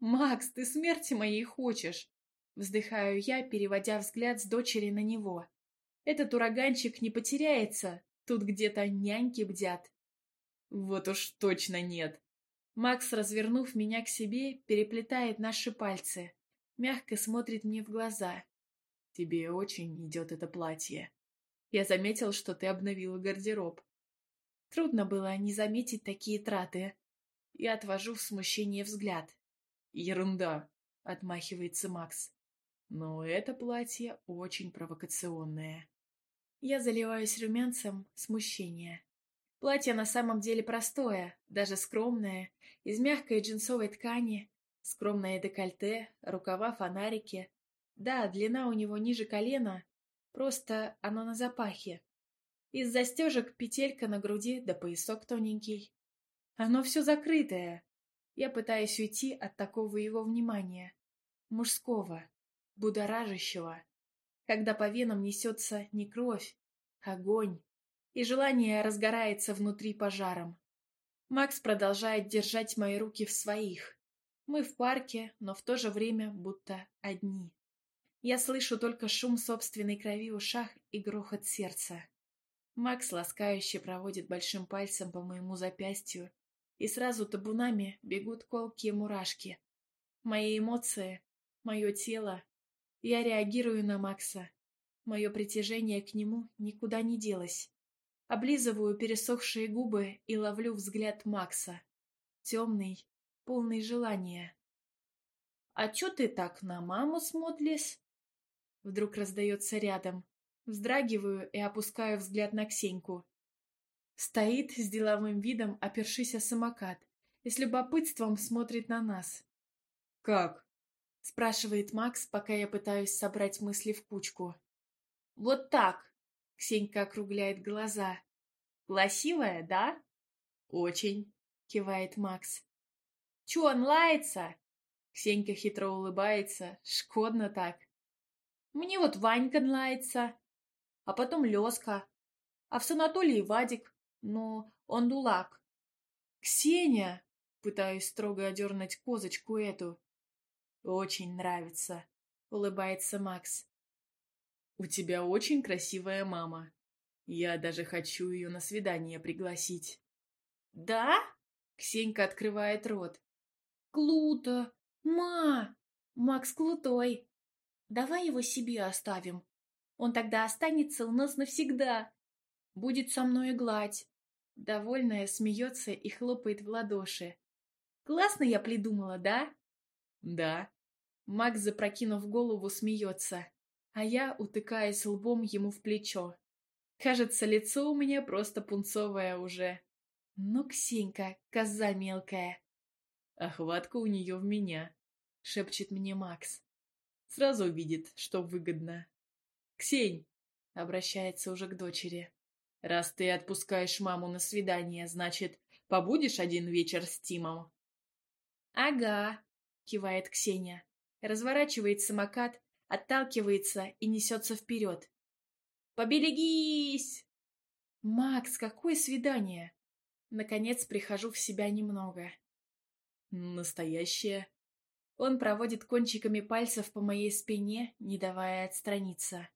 «Макс, ты смерти моей хочешь!» Вздыхаю я, переводя взгляд с дочери на него. «Этот ураганчик не потеряется, тут где-то няньки бдят». «Вот уж точно нет!» Макс, развернув меня к себе, переплетает наши пальцы, мягко смотрит мне в глаза. «Тебе очень идет это платье. Я заметил, что ты обновила гардероб». Трудно было не заметить такие траты. Я отвожу в смущение взгляд. «Ерунда», — отмахивается Макс. «Но это платье очень провокационное». Я заливаюсь румянцем смущения. Платье на самом деле простое, даже скромное, из мягкой джинсовой ткани, скромное декольте, рукава, фонарики. Да, длина у него ниже колена, просто оно на запахе. Из застежек петелька на груди да поясок тоненький. Оно все закрытое. Я пытаюсь уйти от такого его внимания. Мужского, будоражащего. Когда по венам несется не кровь, а огонь, и желание разгорается внутри пожаром. Макс продолжает держать мои руки в своих. Мы в парке, но в то же время будто одни. Я слышу только шум собственной крови в ушах и грохот сердца. Макс ласкающе проводит большим пальцем по моему запястью, и сразу табунами бегут колкие мурашки. Мои эмоции, мое тело. Я реагирую на Макса. Мое притяжение к нему никуда не делось. Облизываю пересохшие губы и ловлю взгляд Макса. Темный, полный желания. «А чё ты так на маму смотришь?» Вдруг раздается рядом. Вздрагиваю и опускаю взгляд на Ксеньку. Стоит с деловым видом, опершись о самокат, и с любопытством смотрит на нас. «Как?» — спрашивает Макс, пока я пытаюсь собрать мысли в кучку. «Вот так!» Ксенька округляет глаза. «Пласивая, да?» «Очень», — кивает Макс. «Чё он лается?» Ксенька хитро улыбается, шкодно
так. «Мне вот Ванька лается, а потом Лёска, а в санатории Вадик, но он дулак». «Ксения!»
— пытаюсь строго одернуть козочку эту. «Очень нравится», — улыбается Макс. «У тебя очень красивая мама. Я даже хочу ее на свидание пригласить». «Да?» — Ксенька открывает рот. «Клута! Ма! Макс Клутой! Давай его себе оставим. Он тогда останется у нас навсегда. Будет со мной гладь». Довольная смеется и хлопает в ладоши. «Классно я придумала, да?» «Да». Макс, запрокинув голову, смеется а я утыкаясь лбом ему в плечо. Кажется, лицо у меня просто пунцовое уже. Ну, Ксенька, коза мелкая. Охватка у нее в меня, шепчет мне Макс. Сразу видит, что выгодно. Ксень, обращается уже к дочери. Раз ты отпускаешь маму на свидание, значит, побудешь один вечер с Тимом? Ага, кивает Ксения. Разворачивает самокат отталкивается и несется вперед. «Поберегись!» «Макс, какое свидание!» Наконец прихожу в себя немного. «Настоящее?» Он проводит кончиками пальцев по моей спине, не давая отстраниться.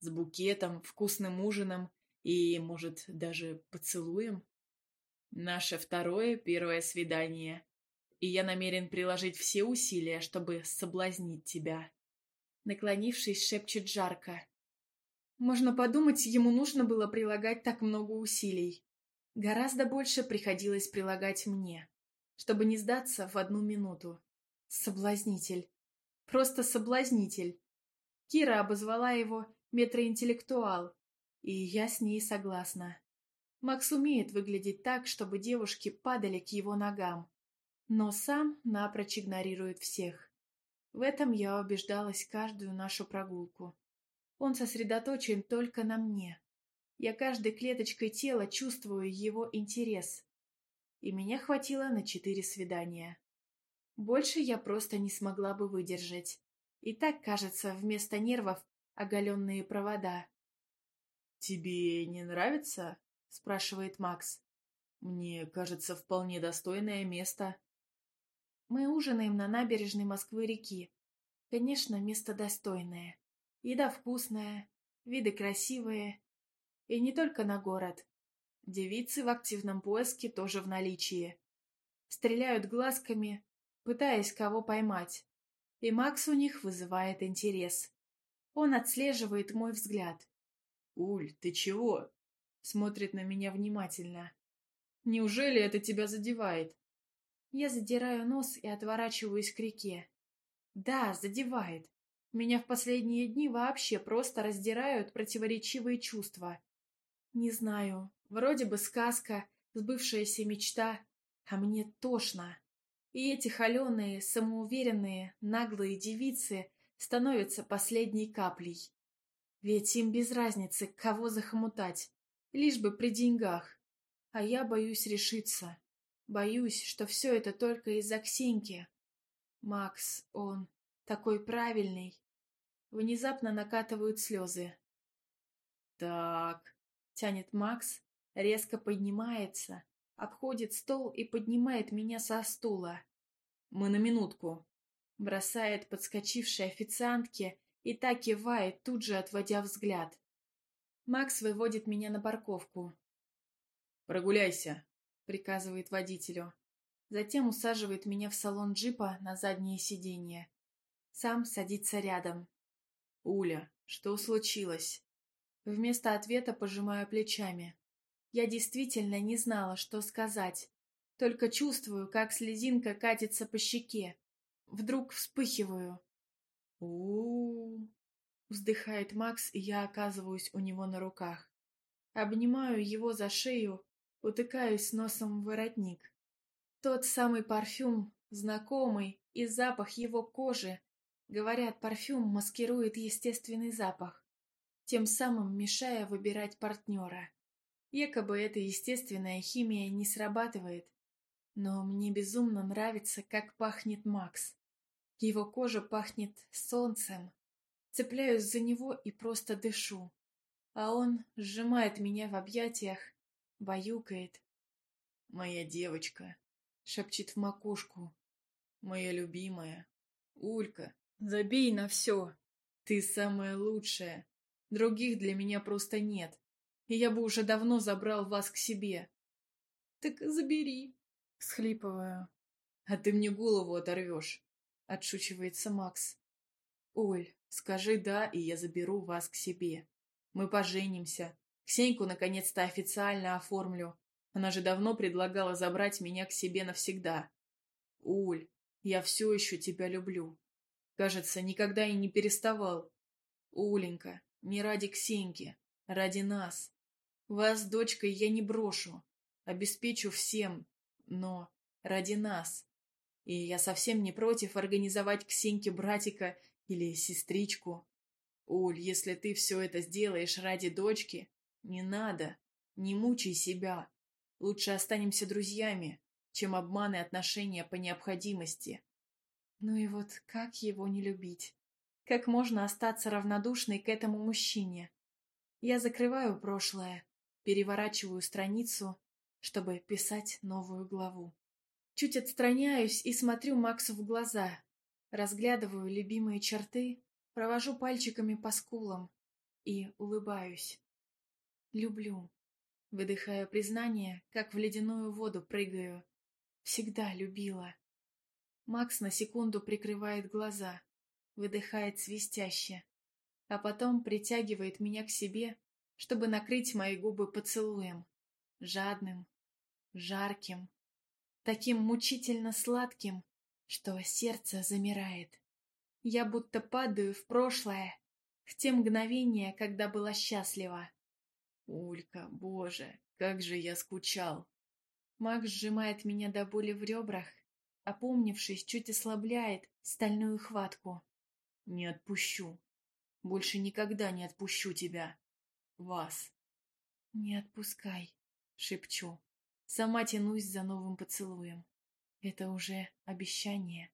С букетом, вкусным ужином и, может, даже поцелуем? Наше второе первое свидание. И я намерен приложить все усилия, чтобы соблазнить тебя. Наклонившись, шепчет жарко. Можно подумать, ему нужно было прилагать так много усилий. Гораздо больше приходилось прилагать мне, чтобы не сдаться в одну минуту. Соблазнитель. Просто соблазнитель. Кира обозвала его метроинтеллектуал, и я с ней согласна. Макс умеет выглядеть так, чтобы девушки падали к его ногам, но сам напрочь игнорирует всех. В этом я убеждалась каждую нашу прогулку. Он сосредоточен только на мне. Я каждой клеточкой тела чувствую его интерес. И меня хватило на четыре свидания. Больше я просто не смогла бы выдержать. И так, кажется, вместо нервов оголенные провода. «Тебе не нравится?» – спрашивает Макс. «Мне кажется, вполне достойное место». Мы ужинаем на набережной Москвы-реки. Конечно, место достойное. Еда вкусная, виды красивые. И не только на город. Девицы в активном поиске тоже в наличии. Стреляют глазками, пытаясь кого поймать. И Макс у них вызывает интерес. Он отслеживает мой взгляд. «Уль, ты чего?» Смотрит на меня внимательно. «Неужели это тебя задевает?» Я задираю нос и отворачиваюсь к реке. Да, задевает. Меня в последние дни вообще просто раздирают противоречивые чувства. Не знаю, вроде бы сказка, сбывшаяся мечта, а мне тошно. И эти холеные, самоуверенные, наглые девицы становятся последней каплей. Ведь им без разницы, кого захомутать, лишь бы при деньгах. А я боюсь решиться. Боюсь, что все это только из-за Ксиньки. Макс, он такой правильный. Внезапно накатывают слезы.
Так,
тянет Макс, резко поднимается, обходит стол и поднимает меня со стула. Мы на минутку. Бросает подскочившей официантке и так кивает, тут же отводя взгляд. Макс выводит меня на парковку. «Прогуляйся», приказывает водителю. Затем усаживает меня в салон джипа на заднее сиденье. Сам садится рядом. «Уля, что случилось?» Вместо ответа пожимаю плечами. Я действительно не знала, что сказать. Только чувствую, как слезинка катится по щеке. Вдруг вспыхиваю. у у Вздыхает Макс, и я оказываюсь у него на руках. Обнимаю его за шею утыкаюсь носом в воротник. Тот самый парфюм, знакомый, и запах его кожи. Говорят, парфюм маскирует естественный запах, тем самым мешая выбирать партнера. Якобы эта естественная химия не срабатывает. Но мне безумно нравится, как пахнет Макс. Его кожа пахнет солнцем. Цепляюсь за него и просто дышу. А он сжимает меня в объятиях, баюкает. «Моя девочка!» — шепчет в макушку. «Моя любимая! Улька, забей на все! Ты самая лучшая! Других для меня просто нет, и я бы уже давно забрал вас к себе!» «Так забери!» — всхлипываю. «А ты мне голову оторвешь!» — отшучивается Макс. «Оль, скажи «да», и я заберу вас к себе. Мы поженимся, Ксеньку наконец-то официально оформлю. Она же давно предлагала забрать меня к себе навсегда. Уль, я все еще тебя люблю. Кажется, никогда и не переставал. Уленька, не ради Ксеньки, ради нас. Вас, дочкой, я не брошу. Обеспечу всем, но ради нас. И я совсем не против организовать Ксеньке братика или сестричку. Уль, если ты все это сделаешь ради дочки, не надо. Не мучай себя. Лучше останемся друзьями, чем обман и отношения по необходимости. Ну и вот как его не любить? Как можно остаться равнодушной к этому мужчине? Я закрываю прошлое, переворачиваю страницу, чтобы писать новую главу. Чуть отстраняюсь и смотрю Максу в глаза. Разглядываю любимые черты, провожу пальчиками по скулам и улыбаюсь. Люблю. Выдыхаю признание, как в ледяную воду прыгаю. Всегда любила. Макс на секунду прикрывает глаза, выдыхает свистяще, а потом притягивает меня к себе, чтобы накрыть мои губы поцелуем. Жадным, жарким, таким мучительно сладким, что сердце замирает. Я будто падаю в прошлое, в те мгновения, когда была счастлива. Улька, боже, как же я скучал. Макс сжимает меня до боли в ребрах, опомнившись, чуть ослабляет стальную хватку. Не отпущу. Больше никогда не отпущу тебя. Вас. Не отпускай, шепчу. Сама тянусь за новым поцелуем.
Это уже обещание.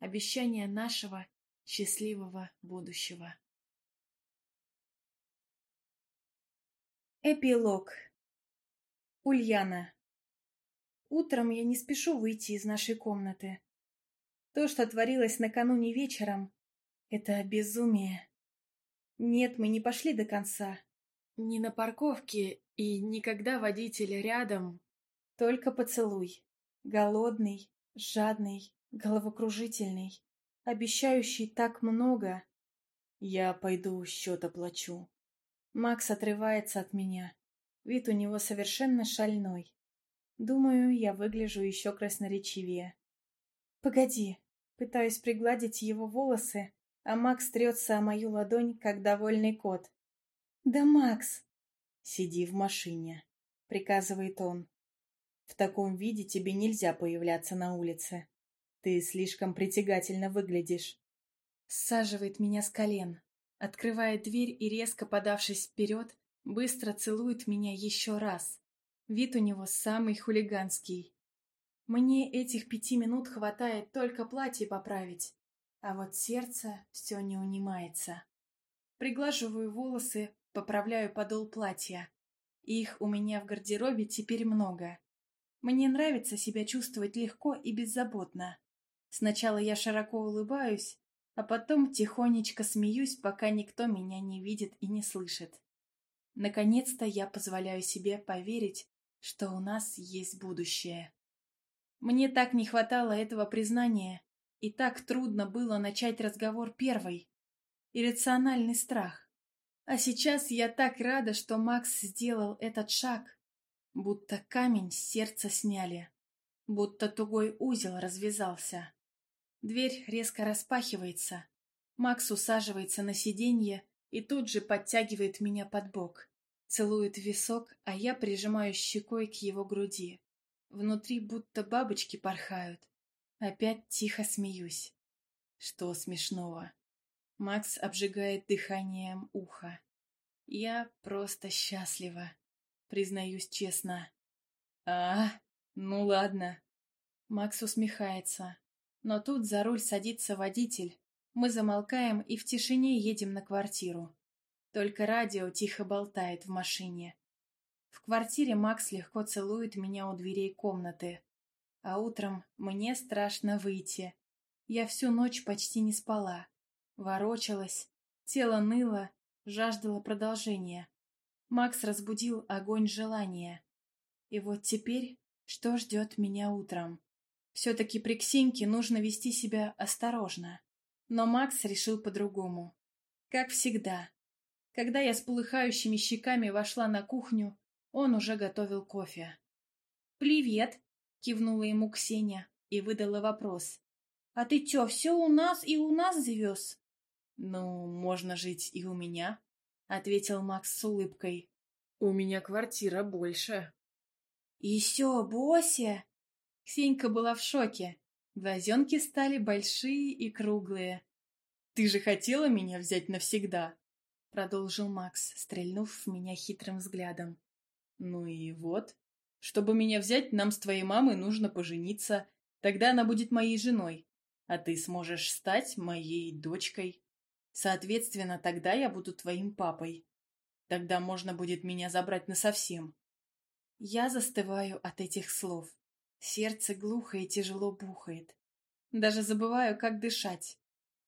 Обещание нашего счастливого будущего. Эпилог. Ульяна. Утром я не спешу выйти из
нашей комнаты. То, что творилось накануне вечером, это безумие. Нет, мы не пошли до конца. Ни на парковке и никогда водитель рядом. Только поцелуй. Голодный, жадный, головокружительный, обещающий так много. Я пойду счет оплачу. Макс отрывается от меня. Вид у него совершенно шальной. Думаю, я выгляжу еще красноречивее. «Погоди!» Пытаюсь пригладить его волосы, а Макс трется о мою ладонь, как довольный кот. «Да, Макс!» «Сиди в машине», — приказывает он. «В таком виде тебе нельзя появляться на улице. Ты слишком притягательно выглядишь». Саживает меня с колен открывает дверь и, резко подавшись вперед, быстро целует меня еще раз. Вид у него самый хулиганский. Мне этих пяти минут хватает только платье поправить, а вот сердце все не унимается. Приглаживаю волосы, поправляю подол платья. Их у меня в гардеробе теперь много. Мне нравится себя чувствовать легко и беззаботно. Сначала я широко улыбаюсь, а потом тихонечко смеюсь, пока никто меня не видит и не слышит. Наконец-то я позволяю себе поверить, что у нас есть будущее. Мне так не хватало этого признания, и так трудно было начать разговор первой. Иррациональный страх. А сейчас я так рада, что Макс сделал этот шаг. Будто камень с сердца сняли. Будто тугой узел развязался. Дверь резко распахивается. Макс усаживается на сиденье и тут же подтягивает меня под бок. Целует висок, а я прижимаю щекой к его груди. Внутри будто бабочки порхают. Опять тихо смеюсь. Что смешного? Макс обжигает дыханием ухо. Я просто счастлива, признаюсь честно. А, ну ладно. Макс усмехается. Но тут за руль садится водитель. Мы замолкаем и в тишине едем на квартиру. Только радио тихо болтает в машине. В квартире Макс легко целует меня у дверей комнаты. А утром мне страшно выйти. Я всю ночь почти не спала. Ворочалась, тело ныло, жаждало продолжения. Макс разбудил огонь желания. И вот теперь, что ждет меня утром? Все-таки при Ксеньке нужно вести себя осторожно. Но Макс решил по-другому. Как всегда. Когда я с полыхающими щеками вошла на кухню, он уже готовил кофе. «Привет!» — кивнула ему Ксения и выдала вопрос. «А ты че все у нас и у нас завез?» «Ну, можно жить и у меня», — ответил Макс с улыбкой. «У меня квартира больше». «Еще, Бося!» Ксенька была в шоке. Глазенки стали большие и круглые. «Ты же хотела меня взять навсегда?» Продолжил Макс, стрельнув в меня хитрым взглядом. «Ну и вот. Чтобы меня взять, нам с твоей мамой нужно пожениться. Тогда она будет моей женой. А ты сможешь стать моей дочкой. Соответственно, тогда я буду твоим папой. Тогда можно будет меня забрать насовсем». Я застываю от этих слов. Сердце глухо и тяжело бухает. Даже забываю, как дышать.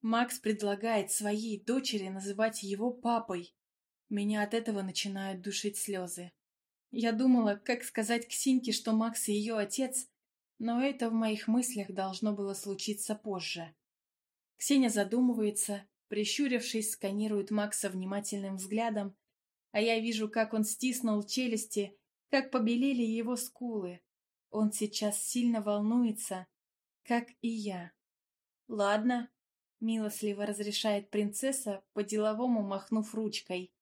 Макс предлагает своей дочери называть его папой. Меня от этого начинают душить слезы. Я думала, как сказать Ксиньке, что Макс ее отец, но это в моих мыслях должно было случиться позже. Ксения задумывается, прищурившись, сканирует Макса внимательным взглядом, а я вижу, как он стиснул челюсти, как побелели его скулы, он сейчас сильно волнуется, как и я. «Ладно», — милостливо разрешает принцесса, по-деловому махнув ручкой.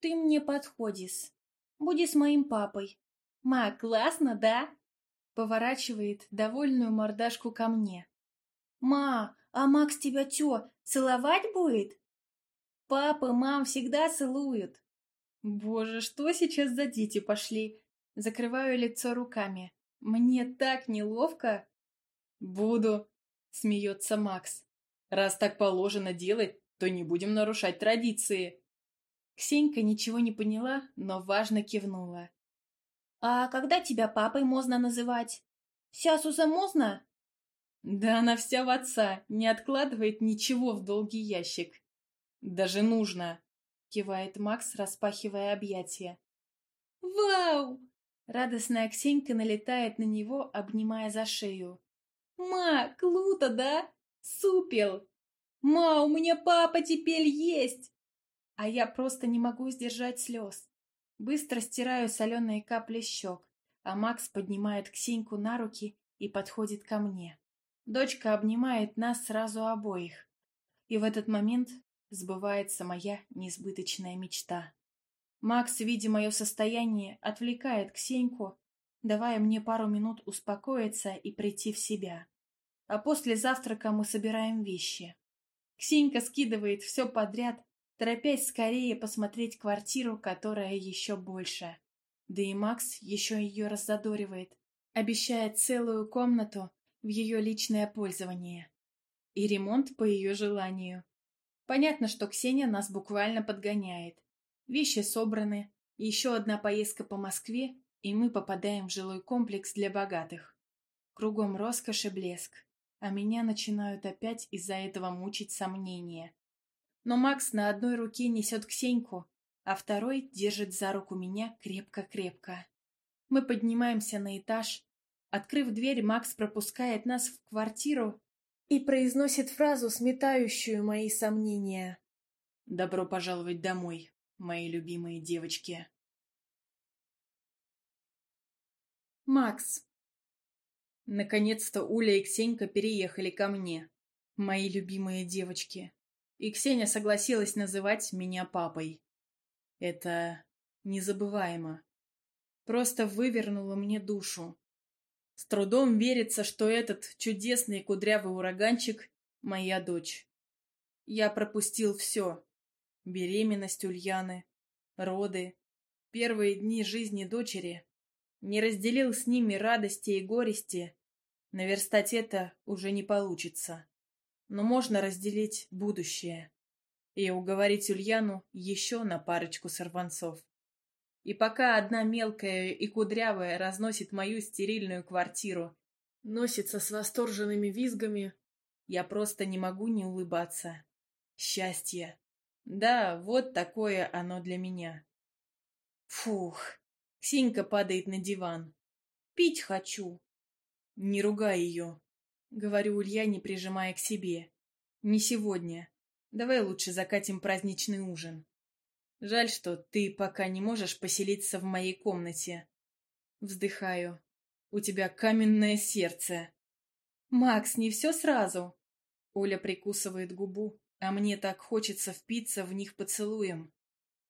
«Ты мне подходишь. Буди с моим папой. Ма, классно, да?» Поворачивает довольную мордашку ко мне. «Ма, а Макс тебя чё, целовать будет?» «Папа, мам всегда целуют». «Боже, что сейчас за дети пошли?» Закрываю лицо руками. Мне так неловко. Буду, смеется Макс. Раз так положено делать, то не будем нарушать традиции. Ксенька ничего не поняла, но важно кивнула. А когда тебя папой можно называть? Сясуса можно? Да она вся в отца, не откладывает ничего в долгий ящик. Даже нужно, кивает Макс, распахивая объятия. Вау! Радостная Ксенька налетает на него, обнимая за шею. «Ма, круто, да? Супел! Ма, у меня папа теперь есть!» А я просто не могу сдержать слез. Быстро стираю соленые капли щек, а Макс поднимает Ксеньку на руки и подходит ко мне. Дочка обнимает нас сразу обоих. И в этот момент сбывается моя несбыточная мечта. Макс, видя мое состояние, отвлекает Ксеньку, давая мне пару минут успокоиться и прийти в себя. А после завтрака мы собираем вещи. Ксенька скидывает все подряд, торопясь скорее посмотреть квартиру, которая еще больше. Да и Макс еще ее раззадоривает, обещая целую комнату в ее личное пользование. И ремонт по ее желанию. Понятно, что Ксения нас буквально подгоняет. Вещи собраны, еще одна поездка по Москве, и мы попадаем в жилой комплекс для богатых. Кругом роскошь и блеск, а меня начинают опять из-за этого мучить сомнения. Но Макс на одной руке несет Ксеньку, а второй держит за руку меня крепко-крепко. Мы поднимаемся на этаж. Открыв дверь, Макс пропускает нас в квартиру и произносит фразу, сметающую мои сомнения.
«Добро пожаловать домой» мои любимые девочки. Макс. Наконец-то Уля и Ксенька переехали ко мне. Мои любимые девочки. И Ксения согласилась
называть меня папой. Это незабываемо. Просто вывернуло мне душу. С трудом верится, что этот чудесный кудрявый ураганчик — моя дочь. Я пропустил все беременность Ульяны, роды, первые дни жизни дочери. Не разделил с ними радости и горести. Наверстать это уже не получится. Но можно разделить будущее и уговорить Ульяну еще на парочку сорванцов. И пока одна мелкая и кудрявая разносит мою стерильную квартиру, носится с восторженными визгами, я просто не могу не улыбаться. Счастье! Да, вот такое оно для меня. Фух. Синька падает на диван. Пить хочу. Не ругай ее. Говорю Ульяне, прижимая к себе. Не сегодня. Давай лучше закатим праздничный ужин. Жаль, что ты пока не можешь поселиться в моей комнате. Вздыхаю. У тебя каменное сердце. Макс, не все сразу. Оля прикусывает губу. А мне так хочется впиться в них поцелуем.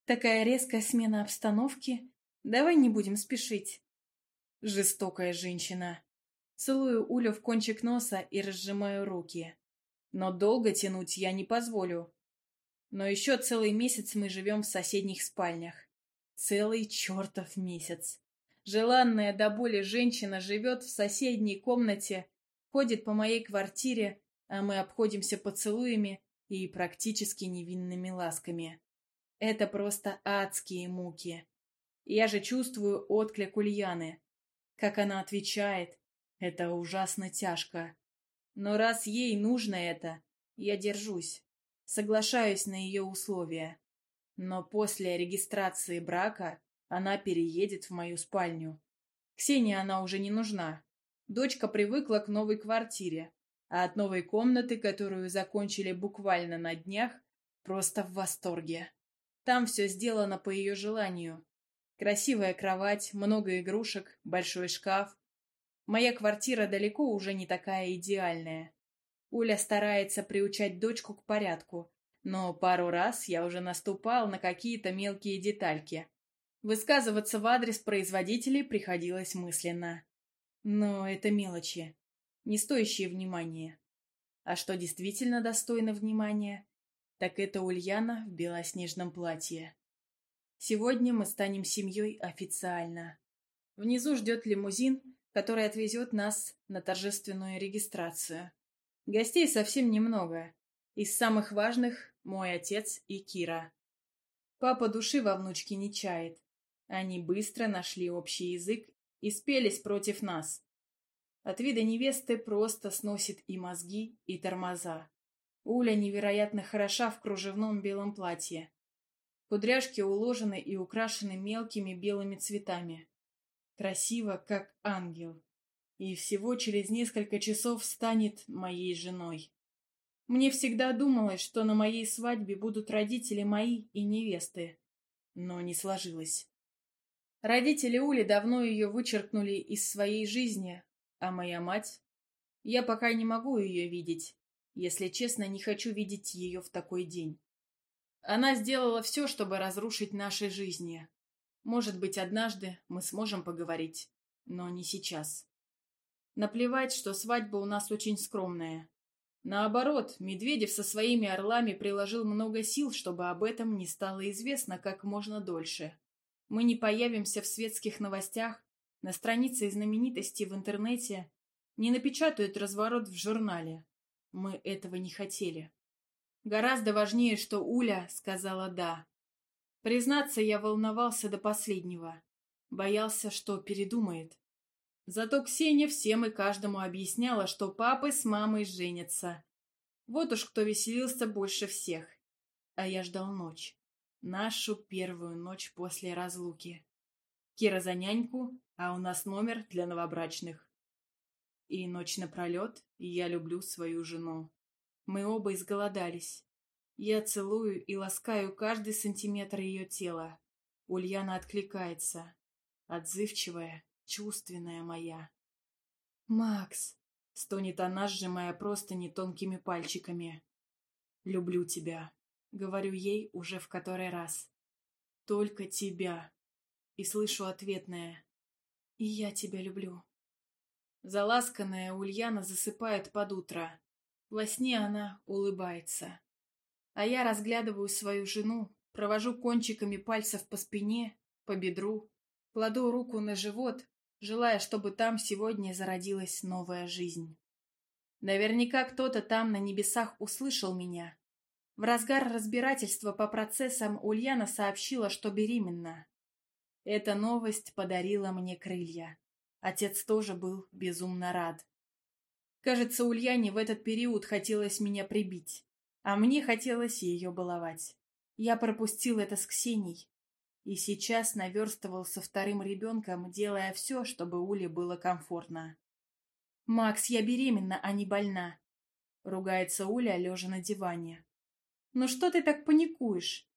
Такая резкая смена обстановки. Давай не будем спешить. Жестокая женщина. Целую Улю в кончик носа и разжимаю руки. Но долго тянуть я не позволю. Но еще целый месяц мы живем в соседних спальнях. Целый чертов месяц. Желанная до боли женщина живет в соседней комнате, ходит по моей квартире, а мы обходимся поцелуями и практически невинными ласками. Это просто адские муки. Я же чувствую отклик Ульяны. Как она отвечает, это ужасно тяжко. Но раз ей нужно это, я держусь, соглашаюсь на ее условия. Но после регистрации брака она переедет в мою спальню. Ксении она уже не нужна. Дочка привыкла к новой квартире, а от новой комнаты, которую закончили буквально на днях, просто в восторге. Там все сделано по ее желанию. Красивая кровать, много игрушек, большой шкаф. Моя квартира далеко уже не такая идеальная. Уля старается приучать дочку к порядку, но пару раз я уже наступал на какие-то мелкие детальки. Высказываться в адрес производителей приходилось мысленно. Но это мелочи не стоящие внимания. А что действительно достойно внимания, так это Ульяна в белоснежном платье. Сегодня мы станем семьей официально. Внизу ждет лимузин, который отвезет нас на торжественную регистрацию. Гостей совсем немного. Из самых важных – мой отец и Кира. Папа души во внучке не чает. Они быстро нашли общий язык и спелись против нас. От вида невесты просто сносит и мозги, и тормоза. Уля невероятно хороша в кружевном белом платье. Кудряшки уложены и украшены мелкими белыми цветами. Красиво, как ангел. И всего через несколько часов станет моей женой. Мне всегда думалось, что на моей свадьбе будут родители мои и невесты. Но не сложилось. Родители Ули давно ее вычеркнули из своей жизни, а моя мать? Я пока не могу ее видеть. Если честно, не хочу видеть ее в такой день. Она сделала все, чтобы разрушить наши жизни. Может быть, однажды мы сможем поговорить, но не сейчас. Наплевать, что свадьба у нас очень скромная. Наоборот, Медведев со своими орлами приложил много сил, чтобы об этом не стало известно как можно дольше. Мы не появимся в светских новостях, на странице знаменитости в интернете, не напечатают разворот в журнале. Мы этого не хотели. Гораздо важнее, что Уля сказала «да». Признаться, я волновался до последнего. Боялся, что передумает. Зато Ксения всем и каждому объясняла, что папы с мамой женятся. Вот уж кто веселился больше всех. А я ждал ночь. Нашу первую ночь после разлуки. Кира за няньку, а у нас номер для новобрачных. И ночь напролет, и я люблю свою жену. Мы оба изголодались. Я целую и ласкаю каждый сантиметр ее тела. Ульяна откликается. Отзывчивая, чувственная моя. «Макс!» — стонет она, сжимая просто не тонкими пальчиками. «Люблю тебя», — говорю ей уже в который раз. «Только тебя» и слышу ответное «И я тебя люблю». Заласканная Ульяна засыпает под утро. Во сне она улыбается. А я разглядываю свою жену, провожу кончиками пальцев по спине, по бедру, кладу руку на живот, желая, чтобы там сегодня зародилась новая жизнь. Наверняка кто-то там на небесах услышал меня. В разгар разбирательства по процессам Ульяна сообщила, что беременна. Эта новость подарила мне крылья. Отец тоже был безумно рад. Кажется, Ульяне в этот период хотелось меня прибить, а мне хотелось ее баловать. Я пропустил это с Ксенией. И сейчас наверстывал со вторым ребенком, делая все, чтобы Уле было комфортно. «Макс, я беременна, а не больна», — ругается Уля, лежа на диване. «Ну что ты так паникуешь?»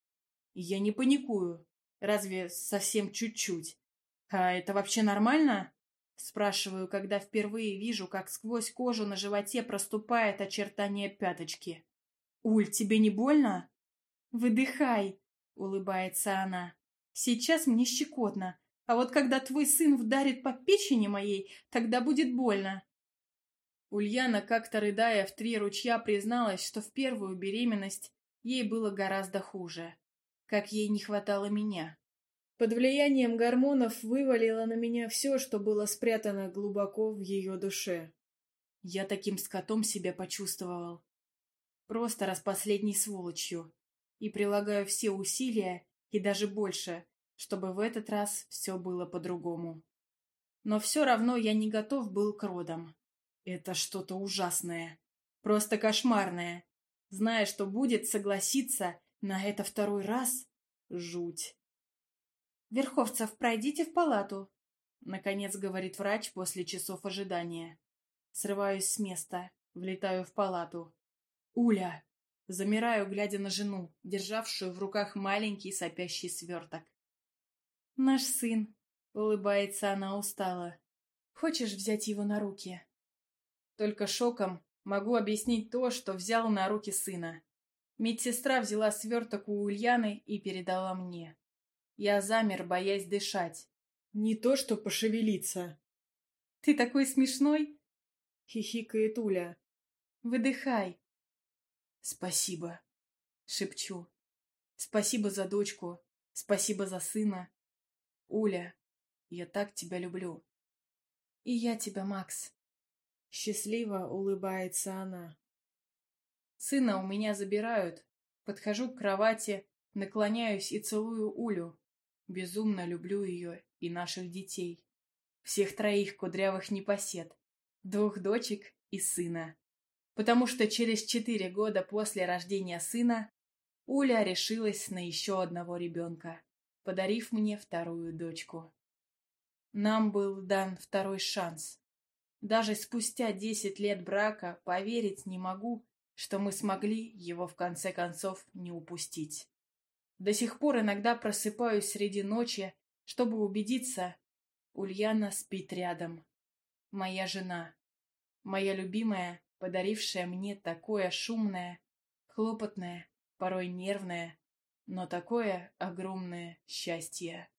«Я не паникую. Разве совсем чуть-чуть? А это вообще нормально? Спрашиваю, когда впервые вижу, как сквозь кожу на животе проступает очертание пяточки. «Уль, тебе не больно?» «Выдыхай», — улыбается она. «Сейчас мне щекотно, а вот когда твой сын вдарит по печени моей, тогда будет больно». Ульяна, как-то рыдая в три ручья, призналась, что в первую беременность ей было гораздо хуже как ей не хватало меня. Под влиянием гормонов вывалило на меня все, что было спрятано глубоко в ее душе. Я таким скотом себя почувствовал. Просто распоследней сволочью. И прилагаю все усилия, и даже больше, чтобы в этот раз все было по-другому. Но все равно я не готов был к родам. Это что-то ужасное. Просто кошмарное. Зная, что будет, согласиться на это второй раз? Жуть. «Верховцев, пройдите в палату», — наконец говорит врач после часов ожидания. Срываюсь с места, влетаю в палату. «Уля!» Замираю, глядя на жену, державшую в руках маленький сопящий сверток. «Наш сын», — улыбается она устало. «Хочешь взять его на руки?» Только шоком могу объяснить то, что взял на руки сына. Медсестра взяла сверток у Ульяны и передала мне. Я замер, боясь дышать. Не то
что пошевелиться. «Ты такой смешной!» — хихикает Уля. «Выдыхай!» «Спасибо!» — шепчу. «Спасибо за дочку! Спасибо за сына!» «Уля, я
так тебя люблю!» «И я тебя, Макс!» Счастливо улыбается она. Сына у меня забирают. Подхожу к кровати, наклоняюсь и целую Улю. Безумно люблю ее и наших детей. Всех троих кудрявых непосед. Двух дочек и сына. Потому что через четыре года после рождения сына Уля решилась на еще одного ребенка, подарив мне вторую дочку. Нам был дан второй шанс. Даже спустя десять лет брака поверить не могу, что мы смогли его в конце концов не упустить. До сих пор иногда просыпаюсь среди ночи, чтобы убедиться, Ульяна спит рядом. Моя жена. Моя любимая, подарившая мне такое шумное, хлопотное, порой нервное, но такое огромное счастье.